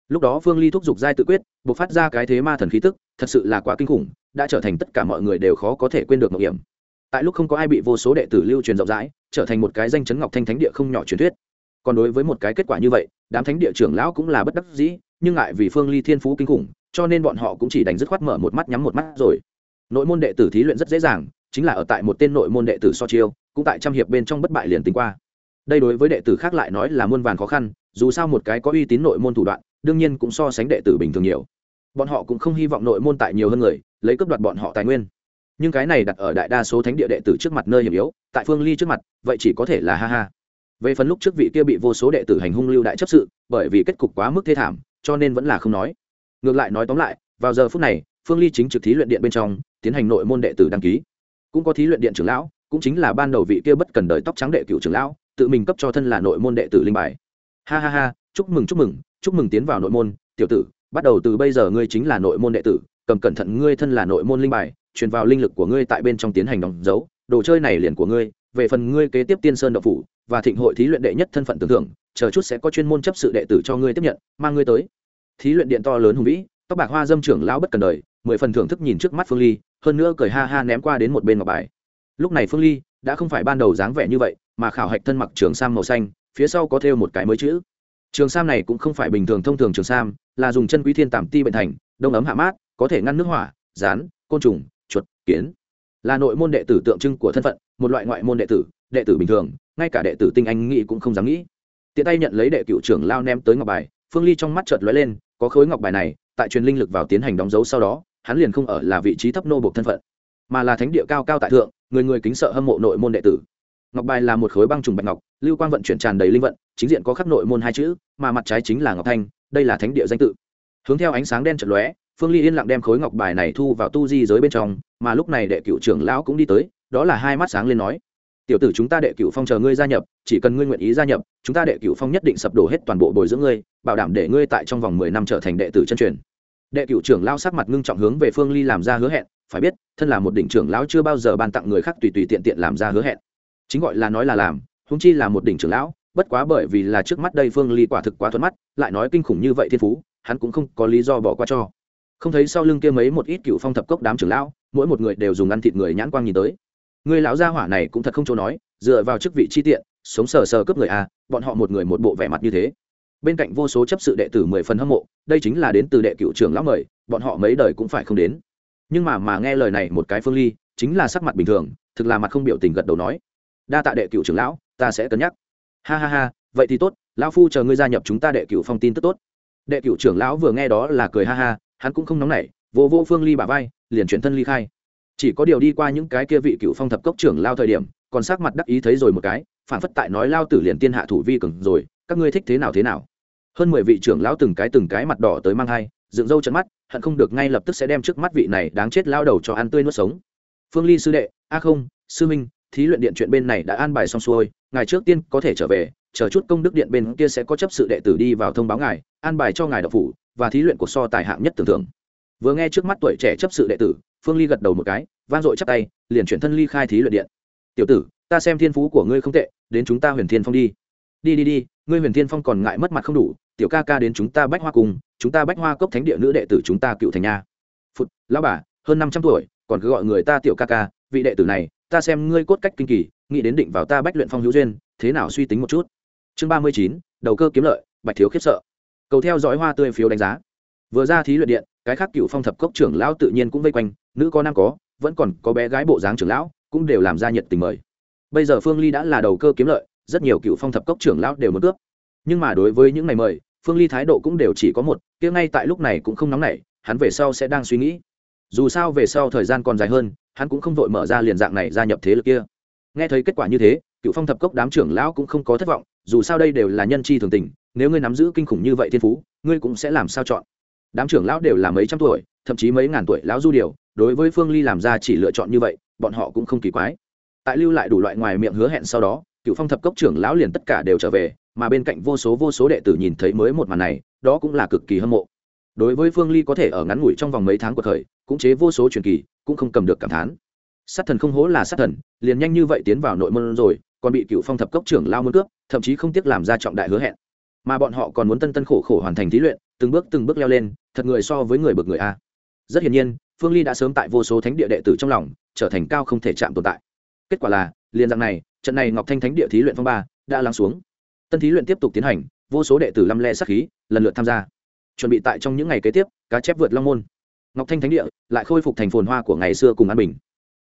Lúc đó phương ly thúc giục giai tự quyết buộc phát ra cái thế ma thần khí tức, thật sự là quá kinh khủng, đã trở thành tất cả mọi người đều khó có thể quên được mạo hiểm. Tại lúc không có ai bị vô số đệ tử lưu truyền rộng rãi, trở thành một cái danh chấn ngọc thanh thánh địa không nhỏ truyền thuyết. Còn đối với một cái kết quả như vậy, đám thánh địa trưởng lão cũng là bất đắc dĩ, nhưng ngại vì phương ly thiên phú kinh khủng, cho nên bọn họ cũng chỉ đánh dứt khoát mở một mắt nhắm một mắt rồi. Nội môn đệ tử thí luyện rất dễ dàng chính là ở tại một tên nội môn đệ tử so chiêu, cũng tại trăm hiệp bên trong bất bại liền tính qua. Đây đối với đệ tử khác lại nói là muôn vàn khó khăn, dù sao một cái có uy tín nội môn thủ đoạn, đương nhiên cũng so sánh đệ tử bình thường nhiều. Bọn họ cũng không hy vọng nội môn tại nhiều hơn người, lấy cấp đoạt bọn họ tài nguyên. Nhưng cái này đặt ở đại đa số thánh địa đệ tử trước mặt nơi hiểm yếu, tại phương ly trước mặt, vậy chỉ có thể là ha ha. Về phần lúc trước vị kia bị vô số đệ tử hành hung lưu đại chấp sự, bởi vì kết cục quá mức thê thảm, cho nên vẫn là không nói. Ngược lại nói tóm lại, vào giờ phút này, phương ly chính trực thí luyện điện bên trong, tiến hành nội môn đệ tử đăng ký cũng có thí luyện điện trưởng lão, cũng chính là ban đầu vị kia bất cần đời tóc trắng đệ cựu trưởng lão, tự mình cấp cho thân là nội môn đệ tử linh bài. Ha ha ha, chúc mừng chúc mừng chúc mừng tiến vào nội môn, tiểu tử, bắt đầu từ bây giờ ngươi chính là nội môn đệ tử, cầm cẩn thận ngươi thân là nội môn linh bài, truyền vào linh lực của ngươi tại bên trong tiến hành đóng dấu, đồ chơi này liền của ngươi, về phần ngươi kế tiếp tiên sơn đậu phủ và thịnh hội thí luyện đệ nhất thân phận tưởng thưởng, chờ chút sẽ có chuyên môn chấp sự đệ tử cho ngươi tiếp nhận, mang ngươi tới. Thí luyện điện to lớn hùng vĩ, tóc bạc hoa dâm trưởng lão bất cần đời mười phần thưởng thức nhìn trước mắt phương ly, hơn nữa cười ha ha ném qua đến một bên ngọc bài. Lúc này phương ly đã không phải ban đầu dáng vẻ như vậy, mà khảo hạch thân mặc trường sam màu xanh, phía sau có thêu một cái mới chữ. Trường sam này cũng không phải bình thường thông thường trường sam, là dùng chân quý thiên tảm ti bệnh thành, đông ấm hạ mát, có thể ngăn nước hỏa, rán, côn trùng, chuột, kiến. Là nội môn đệ tử tượng trưng của thân phận, một loại ngoại môn đệ tử đệ tử bình thường, ngay cả đệ tử tinh anh nghĩ cũng không dám nghĩ. Tiện tay nhận lấy đệ cựu trưởng lao ném tới ngọc bài, phương ly trong mắt chợt lóe lên, có khối ngọc bài này, tại truyền linh lực vào tiến hành đóng dấu sau đó hắn liền không ở là vị trí thấp nô bộc thân phận, mà là thánh địa cao cao tại thượng, người người kính sợ hâm mộ nội môn đệ tử. Ngọc bài là một khối băng trùng bạch ngọc, lưu quang vận chuyển tràn đầy linh vận, chính diện có khắc nội môn hai chữ, mà mặt trái chính là ngọc thanh, đây là thánh địa danh tự. Hướng theo ánh sáng đen trận lóe, phương ly yên lặng đem khối ngọc bài này thu vào tu di giới bên trong, mà lúc này đệ cựu trưởng lão cũng đi tới, đó là hai mắt sáng lên nói, tiểu tử chúng ta đệ cựu phong chờ ngươi gia nhập, chỉ cần ngươi nguyện ý gia nhập, chúng ta đệ cựu phong nhất định sập đổ hết toàn bộ bồi dưỡng ngươi, bảo đảm để ngươi tại trong vòng mười năm trở thành đệ tử chân truyền đệ cựu trưởng lao sắc mặt ngưng trọng hướng về phương ly làm ra hứa hẹn, phải biết, thân là một đỉnh trưởng lão chưa bao giờ ban tặng người khác tùy tùy tiện tiện làm ra hứa hẹn. Chính gọi là nói là làm húng chi là một đỉnh trưởng lão, bất quá bởi vì là trước mắt đây phương ly quả thực quá thuận mắt, lại nói kinh khủng như vậy thiên phú, hắn cũng không có lý do bỏ qua cho. Không thấy sau lưng kia mấy một ít cựu phong thập cốc đám trưởng lão, mỗi một người đều dùng ăn thịt người nhãn quang nhìn tới. Người lão gia hỏa này cũng thật không chỗ nói, dựa vào chức vị chi tiện, sống sờ sờ cướp người a bọn họ một người một bộ vẻ mặt như thế bên cạnh vô số chấp sự đệ tử mười phần hâm mộ, đây chính là đến từ đệ cựu trưởng lão mời, bọn họ mấy đời cũng phải không đến. Nhưng mà mà nghe lời này một cái phương ly, chính là sắc mặt bình thường, thực là mặt không biểu tình gật đầu nói, đa tạ đệ cựu trưởng lão, ta sẽ cân nhắc. Ha ha ha, vậy thì tốt, lão phu chờ ngươi gia nhập chúng ta đệ cựu phong tin tức tốt. Đệ cựu trưởng lão vừa nghe đó là cười ha ha, hắn cũng không nóng nảy, vô vô phương ly bà vai, liền chuyển thân ly khai. Chỉ có điều đi qua những cái kia vị cựu phong thập cốc trưởng lao thời điểm, còn sắc mặt đắc ý thấy rồi một cái, phản phất tại nói lao tử liền tiên hạ thủ vi cường rồi, các ngươi thích thế nào thế nào? Hơn mười vị trưởng lão từng cái từng cái mặt đỏ tới mang hai, dựng râu chân mắt, hận không được ngay lập tức sẽ đem trước mắt vị này đáng chết lao đầu cho ăn tươi nuốt sống. Phương ly sư đệ, a không, sư minh thí luyện điện chuyện bên này đã an bài xong xuôi, ngài trước tiên có thể trở về, chờ chút công đức điện bên kia sẽ có chấp sự đệ tử đi vào thông báo ngài, an bài cho ngài đọc phủ và thí luyện của so tài hạng nhất tưởng thưởng. Vừa nghe trước mắt tuổi trẻ chấp sự đệ tử, phương ly gật đầu một cái van dội chắp tay, liền chuyển thân ly khai thí luyện điện. Tiểu tử, ta xem thiên phú của ngươi không tệ, đến chúng ta huyền thiên phong đi. Đi đi đi, ngươi huyền thiên phong còn ngại mất mặt không đủ tiểu ca ca đến chúng ta bách hoa cùng, chúng ta bách hoa cốc thánh địa nữ đệ tử chúng ta cựu thành nha. Phút lão bà, hơn năm trăm tuổi, còn cứ gọi người ta tiểu ca ca, vị đệ tử này, ta xem ngươi cốt cách kinh kỳ, nghĩ đến định vào ta bách luyện phong hữu duyên, thế nào suy tính một chút? Chương ba mươi chín, đầu cơ kiếm lợi, bạch thiếu khiếp sợ. Cầu theo dõi hoa tươi phiếu đánh giá. Vừa ra thí luyện điện, cái khác cựu phong thập cốc trưởng lão tự nhiên cũng vây quanh, nữ có nam có, vẫn còn có bé gái bộ dáng trưởng lão, cũng đều làm ra nhiệt tình mời. Bây giờ phương ly đã là đầu cơ kiếm lợi, rất nhiều cựu phong thập cốc trưởng lão đều muốn cướp nhưng mà đối với những ngày mời, phương ly thái độ cũng đều chỉ có một, kia ngay tại lúc này cũng không nóng nảy, hắn về sau sẽ đang suy nghĩ. Dù sao về sau thời gian còn dài hơn, hắn cũng không vội mở ra liền dạng này gia nhập thế lực kia. Nghe thấy kết quả như thế, cựu phong thập cốc đám trưởng lão cũng không có thất vọng, dù sao đây đều là nhân chi thường tình, nếu ngươi nắm giữ kinh khủng như vậy thiên phú, ngươi cũng sẽ làm sao chọn. Đám trưởng lão đều là mấy trăm tuổi, thậm chí mấy ngàn tuổi lão du điều, đối với phương ly làm ra chỉ lựa chọn như vậy, bọn họ cũng không kỳ quái. Tại lưu lại đủ loại ngoài miệng hứa hẹn sau đó, cựu phong thập cốc trưởng lão liền tất cả đều trở về mà bên cạnh vô số vô số đệ tử nhìn thấy mới một màn này, đó cũng là cực kỳ hâm mộ. Đối với phương ly có thể ở ngắn ngủi trong vòng mấy tháng của thời, cũng chế vô số truyền kỳ, cũng không cầm được cảm thán. Sát thần không hố là sát thần, liền nhanh như vậy tiến vào nội môn rồi, còn bị cựu phong thập cốc trưởng lao môn cướp, thậm chí không tiếc làm ra trọng đại hứa hẹn. Mà bọn họ còn muốn tân tân khổ khổ hoàn thành thí luyện, từng bước từng bước leo lên, thật người so với người bực người a. Rất hiển nhiên, phương ly đã sớm tại vô số thánh địa đệ tử trong lòng, trở thành cao không thể chạm tồn tại. Kết quả là, liền dạng này, trận này ngọc thanh thánh địa thí luyện phong ba đã lắng xuống tân thí luyện tiếp tục tiến hành, vô số đệ tử lăm le sắc khí, lần lượt tham gia. Chuẩn bị tại trong những ngày kế tiếp, cá chép vượt long môn. Ngọc thanh thánh địa lại khôi phục thành phồn hoa của ngày xưa cùng an bình.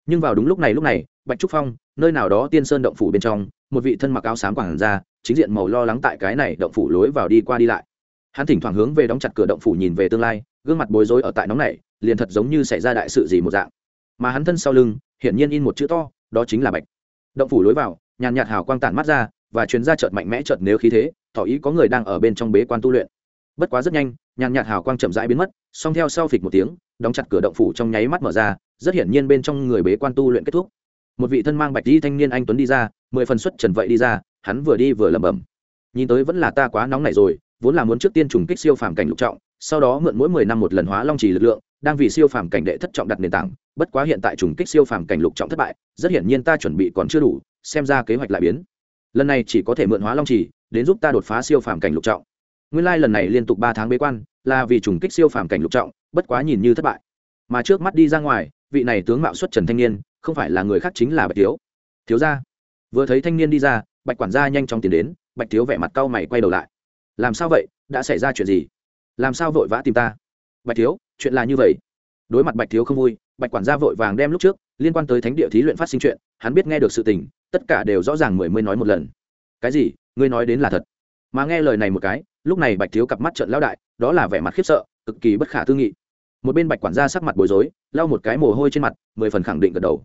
Nhưng vào đúng lúc này lúc này, bạch trúc phong, nơi nào đó tiên sơn động phủ bên trong, một vị thân mặc áo xám quảng ra, chính diện màu lo lắng tại cái này động phủ lối vào đi qua đi lại. Hắn thỉnh thoảng hướng về đóng chặt cửa động phủ nhìn về tương lai, gương mặt bối rối ở tại nóng này, liền thật giống như xảy ra đại sự gì một dạng. Mà hắn thân sau lưng hiển nhiên in một chữ to, đó chính là bạch. Động phủ lối vào, nhàn nhạt hào quang tản mắt ra và chuyến ra chợt mạnh mẽ chợt nếu khí thế, tỏ ý có người đang ở bên trong bế quan tu luyện. Bất quá rất nhanh, nhàn nhạt hào quang chậm rãi biến mất, song theo sau phịch một tiếng, đóng chặt cửa động phủ trong nháy mắt mở ra, rất hiển nhiên bên trong người bế quan tu luyện kết thúc. Một vị thân mang bạch đi thanh niên anh tuấn đi ra, mười phần xuất trần vậy đi ra, hắn vừa đi vừa lẩm bẩm. Nhìn tới vẫn là ta quá nóng này rồi, vốn là muốn trước tiên trùng kích siêu phàm cảnh lục trọng, sau đó mượn mỗi mười năm một lần hóa long trì lực lượng, đang vì siêu phàm cảnh đệ thất trọng đặt nền tảng, bất quá hiện tại trùng kích siêu phàm cảnh lục trọng thất bại, rất hiển nhiên ta chuẩn bị còn chưa đủ, xem ra kế hoạch lại biến lần này chỉ có thể mượn hóa long chỉ đến giúp ta đột phá siêu phàm cảnh lục trọng. Nguyên lai lần này liên tục ba tháng bế quan, là vì trùng kích siêu phàm cảnh lục trọng, bất quá nhìn như thất bại. Mà trước mắt đi ra ngoài, vị này tướng mạo xuất trần thanh niên, không phải là người khác chính là bạch thiếu. Thiếu gia. Vừa thấy thanh niên đi ra, bạch quản gia nhanh chóng tiến đến, bạch thiếu vẻ mặt cau mày quay đầu lại. Làm sao vậy? Đã xảy ra chuyện gì? Làm sao vội vã tìm ta? Bạch thiếu, chuyện là như vậy. Đối mặt bạch thiếu không vui, bạch quản gia vội vàng đem lúc trước liên quan tới thánh địa thí luyện phát sinh chuyện, hắn biết nghe được sự tình tất cả đều rõ ràng mười mươi nói một lần. Cái gì? Ngươi nói đến là thật. Mà nghe lời này một cái, lúc này bạch thiếu cặp mắt trận lao đại, đó là vẻ mặt khiếp sợ, cực kỳ bất khả tư nghị. Một bên bạch quản gia sắc mặt bối rối, lau một cái mồ hôi trên mặt, mười phần khẳng định gật đầu.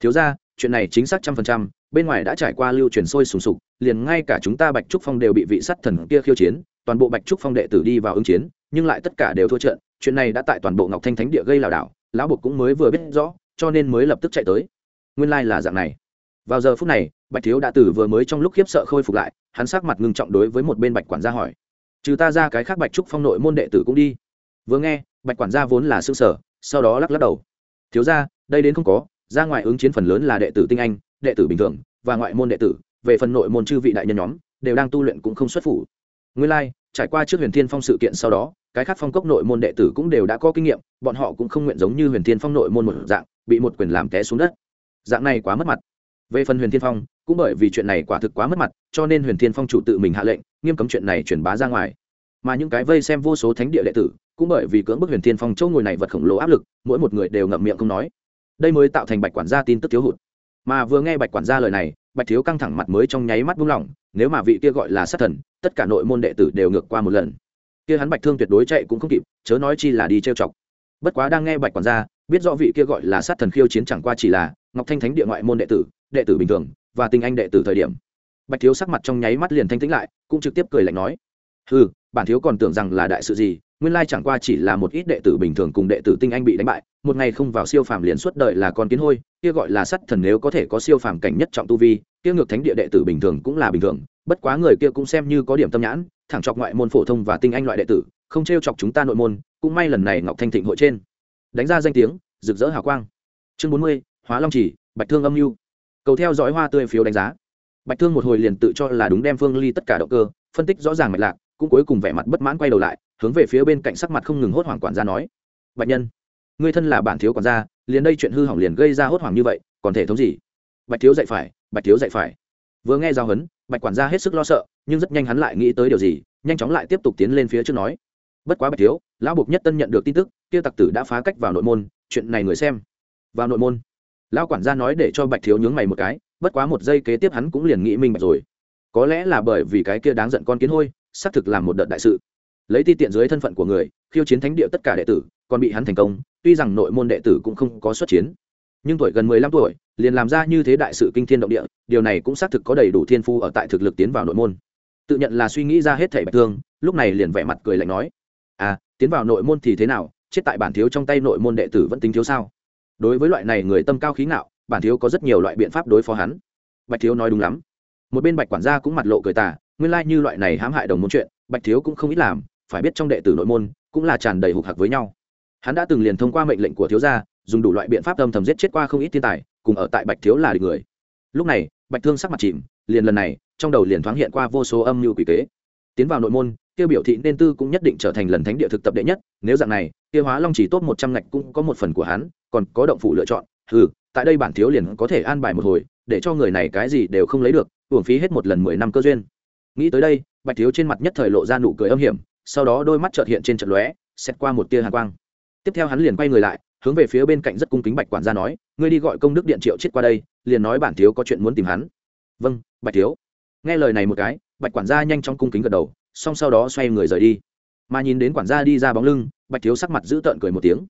Thiếu ra chuyện này chính xác trăm phần trăm, bên ngoài đã trải qua lưu truyền sôi sùng sục, liền ngay cả chúng ta bạch trúc phong đều bị vị sắt thần kia khiêu chiến, toàn bộ bạch trúc phong đệ tử đi vào ứng chiến, nhưng lại tất cả đều thua trận, chuyện này đã tại toàn bộ ngọc thanh thánh địa gây lảo đảo, lão bục cũng mới vừa biết rõ, cho nên mới lập tức chạy tới. Nguyên lai、like、là dạng này vào giờ phút này bạch thiếu đã tử vừa mới trong lúc khiếp sợ khôi phục lại hắn sắc mặt ngưng trọng đối với một bên bạch quản gia hỏi. Trừ ta ra cái khác bạch trúc phong nội môn đệ tử cũng đi? Vừa nghe bạch quản gia vốn là xương sở sau đó lắc lắc đầu. Thiếu ra đây đến không có ra ngoài ứng chiến phần lớn là đệ tử tinh anh đệ tử bình thường và ngoại môn đệ tử về phần nội môn chư vị đại nhân nhóm đều đang tu luyện cũng không xuất phủ. Nguyên lai、like, trải qua trước huyền thiên phong sự kiện sau đó cái khác phong cốc nội môn đệ tử cũng đều đã có kinh nghiệm bọn họ cũng không nguyện giống như huyền thiên phong nội môn một dạng bị một quyền làm té xuống đất. Dạng này quá mất mặt về phần huyền thiên phong, cũng bởi vì chuyện này quả thực quá mất mặt, cho nên huyền thiên phong chủ tự mình hạ lệnh, nghiêm cấm chuyện này truyền bá ra ngoài. Mà những cái vây xem vô số thánh địa đệ tử, cũng bởi vì cưỡng bức huyền thiên phong châu ngồi này vật khổng lồ áp lực, mỗi một người đều ngậm miệng không nói. Đây mới tạo thành bạch quản gia tin tức thiếu hụt. Mà vừa nghe bạch quản gia lời này, bạch thiếu căng thẳng mặt mới trong nháy mắt buông lỏng, nếu mà vị kia gọi là sát thần, tất cả nội môn đệ tử đều ngược qua một lần. Kia hắn bạch thương tuyệt đối chạy cũng không kịp, chớ nói chi là đi trêu chọc. Bất quá đang nghe bạch quản gia, biết rõ vị kia gọi là sát thần khiêu chiến chẳng qua chỉ là ngọc thanh thánh địa ngoại môn đệ tử đệ tử bình thường và tinh anh đệ tử thời điểm. Bạch thiếu sắc mặt trong nháy mắt liền thanh tĩnh lại, cũng trực tiếp cười lạnh nói ừ bản thiếu còn tưởng rằng là đại sự gì, nguyên lai chẳng qua chỉ là một ít đệ tử bình thường cùng đệ tử tinh anh bị đánh bại, một ngày không vào siêu phàm liền suốt đời là con kiến hôi, kia gọi là sắt thần nếu có thể có siêu phàm cảnh nhất trọng tu vi, kia ngược thánh địa đệ tử bình thường cũng là bình thường, bất quá người kia cũng xem như có điểm tâm nhãn, thẳng chọc ngoại môn phổ thông và tinh anh loại đệ tử, không t chọc chúng ta nội môn, cũng may lần này ngọc thanh thịnh hội trên. Đánh ra danh tiếng, rực rỡ hào quang. Chương bốn mươi, hóa long chỉ, bạch thương âm mưu cầu theo dõi hoa tươi phiếu đánh giá. Bạch thương một hồi liền tự cho là đúng đem phương ly tất cả động cơ, phân tích rõ ràng mạch lạc, cũng cuối cùng vẻ mặt bất mãn quay đầu lại, hướng về phía bên cạnh sắc mặt không ngừng hốt hoảng quản gia nói, bạch nhân người thân là bản thiếu quản gia, liền đây chuyện hư hỏng liền gây ra hốt hoảng như vậy, còn thể thống gì? Bạch thiếu dạy phải, bạch thiếu dạy phải. Vừa nghe giao hấn bạch quản gia hết sức lo sợ, nhưng rất nhanh hắn lại nghĩ tới điều gì, nhanh chóng lại tiếp tục tiến lên phía trước nói, bất quá bạch thiếu, lão buộc nhất tân nhận được tin tức, kia tặc tử đã phá cách vào nội môn, chuyện này người xem. Vào nội môn? Lão quản gia nói để cho bạch thiếu nhướng mày một cái, bất quá một giây kế tiếp hắn cũng liền nghĩ minh bạch rồi. Có lẽ là bởi vì cái kia đáng giận con kiến hôi, xác thực làm một đợt đại sự. Lấy ti tiện dưới thân phận của người, khiêu chiến thánh địa tất cả đệ tử, còn bị hắn thành công, tuy rằng nội môn đệ tử cũng không có xuất chiến. Nhưng tuổi gần mười lăm tuổi, liền làm ra như thế đại sự kinh thiên động địa, điều này cũng xác thực có đầy đủ thiên phu ở tại thực lực tiến vào nội môn. Tự nhận là suy nghĩ ra hết thảy bạch thương, lúc này liền vẻ mặt cười lạnh nói à tiến vào nội môn thì thế nào? Chết tại bản thiếu trong tay nội môn đệ tử vẫn tính thiếu sao? Đối với loại này người tâm cao khí ngạo, bản thiếu có rất nhiều loại biện pháp đối phó hắn. Bạch thiếu nói đúng lắm. Một bên bạch quản gia cũng mặt lộ cười tà, nguyên lai như loại này hãm hại đồng môn chuyện, bạch thiếu cũng không ít làm, phải biết trong đệ tử nội môn, cũng là tràn đầy hục hạc với nhau. Hắn đã từng liền thông qua mệnh lệnh của thiếu gia, dùng đủ loại biện pháp âm thầm giết chết qua không ít thiên tài, cùng ở tại bạch thiếu là địch người. Lúc này, bạch thương sắc mặt chìm, liền lần này, trong đầu liền thoáng hiện qua vô số âm mưu quỷ kế. Tiến vào nội môn, tiêu biểu thị nên tư cũng nhất định trở thành lần thánh địa thực tập đệ nhất, nếu dạng này, tiêu hóa long chỉ tốt một trăm ngạch cũng có một phần của hắn còn có động phủ lựa chọn ừ tại đây bản thiếu liền có thể an bài một hồi, để cho người này cái gì đều không lấy được uổng phí hết một lần mười năm cơ duyên. Nghĩ tới đây, bạch thiếu trên mặt nhất thời lộ ra nụ cười âm hiểm, sau đó đôi mắt trợt hiện trên trận lóe xét qua một tia hàn quang. Tiếp theo hắn liền quay người lại, hướng về phía bên cạnh rất cung kính bạch quản gia nói, ngươi đi gọi công đức điện triệu chết qua đây, liền nói bản thiếu có chuyện muốn tìm hắn. Vâng bạch thiếu. Nghe lời này một cái, bạch quản gia nhanh chóng cung kính gật đầu xong sau đó xoay người rời đi. Mà nhìn đến quản gia đi ra bóng lưng, bạch thiếu sắc mặt giữ tợn cười một tiếng.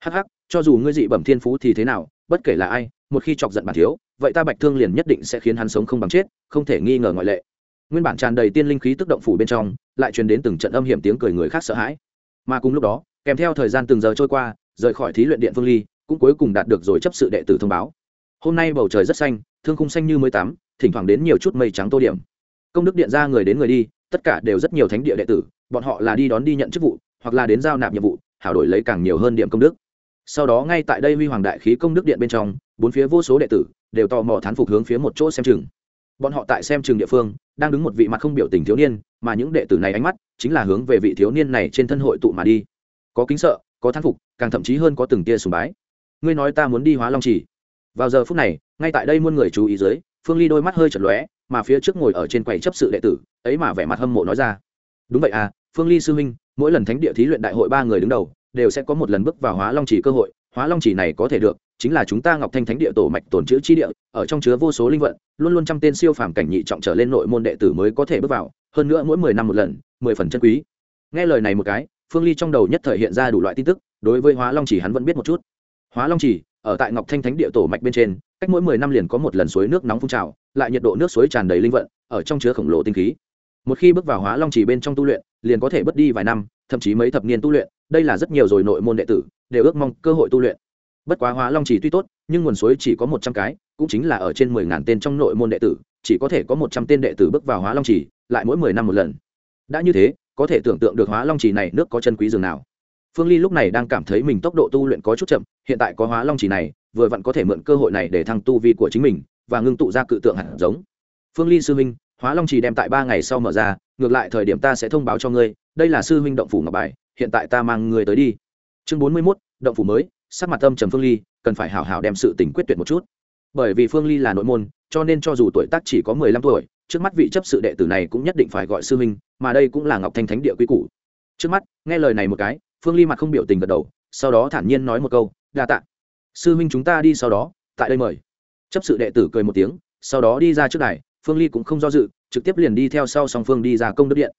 Hắc hắc cho dù ngươi dị bẩm thiên phú thì thế nào, bất kể là ai, một khi chọc giận bản thiếu, vậy ta bạch thương liền nhất định sẽ khiến hắn sống không bằng chết, không thể nghi ngờ ngoại lệ. Nguyên bản tràn đầy tiên linh khí tức động phủ bên trong, lại truyền đến từng trận âm hiểm tiếng cười người khác sợ hãi. Mà cùng lúc đó, kèm theo thời gian từng giờ trôi qua, rời khỏi thí luyện điện phương ly, cũng cuối cùng đạt được rồi chấp sự đệ tử thông báo. Hôm nay bầu trời rất xanh, thương khung xanh như mới tắm, thỉnh thoảng đến nhiều chút mây trắng tô điểm. Công đức điện ra người đến người đi, tất cả đều rất nhiều thánh địa đệ tử, bọn họ là đi đón đi nhận chức vụ, hoặc là đến giao nạp nhiệm vụ, hảo đổi lấy càng nhiều hơn điểm công đức sau đó ngay tại đây huy hoàng đại khí công đức điện bên trong, bốn phía vô số đệ tử đều tò mò thán phục hướng phía một chỗ xem chừng. Bọn họ tại xem chừng địa phương, đang đứng một vị mặt không biểu tình thiếu niên, mà những đệ tử này ánh mắt chính là hướng về vị thiếu niên này trên thân hội tụ mà đi. Có kính sợ, có thán phục, càng thậm chí hơn có từng tia sùng bái. Ngươi nói ta muốn đi hóa long trì. Vào giờ phút này, ngay tại đây muôn người chú ý dưới, phương ly đôi mắt hơi chật lóe, mà phía trước ngồi ở trên quầy chấp sự đệ tử, ấy mà vẻ mặt hâm mộ nói ra. Đúng vậy à phương ly sư huynh, mỗi lần thánh địa thí luyện đại hội ba người đứng đầu đều sẽ có một lần bước vào hóa long chỉ cơ hội. Hóa long chỉ này có thể được, chính là chúng ta ngọc thanh thánh địa tổ mạch tồn chữ chi địa, ở trong chứa vô số linh vận, luôn luôn trăm tên siêu phàm cảnh nhị trọng trở lên nội môn đệ tử mới có thể bước vào, hơn nữa mỗi mười năm một lần, mười phần chân quý. Nghe lời này một cái, phương ly trong đầu nhất thời hiện ra đủ loại tin tức, đối với hóa long chỉ hắn vẫn biết một chút. Hóa long chỉ ở tại ngọc thanh thánh địa tổ mạch bên trên, cách mỗi mười năm liền có một lần suối nước nóng phun trào, lại nhiệt độ nước suối tràn đầy linh vận, ở trong chứa khổng lồ tinh khí. Một khi bước vào hóa long chỉ bên trong tu luyện, liền có thể bớt đi vài năm, thậm chí mấy thập niên tu luyện đây là rất nhiều rồi nội môn đệ tử đều ước mong cơ hội tu luyện. Bất quá hóa long chỉ tuy tốt, nhưng nguồn suối chỉ có một trăm cái, cũng chính là ở trên mười ngàn tên trong nội môn đệ tử, chỉ có thể có một trăm tên đệ tử bước vào hóa long chỉ, lại mỗi mười năm một lần. Đã như thế, có thể tưởng tượng được hóa long chỉ này nước có chân quý dường nào. Phương ly lúc này đang cảm thấy mình tốc độ tu luyện có chút chậm, hiện tại có hóa long chỉ này, vừa vặn có thể mượn cơ hội này để thăng tu vi của chính mình, và ngưng tụ ra cự tượng hạt giống. Phương ly sư huynh, hóa long chỉ đem tại ba ngày sau mở ra, ngược lại thời điểm ta sẽ thông báo cho ngươi, đây là sư huynh động phủ ngọc bài hiện tại ta mang người tới đi. Chương bốn mươi mốt, động phủ mới, sắc mặt tâm trầm phương ly, cần phải hảo hảo đem sự tình quyết tuyệt một chút. Bởi vì phương ly là nội môn, cho nên cho dù tuổi tác chỉ có mười lăm tuổi, trước mắt vị chấp sự đệ tử này cũng nhất định phải gọi sư huynh, mà đây cũng là ngọc thanh thánh địa quý củ. Trước mắt, nghe lời này một cái, phương ly mặt không biểu tình gật đầu, sau đó thản nhiên nói một câu, đa tạ. Sư huynh chúng ta đi sau đó, tại đây mời. Chấp sự đệ tử cười một tiếng, sau đó đi ra trước đài, phương ly cũng không do dự, trực tiếp liền đi theo sau song phương đi ra công đức điện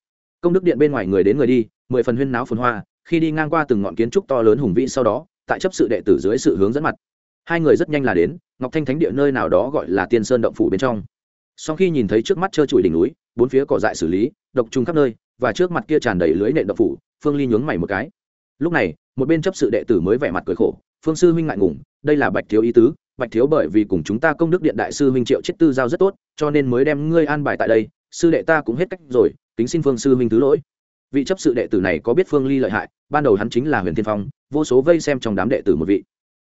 công đức điện bên ngoài người đến người đi, mười phần huyên náo phồn hoa, khi đi ngang qua từng ngọn kiến trúc to lớn hùng vĩ sau đó, tại chấp sự đệ tử dưới sự hướng dẫn mặt. Hai người rất nhanh là đến, ngọc thanh thánh địa nơi nào đó gọi là tiên sơn động phủ bên trong. Sau khi nhìn thấy trước mắt trơ trụi đỉnh núi, bốn phía cỏ dại xử lý, độc trùng khắp nơi, và trước mặt kia tràn đầy lưới nện động phủ, phương ly nhướng mày một cái. Lúc này, một bên chấp sự đệ tử mới vẻ mặt cười khổ, phương sư huynh ngại ngùng, đây là bạch thiếu ý tứ, bạch thiếu bởi vì cùng chúng ta công đức điện đại sư huynh triệu chết tư giao rất tốt, cho nên mới đem ngươi an bài tại đây sư đệ ta cũng hết cách rồi, kính xin phương sư huynh thứ lỗi. Vị chấp sự đệ tử này có biết phương ly lợi hại, ban đầu hắn chính là huyền thiên phong, vô số vây xem trong đám đệ tử một vị.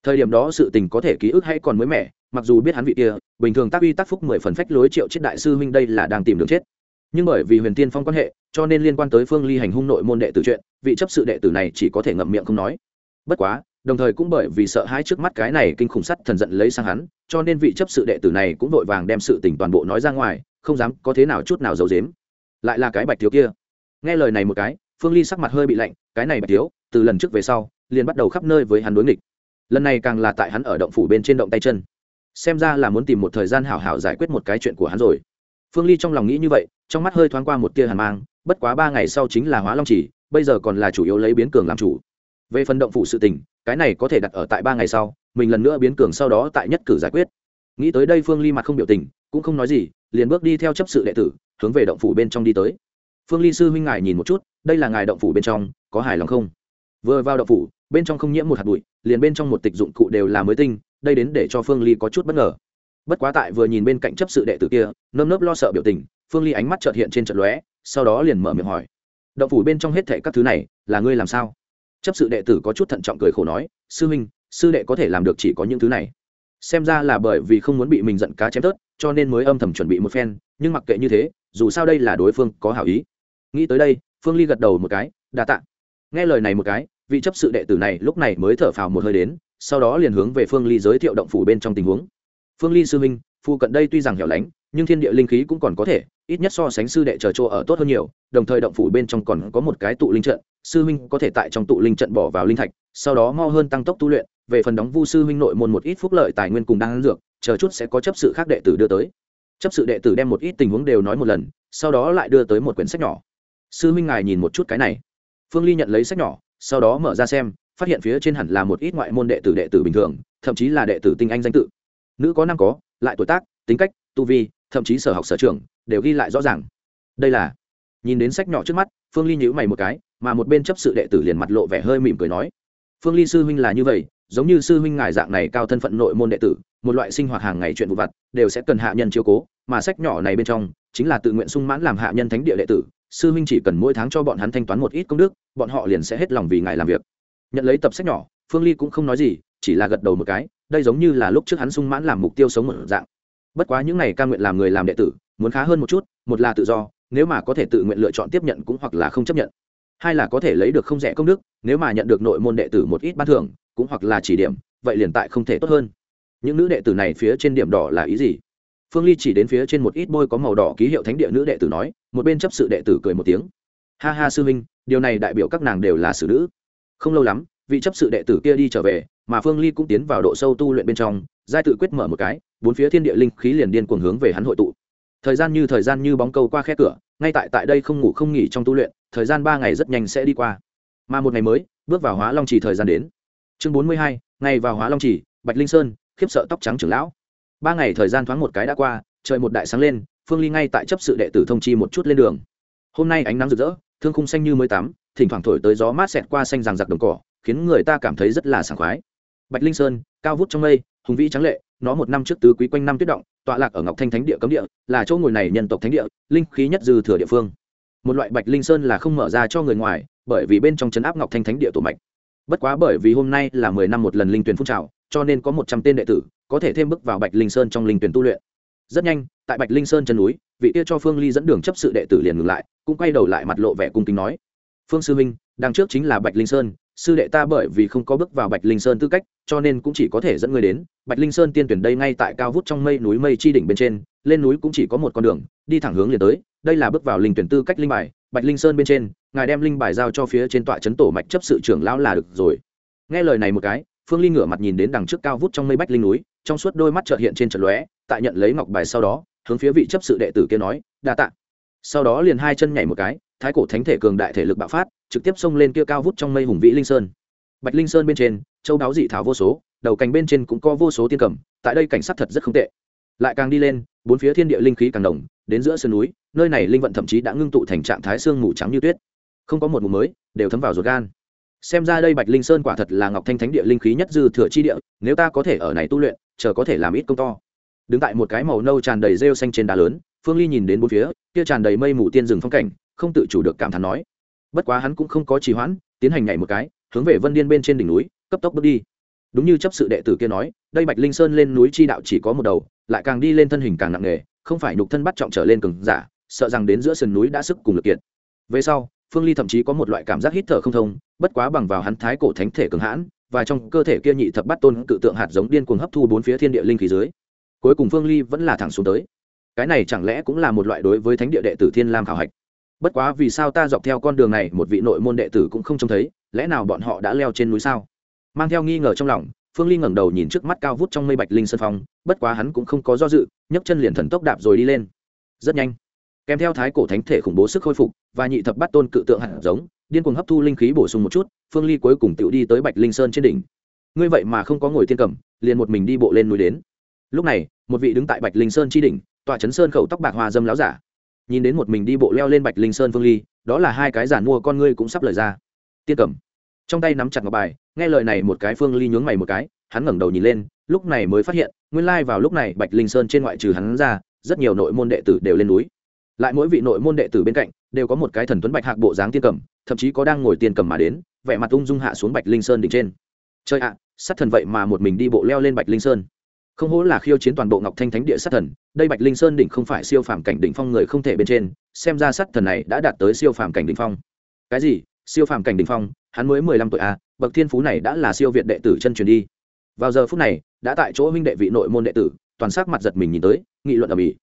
Thời điểm đó sự tình có thể ký ức hay còn mới mẻ, mặc dù biết hắn vị kia, bình thường tác uy tác phúc mười phần phách lối triệu chết đại sư huynh đây là đang tìm đường chết. Nhưng bởi vì huyền tiên phong quan hệ, cho nên liên quan tới phương ly hành hung nội môn đệ tử chuyện, vị chấp sự đệ tử này chỉ có thể ngậm miệng không nói. Bất quá, đồng thời cũng bởi vì sợ hãi trước mắt cái này kinh khủng sắt thần giận lấy sang hắn, cho nên vị chấp sự đệ tử này cũng vội vàng đem sự tình toàn bộ nói ra ngoài không dám có thế nào chút nào giấu dếm lại là cái bạch thiếu kia. Nghe lời này một cái, phương ly sắc mặt hơi bị lạnh, cái này bạch thiếu, từ lần trước về sau, liền bắt đầu khắp nơi với hắn đối nghịch. Lần này càng là tại hắn ở động phủ bên trên động tay chân. Xem ra là muốn tìm một thời gian hảo hảo giải quyết một cái chuyện của hắn rồi. Phương ly trong lòng nghĩ như vậy, trong mắt hơi thoáng qua một tia hàn mang, bất quá ba ngày sau chính là hóa long chỉ, bây giờ còn là chủ yếu lấy biến cường làm chủ. Về phần động phủ sự tình, cái này có thể đặt ở tại ba ngày sau, mình lần nữa biến cường sau đó tại nhất cử giải quyết. Nghĩ tới đây phương ly mặt không biểu tình, cũng không nói gì liền bước đi theo chấp sự đệ tử, hướng về động phủ bên trong đi tới. Phương ly sư huynh ngài nhìn một chút, đây là ngài động phủ bên trong, có hài lòng không? Vừa vào động phủ, bên trong không nhiễm một hạt bụi, liền bên trong một tịch dụng cụ đều là mới tinh, đây đến để cho phương ly có chút bất ngờ. Bất quá tại vừa nhìn bên cạnh chấp sự đệ tử kia, nơm nớp lo sợ biểu tình, phương ly ánh mắt trợt hiện trên trận lóe, sau đó liền mở miệng hỏi. Động phủ bên trong hết thệ các thứ này, là ngươi làm sao? Chấp sự đệ tử có chút thận trọng cười khổ nói, sư huynh, sư đệ có thể làm được chỉ có những thứ này. Xem ra là bởi vì không muốn bị mình giận cá chém tớt cho nên mới âm thầm chuẩn bị một phen, nhưng mặc kệ như thế, dù sao đây là đối phương có hảo ý. Nghĩ tới đây, phương ly gật đầu một cái, đa t ạ nghe lời này một cái, vị chấp sự đệ tử này lúc này mới thở phào một hơi đến, sau đó liền hướng về phương ly giới thiệu động phủ bên trong tình huống. Phương ly sư minh phụ cận đây tuy rằng hẻo lánh, nhưng thiên địa linh khí cũng còn có thể, ít nhất so sánh sư đệ chờ chỗ ở tốt hơn nhiều, đồng thời động phủ bên trong còn có một cái tụ linh trận, sư huynh có thể tại trong tụ linh trận bỏ vào linh thạch, sau đó mau hơn tăng tốc tu luyện, về phần đóng vu sư huynh nội môn một ít phúc lợi tài nguyên cùng đang dược chờ chút sẽ có chấp sự khác đệ tử đưa tới. Chấp sự đệ tử đem một ít tình huống đều nói một lần, sau đó lại đưa tới một quyển sách nhỏ. Sư Minh ngài nhìn một chút cái này. Phương ly nhận lấy sách nhỏ, sau đó mở ra xem, phát hiện phía trên hẳn là một ít ngoại môn đệ tử đệ tử bình thường, thậm chí là đệ tử tinh anh danh tự. Nữ có năng có, lại tuổi tác, tính cách, tu vi, thậm chí sở học sở trường, đều ghi lại rõ ràng. Đây là, nhìn đến sách nhỏ trước mắt, phương ly nhíu mày một cái, mà một bên chấp sự đệ tử liền mặt lộ vẻ hơi mỉm cười nói. Phương ly sư huynh là như vậy giống như sư huynh ngài dạng này cao thân phận nội môn đệ tử, một loại sinh hoạt hàng ngày chuyện vụ vặt, đều sẽ cần hạ nhân chiếu cố, mà sách nhỏ này bên trong, chính là tự nguyện sung mãn làm hạ nhân thánh địa đệ tử, sư huynh chỉ cần mỗi tháng cho bọn hắn thanh toán một ít công đức, bọn họ liền sẽ hết lòng vì ngài làm việc. Nhận lấy tập sách nhỏ, phương ly cũng không nói gì, chỉ là gật đầu một cái, đây giống như là lúc trước hắn sung mãn làm mục tiêu sống một dạng. Bất quá những n à y ca nguyện làm người làm đệ tử, muốn khá hơn một chút, một là tự do, nếu mà có thể tự nguyện lựa chọn tiếp nhận cũng hoặc là không chấp nhận. Hai là có thể lấy được không rẻ công đức, nếu mà nhận được nội môn đệ tử một ít ban thưởng cũng hoặc là chỉ điểm, vậy liền tại không thể tốt hơn. Những nữ đệ tử này phía trên điểm đỏ là ý gì? Phương ly chỉ đến phía trên một ít bôi có màu đỏ ký hiệu thánh địa nữ đệ tử nói, một bên chấp sự đệ tử cười một tiếng. Ha ha sư minh điều này đại biểu các nàng đều là xử nữ. Không lâu lắm, vị chấp sự đệ tử kia đi trở về, mà phương ly cũng tiến vào độ sâu tu luyện bên trong, giai tự quyết mở một cái, bốn phía thiên địa linh khí liền điên cuồng hướng về hắn hội tụ. Thời gian như thời gian như bóng câu qua khe cửa, ngay tại tại đây không ngủ không nghỉ trong tu luyện, thời gian ba ngày rất nhanh sẽ đi qua. Mà một ngày mới, bước vào hóa long trì thời gian đến chương bốn mươi hai ngày vào hóa long Chỉ, bạch linh sơn khiếp sợ tóc trắng trưởng lão. Ba ngày thời gian thoáng một cái đã qua trời một đại sáng lên phương ly ngay tại chấp sự đệ tử thông chi một chút lên đường. Hôm nay ánh nắng rực rỡ thương khung xanh như mới tắm thỉnh thoảng thổi tới gió mát xẹt qua xanh ràng giặc đồng cỏ khiến người ta cảm thấy rất là sảng khoái. Bạch linh sơn cao vút trong mây hùng vĩ trắng lệ nó một năm trước tứ quý quanh năm tuyết động tọa lạc ở ngọc thanh thánh địa cấm địa là chỗ ngồi này nhân tộc thánh địa linh khí nhất dư thừa địa phương. Một loại bạch linh sơn là không mở ra cho người ngoài bởi vì bên trong trấn áp ngọc thanh thánh địa tổ mạch bất quá bởi vì hôm nay là mười năm một lần linh tuyển phun trào cho nên có một trăm tên đệ tử có thể thêm bước vào bạch linh sơn trong linh tuyển tu luyện. Rất nhanh tại bạch linh sơn chân núi vị kia cho phương ly dẫn đường chấp sự đệ tử liền ngừng lại cũng quay đầu lại mặt lộ vẻ cung kính nói phương sư huynh, đằng trước chính là bạch linh sơn sư đệ ta bởi vì không có bước vào bạch linh sơn tư cách cho nên cũng chỉ có thể dẫn người đến. Bạch linh sơn tiên tuyển đây ngay tại cao vút trong mây núi mây chi đỉnh bên trên lên núi cũng chỉ có một con đường đi thẳng hướng liền tới đây là bước vào linh tuyển tư cách linh bài bạch linh sơn bên trên ngài đem linh bài giao cho phía trên tọa trấn tổ mạch chấp sự trưởng lão là được rồi. Nghe lời này một cái, phương ly ngửa mặt nhìn đến đằng trước cao vút trong mây bách linh núi, trong suốt đôi mắt trợt hiện trên trận lóe, tại nhận lấy ngọc bài sau đó, hướng phía vị chấp sự đệ tử kia nói, đa tạ. Sau đó liền hai chân nhảy một cái, thái cổ thánh thể cường đại thể lực bạo phát, trực tiếp xông lên kia cao vút trong mây hùng vĩ linh sơn. Bạch linh sơn bên trên, châu đáo dị thảo vô số, đầu cành bên trên cũng có vô số tiên cầm, tại đây cảnh sắc thật rất không tệ. Lại càng đi lên, bốn phía thiên địa linh khí càng đồng, đến giữa sơn núi, nơi này linh vận thậm chí đã ngưng tụ thành trạng thái xương mù trắng như tuyết không có một mùa mới, đều thấm vào ruột gan. Xem ra đây bạch linh sơn quả thật là ngọc thanh thánh địa linh khí nhất dư thừa chi địa, nếu ta có thể ở này tu luyện, chờ có thể làm ít công to. Đứng tại một cái màu nâu tràn đầy rêu xanh trên đá lớn, phương ly nhìn đến bốn phía, kia tràn đầy mây mù tiên rừng phong cảnh, không tự chủ được cảm thán nói. Bất quá hắn cũng không có trì hoãn, tiến hành nhảy một cái, hướng về vân điên bên trên đỉnh núi, cấp tốc bước đi. Đúng như chấp sự đệ tử kia nói, đây bạch linh sơn lên núi chi đạo chỉ có một đầu, lại càng đi lên thân hình càng nặng nề, không phải nhục thân bắt trọng trở lên cường giả, sợ rằng đến giữa sườn núi đã sức cùng lực kiện về sau phương ly thậm chí có một loại cảm giác hít thở không thông, bất quá bằng vào hắn thái cổ thánh thể cường hãn, và trong cơ thể kia nhị thập bắt tôn cự tượng hạt giống điên cuồng hấp thu bốn phía thiên địa linh khí dưới, cuối cùng phương ly vẫn là thẳng xuống tới. Cái này chẳng lẽ cũng là một loại đối với thánh địa đệ tử thiên lam khảo hạch? Bất quá vì sao ta dọc theo con đường này một vị nội môn đệ tử cũng không trông thấy, lẽ nào bọn họ đã leo trên núi sao? Mang theo nghi ngờ trong lòng, phương ly ngẩng đầu nhìn trước mắt cao vút trong mây bạch linh sân phong, bất quá hắn cũng không có do dự, nhấc chân liền thần tốc đạp rồi đi lên. Rất nhanh. Kèm theo thái cổ thánh thể khủng bố sức khôi phục và nhị thập bát tôn cự tượng hạt giống, điên cuồng hấp thu linh khí bổ sung một chút, phương ly cuối cùng tự đi tới bạch linh sơn trên đỉnh. Ngươi vậy mà không có ngồi tiên cầm, liền một mình đi bộ lên núi đến. Lúc này, một vị đứng tại bạch linh sơn chi đỉnh tọa chấn sơn khẩu tóc bạc hoa dâm láo giả. Nhìn đến một mình đi bộ leo lên bạch linh sơn phương ly, đó là hai cái giản mua con ngươi cũng sắp lời ra. Tiên cầm. Trong tay nắm chặt ngọc bài, nghe lời này một cái phương ly nhướng mày một cái, hắn ngẩng đầu nhìn lên, lúc này mới phát hiện, nguyên lai vào lúc này bạch linh sơn trên ngoại trừ hắn ra, rất nhiều nội môn đệ tử đều lên núi lại mỗi vị nội môn đệ tử bên cạnh đều có một cái thần tuấn bạch hạc bộ dáng tiên cầm thậm chí có đang ngồi tiên cầm mà đến vẻ mặt ung dung hạ xuống bạch linh sơn đỉnh trên. Chơi ạ sát thần vậy mà một mình đi bộ leo lên bạch linh sơn. Không hổ là khiêu chiến toàn bộ ngọc thanh thánh địa sát thần đây bạch linh sơn đỉnh không phải siêu phàm cảnh đỉnh phong người không thể bên trên xem ra sát thần này đã đạt tới siêu phàm cảnh đỉnh phong. Cái gì? Siêu phàm cảnh đỉnh phong? Hắn mới mười lăm tuổi a à, bậc thiên phú này đã là siêu việt đệ tử chân truyền đi. Vào giờ phút này đã tại chỗ huynh đệ vị nội môn đệ tử toàn sắc mặt giật mình nhìn tới nghị luận ở mỹ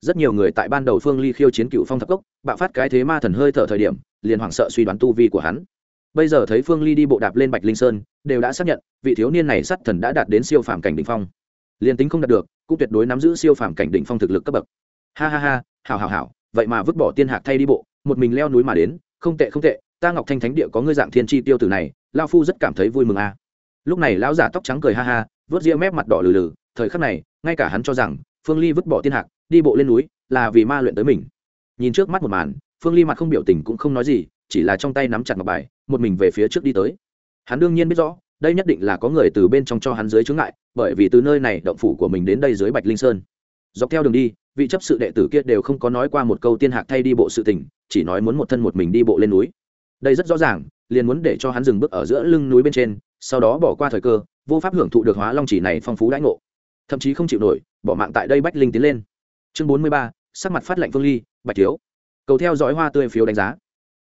rất nhiều người tại ban đầu phương ly khiêu chiến cựu phong thập cốc, bạo phát cái thế ma thần hơi thở thời điểm, liền hoảng sợ suy đoán tu vi của hắn. Bây giờ thấy phương ly đi bộ đạp lên bạch linh sơn, đều đã xác nhận, vị thiếu niên này sát thần đã đạt đến siêu phàm cảnh đ ỉ n h phong. Liền tính không đạt được, cũng tuyệt đối nắm giữ siêu phàm cảnh đ ỉ n h phong thực lực cấp bậc. Ha ha ha, hảo hảo hảo, vậy mà vứt bỏ tiên hạc thay đi bộ, một mình leo núi mà đến, không tệ không tệ, ta ngọc thanh thánh địa có ngươi dạng thiên tri tiêu tử này lao phu rất cảm thấy vui mừng a. Lúc này lão giả tóc trắng cười ha ha vớt ria mép mặt đỏ lừ lừ, thời khắc này, ngay cả hắn cho rằng, phương ly vứt bỏ tiên hạc đi bộ lên núi, là vì ma luyện tới mình. Nhìn trước mắt một màn, phương ly mặt không biểu tình cũng không nói gì, chỉ là trong tay nắm chặt ngọc bài, một mình về phía trước đi tới. Hắn đương nhiên biết rõ, đây nhất định là có người từ bên trong cho hắn dưới chướng ngại, bởi vì từ nơi này động phủ của mình đến đây dưới bạch linh sơn. Dọc theo đường đi, vị chấp sự đệ tử kia đều không có nói qua một câu tiên hạc thay đi bộ sự tình, chỉ nói muốn một thân một mình đi bộ lên núi. Đây rất rõ ràng, liền muốn để cho hắn dừng bước ở giữa lưng núi bên trên, sau đó bỏ qua thời cơ, vô pháp hưởng thụ được hóa long chỉ này phong phú đãi ngộ. Thậm chí không chịu nổi, bỏ mạng tại đây bách linh tiến lên chương bốn mươi ba, sắc mặt phát lệnh phương ly, bạch thiếu. Cầu theo dõi hoa tươi phiếu đánh giá.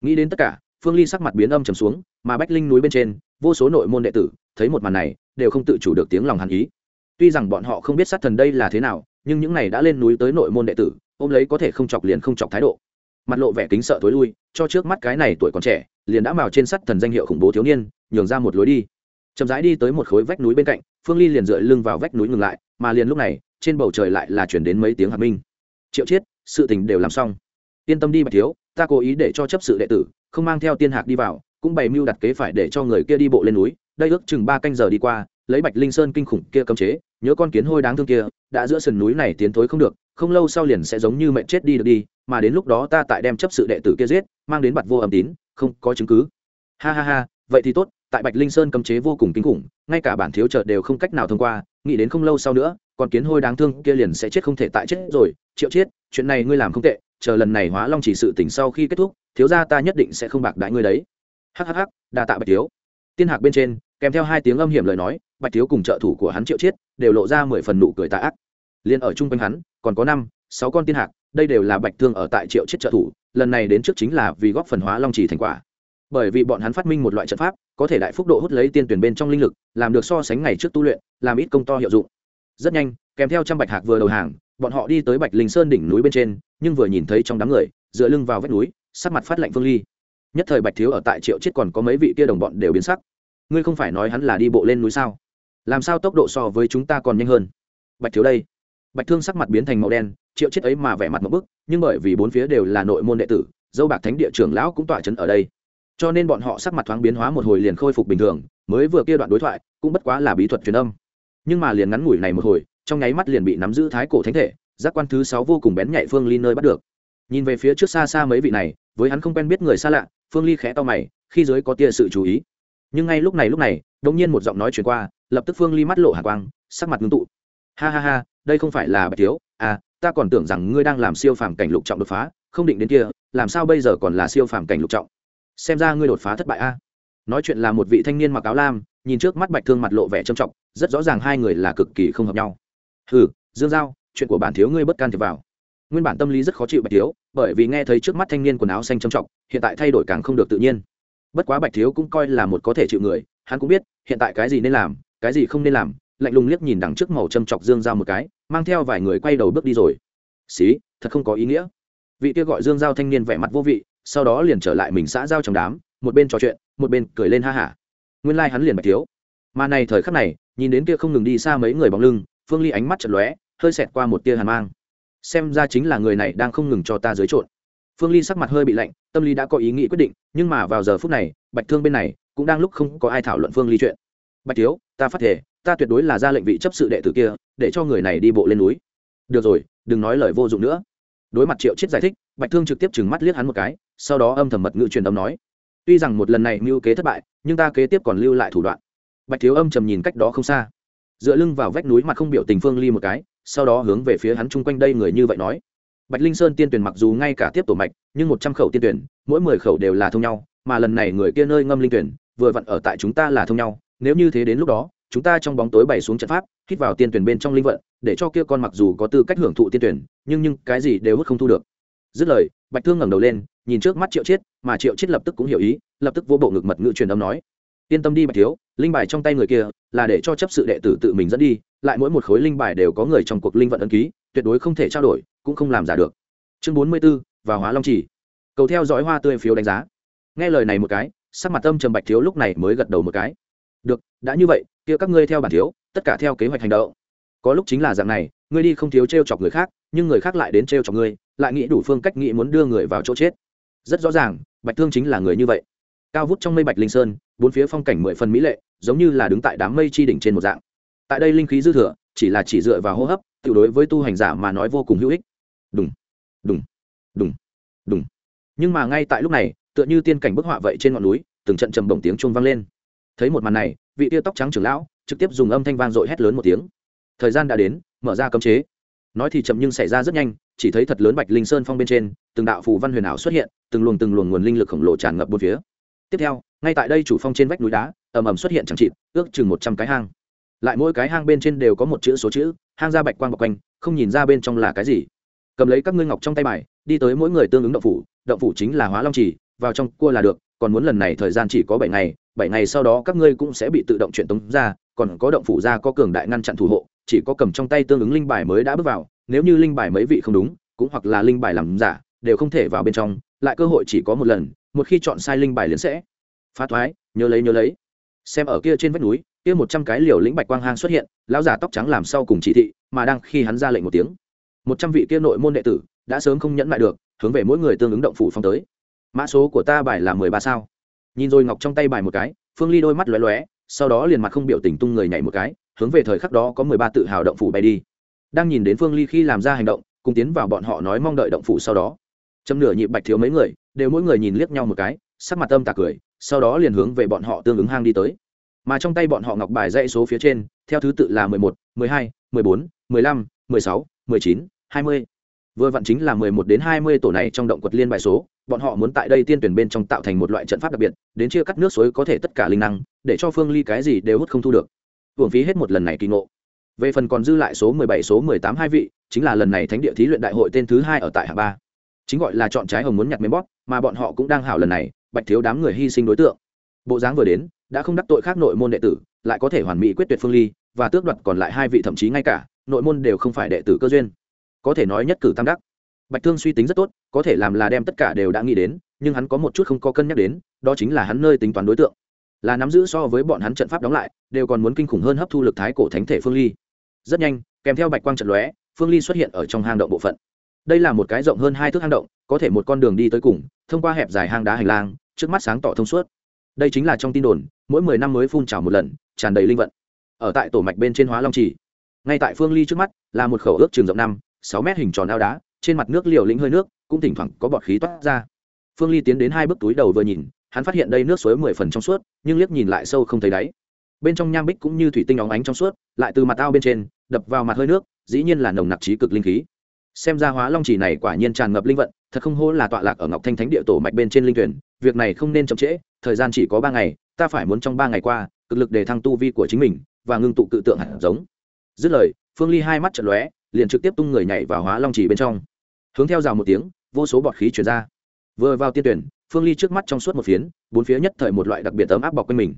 Nghĩ đến tất cả, phương ly sắc mặt biến âm trầm xuống, mà bách linh núi bên trên, vô số nội môn đệ tử, thấy một màn này, đều không tự chủ được tiếng lòng hàn ý. Tuy rằng bọn họ không biết sát thần đây là thế nào, nhưng những này đã lên núi tới nội môn đệ tử, ôm lấy có thể không chọc liền không chọc thái độ. Mặt lộ vẻ kính sợ tối lui, cho trước mắt cái này tuổi còn trẻ, liền đã mào trên sắt thần danh hiệu khủng bố thiếu niên, nhường ra một lối đi. Chậm rãi đi tới một khối vách núi bên cạnh, phương ly liền dựa lưng vào vách núi ngừng lại, mà liền lúc này trên bầu trời lại là chuyển đến mấy tiếng hạt minh. Triệu chiết, sự tình đều làm xong. Yên tâm đi, bạch thiếu, ta cố ý để cho chấp sự đệ tử, không mang theo tiên hạc đi vào, cũng bày mưu đặt kế phải để cho người kia đi bộ lên núi. Đây ước chừng ba canh giờ đi qua, lấy bạch linh sơn kinh khủng kia cấm chế, nhớ con kiến hôi đáng thương kia, đã giữa sườn núi này tiến thối không được, không lâu sau liền sẽ giống như mệnh chết đi được đi, mà đến lúc đó ta tại đem chấp sự đệ tử kia giết, mang đến bặt vô âm tín, không có chứng cứ. Ha ha ha, vậy thì tốt, tại bạch linh sơn cấm chế vô cùng kinh khủng, ngay cả bản thiếu trợ đều không cách nào thông qua, nghĩ đến không lâu sau nữa còn kiến hôi đáng thương kia liền sẽ chết không thể tại chết rồi. Triệu chết chuyện này ngươi làm không tệ, chờ lần này hóa long chỉ sự tỉnh sau khi kết thúc, thiếu gia ta nhất định sẽ không bạc đãi ngươi đấy. Hhh đa tạ bạch thiếu. Tiên hạc bên trên, kèm theo hai tiếng âm hiểm lời nói, bạch thiếu cùng trợ thủ của hắn triệu chiết đều lộ ra mười phần nụ cười tạ ác. Liền ở chung quanh hắn, còn có năm, sáu con tiên hạc, đây đều là bạch thương ở tại triệu chiết trợ thủ, lần này đến trước chính là vì góp phần hóa long chỉ thành quả. Bởi vì bọn hắn phát minh một loại trận pháp, có thể đại phúc độ hút lấy tiên tuyển bên trong linh lực, làm được so sánh ngày trước tu luyện, làm ít công to hiệu dụng rất nhanh, kèm theo trăm bạch hạc vừa đầu hàng, bọn họ đi tới bạch linh sơn đỉnh núi bên trên, nhưng vừa nhìn thấy trong đám người, dựa lưng vào vách núi, sắc mặt phát lạnh phương ly. Nhất thời bạch thiếu ở tại triệu chết còn có mấy vị kia đồng bọn đều biến sắc. Ngươi không phải nói hắn là đi bộ lên núi sao? Làm sao tốc độ so với chúng ta còn nhanh hơn? Bạch thiếu đây. Bạch thương sắc mặt biến thành màu đen, triệu chết ấy mà vẻ mặt một bức, nhưng bởi vì bốn phía đều là nội môn đệ tử, dâu bạc thánh địa trưởng lão cũng tỏa chấn ở đây. Cho nên bọn họ sắc mặt thoáng biến hóa một hồi liền khôi phục bình thường, mới vừa kia đoạn đối thoại, cũng bất quá là bí thuật truyền âm nhưng mà liền ngắn ngủi này một hồi, trong nháy mắt liền bị nắm giữ thái cổ thánh thể, giác quan thứ sáu vô cùng bén nhạy phương ly nơi bắt được. Nhìn về phía trước xa xa mấy vị này, với hắn không quen biết người xa lạ, phương ly khẽ to mày, khi dưới có tia sự chú ý. Nhưng ngay lúc này lúc này, đột nhiên một giọng nói chuyển qua, lập tức phương ly mắt lộ hạ quang, sắc mặt ngưng tụ. Ha ha ha, đây không phải là bạch thiếu à ta còn tưởng rằng ngươi đang làm siêu phàm cảnh lục trọng đột phá, không định đến kia, làm sao bây giờ còn là siêu phàm cảnh lục trọng? Xem ra ngươi đột phá thất bại a. Nói chuyện là một vị thanh niên mặc áo lam nhìn trước mắt bạch thương mặt lộ vẻ trầm trọng, rất rõ ràng hai người là cực kỳ không hợp nhau. Hừ, dương giao, chuyện của bản thiếu ngươi bất can thiệp vào. Nguyên bản tâm lý rất khó chịu bạch thiếu, bởi vì nghe thấy trước mắt thanh niên quần áo xanh trầm trọng, hiện tại thay đổi càng không được tự nhiên. Bất quá bạch thiếu cũng coi là một có thể chịu người, hắn cũng biết, hiện tại cái gì nên làm, cái gì không nên làm, lạnh lùng liếc nhìn đằng trước màu châm chọc dương giao một cái, mang theo vài người quay đầu bước đi rồi. Xí, thật không có ý nghĩa. Vị kia gọi dương giao thanh niên vẻ mặt vô vị, sau đó liền trở lại mình xã giao trong đám, một bên trò chuyện, một bên cười lên ha hả nguyên lai hắn liền bạch thiếu. Mà này thời khắc này, nhìn đến kia không ngừng đi xa mấy người bóng lưng, phương ly ánh mắt chật lóe, hơi xẹt qua một tia hàn mang. Xem ra chính là người này đang không ngừng cho ta dưới trộn. Phương ly sắc mặt hơi bị lạnh, tâm lý đã có ý nghĩ quyết định, nhưng mà vào giờ phút này, bạch thương bên này, cũng đang lúc không có ai thảo luận phương ly chuyện. Bạch thiếu, ta phát thể ta tuyệt đối là ra lệnh vị chấp sự đệ tử kia, để cho người này đi bộ lên núi. Được rồi, đừng nói lời vô dụng nữa. Đối mặt triệu chết giải thích, bạch thương trực tiếp trừng mắt liếc hắn một cái, sau đó âm thầm mật ngự truyền âm nói tuy rằng một lần này mưu kế thất bại, nhưng ta kế tiếp còn lưu lại thủ đoạn. Bạch thiếu âm trầm nhìn cách đó không xa. Dựa lưng vào vách núi mặt không biểu tình phương ly một cái, sau đó hướng về phía hắn chung quanh đây người như vậy nói. Bạch linh sơn tiên tuyển mặc dù ngay cả tiếp tổ mạch, nhưng một trăm khẩu tiên tuyển, mỗi mười khẩu đều là thông nhau, mà lần này người kia nơi ngâm linh tuyển, vừa vặn ở tại chúng ta là thông nhau. Nếu như thế đến lúc đó, chúng ta trong bóng tối bày xuống trận pháp, hít vào tiên tuyển bên trong linh vận, để cho kia con mặc dù có tư cách hưởng thụ tiên tuyển, nhưng nhưng cái gì đều hút không thu được. Dứt lời bạch thương ngẩng đầu lên nhìn trước mắt triệu chiết mà triệu chiết lập tức cũng hiểu ý lập tức vô bộ ngực mật ngự truyền âm nói yên tâm đi bạch thiếu linh bài trong tay người kia là để cho chấp sự đệ tử tự mình dẫn đi lại mỗi một khối linh bài đều có người trong cuộc linh vận ấn ký tuyệt đối không thể trao đổi cũng không làm giả được. Chương bốn mươi 44, và hóa long chỉ. Cầu theo dõi hoa tươi phiếu đánh giá. Nghe lời này một cái sắc mặt tâm trầm bạch thiếu lúc này mới gật đầu một cái. Được đã như vậy kia các ngươi theo bản thiếu tất cả theo kế hoạch hành động. Có lúc chính là dạng này ngươi đi không thiếu t r e o chọc người khác nhưng người khác lại đến trêu r chọc ngươi, lại nghĩ đủ phương cách nghĩ muốn đưa người vào chỗ chết. Rất rõ ràng, bạch thương chính là người như vậy. Cao vút trong mây bạch linh sơn, bốn phía phong cảnh mười phần mỹ lệ, giống như là đứng tại đám mây chi đỉnh trên một dạng. Tại đây linh khí dư thừa, chỉ là chỉ dựa vào hô hấp tự đối với tu hành giả mà nói vô cùng hữu ích. Đúng đúng đúng đúng nhưng mà ngay tại lúc này, tựa như tiên cảnh bức họa vậy trên ngọn núi, từng trận trầm bổng tiếng chuông vang lên. Thấy một màn này, vị tia tóc trắng trưởng lão trực tiếp dùng âm thanh vang dội hét lớn một tiếng. Thời gian đã đến, mở ra cấm chế nói thì chậm nhưng xảy ra rất nhanh, chỉ thấy thật lớn bạch linh sơn phong bên trên, từng đạo phù văn huyền ảo xuất hiện, từng luồng từng luồng nguồn linh lực khổng lồ tràn ngập bốn phía. Tiếp theo, ngay tại đây chủ phong trên vách núi đá, ầm ầm xuất hiện chẳng chịt, ước chừng một trăm cái hang. Lại mỗi cái hang bên trên đều có một chữ số chữ, hang ra bạch quang bọc quanh, không nhìn ra bên trong là cái gì. Cầm lấy các ngươi ngọc trong tay bài, đi tới mỗi người tương ứng động phủ động phủ chính là hóa long trì, vào trong cua là được, còn muốn lần này thời gian chỉ có bảy ngày bảy ngày sau đó các ngươi cũng sẽ bị tự động chuyển tống ra, còn có động phủ ra có cường đại ngăn chặn thủ hộ chỉ có cầm trong tay tương ứng linh bài mới đã bước vào, nếu như linh bài mấy vị không đúng, cũng hoặc là linh bài làm giả, đều không thể vào bên trong, lại cơ hội chỉ có một lần, một khi chọn sai linh bài liền sẽ phá thoái, nhớ lấy nhớ lấy. Xem ở kia trên vách núi, kia một trăm cái liều lĩnh bạch quang hang xuất hiện, lão giả tóc trắng làm sau cùng chỉ thị, mà đang khi hắn ra lệnh một tiếng, một trăm vị kia nội môn đệ tử đã sớm không nhẫn lại được, hướng về mỗi người tương ứng động phủ phong tới. Mã số của ta bài là mười ba sao? Nhìn rồi ngọc trong tay bài một cái, phương ly đôi mắt lóe lóe, sau đó liền mặt không biểu tình tung người nhảy một cái hướng về thời khắc đó có mười ba tự hào động phủ bay đi. Đang nhìn đến phương ly khi làm ra hành động, cùng tiến vào bọn họ nói mong đợi động phủ sau đó. Châm nửa nhịp bạch thiếu mấy người, đều mỗi người nhìn liếc nhau một cái, sắc mặt âm tà cười, sau đó liền hướng về bọn họ tương ứng hang đi tới. Mà trong tay bọn họ ngọc bài dãy số phía trên, theo thứ tự là mười một, mười hai, mười bốn, mười lăm, mười sáu, mười chín, hai mươi. Vừa vặn chính là mười một đến hai mươi tổ này trong động quật liên bài số, bọn họ muốn tại đây tiên tuyển bên trong tạo thành một loại trận pháp đặc biệt, đến chia cắt nước suối có thể tất cả linh năng, để cho phương ly cái gì đều hút không thu được hưởng phí hết một lần này kỳ ngộ. Về phần còn dư lại số mười bảy số mười tám hai vị chính là lần này thánh địa thí luyện đại hội tên thứ hai ở tại hạng ba. Chính gọi là chọn trái hồng muốn nhặt mấy bót, mà bọn họ cũng đang hảo lần này bạch thiếu đám người hy sinh đối tượng. Bộ dáng vừa đến đã không đắc tội khác nội môn đệ tử lại có thể hoàn mỹ quyết tuyệt phương ly và tước đoạt còn lại hai vị thậm chí ngay cả nội môn đều không phải đệ tử cơ duyên. Có thể nói nhất cử tam đắc. Bạch thương suy tính rất tốt có thể làm là đem tất cả đều đã nghĩ đến nhưng hắn có một chút không có cân nhắc đến đó chính là hắn nơi tính toán đối tượng là nắm giữ so với bọn hắn trận pháp đóng lại, đều còn muốn kinh khủng hơn hấp thu lực thái cổ thánh thể phương ly. Rất nhanh, kèm theo bạch quang trận lóe, phương ly xuất hiện ở trong hang động bộ phận. Đây là một cái rộng hơn hai thước hang động, có thể một con đường đi tới cùng, thông qua hẹp dài hang đá hành lang, trước mắt sáng tỏ thông suốt. Đây chính là trong tin đồn, mỗi mười năm mới phun trào một lần, tràn đầy linh vận. Ở tại tổ mạch bên trên hóa long trì. Ngay tại phương ly trước mắt, là một khẩu ước trường rộng năm, sáu mét hình tròn ao đá, trên mặt nước liều lĩnh hơi nước, cũng thỉnh thoảng có bọt khí toát ra. Phương ly tiến đến hai bước túi đầu vừa nhìn hắn phát hiện đây nước suối mười phần trong suốt, nhưng liếc nhìn lại sâu không thấy đáy. Bên trong nham bích cũng như thủy tinh óng ánh trong suốt, lại từ mặt ao bên trên, đập vào mặt hơi nước, dĩ nhiên là nồng nặc trí cực linh khí. Xem ra hóa long chỉ này quả nhiên tràn ngập linh vận, thật không hô là tọa lạc ở ngọc thanh thánh địa tổ mạch bên trên linh tuyển, việc này không nên chậm trễ, thời gian chỉ có ba ngày, ta phải muốn trong ba ngày qua, cực lực để thăng tu vi của chính mình, và ngưng tụ cự tượng hạt giống. Dứt lời, phương ly hai mắt trận lóe, liền trực tiếp tung người nhảy vào hóa long chỉ bên trong. Hướng theo rào một tiếng, vô số bọt khí chuyển ra. Vừa vào tiên tuyển phương ly trước mắt trong suốt một phiến, bốn phía nhất thời một loại đặc biệt ấm áp bọc quanh mình.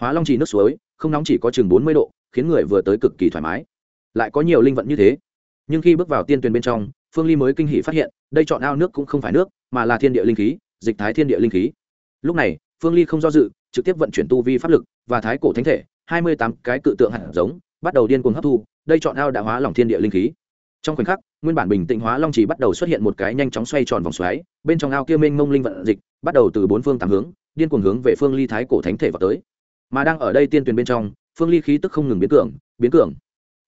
Hóa long trì nước suối, không nóng chỉ có chừng bốn mươi độ, khiến người vừa tới cực kỳ thoải mái. Lại có nhiều linh vận như thế. Nhưng khi bước vào tiên Tuyền bên trong, phương ly mới kinh hỷ phát hiện, đây chọn ao nước cũng không phải nước, mà là thiên địa linh khí, dịch thái thiên địa linh khí. Lúc này, phương ly không do dự, trực tiếp vận chuyển tu vi pháp lực và thái cổ thánh thể, hai mươi tám cái cự tượng hạt giống, bắt đầu điên cuồng hấp thu, đây chọn ao đã hóa lòng thiên địa linh khí. Trong khoảnh khắc, nguyên bản bình tĩnh hóa long chỉ bắt đầu xuất hiện một cái nhanh chóng xoay tròn vòng xoáy, bên trong ao kia mênh mông linh vận dịch bắt đầu từ bốn phương tám hướng, điên cuồng hướng về phương ly thái cổ thánh thể vào tới. Mà đang ở đây tiên tuyền bên trong, phương ly khí tức không ngừng biến cường biến cường.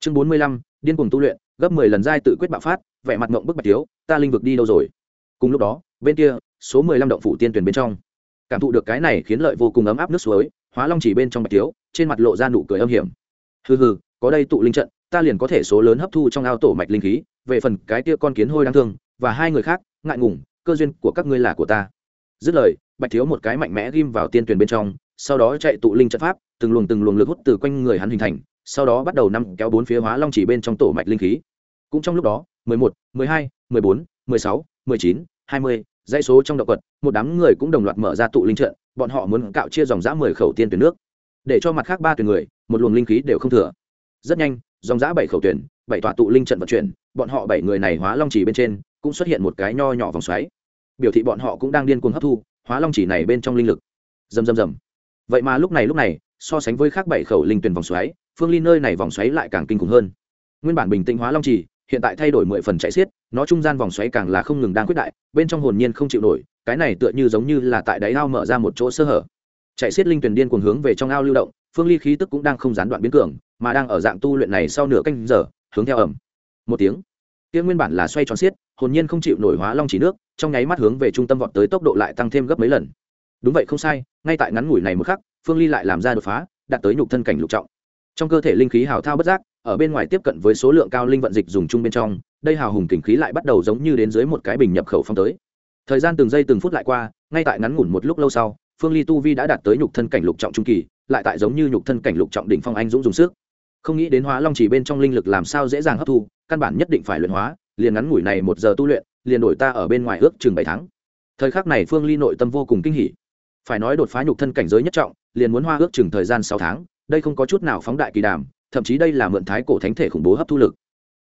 Chương bốn mươi lăm, điên cuồng tu luyện, gấp mười lần giai tự quyết bạo phát, vẻ mặt ngộng bức bạch thiếu, ta linh vực đi đâu rồi? Cùng lúc đó, bên kia, số mười lăm động phủ tiên tuyển bên trong. Cảm thụ được cái này khiến lợi vô cùng ấm áp nước suối, hóa long chỉ bên trong bạch thiếu, trên mặt lộ ra nụ cười âm hiểm. Hừ hừ, có đây tụ linh trận, ta liền có thể số lớn hấp thu trong ao tổ mạch linh khí, về phần cái kia con kiến hôi đáng thương, và hai người khác, ngại ngùng, cơ duyên của các ngươi là của ta dứt lời, bạch thiếu một cái mạnh mẽ ghim vào tiên tuyển bên trong, sau đó chạy tụ linh trận pháp, từng luồng từng luồng lực hút từ quanh người hắn hình thành, sau đó bắt đầu năm kéo bốn phía hóa long chỉ bên trong tổ mạch linh khí. Cũng trong lúc đó, mười một, mười hai, mười bốn, mười sáu, mười chín, hai mươi, dãy số trong động quật, một đám người cũng đồng loạt mở ra tụ linh trận, bọn họ muốn cạo chia dòng giã mười khẩu tiên tuyển nước. Để cho mặt khác ba tuyển người, một luồng linh khí đều không thừa. Rất nhanh, dòng giã bảy khẩu tuyển bảy tọa tụ linh trận vận chuyển, bọn họ bảy người này hóa long chỉ bên trên, cũng xuất hiện một cái nho nhỏ vòng xoáy biểu thị bọn họ cũng đang điên cuồng hấp thu, hóa long chỉ này bên trong linh lực. Rầm rầm rầm. Vậy mà lúc này lúc này, so sánh với khác bảy khẩu linh tuyển vòng xoáy, phương ly nơi này vòng xoáy lại càng kinh khủng hơn. Nguyên bản bình tĩnh hóa long chỉ, hiện tại thay đổi mười phần chạy xiết, nó trung gian vòng xoáy càng là không ngừng đang quyết đại, bên trong hồn nhiên không chịu nổi, cái này tựa như giống như là tại đáy ao mở ra một chỗ sơ hở. Chạy xiết linh tuyển điên cuồng hướng về trong ao lưu động, phương ly khí tức cũng đang không gián đoạn biến cường, mà đang ở dạng tu luyện này sau nửa canh giờ, hướng theo ẩm. Một tiếng. Tiếng nguyên bản là xoay tròn xiết hồn nhiên không chịu nổi hóa long chỉ nước, trong nháy mắt hướng về trung tâm vọt tới tốc độ lại tăng thêm gấp mấy lần. Đúng vậy không sai, ngay tại ngắn ngủi này một khắc, phương ly lại làm ra đột phá, đạt tới nhục thân cảnh lục trọng. Trong cơ thể linh khí hào thao bất giác, ở bên ngoài tiếp cận với số lượng cao linh vận dịch dùng chung bên trong, đây hào hùng kình khí lại bắt đầu giống như đến dưới một cái bình nhập khẩu phong tới. Thời gian từng giây từng phút lại qua, ngay tại ngắn ngủn một lúc lâu sau, phương ly tu vi đã đạt tới nhục thân cảnh lục trọng trung kỳ, lại tại giống như nhục thân cảnh lục trọng đỉnh phong anh dũng dùng sức. Không nghĩ đến hóa long chỉ bên trong linh lực làm sao dễ dàng hấp thu, căn bản nhất định phải luyện hóa liền ngắn ngủi này một giờ tu luyện, liền đổi ta ở bên ngoài ước chừng bảy tháng. Thời khắc này phương ly nội tâm vô cùng kinh hỉ. Phải nói đột phá nhục thân cảnh giới nhất trọng, liền muốn hoa ước chừng thời gian sáu tháng, đây không có chút nào phóng đại kỳ đàm, thậm chí đây là mượn thái cổ thánh thể khủng bố hấp thu lực.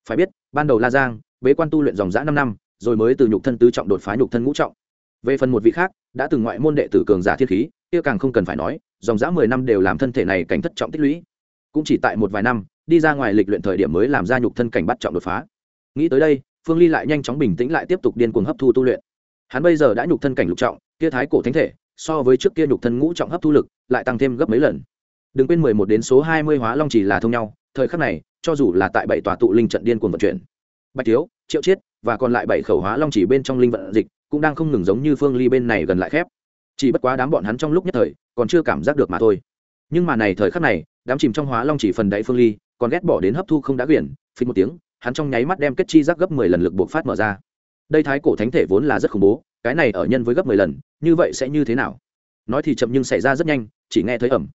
Phải biết, ban đầu la giang, bế quan tu luyện dòng dã năm năm, rồi mới từ nhục thân tứ trọng đột phá nhục thân ngũ trọng. Về phần một vị khác, đã từng ngoại môn đệ tử cường giả thiên khí, kia càng không cần phải nói, dòng dã mười năm đều làm thân thể này cảnh thất trọng tích lũy. Cũng chỉ tại một vài năm, đi ra ngoài lịch luyện thời điểm mới làm ra nhục thân cảnh bắt trọng đột phá nghĩ tới đây, phương ly lại nhanh chóng bình tĩnh lại tiếp tục điên cuồng hấp thu tu luyện. Hắn bây giờ đã nhục thân cảnh lục trọng, kia thái cổ thánh thể, so với trước kia nhục thân ngũ trọng hấp thu lực, lại tăng thêm gấp mấy lần. Đừng quên mười một đến số hai mươi hóa long chỉ là thông nhau, thời khắc này, cho dù là tại bảy tòa tụ linh trận điên cuồng vận chuyển. Bạch thiếu, triệu chiết, và còn lại bảy khẩu hóa long chỉ bên trong linh vận dịch, cũng đang không ngừng giống như phương ly bên này gần lại khép. Chỉ bất quá đám bọn hắn trong lúc nhất thời, còn chưa cảm giác được mà thôi. Nhưng mà này thời khắc này, đám chìm trong hóa long chỉ phần đáy phương ly, còn ghét bỏ đến hấp thu không đã quyển phí một tiếng hắn trong nháy mắt đem kết chi giác gấp mười lần lực buộc phát mở ra. Đây thái cổ thánh thể vốn là rất khủng bố, cái này ở nhân với gấp mười lần, như vậy sẽ như thế nào? Nói thì chậm nhưng xảy ra rất nhanh, chỉ nghe thấy ẩm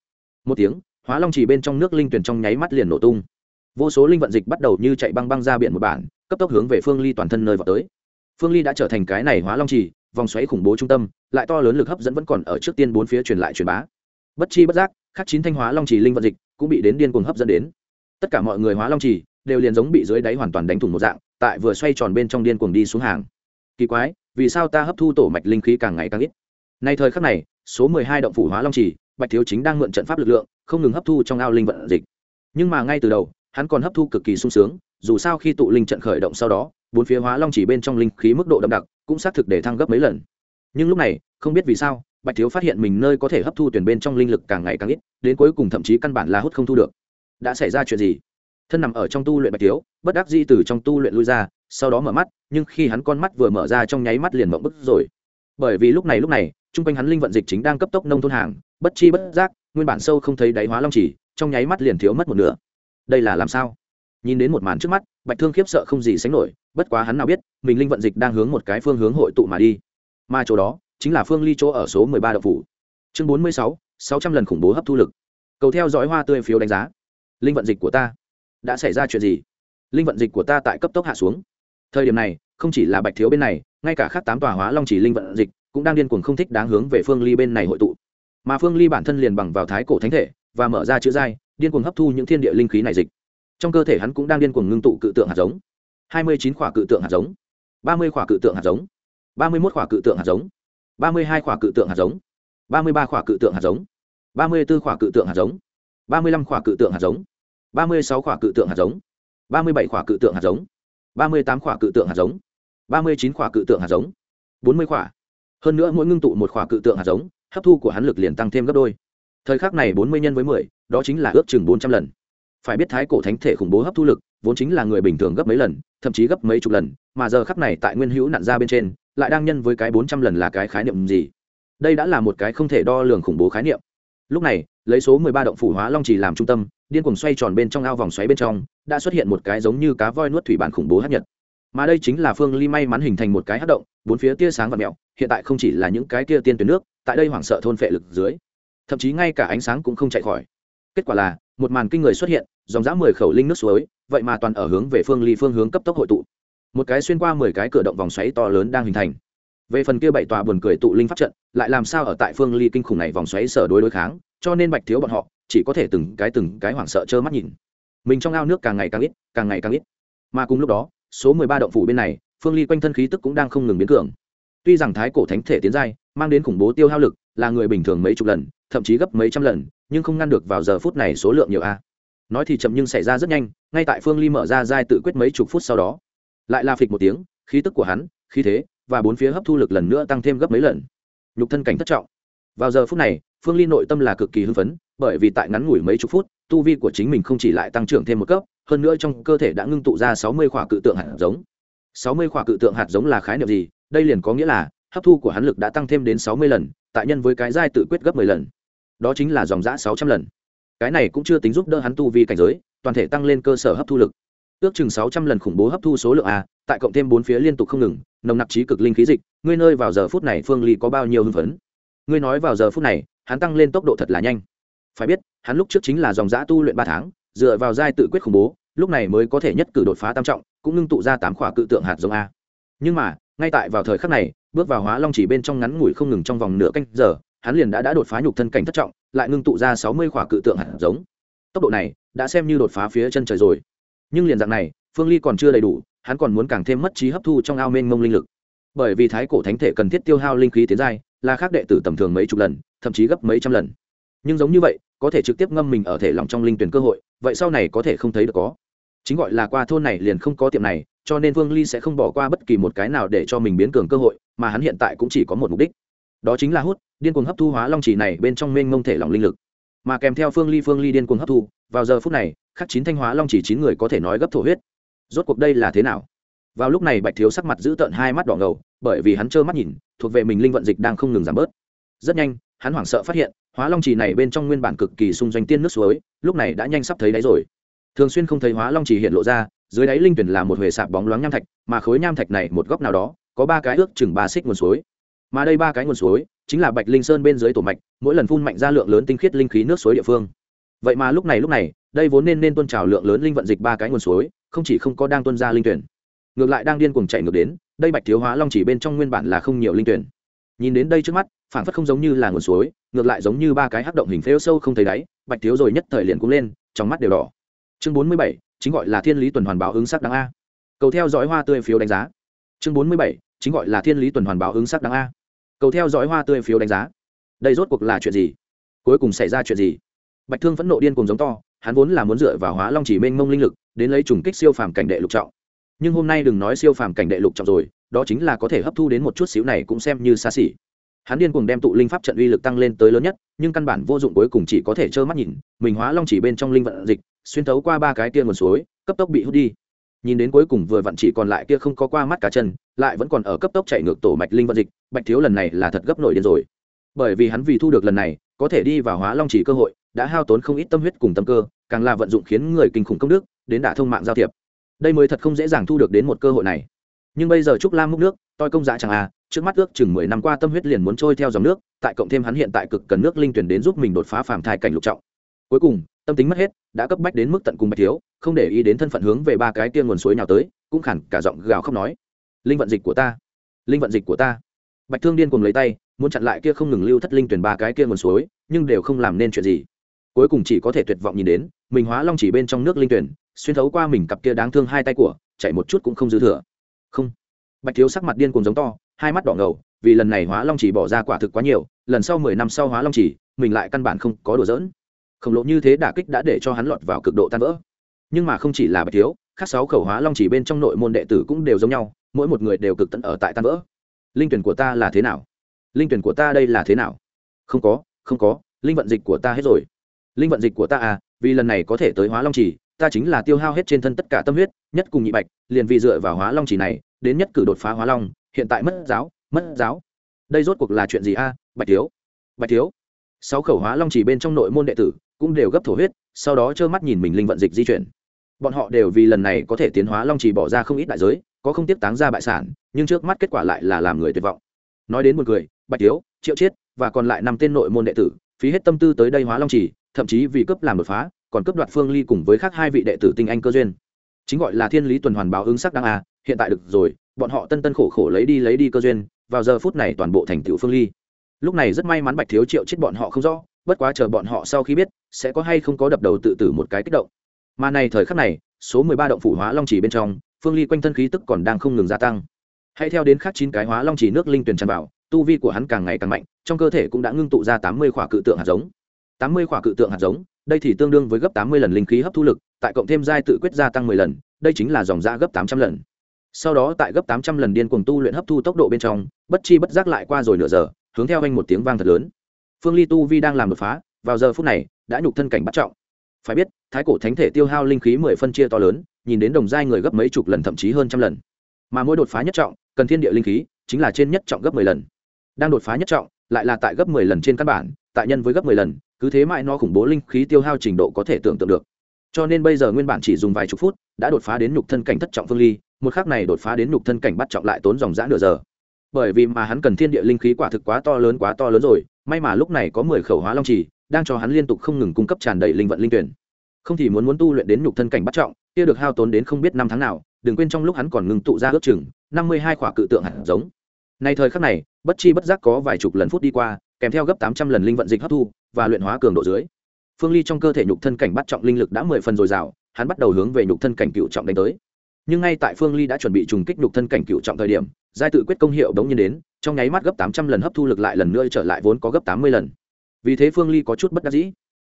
một tiếng, hóa long chỉ bên trong nước linh tuyển trong nháy mắt liền nổ tung. Vô số linh vận dịch bắt đầu như chạy băng băng ra biển một bản, cấp tốc hướng về phương ly toàn thân nơi vào tới. Phương ly đã trở thành cái này hóa long chỉ, vòng xoáy khủng bố trung tâm, lại to lớn lực hấp dẫn vẫn còn ở trước tiên bốn phía truyền lại truyền bá. Bất chi bất giác, khắc chín thanh hóa long chỉ linh vận dịch cũng bị đến điên cuồng hấp dẫn đến. Tất cả mọi người hóa long chỉ đều liền giống bị dưới đáy hoàn toàn đánh thủng một dạng, tại vừa xoay tròn bên trong điên cuồng đi xuống hàng. Kỳ quái, vì sao ta hấp thu tổ mạch linh khí càng ngày càng ít? Nay thời khắc này, số mười hai động phủ hóa long chỉ bạch thiếu chính đang mượn trận pháp lực lượng, không ngừng hấp thu trong ao linh vận dịch. Nhưng mà ngay từ đầu, hắn còn hấp thu cực kỳ sung sướng, dù sao khi tụ linh trận khởi động sau đó, bốn phía hóa long chỉ bên trong linh khí mức độ đậm đặc, cũng xác thực để thăng gấp mấy lần. Nhưng lúc này, không biết vì sao, bạch thiếu phát hiện mình nơi có thể hấp thu tuyển bên trong linh lực càng ngày càng ít, đến cuối cùng thậm chí căn bản là hút không thu được. Đã xảy ra chuyện gì? Thân nằm ở trong tu luyện bạch thiếu bất đắc di từ trong tu luyện lui ra, sau đó mở mắt, nhưng khi hắn con mắt vừa mở ra trong nháy mắt liền mộng bức rồi. Bởi vì lúc này lúc này, chung quanh hắn linh vận dịch chính đang cấp tốc nông thôn hàng, bất chi bất giác, nguyên bản sâu không thấy đáy hóa long chỉ, trong nháy mắt liền thiếu mất một nửa. Đây là làm sao? Nhìn đến một màn trước mắt, bạch thương khiếp sợ không gì sánh nổi, bất quá hắn nào biết, mình linh vận dịch đang hướng một cái phương hướng hội tụ mà đi. Mà chỗ đó, chính là phương ly chỗ ở số mười ba đậu phủ. Chương bốn mươi sáu sáu trăm lần khủng bố hấp thu lực. Cầu theo dõi hoa tươi phiếu đánh giá. Linh vận dịch của ta đã xảy ra chuyện gì? Linh vận dịch của ta tại cấp tốc hạ xuống. Thời điểm này không chỉ là bạch thiếu bên này ngay cả khác tám tòa hóa long chỉ linh vận dịch cũng đang điên cuồng không thích đáng hướng về phương ly bên này hội tụ. Mà phương ly bản thân liền bằng vào thái cổ thánh thể và mở ra chữ dai, điên cuồng hấp thu những thiên địa linh khí này dịch. Trong cơ thể hắn cũng đang điên cuồng ngưng tụ cự tượng hạt giống. Hai mươi chín khỏa cự tượng hạt giống. Ba mươi khỏa cự tượng hạt giống. Ba mươi một khỏa cự tượng hạt giống. Ba mươi hai khỏa cự tượng hạt giống. Ba mươi ba khỏa cự tượng hạt giống. Ba mươi b ố khỏa cự tượng hạt giống. Ba mươi lăm khỏa cự tượng hạt giống ba mươi sáu khỏa cự tượng hạt giống. ba mươi bảy khỏa cự tượng hạt giống. ba mươi tám khỏa cự tượng hạt giống. ba mươi chín khỏa cự tượng hạt giống. bốn mươi khỏa. Hơn nữa mỗi ngưng tụ một khỏa cự tượng hạt giống, hấp thu của hắn lực liền tăng thêm gấp đôi. Thời khắc này bốn mươi nhân với mười, đó chính là ước chừng bốn trăm lần. Phải biết thái cổ thánh thể khủng bố hấp thu lực, vốn chính là người bình thường gấp mấy lần, thậm chí gấp mấy chục lần, mà giờ khắc này tại nguyên hữu nặn ra bên trên, lại đang nhân với cái bốn trăm lần là cái khái niệm gì? Đây đã là một cái không thể đo lường khủng bố khái niệm. Lúc này, lấy số mười ba động phủ hóa long chỉ làm trung tâm điên cuồng xoay tròn bên trong ao vòng xoáy bên trong, đã xuất hiện một cái giống như cá voi nuốt thủy bản khủng bố hấp nhật. Mà đây chính là phương ly may mắn hình thành một cái hát động, bốn phía tia sáng và mẹo, hiện tại không chỉ là những cái tia tiên tuyến nước, tại đây hoảng sợ thôn phệ lực dưới. Thậm chí ngay cả ánh sáng cũng không chạy khỏi. Kết quả là, một màn kinh người xuất hiện, dòng dã mười khẩu linh nước suối, vậy mà toàn ở hướng về phương ly phương hướng cấp tốc hội tụ. Một cái xuyên qua mười cái cửa động vòng xoáy to lớn đang hình thành. Về phần kia bảy tòa buồn cười tụ linh pháp trận, lại làm sao ở tại phương ly kinh khủng này vòng xoáy sở đối đối kháng, cho nên bạch thiếu bọn họ chỉ có thể từng cái từng cái hoảng sợ trơ mắt nhìn. Mình trong ao nước càng ngày càng ít, càng ngày càng ít. Mà cùng lúc đó, số mười ba động phủ bên này, phương ly quanh thân khí tức cũng đang không ngừng biến cường. Tuy rằng thái cổ thánh thể tiến giai, mang đến khủng bố tiêu hao lực, là người bình thường mấy chục lần, thậm chí gấp mấy trăm lần, nhưng không ngăn được vào giờ phút này số lượng nhiều a. Nói thì chậm nhưng xảy ra rất nhanh, ngay tại phương ly mở ra giai tự quyết mấy chục phút sau đó, lại la phịch một tiếng, khí tức của hắn, khí thế và bốn phía hấp thu lực lần nữa tăng thêm gấp mấy lần. Nhục thân cảnh thất trọng vào giờ phút này, phương ly nội tâm là cực kỳ hưng phấn, bởi vì tại ngắn ngủi mấy chục phút, tu vi của chính mình không chỉ lại tăng trưởng thêm một cấp, hơn nữa trong cơ thể đã ngưng tụ ra sáu mươi khỏa cự tượng hạt giống. sáu mươi khỏa cự tượng hạt giống là khái niệm gì? Đây liền có nghĩa là, hấp thu của hắn lực đã tăng thêm đến sáu mươi lần, tại nhân với cái giai tự quyết gấp mười lần. Đó chính là dòng giã sáu trăm lần. Cái này cũng chưa tính giúp đỡ hắn tu vi cảnh giới, toàn thể tăng lên cơ sở hấp thu lực. Ước chừng sáu trăm lần khủng bố hấp thu số lượng a, tại cộng thêm bốn phía liên tục không ngừng, nồng nặc trí cực linh khí dịch, ngươi nơi vào giờ phút này phương ly có bao nhiêu hưng phấn? Ngươi nói vào giờ phút này, hắn tăng lên tốc độ thật là nhanh. Phải biết, hắn lúc trước chính là dòng giã tu luyện ba tháng, dựa vào giai tự quyết khủng bố, lúc này mới có thể nhất cử đột phá tam trọng, cũng ngưng tụ ra tám khỏa cự tượng hạt giống a. Nhưng mà, ngay tại vào thời khắc này, bước vào hóa long chỉ bên trong ngắn ngủi không ngừng trong vòng nửa canh giờ, hắn liền đã đã đột phá nhục thân cảnh thất trọng, lại ngưng tụ ra sáu mươi khỏa cự tượng hạt giống. Tốc độ này, đã xem như đột phá phía chân trời rồi. Nhưng liền dạng này, phương ly còn chưa đầy đủ, hắn còn muốn càng thêm mất trí hấp thu trong ao mênh mông linh lực. Bởi vì thái cổ thánh thể cần thiết tiêu hao linh khí tiến giai là khác đệ tử tầm thường mấy chục lần, thậm chí gấp mấy trăm lần. Nhưng giống như vậy, có thể trực tiếp ngâm mình ở thể lòng trong linh tuyển cơ hội, vậy sau này có thể không thấy được có. Chính gọi là qua thôn này liền không có tiệm này, cho nên vương ly sẽ không bỏ qua bất kỳ một cái nào để cho mình biến cường cơ hội, mà hắn hiện tại cũng chỉ có một mục đích. Đó chính là hút, điên cuồng hấp thu hóa long chỉ này bên trong mênh mông thể lòng linh lực. Mà kèm theo phương ly phương ly điên cuồng hấp thu, vào giờ phút này, khắc chín thanh hóa long chỉ chín người có thể nói gấp thổ huyết. Rốt cuộc đây là thế nào? Vào lúc này bạch thiếu sắc mặt giữ tợn hai mắt đỏ ngầu, bởi vì hắn trơ mắt nhìn thuộc về mình linh vận dịch đang không ngừng giảm bớt. Rất nhanh, hắn hoảng sợ phát hiện, hóa long trì này bên trong nguyên bản cực kỳ xung doanh tiên nước suối, lúc này đã nhanh sắp thấy đáy rồi. Thường xuyên không thấy hóa long trì hiện lộ ra, dưới đáy linh tuyển là một huệ sạp bóng loáng nham thạch, mà khối nham thạch này một góc nào đó, có ba cái ước chừng ba xích nguồn suối. Mà đây ba cái nguồn suối, chính là bạch linh sơn bên dưới tổ mạch, mỗi lần phun mạnh ra lượng lớn tinh khiết linh khí nước suối địa phương. Vậy mà lúc này lúc này, đây vốn nên nên tuân trào lượng lớn linh vận dịch ba cái nguồn suối, không chỉ không có đang tuân ra linh tuyển, ngược lại đang điên cuồng chạy ngược đến đây bạch thiếu hóa long chỉ bên trong nguyên bản là không nhiều linh tuyển. Nhìn đến đây trước mắt phản phất không giống như là nguồn suối, ngược lại giống như ba cái hắc động hình phêu sâu không thấy đáy, bạch thiếu rồi nhất thời liền cũng lên, trong mắt đều đỏ. Chương bốn mươi bảy, chính gọi là thiên lý tuần hoàn báo ứng sắc đáng a. Cầu theo dõi hoa tươi phiếu đánh giá. Chương bốn mươi bảy, chính gọi là thiên lý tuần hoàn báo ứng sắc đáng a. Cầu theo dõi hoa tươi phiếu đánh giá. Đây rốt cuộc là chuyện gì? Cuối cùng xảy ra chuyện gì? Bạch thương phẫn nộ điên cùng giống to, hắn vốn là muốn dựa vào hóa long chỉ mênh mông linh lực, đến lấy trùng kích siêu phàm cảnh đệ lục trọng nhưng hôm nay đừng nói siêu phàm cảnh đệ lục trọng rồi, đó chính là có thể hấp thu đến một chút xíu này cũng xem như xa xỉ. Hắn điên cuồng đem tụ linh pháp trận uy lực tăng lên tới lớn nhất, nhưng căn bản vô dụng cuối cùng chỉ có thể trơ mắt nhìn, mình hóa long chỉ bên trong linh vận dịch, xuyên thấu qua ba cái kia nguồn suối, cấp tốc bị hút đi. Nhìn đến cuối cùng vừa vặn chỉ còn lại kia không có qua mắt cả chân, lại vẫn còn ở cấp tốc chạy ngược tổ mạch linh vận dịch, bạch thiếu lần này là thật gấp nổi điên rồi. Bởi vì hắn vì thu được lần này, có thể đi vào hóa long chỉ cơ hội, đã hao tốn không ít tâm huyết cùng tâm cơ, càng là vận dụng khiến người kinh khủng công đức, đến đả thông mạng giao thiệp đây mới thật không dễ dàng thu được đến một cơ hội này. Nhưng bây giờ trúc lam múc nước, toi công dạ chẳng à trước mắt ước chừng mười năm qua tâm huyết liền muốn trôi theo dòng nước, tại cộng thêm hắn hiện tại cực cần nước linh tuyển đến giúp mình đột phá phàm thai cảnh lục trọng. Cuối cùng, tâm tính mất hết, đã cấp bách đến mức tận cùng bạch thiếu, không để ý đến thân phận hướng về ba cái tiên nguồn suối nào tới, cũng khản cả giọng gào khóc nói, linh vận dịch của ta, linh vận dịch của ta. Bạch thương điên cùng lấy tay, muốn chặn lại kia không ngừng lưu thất linh tuyển ba cái kia nguồn suối, nhưng đều không làm nên chuyện gì. Cuối cùng chỉ có thể tuyệt vọng nhìn đến, mình hóa long chỉ bên trong nước linh tuyển xuyên thấu qua mình cặp kia đáng thương hai tay của, chạy một chút cũng không dư thừa. Không. Bạch thiếu sắc mặt điên cùng giống to, hai mắt đỏ ngầu, vì lần này hóa long chỉ bỏ ra quả thực quá nhiều, lần sau mười năm sau hóa long chỉ, mình lại căn bản không có đùa dỡn khổng lồ như thế đả kích đã để cho hắn lọt vào cực độ tan vỡ. Nhưng mà không chỉ là bạch thiếu, khác sáu khẩu hóa long chỉ bên trong nội môn đệ tử cũng đều giống nhau, mỗi một người đều cực tận ở tại tan vỡ. Linh tuyển của ta là thế nào? Linh tuyển của ta đây là thế nào? Không có không có, linh vận dịch của ta hết rồi. Linh vận dịch của ta à vì lần này có thể tới hóa long chỉ ta chính là tiêu hao hết trên thân tất cả tâm huyết nhất cùng nhị bạch liền vì dựa vào hóa long chỉ này đến nhất cử đột phá hóa long hiện tại mất giáo mất giáo. Đây rốt cuộc là chuyện gì a bạch thiếu? Bạch thiếu? Sáu khẩu hóa long chỉ bên trong nội môn đệ tử cũng đều gấp thổ huyết sau đó trơ mắt nhìn mình linh vận dịch di chuyển. Bọn họ đều vì lần này có thể tiến hóa long chỉ bỏ ra không ít đại giới có không tiếp táng ra bại sản nhưng trước mắt kết quả lại là làm người tuyệt vọng. Nói đến một người bạch thiếu triệu chiết và còn lại năm tên nội môn đệ tử phí hết tâm tư tới đây hóa long chỉ, thậm chí vì cấp làm đột phá còn cướp đoạt phương ly cùng với khác hai vị đệ tử tinh anh cơ duyên. Chính gọi là thiên lý tuần hoàn báo ứng sắc đăng a, hiện tại được rồi, bọn họ tân tân khổ khổ lấy đi lấy đi cơ duyên, vào giờ phút này toàn bộ thành tựu phương ly. Lúc này rất may mắn bạch thiếu triệu chết bọn họ không rõ, bất quá chờ bọn họ sau khi biết, sẽ có hay không có đập đầu tự tử một cái kích động. Mà này thời khắc này, số mười ba động phủ hóa long chỉ bên trong, phương ly quanh thân khí tức còn đang không ngừng gia tăng. Hãy theo đến khắc chín cái hóa long chỉ nước linh tuyển tràn vào, tu vi của hắn càng ngày càng mạnh, trong cơ thể cũng đã ngưng tụ ra tám mươi khỏa cự tượng hạt giống. Tám mươi khỏa cự tượng hạt giống đây thì tương đương với gấp tám mươi lần linh khí hấp thu lực, tại cộng thêm giai tự quyết gia tăng mười lần, đây chính là dòng ra gấp tám trăm lần. Sau đó tại gấp tám trăm lần điên cuồng tu luyện hấp thu tốc độ bên trong, bất chi bất giác lại qua rồi nửa giờ, hướng theo anh một tiếng vang thật lớn. Phương ly tu vi đang làm đột phá, vào giờ phút này, đã nhục thân cảnh bắt trọng. Phải biết, thái cổ thánh thể tiêu hao linh khí mười phân chia to lớn, nhìn đến đồng giai người gấp mấy chục lần thậm chí hơn trăm lần. Mà mỗi đột phá nhất trọng, cần thiên địa linh khí, chính là trên nhất trọng gấp mười lần. Đang đột phá nhất trọng lại là tại gấp mười lần trên căn bản, tại nhân với gấp mười lần, cứ thế mãi nó khủng bố linh khí tiêu hao trình độ có thể tưởng tượng được. Cho nên bây giờ nguyên bản chỉ dùng vài chục phút, đã đột phá đến nhục thân cảnh thất trọng phương ly, một khắc này đột phá đến nhục thân cảnh bắt trọng lại tốn dòng dã nửa giờ. Bởi vì mà hắn cần thiên địa linh khí quả thực quá to lớn quá to lớn rồi, may mà lúc này có mười khẩu hóa long trì, đang cho hắn liên tục không ngừng cung cấp tràn đầy linh vận linh tuyển. Không thì muốn muốn tu luyện đến nhục thân cảnh bắt trọng, kia được hao tốn đến không biết năm tháng nào, đừng quên trong lúc hắn còn ngừng tụ ra ước chừng, năm mươi hai khỏa cự tượng hạt giống. Nay thời khắc này bất chi bất giác có vài chục lần phút đi qua, kèm theo gấp tám trăm lần linh vận dịch hấp thu và luyện hóa cường độ dưới. Phương ly trong cơ thể nhục thân cảnh bắt trọng linh lực đã mười phần dồi dào, hắn bắt đầu hướng về nhục thân cảnh cựu trọng đánh tới. Nhưng ngay tại phương ly đã chuẩn bị trùng kích nhục thân cảnh cựu trọng thời điểm, giai tự quyết công hiệu đống nhiên đến, trong nháy mắt gấp tám trăm lần hấp thu lực lại lần nữa trở lại vốn có gấp tám mươi lần. Vì thế phương ly có chút bất đắc dĩ.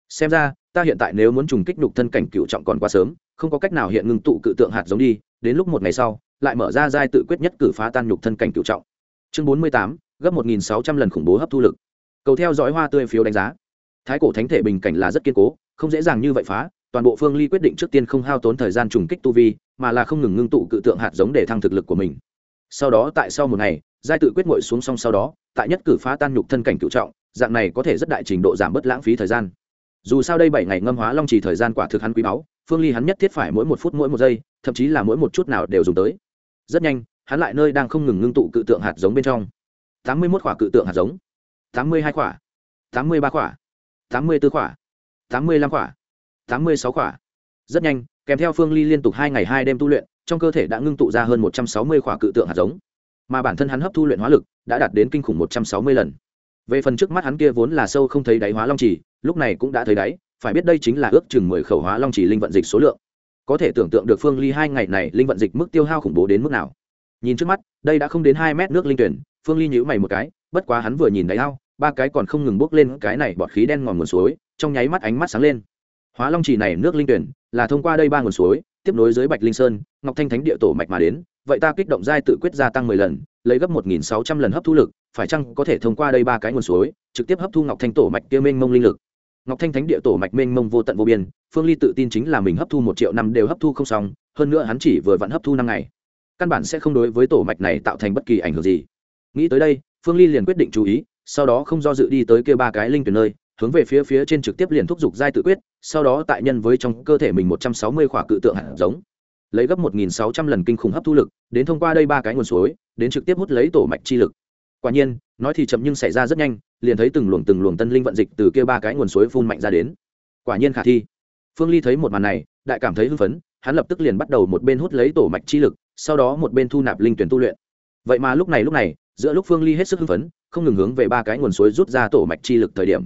Xem ra, ta hiện tại nếu muốn trùng kích nhục thân cảnh cựu trọng còn quá sớm, không có cách nào hiện ngưng tụ cự tượng hạt giống đi, đến lúc một ngày sau, lại mở ra giai tự quyết nhất cử phá tan nhục thân cảnh cựu trọng. Chương bốn mươi tám gấp một nghìn sáu trăm lần khủng bố hấp thu lực. Cầu theo dõi hoa tươi phiếu đánh giá. Thái cổ thánh thể bình cảnh là rất kiên cố, không dễ dàng như vậy phá, toàn bộ phương ly quyết định trước tiên không hao tốn thời gian trùng kích tu vi, mà là không ngừng ngưng tụ cự tượng hạt giống để thăng thực lực của mình. Sau đó tại sau một ngày, giai tự quyết ngội xuống xong sau đó, tại nhất cử phá tan nhục thân cảnh cựu trọng, dạng này có thể rất đại trình độ giảm bớt lãng phí thời gian. Dù sao đây bảy ngày ngâm hóa long trì thời gian quả thực hắn quý báu, phương ly hắn nhất thiết phải mỗi một phút mỗi một giây, thậm chí là mỗi một chút nào đều dùng tới. Rất nhanh, hắn lại nơi đang không ngừng ngưng tụ cự tượng hạt giống bên trong tám mươi mốt khỏa cự tượng hạt giống, tám mươi hai khỏa, tám mươi ba khỏa, tám mươi b ố khỏa, tám mươi lăm khỏa, tám mươi sáu khỏa. Rất nhanh, kèm theo phương ly liên tục hai ngày hai đêm tu luyện, trong cơ thể đã ngưng tụ ra hơn một trăm sáu mươi khỏa cự tượng hạt giống. Mà bản thân hắn hấp thu luyện hóa lực đã đạt đến kinh khủng một trăm sáu mươi lần. Về phần trước mắt hắn kia vốn là sâu không thấy đáy hóa long trì, lúc này cũng đã thấy đáy, phải biết đây chính là ước chừng mười khẩu hóa long trì linh vận dịch số lượng. Có thể tưởng tượng được phương ly hai ngày này linh vận dịch mức tiêu hao khủng bố đến mức nào. Nhìn trước mắt, đây đã không đến hai mét nước linh tuyển phương ly nhữ mày một cái, bất quá hắn vừa nhìn đáy ao, ba cái còn không ngừng bốc lên cái này bọt khí đen ngòm nguồn suối, trong nháy mắt ánh mắt sáng lên. Hóa long trì này nước linh tuyển, là thông qua đây ba nguồn suối, tiếp nối dưới bạch linh sơn, ngọc thanh thánh địa tổ mạch mà đến, vậy ta kích động giai tự quyết gia tăng mười lần, lấy gấp một nghìn sáu trăm lần hấp thu lực, phải chăng có thể thông qua đây ba cái nguồn suối, trực tiếp hấp thu ngọc thanh tổ mạch kia mênh mông linh lực? Ngọc thanh thánh địa tổ mạch mênh mông vô tận vô biên, phương ly tự tin chính là mình hấp thu một triệu năm đều hấp thu không xong, hơn nữa hắn chỉ vừa vặn hấp thu năm ngày. Căn bản sẽ không đối với tổ mạch này tạo thành bất kỳ ảnh hưởng gì nghĩ tới đây, phương ly liền quyết định chú ý, sau đó không do dự đi tới kia ba cái linh tuyển nơi, hướng về phía phía trên trực tiếp liền thúc giục giai tự quyết, sau đó tại nhân với trong cơ thể mình một trăm sáu mươi khỏa cự tượng hạt giống. Lấy gấp một nghìn sáu trăm lần kinh khủng hấp thu lực, đến thông qua đây ba cái nguồn suối, đến trực tiếp hút lấy tổ mạch chi lực. Quả nhiên, nói thì chậm nhưng xảy ra rất nhanh, liền thấy từng luồng từng luồng tân linh vận dịch từ kia ba cái nguồn suối phun mạnh ra đến. Quả nhiên khả thi. Phương ly thấy một màn này, đại cảm thấy hưng phấn, hắn lập tức liền bắt đầu một bên hút lấy tổ mạch chi lực, sau đó một bên thu nạp linh tuyển tu luyện. Vậy mà lúc này lúc này giữa lúc phương ly hết sức hưng phấn, không ngừng hướng về ba cái nguồn suối rút ra tổ mạch chi lực thời điểm.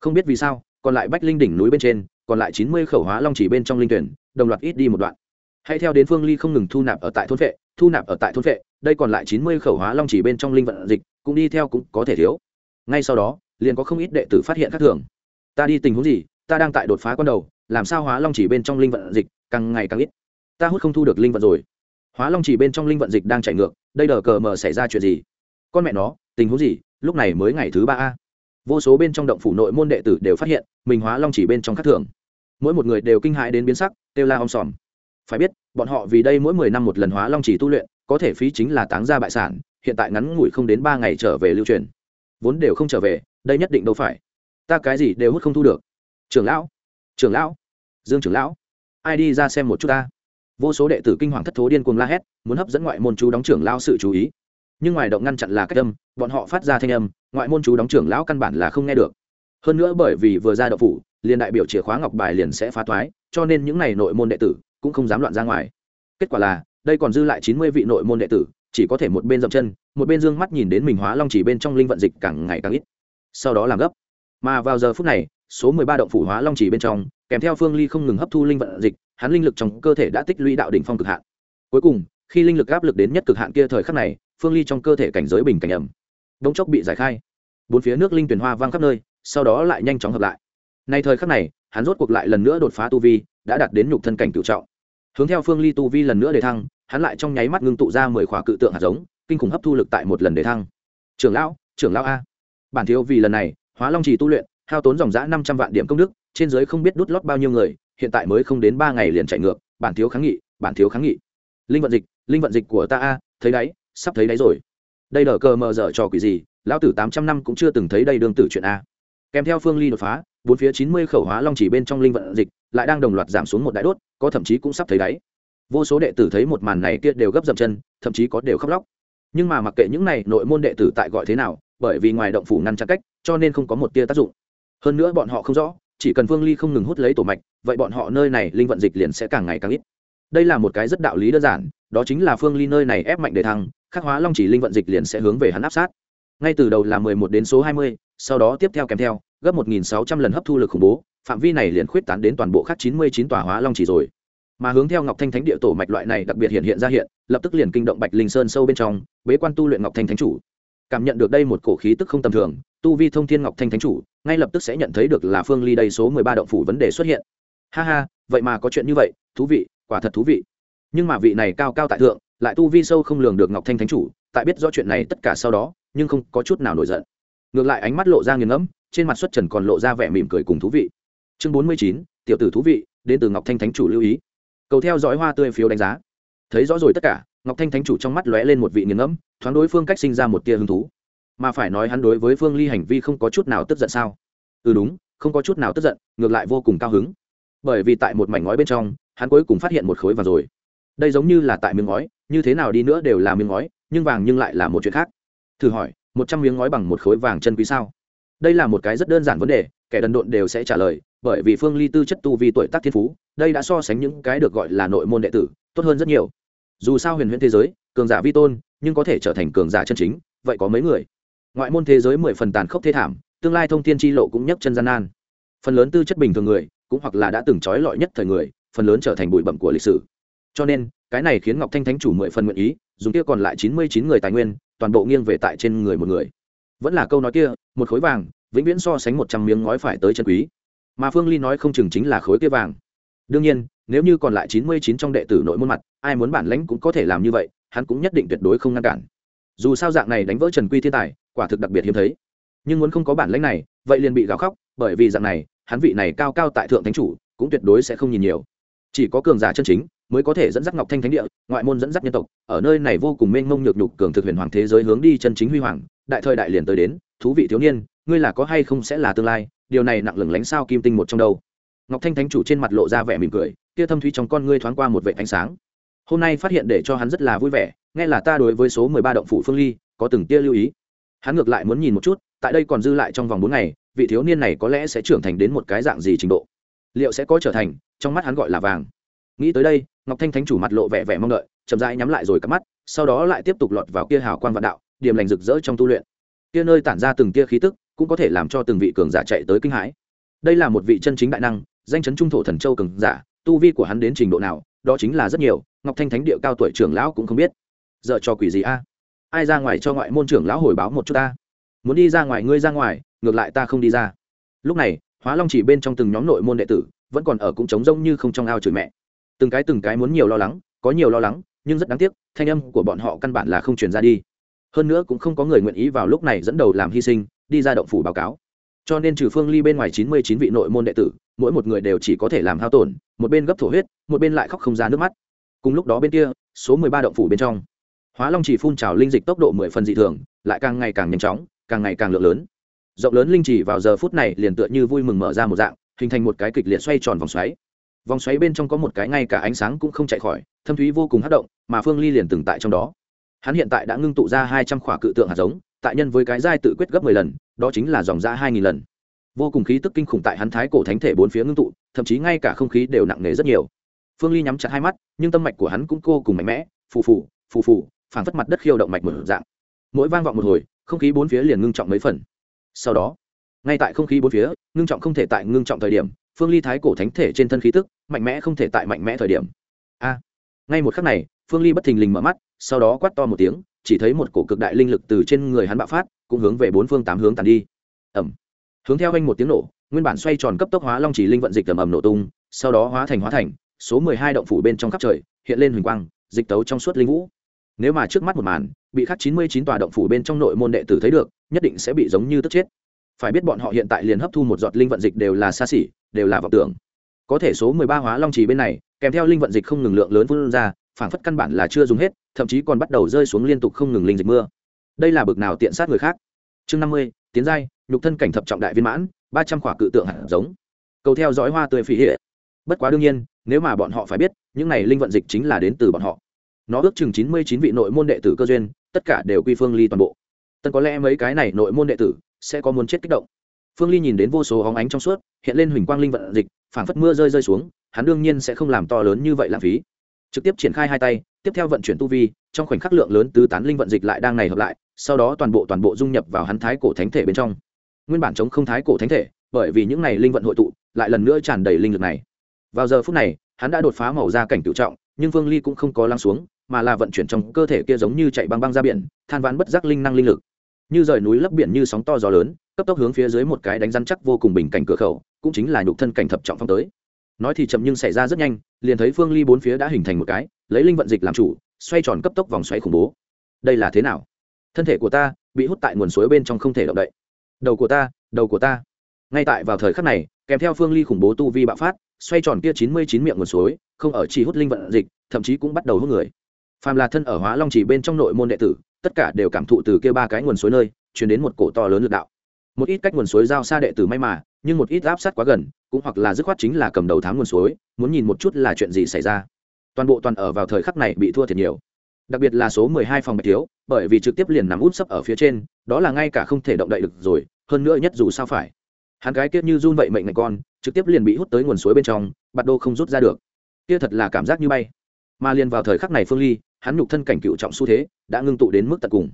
Không biết vì sao, còn lại bách linh đỉnh núi bên trên, còn lại chín mươi khẩu hóa long chỉ bên trong linh tuyển, đồng loạt ít đi một đoạn. Hãy theo đến phương ly không ngừng thu nạp ở tại thôn vệ, thu nạp ở tại thôn vệ, đây còn lại chín mươi khẩu hóa long chỉ bên trong linh vận dịch, cũng đi theo cũng có thể thiếu. Ngay sau đó, liền có không ít đệ tử phát hiện khác thường. Ta đi tình huống gì? Ta đang tại đột phá con đầu, làm sao hóa long chỉ bên trong linh vận dịch càng ngày càng ít? Ta hút không thu được linh vận rồi. Hóa long chỉ bên trong linh vận dịch đang chạy ngược, đây đờ cờ mờ xảy ra chuyện gì? Con mẹ nó, tình huống gì? Lúc này mới ngày thứ ba a. Vô số bên trong động phủ nội môn đệ tử đều phát hiện, mình hóa long chỉ bên trong khắc thường. Mỗi một người đều kinh hãi đến biến sắc, kêu la om sòm. Phải biết, bọn họ vì đây mỗi mười năm một lần hóa long chỉ tu luyện, có thể phí chính là táng ra bại sản, hiện tại ngắn ngủi không đến ba ngày trở về lưu truyền. Vốn đều không trở về, đây nhất định đâu phải. Ta cái gì đều hút không thu được. Trưởng lão trưởng lão, dương trưởng lão, ai đi ra xem một chút ta? Vô số đệ tử kinh hoàng thất thố điên cuồng la hét, muốn hấp dẫn ngoại môn chú đóng trưởng lao sự chú ý nhưng ngoài động ngăn chặn là cách âm, bọn họ phát ra thanh âm, ngoại môn chú đóng trưởng lão căn bản là không nghe được. Hơn nữa bởi vì vừa ra đậu phủ, liền đại biểu chìa khóa ngọc bài liền sẽ phá thoái, cho nên những n à y nội môn đệ tử cũng không dám loạn ra ngoài. Kết quả là, đây còn dư lại chín mươi vị nội môn đệ tử, chỉ có thể một bên dậm chân, một bên d ư ơ n g mắt nhìn đến mình hóa long chỉ bên trong linh vận dịch càng ngày càng ít. Sau đó làm gấp. Mà vào giờ phút này, số mười ba động phủ hóa long chỉ bên trong, kèm theo phương ly không ngừng hấp thu linh vận dịch, hắn linh lực trong cơ thể đã tích lũy đạo đỉnh phong cực hạn. Cuối cùng khi linh lực áp lực đến nhất cực hạn kia thời khắc này, phương ly trong cơ thể cảnh giới bình cảnh ẩm đống chốc bị giải khai. Bốn phía nước linh tuyển hoa vang khắp nơi, sau đó lại nhanh chóng hợp lại. Nay thời khắc này, hắn rốt cuộc lại lần nữa đột phá tu vi, đã đạt đến nhục thân cảnh cựu trọng. Hướng theo phương ly tu vi lần nữa để thăng, hắn lại trong nháy mắt ngưng tụ ra mười khóa cự tượng hạt giống, kinh khủng hấp thu lực tại một lần để thăng. Trưởng lão trưởng lão a. Bản thiếu vì lần này, hóa long trì tu luyện, hao tốn dòng giã năm trăm vạn điểm công đức, trên giới không biết đút lót bao nhiêu người, hiện tại mới không đến ba ngày liền chạy ngược, bản thiếu kháng nghị, bản thiếu kháng nghị. Linh vận dịch linh vận dịch của ta a, thấy đấy, sắp thấy đấy rồi. Đây đờ cờ mờ dở trò quỷ gì, lão tử tám trăm năm cũng chưa từng thấy đây đương tử chuyện a. Kèm theo phương ly đột phá, bốn phía chín mươi khẩu hóa long chỉ bên trong linh vận dịch lại đang đồng loạt giảm xuống một đại đốt, có thậm chí cũng sắp thấy đáy vô số đệ tử thấy một màn này kia đều gấp dậm chân, thậm chí có đều khóc lóc. Nhưng mà mặc kệ những này, nội môn đệ tử tại gọi thế nào, bởi vì ngoài động phủ ngăn chặn cách, cho nên không có một tia tác dụng. Hơn nữa bọn họ không rõ, chỉ cần phương ly không ngừng hút lấy tổ mạch, vậy bọn họ nơi này linh vận dịch liền sẽ càng ngày càng ít. Đây là một cái rất đạo lý đơn giản đó chính là phương ly nơi này ép mạnh để thăng, khắc hóa long chỉ linh vận dịch liền sẽ hướng về hắn áp sát. Ngay từ đầu là mười một đến số hai mươi, sau đó tiếp theo kèm theo, gấp 1.600 lần hấp thu lực khủng bố, phạm vi này liền khuyết tán đến toàn bộ khát chín mươi chín tòa hóa long chỉ rồi. Mà hướng theo ngọc thanh thánh địa tổ mạch loại này đặc biệt hiện hiện ra hiện, lập tức liền kinh động bạch linh sơn sâu bên trong, bế quan tu luyện ngọc thanh thánh chủ. Cảm nhận được đây một cổ khí tức không tầm thường, tu vi thông thiên ngọc thanh thánh chủ, ngay lập tức sẽ nhận thấy được là phương ly đây số mười ba động phủ vấn đề xuất hiện. Ha ha, vậy mà có chuyện như vậy, thú vị, quả thật thú vị nhưng mà vị này cao cao tại thượng, lại tu vi sâu không lường được ngọc thanh thánh chủ, tại biết rõ chuyện này tất cả sau đó, nhưng không có chút nào nổi giận. Ngược lại ánh mắt lộ ra nghiền ngẫm, trên mặt xuất trần còn lộ ra vẻ mỉm cười cùng thú vị. Chương bốn mươi chín, tiểu tử thú vị, đến từ ngọc thanh thánh chủ lưu ý. Cầu theo dõi hoa tươi phiếu đánh giá. Thấy rõ rồi tất cả, ngọc thanh thánh chủ trong mắt lóe lên một vị nghiền ngẫm, thoáng đối phương cách sinh ra một tia hứng thú. Mà phải nói hắn đối với phương ly hành vi không có chút nào tức giận sao? Ừ đúng, không có chút nào tức giận, ngược lại vô cùng cao hứng. Bởi vì tại một mảnh ngói bên trong, hắn cuối cùng phát hiện một khối vàng rồi đây giống như là tại miếng ngói, như thế nào đi nữa đều là miếng ngói, nhưng vàng nhưng lại là một chuyện khác. Thử hỏi, một trăm miếng ngói bằng một khối vàng chân quý sao? Đây là một cái rất đơn giản vấn đề, kẻ đần độn đều sẽ trả lời, bởi vì phương ly tư chất tu vi tuổi tác thiên phú, đây đã so sánh những cái được gọi là nội môn đệ tử, tốt hơn rất nhiều. Dù sao huyền huyễn thế giới, cường giả vi tôn, nhưng có thể trở thành cường giả chân chính, vậy có mấy người? Ngoại môn thế giới mười phần tàn khốc thế thảm, tương lai thông thiên tri lộ cũng nhấc chân gian nan. Phần lớn tư chất bình thường người, cũng hoặc là đã từng trói lọi nhất thời người, phần lớn trở thành bụi bẩm của lịch sử cho nên, cái này khiến ngọc thanh thánh chủ mười phần nguyện ý, dùng kia còn lại chín mươi chín người tài nguyên, toàn bộ nghiêng về tại trên người một người. Vẫn là câu nói kia, một khối vàng, vĩnh viễn so sánh một trăm miếng ngói phải tới chân quý. Mà phương ly nói không chừng chính là khối kia vàng. Đương nhiên, nếu như còn lại chín mươi chín trong đệ tử nội môn mặt, ai muốn bản lãnh cũng có thể làm như vậy, hắn cũng nhất định tuyệt đối không ngăn cản. Dù sao dạng này đánh vỡ trần quy thiên tài, quả thực đặc biệt hiếm thấy. Nhưng muốn không có bản lãnh này, vậy liền bị gào khóc, bởi vì dạng này, hắn vị này cao cao tại thượng thánh chủ, cũng tuyệt đối sẽ không nhìn nhiều. Chỉ có cường giả chân chính mới có thể dẫn dắt ngọc thanh thánh địa, ngoại môn dẫn dắt nhân tộc, ở nơi này vô cùng mênh mông nhược nhục cường thực huyền hoàng thế giới hướng đi chân chính huy hoàng, đại thời đại liền tới đến, thú vị thiếu niên, ngươi là có hay không sẽ là tương lai, điều này nặng lừng lánh sao kim tinh một trong đâu. Ngọc thanh thánh chủ trên mặt lộ ra vẻ mỉm cười, kia thâm thúy trong con ngươi thoáng qua một vệ ánh sáng. Hôm nay phát hiện để cho hắn rất là vui vẻ, nghe là ta đối với số mười ba động phủ phương ly, có từng tia lưu ý. Hắn ngược lại muốn nhìn một chút, tại đây còn dư lại trong vòng bốn ngày, vị thiếu niên này có lẽ sẽ trưởng thành đến một cái dạng gì trình độ. Liệu sẽ có trở thành, trong mắt hắn gọi là vàng. Nghĩ tới đây ngọc thanh thánh chủ mặt lộ vẻ vẻ mong đợi, chậm rãi nhắm lại rồi cắp mắt, sau đó lại tiếp tục lọt vào kia hào quan vạn đạo điểm lành rực rỡ trong tu luyện. Kia nơi tản ra từng kia khí tức, cũng có thể làm cho từng vị cường giả chạy tới kinh hãi. Đây là một vị chân chính đại năng, danh chấn trung thổ thần châu cường giả, tu vi của hắn đến trình độ nào, đó chính là rất nhiều, ngọc thanh thánh địa cao tuổi trưởng lão cũng không biết. Giờ cho quỷ gì a? Ai ra ngoài cho ngoại môn trưởng lão hồi báo một chút ta? Muốn đi ra ngoài ngươi ra ngoài, ngược lại ta không đi ra. Lúc này, hóa long chỉ bên trong từng nhóm nội môn đệ tử, vẫn còn ở cũng trống rông như không trong ao chửi mẹ từng cái từng cái muốn nhiều lo lắng, có nhiều lo lắng, nhưng rất đáng tiếc, thanh âm của bọn họ căn bản là không truyền ra đi. Hơn nữa cũng không có người nguyện ý vào lúc này dẫn đầu làm hy sinh, đi ra động phủ báo cáo. Cho nên trừ phương ly bên ngoài chín mươi chín vị nội môn đệ tử, mỗi một người đều chỉ có thể làm hao tổn, một bên gấp thổ huyết, một bên lại khóc không ra nước mắt. Cùng lúc đó bên kia, số mười ba động phủ bên trong, hóa long chỉ phun trào linh dịch tốc độ mười phần dị thường, lại càng ngày càng nhanh chóng, càng ngày càng lượng lớn. Rộng lớn linh chỉ vào giờ phút này liền tựa như vui mừng mở ra một dạng, hình thành một cái kịch liệt xoay tròn vòng xoáy vòng xoáy bên trong có một cái ngay cả ánh sáng cũng không chạy khỏi, thâm thúy vô cùng hát động, mà phương ly liền từng tại trong đó. Hắn hiện tại đã ngưng tụ ra hai trăm khỏa cự tượng hạt giống, tại nhân với cái giai tự quyết gấp mười lần, đó chính là dòng ra hai nghìn lần. Vô cùng khí tức kinh khủng tại hắn thái cổ thánh thể bốn phía ngưng tụ, thậm chí ngay cả không khí đều nặng nề rất nhiều. Phương ly nhắm chặt hai mắt, nhưng tâm mạch của hắn cũng cô cùng mạnh mẽ, phù phù phù phù, phảng phất mặt đất khiêu động mạch một dạng. Mỗi vang vọng một hồi, không khí bốn phía liền ngưng trọng mấy phần. Sau đó, ngay tại không khí bốn phía, ngưng trọng không thể tại ngưng trọng thời điểm phương ly thái cổ thánh thể trên thân khí tức, mạnh mẽ không thể tại mạnh mẽ thời điểm. A. Ngay một khắc này, phương ly bất thình lình mở mắt, sau đó quát to một tiếng, chỉ thấy một cổ cực đại linh lực từ trên người hắn bạo phát, cũng hướng về bốn phương tám hướng tàn đi. Ẩm. Hướng theo anh một tiếng nổ, nguyên bản xoay tròn cấp tốc hóa long chỉ linh vận dịch tầm ầm nổ tung, sau đó hóa thành hóa thành, số mười hai động phủ bên trong khắp trời, hiện lên huỳnh quang, dịch tấu trong suốt linh vũ. Nếu mà trước mắt một màn, bị khắc chín mươi chín tòa động phủ bên trong nội môn đệ tử thấy được, nhất định sẽ bị giống như tức chết. Phải biết bọn họ hiện tại liền hấp thu một giọt linh vận dịch đều là xa xỉ đều là vọng tưởng. Có thể số mười ba hóa long trì bên này, kèm theo linh vận dịch không ngừng lượng lớn vươn ra phản phất căn bản là chưa dùng hết, thậm chí còn bắt đầu rơi xuống liên tục không ngừng linh dịch mưa. Đây là bực nào tiện sát người khác? Chương năm mươi, tiến giai, nhục thân cảnh thập trọng đại viên mãn, ba trăm khỏa cự tượng hạt giống. Cầu theo dõi hoa tươi phỉ hệ. Bất quá đương nhiên, nếu mà bọn họ phải biết, những này linh vận dịch chính là đến từ bọn họ. Nó ước chừng chín mươi chín vị nội môn đệ tử cơ duyên, tất cả đều quy phương ly toàn bộ. Tân có lẽ mấy cái này nội môn đệ tử sẽ có muốn chết kích động phương ly nhìn đến vô số hóng ánh trong suốt, hiện lên huỳnh quang linh vận dịch, phảng phất mưa rơi rơi xuống, hắn đương nhiên sẽ không làm to lớn như vậy lãng phí. Trực tiếp triển khai hai tay, tiếp theo vận chuyển tu vi, trong khoảnh khắc lượng lớn tứ tán linh vận dịch lại đang này hợp lại, sau đó toàn bộ toàn bộ dung nhập vào hắn thái cổ thánh thể bên trong. Nguyên bản chống không thái cổ thánh thể, bởi vì những này linh vận hội tụ, lại lần nữa tràn đầy linh lực này. Vào giờ phút này, hắn đã đột phá màu ra cảnh cựu trọng, nhưng phương ly cũng không có lăng xuống, mà là vận chuyển trong cơ thể kia giống như chạy băng băng ra biển, than ván bất giác linh năng linh lực. Như rời núi lấp biển như sóng to gió lớn cấp tốc hướng phía dưới một cái đánh rắn chắc vô cùng bình cảnh cửa khẩu, cũng chính là nhục thân cảnh thập trọng phong tới. Nói thì chậm nhưng xảy ra rất nhanh, liền thấy phương ly bốn phía đã hình thành một cái, lấy linh vận dịch làm chủ, xoay tròn cấp tốc vòng xoáy khủng bố. Đây là thế nào? Thân thể của ta bị hút tại nguồn suối bên trong không thể động đậy. Đầu của ta, đầu của ta. Ngay tại vào thời khắc này, kèm theo phương ly khủng bố tu vi bạo phát, xoay tròn kia chín mươi chín miệng nguồn suối, không ở chỉ hút linh vận dịch, thậm chí cũng bắt đầu hút người. Phàm là thân ở hóa long chỉ bên trong nội môn đệ tử, tất cả đều cảm thụ từ kia ba cái nguồn suối nơi chuyển đến một cổ to lớn lực đạo một ít cách nguồn suối giao xa đệ tử may mà, nhưng một ít áp sát quá gần, cũng hoặc là dứt khoát chính là cầm đầu thám nguồn suối, muốn nhìn một chút là chuyện gì xảy ra. Toàn bộ toàn ở vào thời khắc này bị thua thiệt nhiều. Đặc biệt là số mười hai phòng bạch thiếu, bởi vì trực tiếp liền nằm út sấp ở phía trên, đó là ngay cả không thể động đậy được rồi, hơn nữa nhất dù sao phải. Hắn gái kia như run vậy mệnh này con, trực tiếp liền bị hút tới nguồn suối bên trong, bạt đô không rút ra được. Kia thật là cảm giác như bay. Mà liền vào thời khắc này phương ly, hắn nhục thân cảnh cựu trọng xu thế, đã ngưng tụ đến mức tận cùng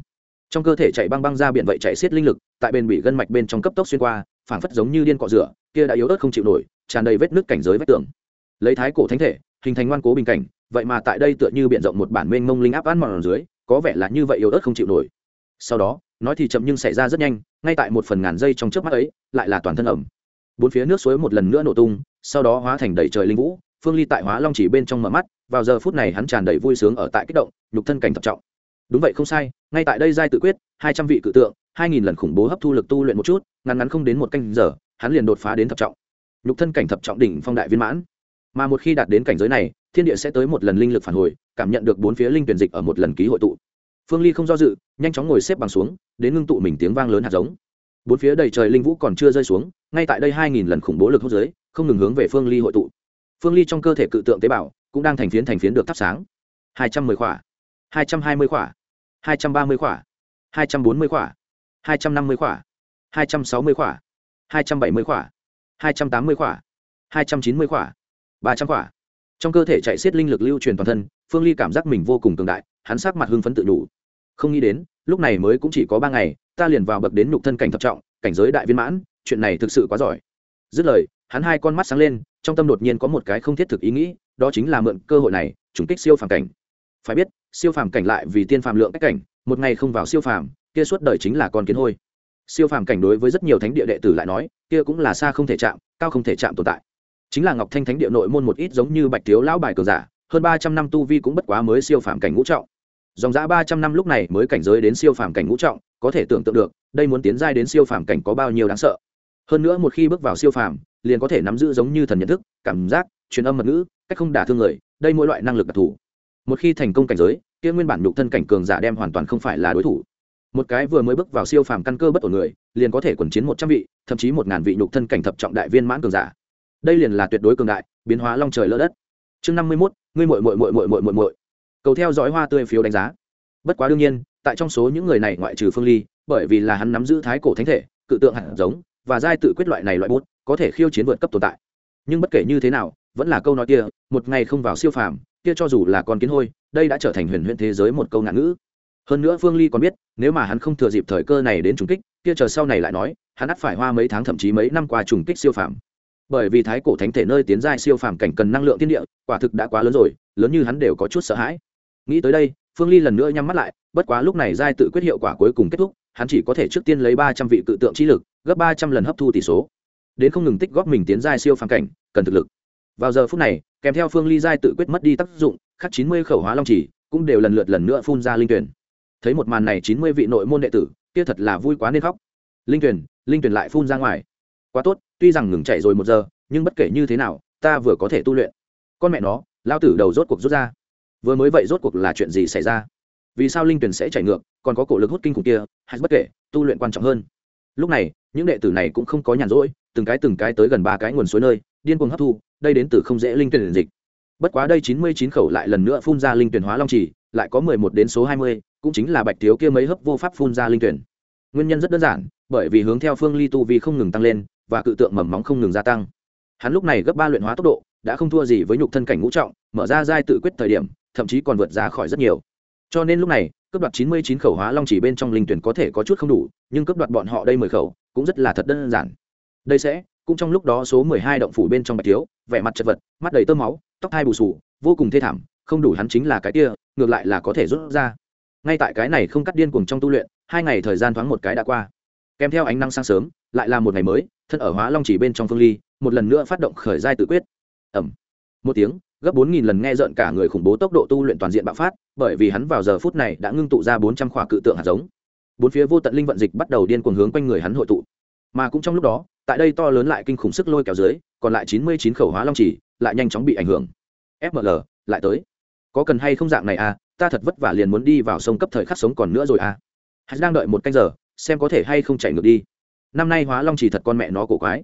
trong cơ thể chạy băng băng ra biển vậy chạy xiết linh lực, tại bên bị gân mạch bên trong cấp tốc xuyên qua, phảng phất giống như điên cọ rửa, kia đã yếu ớt không chịu nổi, tràn đầy vết nước cảnh giới vách tường. Lấy thái cổ thánh thể, hình thành ngoan cố bình cảnh, vậy mà tại đây tựa như b rộng một bản mênh mông linh áp ăn mòn dưới, có vẻ là như vậy yếu ớt không chịu nổi. Sau đó, nói thì chậm nhưng xảy ra rất nhanh, ngay tại một phần ngàn giây trong trước mắt ấy, lại là toàn thân ẩm. Bốn phía nước suối một lần nữa nổ tung, sau đó hóa thành đầy trời linh vũ, phương ly tại hóa long chỉ bên trong mở mắt, vào giờ phút này hắn tràn đầy vui sướng ở tại kích động, nhục thân cảnh thập trọng đúng vậy, không sai, ngay tại đây giai tự quyết, hai trăm vị cự tượng, hai nghìn lần khủng bố hấp thu lực tu luyện một chút, ngắn ngắn không đến một canh giờ, hắn liền đột phá đến thập trọng. Nhục thân cảnh thập trọng đỉnh phong đại viên mãn. Mà một khi đạt đến cảnh giới này, thiên địa sẽ tới một lần linh lực phản hồi, cảm nhận được bốn phía linh tuyển dịch ở một lần ký hội tụ. Phương ly không do dự, nhanh chóng ngồi xếp bằng xuống, đến ngưng tụ mình tiếng vang lớn hạt giống. Bốn phía đầy trời linh vũ còn chưa rơi xuống, ngay tại đây hai nghìn lần khủng bố lực hút giới không ngừng hướng về phương ly hội tụ. Phương ly trong cơ thể cự tượng tế bào cũng đang thành phiến thành phiến được thắp sáng. Hai trăm mười khỏa. Hai trăm hai mươi khỏa hai trăm ba mươi khỏa, hai trăm bốn mươi khỏa, hai trăm năm mươi khỏa, hai trăm sáu mươi khỏa, hai trăm bảy mươi khỏa, hai trăm tám mươi khỏa, hai trăm chín mươi khỏa, ba trăm khỏa. Trong cơ thể chạy xiết linh lực lưu truyền toàn thân, phương ly cảm giác mình vô cùng cường đại, hắn sắc mặt hưng phấn tự đủ. Không nghĩ đến, lúc này mới cũng chỉ có ba ngày, ta liền vào bậc đến nhục thân cảnh thập trọng, cảnh giới đại viên mãn, chuyện này thực sự quá giỏi. Dứt lời, hắn hai con mắt sáng lên, trong tâm đột nhiên có một cái không thiết thực ý nghĩ, đó chính là mượn cơ hội này, trùng kích siêu phàm cảnh phải biết, siêu phàm cảnh lại vì tiên phàm lượng cách cảnh, một ngày không vào siêu phàm, kia suốt đời chính là con kiến hôi. Siêu phàm cảnh đối với rất nhiều thánh địa đệ tử lại nói, kia cũng là xa không thể chạm, cao không thể chạm tồn tại. Chính là ngọc thanh thánh địa nội môn một ít giống như bạch thiếu lão bài cờ giả, hơn ba trăm năm tu vi cũng bất quá mới siêu phàm cảnh ngũ trọng. Dòng giã ba trăm năm lúc này mới cảnh giới đến siêu phàm cảnh ngũ trọng, có thể tưởng tượng được, đây muốn tiến giai đến siêu phàm cảnh có bao nhiêu đáng sợ. Hơn nữa một khi bước vào siêu phàm, liền có thể nắm giữ giống như thần nhận thức, cảm giác, truyền âm mật ngữ, cách không đả thương người, đây mỗi loại năng lực đặc thù một khi thành công cảnh giới, kia nguyên bản nhục thân cảnh cường giả đem hoàn toàn không phải là đối thủ. Một cái vừa mới bước vào siêu phàm căn cơ bất ổn người, liền có thể quần chiến một trăm vị, thậm chí một ngàn vị nhục thân cảnh thập trọng đại viên mãn cường giả. Đây liền là tuyệt đối cường đại, biến hóa long trời lỡ đất. Chương năm mươi mốt, ngươi mội mội mội mội mội mội mội cầu theo dõi hoa tươi phiếu đánh giá. Bất quá đương nhiên, tại trong số những người này ngoại trừ phương ly, bởi vì là hắn nắm giữ thái cổ thánh thể, cự tượng hạt giống, và giai tự quyết loại này loại bút, có thể khiêu chiến vượt cấp tồn tại. Nhưng bất kể như thế nào, vẫn là câu nói kia, một ngày không vào siêu phàm kia cho dù là con kiến hôi, đây đã trở thành huyền huyền thế giới một câu ngạn ngữ. Hơn nữa phương ly còn biết, nếu mà hắn không thừa dịp thời cơ này đến trùng kích, kia chờ sau này lại nói, hắn ắt phải hoa mấy tháng thậm chí mấy năm qua trùng kích siêu phàm. Bởi vì thái cổ thánh thể nơi tiến giai siêu phàm cảnh cần năng lượng tiên địa, quả thực đã quá lớn rồi, lớn như hắn đều có chút sợ hãi. Nghĩ tới đây, phương ly lần nữa nhắm mắt lại, bất quá lúc này giai tự quyết hiệu quả cuối cùng kết thúc, hắn chỉ có thể trước tiên lấy ba trăm vị cự tượng trí lực, gấp ba trăm lần hấp thu tỷ số. Đến không ngừng tích góp mình tiến giai siêu phàm cảnh, cần thực lực. Vào giờ phút này kèm theo phương ly giai tự quyết mất đi tác dụng, khắc chín mươi khẩu hóa long chỉ cũng đều lần lượt lần nữa phun ra linh tuyển. Thấy một màn này chín mươi vị nội môn đệ tử, kia thật là vui quá nên khóc. Linh tuyển linh tuyển lại phun ra ngoài. Quá tốt, tuy rằng ngừng chạy rồi một giờ, nhưng bất kể như thế nào, ta vừa có thể tu luyện. Con mẹ nó, lao tử đầu rốt cuộc rút ra. Vừa mới vậy rốt cuộc là chuyện gì xảy ra? Vì sao linh tuyển sẽ chảy ngược, còn có cổ lực hút kinh khủng kia, hay bất kể, tu luyện quan trọng hơn. Lúc này, những đệ tử này cũng không có nhàn rỗi, từng cái từng cái tới gần ba cái nguồn suối nơi, điên cuồng hấp thu đây đến từ không dễ linh tuyển dịch. Bất quá đây chín mươi chín khẩu lại lần nữa phun ra linh tuyển hóa long trì, lại có mười một đến số hai mươi, cũng chính là bạch thiếu kia mấy hấp vô pháp phun ra linh tuyển. Nguyên nhân rất đơn giản, bởi vì hướng theo phương ly tu vi không ngừng tăng lên, và cự tượng mầm móng không ngừng gia tăng. Hắn lúc này gấp ba luyện hóa tốc độ, đã không thua gì với nhục thân cảnh ngũ trọng, mở ra giai tự quyết thời điểm, thậm chí còn vượt ra khỏi rất nhiều. Cho nên lúc này, cấp đoạt chín mươi chín khẩu hóa long chỉ bên trong linh tuyển có thể có chút không đủ, nhưng cấp đoạt bọn họ đây mười khẩu, cũng rất là thật đơn giản. Đây sẽ cũng trong lúc đó số mười hai động phủ bên trong bạch thiếu, vẻ mặt chật vật, mắt đầy tơ máu, tóc hai bù sù vô cùng thê thảm, không đủ hắn chính là cái kia, ngược lại là có thể rút ra. Ngay tại cái này không cắt điên cuồng trong tu luyện, hai ngày thời gian thoáng một cái đã qua. Kèm theo ánh năng sáng sớm, lại là một ngày mới, thân ở hóa long chỉ bên trong phương ly, một lần nữa phát động khởi giai tự quyết. Ẩm một tiếng, gấp bốn nghìn lần nghe rợn cả người khủng bố tốc độ tu luyện toàn diện bạo phát, bởi vì hắn vào giờ phút này đã ngưng tụ ra bốn trăm khỏa cự tượng hạt giống. Bốn phía vô tận linh vận dịch bắt đầu điên cuồng hướng quanh người hắn hội tụ. Mà cũng trong lúc đó tại đây to lớn lại kinh khủng sức lôi kéo dưới, còn lại chín mươi chín khẩu hóa long chỉ lại nhanh chóng bị ảnh hưởng. Fml lại tới. Có cần hay không dạng này à? Ta thật vất vả liền muốn đi vào sông cấp thời khắc sống còn nữa rồi à? Hắn đang đợi một canh giờ, xem có thể hay không chạy ngược đi. Năm nay hóa long chỉ thật con mẹ nó cổ quái.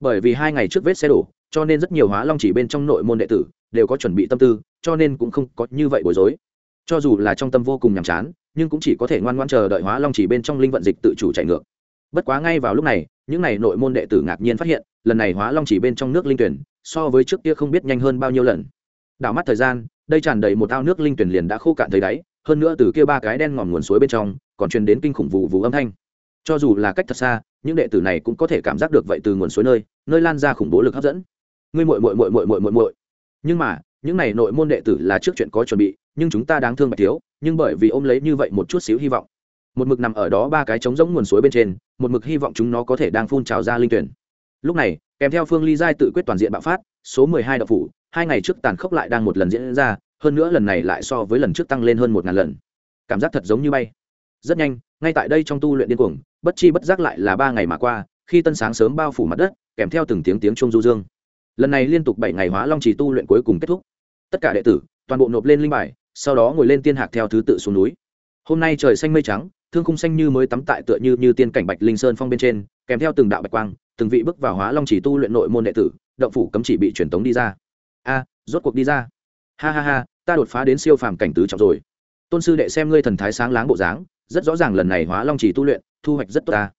Bởi vì hai ngày trước vết xe đổ, cho nên rất nhiều hóa long chỉ bên trong nội môn đệ tử đều có chuẩn bị tâm tư, cho nên cũng không có như vậy bối rối. Cho dù là trong tâm vô cùng nhàm chán, nhưng cũng chỉ có thể ngoan ngoan chờ đợi hóa long chỉ bên trong linh vận dịch tự chủ chạy ngược bất quá ngay vào lúc này, những n à y nội môn đệ tử ngạc nhiên phát hiện, lần này hóa long chỉ bên trong nước linh tuyển, so với trước kia không biết nhanh hơn bao nhiêu lần. Đảo mắt thời gian, đây tràn đầy một ao nước linh tuyển liền đã khô cạn thấy đáy, hơn nữa từ kia ba cái đen ngòm nguồn suối bên trong, còn truyền đến kinh khủng vụ vụ âm thanh. Cho dù là cách thật xa, những đệ tử này cũng có thể cảm giác được vậy từ nguồn suối nơi nơi lan ra khủng bố lực hấp dẫn. Ngươi muội muội muội muội muội muội muội. Nhưng mà, những này nội môn đệ tử là trước chuyện có chuẩn bị, nhưng chúng ta đáng thương bạch thiếu, nhưng bởi vì ôm lấy như vậy một chút xíu hy vọng một mực nằm ở đó ba cái trống rỗng nguồn suối bên trên, một mực hy vọng chúng nó có thể đang phun trào ra linh tuyển. Lúc này, kèm theo phương ly giai tự quyết toàn diện bạo phát, số mười hai đậu phủ, hai ngày trước tàn khốc lại đang một lần diễn ra, hơn nữa lần này lại so với lần trước tăng lên hơn một ngàn lần. Cảm giác thật giống như bay. Rất nhanh, ngay tại đây trong tu luyện điên cuồng, bất chi bất giác lại là ba ngày mà qua, khi tân sáng sớm bao phủ mặt đất, kèm theo từng tiếng tiếng trung du dương. Lần này liên tục bảy ngày hóa long trì tu luyện cuối cùng kết thúc. Tất cả đệ tử, toàn bộ nộp lên linh bài, sau đó ngồi lên tiên hạc theo thứ tự xuống núi. Hôm nay trời xanh mây trắng thương khung xanh như mới tắm tại tựa như như tiên cảnh bạch linh sơn phong bên trên, kèm theo từng đạo bạch quang, từng vị bước vào hóa long chỉ tu luyện nội môn đệ tử, động phủ cấm chỉ bị truyền tống đi ra. A, rốt cuộc đi ra. Ha ha ha, ta đột phá đến siêu phàm cảnh tứ trọng rồi. Tôn sư đệ xem ngươi thần thái sáng láng bộ dáng, rất rõ ràng lần này hóa long chỉ tu luyện, thu hoạch rất tốt ta.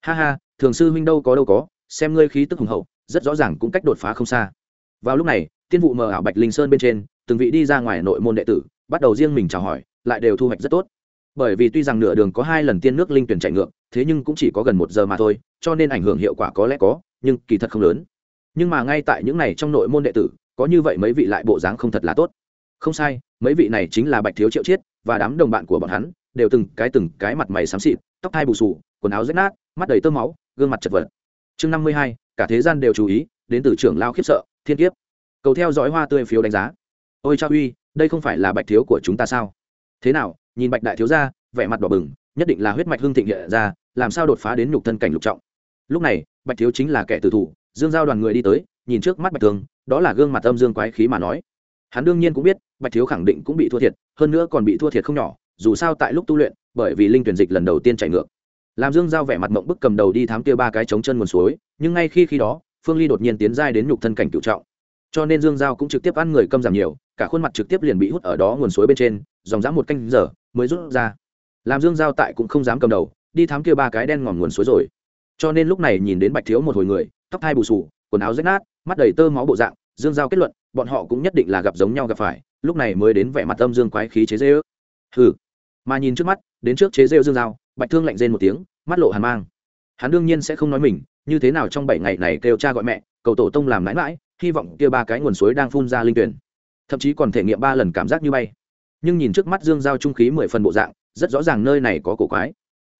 Ha ha, thường sư huynh đâu có đâu có, xem ngươi khí tức hùng hậu, rất rõ ràng cũng cách đột phá không xa. Vào lúc này, tiên vụ mờ ảo bạch linh sơn bên trên, từng vị đi ra ngoài nội môn đệ tử, bắt đầu riêng mình chào hỏi, lại đều thu hoạch rất tốt bởi vì tuy rằng nửa đường có hai lần tiên nước linh tuyển chạy ngược, thế nhưng cũng chỉ có gần một giờ mà thôi, cho nên ảnh hưởng hiệu quả có lẽ có, nhưng kỳ thật không lớn. Nhưng mà ngay tại những này trong nội môn đệ tử, có như vậy mấy vị lại bộ dáng không thật là tốt. Không sai, mấy vị này chính là bạch thiếu triệu chiết và đám đồng bạn của bọn hắn, đều từng cái từng cái mặt mày xám xịt, tóc hai bù sù quần áo rách nát, mắt đầy tơ máu, gương mặt chật vật. Chương năm mươi hai, cả thế gian đều chú ý, đến từ trưởng lao khiếp sợ, thiên kiếp. Cầu theo dõi hoa tươi phiếu đánh giá. Ôi cha uy, đây không phải là bạch thiếu của chúng ta sao? Thế nào nhìn bạch đại thiếu gia, vẻ mặt đỏ bừng, nhất định là huyết mạch hương thịnh hiện ra, làm sao đột phá đến nhục thân cảnh lục trọng. Lúc này, bạch thiếu chính là kẻ tử thủ, dương giao đoàn người đi tới, nhìn trước mắt bạch thường, đó là gương mặt âm dương quái khí mà nói. Hắn đương nhiên cũng biết, bạch thiếu khẳng định cũng bị thua thiệt, hơn nữa còn bị thua thiệt không nhỏ, dù sao tại lúc tu luyện, bởi vì linh tuyển dịch lần đầu tiên chạy ngược. Làm dương giao vẻ mặt mộng bức cầm đầu đi thám kia ba cái trống chân nguồn suối, nhưng ngay khi khi đó, phương ly đột nhiên tiến giai đến nhục thân cảnh cựu trọng. Cho nên dương giao cũng trực tiếp ăn người câm giảm nhiều, cả khuôn mặt trực tiếp liền bị hút ở đó nguồn suối bên trên, dòng dã một canh giờ mới rút ra. Làm dương giao tại cũng không dám cầm đầu, đi thám kia ba cái đen ngòm nguồn suối rồi. Cho nên lúc này nhìn đến bạch thiếu một hồi người, tóc hai bù sù quần áo rách nát, mắt đầy tơ máu bộ dạng, dương giao kết luận, bọn họ cũng nhất định là gặp giống nhau gặp phải, lúc này mới đến vẻ mặt âm dương quái khí chế dê ước hừ. Mà nhìn trước mắt, đến trước chế rêu dương giao, bạch thương lạnh rên một tiếng, mắt lộ hàn mang. Hắn đương nhiên sẽ không nói mình, như thế nào trong bảy ngày này kêu cha gọi mẹ, cầu tổ tông làm mãi mãi, hy vọng kia ba cái nguồn suối đang phun ra linh tuyển. Thậm chí còn thể nghiệm ba lần cảm giác như bay nhưng nhìn trước mắt dương giao trung khí mười phần bộ dạng, rất rõ ràng nơi này có cổ quái.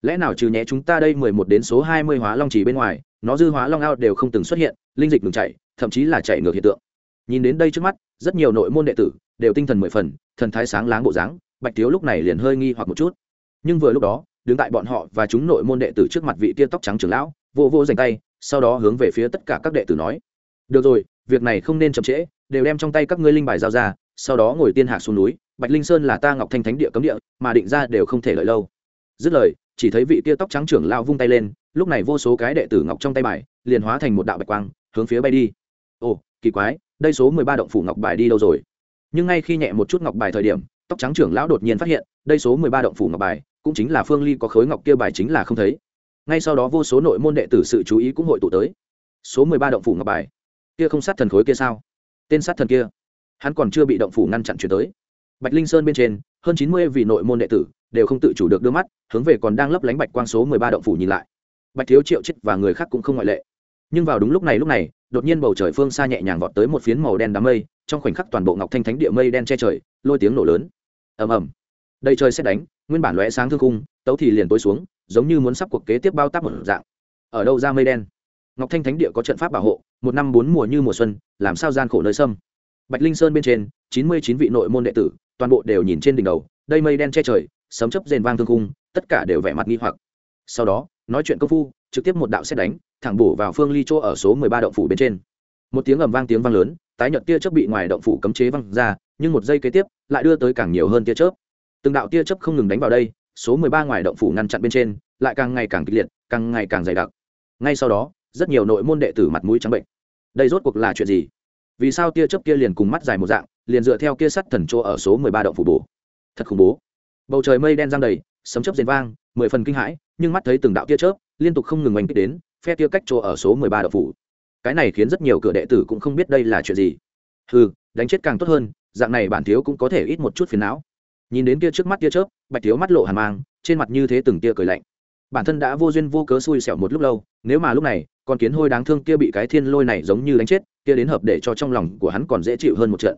Lẽ nào trừ nhé chúng ta đây mười một đến số hai mươi hóa long chỉ bên ngoài, nó dư hóa long ao đều không từng xuất hiện, linh dịch ngừng chạy, thậm chí là chạy ngược hiện tượng. Nhìn đến đây trước mắt, rất nhiều nội môn đệ tử đều tinh thần mười phần, thần thái sáng láng bộ dáng, bạch thiếu lúc này liền hơi nghi hoặc một chút. Nhưng vừa lúc đó, đứng tại bọn họ và chúng nội môn đệ tử trước mặt vị tia tóc trắng trưởng lão, vô vô dành tay, sau đó hướng về phía tất cả các đệ tử nói, được rồi, việc này không nên chậm trễ, đều đem trong tay các ngươi linh bài giao ra, sau đó ngồi tiên hạ xuống núi bạch linh sơn là ta ngọc thanh thánh địa cấm địa, mà định ra đều không thể lợi lâu. Dứt lời, chỉ thấy vị tia tóc trắng trưởng lao vung tay lên, lúc này vô số cái đệ tử ngọc trong tay bài, liền hóa thành một đạo bạch quang, hướng phía bay đi. Ồ, kỳ quái, đây số mười ba động phủ ngọc bài đi đâu rồi? Nhưng ngay khi nhẹ một chút ngọc bài thời điểm, tóc trắng trưởng lão đột nhiên phát hiện, đây số mười ba động phủ ngọc bài, cũng chính là phương ly có khối ngọc kia bài chính là không thấy. Ngay sau đó vô số nội môn đệ tử sự chú ý cũng hội tụ tới. Số mười ba động phủ ngọc bài. Kia không sát thần khối kia sao? Tên sát thần kia. Hắn còn chưa bị động phủ ngăn chặn chuyển tới bạch linh sơn bên trên hơn chín mươi vị nội môn đệ tử đều không tự chủ được đưa mắt hướng về còn đang lấp lánh bạch quang số mười ba động phủ nhìn lại. Bạch thiếu triệu chết và người khác cũng không ngoại lệ. Nhưng vào đúng lúc này lúc này đột nhiên bầu trời phương xa nhẹ nhàng vọt tới một phiến màu đen đám mây trong khoảnh khắc toàn bộ ngọc thanh thánh địa mây đen che trời lôi tiếng nổ lớn. Ầm ầm. Đây trời xét đánh nguyên bản lóe sáng thương khung, tấu thì liền tối xuống giống như muốn sắp cuộc kế tiếp bao tác một dạng. Ở đâu ra mây đen? Ngọc thanh thánh địa có trận pháp bảo hộ một năm bốn mùa như mùa xuân làm sao gian khổ nơi sâm? Bạch linh sơn bên trên, chín mươi chín vị nội môn đệ tử, toàn bộ đều nhìn trên đỉnh đầu, đây mây đen che trời, sấm chấp rền vang thương cung tất cả đều vẻ mặt nghi hoặc. Sau đó, nói chuyện công phu, trực tiếp một đạo xét đánh, thẳng bổ vào phương ly chỗ ở số mười ba động phủ bên trên. Một tiếng ầm vang tiếng vang lớn, tái nhợt tia chớp bị ngoài động phủ cấm chế văng ra, nhưng một giây kế tiếp, lại đưa tới càng nhiều hơn tia chớp. Từng đạo tia chớp không ngừng đánh vào đây, số mười ba ngoài động phủ ngăn chặn bên trên, lại càng ngày càng kịch liệt, càng ngày càng dày đặc. Ngay sau đó, rất nhiều nội môn đệ tử mặt mũi trắng bệnh. Đây rốt cuộc là chuyện gì? Vì sao tia chớp kia liền cùng mắt dài một dạng, liền dựa theo kia sắt thần chỗ ở số mười ba động phủ bổ. Thật khủng bố. Bầu trời mây đen giăng đầy, sấm chớp rền vang, mười phần kinh hãi, nhưng mắt thấy từng đạo tia chớp, liên tục không ngừng oanh kích đến, phe tia cách chỗ ở số mười ba động phủ. Cái này khiến rất nhiều cửa đệ tử cũng không biết đây là chuyện gì. Ừ đánh chết càng tốt hơn, dạng này bản thiếu cũng có thể ít một chút phiền não. Nhìn đến kia trước mắt tia chớp, bạch thiếu mắt lộ hàn mang, trên mặt như thế từng tia cười lạnh. Bản thân đã vô duyên vô cớ xui xẻo một lúc lâu, nếu mà lúc này, con kiến hôi đáng thương kia bị cái thiên lôi này giống như đánh chết kia đến hợp để cho trong lòng của hắn còn dễ chịu hơn một trận.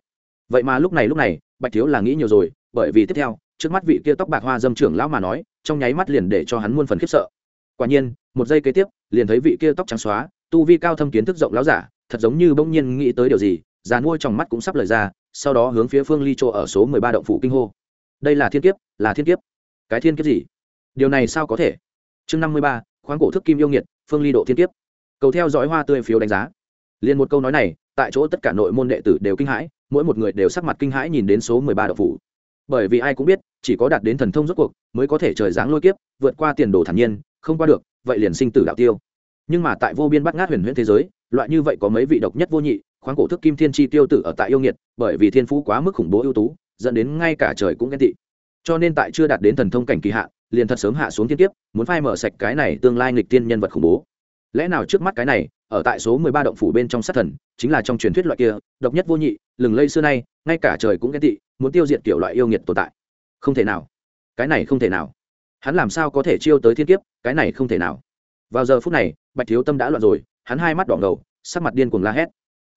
Vậy mà lúc này lúc này, bạch thiếu là nghĩ nhiều rồi, bởi vì tiếp theo, trước mắt vị kia tóc bạc hoa dâm trưởng lão mà nói, trong nháy mắt liền để cho hắn muôn phần khiếp sợ. Quả nhiên, một giây kế tiếp, liền thấy vị kia tóc trắng xóa, tu vi cao thâm kiến thức rộng lão giả, thật giống như bỗng nhiên nghĩ tới điều gì, già nuôi trong mắt cũng sắp lời ra, sau đó hướng phía phương ly chỗ ở số mười ba động phủ kinh hô. Đây là thiên kiếp, là thiên kiếp. Cái thiên kiếp gì? Điều này sao có thể? Chương năm mươi ba, khoáng cổ thức kim yêu nghiệt, phương ly độ thiên kiếp. Cầu theo dõi hoa tươi phiếu đánh giá liền một câu nói này, tại chỗ tất cả nội môn đệ tử đều kinh hãi, mỗi một người đều sắc mặt kinh hãi nhìn đến số mười ba đậu phủ. Bởi vì ai cũng biết, chỉ có đạt đến thần thông rốt cuộc, mới có thể trời giáng lôi kiếp, vượt qua tiền đồ thản nhiên, không qua được, vậy liền sinh tử đạo tiêu. Nhưng mà tại vô biên bắt ngát huyền huyễn thế giới, loại như vậy có mấy vị độc nhất vô nhị, khoáng cổ thức kim thiên chi tiêu tử ở tại yêu nghiệt, bởi vì thiên phú quá mức khủng bố ưu tú, dẫn đến ngay cả trời cũng ghen tị. Cho nên tại chưa đạt đến thần thông cảnh kỳ hạ, liền thật sớm hạ xuống thiên kiếp, muốn phai mở sạch cái này tương lai nghịch tiên nhân vật khủng bố lẽ nào trước mắt cái này, ở tại số mười ba động phủ bên trong sát thần, chính là trong truyền thuyết loại kia, độc nhất vô nhị, lừng lây xưa nay, ngay cả trời cũng ghen tị, muốn tiêu diệt kiểu loại yêu nghiệt tồn tại. Không thể nào. Cái này không thể nào. Hắn làm sao có thể chiêu tới thiên kiếp, cái này không thể nào. Vào giờ phút này, bạch thiếu tâm đã loạn rồi, hắn hai mắt đỏ ngầu, sắc mặt điên cuồng la hét.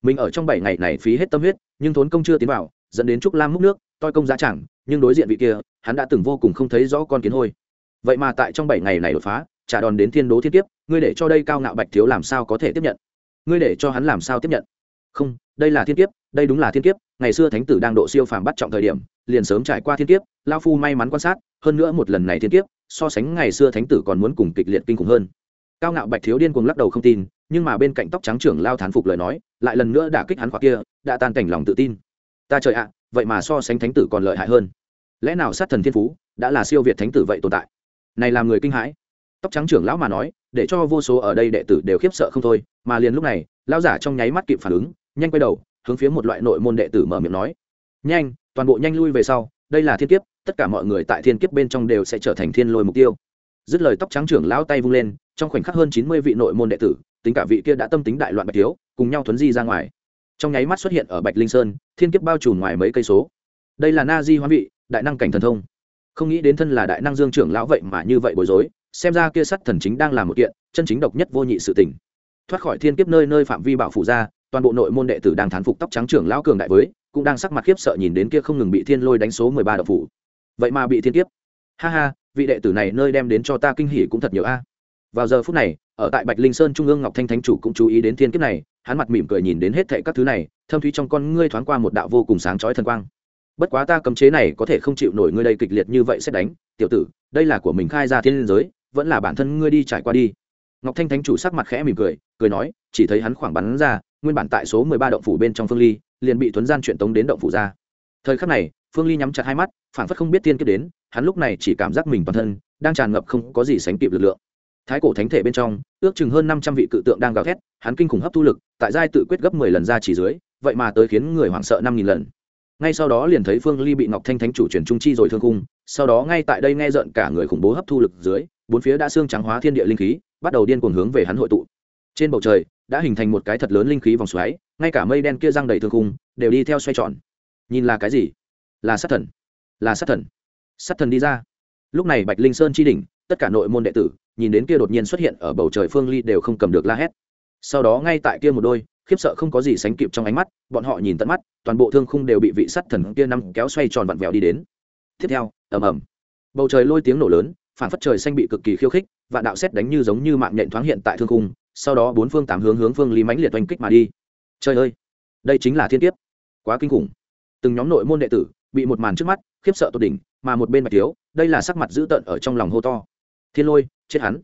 Mình ở trong bảy ngày này phí hết tâm huyết, nhưng thốn công chưa tiến vào, dẫn đến trúc lam múc nước, toi công giá chẳng, nhưng đối diện vị kia, hắn đã từng vô cùng không thấy rõ con kiến hôi. Vậy mà tại trong bảy ngày này đột phá, trả đòn đến thiên đố thiên kiếp ngươi để cho đây cao ngạo bạch thiếu làm sao có thể tiếp nhận? Ngươi để cho hắn làm sao tiếp nhận? Không, đây là thiên kiếp, đây đúng là thiên kiếp, ngày xưa thánh tử đang độ siêu phàm bắt trọng thời điểm, liền sớm trải qua thiên kiếp lao phu may mắn quan sát, hơn nữa một lần này thiên kiếp, so sánh ngày xưa thánh tử còn muốn cùng kịch liệt kinh khủng hơn. Cao ngạo bạch thiếu điên cuồng lắc đầu không tin, nhưng mà bên cạnh tóc trắng trưởng lao thán phục lời nói, lại lần nữa đã kích hắn khoác kia, đã tan cảnh lòng tự tin. Ta trời ạ à, vậy mà so sánh thánh tử còn lợi hại hơn. Lẽ nào sát thần thiên phú, đã là siêu việt thánh tử vậy tồn tại? Này làm người kinh hãi tóc trắng trưởng lão mà nói, để cho vô số ở đây đệ tử đều khiếp sợ không thôi, mà liền lúc này, lão giả trong nháy mắt kịp phản ứng, nhanh quay đầu, hướng phía một loại nội môn đệ tử mở miệng nói. Nhanh, toàn bộ nhanh lui về sau, đây là thiên kiếp, tất cả mọi người tại thiên kiếp bên trong đều sẽ trở thành thiên lôi mục tiêu. Dứt lời tóc trắng trưởng lão tay vung lên, trong khoảnh khắc hơn chín mươi vị nội môn đệ tử, tính cả vị kia đã tâm tính đại loạn bạch thiếu, cùng nhau thuấn di ra ngoài. Trong nháy mắt xuất hiện ở bạch linh sơn, thiên kiếp bao trùm ngoài mấy cây số. Đây là na di hoán vị, đại năng cảnh thần thông. Không nghĩ đến thân là đại năng dương trưởng lão vậy mà như vậy bối rối xem ra kia sắt thần chính đang làm một kiện, chân chính độc nhất vô nhị sự tình. Thoát khỏi thiên kiếp nơi nơi phạm vi bảo phủ ra, toàn bộ nội môn đệ tử đang thán phục tóc trắng trưởng lão cường đại với, cũng đang sắc mặt khiếp sợ nhìn đến kia không ngừng bị thiên lôi đánh số mười ba độc phủ. Vậy mà bị thiên kiếp. Ha ha, vị đệ tử này nơi đem đến cho ta kinh hỉ cũng thật nhiều a. À. Vào giờ phút này, ở tại bạch linh sơn trung ương ngọc thanh thánh chủ cũng chú ý đến thiên kiếp này, hắn mặt mỉm cười nhìn đến hết thệ các thứ này, thâm thúy trong con ngươi thoáng qua một đạo vô cùng sáng chói thần quang. Bất quá ta cấm chế này có thể không chịu nổi ngươi đây kịch liệt như vậy sẽ đánh, tiểu tử, đây là của mình khai ra thiên liên giới vẫn là bản thân ngươi đi trải qua đi. Ngọc thanh thánh chủ sắc mặt khẽ mỉm cười cười nói, chỉ thấy hắn khoảng bắn ra, nguyên bản tại số mười ba động phủ bên trong phương ly, liền bị tuấn gian chuyển tống đến động phủ ra. Thời khắc này, phương ly nhắm chặt hai mắt phản phất không biết tiên kiếp đến, hắn lúc này chỉ cảm giác mình toàn thân đang tràn ngập không có gì sánh kịp lực lượng. Thái cổ thánh thể bên trong, ước chừng hơn năm trăm vị cự tượng đang gào thét, hắn kinh khủng hấp thu lực, tại giai tự quyết gấp mười lần ra chỉ dưới, vậy mà tới khiến người hoảng sợ năm nghìn lần. Ngay sau đó liền thấy phương ly bị ngọc thanh thánh chủ chuyển trung chi rồi thương cung sau đó ngay tại đây nghe rợn cả người khủng bố hấp thu lực dưới bốn phía đã xương trắng hóa thiên địa linh khí, bắt đầu điên cuồng hướng về hắn hội tụ. Trên bầu trời, đã hình thành một cái thật lớn linh khí vòng xoáy, ngay cả mây đen kia răng đầy thương khung, đều đi theo xoay tròn. Nhìn là cái gì? Là sát thần. Là sát thần. Sát thần đi ra. Lúc này bạch linh sơn chi đỉnh, tất cả nội môn đệ tử, nhìn đến kia đột nhiên xuất hiện ở bầu trời phương ly đều không cầm được la hét. Sau đó ngay tại kia một đôi, khiếp sợ không có gì sánh kịp trong ánh mắt, bọn họ nhìn tận mắt, toàn bộ thương khung đều bị vị sắt thần kia năm kéo xoay tròn vặn vẹo đi đến. Tiếp theo, ầm ầm. Bầu trời lôi tiếng nổ lớn phản phất trời xanh bị cực kỳ khiêu khích và đạo xét đánh như giống như mạng nhện thoáng hiện tại thương khung, sau đó bốn phương tám hướng hướng phương lý mãnh liệt oanh kích mà đi. Trời ơi! Đây chính là thiên kiếp. Quá kinh khủng. Từng nhóm nội môn đệ tử bị một màn trước mắt khiếp sợ tột đỉnh, mà một bên bạch thiếu đây là sắc mặt dữ tợn ở trong lòng hô to. Thiên lôi, chết hắn.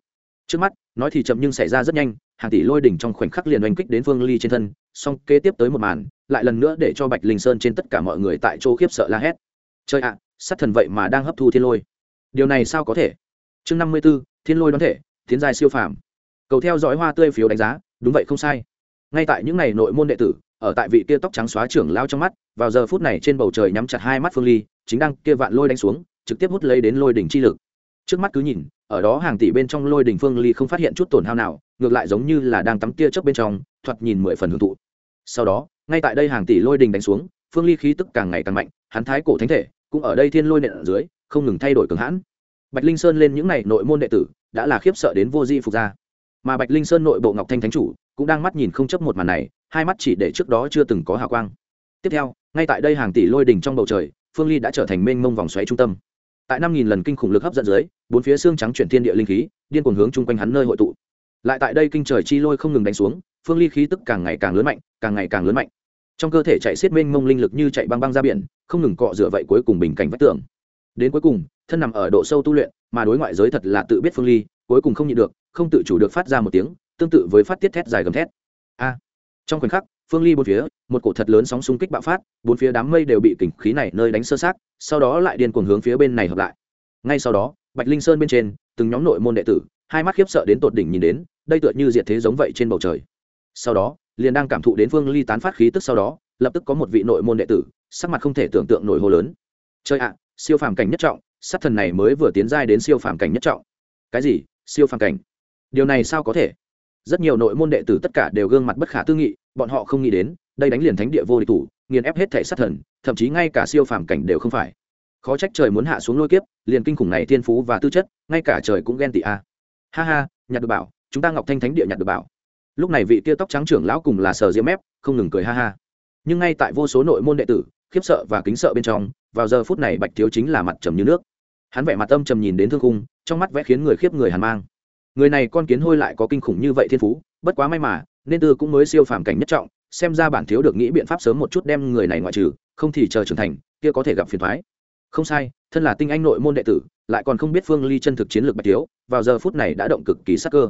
Trước mắt, nói thì chậm nhưng xảy ra rất nhanh, hàng tỷ lôi đỉnh trong khoảnh khắc liền oanh kích đến phương ly trên thân, song kế tiếp tới một màn, lại lần nữa để cho bạch linh sơn trên tất cả mọi người tại chỗ khiếp sợ la hét. Chơi ạ, sát thần vậy mà đang hấp thu thiên lôi điều này sao có thể? Chương năm mươi b ố thiên lôi đoán thể tiến dài siêu phàm. Cầu theo dõi hoa tươi phiếu đánh giá, đúng vậy không sai. Ngay tại những ngày nội môn đệ tử, ở tại vị kia tóc trắng xóa trưởng lao trong mắt, vào giờ phút này trên bầu trời nhắm chặt hai mắt phương ly, chính đang kia vạn lôi đánh xuống, trực tiếp hút lấy đến lôi đỉnh chi lực. Trước mắt cứ nhìn, ở đó hàng tỷ bên trong lôi đỉnh phương ly không phát hiện chút tổn hao nào, ngược lại giống như là đang tắm tia chớp bên trong, thoạt nhìn mười phần hưởng thụ. Sau đó, ngay tại đây hàng tỷ lôi đỉnh đánh xuống, phương ly khí tức càng ngày càng mạnh, hắn thái cổ thánh thể, cũng ở đây thiên lôi nện ở dưới không ngừng thay đổi cường hãn. Bạch linh sơn lên những n à y nội môn đệ tử, đã là khiếp sợ đến vô di phục ra. Mà bạch linh sơn nội bộ ngọc thanh thánh chủ, cũng đang mắt nhìn không chấp một màn này, hai mắt chỉ để trước đó chưa từng có hào quang. Tiếp theo, ngay tại đây hàng tỷ lôi đình trong bầu trời, phương ly đã trở thành mênh mông vòng xoáy trung tâm. Tại năm nghìn lần kinh khủng lực hấp dẫn dưới, bốn phía xương trắng chuyển thiên địa linh khí, điên cuồng hướng chung quanh hắn nơi hội tụ. Lại tại đây kinh trời chi lôi không ngừng đánh xuống, phương ly khí tức càng ngày càng lớn mạnh, càng ngày càng lớn mạnh. Trong cơ thể chạy xiết mênh mông linh lực như chạy băng băng ra biển, không ngừng cọ rửa vậy cuối cùng bình cảnh vách tường đến cuối cùng, thân nằm ở độ sâu tu luyện, mà đối ngoại giới thật là tự biết phương ly, cuối cùng không nhịn được, không tự chủ được phát ra một tiếng, tương tự với phát tiết thét dài gầm thét. A! Trong khoảnh khắc, phương ly bốn phía, một cổ thật lớn sóng xung kích bạo phát, bốn phía đám mây đều bị kỉnh khí này nơi đánh sơ sát, sau đó lại điên cuồng hướng phía bên này hợp lại. Ngay sau đó, bạch linh sơn bên trên, từng nhóm nội môn đệ tử, hai mắt khiếp sợ đến tột đỉnh nhìn đến, đây tựa như diệt thế giống vậy trên bầu trời. Sau đó, liền đang cảm thụ đến phương ly tán phát khí tức sau đó, lập tức có một vị nội môn đệ tử, sắc mặt không thể tưởng tượng nổi hô lớn. Chơi ạ siêu phàm cảnh nhất trọng, sát thần này mới vừa tiến giai đến siêu phàm cảnh nhất trọng. Cái gì? Siêu phàm cảnh? Điều này sao có thể? Rất nhiều nội môn đệ tử tất cả đều gương mặt bất khả tư nghị, bọn họ không nghĩ đến, đây đánh liền thánh địa vô địch thủ, nghiền ép hết thể sát thần, thậm chí ngay cả siêu phàm cảnh đều không phải. Khó trách trời muốn hạ xuống lôi kiếp, liền kinh khủng này thiên phú và tư chất, ngay cả trời cũng ghen tị a. Ha ha nhặt được bảo, chúng ta ngọc thanh thánh địa nhặt được bảo. Lúc này vị tia tóc trắng trưởng lão cùng là sờ diễm mép, không ngừng cười ha ha. Nhưng ngay tại vô số nội môn đệ tử khiếp sợ và kính sợ bên trong vào giờ phút này bạch thiếu chính là mặt trầm như nước. Hắn vẻ mặt âm trầm nhìn đến thương khung, trong mắt vẽ khiến người khiếp người hàn mang. Người này con kiến hôi lại có kinh khủng như vậy thiên phú bất quá may mà nên tư cũng mới siêu phàm cảnh nhất trọng xem ra bản thiếu được nghĩ biện pháp sớm một chút đem người này ngoại trừ không thì chờ trưởng thành kia có thể gặp phiền thoái. Không sai thân là tinh anh nội môn đệ tử lại còn không biết phương ly chân thực chiến lược bạch thiếu vào giờ phút này đã động cực kỳ sắc cơ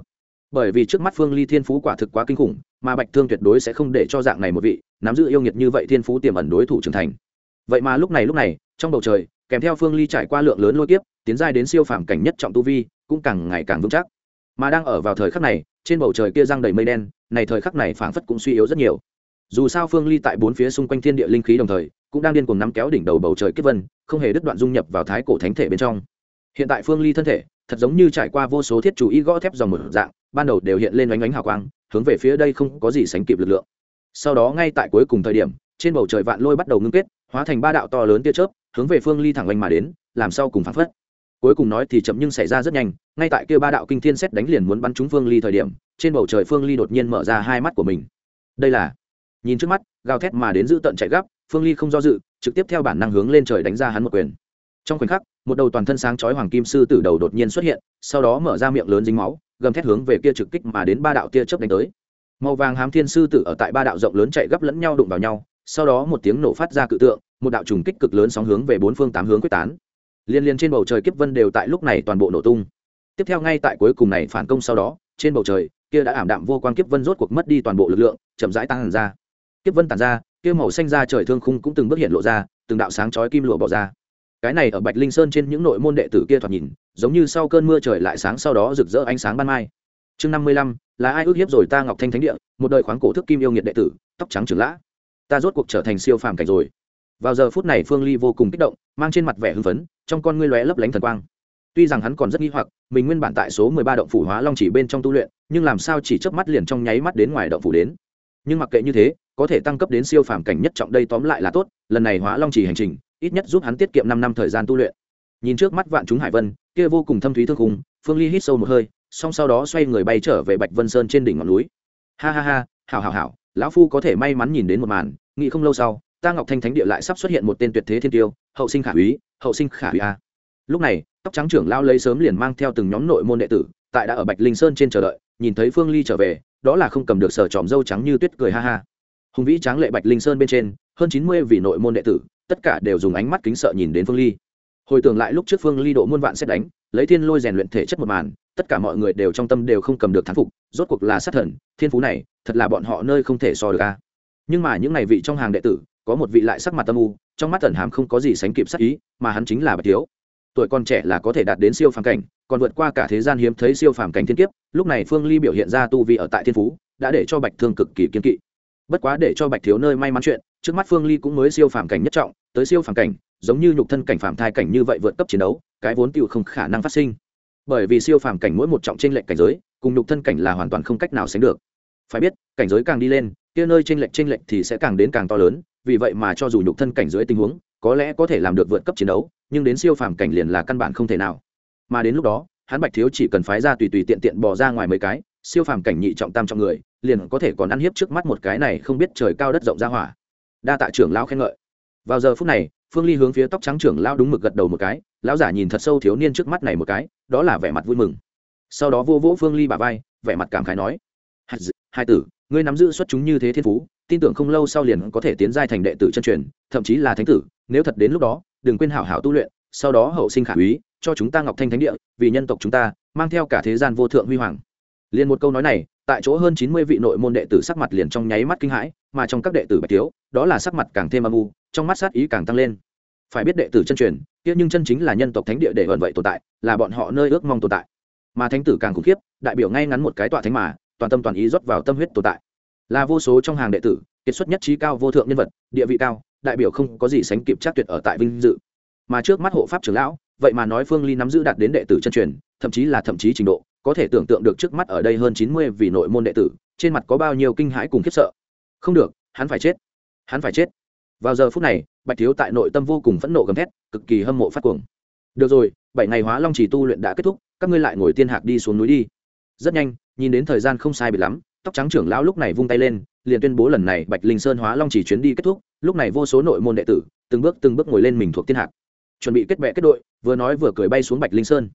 bởi vì trước mắt phương ly thiên phú quả thực quá kinh khủng, mà bạch thương tuyệt đối sẽ không để cho dạng này một vị nắm giữ yêu nghiệt như vậy thiên phú tiềm ẩn đối thủ trưởng thành. Vậy mà lúc này lúc này, trong bầu trời, kèm theo phương ly trải qua lượng lớn lôi kiếp, tiến giai đến siêu phàm cảnh nhất trọng tu vi, cũng càng ngày càng vững chắc. Mà đang ở vào thời khắc này, trên bầu trời kia răng đầy mây đen, này thời khắc này phảng phất cũng suy yếu rất nhiều. Dù sao phương ly tại bốn phía xung quanh thiên địa linh khí đồng thời, cũng đang điên cuồng nắm kéo đỉnh đầu bầu trời kiếp vân, không hề đứt đoạn dung nhập vào thái cổ thánh thể bên trong. Hiện tại phương ly thân thể, thật giống như trải qua vô số thiết chủ y gõ thép dòng một dạng ban đầu đều hiện lên oánh oánh hào quang, hướng về phía đây không có gì sánh kịp lực lượng. Sau đó ngay tại cuối cùng thời điểm, trên bầu trời vạn lôi bắt đầu ngưng kết, hóa thành ba đạo to lớn tia chớp, hướng về phương ly thẳng oanh mà đến, làm sau cùng phán phất. Cuối cùng nói thì chậm nhưng xảy ra rất nhanh, ngay tại kia ba đạo kinh thiên xét đánh liền muốn bắn trúng phương ly thời điểm, trên bầu trời phương ly đột nhiên mở ra hai mắt của mình. Đây là, nhìn trước mắt, gào thét mà đến giữ tận chạy gấp, phương ly không do dự, trực tiếp theo bản năng hướng lên trời đánh ra hắn một quyền. Trong khoảnh khắc, một đầu toàn thân sáng chói hoàng kim sư tử đầu đột nhiên xuất hiện, sau đó mở ra miệng lớn dính máu gầm thét hướng về kia trực kích mà đến ba đạo tia chớp đánh tới. Màu vàng hám thiên sư tử ở tại ba đạo rộng lớn chạy gấp lẫn nhau đụng vào nhau, sau đó một tiếng nổ phát ra cự tượng, một đạo trùng kích cực lớn sóng hướng về bốn phương tám hướng quyết tán. Liên liên trên bầu trời kiếp vân đều tại lúc này toàn bộ nổ tung. Tiếp theo ngay tại cuối cùng này phản công sau đó, trên bầu trời, kia đã ảm đạm vô quan kiếp vân rốt cuộc mất đi toàn bộ lực lượng, chậm rãi tăng ra. Kiếp vân tàn ra, kia màu xanh ra trời thương khung cũng từng bước hiện lộ ra, từng đạo sáng chói kim lụa bỏ ra. Cái này ở bạch linh sơn trên những nội môn đệ tử kia thoạt nhìn giống như sau cơn mưa trời lại sáng sau đó rực rỡ ánh sáng ban mai. Chương năm mươi lăm, là ai ước hiếp rồi ta ngọc thanh thánh địa, một đời khoáng cổ thức kim yêu nghiệt đệ tử, tóc trắng trưởng lã. Ta rốt cuộc trở thành siêu phàm cảnh rồi. Vào giờ phút này phương ly vô cùng kích động, mang trên mặt vẻ hưng phấn, trong con ngươi lóe lấp lánh thần quang. Tuy rằng hắn còn rất nghi hoặc, mình nguyên bản tại số mười ba động phủ hóa long chỉ bên trong tu luyện, nhưng làm sao chỉ chớp mắt liền trong nháy mắt đến ngoài động phủ đến. Nhưng mặc kệ như thế, có thể tăng cấp đến siêu phàm cảnh nhất trọng đây tóm lại là tốt, lần này hóa long chỉ hành trình, ít nhất giúp hắn tiết kiệm năm năm thời gian tu luyện. Nhìn trước mắt vạn chúng hải vân kia vô cùng thâm thúy thương khung, phương ly hít sâu một hơi, song sau đó xoay người bay trở về bạch vân sơn trên đỉnh ngọn núi. Ha ha ha, hảo hảo hảo, lão phu có thể may mắn nhìn đến một màn, nghĩ không lâu sau, ta ngọc thanh thánh địa lại sắp xuất hiện một tên tuyệt thế thiên tiêu, hậu sinh khả úy, hậu sinh khả úy a. Lúc này, tóc trắng trưởng lao lấy sớm liền mang theo từng nhóm nội môn đệ tử, tại đã ở bạch linh sơn trên chờ đợi, nhìn thấy phương ly trở về, đó là không cầm được sở tròm dâu trắng như tuyết cười ha ha. Hùng vĩ tráng lệ bạch linh sơn bên trên, hơn chín mươi vị nội môn đệ tử, tất cả đều dùng ánh mắt kính sợ nhìn đến phương ly hồi tưởng lại lúc trước phương ly độ muôn vạn xét đánh, lấy thiên lôi rèn luyện thể chất một màn, tất cả mọi người đều trong tâm đều không cầm được thán phục, rốt cuộc là sát thần, thiên phú này, thật là bọn họ nơi không thể so được a. Nhưng mà những ngày vị trong hàng đệ tử, có một vị lại sắc mặt tâm u, trong mắt tần hàm không có gì sánh kịp sắc ý, mà hắn chính là bạch thiếu. Tuổi còn trẻ là có thể đạt đến siêu phàm cảnh, còn vượt qua cả thế gian hiếm thấy siêu phàm cảnh thiên kiếp, lúc này phương ly biểu hiện ra tu vi ở tại thiên phú, đã để cho bạch thương cực kỳ kiên kỵ. Bất quá để cho bạch thiếu nơi may mắn chuyện, trước mắt phương ly cũng mới siêu phàm cảnh nhất trọng, tới siêu phàm cảnh giống như nhục thân cảnh phạm thai cảnh như vậy vượt cấp chiến đấu, cái vốn tiêu không khả năng phát sinh. Bởi vì siêu phàm cảnh mỗi một trọng trên lệnh cảnh giới, cùng nhục thân cảnh là hoàn toàn không cách nào sánh được. Phải biết, cảnh giới càng đi lên, kia nơi trên lệnh trên lệnh thì sẽ càng đến càng to lớn, vì vậy mà cho dù nhục thân cảnh dưới tình huống, có lẽ có thể làm được vượt cấp chiến đấu, nhưng đến siêu phàm cảnh liền là căn bản không thể nào. Mà đến lúc đó, hắn bạch thiếu chỉ cần phái ra tùy tùy tiện tiện bỏ ra ngoài mấy cái, siêu phàm cảnh nhị trọng tam trọng người, liền có thể còn ăn hiếp trước mắt một cái này không biết trời cao đất rộng ra hỏa. Đa tạ trưởng lão khen ngợi. Vào giờ phút này phương ly hướng phía tóc trắng trưởng lao đúng mực gật đầu một cái, lão giả nhìn thật sâu thiếu niên trước mắt này một cái, đó là vẻ mặt vui mừng. Sau đó vô vỗ phương ly bà vai, vẻ mặt cảm khái nói hai tử, ngươi nắm giữ xuất chúng như thế thiên phú, tin tưởng không lâu sau liền có thể tiến giai thành đệ tử chân truyền, thậm chí là thánh tử, nếu thật đến lúc đó, đừng quên hảo hảo tu luyện, sau đó hậu sinh khả úy, cho chúng ta ngọc thanh thánh địa, vì nhân tộc chúng ta, mang theo cả thế gian vô thượng huy hoàng. Liền một câu nói này tại chỗ hơn chín mươi vị nội môn đệ tử sắc mặt liền trong nháy mắt kinh hãi, mà trong các đệ tử bạch thiếu, đó là sắc mặt càng thêm âm u, trong mắt sát ý càng tăng lên. Phải biết đệ tử chân truyền, kia nhưng chân chính là nhân tộc thánh địa để vận vậy tồn tại, là bọn họ nơi ước mong tồn tại. Mà thánh tử càng khủng khiếp, đại biểu ngay ngắn một cái tọa thánh mà, toàn tâm toàn ý rót vào tâm huyết tồn tại. Là vô số trong hàng đệ tử, kiệt xuất nhất trí cao vô thượng nhân vật, địa vị cao, đại biểu không có gì sánh kịp chắc tuyệt ở tại vinh dự. Mà trước mắt hộ pháp trưởng lão, vậy mà nói phương ly nắm giữ đạt đến đệ tử chân truyền, thậm chí là thậm chí trình độ có thể tưởng tượng được trước mắt ở đây hơn chín mươi vị nội môn đệ tử, trên mặt có bao nhiêu kinh hãi cùng khiếp sợ. Không được, hắn phải chết. Hắn phải chết. Vào giờ phút này, bạch thiếu tại nội tâm vô cùng phẫn nộ gầm thét, cực kỳ hâm mộ phát cuồng. Được rồi, bảy ngày hóa long chỉ tu luyện đã kết thúc, các ngươi lại ngồi tiên hạc đi xuống núi đi. Rất nhanh, nhìn đến thời gian không sai biệt lắm, tóc trắng trưởng lão lúc này vung tay lên, liền tuyên bố lần này bạch linh sơn hóa long chỉ chuyến đi kết thúc, lúc này vô số nội môn đệ tử, từng bước từng bước ngồi lên mình thuộc tiên hạc. Chuẩn bị kết bệ kết đội, vừa nói vừa cười bay xuống bạch linh sơn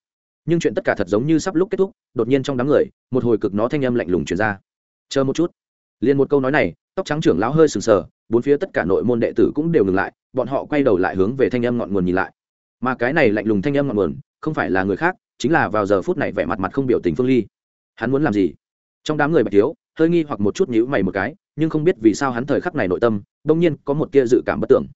nhưng chuyện tất cả thật giống như sắp lúc kết thúc, đột nhiên trong đám người, một hồi cực nó thanh âm lạnh lùng truyền ra. Chờ một chút. Liền một câu nói này, tóc trắng trưởng lão hơi sừng sờ, bốn phía tất cả nội môn đệ tử cũng đều ngừng lại, bọn họ quay đầu lại hướng về thanh âm ngọn nguồn nhìn lại. Mà cái này lạnh lùng thanh âm ngọn nguồn, không phải là người khác, chính là vào giờ phút này vẻ mặt mặt không biểu tình phương ly. Hắn muốn làm gì? Trong đám người bạch thiếu, hơi nghi hoặc một chút nhíu mày một cái, nhưng không biết vì sao hắn thời khắc này nội tâm đông nhiên có một tia dự cảm bất tưởng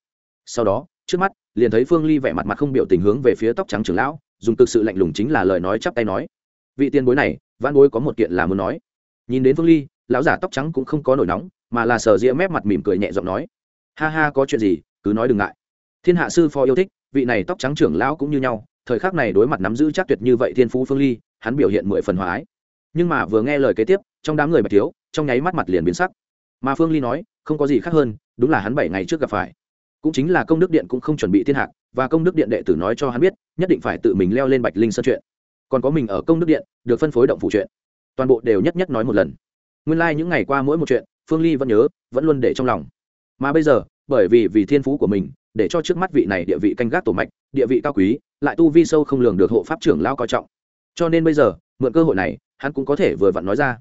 sau đó, trước mắt, liền thấy phương ly vẻ mặt mặt không biểu tình hướng về phía tóc trắng trưởng lão dùng cực sự lạnh lùng chính là lời nói chắp tay nói. Vị tiền bối này văn bối có một kiện là muốn nói. Nhìn đến phương ly, lão giả tóc trắng cũng không có nổi nóng, mà là sờ ria mép mặt mỉm cười nhẹ giọng nói. Ha ha, có chuyện gì, cứ nói đừng ngại. Thiên hạ sư phó yêu thích, vị này tóc trắng trưởng lão cũng như nhau, thời khắc này đối mặt nắm giữ chắc tuyệt như vậy thiên phú phương ly, hắn biểu hiện mười phần hòa ái. Nhưng mà vừa nghe lời kế tiếp, trong đám người bạch thiếu, trong nháy mắt mặt liền biến sắc. Mà phương ly nói, không có gì khác hơn, đúng là hắn bảy ngày trước gặp phải cũng chính là công đức điện cũng không chuẩn bị thiên hạc, và công đức điện đệ tử nói cho hắn biết, nhất định phải tự mình leo lên bạch linh sơn chuyện. Còn có mình ở công đức điện, được phân phối động phủ chuyện. Toàn bộ đều nhất nhất nói một lần. Nguyên lai、like、những ngày qua mỗi một chuyện, phương ly vẫn nhớ, vẫn luôn để trong lòng. Mà bây giờ, bởi vì vì thiên phú của mình, để cho trước mắt vị này địa vị canh gác tổ mạch, địa vị cao quý, lại tu vi sâu không lường được hộ pháp trưởng lao coi trọng. Cho nên bây giờ, mượn cơ hội này, hắn cũng có thể vừa vặn nói ra.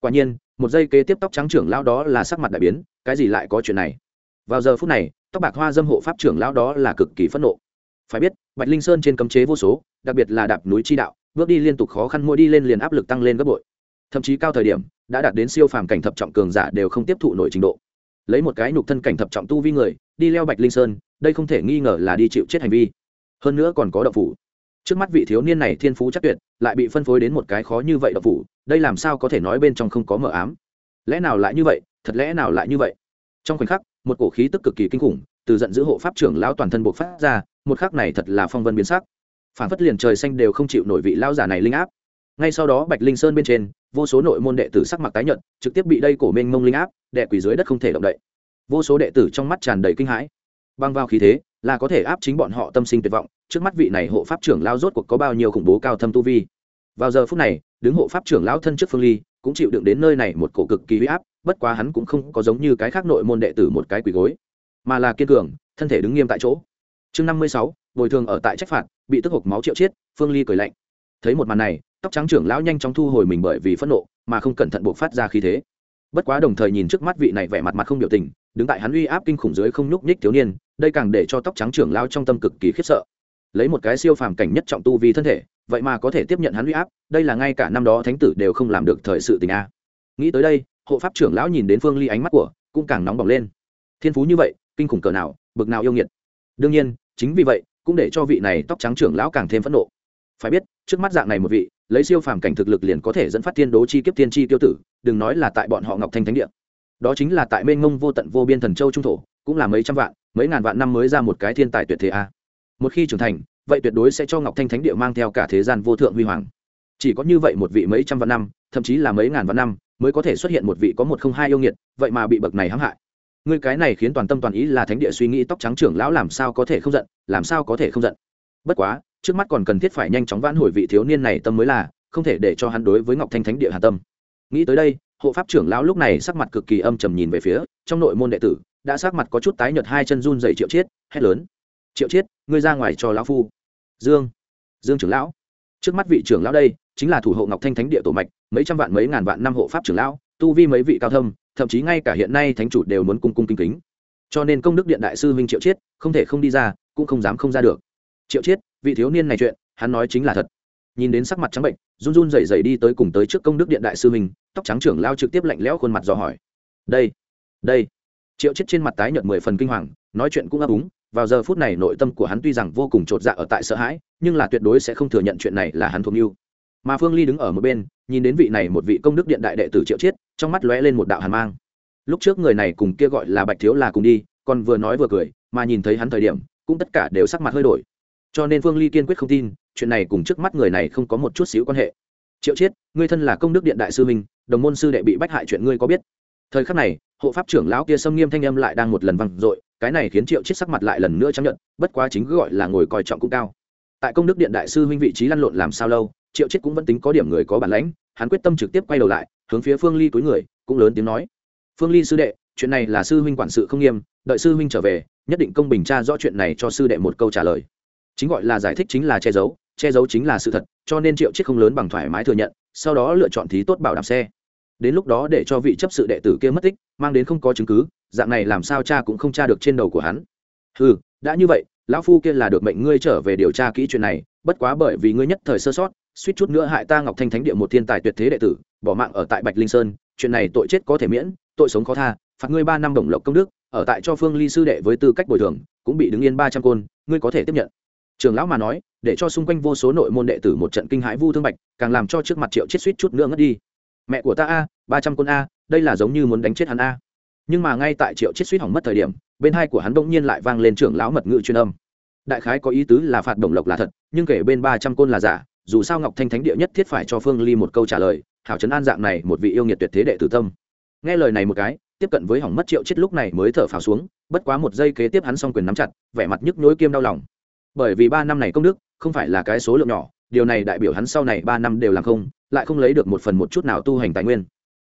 Quả nhiên, một giây kế tiếp tóc trắng trưởng lao đó là sắc mặt đại biến, cái gì lại có chuyện này? Vào giờ phút này tóc bạc hoa dâm hộ pháp trưởng lão đó là cực kỳ phẫn nộ. Phải biết, bạch linh sơn trên cấm chế vô số, đặc biệt là đạp núi chi đạo, bước đi liên tục khó khăn mỗi đi lên liền áp lực tăng lên gấp bội. Thậm chí cao thời điểm, đã đạt đến siêu phàm cảnh thập trọng cường giả đều không tiếp thụ nổi trình độ. Lấy một cái nhục thân cảnh thập trọng tu vi người, đi leo bạch linh sơn, đây không thể nghi ngờ là đi chịu chết hành vi. Hơn nữa còn có đậu phủ. Trước mắt vị thiếu niên này thiên phú chắc tuyệt, lại bị phân phối đến một cái khó như vậy đậu phủ, đây làm sao có thể nói bên trong không có mờ ám? Lẽ nào lại như vậy, thật lẽ nào lại như vậy? Trong khoảnh khắc một cổ khí tức cực kỳ kinh khủng, từ giận dữ hộ pháp trưởng lão toàn thân buộc phát ra, một khắc này thật là phong vân biến sắc. Phản phất liền trời xanh đều không chịu nổi vị lao giả này linh áp. Ngay sau đó, bạch linh sơn bên trên, vô số nội môn đệ tử sắc mặt tái nhợt, trực tiếp bị đây cổ mênh mông linh áp, đệ quỷ dưới đất không thể động đậy. Vô số đệ tử trong mắt tràn đầy kinh hãi. Băng vào khí thế, là có thể áp chính bọn họ tâm sinh tuyệt vọng, trước mắt vị này hộ pháp trưởng lao rốt cuộc có bao nhiêu khủng bố cao thâm tu vi. Vào giờ phút này, đứng hộ pháp trưởng lão thân trước phương ly, cũng chịu đựng đến nơi này một cổ cực kỳ huy áp bất quá hắn cũng không có giống như cái khác nội môn đệ tử một cái quỳ gối, mà là kiên cường, thân thể đứng nghiêm tại chỗ. Chương năm mươi sáu, bồi thường ở tại trách phạt, bị tức hộc máu triệu chiết phương ly cười lạnh. Thấy một màn này, tóc trắng trưởng lão nhanh chóng thu hồi mình bởi vì phẫn nộ, mà không cẩn thận buộc phát ra khí thế. Bất quá đồng thời nhìn trước mắt vị này vẻ mặt mặt không biểu tình, đứng tại hắn uy áp kinh khủng dưới không nhúc nhích thiếu niên, đây càng để cho tóc trắng trưởng lao trong tâm cực kỳ khiếp sợ. Lấy một cái siêu phàm cảnh nhất trọng tu vì thân thể, vậy mà có thể tiếp nhận hắn uy áp, đây là ngay cả năm đó thánh tử đều không làm được thời sự tình a. Nghĩ tới đây hộ pháp trưởng lão nhìn đến phương ly ánh mắt của, cũng càng nóng bỏng lên. Thiên phú như vậy, kinh khủng cỡ nào, bực nào yêu nghiệt. Đương nhiên, chính vì vậy, cũng để cho vị này tóc trắng trưởng lão càng thêm phẫn nộ. Phải biết, trước mắt dạng này một vị, lấy siêu phàm cảnh thực lực liền có thể dẫn phát thiên đố chi kiếp thiên chi tiêu tử, đừng nói là tại bọn họ ngọc thanh thánh địa. Đó chính là tại mênh ngông vô tận vô biên thần châu trung thổ, cũng là mấy trăm vạn, mấy ngàn vạn năm mới ra một cái thiên tài tuyệt thế a. Một khi trưởng thành, vậy tuyệt đối sẽ cho ngọc thanh thánh địa mang theo cả thế gian vô thượng huy hoàng. Chỉ có như vậy một vị mấy trăm vạn năm, thậm chí là mấy ngàn vạn năm mới có thể xuất hiện một vị có một không hai yêu nghiệt, vậy mà bị bậc này hãm hại. Ngươi cái này khiến toàn tâm toàn ý là thánh địa suy nghĩ tóc trắng trưởng lão làm sao có thể không giận, làm sao có thể không giận. Bất quá, trước mắt còn cần thiết phải nhanh chóng vãn hồi vị thiếu niên này tâm mới là, không thể để cho hắn đối với ngọc thanh thánh địa hà tâm. Nghĩ tới đây, hộ pháp trưởng lão lúc này sắc mặt cực kỳ âm trầm nhìn về phía trong nội môn đệ tử, đã sắc mặt có chút tái nhợt hai chân run dày triệu chiết, hét lớn. Triệu chiết, ngươi ra ngoài cho lão phu. Dương dương trưởng lão. Trước mắt vị trưởng lão đây chính là thủ hộ ngọc thanh thánh địa tổ mạch, mấy trăm vạn mấy ngàn vạn năm hộ pháp trưởng lão, tu vi mấy vị cao thâm, thậm chí ngay cả hiện nay thánh chủ đều muốn cung cung kính kính. Cho nên công đức điện đại sư huynh triệu chiết, không thể không đi ra, cũng không dám không ra được. Triệu chiết, vị thiếu niên này chuyện, hắn nói chính là thật. Nhìn đến sắc mặt trắng bệnh, run run rẩy rẩy đi tới cùng tới trước công đức điện đại sư huynh tóc trắng trưởng lao trực tiếp lạnh lẽo khuôn mặt dò hỏi. Đây đây. Triệu chiết trên mặt tái nhợt mười phần kinh hoàng, nói chuyện cũng ấp úng, vào giờ phút này nội tâm của hắn tuy rằng vô cùng chột dạ ở tại sợ hãi, nhưng là tuyệt đối sẽ không thừa nhận chuyện này là hắn thuộc mưu mà phương ly đứng ở một bên, nhìn đến vị này một vị công đức điện đại đệ tử triệu chiết, trong mắt lóe lên một đạo hàn mang. Lúc trước người này cùng kia gọi là bạch thiếu là cùng đi, còn vừa nói vừa cười, mà nhìn thấy hắn thời điểm, cũng tất cả đều sắc mặt hơi đổi. Cho nên phương ly kiên quyết không tin, chuyện này cùng trước mắt người này không có một chút xíu quan hệ. Triệu chiết, ngươi thân là công đức điện đại sư minh đồng môn sư đệ bị bách hại chuyện ngươi có biết? Thời khắc này, hộ pháp trưởng lão kia xâm nghiêm thanh âm lại đang một lần văng dội, cái này khiến triệu chiết sắc mặt lại lần nữa chấp nhận bất quá chính cứ gọi là ngồi coi trọng cũng cao. Tại công đức điện đại sư huynh vị trí lăn lộn làm sao lâu triệu chết cũng vẫn tính có điểm người có bản lãnh, hắn quyết tâm trực tiếp quay đầu lại, hướng phía phương ly túi người, cũng lớn tiếng nói. Phương ly sư đệ, chuyện này là sư huynh quản sự không nghiêm, đợi sư huynh trở về, nhất định công bình tra rõ chuyện này cho sư đệ một câu trả lời. Chính gọi là giải thích chính là che giấu che giấu chính là sự thật, cho nên triệu chết không lớn bằng thoải mái thừa nhận, sau đó lựa chọn thí tốt bảo đảm xe. Đến lúc đó để cho vị chấp sự đệ tử kia mất tích, mang đến không có chứng cứ, dạng này làm sao cha cũng không tra được trên đầu của hắn. Ừ đã như vậy, lão phu kia là được mệnh ngươi trở về điều tra kỹ chuyện này, bất quá bởi vì ngươi nhất thời sơ sót suýt chút nữa hại ta ngọc thanh thánh địa một thiên tài tuyệt thế đệ tử, bỏ mạng ở tại bạch linh sơn, chuyện này tội chết có thể miễn, tội sống khó tha, phạt ngươi ba năm đồng lộc công đức, ở tại cho phương ly sư đệ với tư cách bồi thường, cũng bị đứng yên ba trăm côn, ngươi có thể tiếp nhận. Trường lão mà nói, để cho xung quanh vô số nội môn đệ tử một trận kinh hãi vu thương bạch, càng làm cho trước mặt triệu chết suýt chút nữa ngất đi. Mẹ của ta a, ba trăm côn a, đây là giống như muốn đánh chết hắn a. Nhưng mà ngay tại triệu chết suýt hỏng mất thời điểm, bên hai của hắn bỗng nhiên lại vang lên trưởng lão mật ngữ truyền âm. Đại khái có ý tứ là phạt đồng lộc là thật, nhưng kể bên ba trăm côn là giả dù sao ngọc thanh thánh địa nhất thiết phải cho phương ly một câu trả lời, hảo trấn an dạng này một vị yêu nghiệt tuyệt thế đệ tử tâm. Nghe lời này một cái, tiếp cận với hỏng mất triệu chết lúc này mới thở phào xuống, bất quá một giây kế tiếp hắn xong quyền nắm chặt, vẻ mặt nhức nhối kiêm đau lòng. Bởi vì ba năm này công đức, không phải là cái số lượng nhỏ, điều này đại biểu hắn sau này ba năm đều làm không, lại không lấy được một phần một chút nào tu hành tài nguyên.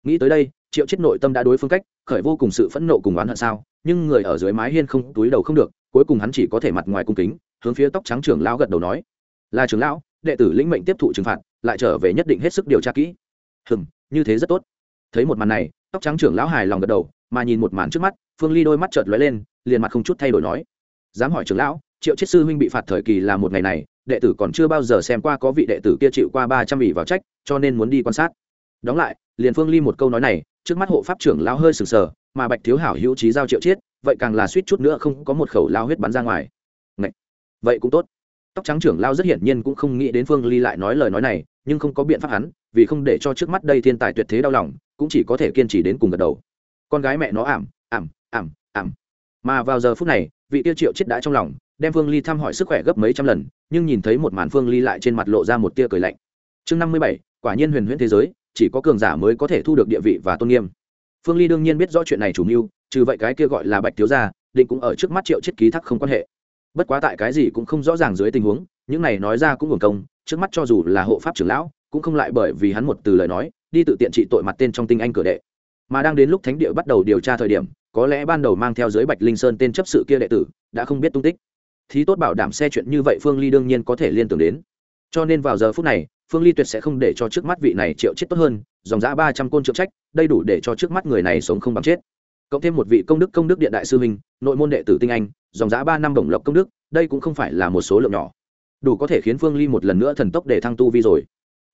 Nghĩ tới đây, triệu chết nội tâm đã đối phương cách, khởi vô cùng sự phẫn nộ cùng oán hận sao, nhưng người ở dưới mái hiên không, túi đầu không được, cuối cùng hắn chỉ có thể mặt ngoài cung kính, hướng phía tóc trắng trưởng lão gật đầu nói. Là trưởng lão đệ tử lĩnh mệnh tiếp thụ trừng phạt, lại trở về nhất định hết sức điều tra kỹ. Hừm, như thế rất tốt. Thấy một màn này, tóc trắng trưởng lão hài lòng gật đầu, mà nhìn một màn trước mắt, phương ly đôi mắt chợt lóe lên, liền mặt không chút thay đổi nói. Dám hỏi trưởng lão, triệu chết sư huynh bị phạt thời kỳ là một ngày này, đệ tử còn chưa bao giờ xem qua có vị đệ tử kia chịu qua ba trăm ỷ vào trách, cho nên muốn đi quan sát. Đóng lại, liền phương ly một câu nói này, trước mắt hộ pháp trưởng lão hơi sừng sờ, mà bạch thiếu hảo hữu trí giao triệu chiết vậy càng là suýt chút nữa không có một khẩu lao huyết bắn ra ngoài. Ngậy! vậy cũng tốt tóc trắng trưởng lao rất hiển nhiên cũng không nghĩ đến phương ly lại nói lời nói này, nhưng không có biện pháp hắn, vì không để cho trước mắt đây thiên tài tuyệt thế đau lòng, cũng chỉ có thể kiên trì đến cùng gật đầu. Con gái mẹ nó ảm ảm ảm ảm. Mà vào giờ phút này, vị tiêu triệu chết đã trong lòng, đem phương ly thăm hỏi sức khỏe gấp mấy trăm lần, nhưng nhìn thấy một màn phương ly lại trên mặt lộ ra một tia cười lạnh. Chương năm mươi bảy, quả nhiên huyền huyễn thế giới, chỉ có cường giả mới có thể thu được địa vị và tôn nghiêm. Phương ly đương nhiên biết rõ chuyện này chủ mưu, trừ vậy cái kia gọi là bạch thiếu gia, định cũng ở trước mắt triệu chết ký thác không quan hệ bất quá tại cái gì cũng không rõ ràng dưới tình huống, những này nói ra cũng hưởng công, trước mắt cho dù là hộ pháp trưởng lão, cũng không lại bởi vì hắn một từ lời nói, đi tự tiện trị tội mặt tên trong tinh anh cửa đệ. Mà đang đến lúc thánh địa bắt đầu điều tra thời điểm, có lẽ ban đầu mang theo dưới bạch linh sơn tên chấp sự kia đệ tử, đã không biết tung tích. Thì tốt bảo đảm xe chuyện như vậy phương ly đương nhiên có thể liên tưởng đến. Cho nên vào giờ phút này, phương ly tuyệt sẽ không để cho trước mắt vị này triệu chết tốt hơn, dòng giã ba trăm côn trượng trách, đây đủ để cho trước mắt người này sống không bằng chết cộng thêm một vị công đức công đức điện đại sư huynh, nội môn đệ tử tinh anh, dòng giá ba năm đồng lộc công đức, đây cũng không phải là một số lượng nhỏ. Đủ có thể khiến phương ly một lần nữa thần tốc để thăng tu vi rồi.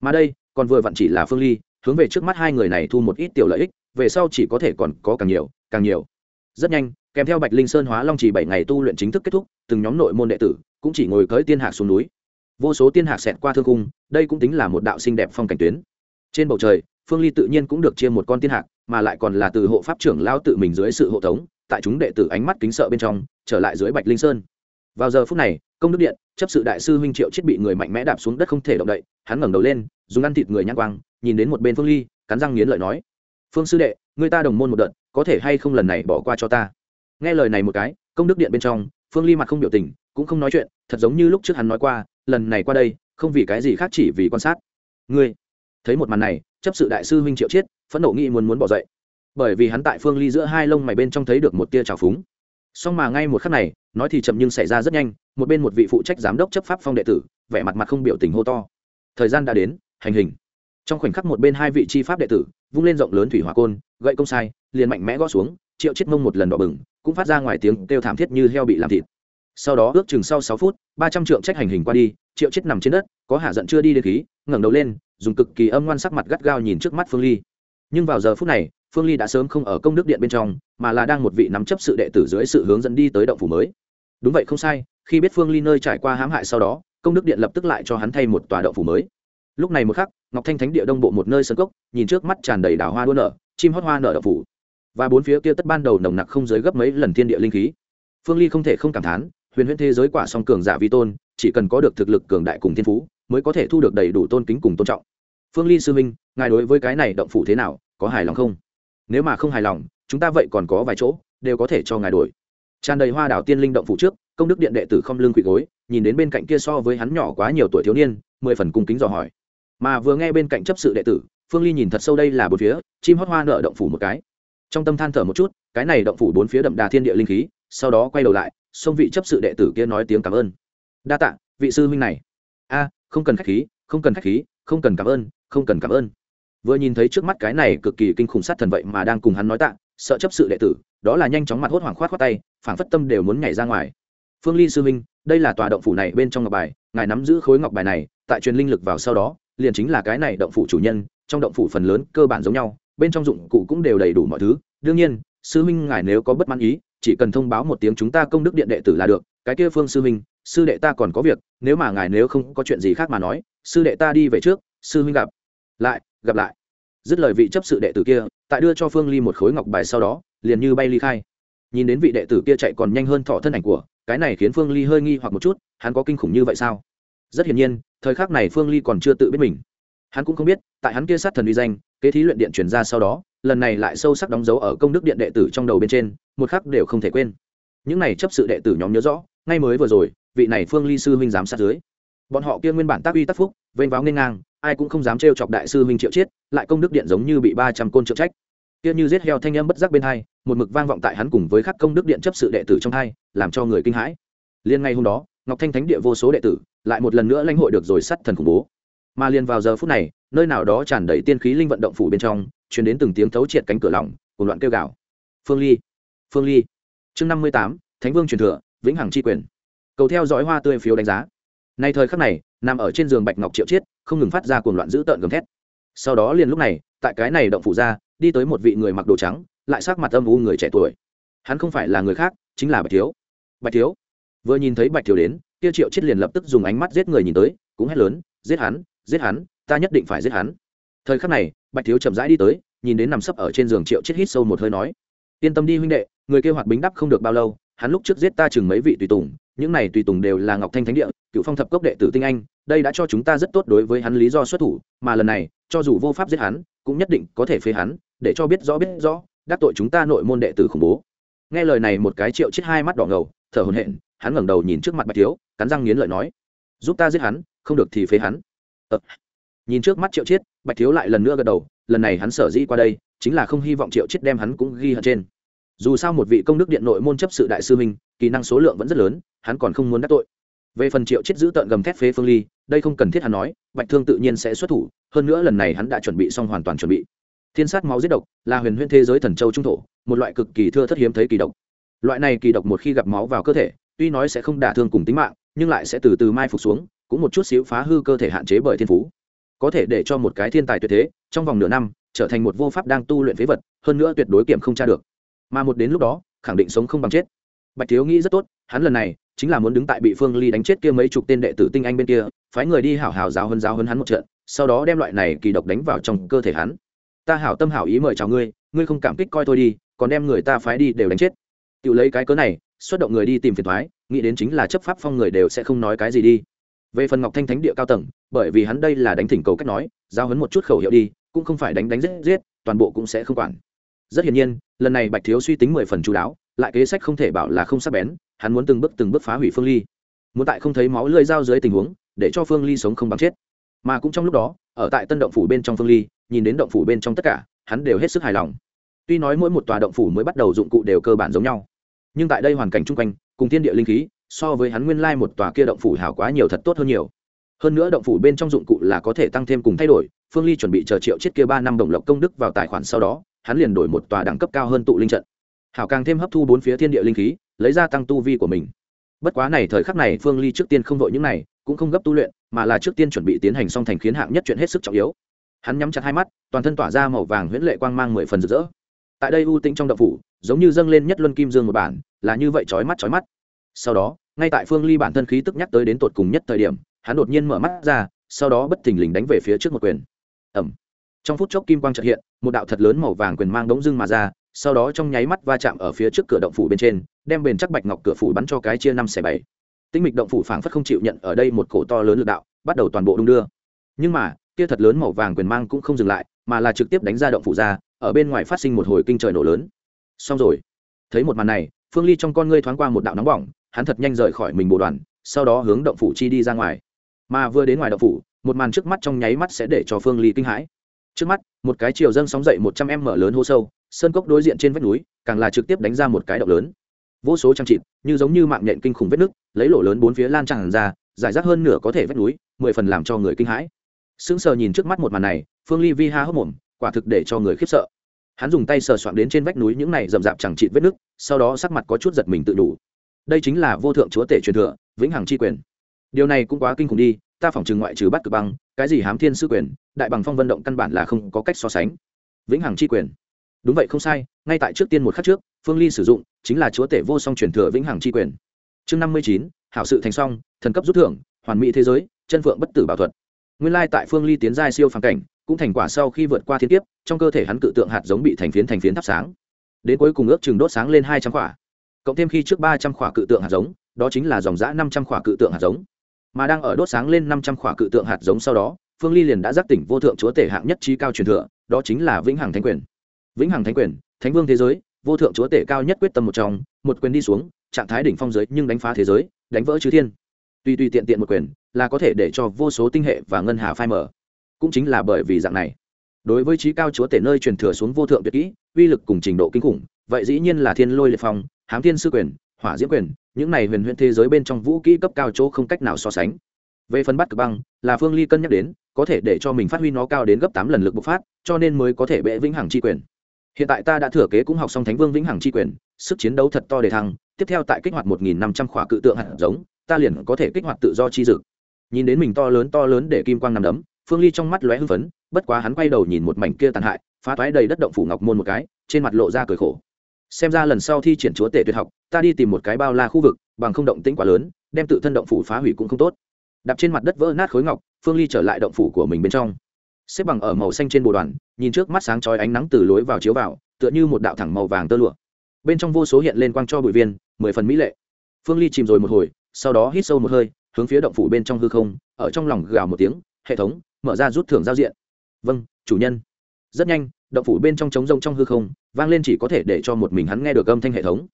Mà đây, còn vừa vặn chỉ là phương ly, hướng về trước mắt hai người này thu một ít tiểu lợi ích, về sau chỉ có thể còn có càng nhiều càng nhiều. Rất nhanh, kèm theo bạch linh sơn hóa long chỉ bảy ngày tu luyện chính thức kết thúc, từng nhóm nội môn đệ tử cũng chỉ ngồi cưới tiên hạc xuống núi. Vô số tiên hạc xẹt qua thương cung đây cũng tính là một đạo xinh đẹp phong cảnh tuyến. Trên bầu trời phương ly tự nhiên cũng được chia một con tiên hạc, mà lại còn là từ hộ pháp trưởng lao tự mình dưới sự hộ tống, tại chúng đệ tử ánh mắt kính sợ bên trong, trở lại dưới bạch linh sơn. Vào giờ phút này, công đức điện, chấp sự đại sư huynh triệu chết bị người mạnh mẽ đạp xuống đất không thể động đậy, hắn ngẩng đầu lên, dùng ăn thịt người nhãn quang, nhìn đến một bên phương ly, cắn răng nghiến lợi nói, phương sư đệ, người ta đồng môn một đợt, có thể hay không lần này bỏ qua cho ta? Nghe lời này một cái, công đức điện bên trong, phương ly mặt không biểu tình, cũng không nói chuyện, thật giống như lúc trước hắn nói qua, lần này qua đây, không vì cái gì khác chỉ vì quan sát. Ngươi? Thấy một màn này chấp sự đại sư huynh triệu chiết, phẫn nộ nghĩ muốn muốn bỏ dậy. Bởi vì hắn tại phương ly giữa hai lông mày bên trong thấy được một tia trào phúng. Song mà ngay một khắc này, nói thì chậm nhưng xảy ra rất nhanh, một bên một vị phụ trách giám đốc chấp pháp phong đệ tử, vẻ mặt mặt không biểu tình hô to. Thời gian đã đến, hành hình. Trong khoảnh khắc một bên hai vị chi pháp đệ tử, vung lên rộng lớn thủy hỏa côn, gậy công sai, liền mạnh mẽ gõ xuống, triệu chết mông một lần đỏ bừng, cũng phát ra ngoài tiếng kêu thảm thiết như heo bị làm thịt. Sau đó ước chừng sau sáu phút, ba trăm trượng trách hành hình qua đi, triệu chết nằm trên đất, có hạ giận chưa đi đến khí ngẩng đầu lên, dùng cực kỳ âm ngoan sắc mặt gắt gao nhìn trước mắt phương ly. Nhưng vào giờ phút này, phương ly đã sớm không ở công đức điện bên trong, mà là đang một vị nắm chấp sự đệ tử dưới sự hướng dẫn đi tới động phủ mới. Đúng vậy không sai, khi biết phương ly nơi trải qua hãm hại sau đó, công đức điện lập tức lại cho hắn thay một tòa động phủ mới. Lúc này một khắc, ngọc thanh thánh địa đông bộ một nơi sân cốc, nhìn trước mắt tràn đầy đào hoa đua nở, chim hót hoa nở động phủ. Và bốn phía kia tất ban đầu nồng nặc không giới gấp mấy lần thiên địa linh khí. Phương ly không thể không cảm thán, huyền huyễn thế giới quả song cường giả vi tôn chỉ cần có được thực lực cường đại cùng thiên phú, mới có thể thu được đầy đủ tôn kính cùng tôn trọng. Phương ly sư minh ngài đối với cái này động phủ thế nào, có hài lòng không? Nếu mà không hài lòng, chúng ta vậy còn có vài chỗ, đều có thể cho ngài đổi. Tràn đầy hoa đảo tiên linh động phủ trước, công đức điện đệ tử không lương quỷ gối, nhìn đến bên cạnh kia so với hắn nhỏ quá nhiều tuổi thiếu niên, mười phần cung kính dò hỏi. Mà vừa nghe bên cạnh chấp sự đệ tử, phương ly nhìn thật sâu đây là bốn phía, chim hót hoa nợ động phủ một cái. Trong tâm than thở một chút, cái này động phủ bốn phía đậm đà thiên địa linh khí, sau đó quay đầu lại, xông vị chấp sự đệ tử kia nói tiếng cảm ơn đa tạ, vị sư huynh này. A, không cần khách khí, không cần khách khí, không cần cảm ơn, không cần cảm ơn. Vừa nhìn thấy trước mắt cái này cực kỳ kinh khủng sát thần vậy mà đang cùng hắn nói tạ, sợ chấp sự đệ tử, đó là nhanh chóng mặt hốt hoảng khoát khoát tay, phảng phất tâm đều muốn nhảy ra ngoài. Phương ly sư huynh, đây là tòa động phủ này bên trong ngọc bài, ngài nắm giữ khối ngọc bài này, tại truyền linh lực vào sau đó, liền chính là cái này động phủ chủ nhân, trong động phủ phần lớn cơ bản giống nhau, bên trong dụng cụ cũng đều đầy đủ mọi thứ. Đương nhiên, sư huynh ngài nếu có bất mãn ý, chỉ cần thông báo một tiếng chúng ta công đức điện đệ tử là được, cái kia phương sư huynh sư đệ ta còn có việc, nếu mà ngài nếu không có chuyện gì khác mà nói, sư đệ ta đi về trước, sư huynh gặp. Lại gặp lại. Dứt lời vị chấp sự đệ tử kia, tại đưa cho phương ly một khối ngọc bài sau đó, liền như bay ly khai. Nhìn đến vị đệ tử kia chạy còn nhanh hơn thọ thân ảnh của, cái này khiến phương ly hơi nghi hoặc một chút, hắn có kinh khủng như vậy sao? Rất hiển nhiên, thời khắc này phương ly còn chưa tự biết mình. Hắn cũng không biết, tại hắn kia sát thần uy danh, kế thí luyện điện chuyển ra sau đó, lần này lại sâu sắc đóng dấu ở công đức điện đệ tử trong đầu bên trên, một khắc đều không thể quên. Những này chấp sự đệ tử nhóm nhớ rõ, ngay mới vừa rồi vị này phương ly sư huynh giám sát dưới. Bọn họ kia nguyên bản tác uy tác phúc, vênh váo nghênh ngang, ai cũng không dám trêu chọc đại sư huynh triệu chiết lại công đức điện giống như bị ba trăm côn trợ trách. Kia như giết heo thanh âm bất giác bên hai, một mực vang vọng tại hắn cùng với khắc công đức điện chấp sự đệ tử trong hai, làm cho người kinh hãi. Liên ngay hôm đó, ngọc thanh thánh địa vô số đệ tử, lại một lần nữa lãnh hội được rồi sắt thần khủng bố. Mà liền vào giờ phút này, nơi nào đó tràn đầy tiên khí linh vận động phủ bên trong chuyển đến từng tiếng thấu triệt cánh cửa lỏng cùng loạn kêu gào. Phương ly phương ly. Chương năm mươi tám, thánh vương truyền thừa, vĩnh hằng c quyền cầu theo dõi hoa tươi phiếu đánh giá. Nay thời khắc này, nằm ở trên giường bạch ngọc triệu chiết, không ngừng phát ra cuồng loạn dữ tợn gầm thét. Sau đó liền lúc này, tại cái này động phủ ra, đi tới một vị người mặc đồ trắng, lại sắc mặt âm u người trẻ tuổi. Hắn không phải là người khác, chính là bạch thiếu. Bạch thiếu. Vừa nhìn thấy bạch thiếu đến, kia triệu chiết liền lập tức dùng ánh mắt giết người nhìn tới, cũng hét lớn, giết hắn giết hắn, ta nhất định phải giết hắn. Thời khắc này, bạch thiếu chậm rãi đi tới, nhìn đến nằm sấp ở trên giường triệu chiết hít sâu một hơi nói, yên tâm đi huynh đệ, người kêu hoạt bính đắp không được bao lâu, hắn lúc trước giết ta chừng mấy vị tùy tùng những này tùy tùng đều là ngọc thanh thánh địa, cựu phong thập cốc đệ tử tinh anh, đây đã cho chúng ta rất tốt đối với hắn lý do xuất thủ, mà lần này, cho dù vô pháp giết hắn, cũng nhất định có thể phế hắn, để cho biết rõ biết rõ, đắc tội chúng ta nội môn đệ tử khủng bố. Nghe lời này một cái triệu chết hai mắt đỏ ngầu, thở hồn hện hắn ngẩng đầu nhìn trước mặt bạch thiếu, cắn răng nghiến lợi nói, giúp ta giết hắn, không được thì phế hắn. Ờ. nhìn trước mắt triệu chiết bạch thiếu lại lần nữa gật đầu, lần này hắn sở dĩ qua đây, chính là không hy vọng triệu chiết đem hắn cũng ghi hận trên. Dù sao một vị công đức điện nội môn chấp sự đại sư minh kỹ năng số lượng vẫn rất lớn, hắn còn không muốn đắc tội. Về phần triệu chiết giữ tợn gầm thép phế phương ly, đây không cần thiết hắn nói, bạch thương tự nhiên sẽ xuất thủ, hơn nữa lần này hắn đã chuẩn bị xong hoàn toàn chuẩn bị. Thiên sát máu giết độc, là huyền huyễn thế giới thần châu trung thổ, một loại cực kỳ thưa thất hiếm thấy kỳ độc. Loại này kỳ độc một khi gặp máu vào cơ thể, tuy nói sẽ không đả thương cùng tính mạng, nhưng lại sẽ từ từ mai phục xuống, cũng một chút xíu phá hư cơ thể hạn chế bởi thiên phú. Có thể để cho một cái thiên tài tuyệt thế, trong vòng nửa năm, trở thành một vô pháp đang tu luyện phế vật, hơn nữa tuyệt đối kiểm không tra được. Mà một đến lúc đó, khẳng định sống không bằng chết bạch thiếu nghĩ rất tốt, hắn lần này chính là muốn đứng tại bị phương ly đánh chết kia mấy chục tên đệ tử tinh anh bên kia, phái người đi hảo hảo giáo hơn giáo hơn hắn một trận, sau đó đem loại này kỳ độc đánh vào trong cơ thể hắn. Ta hảo tâm hảo ý mời chào ngươi ngươi không cảm kích coi thôi đi, còn đem người ta phái đi đều đánh chết. Tự lấy cái cớ này, xuất động người đi tìm phiền thoái, nghĩ đến chính là chấp pháp phong người đều sẽ không nói cái gì đi. Về phần ngọc thanh thánh địa cao tầng, bởi vì hắn đây là đánh thỉnh cầu cách nói giao hấn một chút khẩu hiệu đi, cũng không phải đánh đánh giết giết, toàn bộ cũng sẽ không quản. Rất hiển nhiên, lần này bạch thiếu suy tính mười phần chú đáo lại kế sách không thể bảo là không sắc bén, hắn muốn từng bước từng bước phá hủy phương ly. Muốn tại không thấy máu lưỡi dao dưới tình huống, để cho phương ly sống không bằng chết. Mà cũng trong lúc đó, ở tại tân động phủ bên trong phương ly, nhìn đến động phủ bên trong tất cả, hắn đều hết sức hài lòng. Tuy nói mỗi một tòa động phủ mới bắt đầu dụng cụ đều cơ bản giống nhau, nhưng tại đây hoàn cảnh chung quanh, cùng thiên địa linh khí, so với hắn nguyên lai một tòa kia động phủ hảo quá nhiều thật tốt hơn nhiều. Hơn nữa động phủ bên trong dụng cụ là có thể tăng thêm cùng thay đổi, phương ly chuẩn bị chờ triệu chiết kia ba năm đồng lộc công đức vào tài khoản sau đó, hắn liền đổi một tòa đẳng cấp cao hơn tụ linh trận hảo càng thêm hấp thu bốn phía thiên địa linh khí, lấy ra tăng tu vi của mình. Bất quá này thời khắc này phương ly trước tiên không vội những này, cũng không gấp tu luyện, mà là trước tiên chuẩn bị tiến hành song thành khiến hạng nhất chuyện hết sức trọng yếu. Hắn nhắm chặt hai mắt, toàn thân tỏa ra màu vàng huyễn lệ quang mang mười phần rực rỡ. Tại đây ưu tĩnh trong đậu phủ, giống như dâng lên nhất luân kim dương một bản, là như vậy chói mắt chói mắt. Sau đó, ngay tại phương ly bản thân khí tức nhắc tới đến tột cùng nhất thời điểm, hắn đột nhiên mở mắt ra, sau đó bất thình lình đánh về phía trước một quyền. Ẩm trong phút chốc kim quang trợ hiện, một đạo thật lớn màu vàng quyền mang đống dưng mà ra sau đó trong nháy mắt va chạm ở phía trước cửa động phủ bên trên, đem bền chắc bạch ngọc cửa phủ bắn cho cái chia năm xẻ bảy. Tinh mịch động phủ phảng phất không chịu nhận ở đây một cổ to lớn lực đạo, bắt đầu toàn bộ đung đưa. Nhưng mà, kia thật lớn màu vàng quyền mang cũng không dừng lại, mà là trực tiếp đánh ra động phủ ra, ở bên ngoài phát sinh một hồi kinh trời nổ lớn. Xong rồi. Thấy một màn này, phương ly trong con ngươi thoáng qua một đạo nóng bỏng, hắn thật nhanh rời khỏi mình bộ đoàn, sau đó hướng động phủ chi đi ra ngoài. Mà vừa đến ngoài động phủ, một màn trước mắt trong nháy mắt sẽ để cho phương ly kinh hãi. Trước mắt, một cái chiều dâng sóng dậy một trăm em mở lớn hô sâu sơn cốc đối diện trên vách núi, càng là trực tiếp đánh ra một cái động lớn. Vô số trang trịt, như giống như mạng nhện kinh khủng vết nước lấy lỗ lớn bốn phía lan tràn ra, giải rác hơn nửa có thể vách núi, mười phần làm cho người kinh hãi. Sững sờ nhìn trước mắt một màn này, phương ly vi ha hốc mồm, quả thực để cho người khiếp sợ. Hắn dùng tay sờ soạn đến trên vách núi những này rậm rạp chẳng trịt vết nước sau đó sắc mặt có chút giật mình tự đủ. Đây chính là vô thượng chúa tể truyền thừa, vĩnh hằng chi quyền. Điều này cũng quá kinh khủng đi, ta phỏng chừng ngoại trừ bắt cực băng, cái gì hám thiên sư quyền, đại bằng phong vận động căn bản là không có cách so sánh. Vĩnh hằng chi quyền đúng vậy, không sai, ngay tại trước tiên một khắc trước, phương ly sử dụng chính là chúa tể vô song truyền thừa vĩnh hằng chi quyền. Chương năm mươi chín, hảo sự thành song, thần cấp rút thưởng, hoàn mỹ thế giới, chân phượng bất tử bảo thuật. Nguyên lai tại phương ly tiến giai siêu phàm cảnh, cũng thành quả sau khi vượt qua thiên kiếp, trong cơ thể hắn cự tượng hạt giống bị thành phiến thành phiến thắp sáng. Đến cuối cùng ước chừng đốt sáng lên hai trăm quả. Cộng thêm khi trước ba trăm quả cự tượng hạt giống, đó chính là dòng giã năm trăm quả cự tượng hạt giống. Mà đang ở đốt sáng lên năm trăm quả cự tượng hạt giống sau đó, phương ly liền đã giác tỉnh vô thượng chúa tể hạng nhất trí cao truyền thừa, đó chính là vĩnh hằng thánh quyền vĩnh hằng thánh quyền, thánh vương thế giới, vô thượng chúa tể cao nhất quyết tâm một trong, một quyền đi xuống, trạng thái đỉnh phong giới nhưng đánh phá thế giới, đánh vỡ chư thiên. Tuy tùy tiện tiện một quyền là có thể để cho vô số tinh hệ và ngân hà phai mở cũng chính là bởi vì dạng này, đối với trí cao chúa tể nơi truyền thừa xuống vô thượng tuyệt kỹ, uy lực cùng trình độ kinh khủng, vậy dĩ nhiên là thiên lôi liệt phong, hám thiên sư quyền, hỏa diễm quyền, những này huyền huyền thế giới bên trong vũ kỹ cấp cao chỗ không cách nào so sánh. Về phần bắt cực băng, là phương ly cân nhắc đến, có thể để cho mình phát huy nó cao đến gấp tám lần lực bộc phát, cho nên mới có thể bệ vĩnh hằng chi quyền hiện tại ta đã thừa kế cũng học xong thánh vương vĩnh hằng chi quyền, sức chiến đấu thật to để thăng, tiếp theo tại kích hoạt một nghìn năm trăm khỏa cự tượng hạt giống, ta liền có thể kích hoạt tự do chi dực. Nhìn đến mình to lớn to lớn để kim quang nằm đấm, phương ly trong mắt lóe hưng phấn, bất quá hắn quay đầu nhìn một mảnh kia tàn hại, phá toái đầy đất động phủ ngọc môn một cái, trên mặt lộ ra cười khổ. Xem ra lần sau thi triển chúa tể tuyệt học, ta đi tìm một cái bao la khu vực, bằng không động tĩnh quá lớn, đem tự thân động phủ phá hủy cũng không tốt. Đạp trên mặt đất vỡ nát khối ngọc, phương ly trở lại động phủ của mình bên trong xếp bằng ở màu xanh trên bồ đoàn, nhìn trước mắt sáng chói ánh nắng từ lối vào chiếu vào, tựa như một đạo thẳng màu vàng tơ lụa. Bên trong vô số hiện lên quang cho bụi viên, mười phần mỹ lệ. Phương ly chìm rồi một hồi, sau đó hít sâu một hơi, hướng phía động phủ bên trong hư không, ở trong lòng gào một tiếng, hệ thống, mở ra rút thưởng giao diện. Vâng chủ nhân. Rất nhanh, động phủ bên trong trống rông trong hư không, vang lên chỉ có thể để cho một mình hắn nghe được âm thanh hệ thống.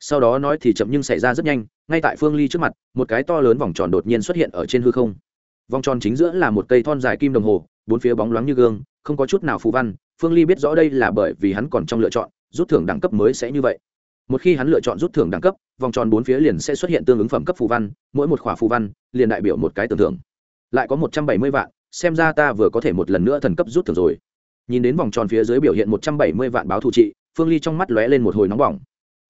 Sau đó nói thì chậm nhưng xảy ra rất nhanh, ngay tại phương ly trước mặt, một cái to lớn vòng tròn đột nhiên xuất hiện ở trên hư không vòng tròn chính giữa là một cây thon dài kim đồng hồ, bốn phía bóng loáng như gương, không có chút nào phù văn. Phương ly biết rõ đây là bởi vì hắn còn trong lựa chọn, rút thưởng đẳng cấp mới sẽ như vậy. Một khi hắn lựa chọn rút thưởng đẳng cấp, vòng tròn bốn phía liền sẽ xuất hiện tương ứng phẩm cấp phù văn, mỗi một khỏa phù văn liền đại biểu một cái tưởng thưởng. Lại có một trăm bảy mươi vạn, xem ra ta vừa có thể một lần nữa thần cấp rút thưởng rồi. Nhìn đến vòng tròn phía dưới biểu hiện một trăm bảy mươi vạn báo thù trị, phương ly trong mắt lóe lên một hồi nóng bỏng.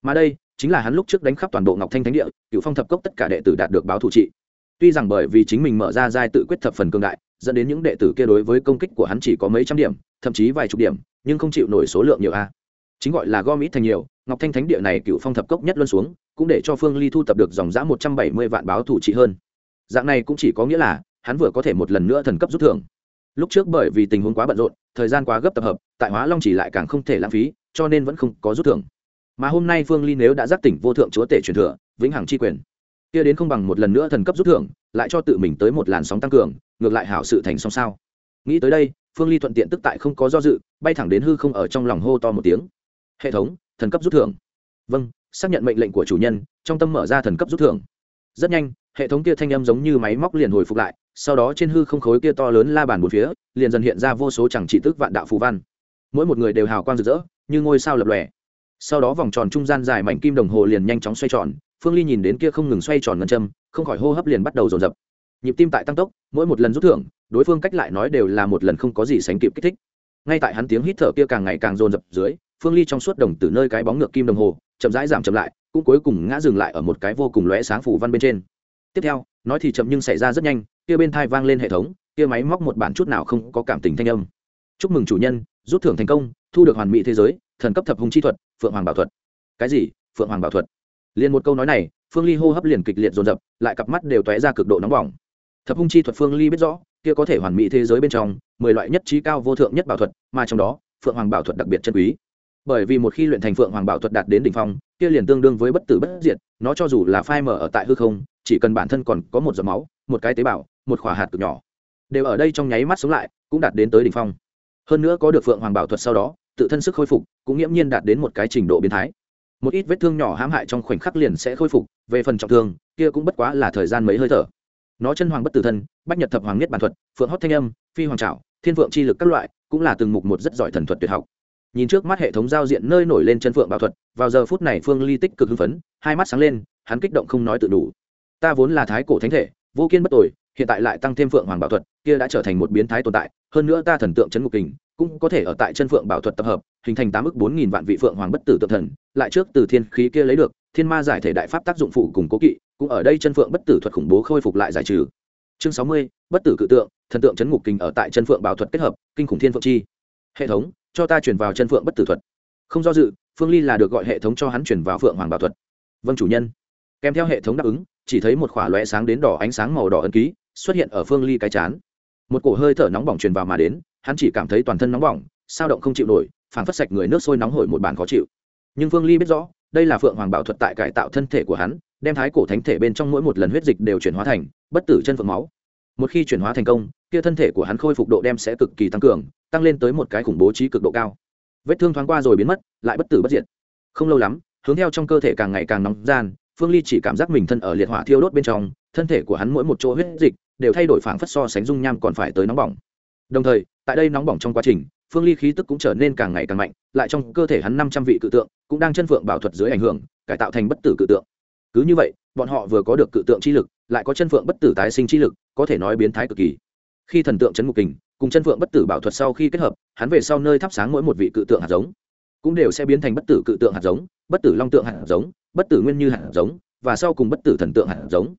Mà đây chính là hắn lúc trước đánh khắp toàn bộ ngọc thanh thánh địa, cựu phong thập cốc tất cả đệ tử đạt được báo thù trị tuy rằng bởi vì chính mình mở ra giai tự quyết thập phần cương đại, dẫn đến những đệ tử kia đối với công kích của hắn chỉ có mấy trăm điểm, thậm chí vài chục điểm, nhưng không chịu nổi số lượng nhiều a. Chính gọi là gom ít thành nhiều, ngọc thanh thánh địa này cựu phong thập cốc nhất luân xuống, cũng để cho phương ly thu tập được dòng giã một trăm bảy mươi vạn báo thủ trị hơn. Dạng này cũng chỉ có nghĩa là, hắn vừa có thể một lần nữa thần cấp rút thưởng. Lúc trước bởi vì tình huống quá bận rộn, thời gian quá gấp tập hợp, tại hóa long chỉ lại càng không thể lãng phí, cho nên vẫn không có rút thưởng. Mà hôm nay phương ly nếu đã giác tỉnh vô thượng chúa tể truyền thừa, vĩnh hằng chi quyền kia đến không bằng một lần nữa thần cấp rút thưởng, lại cho tự mình tới một làn sóng tăng cường, ngược lại hảo sự thành song sao. Nghĩ tới đây, phương ly thuận tiện tức tại không có do dự, bay thẳng đến hư không ở trong lòng hô to một tiếng. Hệ thống, thần cấp rút thưởng. Vâng xác nhận mệnh lệnh của chủ nhân, trong tâm mở ra thần cấp rút thưởng. Rất nhanh, hệ thống kia thanh âm giống như máy móc liền hồi phục lại, sau đó trên hư không khối kia to lớn la bàn một phía, liền dần hiện ra vô số chẳng chỉ tức vạn đạo phù văn. Mỗi một người đều hào quang rực rỡ, như ngôi sao lập lòe. Sau đó vòng tròn trung gian dài mảnh kim đồng hồ liền nhanh chóng xoay tròn phương ly nhìn đến kia không ngừng xoay tròn ngân châm, không khỏi hô hấp liền bắt đầu dồn dập. Nhịp tim tại tăng tốc, mỗi một lần rút thưởng, đối phương cách lại nói đều là một lần không có gì sánh kịp kích thích. Ngay tại hắn tiếng hít thở kia càng ngày càng dồn dập dưới, phương ly trong suốt đồng từ nơi cái bóng ngược kim đồng hồ, chậm rãi giảm chậm lại, cũng cuối cùng ngã dừng lại ở một cái vô cùng lóe sáng phủ văn bên trên. Tiếp theo, nói thì chậm nhưng xảy ra rất nhanh, kia bên thai vang lên hệ thống, kia máy móc một bản chút nào không có cảm tình thanh âm. Chúc mừng chủ nhân, rút thưởng thành công, thu được hoàn mỹ thế giới, thần cấp thập hùng chi thuật, phượng hoàng bảo thuật. Cái gì? Phượng hoàng bảo thuật? Liền một câu nói này, phương ly hô hấp liền kịch liệt dồn dập, lại cặp mắt đều tóe ra cực độ nóng bỏng. Thập hung chi thuật phương ly biết rõ, kia có thể hoàn mỹ thế giới bên trong, mười loại nhất trí cao vô thượng nhất bảo thuật, mà trong đó, phượng hoàng bảo thuật đặc biệt chân quý. Bởi vì một khi luyện thành phượng hoàng bảo thuật đạt đến đỉnh phong, kia liền tương đương với bất tử bất diệt, nó cho dù là phai mở ở tại hư không, chỉ cần bản thân còn có một giọt máu, một cái tế bào, một khỏa hạt cực nhỏ, đều ở đây trong nháy mắt sống lại, cũng đạt đến tới đỉnh phong. Hơn nữa có được phượng hoàng bảo thuật sau đó, tự thân sức khôi phục, cũng nghiễm nhiên đạt đến một cái trình độ biến thái một ít vết thương nhỏ hãm hại trong khoảnh khắc liền sẽ khôi phục, về phần trọng thương, kia cũng bất quá là thời gian mấy hơi thở. Nó chân hoàng bất tử thân, bách nhật thập hoàng nhất bản thuật, phượng hót thanh âm, phi hoàng trảo, thiên vượng chi lực các loại, cũng là từng mục một rất giỏi thần thuật tuyệt học. Nhìn trước mắt hệ thống giao diện nơi nổi lên chân phượng bảo thuật, vào giờ phút này phương ly tích cực hưng phấn, hai mắt sáng lên, hắn kích động không nói tự đủ. Ta vốn là thái cổ thánh thể, vô kiên bất tội hiện tại lại tăng thêm phượng hoàng bảo thuật, kia đã trở thành một biến thái tồn tại, hơn nữa ta thần tượng c ngục kình, cũng có thể ở tại chân phượng bảo thuật tập hợp hình thành tám ức bốn nghìn vạn vị phượng hoàng bất tử tự thần, lại trước từ thiên khí kia lấy được, thiên ma giải thể đại pháp tác dụng phụ cùng cố kỵ, cũng ở đây chân phượng bất tử thuật khủng bố khôi phục lại giải trừ. Chương sáu mươi, bất tử cự tượng, thần tượng chấn ngục kinh ở tại chân phượng bảo thuật kết hợp, kinh khủng thiên phượng chi. Hệ thống, cho ta chuyển vào chân phượng bất tử thuật. Không do dự, phương ly là được gọi hệ thống cho hắn chuyển vào phượng hoàng bảo thuật. Vâng chủ nhân. Kèm theo hệ thống đáp ứng, chỉ thấy một khỏa lóe sáng đến đỏ ánh sáng màu đỏ ấn ký, xuất hiện ở phương ly cái chán. Một cổ hơi thở nóng bỏng truyền vào mà đến, hắn chỉ cảm thấy toàn thân nóng bỏng, sao động không chịu nổi phảng phất sạch người nước sôi nóng hổi một bản khó chịu. Nhưng phương ly biết rõ, đây là phượng hoàng bảo thuật tại cải tạo thân thể của hắn, đem thái cổ thánh thể bên trong mỗi một lần huyết dịch đều chuyển hóa thành bất tử chân phượng máu. Một khi chuyển hóa thành công, kia thân thể của hắn khôi phục độ đem sẽ cực kỳ tăng cường, tăng lên tới một cái khủng bố trí cực độ cao. Vết thương thoáng qua rồi biến mất, lại bất tử bất diệt. Không lâu lắm, hướng theo trong cơ thể càng ngày càng nóng gian, phương ly chỉ cảm giác mình thân ở liệt hỏa thiêu đốt bên trong, thân thể của hắn mỗi một chỗ huyết dịch đều thay đổi phảng phất so sánh dung nham còn phải tới nóng bỏng. Đồng thời, tại đây nóng bỏng trong quá trình phương ly khí tức cũng trở nên càng ngày càng mạnh, lại trong cơ thể hắn năm trăm vị cự tượng cũng đang chân phượng bảo thuật dưới ảnh hưởng, cải tạo thành bất tử cự tượng. Cứ như vậy, bọn họ vừa có được cự tượng chi lực, lại có chân phượng bất tử tái sinh chi lực, có thể nói biến thái cực kỳ. Khi thần tượng chấn ngục kình cùng chân phượng bất tử bảo thuật sau khi kết hợp, hắn về sau nơi thắp sáng mỗi một vị cự tượng hạt giống, cũng đều sẽ biến thành bất tử cự tượng hạt giống, bất tử long tượng hạt giống, bất tử nguyên như hạt giống, và sau cùng bất tử thần tượng hạt giống.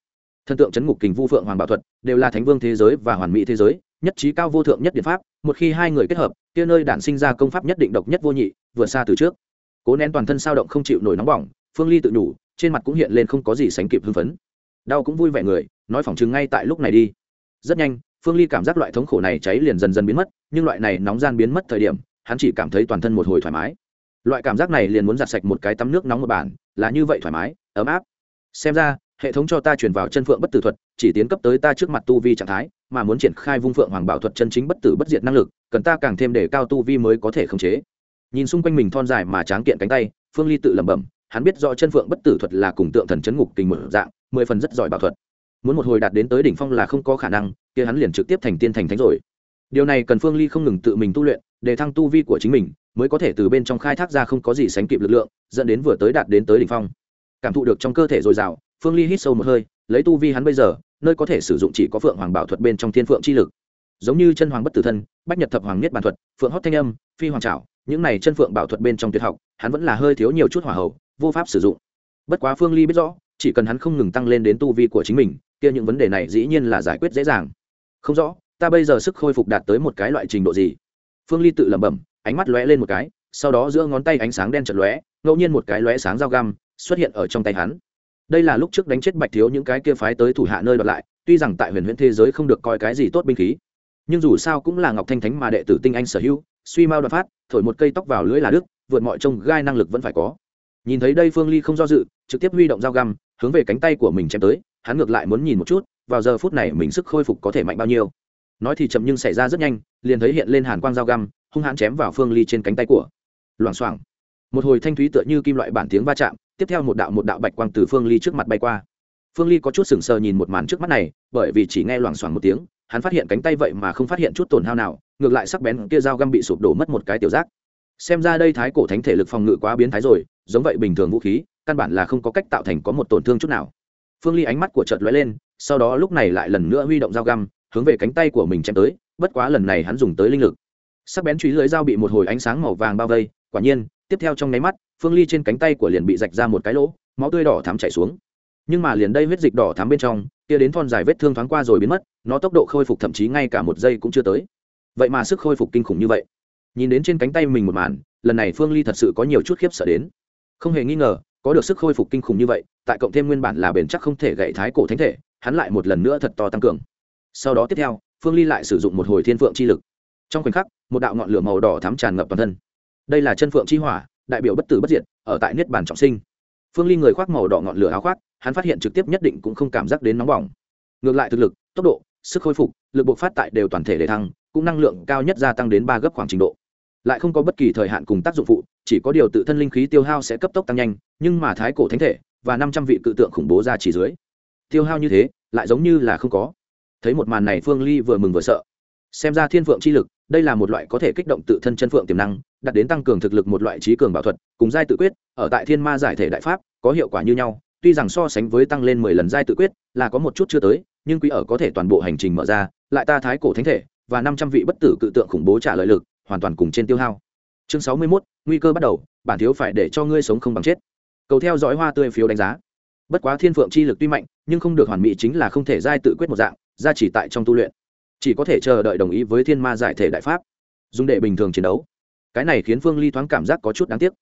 Thần tượng chấn ngục kình vu phượng hoàng bảo thuật đều là thánh vương thế giới và hoàn mỹ thế giới, nhất trí cao vô thượng nhất điện pháp, một khi hai người kết hợp kia nơi đản sinh ra công pháp nhất định độc nhất vô nhị, vượt xa từ trước. Cố nén toàn thân sao động không chịu nổi nóng bỏng, phương ly tự nhủ, trên mặt cũng hiện lên không có gì sánh kịp hưng phấn. Đau cũng vui vẻ người, nói phỏng chừng ngay tại lúc này đi. Rất nhanh, phương ly cảm giác loại thống khổ này cháy liền dần dần biến mất, nhưng loại này nóng gian biến mất thời điểm, hắn chỉ cảm thấy toàn thân một hồi thoải mái. Loại cảm giác này liền muốn giặt sạch một cái tắm nước nóng một bản, là như vậy thoải mái, ấm áp. Xem ra hệ thống cho ta chuyển vào chân phượng bất tử thuật, chỉ tiến cấp tới ta trước mặt tu vi trạng thái, mà muốn triển khai vung phượng hoàng bảo thuật chân chính bất tử bất diệt năng lực, cần ta càng thêm để cao tu vi mới có thể khống chế. Nhìn xung quanh mình thon dài mà tráng kiện cánh tay, phương ly tự lẩm bẩm, hắn biết rõ chân phượng bất tử thuật là cùng tượng thần chấn ngục kình mở dạng, mười phần rất giỏi bảo thuật. Muốn một hồi đạt đến tới đỉnh phong là không có khả năng, kia hắn liền trực tiếp thành tiên thành thánh rồi. Điều này cần phương ly không ngừng tự mình tu luyện, để thăng tu vi của chính mình, mới có thể từ bên trong khai thác ra không có gì sánh kịp lực lượng, dẫn đến vừa tới đạt đến tới đỉnh phong. Cảm thụ được trong cơ thể dồi dào phương ly hít sâu một hơi, lấy tu vi hắn bây giờ, nơi có thể sử dụng chỉ có phượng hoàng bảo thuật bên trong thiên phượng chi lực. Giống như chân hoàng bất tử thân, bách nhật thập hoàng nhất bản thuật, phượng hót thanh âm, phi hoàng trảo, những này chân phượng bảo thuật bên trong tuyệt học, hắn vẫn là hơi thiếu nhiều chút hỏa hậu vô pháp sử dụng. Bất quá phương ly biết rõ, chỉ cần hắn không ngừng tăng lên đến tu vi của chính mình, kia những vấn đề này dĩ nhiên là giải quyết dễ dàng. Không rõ, ta bây giờ sức khôi phục đạt tới một cái loại trình độ gì? Phương ly tự lẩm bẩm, ánh mắt lóe lên một cái, sau đó giữa ngón tay ánh sáng đen chật lóe, ngẫu nhiên một cái lóe sáng dao găm xuất hiện ở trong tay hắn đây là lúc trước đánh chết bạch thiếu những cái kia phái tới thủ hạ nơi đoạt lại, tuy rằng tại huyền huyễn thế giới không được coi cái gì tốt binh khí. Nhưng dù sao cũng là ngọc thanh thánh mà đệ tử tinh anh sở hữu, suy mau đoạt phát, thổi một cây tóc vào lưỡi là đức vượt mọi trông gai năng lực vẫn phải có. Nhìn thấy đây phương ly không do dự, trực tiếp huy động dao găm, hướng về cánh tay của mình chém tới, hắn ngược lại muốn nhìn một chút, vào giờ phút này mình sức khôi phục có thể mạnh bao nhiêu. Nói thì chậm nhưng xảy ra rất nhanh, liền thấy hiện lên hàn quang dao găm, hung hãn chém vào phương ly trên cánh tay của. Loảng xoảng một hồi thanh thúy tựa như kim loại bản tiếng va chạm, tiếp theo một đạo một đạo bạch quang từ phương ly trước mặt bay qua. Phương ly có chút sừng sờ nhìn một màn trước mắt này, bởi vì chỉ nghe loảng xoảng một tiếng, hắn phát hiện cánh tay vậy mà không phát hiện chút tổn hao nào, ngược lại sắc bén kia dao găm bị sụp đổ mất một cái tiểu giác. Xem ra đây thái cổ thánh thể lực phòng ngự quá biến thái rồi, giống vậy bình thường vũ khí, căn bản là không có cách tạo thành có một tổn thương chút nào. Phương ly ánh mắt của chợt lóe lên, sau đó lúc này lại lần nữa huy động dao găm, hướng về cánh tay của mình chém tới, bất quá lần này hắn dùng tới linh lực. Sắc bén truy lưỡi dao bị một hồi ánh sáng màu vàng bao vây, quả nhiên tiếp theo trong nháy mắt, phương ly trên cánh tay của liền bị rạch ra một cái lỗ, máu tươi đỏ thắm chảy xuống. Nhưng mà liền đây huyết dịch đỏ thắm bên trong, kia đến thon dài vết thương thoáng qua rồi biến mất, nó tốc độ khôi phục thậm chí ngay cả một giây cũng chưa tới. Vậy mà sức khôi phục kinh khủng như vậy. Nhìn đến trên cánh tay mình một màn, lần này phương ly thật sự có nhiều chút khiếp sợ đến. Không hề nghi ngờ, có được sức khôi phục kinh khủng như vậy, tại cộng thêm nguyên bản là bền chắc không thể gậy thái cổ thánh thể, hắn lại một lần nữa thật to tăng cường. Sau đó tiếp theo, phương ly lại sử dụng một hồi thiên phượng chi lực. Trong khoảnh khắc, một đạo ngọn lửa màu đỏ thắm tràn ngập toàn thân đây là chân phượng chi hỏa, đại biểu bất tử bất diệt, ở tại niết bàn trọng sinh. Phương ly người khoác màu đỏ ngọn lửa áo khoác, hắn phát hiện trực tiếp nhất định cũng không cảm giác đến nóng bỏng. Ngược lại thực lực, tốc độ, sức khôi phục, lực bộc phát tại đều toàn thể để thăng, cũng năng lượng cao nhất gia tăng đến ba gấp khoảng trình độ. Lại không có bất kỳ thời hạn cùng tác dụng phụ, chỉ có điều tự thân linh khí tiêu hao sẽ cấp tốc tăng nhanh, nhưng mà thái cổ thánh thể và năm trăm vị cự tượng khủng bố ra chỉ dưới. Tiêu hao như thế, lại giống như là không có. Thấy một màn này, phương ly vừa mừng vừa sợ xem ra thiên phượng chi lực đây là một loại có thể kích động tự thân chân phượng tiềm năng đặt đến tăng cường thực lực một loại trí cường bảo thuật cùng giai tự quyết ở tại thiên ma giải thể đại pháp có hiệu quả như nhau tuy rằng so sánh với tăng lên mười lần giai tự quyết là có một chút chưa tới nhưng quý ở có thể toàn bộ hành trình mở ra lại ta thái cổ thánh thể và năm trăm vị bất tử cự tượng khủng bố trả lợi lực hoàn toàn cùng trên tiêu hao. Chương sáu mươi 61, nguy cơ bắt đầu bản thiếu phải để cho ngươi sống không bằng chết. Cầu theo dõi hoa tươi phiếu đánh giá. Bất quá thiên phượng chi lực tuy mạnh nhưng không được hoàn mỹ chính là không thể giai tự quyết một dạng gia chỉ tại trong tu luyện chỉ có thể chờ đợi đồng ý với thiên ma giải thể đại pháp, dùng để bình thường chiến đấu. Cái này khiến phương ly thoáng cảm giác có chút đáng tiếc.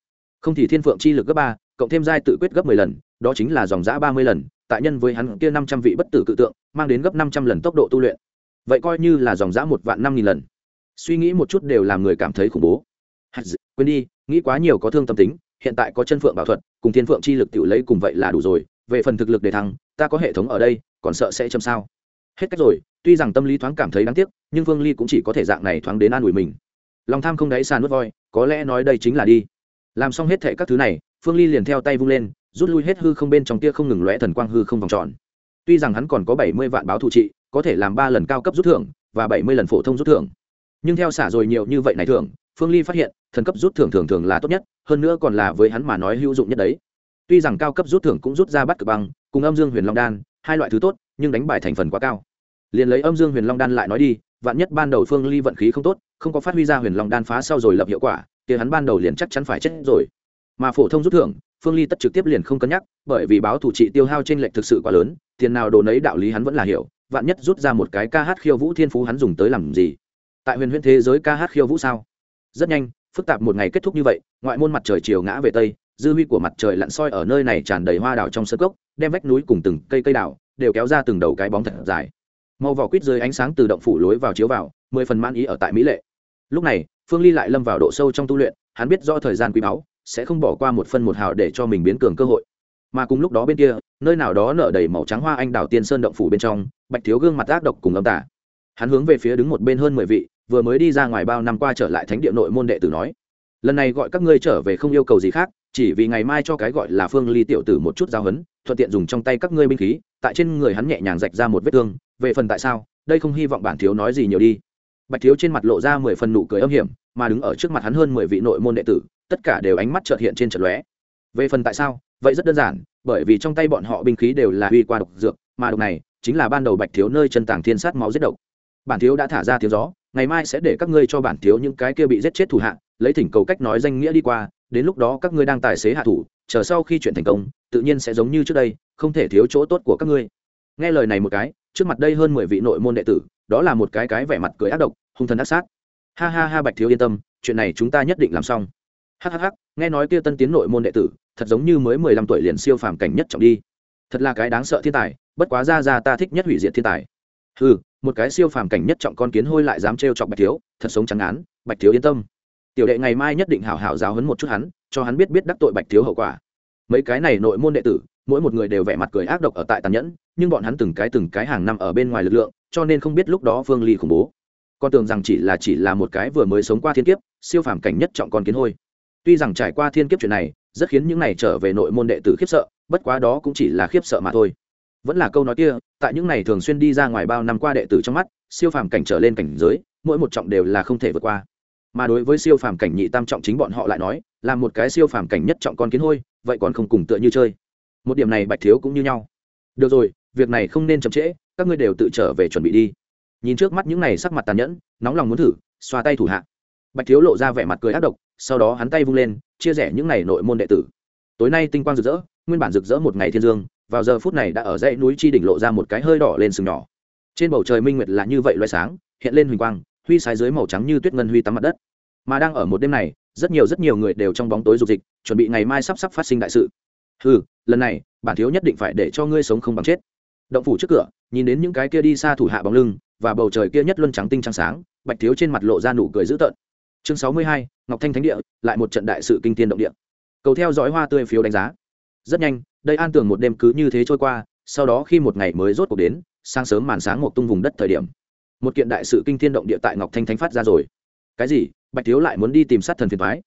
Không thì thiên phượng chi lực gấp ba, cộng thêm giai tự quyết gấp mười lần, đó chính là dòng giã ba mươi lần, tại nhân với hắn kia năm trăm vị bất tử cự tượng, mang đến gấp năm trăm lần tốc độ tu luyện. Vậy coi như là dòng dã một vạn năm nghìn lần. Suy nghĩ một chút đều làm người cảm thấy khủng bố. Quên đi, nghĩ quá nhiều có thương tâm tính, hiện tại có chân phượng bảo thuật, cùng thiên phượng chi lực tự lấy cùng vậy là đủ rồi, về phần thực lực để thăng, ta có hệ thống ở đây, còn sợ sẽ châm sao? Hết cách rồi tuy rằng tâm lý thoáng cảm thấy đáng tiếc, nhưng vương ly cũng chỉ có thể dạng này thoáng đến an ủi mình. Lòng tham không đáy sàn nuốt voi, có lẽ nói đây chính là đi. Làm xong hết thệ các thứ này, phương ly liền theo tay vung lên, rút lui hết hư không bên trong tia không ngừng lóe thần quang hư không vòng tròn. Tuy rằng hắn còn có bảy mươi vạn báo thụ trị, có thể làm ba lần cao cấp rút thưởng và bảy mươi lần phổ thông rút thưởng. Nhưng theo xả rồi nhiều như vậy này thưởng, phương ly phát hiện, thần cấp rút thưởng thường thường là tốt nhất, hơn nữa còn là với hắn mà nói hữu dụng nhất đấy. Tuy rằng cao cấp rút thưởng cũng rút ra bắt cực băng, cùng âm dương huyền long đan, hai loại thứ tốt, nhưng đánh bài thành phần quá cao liền lấy âm dương huyền long đan lại nói đi, vạn nhất ban đầu phương ly vận khí không tốt, không có phát huy ra huyền long đan phá sau rồi lập hiệu quả thì hắn ban đầu liền chắc chắn phải chết rồi. Mà phổ thông rút thưởng, phương ly tất trực tiếp liền không cân nhắc, bởi vì báo thủ trị tiêu hao trên lệnh thực sự quá lớn, tiền nào đồ nấy đạo lý hắn vẫn là hiểu, vạn nhất rút ra một cái ca hát khiêu vũ thiên phú hắn dùng tới làm gì? Tại huyền huyền thế giới ca hát khiêu vũ sao? Rất nhanh, phức tạp một ngày kết thúc như vậy, ngoại môn mặt trời chiều ngã về tây, dư huy của mặt trời lặn soi ở nơi này tràn đầy hoa đào trong sơ cốc, đem vách núi cùng từng cây cây đào, đều kéo ra từng đầu cái bóng thật dài màu vỏ quýt dưới ánh sáng từ động phủ lối vào chiếu vào, mười phần man ý ở tại mỹ lệ. Lúc này, phương ly lại lâm vào độ sâu trong tu luyện, hắn biết do thời gian quý báu, sẽ không bỏ qua một phân một hào để cho mình biến cường cơ hội. Mà cùng lúc đó bên kia, nơi nào đó nở đầy màu trắng hoa anh đào tiên sơn động phủ bên trong, bạch thiếu gương mặt ác độc cùng âm tả hắn hướng về phía đứng một bên hơn mười vị, vừa mới đi ra ngoài bao năm qua trở lại thánh địa nội môn đệ tử nói, lần này gọi các ngươi trở về không yêu cầu gì khác, chỉ vì ngày mai cho cái gọi là phương ly tiểu tử một chút giao hấn thuận tiện dùng trong tay các ngươi binh khí. Tại trên người hắn nhẹ nhàng rạch ra một vết thương về phần tại sao, đây không hy vọng bản thiếu nói gì nhiều đi. Bạch thiếu trên mặt lộ ra mười phần nụ cười âm hiểm, mà đứng ở trước mặt hắn hơn mười vị nội môn đệ tử, tất cả đều ánh mắt trợt hiện trên trận lóe. Về phần tại sao, vậy rất đơn giản, bởi vì trong tay bọn họ binh khí đều là uy qua độc dược, mà độc này chính là ban đầu bạch thiếu nơi chân tàng thiên sát máu giết độc. Bản thiếu đã thả ra tiếng gió, ngày mai sẽ để các ngươi cho bản thiếu những cái kia bị giết chết thủ hạ, lấy thỉnh cầu cách nói danh nghĩa đi qua, đến lúc đó các ngươi đang tài xế hạ thủ, chờ sau khi chuyện thành công, tự nhiên sẽ giống như trước đây, không thể thiếu chỗ tốt của các ngươi. Nghe lời này một cái trước mặt đây hơn mười vị nội môn đệ tử, đó là một cái cái vẻ mặt cười ác độc, hung thần ác sát. Ha ha ha bạch thiếu yên tâm, chuyện này chúng ta nhất định làm xong. Hhh nghe nói kia tân tiến nội môn đệ tử, thật giống như mới mười lăm tuổi liền siêu phàm cảnh nhất trọng đi. Thật là cái đáng sợ thiên tài, bất quá ra ra ta thích nhất hủy diệt thiên tài. Ừ một cái siêu phàm cảnh nhất trọng con kiến hôi lại dám trêu chọc bạch thiếu, thật sống trắng án, bạch thiếu yên tâm. Tiểu đệ ngày mai nhất định hảo hảo giáo hấn một chút hắn, cho hắn biết biết đắc tội bạch thiếu hậu quả. Mấy cái này nội môn đệ tử mỗi một người đều vẻ mặt cười ác độc ở tại tàn nhẫn, nhưng bọn hắn từng cái từng cái hàng năm ở bên ngoài lực lượng, cho nên không biết lúc đó phương ly khủng bố. Con tưởng rằng chỉ là chỉ là một cái vừa mới sống qua thiên kiếp, siêu phàm cảnh nhất trọng con kiến hôi. Tuy rằng trải qua thiên kiếp chuyện này, rất khiến những này trở về nội môn đệ tử khiếp sợ, bất quá đó cũng chỉ là khiếp sợ mà thôi. Vẫn là câu nói kia, tại những này thường xuyên đi ra ngoài bao năm qua đệ tử trong mắt, siêu phàm cảnh trở lên cảnh giới, mỗi một trọng đều là không thể vượt qua. Mà đối với siêu phàm cảnh nhị tam trọng chính bọn họ lại nói, là một cái siêu phàm cảnh nhất trọng con kiến hôi, vậy còn không cùng tựa như chơi một điểm này bạch thiếu cũng như nhau. Được rồi, việc này không nên chậm trễ, các ngươi đều tự trở về chuẩn bị đi. Nhìn trước mắt những này sắc mặt tàn nhẫn, nóng lòng muốn thử, xoa tay thủ hạ. Bạch thiếu lộ ra vẻ mặt cười ác độc, sau đó hắn tay vung lên, chia rẽ những này nội môn đệ tử. Tối nay tinh quang rực rỡ, nguyên bản rực rỡ một ngày thiên dương, vào giờ phút này đã ở dãy núi chi đỉnh lộ ra một cái hơi đỏ lên sừng nhỏ. Trên bầu trời minh nguyệt là như vậy loại sáng, hiện lên huỳnh quang, huy sái dưới màu trắng như tuyết ngân huy tắm mặt đất. Mà đang ở một đêm này, rất nhiều rất nhiều người đều trong bóng tối dục dịch, chuẩn bị ngày mai sắp sắp phát sinh đại sự ừ lần này, bản thiếu nhất định phải để cho ngươi sống không bằng chết. Động phủ trước cửa, nhìn đến những cái kia đi xa thủ hạ bóng lưng, và bầu trời kia nhất luân trắng tinh trắng sáng, bạch thiếu trên mặt lộ ra nụ cười dữ tợn. Chương sáu mươi hai, ngọc thanh thánh địa, lại một trận đại sự kinh tiên động địa. Cầu theo dõi hoa tươi phiếu đánh giá. Rất nhanh, đây an tường một đêm cứ như thế trôi qua, sau đó khi một ngày mới rốt cuộc đến, sáng sớm màn sáng một tung vùng đất thời điểm. Một kiện đại sự kinh thiên động địa tại ngọc thanh thánh phát ra rồi. Cái gì? Bạch thiếu lại muốn đi tìm sát thần phiền thoái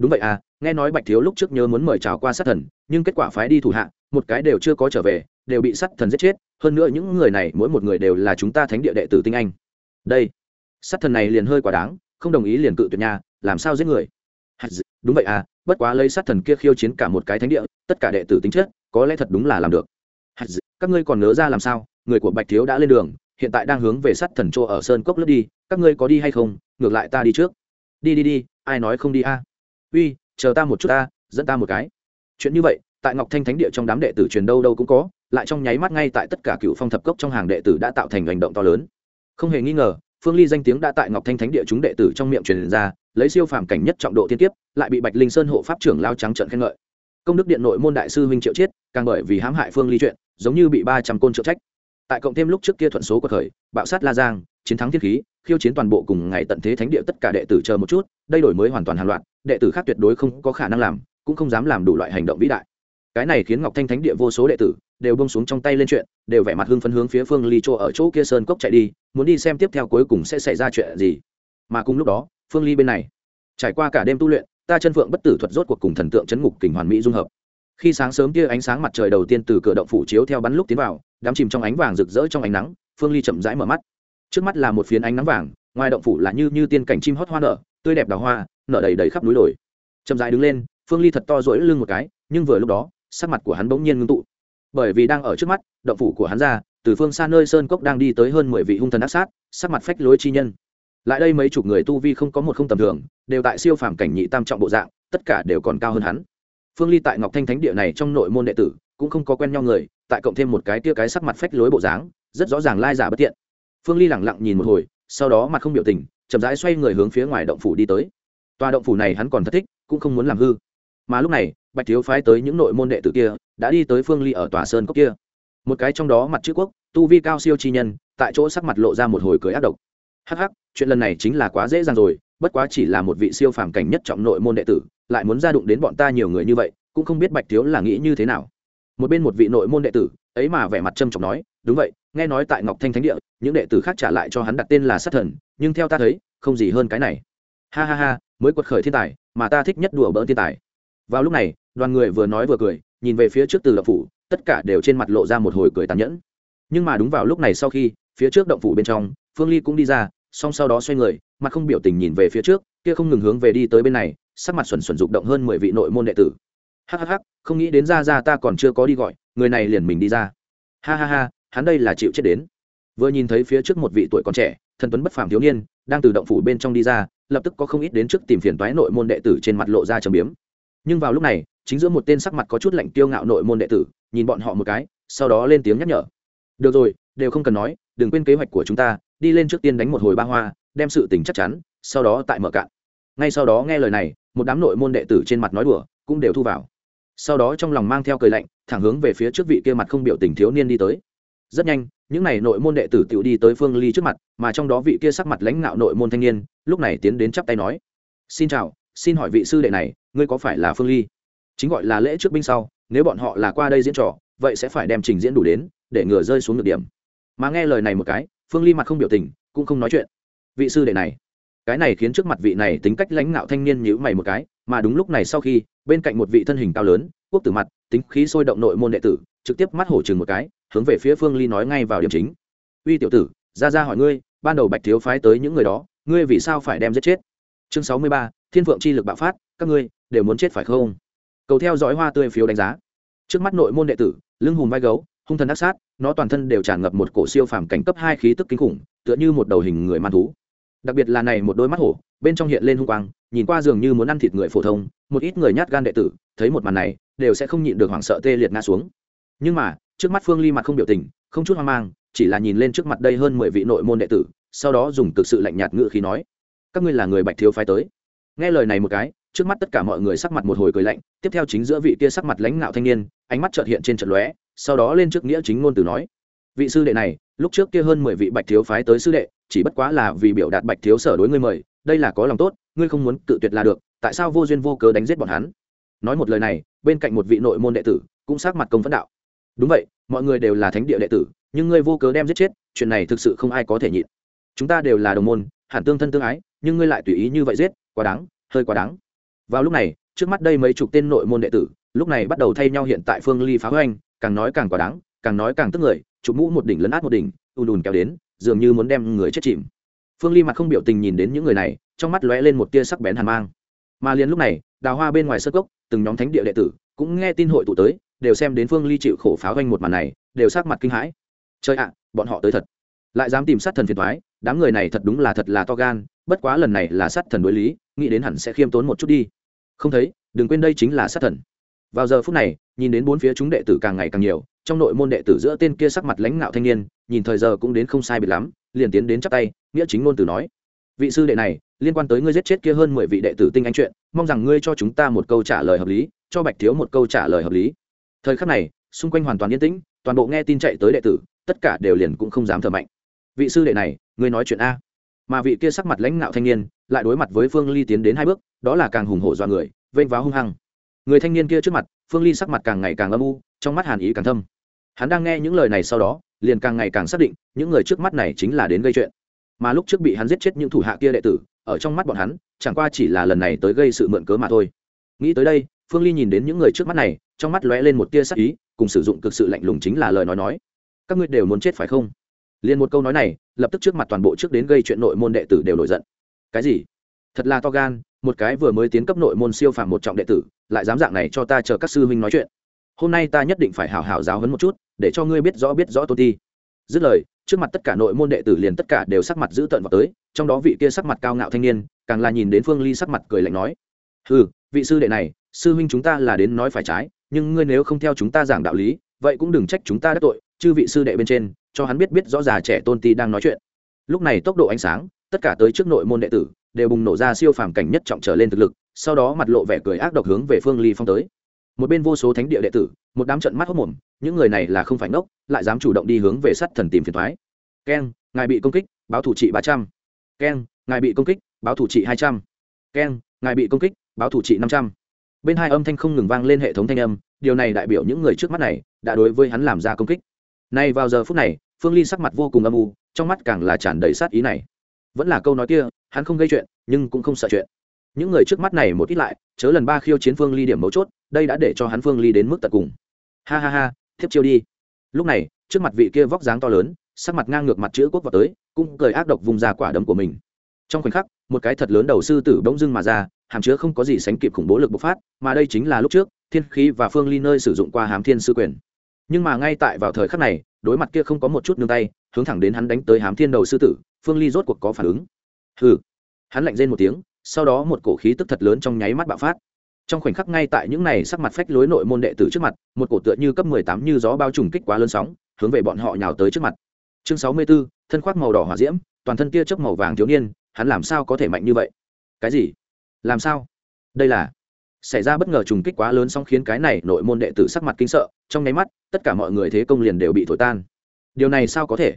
đúng vậy à nghe nói bạch thiếu lúc trước nhớ muốn mời chào qua sát thần, nhưng kết quả phái đi thủ hạ, một cái đều chưa có trở về, đều bị sát thần giết chết, hơn nữa những người này, mỗi một người đều là chúng ta thánh địa đệ tử tinh anh. Đây, sát thần này liền hơi quá đáng, không đồng ý liền cự tuyệt nhà làm sao giết người? Đúng vậy à bất quá lấy sát thần kia khiêu chiến cả một cái thánh địa, tất cả đệ tử tính chất, có lẽ thật đúng là làm được. Các ngươi còn nhớ ra làm sao, người của bạch thiếu đã lên đường, hiện tại đang hướng về sát thần chỗ ở sơn cốc lướt đi, các ngươi có đi hay không, ngược lại ta đi trước. Đi đi đi, ai nói không đi a? Uy, chờ ta một chút ta, dẫn ta một cái. Chuyện như vậy, tại ngọc thanh thánh địa trong đám đệ tử truyền đâu đâu cũng có, lại trong nháy mắt ngay tại tất cả cựu phong thập cốc trong hàng đệ tử đã tạo thành hành động to lớn. Không hề nghi ngờ, phương ly danh tiếng đã tại ngọc thanh thánh địa chúng đệ tử trong miệng truyền ra, lấy siêu phàm cảnh nhất trọng độ tiên tiếp lại bị bạch linh sơn hộ pháp trưởng lao trắng trận khen ngợi. Công đức điện nội môn đại sư huynh triệu chiết, càng bởi vì hãm hại phương ly chuyện, giống như bị ba trăm côn trợ trách. Tại cộng thêm lúc trước kia thuận số của khởi bạo sát la giang, chiến thắng thiết khí, khiêu chiến toàn bộ cùng ngày tận thế thánh địa tất cả đệ tử chờ một chút, đây đổi mới hoàn toàn hàng loạt đệ tử khác tuyệt đối không có khả năng làm, cũng không dám làm đủ loại hành động vĩ đại. Cái này khiến ngọc thanh thánh địa vô số đệ tử đều bông xuống trong tay lên chuyện, đều vẻ mặt hưng phấn hướng phía phương ly chỗ ở chỗ kia sơn cốc chạy đi, muốn đi xem tiếp theo cuối cùng sẽ xảy ra chuyện gì. Mà cùng lúc đó, phương ly bên này, trải qua cả đêm tu luyện, ta chân phượng bất tử thuật rốt cuộc cùng thần tượng chấn ngục kình hoàn mỹ dung hợp. Khi sáng sớm kia ánh sáng mặt trời đầu tiên từ cửa động phủ chiếu theo bắn lúc tiến vào, đám chìm trong ánh vàng rực rỡ trong ánh nắng, phương ly chậm rãi mở mắt. Trước mắt là một phiến ánh nắng vàng, ngoài động phủ là như như tiên cảnh chim hót hoa nở, tươi đẹp đào hoa nở đầy đầy khắp núi đồi. Chậm rãi đứng lên, phương ly thật to rỗi lưng một cái, nhưng vừa lúc đó, sắc mặt của hắn bỗng nhiên ngưng tụ. Bởi vì đang ở trước mắt, động phủ của hắn ra, từ phương xa nơi sơn cốc đang đi tới hơn mười vị hung thần ác sát, sắc mặt phách lối chi nhân. Lại đây mấy chục người tu vi không có một không tầm thường, đều tại siêu phàm cảnh nhị tam trọng bộ dạng, tất cả đều còn cao hơn hắn. Phương ly tại ngọc thanh thánh địa này trong nội môn đệ tử, cũng không có quen nhau người, tại cộng thêm một cái tia cái sắc mặt phách lối bộ dáng, rất rõ ràng lai giả bất tiện. Phương ly lẳng lặng nhìn một hồi, sau đó mặt không biểu tình, chậm rãi xoay người hướng phía ngoài động phủ đi tới tòa động phủ này hắn còn thất thích, cũng không muốn làm hư. Mà lúc này, bạch thiếu phái tới những nội môn đệ tử kia, đã đi tới phương ly ở tòa sơn cốc kia. Một cái trong đó mặt chữ quốc, tu vi cao siêu chi nhân, tại chỗ sắc mặt lộ ra một hồi cười ác độc. Hắc hắc, chuyện lần này chính là quá dễ dàng rồi, bất quá chỉ là một vị siêu phàm cảnh nhất trọng nội môn đệ tử, lại muốn ra đụng đến bọn ta nhiều người như vậy, cũng không biết bạch thiếu là nghĩ như thế nào. Một bên một vị nội môn đệ tử, ấy mà vẻ mặt trâm trọng nói, đúng vậy, nghe nói tại ngọc thanh thánh địa, những đệ tử khác trả lại cho hắn đặt tên là sát thần, nhưng theo ta thấy, không gì hơn cái này ha ha ha, mới quật khởi thiên tài, mà ta thích nhất đùa bỡn thiên tài. Vào lúc này, đoàn người vừa nói vừa cười, nhìn về phía trước từ động phủ, tất cả đều trên mặt lộ ra một hồi cười tàn nhẫn. Nhưng mà đúng vào lúc này sau khi, phía trước động phủ bên trong, phương ly cũng đi ra, song sau đó xoay người, mặt không biểu tình nhìn về phía trước, kia không ngừng hướng về đi tới bên này, sắc mặt xuẩn xuẩn rụng động hơn mười vị nội môn đệ tử. Hhh không nghĩ đến ra ra ta còn chưa có đi gọi, người này liền mình đi ra. Ha ha ha, hắn đây là chịu chết đến. Vừa nhìn thấy phía trước một vị tuổi còn trẻ thần tuấn bất phàm thiếu niên, đang từ động phủ bên trong đi ra, lập tức có không ít đến trước tìm phiền toái nội môn đệ tử trên mặt lộ ra trầm biếm. Nhưng vào lúc này, chính giữa một tên sắc mặt có chút lạnh tiêu ngạo nội môn đệ tử, nhìn bọn họ một cái, sau đó lên tiếng nhắc nhở. Được rồi, đều không cần nói, đừng quên kế hoạch của chúng ta, đi lên trước tiên đánh một hồi ba hoa, đem sự tình chắc chắn, sau đó tại mở cạn. Ngay sau đó nghe lời này, một đám nội môn đệ tử trên mặt nói đùa, cũng đều thu vào. Sau đó trong lòng mang theo cười lạnh, thẳng hướng về phía trước vị kia mặt không biểu tình thiếu niên đi tới rất nhanh, những n à y nội môn đệ tử tự đi tới phương ly trước mặt, mà trong đó vị kia sắc mặt lãnh ngạo nội môn thanh niên, lúc này tiến đến chắp tay nói, xin chào, xin hỏi vị sư đệ này, ngươi có phải là phương ly? Chính gọi là lễ trước binh sau, nếu bọn họ là qua đây diễn trò, vậy sẽ phải đem trình diễn đủ đến, để ngừa rơi xuống được điểm. Mà nghe lời này một cái, phương ly mặt không biểu tình, cũng không nói chuyện. Vị sư đệ này. Cái này khiến trước mặt vị này tính cách lãnh ngạo thanh niên nhữ mày một cái, mà đúng lúc này sau khi, bên cạnh một vị thân hình cao lớn, quốc tử mặt, tính khí sôi động nội môn đệ tử, trực tiếp mắt hổ chừng một cái hướng về phía phương ly nói ngay vào điểm chính. Uy tiểu tử, ra ra hỏi ngươi, ban đầu bạch thiếu phái tới những người đó, ngươi vì sao phải đem giết chết? Chương sáu mươi ba, thiên phượng chi lực bạo phát, các ngươi đều muốn chết phải không? Cầu theo dõi hoa tươi phiếu đánh giá. Trước mắt nội môn đệ tử, lưng hùm vai gấu, hung thần ác sát, nó toàn thân đều tràn ngập một cổ siêu phàm cảnh cấp hai khí tức kinh khủng, tựa như một đầu hình người man thú. Đặc biệt là này một đôi mắt hổ, bên trong hiện lên hung quang, nhìn qua dường như muốn ăn thịt người phổ thông, một ít người nhát gan đệ tử, thấy một màn này, đều sẽ không nhịn được hoảng sợ tê liệt ngã xuống. Nhưng mà trước mắt phương ly mặt không biểu tình, không chút hoang mang, chỉ là nhìn lên trước mặt đây hơn mười vị nội môn đệ tử, sau đó dùng cực sự lạnh nhạt ngự khí nói, các ngươi là người bạch thiếu phái tới. Nghe lời này một cái, trước mắt tất cả mọi người sắc mặt một hồi cười lạnh, tiếp theo chính giữa vị kia sắc mặt lãnh ngạo thanh niên, ánh mắt trợt hiện trên trận lóe, sau đó lên trước nghĩa chính ngôn từ nói, vị sư đệ này, lúc trước kia hơn mười vị bạch thiếu phái tới sư đệ, chỉ bất quá là vì biểu đạt bạch thiếu sở đối ngươi mời, đây là có lòng tốt, ngươi không muốn cự tuyệt là được, tại sao vô duyên vô cớ đánh giết bọn hắn? Nói một lời này, bên cạnh một vị nội môn đệ tử cũng sát mặt công phẫn đạo đúng vậy, mọi người đều là thánh địa đệ tử, nhưng ngươi vô cớ đem giết chết, chuyện này thực sự không ai có thể nhịn. Chúng ta đều là đồng môn, hẳn tương thân tương ái, nhưng ngươi lại tùy ý như vậy giết, quá đáng, hơi quá đáng. Vào lúc này, trước mắt đây mấy chục tên nội môn đệ tử, lúc này bắt đầu thay nhau hiện tại phương ly phá hoành, càng nói càng quá đáng, càng nói càng tức người, chụp mũ một đỉnh lấn át một đỉnh, ùn ùn kéo đến, dường như muốn đem người chết chìm. Phương ly mặt không biểu tình nhìn đến những người này, trong mắt lóe lên một tia sắc bén hàn mang. Mà liền lúc này, đào hoa bên ngoài sơ cốc, từng nhóm thánh địa đệ tử cũng nghe tin hội tụ tới đều xem đến phương ly chịu khổ pháo ganh một màn này, đều sắc mặt kinh hãi. Chơi ạ, bọn họ tới thật. Lại dám tìm sát thần phiền thoái đám người này thật đúng là thật là to gan, bất quá lần này là sát thần đối lý, nghĩ đến hẳn sẽ khiêm tốn một chút đi. Không thấy, đừng quên đây chính là sát thần. Vào giờ phút này, nhìn đến bốn phía chúng đệ tử càng ngày càng nhiều, trong nội môn đệ tử giữa tên kia sắc mặt lãnh ngạo thanh niên, nhìn thời giờ cũng đến không sai biệt lắm, liền tiến đến chắp tay, nghĩa chính ngôn từ nói. Vị sư đệ này, liên quan tới ngươi giết chết kia hơn mười vị đệ tử tinh anh chuyện, mong rằng ngươi cho chúng ta một câu trả lời hợp lý, cho bạch thiếu một câu trả lời hợp lý thời khắc này, xung quanh hoàn toàn yên tĩnh, toàn bộ nghe tin chạy tới đệ tử, tất cả đều liền cũng không dám thở mạnh. Vị sư đệ này, ngươi nói chuyện a. Mà vị kia sắc mặt lãnh ngạo thanh niên, lại đối mặt với phương ly tiến đến hai bước, đó là càng hùng hổ do người, vênh váo hung hăng. Người thanh niên kia trước mặt, phương ly sắc mặt càng ngày càng âm u, trong mắt hàn ý càng thâm. Hắn đang nghe những lời này sau đó, liền càng ngày càng xác định, những người trước mắt này chính là đến gây chuyện. Mà lúc trước bị hắn giết chết những thủ hạ kia đệ tử, ở trong mắt bọn hắn, chẳng qua chỉ là lần này tới gây sự mượn cớ mà thôi. Nghĩ tới đây phương ly nhìn đến những người trước mắt này, trong mắt lóe lên một tia sắc ý, cùng sử dụng cực sự lạnh lùng chính là lời nói nói. Các ngươi đều muốn chết phải không? Liền một câu nói này, lập tức trước mặt toàn bộ trước đến gây chuyện nội môn đệ tử đều nổi giận. Cái gì? Thật là to gan, một cái vừa mới tiến cấp nội môn siêu phàm một trọng đệ tử, lại dám dạng này cho ta chờ các sư huynh nói chuyện. Hôm nay ta nhất định phải hảo hảo giáo hấn một chút, để cho ngươi biết rõ biết rõ tôn ti. Dứt lời, trước mặt tất cả nội môn đệ tử liền tất cả đều sắc mặt giữ tợn vào tới, trong đó vị kia sắc mặt cao ngạo thanh niên, càng là nhìn đến phương ly sắc mặt cười lạnh nói. Ừ vị sư đệ này sư huynh chúng ta là đến nói phải trái, nhưng ngươi nếu không theo chúng ta giảng đạo lý, vậy cũng đừng trách chúng ta đắc tội, chư vị sư đệ bên trên, cho hắn biết biết rõ già trẻ tôn ti đang nói chuyện. Lúc này tốc độ ánh sáng, tất cả tới trước nội môn đệ tử, đều bùng nổ ra siêu phàm cảnh nhất trọng trở lên thực lực, sau đó mặt lộ vẻ cười ác độc hướng về phương ly phong tới. Một bên vô số thánh địa đệ tử, một đám trận mắt hốc mồm, những người này là không phải ngốc, lại dám chủ động đi hướng về sắt thần tìm phiền thoái keng, ngài bị công kích, báo thủ trị ba trăm. Keng, ngài bị công kích, báo thủ trị hai trăm. Keng, ngài bị công kích, báo thủ trị năm trăm bên hai âm thanh không ngừng vang lên hệ thống thanh âm, điều này đại biểu những người trước mắt này đã đối với hắn làm ra công kích. Nay vào giờ phút này, phương ly sắc mặt vô cùng âm u, trong mắt càng là tràn đầy sát ý này. Vẫn là câu nói kia, hắn không gây chuyện, nhưng cũng không sợ chuyện. Những người trước mắt này một ít lại, chớ lần ba khiêu chiến phương ly điểm mấu chốt, đây đã để cho hắn phương ly đến mức tận cùng. Ha ha ha, thiếp chiêu đi. Lúc này, trước mặt vị kia vóc dáng to lớn, sắc mặt ngang ngược mặt chữ quốc vào tới, cũng cười ác độc vùng ra quả đấm của mình. Trong khoảnh khắc một cái thật lớn đầu sư tử bỗng dưng mà ra hàm chứa không có gì sánh kịp khủng bố lực bộc phát mà đây chính là lúc trước thiên khí và phương ly nơi sử dụng qua hám thiên sư quyền. Nhưng mà ngay tại vào thời khắc này đối mặt kia không có một chút nương tay hướng thẳng đến hắn đánh tới hám thiên đầu sư tử phương ly rốt cuộc có phản ứng. Hừ. Hắn lạnh rên một tiếng sau đó một cổ khí tức thật lớn trong nháy mắt bạo phát. Trong khoảnh khắc ngay tại những này sắc mặt phách lối nội môn đệ tử trước mặt một cổ tựa như cấp mười tám như gió bao trùm kích quá lớn sóng hướng về bọn họ nhào tới trước mặt. Chương sáu mươi 64, thân khoác màu đỏ hỏa diễm toàn thân tia chớp màu vàng thiếu niên hắn làm sao có thể mạnh như vậy? Cái gì? Làm sao? Đây là xảy ra bất ngờ trùng kích quá lớn song khiến cái này nội môn đệ tử sắc mặt kinh sợ, trong nháy mắt, tất cả mọi người thế công liền đều bị thổi tan. Điều này sao có thể?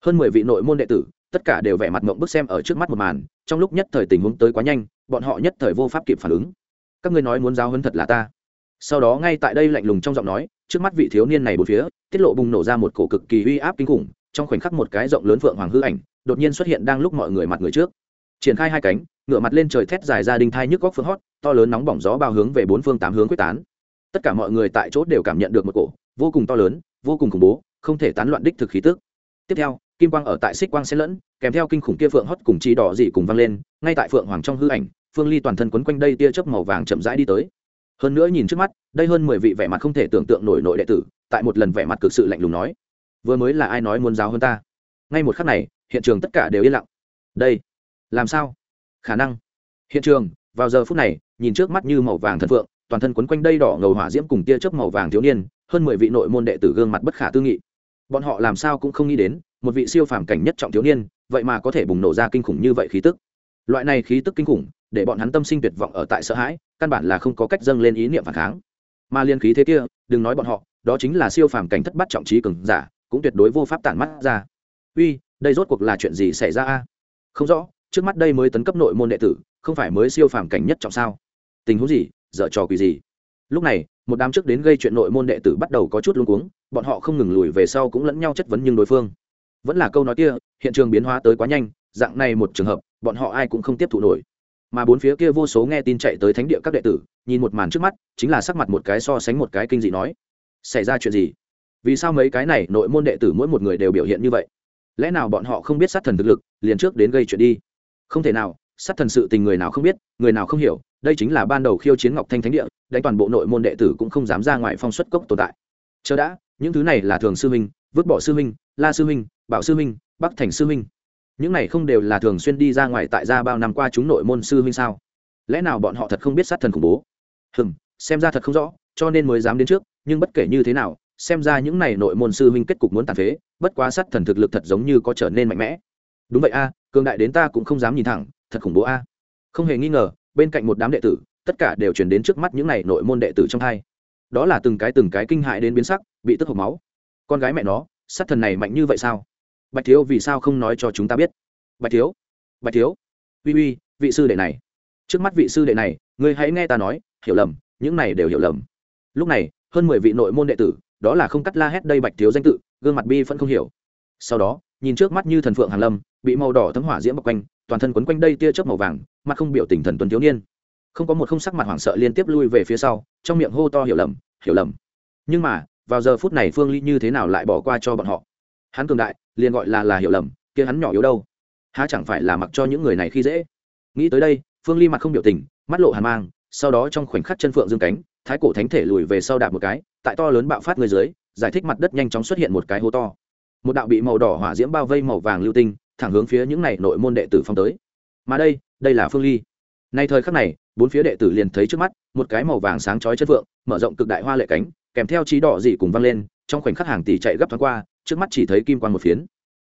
Hơn mười vị nội môn đệ tử, tất cả đều vẻ mặt mộng bức xem ở trước mắt một màn, trong lúc nhất thời tình huống tới quá nhanh, bọn họ nhất thời vô pháp kịp phản ứng. Các ngươi nói muốn giao hơn thật là ta. Sau đó ngay tại đây lạnh lùng trong giọng nói, trước mắt vị thiếu niên này bốn phía, tiết lộ bùng nổ ra một cổ cực kỳ uy áp kinh khủng, trong khoảnh khắc một cái rộng lớn phượng hoàng hư ảnh đột nhiên xuất hiện đang lúc mọi người mặt người trước. Triển khai hai cánh ngựa mặt lên trời thét dài ra đinh thai nhức góc phương hót, to lớn nóng bỏng gió bao hướng về bốn phương tám hướng quyết tán. Tất cả mọi người tại chỗ đều cảm nhận được một cổ vô cùng to lớn, vô cùng khủng bố, không thể tán loạn đích thực khí tức. Tiếp theo, kim quang ở tại xích quang xen lẫn, kèm theo kinh khủng kia phượng hót cùng chi đỏ dị cùng vang lên, ngay tại phượng hoàng trong hư ảnh, phương ly toàn thân quấn quanh đây tia chớp màu vàng chậm rãi đi tới. Hơn nữa nhìn trước mắt, đây hơn mười vị vẻ mặt không thể tưởng tượng nổi nội đệ tử, tại một lần vẻ mặt cực sự lạnh lùng nói, vừa mới là ai nói muốn giáo hơn ta? Ngay một khắc này, hiện trường tất cả đều yên lặng. Đây, làm sao? Khả năng. Hiện trường, vào giờ phút này, nhìn trước mắt như màu vàng thần phượng, toàn thân quấn quanh đây đỏ ngầu hỏa diễm cùng tia chớp màu vàng thiếu niên, hơn mười vị nội môn đệ tử gương mặt bất khả tư nghị. Bọn họ làm sao cũng không nghĩ đến, một vị siêu phàm cảnh nhất trọng thiếu niên, vậy mà có thể bùng nổ ra kinh khủng như vậy khí tức. Loại này khí tức kinh khủng, để bọn hắn tâm sinh tuyệt vọng ở tại sợ hãi, căn bản là không có cách dâng lên ý niệm phản kháng. Mà liên khí thế kia, đừng nói bọn họ, đó chính là siêu phàm cảnh thất bát trọng trí cường giả, cũng tuyệt đối vô pháp tản mắt ra uy, đây rốt cuộc là chuyện gì xảy ra a? Không rõ, trước mắt đây mới tấn cấp nội môn đệ tử, không phải mới siêu phàm cảnh nhất trọng sao? Tình huống gì? Dở trò quỷ gì? Lúc này, một đám trước đến gây chuyện nội môn đệ tử bắt đầu có chút luống cuống, bọn họ không ngừng lùi về sau cũng lẫn nhau chất vấn nhưng đối phương. Vẫn là câu nói kia, hiện trường biến hóa tới quá nhanh, dạng này một trường hợp, bọn họ ai cũng không tiếp thụ nổi. Mà bốn phía kia vô số nghe tin chạy tới thánh địa các đệ tử, nhìn một màn trước mắt, chính là sắc mặt một cái so sánh một cái kinh dị nói, xảy ra chuyện gì? Vì sao mấy cái này nội môn đệ tử mỗi một người đều biểu hiện như vậy? Lẽ nào bọn họ không biết sát thần thực lực, liền trước đến gây chuyện đi? Không thể nào, sát thần sự tình người nào không biết, người nào không hiểu, đây chính là ban đầu khiêu chiến ngọc thanh thánh địa, đánh toàn bộ nội môn đệ tử cũng không dám ra ngoài phong xuất cốc tồn tại. Chờ đã, những thứ này là thường sư minh vứt bỏ sư minh la sư minh bảo sư minh bắc thành sư minh những này không đều là thường xuyên đi ra ngoài tại gia bao năm qua chúng nội môn sư minh sao? Lẽ nào bọn họ thật không biết sát thần khủng bố? Hừm, xem ra thật không rõ, cho nên mới dám đến trước, nhưng bất kể như thế nào xem ra những này nội môn sư minh kết cục muốn tàn phế, bất quá sát thần thực lực thật giống như có trở nên mạnh mẽ. Đúng vậy a, cường đại đến ta cũng không dám nhìn thẳng, thật khủng bố a. Không hề nghi ngờ, bên cạnh một đám đệ tử, tất cả đều chuyển đến trước mắt những này nội môn đệ tử trong hai. Đó là từng cái từng cái kinh hại đến biến sắc, bị tức hộc máu. Con gái mẹ nó, sát thần này mạnh như vậy sao? Bạch thiếu vì sao không nói cho chúng ta biết? Bạch thiếu bạch thiếu. Uy uy, vị sư đệ này. Trước mắt vị sư đệ này, ngươi hãy nghe ta nói, hiểu lầm, những này đều hiểu lầm. Lúc này, hơn mười vị nội môn đệ tử đó là không cắt la hét đây bạch thiếu danh tự, gương mặt bi vẫn không hiểu. Sau đó, nhìn trước mắt như thần phượng hàn lâm, bị màu đỏ thấm hỏa diễm bọc quanh, toàn thân quấn quanh đây tia chớp màu vàng, mặt không biểu tình thần tuấn thiếu niên. Không có một không sắc mặt hoảng sợ liên tiếp lui về phía sau, trong miệng hô to hiểu lầm hiểu lầm. Nhưng mà, vào giờ phút này phương ly như thế nào lại bỏ qua cho bọn họ? Hắn cường đại, liền gọi là là hiểu lầm, kia hắn nhỏ yếu đâu? Há chẳng phải là mặc cho những người này khi dễ? Nghĩ tới đây, phương ly mặt không biểu tình, mắt lộ hàn mang, sau đó trong khoảnh khắc chân phượng dương cánh, thái cổ thánh thể lùi về sau đạp một cái tại to lớn bạo phát người dưới, giải thích mặt đất nhanh chóng xuất hiện một cái hố to. Một đạo bị màu đỏ hỏa diễm bao vây màu vàng lưu tinh, thẳng hướng phía những này nội môn đệ tử phong tới. Mà đây đây là phương ly. Nay thời khắc này, bốn phía đệ tử liền thấy trước mắt, một cái màu vàng sáng chói chất vượng, mở rộng cực đại hoa lệ cánh, kèm theo trí đỏ dị cùng văng lên, trong khoảnh khắc hàng tỷ chạy gấp thoáng qua, trước mắt chỉ thấy kim quan một phiến.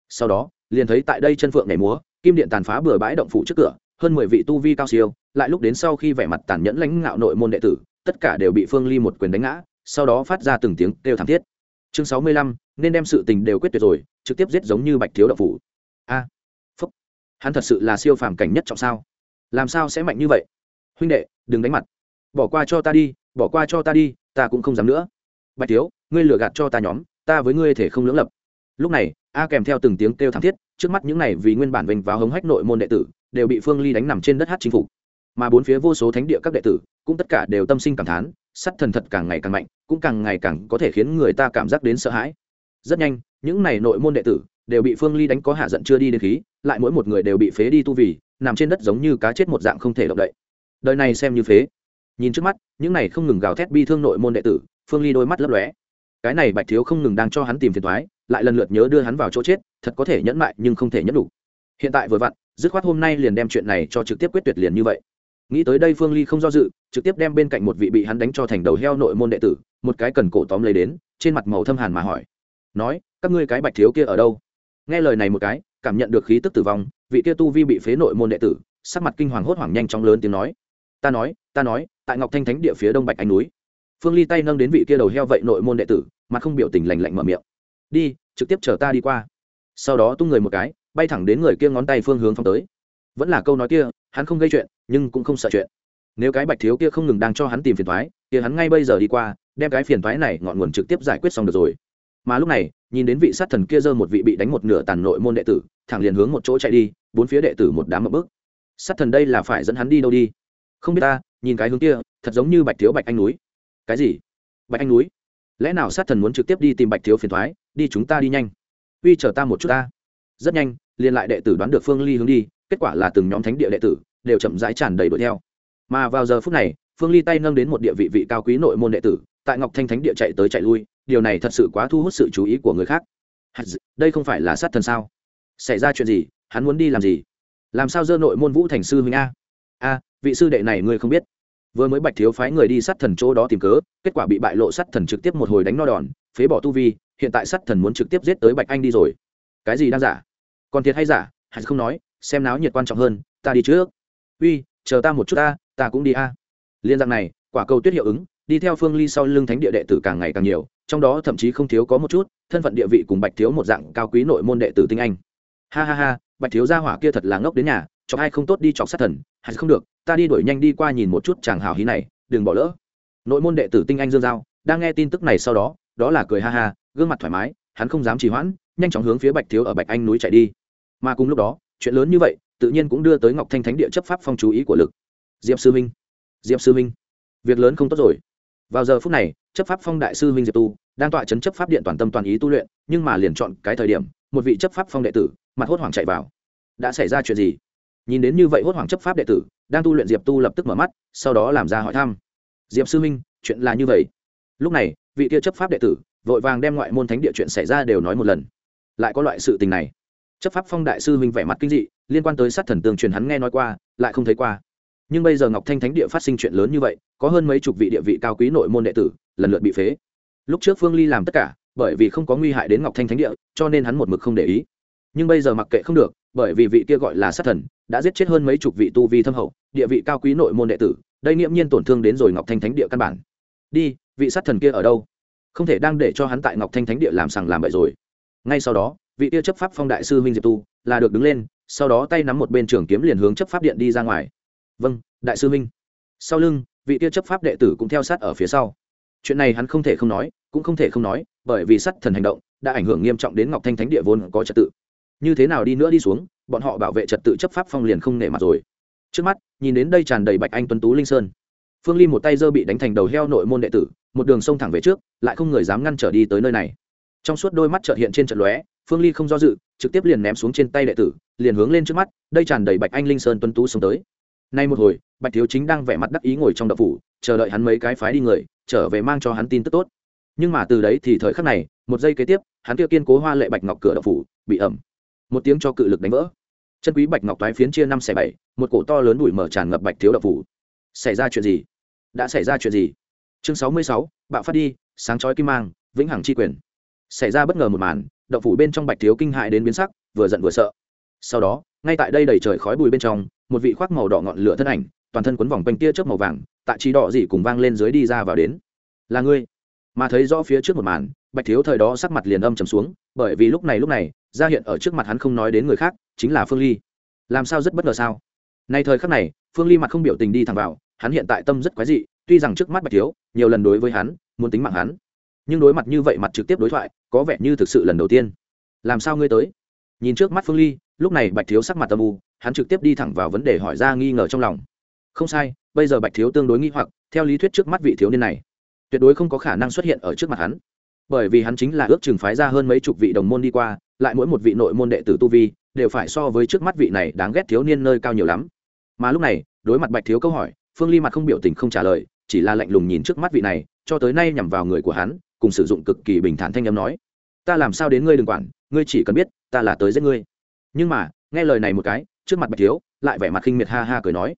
Sau đó, liền thấy tại đây chân phượng nhảy múa, kim điện tàn phá bừa bãi động phủ trước cửa, hơn mười vị tu vi cao siêu, lại lúc đến sau khi vẻ mặt tàn nhẫn lãnh ngạo nội môn đệ tử, tất cả đều bị phương ly một quyền đánh ngã sau đó phát ra từng tiếng kêu thảm thiết. Chương sáu mươi lăm, nên đem sự tình đều quyết tuyệt rồi, trực tiếp giết giống như bạch thiếu đậu phủ. A, phúc. Hắn thật sự là siêu phàm cảnh nhất trọng sao? Làm sao sẽ mạnh như vậy? Huynh đệ, đừng đánh mặt. Bỏ qua cho ta đi, bỏ qua cho ta đi, ta cũng không dám nữa. Bạch thiếu, ngươi lừa gạt cho ta nhóm, ta với ngươi thể không lưỡng lập. Lúc này, a kèm theo từng tiếng kêu thảm thiết, trước mắt những này vì nguyên bản vinh vào hống hách nội môn đệ tử, đều bị phương ly đánh nằm trên đất hát chính phủ mà bốn phía vô số thánh địa các đệ tử, cũng tất cả đều tâm sinh cảm thán sắt thần thật càng ngày càng mạnh, cũng càng ngày càng có thể khiến người ta cảm giác đến sợ hãi. Rất nhanh, những này nội môn đệ tử đều bị phương ly đánh có hạ giận chưa đi đến khí, lại mỗi một người đều bị phế đi tu vì, nằm trên đất giống như cá chết một dạng không thể động đậy. Đời này xem như phế. Nhìn trước mắt, những này không ngừng gào thét bi thương nội môn đệ tử, phương ly đôi mắt lấp lóe. Cái này bạch thiếu không ngừng đang cho hắn tìm phiền thoái lại lần lượt nhớ đưa hắn vào chỗ chết, thật có thể nhẫn mại nhưng không thể nhẫn đủ. Hiện tại vừa vặn, dứt khoát hôm nay liền đem chuyện này cho trực tiếp quyết tuyệt liền như vậy nghĩ tới đây phương ly không do dự, trực tiếp đem bên cạnh một vị bị hắn đánh cho thành đầu heo nội môn đệ tử, một cái cần cổ tóm lấy đến, trên mặt màu thâm hàn mà hỏi. Nói, các ngươi cái bạch thiếu kia ở đâu? Nghe lời này một cái, cảm nhận được khí tức tử vong, vị kia tu vi bị phế nội môn đệ tử, sắc mặt kinh hoàng hốt hoảng nhanh chóng lớn tiếng nói. Ta nói ta nói, tại ngọc thanh thánh địa phía đông bạch anh núi. Phương ly tay nâng đến vị kia đầu heo vậy nội môn đệ tử mà không biểu tình lành lạnh mở miệng. Đi, trực tiếp chờ ta đi qua. Sau đó tung người một cái, bay thẳng đến người kia ngón tay phương hướng phong tới vẫn là câu nói kia, hắn không gây chuyện, nhưng cũng không sợ chuyện. Nếu cái bạch thiếu kia không ngừng đang cho hắn tìm phiền thoái thì hắn ngay bây giờ đi qua, đem cái phiền thoái này ngọn nguồn trực tiếp giải quyết xong được rồi. Mà lúc này, nhìn đến vị sát thần kia giơ một vị bị đánh một nửa tàn nội môn đệ tử, thẳng liền hướng một chỗ chạy đi, bốn phía đệ tử một đám mập bước sát thần đây là phải dẫn hắn đi đâu đi? Không biết ta, nhìn cái hướng kia, thật giống như bạch thiếu bạch anh núi. Cái gì? Bạch anh núi? Lẽ nào sát thần muốn trực tiếp đi tìm bạch thiếu phiền thoái đi chúng ta đi nhanh. Uy, chờ ta một chút ta. Rất nhanh, liền lại đệ tử đoán được phương ly hướng đi kết quả là từng nhóm thánh địa đệ tử đều chậm rãi tràn đầy đuổi theo. Mà vào giờ phút này, phương ly tay nâng đến một địa vị vị cao quý nội môn đệ tử, tại ngọc thanh thánh địa chạy tới chạy lui, điều này thật sự quá thu hút sự chú ý của người khác. Đây không phải là sát thần sao? Xảy ra chuyện gì? Hắn muốn đi làm gì? Làm sao dơ nội môn vũ thành sư huynh a? A, vị sư đệ này ngươi không biết. Vừa mới bạch thiếu phái người đi sát thần chỗ đó tìm cớ, kết quả bị bại lộ sát thần trực tiếp một hồi đánh no đòn, phế bỏ tu vi, hiện tại sát thần muốn trực tiếp giết tới bạch anh đi rồi. Cái gì đang giả? Còn thiệt hay giả? Hắn không nói xem náo nhiệt quan trọng hơn, ta đi trước. Uy, chờ ta một chút ta ta cũng đi a. Liên dạng này, quả cầu tuyết hiệu ứng, đi theo phương ly sau lưng thánh địa đệ tử càng ngày càng nhiều, trong đó thậm chí không thiếu có một chút, thân phận địa vị cùng bạch thiếu một dạng cao quý nội môn đệ tử tinh anh. Ha ha ha, bạch thiếu gia hỏa kia thật là ngốc đến nhà cho ai không tốt đi chọc sát thần, hay không được, ta đi đuổi nhanh đi qua nhìn một chút chàng hào hí này, đừng bỏ lỡ. Nội môn đệ tử tinh anh dương giao, đang nghe tin tức này sau đó đó là cười ha ha, gương mặt thoải mái, hắn không dám trì hoãn, nhanh chóng hướng phía bạch thiếu ở bạch anh núi chạy đi. Mà cùng lúc đó chuyện lớn như vậy, tự nhiên cũng đưa tới ngọc thanh thánh địa chấp pháp phong chú ý của lực. Diệp sư minh diệp sư minh việc lớn không tốt rồi. Vào giờ phút này, chấp pháp phong đại sư minh diệp tu đang tọa chấn chấp pháp điện toàn tâm toàn ý tu luyện, nhưng mà liền chọn cái thời điểm, một vị chấp pháp phong đệ tử, mặt hốt hoảng chạy vào. Đã xảy ra chuyện gì? Nhìn đến như vậy hốt hoảng chấp pháp đệ tử, đang tu luyện diệp tu lập tức mở mắt, sau đó làm ra hỏi thăm. Diệp sư minh chuyện là như vậy. Lúc này, vị kia chấp pháp đệ tử, vội vàng đem ngoại môn thánh địa chuyện xảy ra đều nói một lần. Lại có loại sự tình này chấp pháp phong đại sư minh vẻ mặt kinh dị, liên quan tới sát thần tường truyền hắn nghe nói qua, lại không thấy qua. Nhưng bây giờ ngọc thanh thánh địa phát sinh chuyện lớn như vậy, có hơn mấy chục vị địa vị cao quý nội môn đệ tử, lần lượt bị phế. Lúc trước phương ly làm tất cả, bởi vì không có nguy hại đến ngọc thanh thánh địa, cho nên hắn một mực không để ý. Nhưng bây giờ mặc kệ không được, bởi vì vị kia gọi là sát thần, đã giết chết hơn mấy chục vị tu vi thâm hậu, địa vị cao quý nội môn đệ tử, đây nghiễm nhiên tổn thương đến rồi ngọc thanh thánh địa căn bản. Đi, vị sát thần kia ở đâu? Không thể đang để cho hắn tại ngọc thanh thánh địa làm sằng làm bậy rồi. Ngay sau đó vị kia chấp pháp phong đại sư huynh diệp tu là được đứng lên, sau đó tay nắm một bên trường kiếm liền hướng chấp pháp điện đi ra ngoài. Vâng đại sư huynh. Sau lưng, vị kia chấp pháp đệ tử cũng theo sát ở phía sau. Chuyện này hắn không thể không nói, cũng không thể không nói, bởi vì sát thần hành động đã ảnh hưởng nghiêm trọng đến ngọc thanh thánh địa vốn có trật tự. Như thế nào đi nữa đi xuống, bọn họ bảo vệ trật tự chấp pháp phong liền không nể mặt rồi. Trước mắt, nhìn đến đây tràn đầy bạch anh tuấn tú linh sơn. Phương ly một tay dơ bị đánh thành đầu heo nội môn đệ tử, một đường sông thẳng về trước, lại không người dám ngăn trở đi tới nơi này. Trong suốt đôi mắt trợt hiện trên trận lóe phương ly không do dự, trực tiếp liền ném xuống trên tay đệ tử, liền hướng lên trước mắt, đây tràn đầy bạch anh linh sơn tuấn tú xuống tới. Nay một hồi, bạch thiếu chính đang vẻ mặt đắc ý ngồi trong đậu phủ, chờ đợi hắn mấy cái phái đi người, trở về mang cho hắn tin tức tốt. Nhưng mà từ đấy thì thời khắc này, một giây kế tiếp, hắn kia kiên cố hoa lệ bạch ngọc cửa đậu phủ bị ẩm. Một tiếng cho cự lực đánh vỡ. Chân quý bạch ngọc toái phiến chia năm xẻ bảy, một cổ to lớn đùi mở tràn ngập bạch thiếu đậu phủ. Xảy ra chuyện gì? Đã xảy ra chuyện gì? Chương sáu mươi sáu, bạo phát đi, sáng chói kim mang, vĩnh hằng chi quyền. Xảy ra bất ngờ một màn động phủ bên trong bạch thiếu kinh hại đến biến sắc, vừa giận vừa sợ. Sau đó, ngay tại đây đầy trời khói bùi bên trong, một vị khoác màu đỏ ngọn lửa thân ảnh, toàn thân quấn vòng quanh tia chớp màu vàng, tại trí đỏ dị cùng vang lên dưới đi ra vào đến. Là ngươi? Mà thấy rõ phía trước một màn, bạch thiếu thời đó sắc mặt liền âm trầm xuống, bởi vì lúc này lúc này, ra hiện ở trước mặt hắn không nói đến người khác, chính là phương ly. Làm sao rất bất ngờ sao? Nay thời khắc này, phương ly mặt không biểu tình đi thẳng vào, hắn hiện tại tâm rất quái dị, tuy rằng trước mắt bạch thiếu, nhiều lần đối với hắn, muốn tính mạng hắn nhưng đối mặt như vậy mặt trực tiếp đối thoại, có vẻ như thực sự lần đầu tiên. Làm sao ngươi tới? Nhìn trước mắt phương ly, lúc này bạch thiếu sắc mặt tâm u, hắn trực tiếp đi thẳng vào vấn đề hỏi ra nghi ngờ trong lòng. Không sai, bây giờ bạch thiếu tương đối nghi hoặc, theo lý thuyết trước mắt vị thiếu niên này, tuyệt đối không có khả năng xuất hiện ở trước mặt hắn. Bởi vì hắn chính là ước chừng phái ra hơn mấy chục vị đồng môn đi qua, lại mỗi một vị nội môn đệ tử tu vi, đều phải so với trước mắt vị này đáng ghét thiếu niên nơi cao nhiều lắm. Mà lúc này, đối mặt bạch thiếu câu hỏi, phương ly mặt không biểu tình không trả lời, chỉ là lạnh lùng nhìn trước mắt vị này, cho tới nay nhằm vào người của hắn cùng sử dụng cực kỳ bình thản thanh âm nói, ta làm sao đến ngươi đừng quản, ngươi chỉ cần biết, ta là tới giết ngươi. Nhưng mà, nghe lời này một cái, trước mặt bạch thiếu, lại vẻ mặt khinh miệt ha ha cười nói,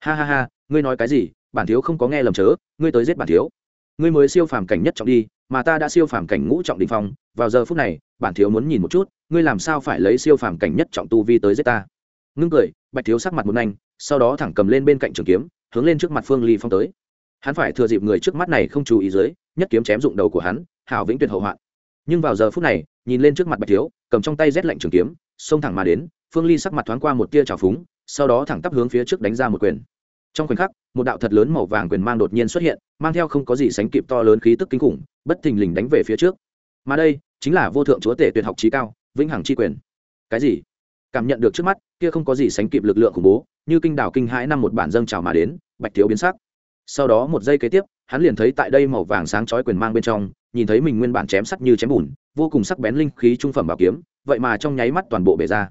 ha ha ha, ngươi nói cái gì, bản thiếu không có nghe lầm chớ, ngươi tới giết bản thiếu. Ngươi mới siêu phàm cảnh nhất trọng đi, mà ta đã siêu phàm cảnh ngũ trọng đình phong, vào giờ phút này, bản thiếu muốn nhìn một chút, ngươi làm sao phải lấy siêu phàm cảnh nhất trọng tu vi tới giết ta? Ngưng cười, bạch thiếu sắc mặt một nhanh sau đó thẳng cầm lên bên cạnh trường kiếm, hướng lên trước mặt phương ly phong tới. Hắn phải thừa dịp người trước mắt này không chú ý dưới nhất kiếm chém dụng đầu của hắn, hảo vĩnh tuyệt hậu hoạn. Nhưng vào giờ phút này, nhìn lên trước mặt bạch thiếu, cầm trong tay rét lạnh trường kiếm, xông thẳng mà đến, phương ly sắc mặt thoáng qua một tia trào phúng, sau đó thẳng tắp hướng phía trước đánh ra một quyền. Trong khoảnh khắc, một đạo thật lớn màu vàng quyền mang đột nhiên xuất hiện, mang theo không có gì sánh kịp to lớn khí tức kinh khủng, bất thình lình đánh về phía trước. Mà đây, chính là vô thượng chúa tể tuyệt học trí cao, vĩnh hằng chi quyền. Cái gì? Cảm nhận được trước mắt, kia không có gì sánh kịp lực lượng khủng bố, như kinh đảo kinh hãi năm một bản dâng trào mà đến, bạch thiếu biến sắc. Sau đó một giây kế tiếp hắn liền thấy tại đây màu vàng sáng chói quyền mang bên trong, nhìn thấy mình nguyên bản chém sắc như chém bùn, vô cùng sắc bén linh khí trung phẩm bảo kiếm, vậy mà trong nháy mắt toàn bộ bể ra.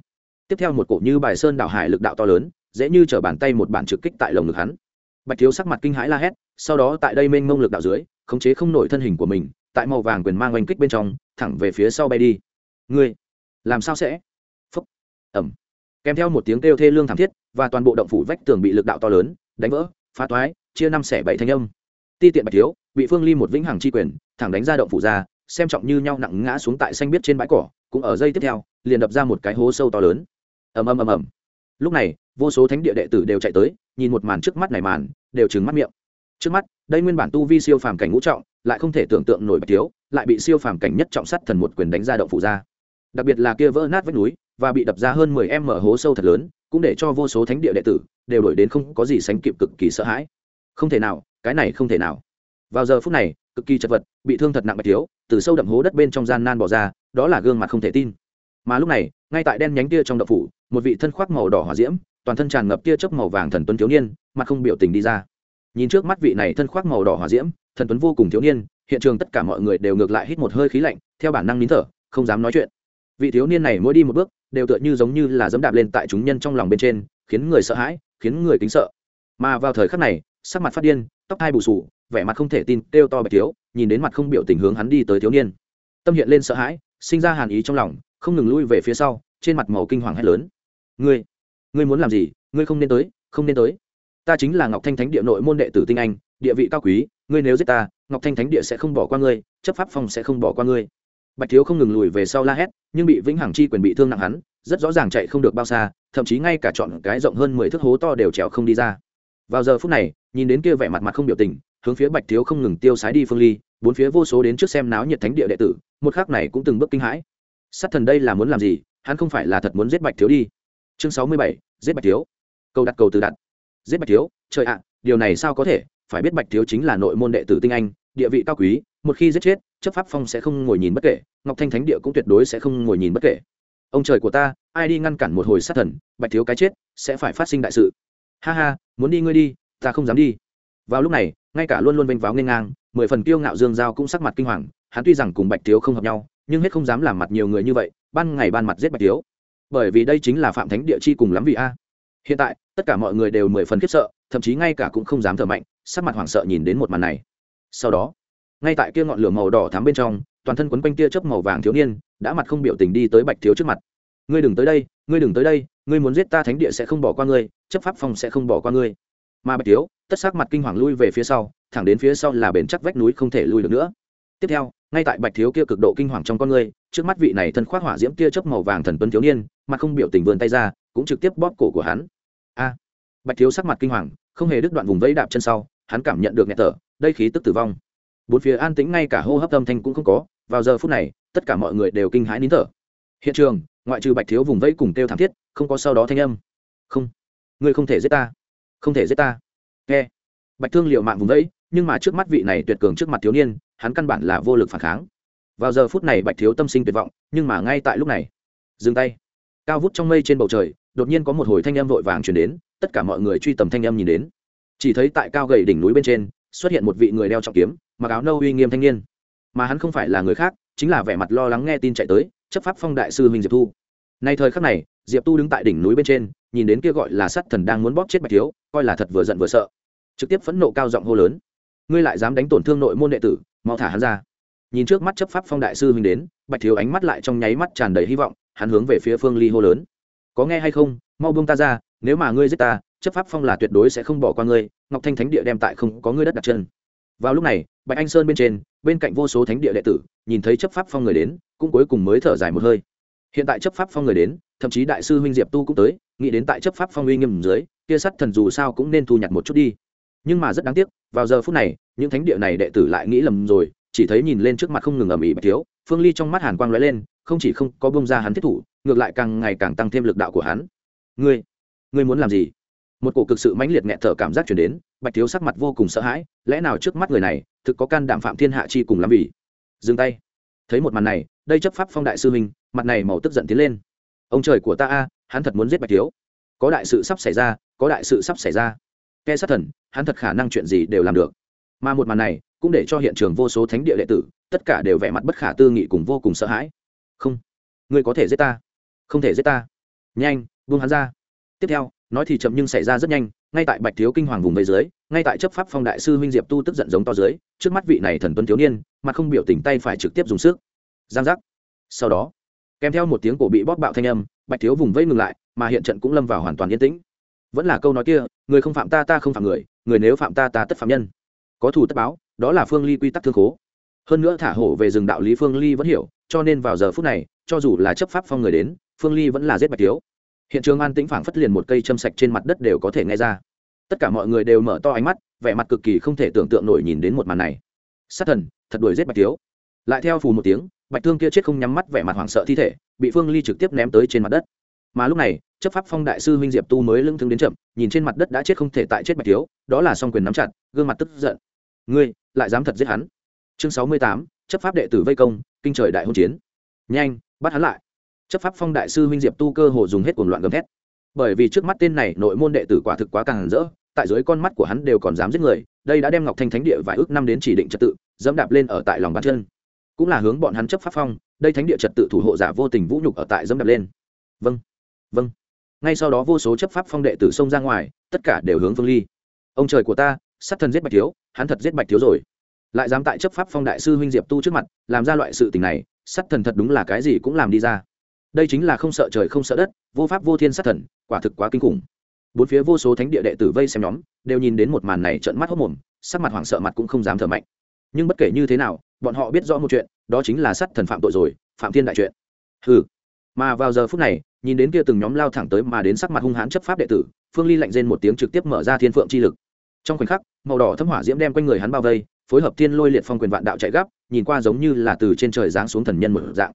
Tiếp theo một cổ như bài sơn đảo hải lực đạo to lớn, dễ như t bàn tay một bản trực kích tại lồng ngực hắn. Bạch thiếu sắc mặt kinh hãi la hét, sau đó tại đây mênh mông lực đạo dưới, khống chế không nổi thân hình của mình, tại màu vàng quyền mang oanh kích bên trong, thẳng về phía sau bay đi. Ngươi, làm sao sẽ? Phấp ẩm kèm theo một tiếng kêu thê lương thảm thiết, và toàn bộ động phủ vách tường bị lực đạo to lớn, đánh vỡ, phá toái, chia năm xẻ bảy thanh âm ti tiện bạch thiếu bị phương ly một vĩnh hằng chi quyền, thẳng đánh ra động phủ ra, xem trọng như nhau nặng ngã xuống tại xanh biết trên bãi cỏ, cũng ở dây tiếp theo, liền đập ra một cái hố sâu to lớn. Ầm ầm ầm ầm. Lúc này, vô số thánh địa đệ tử đều chạy tới, nhìn một màn trước mắt này màn, đều trừng mắt miệng. Trước mắt, đây nguyên bản tu vi siêu phàm cảnh ngũ trọng, lại không thể tưởng tượng nổi bạch thiếu, lại bị siêu phàm cảnh nhất trọng sắt thần một quyền đánh ra động phủ ra. Đặc biệt là kia vỡ nát vách núi, và bị đập ra hơn mười em mở hố sâu thật lớn, cũng để cho vô số thánh địa đệ tử đều đổi đến không có gì sánh kịp cực kỳ sợ hãi. Không thể nào cái này không thể nào. Vào giờ phút này, cực kỳ chật vật, bị thương thật nặng bạch thiếu, từ sâu đậm hố đất bên trong gian nan bỏ ra, đó là gương mặt không thể tin. Mà lúc này, ngay tại đen nhánh tia trong đậu phủ, một vị thân khoác màu đỏ hỏa diễm, toàn thân tràn ngập tia chớp màu vàng thần tuấn thiếu niên, mặt không biểu tình đi ra. Nhìn trước mắt vị này thân khoác màu đỏ hỏa diễm, thần tuấn vô cùng thiếu niên, hiện trường tất cả mọi người đều ngược lại hít một hơi khí lạnh, theo bản năng nín thở, không dám nói chuyện. Vị thiếu niên này mỗi đi một bước, đều tựa như giống như là dẫm đạp lên tại chúng nhân trong lòng bên trên, khiến người sợ hãi, khiến người kính sợ. Mà vào thời khắc này, sắc mặt phát điên tóc hai bù sù vẻ mặt không thể tin, kêu to bạch thiếu, nhìn đến mặt không biểu tình hướng hắn đi tới thiếu niên. Tâm hiện lên sợ hãi, sinh ra hàn ý trong lòng, không ngừng lui về phía sau, trên mặt màu kinh hoàng hét lớn. Ngươi ngươi muốn làm gì? Ngươi không nên tới, không nên tới. Ta chính là ngọc thanh thánh địa nội môn đệ tử tinh anh, địa vị cao quý, ngươi nếu giết ta, ngọc thanh thánh địa sẽ không bỏ qua ngươi, chấp pháp phòng sẽ không bỏ qua ngươi. Bạch thiếu không ngừng lùi về sau la hét, nhưng bị vĩnh hằng chi quyền bị thương nặng hắn, rất rõ ràng chạy không được bao xa, thậm chí ngay cả chọn cái rộng hơn mười thước hố to đều trèo không đi ra. Vào giờ phút này nhìn đến kia vẻ mặt mặt không biểu tình, hướng phía bạch thiếu không ngừng tiêu sái đi phương ly, bốn phía vô số đến trước xem náo nhiệt thánh địa đệ tử, một khắc này cũng từng bước kinh hãi. Sát thần đây là muốn làm gì? Hắn không phải là thật muốn giết bạch thiếu đi. Chương sáu mươi bảy, giết bạch thiếu. Câu đặt, cầu từ đặt. Giết bạch thiếu, trời ạ, điều này sao có thể? Phải biết bạch thiếu chính là nội môn đệ tử tinh anh, địa vị cao quý, một khi giết chết, chấp pháp phong sẽ không ngồi nhìn bất kể, ngọc thanh thánh địa cũng tuyệt đối sẽ không ngồi nhìn bất kể. Ông trời của ta, ai đi ngăn cản một hồi sát thần, bạch thiếu cái chết, sẽ phải phát sinh đại sự. Ha ha, muốn đi ngươi đi ta không dám đi. Vào lúc này, ngay cả luôn luôn vênh váo nghênh ngang, mười phần kiêu ngạo dương giao cũng sắc mặt kinh hoàng, hắn tuy rằng cùng bạch thiếu không hợp nhau, nhưng hết không dám làm mặt nhiều người như vậy, ban ngày ban mặt giết bạch thiếu. Bởi vì đây chính là phạm thánh địa chi cùng lắm vì a. Hiện tại, tất cả mọi người đều mười phần khiếp sợ, thậm chí ngay cả cũng không dám thở mạnh, sắc mặt hoảng sợ nhìn đến một màn này. Sau đó, ngay tại kia ngọn lửa màu đỏ thắm bên trong, toàn thân quấn quanh tia chớp màu vàng thiếu niên, đã mặt không biểu tình đi tới bạch thiếu trước mặt. Ngươi đừng tới đây, ngươi đừng tới đây, ngươi muốn giết ta thánh địa sẽ không bỏ qua ngươi, chấp pháp phòng sẽ không bỏ qua ngươi mà bạch thiếu tất sắc mặt kinh hoàng lui về phía sau thẳng đến phía sau là bền chắc vách núi không thể lui được nữa. Tiếp theo ngay tại bạch thiếu kia cực độ kinh hoàng trong con người, trước mắt vị này thân khoác hỏa diễm tia chớp màu vàng thần tuấn thiếu niên mặt không biểu tình vươn tay ra cũng trực tiếp bóp cổ của hắn. A! Bạch thiếu sắc mặt kinh hoàng không hề đứt đoạn vùng vẫy đạp chân sau hắn cảm nhận được nhẹ thở đây khí tức tử vong. Bốn phía an tĩnh ngay cả hô hấp âm thanh cũng không có vào giờ phút này tất cả mọi người đều kinh hãi nín thở. Hiện trường ngoại trừ bạch thiếu vùng vẫy cùng kêu thảm thiết không có sau đó thanh âm. Không ngươi không thể giết ta không thể giết ta. Nghe. Bạch thương liệu mạng vùng vẫy, nhưng mà trước mắt vị này tuyệt cường trước mặt thiếu niên, hắn căn bản là vô lực phản kháng. Vào giờ phút này bạch thiếu tâm sinh tuyệt vọng, nhưng mà ngay tại lúc này, dừng tay. Cao vút trong mây trên bầu trời, đột nhiên có một hồi thanh âm vội vàng chuyển đến, tất cả mọi người truy tầm thanh âm nhìn đến. Chỉ thấy tại cao gầy đỉnh núi bên trên, xuất hiện một vị người đeo trọng kiếm, mặc áo nâu uy nghiêm thanh niên. Mà hắn không phải là người khác, chính là vẻ mặt lo lắng nghe tin chạy tới, chấp pháp phong đại sư huynh diệp thu. Nay thời khắc này, diệp tu đứng tại đỉnh núi bên trên nhìn đến kia gọi là sát thần đang muốn bóp chết bạch thiếu, coi là thật vừa giận vừa sợ. Trực tiếp phẫn nộ cao giọng hô lớn. Ngươi lại dám đánh tổn thương nội môn đệ tử, mau thả hắn ra. Nhìn trước mắt chấp pháp phong đại sư huynh đến, bạch thiếu ánh mắt lại trong nháy mắt tràn đầy hy vọng, hắn hướng về phía phương ly hô lớn. Có nghe hay không? Mau buông ta ra, nếu mà ngươi giết ta, chấp pháp phong là tuyệt đối sẽ không bỏ qua ngươi, ngọc thanh thánh địa đem tại không có ngươi đất đặt chân. Vào lúc này, bạch anh sơn bên trên, bên cạnh vô số thánh địa đệ tử, nhìn thấy chấp pháp phong người đến, cũng cuối cùng mới thở dài một hơi. Hiện tại chấp pháp phong người đến, thậm chí đại sư huynh diệp tu cũng tới nghĩ đến tại chấp pháp phong uy nghiêm dưới, kia sắt thần dù sao cũng nên thu nhặt một chút đi. Nhưng mà rất đáng tiếc, vào giờ phút này, những thánh địa này đệ tử lại nghĩ lầm rồi, chỉ thấy nhìn lên trước mặt không ngừng ầm ĩ bạch thiếu, phương ly trong mắt hàn quang lóe lên, không chỉ không có bông ra hắn thiết thủ, ngược lại càng ngày càng tăng thêm lực đạo của hắn. Ngươi ngươi muốn làm gì? Một cổ cực sự mãnh liệt nghẹt thở cảm giác chuyển đến, bạch thiếu sắc mặt vô cùng sợ hãi, lẽ nào trước mắt người này, thực có can đảm phạm thiên hạ chi cùng làm vì? Dừng tay. Thấy một màn này, đây chấp pháp phong đại sư huynh, mặt này màu tức giận tiến lên ông trời của ta a, hắn thật muốn giết bạch thiếu. Có đại sự sắp xảy ra, có đại sự sắp xảy ra. Ke sát thần, hắn thật khả năng chuyện gì đều làm được. Mà một màn này, cũng để cho hiện trường vô số thánh địa đệ tử, tất cả đều vẻ mặt bất khả tư nghị cùng vô cùng sợ hãi. Không. Ngươi có thể giết ta. Không thể giết ta. Nhanh, buông hắn ra. Tiếp theo, nói thì chậm nhưng xảy ra rất nhanh, ngay tại bạch thiếu kinh hoàng vùng vây dưới, ngay tại chấp pháp phong đại sư huynh diệp tu tức giận giống to dưới, trước mắt vị này thần tuấn thiếu niên mà không biểu tình tay phải trực tiếp dùng sức. Giang giác. Sau đó kèm theo một tiếng cổ bị bóp bạo thanh âm, bạch thiếu vùng vây ngừng lại, mà hiện trận cũng lâm vào hoàn toàn yên tĩnh. Vẫn là câu nói kia, người không phạm ta ta không phạm người người nếu phạm ta ta tất phạm nhân. Có thủ tất báo, đó là phương ly quy tắc thương khố. Hơn nữa thả hổ về rừng đạo lý phương ly vẫn hiểu, cho nên vào giờ phút này, cho dù là chấp pháp phong người đến, phương ly vẫn là giết bạch thiếu. Hiện trường an tĩnh phảng phất liền một cây châm sạch trên mặt đất đều có thể nghe ra. Tất cả mọi người đều mở to ánh mắt, vẻ mặt cực kỳ không thể tưởng tượng nổi nhìn đến một màn này. Sát thần, thật đuổi giết bạch thiếu. Lại theo phù một tiếng bạch thương kia chết không nhắm mắt vẻ mặt hoảng sợ thi thể, bị phương ly trực tiếp ném tới trên mặt đất. Mà lúc này, chấp pháp phong đại sư huynh diệp tu mới lưng thương đến chậm, nhìn trên mặt đất đã chết không thể tại chết bạch thiếu, đó là song quyền nắm chặt, gương mặt tức giận. Ngươi, lại dám thật giết hắn? Chương sáu mươi tám, chấp pháp đệ tử vây công, kinh trời đại hôn chiến. Nhanh, bắt hắn lại. Chấp pháp phong đại sư huynh diệp tu cơ hồ dùng hết cuồng loạn gầm thét. Bởi vì trước mắt tên này nội môn đệ tử quả thực quá càng rỡ, tại dưới con mắt của hắn đều còn dám giết người, đây đã đem ngọc thanh thánh địa vài ước năm đến chỉ định trật tự, dẫm đạp lên ở tại lòng bàn chân cũng là hướng bọn hắn chấp pháp phong, đây thánh địa trật tự thủ hộ giả vô tình vũ nhục ở tại dẫm đạp lên. Vâng vâng. Ngay sau đó vô số chấp pháp phong đệ tử xông ra ngoài, tất cả đều hướng phương ly. Ông trời của ta, sát thần giết bạch thiếu, hắn thật giết bạch thiếu rồi. Lại dám tại chấp pháp phong đại sư huynh diệp tu trước mặt, làm ra loại sự tình này, sát thần thật đúng là cái gì cũng làm đi ra. Đây chính là không sợ trời không sợ đất, vô pháp vô thiên sát thần, quả thực quá kinh khủng. Bốn phía vô số thánh địa đệ tử vây xem nhóm, đều nhìn đến một màn này trận mắt hốc mồm, sắc mặt hoảng sợ mặt cũng không dám thở mạnh. Nhưng bất kể như thế nào bọn họ biết rõ một chuyện, đó chính là sát thần phạm tội rồi, phạm thiên đại chuyện. Hừ. Mà vào giờ phút này, nhìn đến kia từng nhóm lao thẳng tới mà đến sắc mặt hung hãn chấp pháp đệ tử, phương ly lạnh rên một tiếng trực tiếp mở ra thiên phượng chi lực. Trong khoảnh khắc, màu đỏ thâm hỏa diễm đem quanh người hắn bao vây, phối hợp thiên lôi liệt phong quyền vạn đạo chạy gấp, nhìn qua giống như là từ trên trời giáng xuống thần nhân một dạng.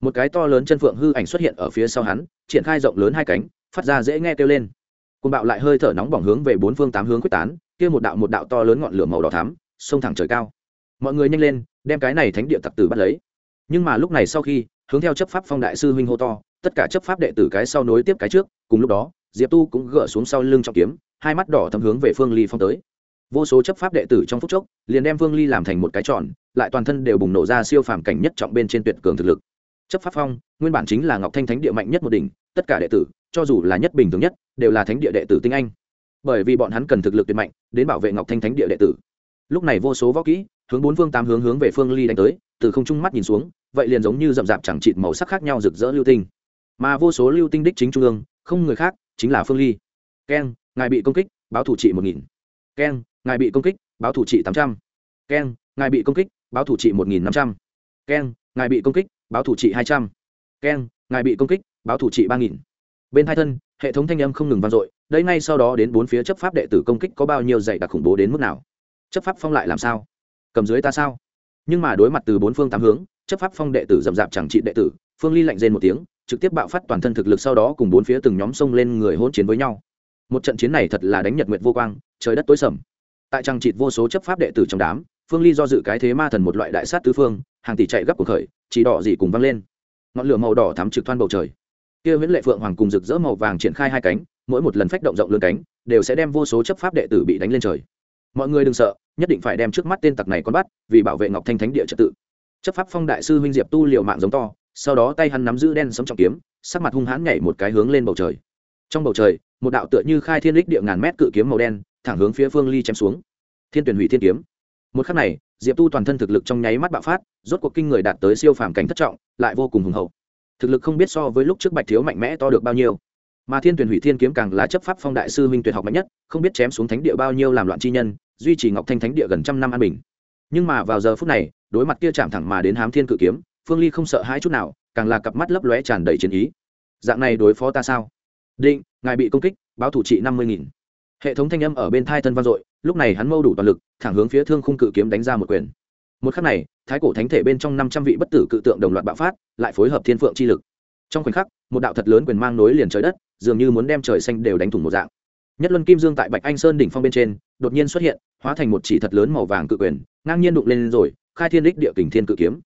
Một cái to lớn chân phượng hư ảnh xuất hiện ở phía sau hắn, triển khai rộng lớn hai cánh, phát ra dễ nghe kêu lên. Côn bạo lại hơi thở nóng bỏng hướng về bốn phương tám hướng quyết tán, kia một đạo một đạo to lớn ngọn lửa màu đỏ thắm, xông thẳng trời cao. Mọi người nhanh lên đem cái này thánh địa tặc tử bắt lấy. Nhưng mà lúc này sau khi, hướng theo chấp pháp phong đại sư huynh hô to, tất cả chấp pháp đệ tử cái sau nối tiếp cái trước, cùng lúc đó, diệp tu cũng gỡ xuống sau lưng trọng kiếm, hai mắt đỏ thấm hướng về phương ly phong tới. Vô số chấp pháp đệ tử trong phút chốc, liền đem phương ly làm thành một cái tròn, lại toàn thân đều bùng nổ ra siêu phàm cảnh nhất trọng bên trên tuyệt cường thực lực. Chấp pháp phong, nguyên bản chính là ngọc thanh thánh địa mạnh nhất một đỉnh, tất cả đệ tử, cho dù là nhất bình thường nhất, đều là thánh địa đệ tử tinh anh. Bởi vì bọn hắn cần thực lực tuyệt mạnh, đến bảo vệ ngọc thanh thánh địa đệ tử. Lúc này vô số võ kỹ hướng bốn phương tám hướng hướng về phương ly đánh tới, từ không trung mắt nhìn xuống, vậy liền giống như rậm rạp chẳng chịt màu sắc khác nhau rực rỡ lưu tinh. Mà vô số lưu tinh đích chính trung ương, không người khác, chính là phương ly. Keng, ngài bị công kích, báo thủ trị một nghìn. Keng, ngài bị công kích, báo thủ trị tám trăm. Keng, ngài bị công kích, báo thủ trị một nghìn năm trăm. Keng, ngài bị công kích, báo thủ trị hai trăm. Keng, ngài bị công kích, báo thủ trị ba nghìn. Bên hai thân, hệ thống thanh âm không ngừng vang dội, đây ngay sau đó đến bốn phía chấp pháp đệ tử công kích có bao nhiêu dạy đặc khủng bố đến mức nào? Chấp pháp phong lại làm sao? Cầm dưới ta sao? Nhưng mà đối mặt từ bốn phương tám hướng, chấp pháp phong đệ tử dậm dạp chẳng trị đệ tử, phương ly lạnh rên một tiếng, trực tiếp bạo phát toàn thân thực lực sau đó cùng bốn phía từng nhóm xông lên người hỗn chiến với nhau. Một trận chiến này thật là đánh nhật nguyệt vô quang, trời đất tối sầm. Tại trang trịt vô số chấp pháp đệ tử trong đám, phương ly do dự cái thế ma thần một loại đại sát tứ phương, hàng tỷ chạy gấp cuộc khởi, chỉ đỏ gì cùng văng lên. Ngọn lửa màu đỏ thắm trực thoan bầu trời. Kia nguyễn lệ phượng hoàng cùng rực rỡ màu vàng triển khai hai cánh, mỗi một lần phách động rộng lớn cánh, đều sẽ đem vô số chấp pháp đệ tử bị đánh lên trời mọi người đừng sợ, nhất định phải đem trước mắt tên tặc này con bắt, vì bảo vệ ngọc thanh thánh địa trật tự. Chấp pháp phong đại sư huynh diệp tu liều mạng giống to, sau đó tay hắn nắm giữ đen sống trọng kiếm, sắc mặt hung hãn nhảy một cái hướng lên bầu trời. Trong bầu trời, một đạo tựa như khai thiên lích địa ngàn mét cự kiếm màu đen, thẳng hướng phía phương ly chém xuống. Thiên tuyển hủy thiên kiếm. Một khắc này, diệp tu toàn thân thực lực trong nháy mắt bạo phát, rốt cuộc kinh người đạt tới siêu phàm cảnh thất trọng, lại vô cùng hùng hậu. Thực lực không biết so với lúc trước bạch thiếu mạnh mẽ to được bao nhiêu mà thiên tuyển hủy thiên kiếm càng là chấp pháp phong đại sư Minh tuyệt học mạnh nhất, không biết chém xuống thánh địa bao nhiêu làm loạn chi nhân, duy trì ngọc thanh thánh địa gần trăm năm an bình. Nhưng mà vào giờ phút này, đối mặt kia chạm thẳng mà đến hám thiên cự kiếm, phương ly không sợ hãi chút nào, càng là cặp mắt lấp lóe tràn đầy chiến ý. Dạng này đối phó ta sao? Định, ngài bị công kích, báo thủ trị năm mươi nghìn. Hệ thống thanh âm ở bên thai thân vang dội, lúc này hắn mâu đủ toàn lực, thẳng hướng phía thương khung cự kiếm đánh ra một quyền. Một khắc này, thái cổ thánh thể bên trong năm trăm vị bất tử cự tượng đồng loạt bạo phát, lại phối hợp thiên phượng chi lực trong khoảnh khắc, một đạo thật lớn quyền mang nối liền trời đất, dường như muốn đem trời xanh đều đánh thủng một dạng. Nhất luân kim dương tại bạch anh sơn đỉnh phong bên trên, đột nhiên xuất hiện, hóa thành một chỉ thật lớn màu vàng cự quyền, ngang nhiên đụng lên rồi, khai thiên đích địa kình thiên cự kiếm.